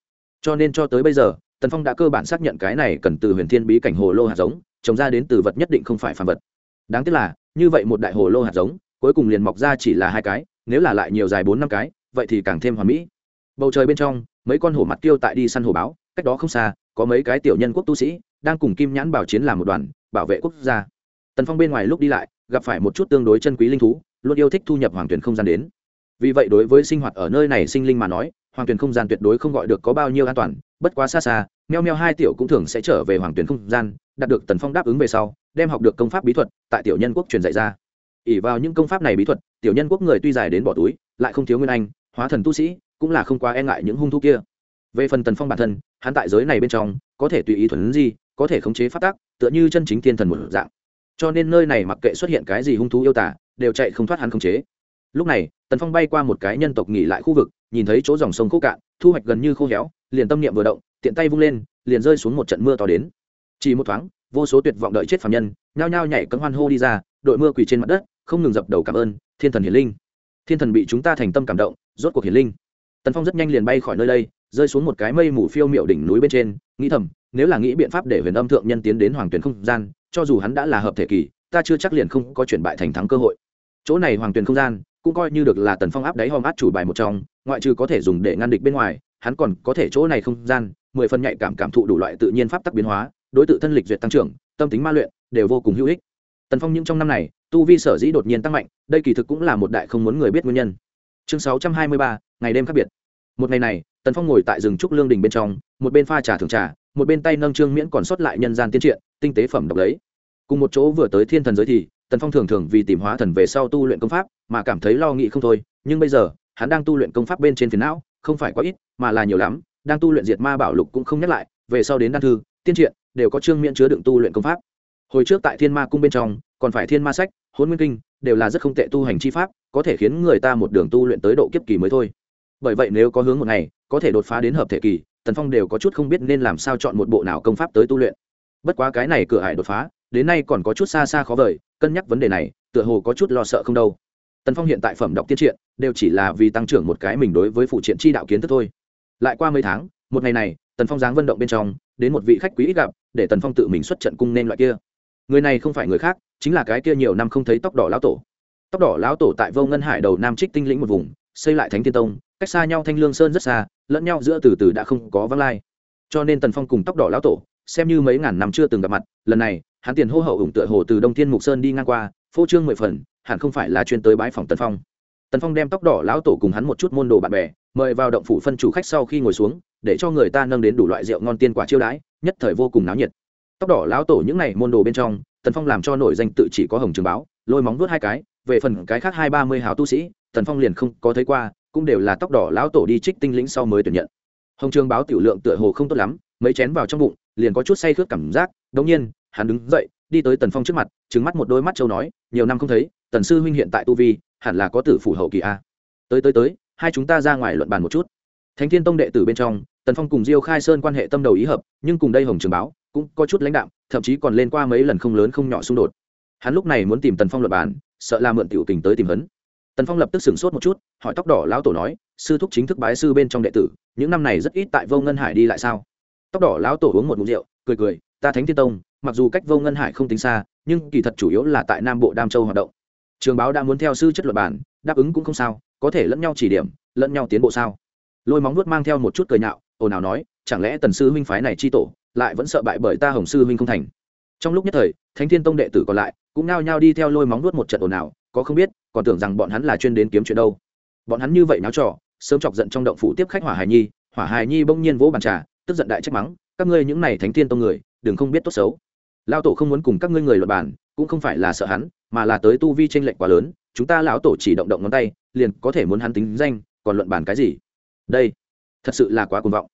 cho nên cho tới bây giờ, tần phong đã cơ bản xác nhận cái này cần từ huyền thiên bí cảnh hồ lô hạt giống, trồng ra đến từ vật nhất định không phải phàm vật. Đáng tiếc là, như vậy một đại hồ lô hạt giống, cuối cùng liền mọc ra chỉ là hai cái, nếu là lại nhiều dài bốn năm cái, vậy thì càng thêm hoàn mỹ. Bầu trời bên trong, mấy con hổ mặt tiêu tại đi săn hồ báo, cách đó không xa, có mấy cái tiểu nhân quốc tu sĩ, đang cùng kim nhãn bảo chiến làm một đoàn, bảo vệ quốc gia. Tần phong bên ngoài lúc đi lại, gặp phải một chút tương đối chân quý linh thú, luôn yêu thích thu nhập hoàng tuyển không gian đến. Vì vậy đối với sinh hoạt ở nơi này sinh linh mà nói hoàng tuyển không gian tuyệt đối không gọi được có bao nhiêu an toàn, bất quá xa xa, meo meo hai tiểu cũng thường sẽ trở về hoàng tuyển không gian, đạt được tần phong đáp ứng về sau, đem học được công pháp bí thuật tại tiểu nhân quốc truyền dạy ra. ỉ vào những công pháp này bí thuật, tiểu nhân quốc người tuy dài đến bỏ túi, lại không thiếu nguyên anh, hóa thần tu sĩ, cũng là không quá e ngại những hung thú kia. về phần tần phong bản thân, hắn tại giới này bên trong, có thể tùy ý thuần gì có thể khống chế phát tác tựa như chân chính thiên thần một dạng. cho nên nơi này mặc kệ xuất hiện cái gì hung thú yêu tả, đều chạy không thoát hắn khống chế lúc này, tần phong bay qua một cái nhân tộc nghỉ lại khu vực, nhìn thấy chỗ dòng sông khô cạn, thu hoạch gần như khô héo, liền tâm niệm vừa động, tiện tay vung lên, liền rơi xuống một trận mưa to đến. Chỉ một thoáng, vô số tuyệt vọng đợi chết phạm nhân, nhao nhao nhảy cấm hoan hô đi ra, đội mưa quỳ trên mặt đất, không ngừng dập đầu cảm ơn, thiên thần hiển linh, thiên thần bị chúng ta thành tâm cảm động, rốt cuộc hiển linh. Tần phong rất nhanh liền bay khỏi nơi đây, rơi xuống một cái mây mù phiêu miệu đỉnh núi bên trên, nghĩ thầm, nếu là nghĩ biện pháp để huyền âm thượng nhân tiến đến hoàng tuyển không gian, cho dù hắn đã là hợp thể kỳ, ta chưa chắc liền không có chuyển bại thành thắng cơ hội. Chỗ này hoàng tuyển không gian cũng coi như được là tần phong áp đáy hòm át chủ bài một trong, ngoại trừ có thể dùng để ngăn địch bên ngoài, hắn còn có thể chỗ này không gian, mười phần nhạy cảm cảm thụ đủ loại tự nhiên pháp tắc biến hóa, đối tượng thân lịch duyệt tăng trưởng, tâm tính ma luyện, đều vô cùng hữu ích. Tần phong những trong năm này, tu vi sở dĩ đột nhiên tăng mạnh, đây kỳ thực cũng là một đại không muốn người biết nguyên nhân. Chương sáu trăm hai mươi ba, ngày đêm khác biệt. Một ngày này, tần phong ngồi tại rừng trúc lương đình bên trong, một bên pha trà thường trà, một bên tay nâng trương miễn còn sót lại nhân gian tiên triện, tinh tế phẩm độc lấy. Cùng một chỗ vừa tới thiên thần giới thì tần phong thường thường vì tìm hóa thần về sau tu luyện công pháp, mà cảm thấy lo nghĩ không thôi, nhưng bây giờ, hắn đang tu luyện công pháp bên trên phiền não, không phải quá ít, mà là nhiều lắm, đang tu luyện diệt ma bảo lục cũng không nhắc lại, về sau đến đan thư, tiên triện, đều có trương miễn chứa đựng tu luyện công pháp. Hồi trước tại thiên ma cung bên trong, còn phải thiên ma sách hôn nguyên kinh, đều là rất không tệ tu hành chi pháp, có thể khiến người ta một đường tu luyện tới độ kiếp kỳ mới thôi. Bởi vậy nếu có hướng một ngày, có thể đột phá đến hợp thể kỳ, tần phong đều có chút không biết nên làm sao chọn một bộ nào công pháp tới tu luyện. Bất quá cái này cửa hải đột phá, đến nay còn có chút xa xa khó vời cân nhắc vấn đề này, tựa hồ có chút lo sợ không đâu. Tần phong hiện tại phẩm đọc tiên triện, đều chỉ là vì tăng trưởng một cái mình đối với phụ triện chi đạo kiến thức thôi. Lại qua mấy tháng, một ngày này, tần phong giáng vận động bên trong, đến một vị khách quý ít gặp, để tần phong tự mình xuất trận cung nên loại kia. Người này không phải người khác, chính là cái kia nhiều năm không thấy tóc đỏ lão tổ. Tóc đỏ lão tổ tại vô ngân hải đầu nam trích tinh lĩnh một vùng, xây lại thánh tiên tông, cách xa nhau thanh lương sơn rất xa, lẫn nhau giữa từ từ đã không có vắng lai. Cho nên tần phong cùng tóc đỏ lão tổ, xem như mấy ngàn năm chưa từng gặp mặt, lần này hắn tiền hô hậu ủng tựa hồ từ đông thiên mục sơn đi ngang qua, phô trương mười phần, hẳn không phải là chuyên tới bãi phòng tần phong. Tần phong đem tóc đỏ lão tổ cùng hắn một chút môn đồ bạn bè, mời vào động phủ phân chủ khách sau khi ngồi xuống, để cho người ta nâng đến đủ loại rượu ngon tiên quả chiêu đãi, nhất thời vô cùng náo nhiệt. Tóc đỏ lão tổ những n à y môn đồ bên trong, tần phong làm cho nổi danh tự chỉ có hồng trường báo, lôi móng vuốt hai cái, về phần cái khác hai ba mươi hào tu sĩ, tần phong liền không có thấy qua, cũng đều là tóc đỏ lão tổ đi trích tinh lĩnh sau mới tuyển nhận. Hồng trường báo tiểu lượng tựa hồ không tốt lắm, mấy chén vào trong bụng, liền có chút say khướt cảm giác, đống nhiên hắn đứng dậy, đi tới tần phong trước mặt trứng mắt một đôi mắt châu nói, nhiều năm không thấy, tần sư huynh hiện tại tu vi, hẳn là có tử phủ hậu kỳ a. Tới tới tới, hai chúng ta ra ngoài luận bàn một chút. Thánh thiên tông đệ tử bên trong, tần phong cùng diêu khai sơn quan hệ tâm đầu ý hợp, nhưng cùng đây hồng trường báo cũng có chút lãnh đạm, thậm chí còn lên qua mấy lần không lớn không nhỏ xung đột. Hắn lúc này muốn tìm tần phong luận bàn, sợ là mượn tiểu tình tới tìm hấn tần phong lập tức sửng sốt một chút, hỏi tóc đỏ lão tổ nói, sư thúc chính thức bái sư bên trong đệ tử, những năm này rất ít tại vô ngân hải đi lại sao? Tóc đỏ lão tổ uống một mụn rượu, cười cười, ta thánh thiên tông mặc dù cách vô ngân hải không tính xa, nhưng kỳ thật chủ yếu là tại nam bộ đam châu hoạt động. Trường báo đã muốn theo sư chất luật bản đáp ứng cũng không sao, có thể lẫn nhau chỉ điểm, lẫn nhau tiến bộ sao? Lôi móng nuốt mang theo một chút cười nhạo, ồn ào nói, chẳng lẽ tần sư huynh phái này chi tổ, lại vẫn sợ bại bởi ta hồng sư huynh không thành? Trong lúc nhất thời, thánh thiên tông đệ tử còn lại, cũng nao nhao đi theo lôi móng nuốt một trận ồn ào, có không biết, còn tưởng rằng bọn hắn là chuyên đến kiếm chuyện đâu. Bọn hắn như vậy náo trò, sớm chọc giận trong động phủ tiếp khách hỏa hài nhi, hỏa hài nhi bỗng nhiên vỗ bàn trà, tức giận đại trách mắng, các ngươi những này thánh thiên tông người, đừng không biết tốt xấu lao tổ không muốn cùng các ngươi người luật bản cũng không phải là sợ hắn, mà là tới tu vi tranh lệch quá lớn, chúng ta lão tổ chỉ động động ngón tay, liền có thể muốn hắn tính danh, còn luận bản cái gì? Đây, thật sự là quá cuồng vọng.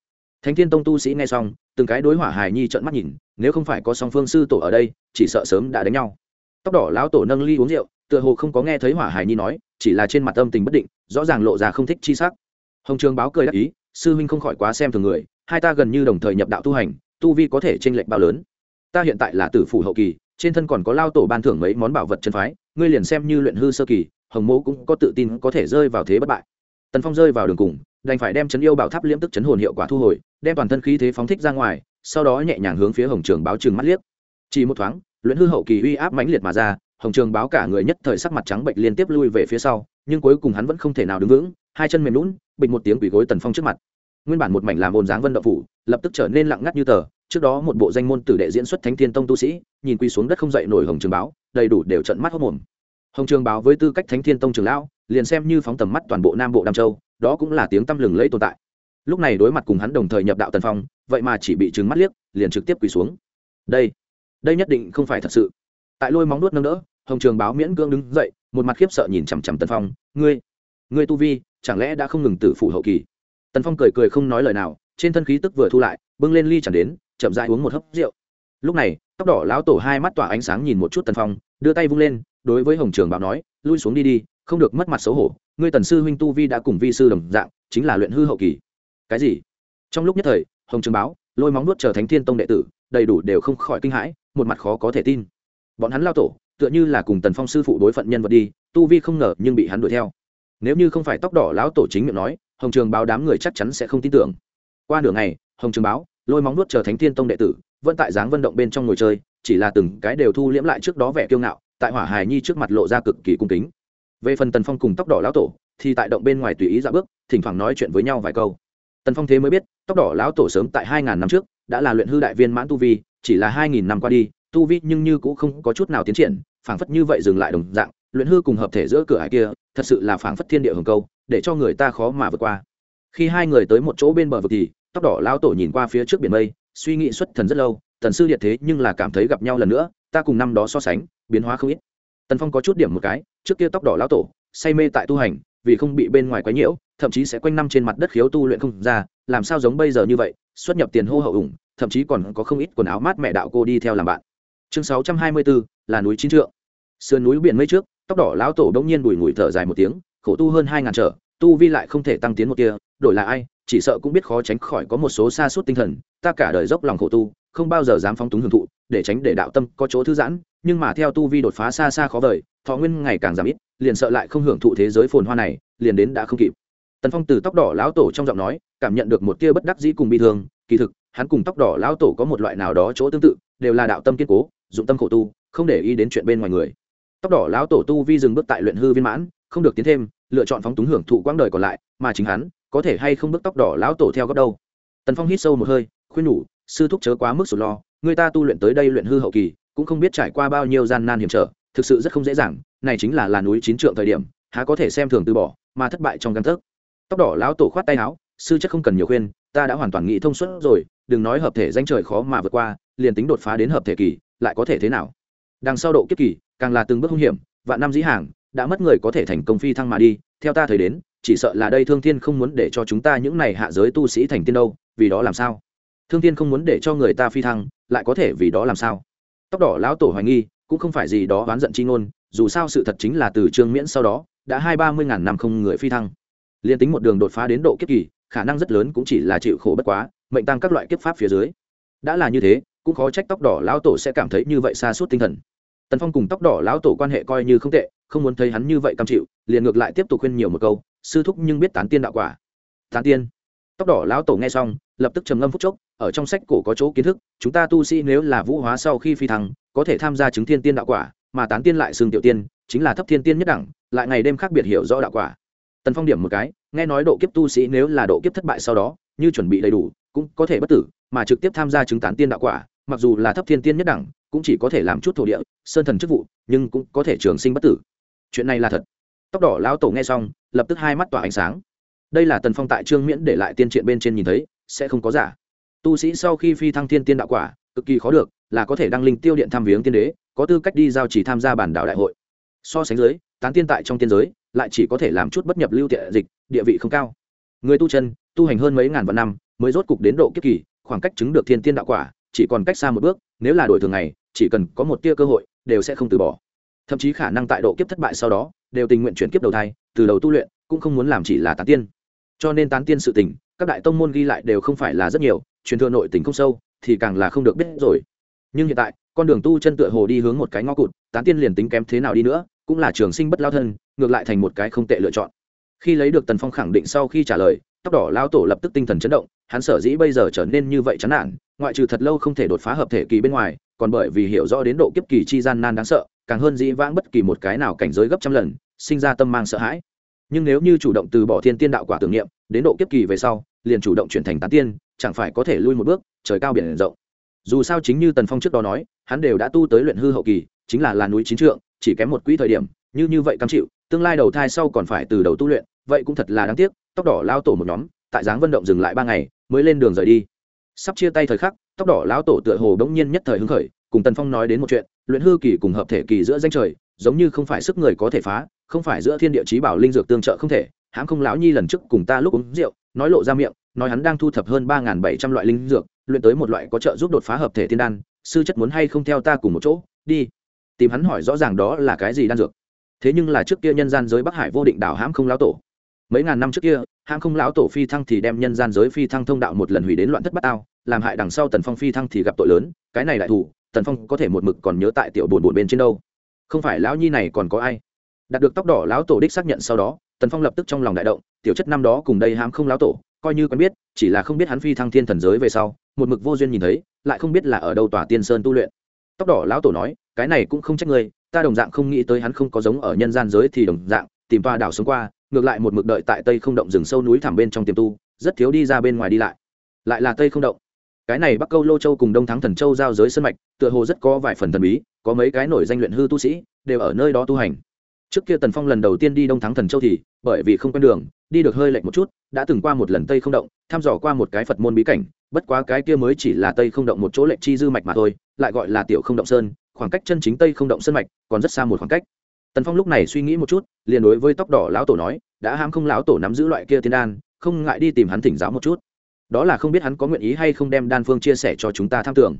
Thánh thiên tông tu sĩ nghe xong, từng cái đối hỏa hài nhi trợn mắt nhìn, nếu không phải có song phương sư tổ ở đây, chỉ sợ sớm đã đánh nhau. Tóc đỏ lão tổ nâng ly uống rượu, tựa hồ không có nghe thấy hỏa hài nhi nói, chỉ là trên mặt âm tình bất định, rõ ràng lộ ra không thích chi sắc. Hồng trường báo cười đắc ý, sư huynh không khỏi quá xem thường người, hai ta gần như đồng thời nhập đạo tu hành, tu vi có thể t r lệch bao lớn ta hiện tại là tử phủ hậu kỳ, trên thân còn có lao tổ ban thưởng mấy món bảo vật chân phái, ngươi liền xem như luyện hư sơ kỳ, hồng mẫu cũng có tự tin có thể rơi vào thế bất bại. Tần phong rơi vào đường cùng, đành phải đem chấn yêu bảo tháp liễm tức chấn hồn hiệu quả thu hồi, đem toàn thân khí thế phóng thích ra ngoài, sau đó nhẹ nhàng hướng phía hồng trường báo trừng mắt liếc. Chỉ một thoáng, luyện hư hậu kỳ uy áp mãnh liệt mà ra, hồng trường báo cả người nhất thời sắc mặt trắng bệnh liên tiếp lui về phía sau, nhưng cuối cùng hắn vẫn không thể nào đứng vững, hai chân mềm lún bịch một tiếng quỷ gối tần phong trước mặt. Nguyên bản một mảnh làm ồn dáng vân đậu phủ, lập tức trở nên lặng ngắt như tờ trước đó một bộ danh môn tử đệ diễn xuất thánh thiên tông tu sĩ, nhìn quy xuống đất không dậy nổi hồng trường báo, đầy đủ đều trận mắt hốc mồm hồng trường báo với tư cách thánh thiên tông trường lão, liền xem như phóng tầm mắt toàn bộ nam bộ nam châu, đó cũng là tiếng tăm lừng lẫy tồn tại. Lúc này đối mặt cùng hắn đồng thời nhập đạo tần phong, vậy mà chỉ bị trừng mắt liếc, liền trực tiếp quỳ xuống. Đây đây nhất định không phải thật sự. Tại lôi móng nuốt nâng đỡ, hồng trường báo miễn cưỡng đứng dậy, một mặt khiếp sợ nhìn chằm chằm tần phong, ngươi ngươi tu vi, chẳng lẽ đã không ngừng tử phủ hậu kỳ? Tần phong cười cười không nói lời nào trên thân khí tức vừa thu lại, bưng lên ly chẳng đến, chậm dại uống một hớp rượu. Lúc này, tóc đỏ lão tổ hai mắt tỏa ánh sáng nhìn một chút tần phong, đưa tay vung lên, đối với hồng trường báo nói, lui xuống đi đi, không được mất mặt xấu hổ, ngươi tần sư huynh tu vi đã cùng vi sư đồng dạng, chính là luyện hư hậu kỳ. Cái gì? Trong lúc nhất thời, hồng trường báo lôi móng nuốt chờ thánh thiên tông đệ tử, đầy đủ đều không khỏi kinh hãi, một mặt khó có thể tin. Bọn hắn lao tổ, tựa như là cùng tần phong sư phụ đối phận nhân vật đi, tu vi không ngờ nhưng bị hắn đuổi theo. Nếu như không phải tóc đỏ lão tổ chính miệng nói, hồng trường báo đám người chắc chắn sẽ không tin tưởng qua nửa ngày, hồng trường báo, lôi móng nuốt chờ thánh thiên tông đệ tử, vẫn tại dáng vận động bên trong ngồi chơi, chỉ là từng cái đều thu liễm lại trước đó vẻ kiêu ngạo, tại hỏa hài nhi trước mặt lộ ra cực kỳ cung kính. Về phần tần phong cùng tóc đỏ lão tổ, thì tại động bên ngoài tùy ý ra bước, thỉnh thoảng nói chuyện với nhau vài câu. Tần phong thế mới biết, tóc đỏ lão tổ sớm tại hai ngàn năm trước, đã là luyện hư đại viên mãn tu vi, chỉ là hai nghìn năm qua đi, tu vi nhưng như cũng không có chút nào tiến triển, phảng phất như vậy dừng lại đồng dạng, luyện hư cùng hợp thể giữa cửa hải kia, thật sự là phảng phất thiên địa hồng câu, để cho người ta khó mà vượt qua. Khi hai người tới một chỗ bên bờ vực thì tóc đỏ lão tổ nhìn qua phía trước biển mây, suy nghĩ xuất thần rất lâu thần sư liệt thế nhưng là cảm thấy gặp nhau lần nữa, ta cùng năm đó so sánh, biến hóa không ít. Tần phong có chút điểm một cái, trước kia tóc đỏ lão tổ, say mê tại tu hành, vì không bị bên ngoài quấy nhiễu, thậm chí sẽ quanh năm trên mặt đất khiếu tu luyện không ra, làm sao giống bây giờ như vậy, xuất nhập tiền hô hậu ủng, thậm chí còn có không ít quần áo mát mẹ đạo cô đi theo làm bạn. Chương sáu trăm hai mươi bốn, là núi chín trượng. Sườn núi biển mây trước, tóc đỏ lão tổ đông nhiên bùi ngùi thở dài một tiếng, khổ tu hơn hai ngàn trở, tu vi lại không thể tăng tiến một kia đổi là ai chỉ sợ cũng biết khó tránh khỏi có một số xa suốt tinh thần, ta cả đời dốc lòng khổ tu, không bao giờ dám phóng túng hưởng thụ, để tránh để đạo tâm có chỗ thư giãn, nhưng mà theo tu vi đột phá xa xa khó vời, thọ nguyên ngày càng giảm ít, liền sợ lại không hưởng thụ thế giới phồn hoa này, liền đến đã không kịp. Tần phong từ tóc đỏ lão tổ trong giọng nói, cảm nhận được một tia bất đắc dĩ cùng bi thương, kỳ thực, hắn cùng tóc đỏ lão tổ có một loại nào đó chỗ tương tự, đều là đạo tâm kiên cố, dụng tâm khổ tu, không để ý đến chuyện bên ngoài người. Tóc đỏ lão tổ tu vi dừng bước tại luyện hư viên mãn, không được tiến thêm, lựa chọn phóng túng hưởng thụ quãng đời còn lại, mà chính hắn có thể hay không bước tóc đỏ lão tổ theo góc đâu? Tần phong hít sâu một hơi, khuyên nhủ, sư thúc chớ quá mức sụt lo, người ta tu luyện tới đây luyện hư hậu kỳ, cũng không biết trải qua bao nhiêu gian nan hiểm trở, thực sự rất không dễ dàng, này chính là là núi chín trượng thời điểm, há có thể xem thường từ bỏ, mà thất bại trong căn thức tóc đỏ lão tổ khoát tay áo, sư chất không cần nhiều khuyên, ta đã hoàn toàn nghĩ thông suốt rồi, đừng nói hợp thể danh trời khó mà vượt qua, liền tính đột phá đến hợp thể kỳ, lại có thể thế nào? Đằng sau độ kiếp kỳ, càng là từng bước hung hiểm, vạn năm dĩ hàng, đã mất người có thể thành công phi thăng mà đi, theo ta thời đến chỉ sợ là đây thương thiên không muốn để cho chúng ta những này hạ giới tu sĩ thành tiên đâu, vì đó làm sao? Thương thiên không muốn để cho người ta phi thăng, lại có thể vì đó làm sao? Tóc đỏ lão tổ hoài nghi, cũng không phải gì đó oán giận chi ngôn, dù sao sự thật chính là từ trương miễn sau đó, đã hai ba mươi ngàn năm không người phi thăng. Liên tính một đường đột phá đến độ kiếp kỳ, khả năng rất lớn cũng chỉ là chịu khổ bất quá, mệnh tăng các loại kiếp pháp phía dưới. Đã là như thế, cũng khó trách tóc đỏ lão tổ sẽ cảm thấy như vậy xa suốt tinh thần. Tần phong cùng tóc đỏ lão tổ quan hệ coi như không tệ, không muốn thấy hắn như vậy cam chịu, liền ngược lại tiếp tục khuyên nhiều một câu sư thúc nhưng biết tán tiên đạo quả. Tán tiên. Tóc đỏ lão tổ nghe xong, lập tức trầm ngâm phúc chốc, ở trong sách cổ có chỗ kiến thức, chúng ta tu sĩ nếu là vũ hóa sau khi phi thăng, có thể tham gia chứng thiên tiên đạo quả, mà tán tiên lại xương tiểu tiên, chính là thấp thiên tiên nhất đẳng, lại ngày đêm khác biệt hiểu rõ đạo quả. Tần phong điểm một cái, nghe nói độ kiếp tu sĩ nếu là độ kiếp thất bại sau đó, như chuẩn bị đầy đủ, cũng có thể bất tử, mà trực tiếp tham gia chứng tán tiên đạo quả, mặc dù là thấp thiên tiên nhất đẳng, cũng chỉ có thể làm chút thổ địa, sơn thần chức vụ, nhưng cũng có thể trường sinh bất tử. Chuyện này là thật. Tóc đỏ lão tổ nghe xong lập tức hai mắt tỏa ánh sáng. Đây là tần phong tại trương miễn để lại tiên triện bên trên nhìn thấy, sẽ không có giả. Tu sĩ sau khi phi thăng thiên tiên đạo quả, cực kỳ khó được, là có thể đăng linh tiêu điện tham viếng tiên đế, có tư cách đi giao chỉ tham gia bản đạo đại hội. So sánh dưới, tán tiên tại trong tiên giới, lại chỉ có thể làm chút bất nhập lưu tiệ dịch, địa vị không cao. Người tu chân, tu hành hơn mấy ngàn vạn năm, mới rốt cục đến độ kiếp kỳ, khoảng cách chứng được thiên tiên đạo quả, chỉ còn cách xa một bước, nếu là đổi thường ngày, chỉ cần có một tia cơ hội, đều sẽ không từ bỏ thậm chí khả năng tại độ kiếp thất bại sau đó, đều tình nguyện chuyển kiếp đầu thai, từ đầu tu luyện, cũng không muốn làm chỉ là tán tiên. Cho nên tán tiên sự tình, các đại tông môn ghi lại đều không phải là rất nhiều, truyền thừa nội tình không sâu, thì càng là không được biết rồi. Nhưng hiện tại, con đường tu chân tựa hồ đi hướng một cái ngõ cụt, tán tiên liền tính kém thế nào đi nữa, cũng là trường sinh bất lao thân, ngược lại thành một cái không tệ lựa chọn. Khi lấy được tần phong khẳng định sau khi trả lời, tóc đỏ lao tổ lập tức tinh thần chấn động, hắn sở dĩ bây giờ trở nên như vậy chán nản, ngoại trừ thật lâu không thể đột phá hợp thể kỳ bên ngoài, còn bởi vì hiểu rõ đến độ kiếp kỳ chi gian nan đáng sợ càng hơn dĩ vãng bất kỳ một cái nào cảnh giới gấp trăm lần, sinh ra tâm mang sợ hãi. Nhưng nếu như chủ động từ bỏ thiên tiên đạo quả tưởng niệm, đến độ kiếp kỳ về sau, liền chủ động chuyển thành tán tiên, chẳng phải có thể lui một bước, trời cao biển rộng. Dù sao chính như tần phong trước đó nói, hắn đều đã tu tới luyện hư hậu kỳ, chính là là núi chín trượng, chỉ kém một quỹ thời điểm, như như vậy cam chịu, tương lai đầu thai sau còn phải từ đầu tu luyện, vậy cũng thật là đáng tiếc, tóc đỏ lao tổ một nhóm, tại dáng vận động dừng lại ba ngày, mới lên đường rời đi. Sắp chia tay thời khắc, tóc đỏ lão tổ tựa hồ bỗng nhiên nhất thời hứng khởi, cùng tần phong nói đến một chuyện luyện hư kỳ cùng hợp thể kỳ giữa danh trời, giống như không phải sức người có thể phá, không phải giữa thiên địa chí bảo linh dược tương trợ không thể. Hãm không lão nhi lần trước cùng ta lúc uống rượu, nói lộ ra miệng, nói hắn đang thu thập hơn ba bảy trăm loại linh dược, luyện tới một loại có trợ giúp đột phá hợp thể thiên đan, sư chất muốn hay không theo ta cùng một chỗ, đi. Tìm hắn hỏi rõ ràng đó là cái gì đan dược. Thế nhưng là trước kia nhân gian giới bắc hải vô định đảo hãm không lão tổ. Mấy ngàn năm trước kia, hãm không lão tổ phi thăng thì đem nhân gian giới phi thăng thông đạo một lần hủy đến loạn thất bát ao, làm hại đằng sau tần phong phi thăng thì gặp tội lớn, cái này đại thủ tần phong có thể một mực còn nhớ tại tiểu bồn bồn bên trên đâu. Không phải lão nhi này còn có ai? Đạt được tóc đỏ lão tổ đích xác nhận sau đó, tần phong lập tức trong lòng đại động, tiểu chất năm đó cùng đây hãm không lão tổ, coi như quen biết, chỉ là không biết hắn phi thăng thiên thần giới về sau, một mực vô duyên nhìn thấy, lại không biết là ở đâu tòa tiên sơn tu luyện. Tóc đỏ lão tổ nói, cái này cũng không trách người ta đồng dạng không nghĩ tới hắn không có giống ở nhân gian giới thì đồng dạng, tìm toa đảo sống qua, ngược lại một mực đợi tại tây không động rừng sâu núi thẳm bên trong tiềm tu, rất thiếu đi ra bên ngoài đi lại. Lại là tây không động cái này bắc câu lô châu cùng đông thắng thần châu giao giới sân mạch, tựa hồ rất có vài phần thần bí, có mấy cái nổi danh luyện hư tu sĩ, đều ở nơi đó tu hành. Trước kia tần phong lần đầu tiên đi đông thắng thần châu thì, bởi vì không quen đường, đi được hơi lệch một chút, đã từng qua một lần tây không động, thăm dò qua một cái phật môn bí cảnh, bất quá cái kia mới chỉ là tây không động một chỗ lệch chi dư mạch mà thôi, lại gọi là tiểu không động sơn, khoảng cách chân chính tây không động sơn mạch còn rất xa một khoảng cách. Tần phong lúc này suy nghĩ một chút, liền đối với tóc đỏ lão tổ nói, đã ham không lão tổ nắm giữ loại kia thiên đan, không ngại đi tìm hắn thỉnh giáo một chút đó là không biết hắn có nguyện ý hay không đem đan phương chia sẻ cho chúng ta tham tưởng.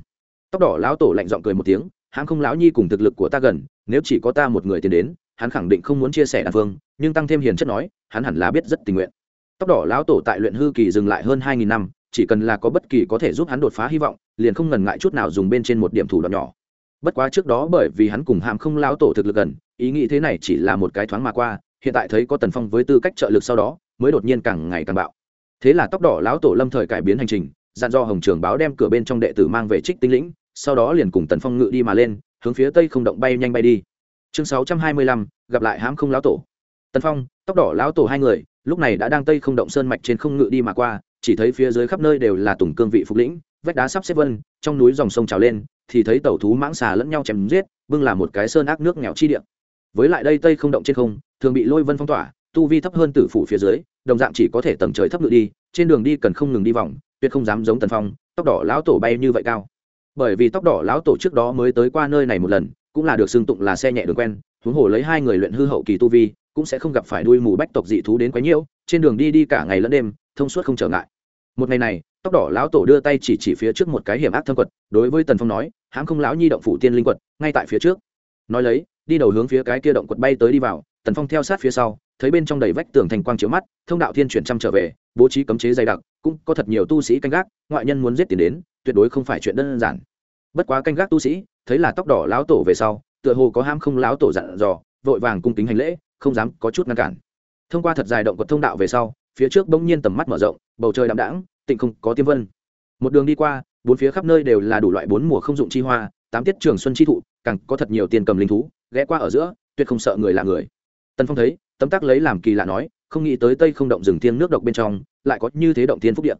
Tóc đỏ lão tổ lạnh giọng cười một tiếng, hãng không lão nhi cùng thực lực của ta gần, nếu chỉ có ta một người tiến đến, hắn khẳng định không muốn chia sẻ đan phương, nhưng tăng thêm hiền chất nói, hắn hẳn là biết rất tình nguyện. Tóc đỏ lão tổ tại luyện hư kỳ dừng lại hơn hai nghìn năm, chỉ cần là có bất kỳ có thể giúp hắn đột phá hy vọng, liền không ngần ngại chút nào dùng bên trên một điểm thủ đoạn nhỏ. Bất quá trước đó bởi vì hắn cùng hạm không lão tổ thực lực gần, ý nghĩ thế này chỉ là một cái thoáng mà qua, hiện tại thấy có tần phong với tư cách trợ lực sau đó, mới đột nhiên càng ngày càng bạo thế là tóc đỏ lão tổ lâm thời cải biến hành trình, dặn do hồng trường báo đem cửa bên trong đệ tử mang về trích tinh lĩnh, sau đó liền cùng tần phong ngự đi mà lên, hướng phía tây không động bay nhanh bay đi. Chương sáu trăm hai mươi lăm, gặp lại hãm không lão tổ. Tần phong, tóc đỏ lão tổ hai người, lúc này đã đang tây không động sơn mạch trên không ngự đi mà qua, chỉ thấy phía dưới khắp nơi đều là tùng cương vị phục lĩnh, vách đá sắp xếp vân, trong núi dòng sông trào lên, thì thấy tàu thú mãng xà lẫn nhau chém giết, bưng là một cái sơn ác nước nghèo chi địa. Với lại đây tây không động trên không, thường bị lôi vân phong tỏa tu vi thấp hơn tử phủ phía dưới, đồng dạng chỉ có thể tầng trời thấp ngự đi, trên đường đi cần không ngừng đi vòng, tuyệt không dám giống tần phong, tóc đỏ lão tổ bay như vậy cao. Bởi vì tóc đỏ lão tổ trước đó mới tới qua nơi này một lần, cũng là được xưng tụng là xe nhẹ đường quen, huống hồ lấy hai người luyện hư hậu kỳ tu vi, cũng sẽ không gặp phải đuôi mù bách tộc dị thú đến quấy nhiễu, trên đường đi đi cả ngày lẫn đêm, thông suốt không trở ngại. Một ngày này, tóc đỏ lão tổ đưa tay chỉ chỉ phía trước một cái hiểm ác thâm quật, đối với tần phong nói, hãng không lão nhi động phủ tiên linh quật, ngay tại phía trước. Nói lấy, đi đầu hướng phía cái kia động quật bay tới đi vào, tần phong theo sát phía sau thấy bên trong đầy vách tường thành quang chiếu mắt, thông đạo thiên chuyển trăm trở về, bố trí cấm chế dày đặc, cũng có thật nhiều tu sĩ canh gác, ngoại nhân muốn giết tiền đến, tuyệt đối không phải chuyện đơn giản. Bất quá canh gác tu sĩ, thấy là tóc đỏ lão tổ về sau, tựa hồ có ham không lão tổ dặn dò, vội vàng cung kính hành lễ, không dám có chút ngăn cản. Thông qua thật dài động quật thông đạo về sau, phía trước bỗng nhiên tầm mắt mở rộng, bầu trời đạm đãng, tịnh không có tiêm vân. Một đường đi qua, bốn phía khắp nơi đều là đủ loại bốn mùa không dụng chi hoa, tám tiết trường xuân chi thụ, càng có thật nhiều tiền cầm linh thú, ghé qua ở giữa, tuyệt không sợ người là người. Tần phong thấy tấm tắc lấy làm kỳ lạ nói, không nghĩ tới tây không động rừng thiên nước độc bên trong, lại có như thế động thiên phúc điện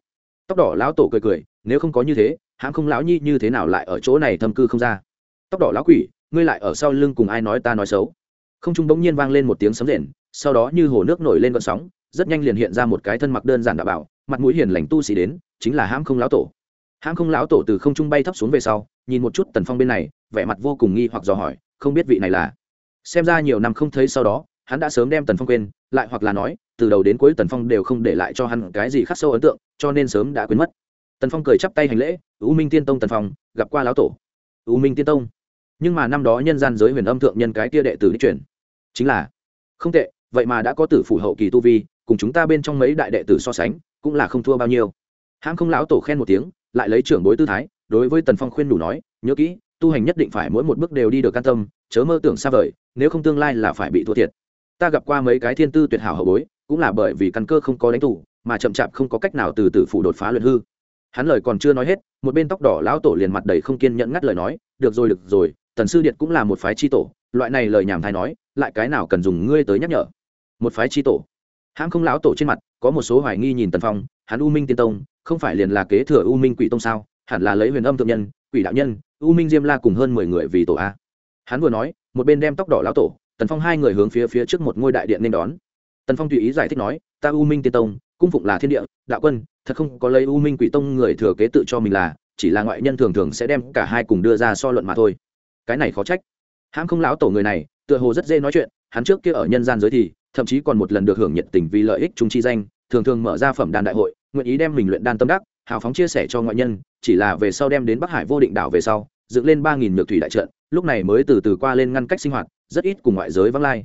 tóc đỏ lão tổ cười cười, nếu không có như thế, hãng không lão nhi như thế nào lại ở chỗ này thâm cư không ra? Tóc đỏ lão quỷ, ngươi lại ở sau lưng cùng ai nói ta nói xấu? Không trung bỗng nhiên vang lên một tiếng sấm rền, sau đó như hồ nước nổi lên vận sóng, rất nhanh liền hiện ra một cái thân mặc đơn giản đạo bảo, mặt mũi hiền lành tu sĩ đến, chính là hãng không lão tổ. Hãng không lão tổ từ không trung bay thấp xuống về sau, nhìn một chút tần phong bên này, vẻ mặt vô cùng nghi hoặc dò hỏi, không biết vị này là? Xem ra nhiều năm không thấy sau đó hắn đã sớm đem tần phong quên, lại hoặc là nói, từ đầu đến cuối tần phong đều không để lại cho hắn cái gì khắc sâu ấn tượng, cho nên sớm đã quên mất. Tần phong cười chắp tay hành lễ, u minh tiên tông tần phong, gặp qua lão tổ. U minh tiên tông. Nhưng mà năm đó nhân gian giới huyền âm thượng nhân cái tia đệ tử đi chuyển. Chính là, không tệ, vậy mà đã có tử phủ hậu kỳ tu vi, cùng chúng ta bên trong mấy đại đệ tử so sánh, cũng là không thua bao nhiêu. Hãng không lão tổ khen một tiếng, lại lấy trưởng bối tư thái, đối với tần phong khuyên đủ nói, nhớ kỹ, tu hành nhất định phải mỗi một bước đều đi được can tâm, chớ mơ tưởng xa vời, nếu không tương lai là phải bị thua thiệt ta gặp qua mấy cái thiên tư tuyệt hảo hậu bối cũng là bởi vì căn cơ không có đánh thủ, mà chậm chạp không có cách nào từ từ phủ đột phá luyện hư. Hắn lời còn chưa nói hết một bên tóc đỏ lão tổ liền mặt đầy không kiên nhẫn ngắt lời nói được rồi được rồi tần sư điện cũng là một phái chi tổ loại này lời nhảm thai nói lại cái nào cần dùng ngươi tới nhắc nhở? Một phái chi tổ? Hãng không lão tổ trên mặt có một số hoài nghi nhìn tần phong hắn u minh tiên tông không phải liền là kế thừa u minh quỷ tông sao? Hẳn là lấy huyền âm thượng nhân quỷ đạo nhân u minh diêm la cùng hơn mười người vì tổ a. Hắn vừa nói một bên đem tóc đỏ lão tổ tần phong hai người hướng phía phía trước một ngôi đại điện nên đón. Tần phong tùy ý giải thích nói, ta u minh tiên tông, cung phụng là thiên địa, đạo quân, thật không có lấy u minh quỷ tông người thừa kế tự cho mình là, chỉ là ngoại nhân thường thường sẽ đem cả hai cùng đưa ra so luận mà thôi. Cái này khó trách. Hãng không lão tổ người này, tựa hồ rất dễ nói chuyện, hắn trước kia ở nhân gian giới thì, thậm chí còn một lần được hưởng nhiệt tình vì lợi ích chúng chi danh, thường thường mở ra phẩm đàn đại hội, nguyện ý đem mình luyện đan tâm đắc, hào phóng chia sẻ cho ngoại nhân, chỉ là về sau đem đến bắc hải vô định đảo về sau, dựng lên ba nghìn nhược thủy đại trận, lúc này mới từ từ qua lên ngăn cách sinh hoạt rất ít cùng ngoại giới vắng lai.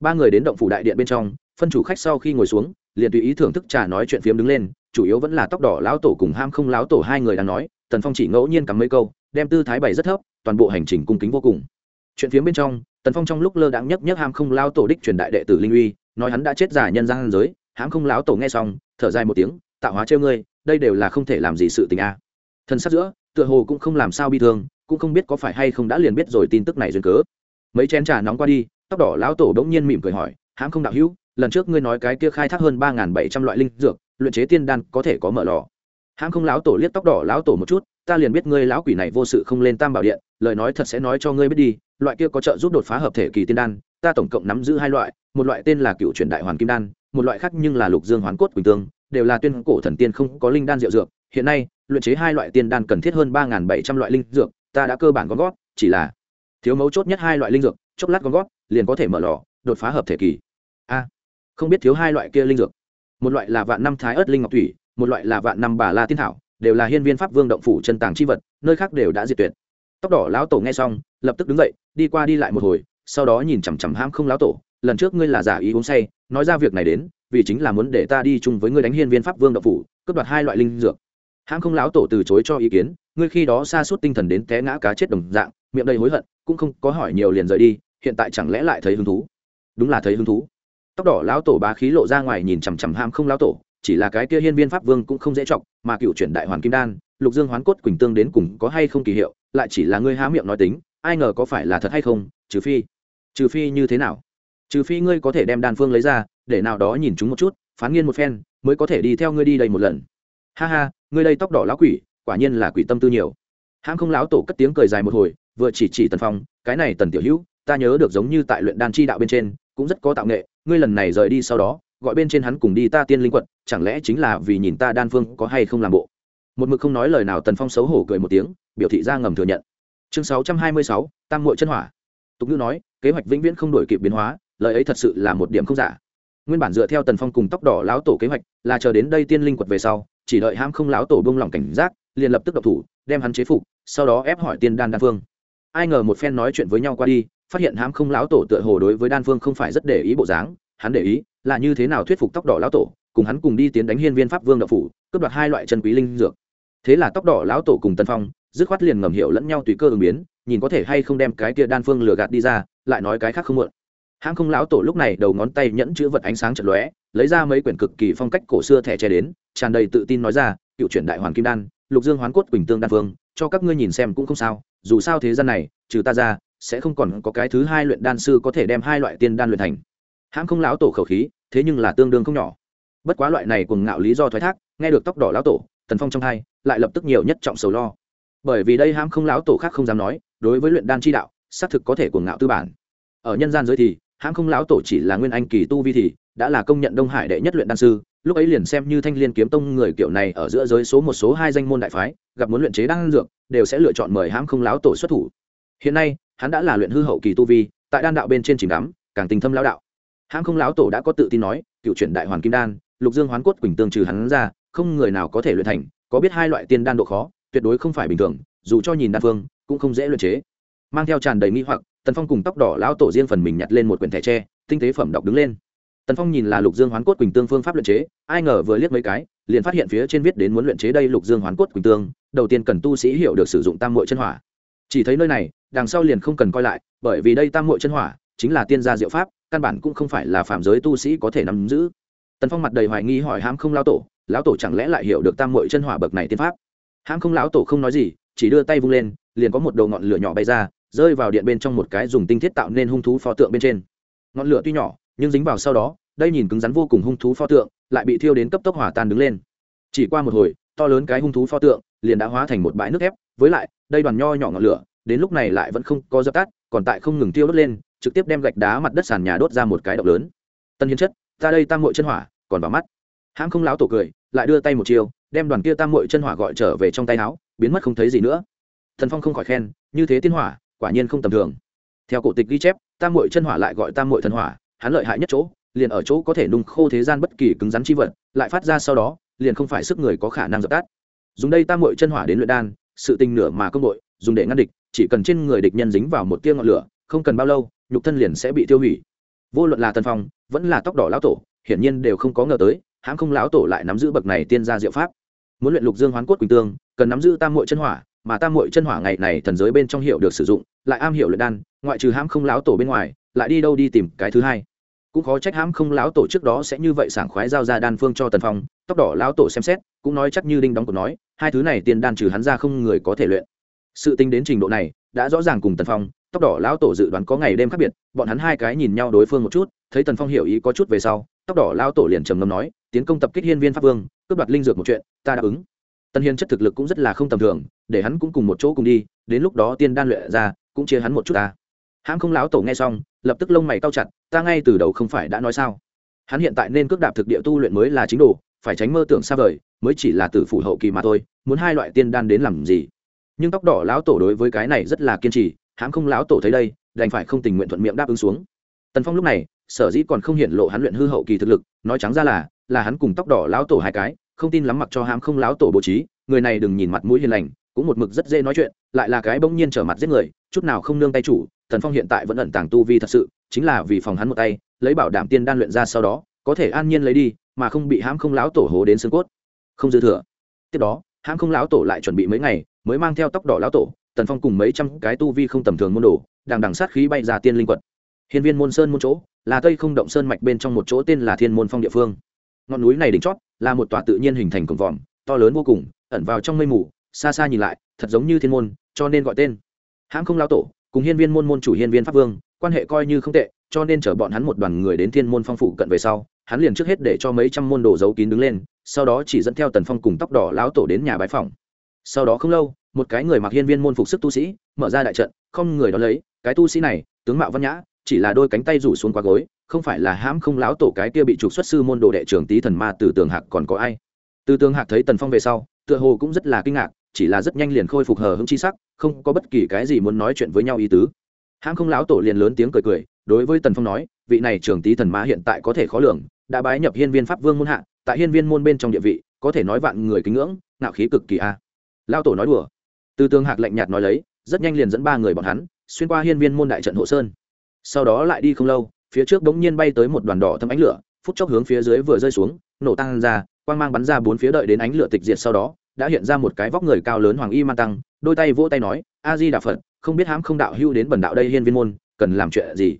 Ba người đến động phủ đại điện bên trong, phân chủ khách sau khi ngồi xuống, liền tùy ý thưởng thức trà nói chuyện phiếm đứng lên, chủ yếu vẫn là tóc đỏ lão tổ cùng ham không lão tổ hai người đang nói, tần phong chỉ ngẫu nhiên cắm mấy câu, đem tư thái bày rất thấp, toàn bộ hành trình cung kính vô cùng. Chuyện phiếm bên trong, tần phong trong lúc lơ đãng nhấc nhấc ham không lão tổ đích truyền đại đệ tử linh uy, nói hắn đã chết giả nhân gian giới hãm không lão tổ nghe xong, thở dài một tiếng, tạo hóa trêu ngươi, đây đều là không thể làm gì sự tình a. À. thân sắc giữa, tựa hồ cũng không làm sao bi thương, cũng không biết có phải hay không đã liền biết rồi tin tức này duyên cớ mấy chén trà nóng qua đi, tóc đỏ lão tổ đống nhiên mỉm cười hỏi hãng không đạo hữu, lần trước ngươi nói cái kia khai thác hơn ba bảy trăm loại linh dược, luyện chế tiên đan có thể có mở lò. Hãng không lão tổ liếc tóc đỏ lão tổ một chút, ta liền biết ngươi lão quỷ này vô sự không lên tam bảo điện, lời nói thật sẽ nói cho ngươi biết đi, loại kia có trợ giúp đột phá hợp thể kỳ tiên đan, ta tổng cộng nắm giữ hai loại, một loại tên là cựu truyền đại hoàn kim đan, một loại khác nhưng là lục dương hoán cốt quỳnh tương, đều là tuyên cổ thần tiên không có linh đan diệu dược, hiện nay, luyện chế hai loại tiên đan cần thiết hơn ba bảy trăm loại linh dược, ta đã cơ bản gom gót chỉ là thiếu mấu chốt nhất hai loại linh dược, chốc lát gom gót liền có thể mở lò, đột phá hợp thể kỳ. A, không biết thiếu hai loại kia linh dược. Một loại là vạn năm thái ớt linh ngọc thủy, một loại là vạn năm bà la tiên thảo, đều là hiên viên pháp vương động phủ chân tàng chi vật, nơi khác đều đã diệt tuyệt. Tóc đỏ lão tổ nghe xong, lập tức đứng dậy, đi qua đi lại một hồi, sau đó nhìn chằm chằm ham không lão tổ, lần trước ngươi là giả ý uống say, nói ra việc này đến, vì chính là muốn để ta đi chung với ngươi đánh hiên viên pháp vương động phủ, cướp đoạt hai loại linh dược. Ham không lão tổ từ chối cho ý kiến, ngươi khi đó xa suốt tinh thần đến té ngã cá chết đồng dạng, miệng đầy hối hận cũng không có hỏi nhiều liền rời đi, hiện tại chẳng lẽ lại thấy hứng thú? Đúng là thấy hứng thú. Tóc đỏ lão tổ bá khí lộ ra ngoài nhìn chằm chằm ham không lão tổ, chỉ là cái kia hiên viên pháp vương cũng không dễ chọc, mà cựu chuyển đại hoàn kim đan, lục dương hoán cốt quỳnh tương đến cùng có hay không kỳ hiệu, lại chỉ là ngươi há miệng nói tính, ai ngờ có phải là thật hay không, trừ phi trừ phi như thế nào? Trừ phi ngươi có thể đem đan phương lấy ra, để nào đó nhìn chúng một chút, phán nghiên một phen, mới có thể đi theo ngươi đi đây một lần. Ha ha, ngươi đây tóc đỏ lão quỷ, quả nhiên là quỷ tâm tư nhiều. Hãng không lão tổ cất tiếng cười dài một hồi vừa chỉ chỉ tần phong, cái này tần tiểu hữu, ta nhớ được giống như tại luyện đan chi đạo bên trên, cũng rất có tạo nghệ, ngươi lần này rời đi sau đó, gọi bên trên hắn cùng đi ta tiên linh quật chẳng lẽ chính là vì nhìn ta đan phương có hay không làm bộ? Một mực không nói lời nào tần phong xấu hổ cười một tiếng, biểu thị ra ngầm thừa nhận. Chương sáu trăm hai mươi sáu, tam mội chân hỏa. Tục ngữ nói, kế hoạch vĩnh viễn không đổi kịp biến hóa, lời ấy thật sự là một điểm không giả. Nguyên bản dựa theo tần phong cùng tóc đỏ lão tổ kế hoạch, là chờ đến đây tiên linh quật về sau, chỉ đợi ham không lão tổ bông lỏng cảnh giác, liền lập tức độc thủ, đem hắn chế phục, sau đó ép hỏi tiên đan đan phương ai ngờ một phen nói chuyện với nhau qua đi, phát hiện hãm không lão tổ tựa hồ đối với đan phương không phải rất để ý bộ dáng, hắn để ý là như thế nào thuyết phục tóc đỏ lão tổ, cùng hắn cùng đi tiến đánh hiên viên pháp vương đạo phủ, cướp đoạt hai loại chân quý linh dược. Thế là tóc đỏ lão tổ cùng tân phong, dứt khoát liền ngầm hiểu lẫn nhau tùy cơ ứng biến, nhìn có thể hay không đem cái kia đan phương lừa gạt đi ra, lại nói cái khác không muộn. Hãng không lão tổ lúc này đầu ngón tay nhẫn chữ vật ánh sáng chật lóe, lấy ra mấy quyển cực kỳ phong cách cổ xưa thẻ che đến, tràn đầy tự tin nói ra, cựu chuyển đại hoàn kim đan, lục dương hoán cốt quỳnh tương đan phương, cho các ngươi nhìn xem cũng không sao dù sao thế gian này, trừ ta ra, sẽ không còn có cái thứ hai luyện đan sư có thể đem hai loại tiên đan luyện thành. Hãng không lão tổ khẩu khí, thế nhưng là tương đương không nhỏ. Bất quá loại này cùng ngạo lý do thoái thác, nghe được tóc đỏ lão tổ, tần phong trong thai lại lập tức nhiều nhất trọng sầu lo. Bởi vì đây hãng không lão tổ khác không dám nói, đối với luyện đan chi đạo, xác thực có thể cuồng ngạo tư bản. Ở nhân gian giới thì hãng không lão tổ chỉ là nguyên anh kỳ tu vi thì, đã là công nhận đông hải đệ nhất luyện đan sư lúc ấy liền xem như thanh liên kiếm tông người kiểu này ở giữa giới số một số hai danh môn đại phái, gặp muốn luyện chế đan dược, đều sẽ lựa chọn mời hãm không láo tổ xuất thủ. Hiện nay, hắn đã là luyện hư hậu kỳ tu vi, tại đan đạo bên trên chìm đắm, càng tình thâm lão đạo. Hãm không láo tổ đã có tự tin nói, cựu chuyển đại hoàn kim đan, lục dương hoán cốt quỳnh tương trừ hắn ra, không người nào có thể luyện thành, có biết hai loại tiên đan độ khó, tuyệt đối không phải bình thường, dù cho nhìn đan phương, cũng không dễ luyện chế. Mang theo tràn đầy nghi hoặc, tần phong cùng tóc đỏ lão tổ riêng phần mình nhặt lên một quyển thẻ tre, tinh tế phẩm đọc đứng lên tần phong nhìn là lục dương hoán cốt quỳnh tương phương pháp luyện chế, ai ngờ vừa liếc mấy cái, liền phát hiện phía trên viết đến muốn luyện chế đây lục dương hoán cốt quỳnh tương, đầu tiên cần tu sĩ hiểu được sử dụng tam mội chân hỏa. Chỉ thấy nơi này, đằng sau liền không cần coi lại, bởi vì đây tam mội chân hỏa chính là tiên gia diệu pháp, căn bản cũng không phải là phạm giới tu sĩ có thể nắm giữ. Tần phong mặt đầy hoài nghi hỏi hãm không lao tổ, lão tổ chẳng lẽ lại hiểu được tam mội chân hỏa bậc này tiên pháp? Hãm không lão tổ không nói gì, chỉ đưa tay vung lên, liền có một đầu ngọn lửa nhỏ bay ra, rơi vào điện bên trong một cái dùng tinh thiết tạo nên hung thú pho tượng bên trên. Ngọn lửa tuy nhỏ nhưng dính vào sau đó đây nhìn cứng rắn vô cùng hung thú pho tượng lại bị thiêu đến cấp tốc hỏa tan đứng lên. Chỉ qua một hồi to lớn cái hung thú pho tượng liền đã hóa thành một bãi nước ép, với lại đây đoàn nho nhỏ ngọn lửa đến lúc này lại vẫn không có dập tắt còn tại không ngừng tiêu đốt lên trực tiếp đem gạch đá mặt đất sàn nhà đốt ra một cái động lớn. Tân hiến chất ta đây tam mội chân hỏa còn vào mắt. Hãng không láo tổ cười lại đưa tay một chiều đem đoàn kia tam mội chân hỏa gọi trở về trong tay áo biến mất không thấy gì nữa. Thần phong không khỏi khen như thế tiên hỏa quả nhiên không tầm thường. Theo cổ tịch ghi chép tam mội chân hỏa lại gọi tam mội thần hỏa hắn lợi hại nhất chỗ, liền ở chỗ có thể nung khô thế gian bất kỳ cứng rắn chi vật, lại phát ra sau đó, liền không phải sức người có khả năng dập tắt. Dùng đây tam mội chân hỏa đến luyện đan, sự tình nửa mà công đội dùng để ngăn địch, chỉ cần trên người địch nhân dính vào một tia ngọn lửa, không cần bao lâu, nhục thân liền sẽ bị tiêu hủy. Vô luận là tân phong, vẫn là tóc đỏ lão tổ, hiển nhiên đều không có ngờ tới, hãng không lão tổ lại nắm giữ bậc này tiên gia diệu pháp. Muốn luyện lục dương hoán cốt quỳnh tương, cần nắm giữ tam mội chân hỏa, mà tam mội chân hỏa ngày này thần giới bên trong hiệu được sử dụng, lại am hiểu luyện đan, ngoại trừ hãm không lão tổ bên ngoài lại đi đâu đi tìm cái thứ hai. Cũng khó trách hãm không lão tổ trước đó sẽ như vậy sảng khoái giao ra đan phương cho tần phong, tóc đỏ lão tổ xem xét, cũng nói chắc như đinh đóng của nói, hai thứ này tiên đan trừ hắn ra không người có thể luyện. Sự tính đến trình độ này, đã rõ ràng cùng tần phong, tóc đỏ lão tổ dự đoán có ngày đêm khác biệt, bọn hắn hai cái nhìn nhau đối phương một chút, thấy tần phong hiểu ý có chút về sau, tóc đỏ lão tổ liền trầm ngâm nói, tiến công tập kích hiên viên pháp vương, cướp đoạt linh dược một chuyện, ta đáp ứng. Tần hiên chất thực lực cũng rất là không tầm thường, để hắn cũng cùng một chỗ cùng đi, đến lúc đó tiên đan luyện ra, cũng chia hắn một chút ta. Hãng không lão tổ nghe xong lập tức lông mày cao chặt, ta ngay từ đầu không phải đã nói sao. Hắn hiện tại nên cước đạp thực địa tu luyện mới là chính đồ, phải tránh mơ tưởng xa vời, mới chỉ là tử phủ hậu kỳ mà thôi, muốn hai loại tiên đan đến làm gì. Nhưng tóc đỏ lão tổ đối với cái này rất là kiên trì hãng không lão tổ thấy đây, đành phải không tình nguyện thuận miệng đáp ứng xuống. Tần phong lúc này, sở dĩ còn không hiện lộ hắn luyện hư hậu kỳ thực lực, nói trắng ra là là hắn cùng tóc đỏ lão tổ hai cái, không tin lắm mặc cho hãng không lão tổ bố trí, người này đừng nhìn mặt mũi hiền lành, cũng một mực rất dễ nói chuyện, lại là cái bỗng nhiên trở mặt giết người, chút nào không nương tay chủ tần phong hiện tại vẫn ẩn tàng tu vi thật sự, chính là vì phòng hắn một tay, lấy bảo đảm tiên đan luyện ra sau đó, có thể an nhiên lấy đi, mà không bị hãm không lão tổ hố đến xương cốt. Không dư thừa. Tiếp đó, hãm không lão tổ lại chuẩn bị mấy ngày, mới mang theo tóc đỏ lão tổ, tần phong cùng mấy trăm cái tu vi không tầm thường môn đồ, đằng đằng sát khí bay ra tiên linh quật. Hiên viên môn sơn môn chỗ, là tây không động sơn mạch bên trong một chỗ tên là thiên môn phong địa phương. Ngọn núi này đỉnh chót, là một tòa tự nhiên hình thành cổng vòm, to lớn vô cùng, ẩn vào trong mây mù, xa xa nhìn lại, thật giống như thiên môn, cho nên gọi tên. Hãng không lao tổ cùng hiên viên môn môn chủ hiên viên pháp vương, quan hệ coi như không tệ, cho nên chở bọn hắn một đoàn người đến thiên môn phong phủ cận về sau, hắn liền trước hết để cho mấy trăm môn đồ giấu kín đứng lên, sau đó chỉ dẫn theo tần phong cùng tóc đỏ lão tổ đến nhà bái phòng sau đó không lâu, một cái người mặc hiên viên môn phục sức tu sĩ, mở ra đại trận, không người đó lấy, cái tu sĩ này, tướng mạo văn nhã, chỉ là đôi cánh tay rủ xuống qua gối, không phải là hãm không lão tổ cái kia bị trục xuất sư môn đồ đệ trưởng tý thần ma từ tường hạc còn có ai? Từ tường hạc thấy tần phong về sau, tựa hồ cũng rất là kinh ngạc chỉ là rất nhanh liền khôi phục hờ hững chi sắc, không có bất kỳ cái gì muốn nói chuyện với nhau ý tứ. Hãng không lão tổ liền lớn tiếng cười cười, đối với tần phong nói, vị này trưởng tý thần mã hiện tại có thể khó lường, đã bái nhập hiên viên pháp vương môn hạ, tại hiên viên môn bên trong địa vị, có thể nói vạn người kính ngưỡng, ngạo khí cực kỳ a. À. lao tổ nói đùa. Từ tường hạc lạnh nhạt nói lấy, rất nhanh liền dẫn ba người bọn hắn, xuyên qua hiên viên môn đại trận hộ sơn. Sau đó lại đi không lâu, phía trước đống nhiên bay tới một đoàn đỏ thâm ánh lửa, phút chốc hướng phía dưới vừa rơi xuống, nổ tăng ra, quang mang bắn ra bốn phía đợi đến ánh lửa tịch diệt sau đó đã hiện ra một cái vóc người cao lớn hoàng y man tăng, đôi tay vỗ tay nói, a di đà phật, không biết hãm không đạo hưu đến bần đạo đây hiên viên môn, cần làm chuyện gì?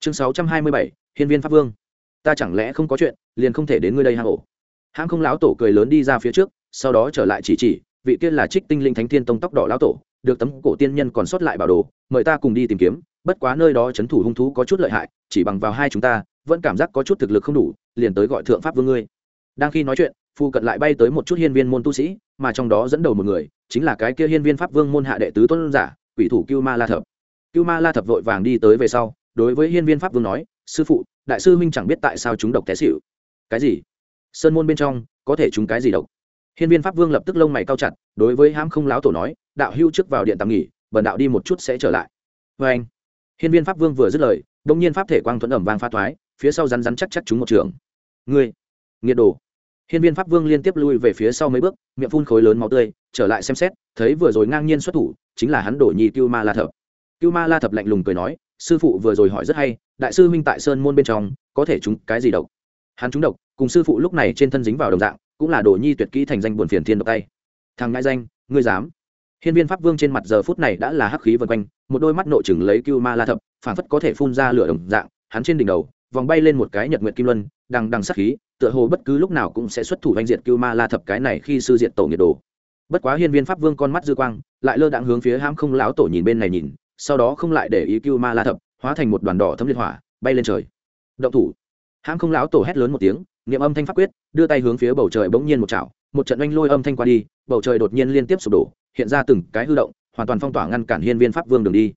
Chương sáu trăm hai mươi bảy, hiên viên pháp vương. Ta chẳng lẽ không có chuyện, liền không thể đến ngươi đây hang ổ? Hãm không lão tổ cười lớn đi ra phía trước, sau đó trở lại chỉ chỉ, vị kia là trích tinh linh thánh thiên tông tóc đỏ lão tổ, được tấm cổ tiên nhân còn sót lại bảo đồ, mời ta cùng đi tìm kiếm, bất quá nơi đó c h ấ n thủ hung thú có chút lợi hại, chỉ bằng vào hai chúng ta, vẫn cảm giác có chút thực lực không đủ, liền tới gọi thượng pháp vương ngươi. Đang khi nói chuyện phu cận lại bay tới một chút hiên viên môn tu sĩ, mà trong đó dẫn đầu một người, chính là cái kia hiên viên pháp vương môn hạ đệ tứ tuân giả, quỷ thủ cưu ma la thập. Cưu ma la thập vội vàng đi tới về sau, đối với hiên viên pháp vương nói, sư phụ, đại sư huynh chẳng biết tại sao chúng độc té xịu cái gì? Sơn môn bên trong, có thể chúng cái gì độc? Hiên viên pháp vương lập tức lông mày cao chặt, đối với hãm không láo tổ nói, đạo hưu trước vào điện tạm nghỉ, bần đạo đi một chút sẽ trở lại. Vê anh. Hiên viên pháp vương vừa dứt lời, đông nhiên pháp thể quang thuẫn ẩm vang pha thoái, phía sau rắn rắn chắc chắc chúng một trường. Ngươi, nghiệt đồ hiên viên pháp vương liên tiếp lui về phía sau mấy bước, miệng phun khối lớn máu tươi, trở lại xem xét, thấy vừa rồi ngang nhiên xuất thủ, chính là hắn đổ nhi cưu ma la thập. Cưu ma la thập lạnh lùng cười nói, sư phụ vừa rồi hỏi rất hay, đại sư huynh tại sơn môn bên trong, có thể chúng cái gì độc? Hắn chúng độc, cùng sư phụ lúc này trên thân dính vào đồng dạng, cũng là Đổ nhi tuyệt kỹ thành danh buồn phiền thiên độc tay. Thằng ngãi danh, ngươi dám? Hiên viên pháp vương trên mặt giờ phút này đã là hắc khí vần quanh, một đôi mắt nội chừng lấy cưu ma la thập phản phất có thể phun ra lửa đồng dạng, hắn trên đỉnh đầu vòng bay lên một cái nhật nguyệt kim luân, đằng đằng sắc khí, tựa hồ bất cứ lúc nào cũng sẽ xuất thủ danh diệt cưu ma la thập cái này khi sư diện tổ nhiệt đồ bất quá hiên viên pháp vương con mắt dư quang, lại lơ đãng hướng phía hãm không láo tổ nhìn bên này nhìn, sau đó không lại để ý cưu ma la thập, hóa thành một đoàn đỏ thấm liệt hỏa, bay lên trời. Động thủ. Hãm không láo tổ hét lớn một tiếng, niệm âm thanh pháp quyết, đưa tay hướng phía bầu trời bỗng nhiên một chảo, một trận oanh lôi âm thanh qua đi, bầu trời đột nhiên liên tiếp sụp đổ, hiện ra từng cái hư động, hoàn toàn phong tỏa ngăn cản hiên viên pháp vương đường đi.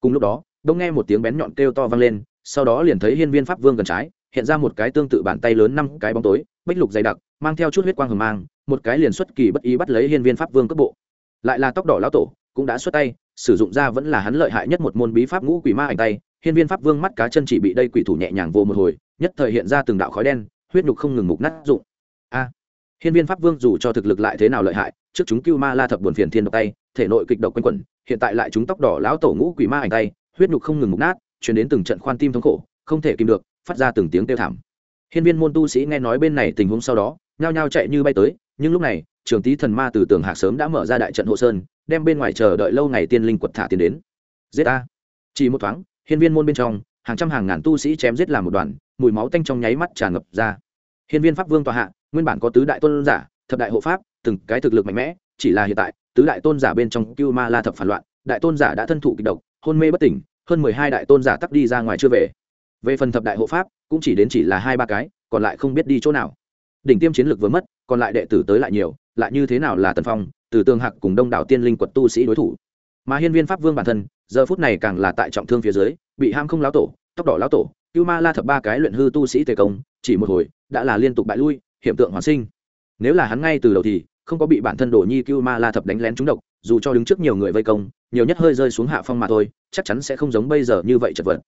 Cùng lúc đó đông nghe một tiếng bén nhọn kêu to vang lên sau đó liền thấy hiên viên pháp vương gần trái, hiện ra một cái tương tự bàn tay lớn năm cái bóng tối, bích lục dày đặc, mang theo chút huyết quang hờ mang, một cái liền xuất kỳ bất ý bắt lấy hiên viên pháp vương cấp bộ. Lại là tóc đỏ lão tổ, cũng đã xuất tay, sử dụng ra vẫn là hắn lợi hại nhất một môn bí pháp ngũ quỷ ma ảnh tay, hiên viên pháp vương mắt cá chân chỉ bị đây quỷ thủ nhẹ nhàng vô một hồi, nhất thời hiện ra từng đạo khói đen, huyết nhục không ngừng mục nát dụng. A, hiên viên pháp vương dù cho thực lực lại thế nào lợi hại, trước chúng cưu ma la thập buồn phiền thiên độc tay, thể nội kịch độc quanh quẩn, hiện tại lại chúng tóc đỏ lão tổ ngũ quỷ ma ảnh tay, huyết nhục không ngừng mục nát chuyển đến từng trận khoan tim thống khổ, không thể kìm được, phát ra từng tiếng kêu thảm. Hiên viên môn tu sĩ nghe nói bên này tình huống sau đó, nhao nhao chạy như bay tới, nhưng lúc này, trường tý thần ma từ tường hạc sớm đã mở ra đại trận hộ sơn, đem bên ngoài chờ đợi lâu ngày tiên linh quật thả tiến đến. Giết a chỉ một thoáng, hiên viên môn bên trong, hàng trăm hàng ngàn tu sĩ chém giết làm một đoàn, mùi máu tanh trong nháy mắt tràn ngập ra. Hiên viên pháp vương tòa hạ, nguyên bản có tứ đại tôn giả, thập đại hộ pháp, từng cái thực lực mạnh mẽ, chỉ là hiện tại, tứ đại tôn giả bên trong cưu ma la thập phản loạn, đại tôn giả đã thân thụ kịch độc, hôn mê bất tỉnh hơn mười hai đại tôn giả tắc đi ra ngoài chưa về. Về phần thập đại hộ pháp, cũng chỉ đến chỉ là hai ba cái, còn lại không biết đi chỗ nào. Đỉnh tiêm chiến lược vừa mất, còn lại đệ tử tới lại nhiều, lại như thế nào là tần phong, từ tường hạc cùng đông đảo tiên linh quật tu sĩ đối thủ. Mà hiên viên pháp vương bản thân, giờ phút này càng là tại trọng thương phía dưới, bị ham không lão tổ, tóc đỏ lão tổ, cưu ma la thập ba cái luyện hư tu sĩ tề công, chỉ một hồi, đã là liên tục bại lui hiện tượng hoàn sinh. Nếu là hắn ngay từ đầu thì, không có bị bản thân đổ nhi cưu ma la thập đánh lén trúng độc dù cho đứng trước nhiều người vây công, nhiều nhất hơi rơi xuống hạ phong mà thôi, chắc chắn sẽ không giống bây giờ như vậy chật vật.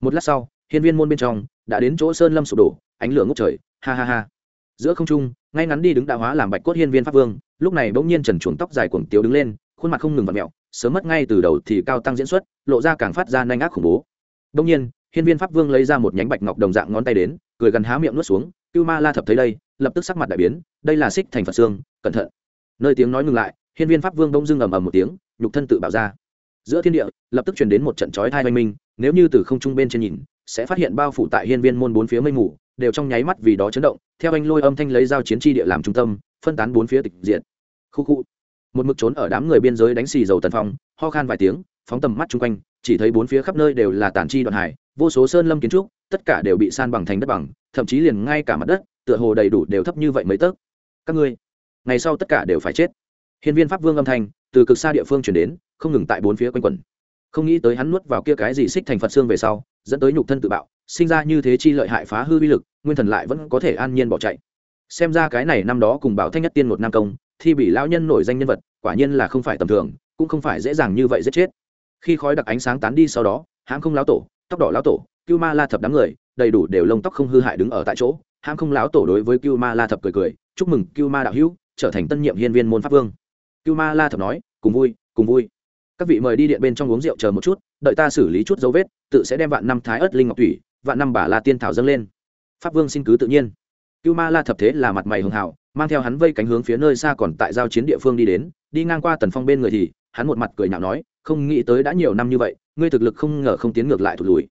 Một lát sau, hiên viên môn bên trong đã đến chỗ sơn lâm sụp đổ, ánh lửa ngốc trời, ha ha ha. Giữa không trung, ngay ngắn đi đứng đạo hóa làm bạch cốt hiên viên pháp vương, lúc này bỗng nhiên trần chuồng tóc dài cuồng tiếu đứng lên, khuôn mặt không ngừng vặt mẹo, sớm mất ngay từ đầu thì cao tăng diễn xuất, lộ ra càng phát ra nhanh ác khủng bố. Bỗng nhiên, hiên viên pháp vương lấy ra một nhánh bạch ngọc đồng dạng ngón tay đến, cười gần há miệng nuốt xuống, cưu ma la thập thấy đây, lập tức sắc mặt đại biến, đây là xích thành phật xương, cẩn thận. Nơi tiếng nói ngừng lại hiên viên pháp vương bỗng dưng ầm ầm một tiếng, nhục thân tự bạo ra. Giữa thiên địa, lập tức truyền đến một trận chói thai oanh minh, nếu như từ không trung bên trên nhìn, sẽ phát hiện bao phủ tại hiên viên môn bốn phía mây mù, đều trong nháy mắt vì đó chấn động, theo anh lôi âm thanh lấy dao chiến tri địa làm trung tâm, phân tán bốn phía tịch diện khu khu. Một mực trốn ở đám người biên giới đánh xì dầu tần phong, ho khan vài tiếng, phóng tầm mắt chung quanh, chỉ thấy bốn phía khắp nơi đều là tàn chi đoạn hải, vô số sơn lâm kiến trúc, tất cả đều bị san bằng thành đất bằng, thậm chí liền ngay cả mặt đất, tựa hồ đầy đủ đều thấp như vậy mấy tấc. Các ngươi, ngày sau tất cả đều phải chết hiên viên pháp vương âm thanh từ cực xa địa phương chuyển đến, không ngừng tại bốn phía quanh quẩn. Không nghĩ tới hắn nuốt vào kia cái gì xích thành phật xương về sau, dẫn tới nhục thân tự bạo, sinh ra như thế chi lợi hại phá hư uy lực, nguyên thần lại vẫn có thể an nhiên bỏ chạy. Xem ra cái này năm đó cùng bảo thanh nhất tiên một nam công, thi bị lão nhân nổi danh nhân vật, quả nhiên là không phải tầm thường, cũng không phải dễ dàng như vậy giết chết. Khi khói đặc ánh sáng tán đi sau đó hãng không lão tổ, tóc đỏ lão tổ, cưu ma la thập đám người, đầy đủ đều lông tóc không hư hại đứng ở tại chỗ. Hãng không lão tổ đối với cưu ma la thập cười cười, chúc mừng cưu ma đạo hữu, trở thành tân nhiệm hiên viên môn pháp vương cưu ma la thập nói, cùng vui cùng vui. Các vị mời đi điện bên trong uống rượu chờ một chút, đợi ta xử lý chút dấu vết, tự sẽ đem vạn năm thái ớt linh ngọc thủy, vạn năm bà la tiên thảo dâng lên. Pháp vương xin cứ tự nhiên. Cưu ma la thập thế là mặt mày hường hảo, mang theo hắn vây cánh hướng phía nơi xa còn tại giao chiến địa phương đi đến, đi ngang qua tần phong bên người thì, hắn một mặt cười nhạo nói, không nghĩ tới đã nhiều năm như vậy, ngươi thực lực không ngờ không tiến ngược lại thụt lùi.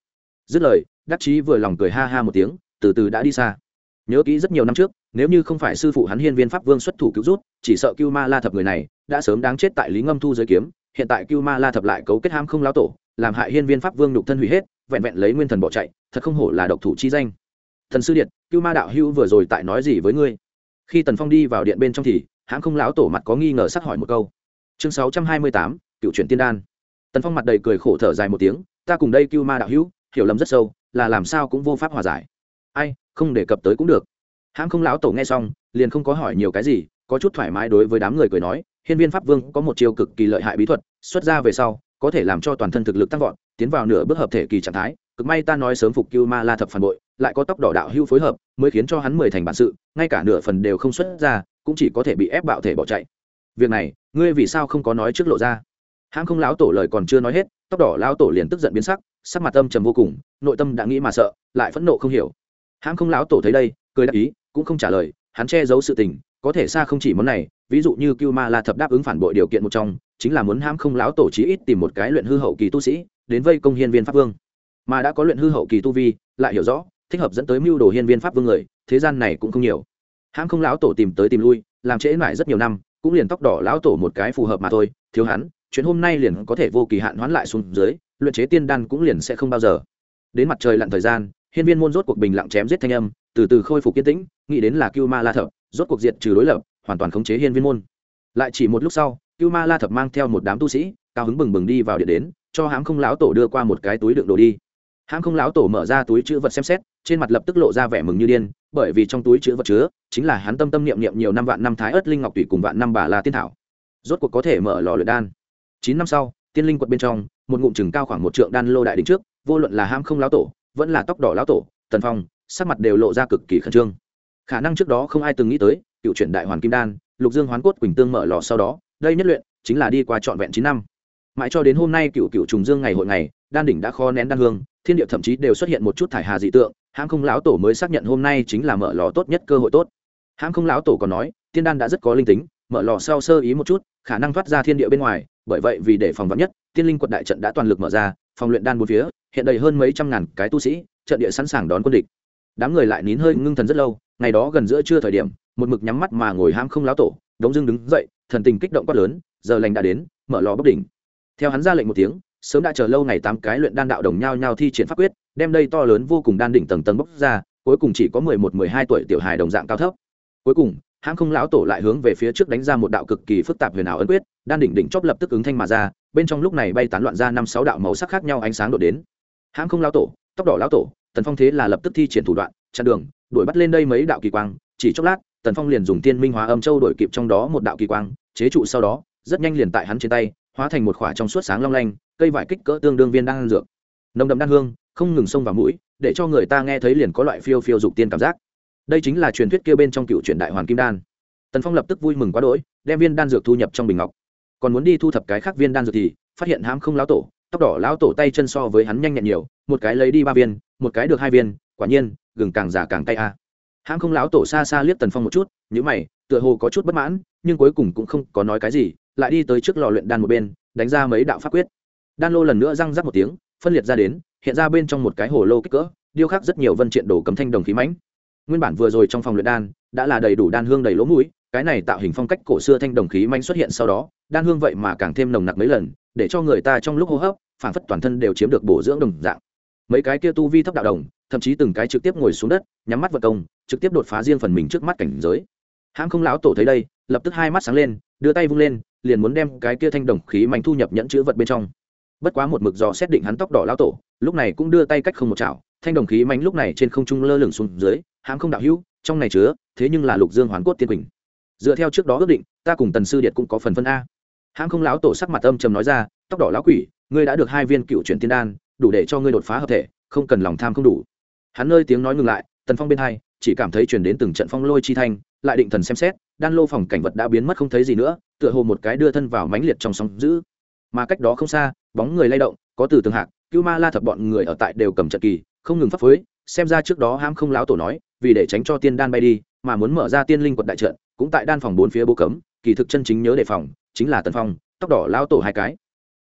Dứt lời, đắc chí vừa lòng cười ha ha một tiếng, từ từ đã đi xa. Nhớ kỹ rất nhiều năm trước nếu như không phải sư phụ hắn hiên viên pháp vương xuất thủ cứu rút chỉ sợ cưu ma la thập người này đã sớm đáng chết tại lý ngâm thu giới kiếm. Hiện tại cưu ma la thập lại cấu kết ham không lao tổ, làm hại hiên viên pháp vương nhục thân hủy hết, vẹn vẹn lấy nguyên thần bỏ chạy, thật không hổ là độc thủ chi danh. Thần sư điện, cưu ma đạo hữu vừa rồi tại nói gì với ngươi? Khi tần phong đi vào điện bên trong thì hãng không lão tổ mặt có nghi ngờ sắc hỏi một câu. Chương sáu trăm hai mươi tám, cựu truyền tiên đan. Tần phong mặt đầy cười khổ thở dài một tiếng, ta cùng đây cưu ma đạo hữu, hiểu lầm rất sâu, là làm sao cũng vô pháp hòa giải. Ai, không đề cập tới cũng được hãng không lão tổ nghe xong, liền không có hỏi nhiều cái gì, có chút thoải mái đối với đám người cười nói, hiên viên pháp vương có một chiêu cực kỳ lợi hại bí thuật, xuất ra về sau, có thể làm cho toàn thân thực lực tăng vọt, tiến vào nửa bước hợp thể kỳ trạng thái. Cực may ta nói sớm phục cưu ma la thập phản bội, lại có tóc đỏ đạo hưu phối hợp, mới khiến cho hắn mười thành bản sự, ngay cả nửa phần đều không xuất ra, cũng chỉ có thể bị ép bạo thể bỏ chạy. Việc này, ngươi vì sao không có nói trước lộ ra? Hãng không lão tổ lời còn chưa nói hết, tóc đỏ lão tổ liền tức giận biến sắc sắc mặt âm trầm vô cùng, nội tâm đã nghĩ mà sợ, lại phẫn nộ không hiểu. Hãng không lão tổ thấy đây, cười đáp ý cũng không trả lời, hắn che giấu sự tình, có thể xa không chỉ món này, ví dụ như cưu ma la thập đáp ứng phản bội điều kiện một trong, chính là muốn hãm không lão tổ chí ít tìm một cái luyện hư hậu kỳ tu sĩ, đến vây công hiên viên pháp vương. Mà đã có luyện hư hậu kỳ tu vi, lại hiểu rõ, thích hợp dẫn tới mưu đồ hiên viên pháp vương người, thế gian này cũng không nhiều. Hãm không lão tổ tìm tới tìm lui, làm trễ mãi rất nhiều năm, cũng liền tóc đỏ lão tổ một cái phù hợp mà thôi, thiếu hắn, chuyện hôm nay liền có thể vô kỳ hạn hoán lại xuống dưới, luyện chế tiên đan cũng liền sẽ không bao giờ. Đến mặt trời lặn thời gian, hiên viên môn rốt cuộc bình lặng chém giết thanh âm từ từ khôi phục kiên tĩnh, nghĩ đến là cưu ma la thập, rốt cuộc diệt trừ đối lập, hoàn toàn khống chế hiên viên môn. Lại chỉ một lúc sau, cưu ma la thập mang theo một đám tu sĩ, cao hứng bừng bừng đi vào điện đến, cho hãng không lão tổ đưa qua một cái túi đựng đồ đi. Hãng không lão tổ mở ra túi chữ vật xem xét, trên mặt lập tức lộ ra vẻ mừng như điên, bởi vì trong túi chữ vật chứa, chính là hắn tâm tâm niệm niệm nhiều năm vạn năm thái ớt linh ngọc tùy cùng vạn năm bà la tiên thảo. Rốt cuộc có thể mở lò luyện đan. Chín năm sau, tiên linh quật bên trong, một ngụm chừng cao khoảng một trượng đan lô đại đỉnh trước, vô luận là ham không lão tổ, vẫn là tóc đỏ lão tổ, tần phong sắc mặt đều lộ ra cực kỳ khẩn trương. Khả năng trước đó không ai từng nghĩ tới, cựu chuyển đại hoàn kim đan, lục dương hoán cốt quỳnh tương mở lò sau đó, đây nhất luyện chính là đi qua trọn vẹn chín năm. Mãi cho đến hôm nay cựu cựu trùng dương ngày hội ngày, đan đỉnh đã kho nén đan hương, thiên địa thậm chí đều xuất hiện một chút thải hà dị tượng, hãng không lão tổ mới xác nhận hôm nay chính là mở lò tốt nhất cơ hội tốt. Hãng không lão tổ còn nói, tiên đan đã rất có linh tính, mở lò sau sơ ý một chút, khả năng thoát ra thiên địa bên ngoài, bởi vậy vì để phòng vắn nhất, tiên linh quật đại trận đã toàn lực mở ra, phòng luyện đan bốn phía, hiện đầy hơn mấy trăm ngàn cái tu sĩ, trận địa sẵn sàng đón quân địch đám người lại nín hơi ngưng thần rất lâu, ngày đó gần giữa trưa thời điểm, một mực nhắm mắt mà ngồi ham không láo tổ, đống dưng đứng dậy, thần tình kích động quát lớn, giờ lành đã đến, mở lò bốc đỉnh. Theo hắn ra lệnh một tiếng, sớm đã chờ lâu ngày tám cái luyện đan đạo đồng nhau nhau thi triển pháp quyết, đem đây to lớn vô cùng đan đỉnh tầng tầng bốc ra, cuối cùng chỉ có mười một, mười hai tuổi tiểu hài đồng dạng cao thấp. Cuối cùng hãng không lão tổ lại hướng về phía trước đánh ra một đạo cực kỳ phức tạp huyền ảo ấn quyết, đan đỉnh đỉnh chóp lập tức ứng thanh mà ra, bên trong lúc này bay tán loạn ra năm sáu đạo màu sắc khác nhau ánh sáng đột đến. Hãng không lão tổ, tóc đỏ lão tổ tần phong thế là lập tức thi triển thủ đoạn, chặn đường, đuổi bắt lên đây mấy đạo kỳ quang, chỉ chốc lát, tần phong liền dùng tiên minh hóa âm châu đổi kịp trong đó một đạo kỳ quang, chế trụ sau đó, rất nhanh liền tại hắn trên tay, hóa thành một khỏa trong suốt sáng long lanh, cây vải kích cỡ tương đương viên đan dược. Nồng đậm đan hương, không ngừng xông vào mũi, để cho người ta nghe thấy liền có loại phiêu phiêu dục tiên cảm giác. Đây chính là truyền thuyết kia bên trong cựu truyền đại hoàn kim đan. Tần phong lập tức vui mừng quá đỗi, đem viên đan dược thu nhập trong bình ngọc. Còn muốn đi thu thập cái khác viên đan dược thì, phát hiện hãm không lão tổ tóc đỏ lão tổ tay chân so với hắn nhanh nhẹn nhiều, một cái lấy đi ba viên, một cái được hai viên, quả nhiên, gừng càng già càng tay a à. hãng không lão tổ xa xa liếc tần phong một chút nhữ mày, tựa hồ có chút bất mãn, nhưng cuối cùng cũng không có nói cái gì, lại đi tới trước lò luyện đan một bên, đánh ra mấy đạo pháp quyết đan lô lần nữa răng rắc một tiếng, phân liệt ra đến, hiện ra bên trong một cái hồ lô kích cỡ, điêu khắc rất nhiều vân triện đổ cấm thanh đồng khí mãnh nguyên bản vừa rồi trong phòng luyện đan, đã là đầy đủ đan hương đầy lỗ mũi, cái này tạo hình phong cách cổ xưa thanh đồng khí mãnh xuất hiện sau đó, đan hương vậy mà càng thêm nồng nặc mấy lần, để cho người ta trong lúc hô hấp phản phất toàn thân đều chiếm được bổ dưỡng đồng dạng. Mấy cái kia tu vi thấp đạo đồng, thậm chí từng cái trực tiếp ngồi xuống đất, nhắm mắt vật công, trực tiếp đột phá riêng phần mình trước mắt cảnh giới. Hãng không lão tổ thấy đây, lập tức hai mắt sáng lên, đưa tay vung lên, liền muốn đem cái kia thanh đồng khí mạnh thu nhập nhẫn chữ vật bên trong. Bất quá một mực dò xét định hắn tóc đỏ lão tổ, lúc này cũng đưa tay cách không một chảo, thanh đồng khí mạnh lúc này trên không trung lơ lửng xuống dưới hãng không đạo hữu, trong này chứa, thế nhưng là lục dương hoàn cốt tiên quỳnh. Dựa theo trước đó ước định, ta cùng tần sư điện cũng có phần phân a. Hãng không lão tổ sắc mặt âm trầm nói ra, tóc đỏ lão quỷ ngươi đã được hai viên cựu chuyển tiên đan, đủ để cho ngươi đột phá hợp thể, không cần lòng tham không đủ. Hắn nơi tiếng nói ngừng lại, tần phong bên hai, chỉ cảm thấy chuyển đến từng trận phong lôi chi thanh, lại định thần xem xét, đan lô phòng cảnh vật đã biến mất không thấy gì nữa, tựa hồ một cái đưa thân vào mãnh liệt trong sóng giữ mà cách đó không xa, bóng người lay động, có từ tường hạc, cưu ma la thập bọn người ở tại đều cầm trận kỳ, không ngừng phấp phới xem ra trước đó ham không láo tổ nói, vì để tránh cho tiên đan bay đi, mà muốn mở ra tiên linh quật đại trận, cũng tại đan phòng bốn phía bố cấm, kỳ thực chân chính nhớ đề phòng, chính là tần phong, tóc đỏ lao tổ hai cái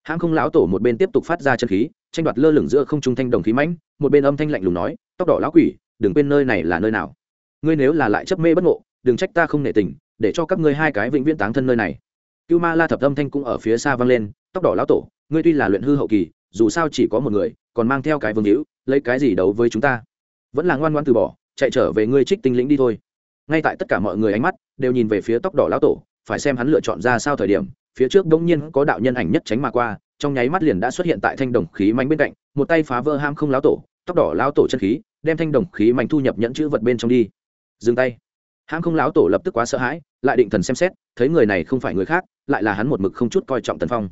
hãng không lão tổ một bên tiếp tục phát ra chân khí, tranh đoạt lơ lửng giữa không trung thanh đồng khí mãnh, một bên âm thanh lạnh lùng nói, tóc đỏ lão quỷ, đừng quên nơi này là nơi nào. Ngươi nếu là lại chấp mê bất ngộ, đừng trách ta không nể tình, để cho các ngươi hai cái vĩnh viễn táng thân nơi này. Cưu ma la thập âm thanh cũng ở phía xa vang lên, tóc đỏ lão tổ, ngươi tuy là luyện hư hậu kỳ, dù sao chỉ có một người, còn mang theo cái vương hữu, lấy cái gì đấu với chúng ta? Vẫn là ngoan ngoan từ bỏ, chạy trở về ngươi trích tinh lĩnh đi thôi. Ngay tại tất cả mọi người ánh mắt đều nhìn về phía tóc đỏ lão tổ, phải xem hắn lựa chọn ra sao thời điểm phía trước đống nhiên có đạo nhân ảnh nhất tránh mà qua, trong nháy mắt liền đã xuất hiện tại thanh đồng khí mánh bên cạnh, một tay phá vỡ ham không lão tổ, tóc đỏ lão tổ chân khí, đem thanh đồng khí mánh thu nhập nhẫn chữ vật bên trong đi. Dừng tay. Ham không lão tổ lập tức quá sợ hãi, lại định thần xem xét, thấy người này không phải người khác, lại là hắn một mực không chút coi trọng tần phong.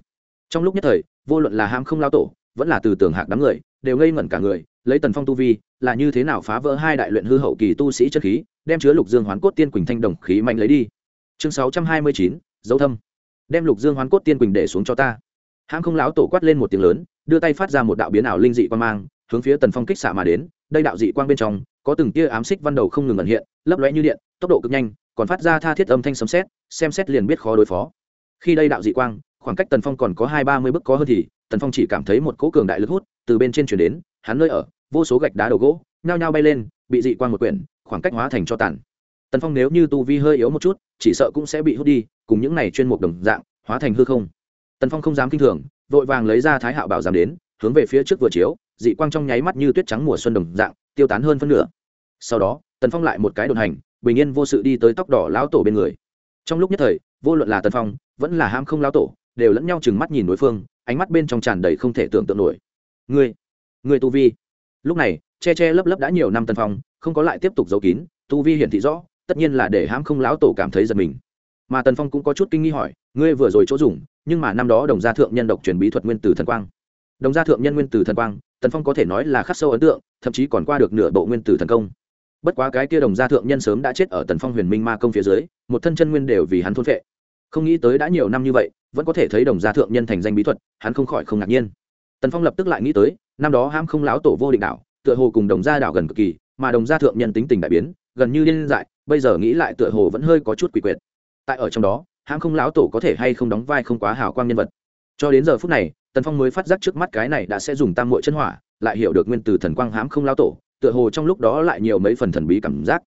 Trong lúc nhất thời, vô luận là ham không lão tổ, vẫn là từ tường hạc đám người, đều ngây ngẩn cả người, lấy tần phong tu vi, là như thế nào phá vỡ hai đại luyện hư hậu kỳ tu sĩ chất khí, đem chứa lục dương hoán cốt tiên quỳnh thanh đồng khí mạnh lấy đi. Chương sáu trăm hai mươi chín, dấu thâm đem lục dương hoán cốt tiên quỳnh để xuống cho ta. Hãng không Lão tổ quát lên một tiếng lớn, đưa tay phát ra một đạo biến ảo linh dị quan mang, hướng phía tần phong kích xạ mà đến, đây đạo dị quang bên trong, có từng tia ám xích văn đầu không ngừng ẩn hiện, lấp lóe như điện, tốc độ cực nhanh, còn phát ra tha thiết âm thanh sấm xét xem xét liền biết khó đối phó. Khi đây đạo dị quang, khoảng cách tần phong còn có hai ba mươi bước có hơn thì, tần phong chỉ cảm thấy một cỗ cường đại lực hút từ bên trên chuyển đến, hắn nơi ở, vô số gạch đá đầu gỗ, nhao nhao bay lên, bị dị quang một quyển, khoảng cách hóa thành cho tàn tần phong nếu như tu vi hơi yếu một chút, chỉ sợ cũng sẽ bị hút đi, cùng những này chuyên mục đồng dạng, hóa thành hư không. Tần phong không dám kinh thường, vội vàng lấy ra thái hạo bảo giảm đến, hướng về phía trước vừa chiếu, dị quang trong nháy mắt như tuyết trắng mùa xuân đồng dạng, tiêu tán hơn phân nửa. Sau đó, tần phong lại một cái đồn hành, bình yên vô sự đi tới tóc đỏ lão tổ bên người. Trong lúc nhất thời, vô luận là tần phong, vẫn là ham không lão tổ, đều lẫn nhau chừng mắt nhìn đối phương, ánh mắt bên trong tràn đầy không thể tưởng tượng nổi. Ngươi ngươi tu vi? Lúc này, che che lấp lấp đã nhiều năm tần phong, không có lại tiếp tục giấu kín, tu vi hiển thị rõ tất nhiên là để hãm không lão tổ cảm thấy giật mình. Mà tần phong cũng có chút kinh nghi hỏi, ngươi vừa rồi chỗ dùng, nhưng mà năm đó đồng gia thượng nhân độc truyền bí thuật nguyên tử thần quang. Đồng gia thượng nhân nguyên tử thần quang, tần phong có thể nói là khắc sâu ấn tượng, thậm chí còn qua được nửa bộ nguyên tử thần công. Bất quá cái kia đồng gia thượng nhân sớm đã chết ở tần phong huyền minh ma công phía dưới, một thân chân nguyên đều vì hắn thôn phệ. Không nghĩ tới đã nhiều năm như vậy, vẫn có thể thấy đồng gia thượng nhân thành danh bí thuật, hắn không khỏi không ngạc nhiên. Tần phong lập tức lại nghĩ tới, năm đó ham không láo tổ vô định đảo tựa hồ cùng đồng gia đảo gần cực kỳ, mà đồng gia thượng nhân tính tình đại biến gần như điên dại, bây giờ nghĩ lại tựa hồ vẫn hơi có chút quỷ quyệt. Tại ở trong đó, hãng không láo tổ có thể hay không đóng vai không quá hào quang nhân vật. Cho đến giờ phút này, tần phong mới phát giác trước mắt cái này đã sẽ dùng tam mội chân hỏa, lại hiểu được nguyên từ thần quang hám không lao tổ, tựa hồ trong lúc đó lại nhiều mấy phần thần bí cảm giác.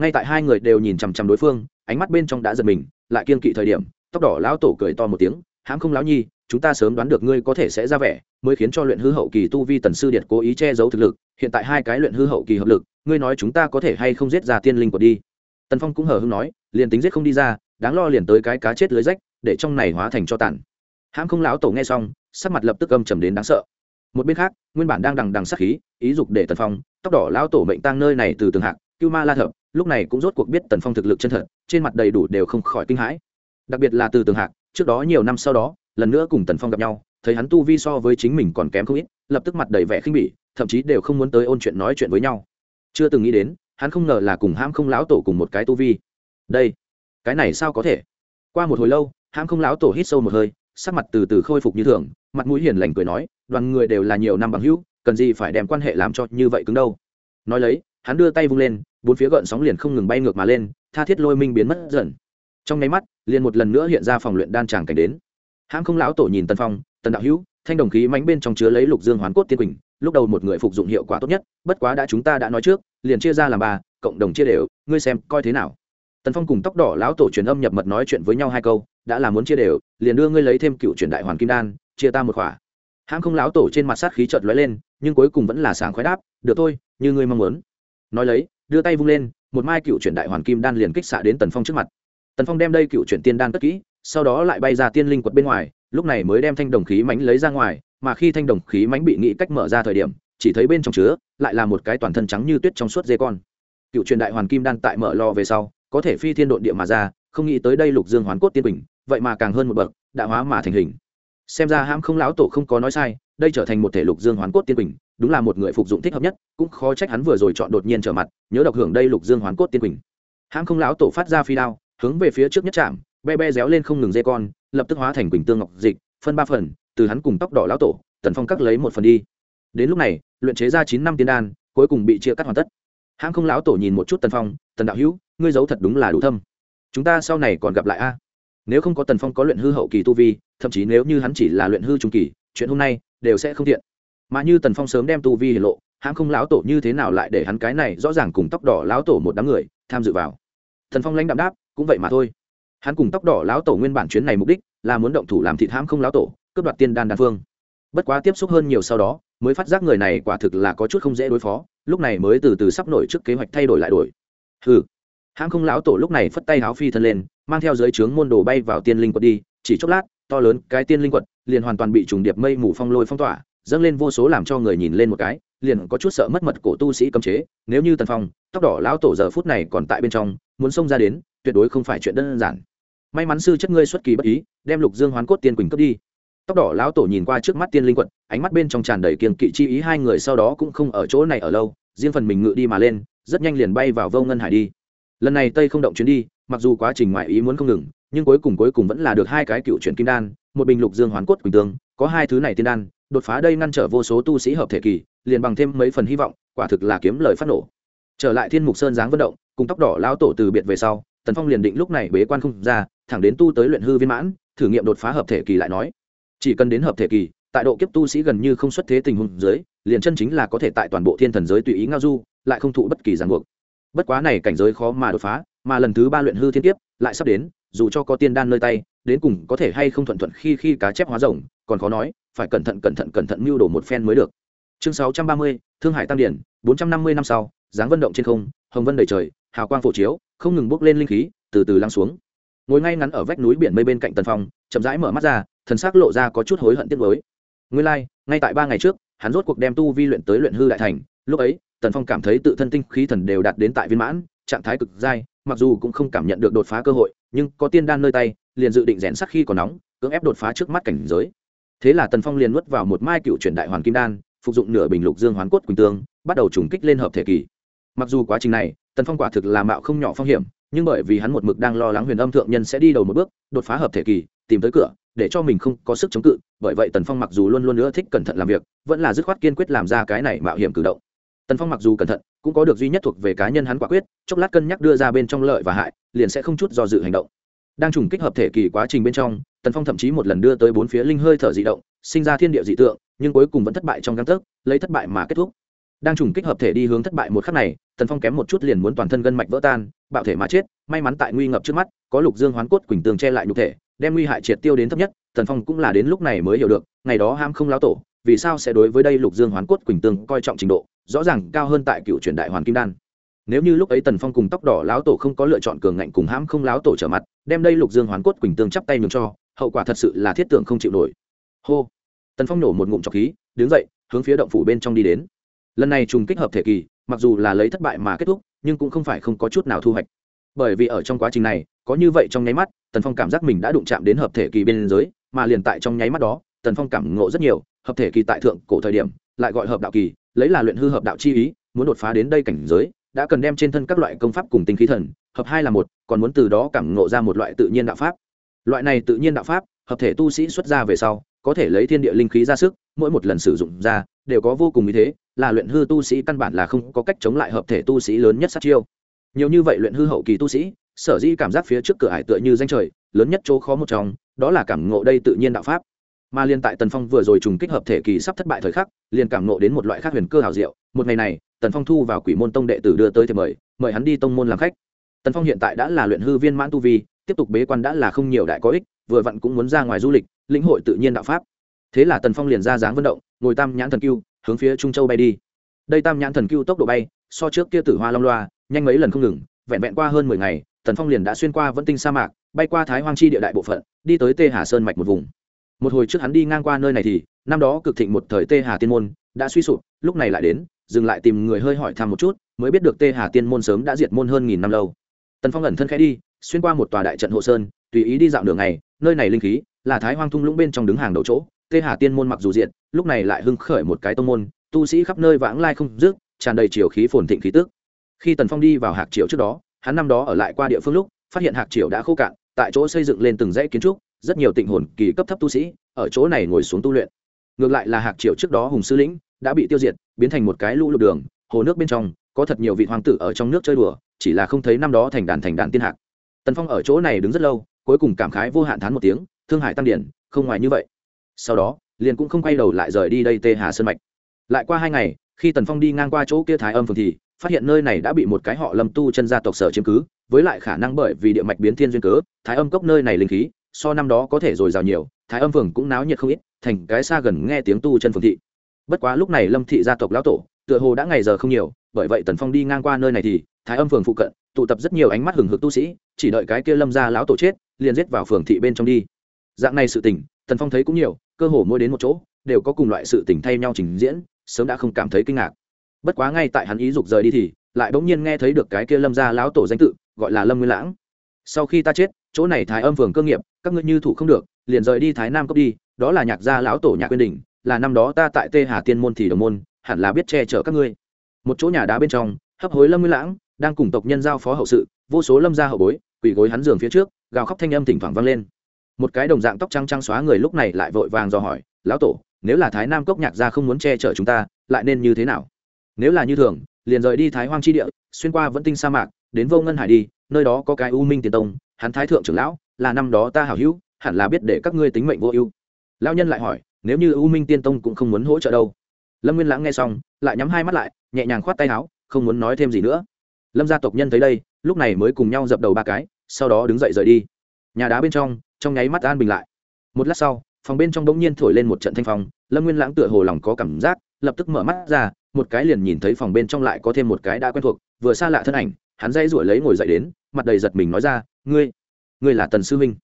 Ngay tại hai người đều nhìn chằm chằm đối phương, ánh mắt bên trong đã giật mình, lại kiên kỵ thời điểm, tóc đỏ lão tổ cười to một tiếng hãm không lão nhi, chúng ta sớm đoán được ngươi có thể sẽ ra vẻ, mới khiến cho luyện hư hậu kỳ tu vi tần sư điệt cố ý che giấu thực lực, hiện tại hai cái luyện hư hậu kỳ hợp lực ngươi nói chúng ta có thể hay không giết ra tiên linh của đi. Tần phong cũng hờ hưng nói, liền tính giết không đi ra, đáng lo liền tới cái cá chết lưới rách, để trong này hóa thành cho tàn. Hãm không lão tổ nghe xong, sắc mặt lập tức âm trầm đến đáng sợ. Một bên khác, nguyên bản đang đằng đằng sắc khí, ý dục để tần phong, tóc đỏ lão tổ mệnh tăng nơi này từ tường hạc, cưu ma la thập, lúc này cũng rốt cuộc biết tần phong thực lực chân thật, trên mặt đầy đủ đều không khỏi kinh hãi. Đặc biệt là từ tường hạc, trước đó nhiều năm sau đó, lần nữa cùng tần phong gặp nhau, thấy hắn tu vi so với chính mình còn kém không ít, lập tức mặt đầy vẻ khinh bỉ, thậm chí đều không muốn tới ôn chuyện nói chuyện với nhau chưa từng nghĩ đến, hắn không ngờ là cùng ham không lão tổ cùng một cái tu vi. Đây, cái này sao có thể? Qua một hồi lâu ham không lão tổ hít sâu một hơi, sắc mặt từ từ khôi phục như thường, mặt mũi hiền lành cười nói, đoàn người đều là nhiều năm bằng hữu, cần gì phải đem quan hệ làm cho như vậy cứng đâu. Nói lấy, hắn đưa tay vung lên, bốn phía gợn sóng liền không ngừng bay ngược mà lên, tha thiết lôi minh biến mất dần. Trong nháy mắt, liền một lần nữa hiện ra phòng luyện đan tràng cảnh đến. Hãm không lão tổ nhìn tân phong, tần đạo hữu, thanh đồng khí mánh bên trong chứa lấy lục dương hoán cốt tiên quỳnh lúc đầu một người phục dụng hiệu quả tốt nhất, bất quá đã chúng ta đã nói trước, liền chia ra làm ba, cộng đồng chia đều, ngươi xem, coi thế nào. Tần phong cùng tóc đỏ lão tổ truyền âm nhập mật nói chuyện với nhau hai câu, đã là muốn chia đều, liền đưa ngươi lấy thêm cựu truyền đại hoàn kim đan, chia ta một khỏa. Hãng không lão tổ trên mặt sát khí chợt lóe lên, nhưng cuối cùng vẫn là sáng khoái đáp, được thôi, như ngươi mong muốn. Nói lấy, đưa tay vung lên, một mai cựu truyền đại hoàn kim đan liền kích xạ đến tần phong trước mặt. Tần phong đem đây cựu truyền tiên đan cất kỹ, sau đó lại bay ra tiên linh quật bên ngoài, lúc này mới đem thanh đồng khí mánh lấy ra ngoài mà khi thanh đồng khí mánh bị nghĩ cách mở ra thời điểm, chỉ thấy bên trong chứa lại là một cái toàn thân trắng như tuyết trong suốt dê con. Cựu truyền đại hoàn kim đan tại mở lò về sau, có thể phi thiên độn địa mà ra, không nghĩ tới đây lục dương hoán cốt tiên bình vậy mà càng hơn một bậc, đã hóa mà thành hình. Xem ra hãm không lão tổ không có nói sai, đây trở thành một thể lục dương hoán cốt tiên bình đúng là một người phục dụng thích hợp nhất, cũng khó trách hắn vừa rồi chọn đột nhiên trở mặt, nhớ độc hưởng đây lục dương hoán cốt tiên bình hãm không lão tổ phát ra phi đao, hướng về phía trước nhất chạm, be be réo lên không ngừng dây con, lập tức hóa thành quỳnh tương ngọc dịch, phân ba phần từ hắn cùng tóc đỏ lão tổ, tần phong cắt lấy một phần đi. Đến lúc này, luyện chế ra chín năm tiên đan, cuối cùng bị chia cắt hoàn tất. Hãng không lão tổ nhìn một chút tần phong, tần đạo hữu, ngươi giấu thật đúng là đủ thâm. Chúng ta sau này còn gặp lại a. Nếu không có tần phong có luyện hư hậu kỳ tu vi, thậm chí nếu như hắn chỉ là luyện hư trung kỳ, chuyện hôm nay đều sẽ không thiện. Mà như tần phong sớm đem tu vi hiển lộ, hãng không lão tổ như thế nào lại để hắn cái này rõ ràng cùng tóc đỏ lão tổ một đám người tham dự vào? Thần phong lãnh đạm đáp, cũng vậy mà thôi. Hắn cùng tóc đỏ lão tổ nguyên bản chuyến này mục đích là muốn động thủ làm thịt hãm không lão tổ cướp đoạt tiên đan đan phương. Bất quá tiếp xúc hơn nhiều sau đó, mới phát giác người này quả thực là có chút không dễ đối phó, lúc này mới từ từ sắp nổi trước kế hoạch thay đổi lại đổi. Hừ. Hãng không lão tổ lúc này phất tay háo phi thân lên, mang theo dưới trướng môn đồ bay vào tiên linh quật đi, chỉ chốc lát, to lớn cái tiên linh quật liền hoàn toàn bị trùng điệp mây mù phong lôi phong tỏa, dâng lên vô số làm cho người nhìn lên một cái, liền có chút sợ mất mật cổ tu sĩ cấm chế, nếu như tần phong, tóc đỏ lão tổ giờ phút này còn tại bên trong, muốn xông ra đến, tuyệt đối không phải chuyện đơn giản. May mắn sư chất ngươi xuất kỳ bất ý, đem lục dương hoán cốt tiên quỳnh cướp đi tóc đỏ lão tổ nhìn qua trước mắt tiên linh quật, ánh mắt bên trong tràn đầy kiềng kỵ chi ý, hai người sau đó cũng không ở chỗ này ở lâu, riêng phần mình ngự đi mà lên, rất nhanh liền bay vào vô ngân hải đi. Lần này tây không động chuyến đi, mặc dù quá trình ngoại ý muốn không ngừng, nhưng cuối cùng cuối cùng vẫn là được hai cái cựu chuyển kim đan, một bình lục dương hoàn cốt quỳnh tương, có hai thứ này tiên đan, đột phá đây ngăn trở vô số tu sĩ hợp thể kỳ, liền bằng thêm mấy phần hy vọng, quả thực là kiếm lời phát nổ. Trở lại thiên mục sơn giáng vận động, cùng tóc đỏ lão tổ từ biệt về sau, tần phong liền định lúc này bế quan không ra, thẳng đến tu tới luyện hư viên mãn, thử nghiệm đột phá hợp thể kỳ lại nói chỉ cần đến hợp thể kỳ, tại độ kiếp tu sĩ gần như không xuất thế tình huống dưới, liền chân chính là có thể tại toàn bộ thiên thần giới tùy ý ngao du, lại không thụ bất kỳ ràng buộc. Bất quá này cảnh giới khó mà đột phá, mà lần thứ ba luyện hư thiên kiếp, lại sắp đến, dù cho có tiên đan nơi tay, đến cùng có thể hay không thuận thuận khi khi cá chép hóa rồng, còn khó nói, phải cẩn thận cẩn thận cẩn thận mưu đồ một phen mới được. Chương sáu trăm ba mươi, thương hải tăng điển, bốn trăm năm mươi năm sau, dáng vận động trên không, hồng vân đầy trời, hào quang phổ chiếu, không ngừng bốc lên linh khí, từ từ lắng xuống. Ngồi ngay ngắn ở vách núi biển mây bên cạnh tần phong chậm rãi mở mắt ra thần sắc lộ ra có chút hối hận tiếc mới nguyên lai, ngay tại ba ngày trước, hắn rốt cuộc đem tu vi luyện tới luyện hư đại thành, lúc ấy, tần phong cảm thấy tự thân tinh khí thần đều đạt đến tại viên mãn, trạng thái cực dai, mặc dù cũng không cảm nhận được đột phá cơ hội, nhưng có tiên đan nơi tay, liền dự định rèn sắc khi còn nóng, cưỡng ép đột phá trước mắt cảnh giới. Thế là tần phong liền nuốt vào một mai cựu truyền đại hoàn kim đan, phục dụng nửa bình lục dương hoán cốt quỳnh tương, bắt đầu trùng kích lên hợp thể kỳ. Mặc dù quá trình này, tần phong quả thực là mạo không nhỏ phong hiểm, nhưng bởi vì hắn một mực đang lo lắng huyền âm thượng nhân sẽ đi đầu một bước, đột phá hợp thể kỳ, tìm tới cửa để cho mình không có sức chống cự, bởi vậy tần phong mặc dù luôn luôn nữa thích cẩn thận làm việc, vẫn là dứt khoát kiên quyết làm ra cái này mạo hiểm cử động. Tần phong mặc dù cẩn thận, cũng có được duy nhất thuộc về cá nhân hắn quả quyết, chốc lát cân nhắc đưa ra bên trong lợi và hại, liền sẽ không chút do dự hành động. Đang trùng kích hợp thể kỳ quá trình bên trong, tần phong thậm chí một lần đưa tới bốn phía linh hơi thở dị động, sinh ra thiên địa dị tượng, nhưng cuối cùng vẫn thất bại trong găng tấc, lấy thất bại mà kết thúc. Đang trùng kích hợp thể đi hướng thất bại một khắc này, tần phong kém một chút liền muốn toàn thân gân mạch vỡ tan, bạo thể mà chết, may mắn tại nguy ngập trước mắt, có lục dương hoán cốt quỳnh tường che lại nhục thể đem nguy hại triệt tiêu đến thấp nhất, tần phong cũng là đến lúc này mới hiểu được, ngày đó ham không láo tổ, vì sao sẽ đối với đây lục dương hoán cốt quỳnh tương coi trọng trình độ, rõ ràng cao hơn tại cựu truyền đại hoàn kim đan. Nếu như lúc ấy tần phong cùng tóc đỏ lão tổ không có lựa chọn cường ngạnh cùng hãm không lão tổ trở mặt, đem đây lục dương hoán cốt quỳnh tương chắp tay nhường cho, hậu quả thật sự là thiết tưởng không chịu nổi. Hô! Tần phong nổ một ngụm trọc khí, đứng dậy, hướng phía động phủ bên trong đi đến. Lần này trùng kích hợp thể kỳ, mặc dù là lấy thất bại mà kết thúc, nhưng cũng không phải không có chút nào thu hoạch. Bởi vì ở trong quá trình này có như vậy trong nháy mắt, tần phong cảm giác mình đã đụng chạm đến hợp thể kỳ bên giới, mà liền tại trong nháy mắt đó, tần phong cảm ngộ rất nhiều, hợp thể kỳ tại thượng cổ thời điểm, lại gọi hợp đạo kỳ, lấy là luyện hư hợp đạo chi ý, muốn đột phá đến đây cảnh giới, đã cần đem trên thân các loại công pháp cùng tinh khí thần, hợp hai là một, còn muốn từ đó cảm ngộ ra một loại tự nhiên đạo pháp. Loại này tự nhiên đạo pháp, hợp thể tu sĩ xuất ra về sau, có thể lấy thiên địa linh khí ra sức, mỗi một lần sử dụng ra, đều có vô cùng ý thế, là luyện hư tu sĩ căn bản là không có cách chống lại hợp thể tu sĩ lớn nhất sát chiêu. Nhiều như vậy luyện hư hậu kỳ tu sĩ sở dĩ cảm giác phía trước cửa hải tựa như danh trời, lớn nhất chỗ khó một trong, đó là cảm ngộ đây tự nhiên đạo pháp. Mà liên tại tần phong vừa rồi trùng kích hợp thể kỳ sắp thất bại thời khắc, liền cảm ngộ đến một loại khác huyền cơ hào diệu. Một ngày này, tần phong thu vào quỷ môn tông đệ tử đưa tới thì mời mời hắn đi tông môn làm khách. Tần phong hiện tại đã là luyện hư viên mãn tu vi, tiếp tục bế quan đã là không nhiều đại có ích, vừa vặn cũng muốn ra ngoài du lịch, lĩnh hội tự nhiên đạo pháp. Thế là tần phong liền ra dáng vận động, ngồi tam nhãn thần cưu, hướng phía trung châu bay đi. Đây tam nhãn thần cưu tốc độ bay, so trước kia tử hoa long loa, nhanh mấy lần không ngừng, vẹn vẹn qua hơn mười ngày tần phong liền đã xuyên qua vẫn tinh sa mạc, bay qua thái hoang chi địa đại bộ phận, đi tới tê hà sơn mạch một vùng. Một hồi trước hắn đi ngang qua nơi này thì, năm đó cực thịnh một thời tê hà tiên môn đã suy sụp, lúc này lại đến, dừng lại tìm người hơi hỏi thăm một chút, mới biết được tê hà tiên môn sớm đã diệt môn hơn nghìn năm lâu. Tần phong ẩn thân khẽ đi, xuyên qua một tòa đại trận hộ sơn, tùy ý đi dạo đường này nơi này linh khí là thái hoang thung lũng bên trong đứng hàng đầu chỗ. Tê hà tiên môn mặc dù diệt, lúc này lại hưng khởi một cái tông môn, tu sĩ khắp nơi vãng lai không dứt, tràn đầy chiều khí phồn thịnh khí tức. Khi tần phong đi vào hạc triều trước đó hắn năm đó ở lại qua địa phương lúc, phát hiện hạc triều đã khô cạn, tại chỗ xây dựng lên từng dãy kiến trúc, rất nhiều tịnh hồn kỳ cấp thấp tu sĩ, ở chỗ này ngồi xuống tu luyện. Ngược lại là hạc triều trước đó hùng sư lĩnh, đã bị tiêu diệt, biến thành một cái lũ lụt đường, hồ nước bên trong, có thật nhiều vị hoàng tử ở trong nước chơi đùa, chỉ là không thấy năm đó thành đàn thành đàn tiên hạc. Tần phong ở chỗ này đứng rất lâu, cuối cùng cảm khái vô hạn thán một tiếng, thương hải tăng điển, không ngoài như vậy. Sau đó, liền cũng không quay đầu lại rời đi đây tê hà sơn mạch. Lại qua hai ngày, khi tần phong đi ngang qua chỗ kia thái âm phường thì phát hiện nơi này đã bị một cái họ lâm tu chân gia tộc sở chiếm cứ, với lại khả năng bởi vì địa mạch biến thiên duyên cớ, thái âm cốc nơi này linh khí, so năm đó có thể dồi dào nhiều, thái âm phường cũng náo nhiệt không ít, thành cái xa gần nghe tiếng tu chân phường thị. Bất quá lúc này lâm thị gia tộc lão tổ, tựa hồ đã ngày giờ không nhiều, bởi vậy tần phong đi ngang qua nơi này thì, thái âm phường phụ cận, tụ tập rất nhiều ánh mắt hừng hực tu sĩ, chỉ đợi cái kia lâm gia lão tổ chết, liền giết vào phường thị bên trong đi. Dạng này sự tình, tần phong thấy cũng nhiều, cơ hồ mỗi đến một chỗ, đều có cùng loại sự tình thay nhau trình diễn, sớm đã không cảm thấy kinh ngạc bất quá ngay tại hắn ý dục rời đi thì, lại bỗng nhiên nghe thấy được cái kia lâm gia lão tổ danh tự, gọi là lâm nguyên lãng. Sau khi ta chết, chỗ này thái âm phường cơ nghiệp, các ngươi như thủ không được, liền rời đi thái nam cốc đi, đó là nhạc gia lão tổ nhạc quyên đình là năm đó ta tại tê hà tiên môn thì đồng môn, hẳn là biết che chở các ngươi. Một chỗ nhà đá bên trong, hấp hối lâm nguyên lãng, đang cùng tộc nhân giao phó hậu sự, vô số lâm gia hậu bối, quỳ gối hắn giường phía trước, gào khóc thanh âm thỉnh thoảng vang lên. Một cái đồng dạng tóc trắng trắng xóa người lúc này lại vội vàng dò hỏi, lão tổ, nếu là thái nam cốc nhạc gia không muốn che chở chúng ta, lại nên như thế nào? Nếu là như thường, liền rời đi thái hoang chi địa, xuyên qua vẫn tinh sa mạc, đến vô ngân hải đi, nơi đó có cái u minh tiền tông, hắn thái thượng trưởng lão, là năm đó ta hảo hữu, hẳn là biết để các ngươi tính mệnh vô ưu. Lão nhân lại hỏi, nếu như u minh tiên tông cũng không muốn hỗ trợ đâu? Lâm nguyên lãng nghe xong, lại nhắm hai mắt lại, nhẹ nhàng khoát tay áo, không muốn nói thêm gì nữa. Lâm gia tộc nhân thấy đây, lúc này mới cùng nhau dập đầu ba cái, sau đó đứng dậy rời đi. Nhà đá bên trong trong nháy mắt an bình lại. Một lát sau, phòng bên trong bỗng nhiên thổi lên một trận thanh phong, lâm nguyên lãng tựa hồ lòng có cảm giác, lập tức mở mắt ra một cái liền nhìn thấy phòng bên trong lại có thêm một cái đã quen thuộc, vừa xa lạ thân ảnh, hắn dây rủi lấy ngồi dậy đến, mặt đầy giật mình nói ra, ngươi ngươi là tần sư huynh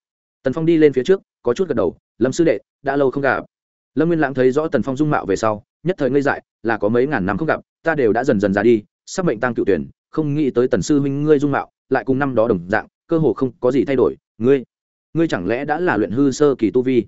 tần phong đi lên phía trước, có chút gật đầu, lâm sư đệ, đã lâu không gặp. Lâm nguyên lãng thấy rõ tần phong dung mạo về sau, nhất thời ngây dại, là có mấy ngàn năm không gặp, ta đều đã dần dần ra đi, sắp mệnh tăng cựu tuyển, không nghĩ tới tần sư huynh ngươi dung mạo, lại cùng năm đó đồng dạng, cơ hồ không có gì thay đổi. Ngươi ngươi chẳng lẽ đã là luyện hư sơ kỳ tu vi?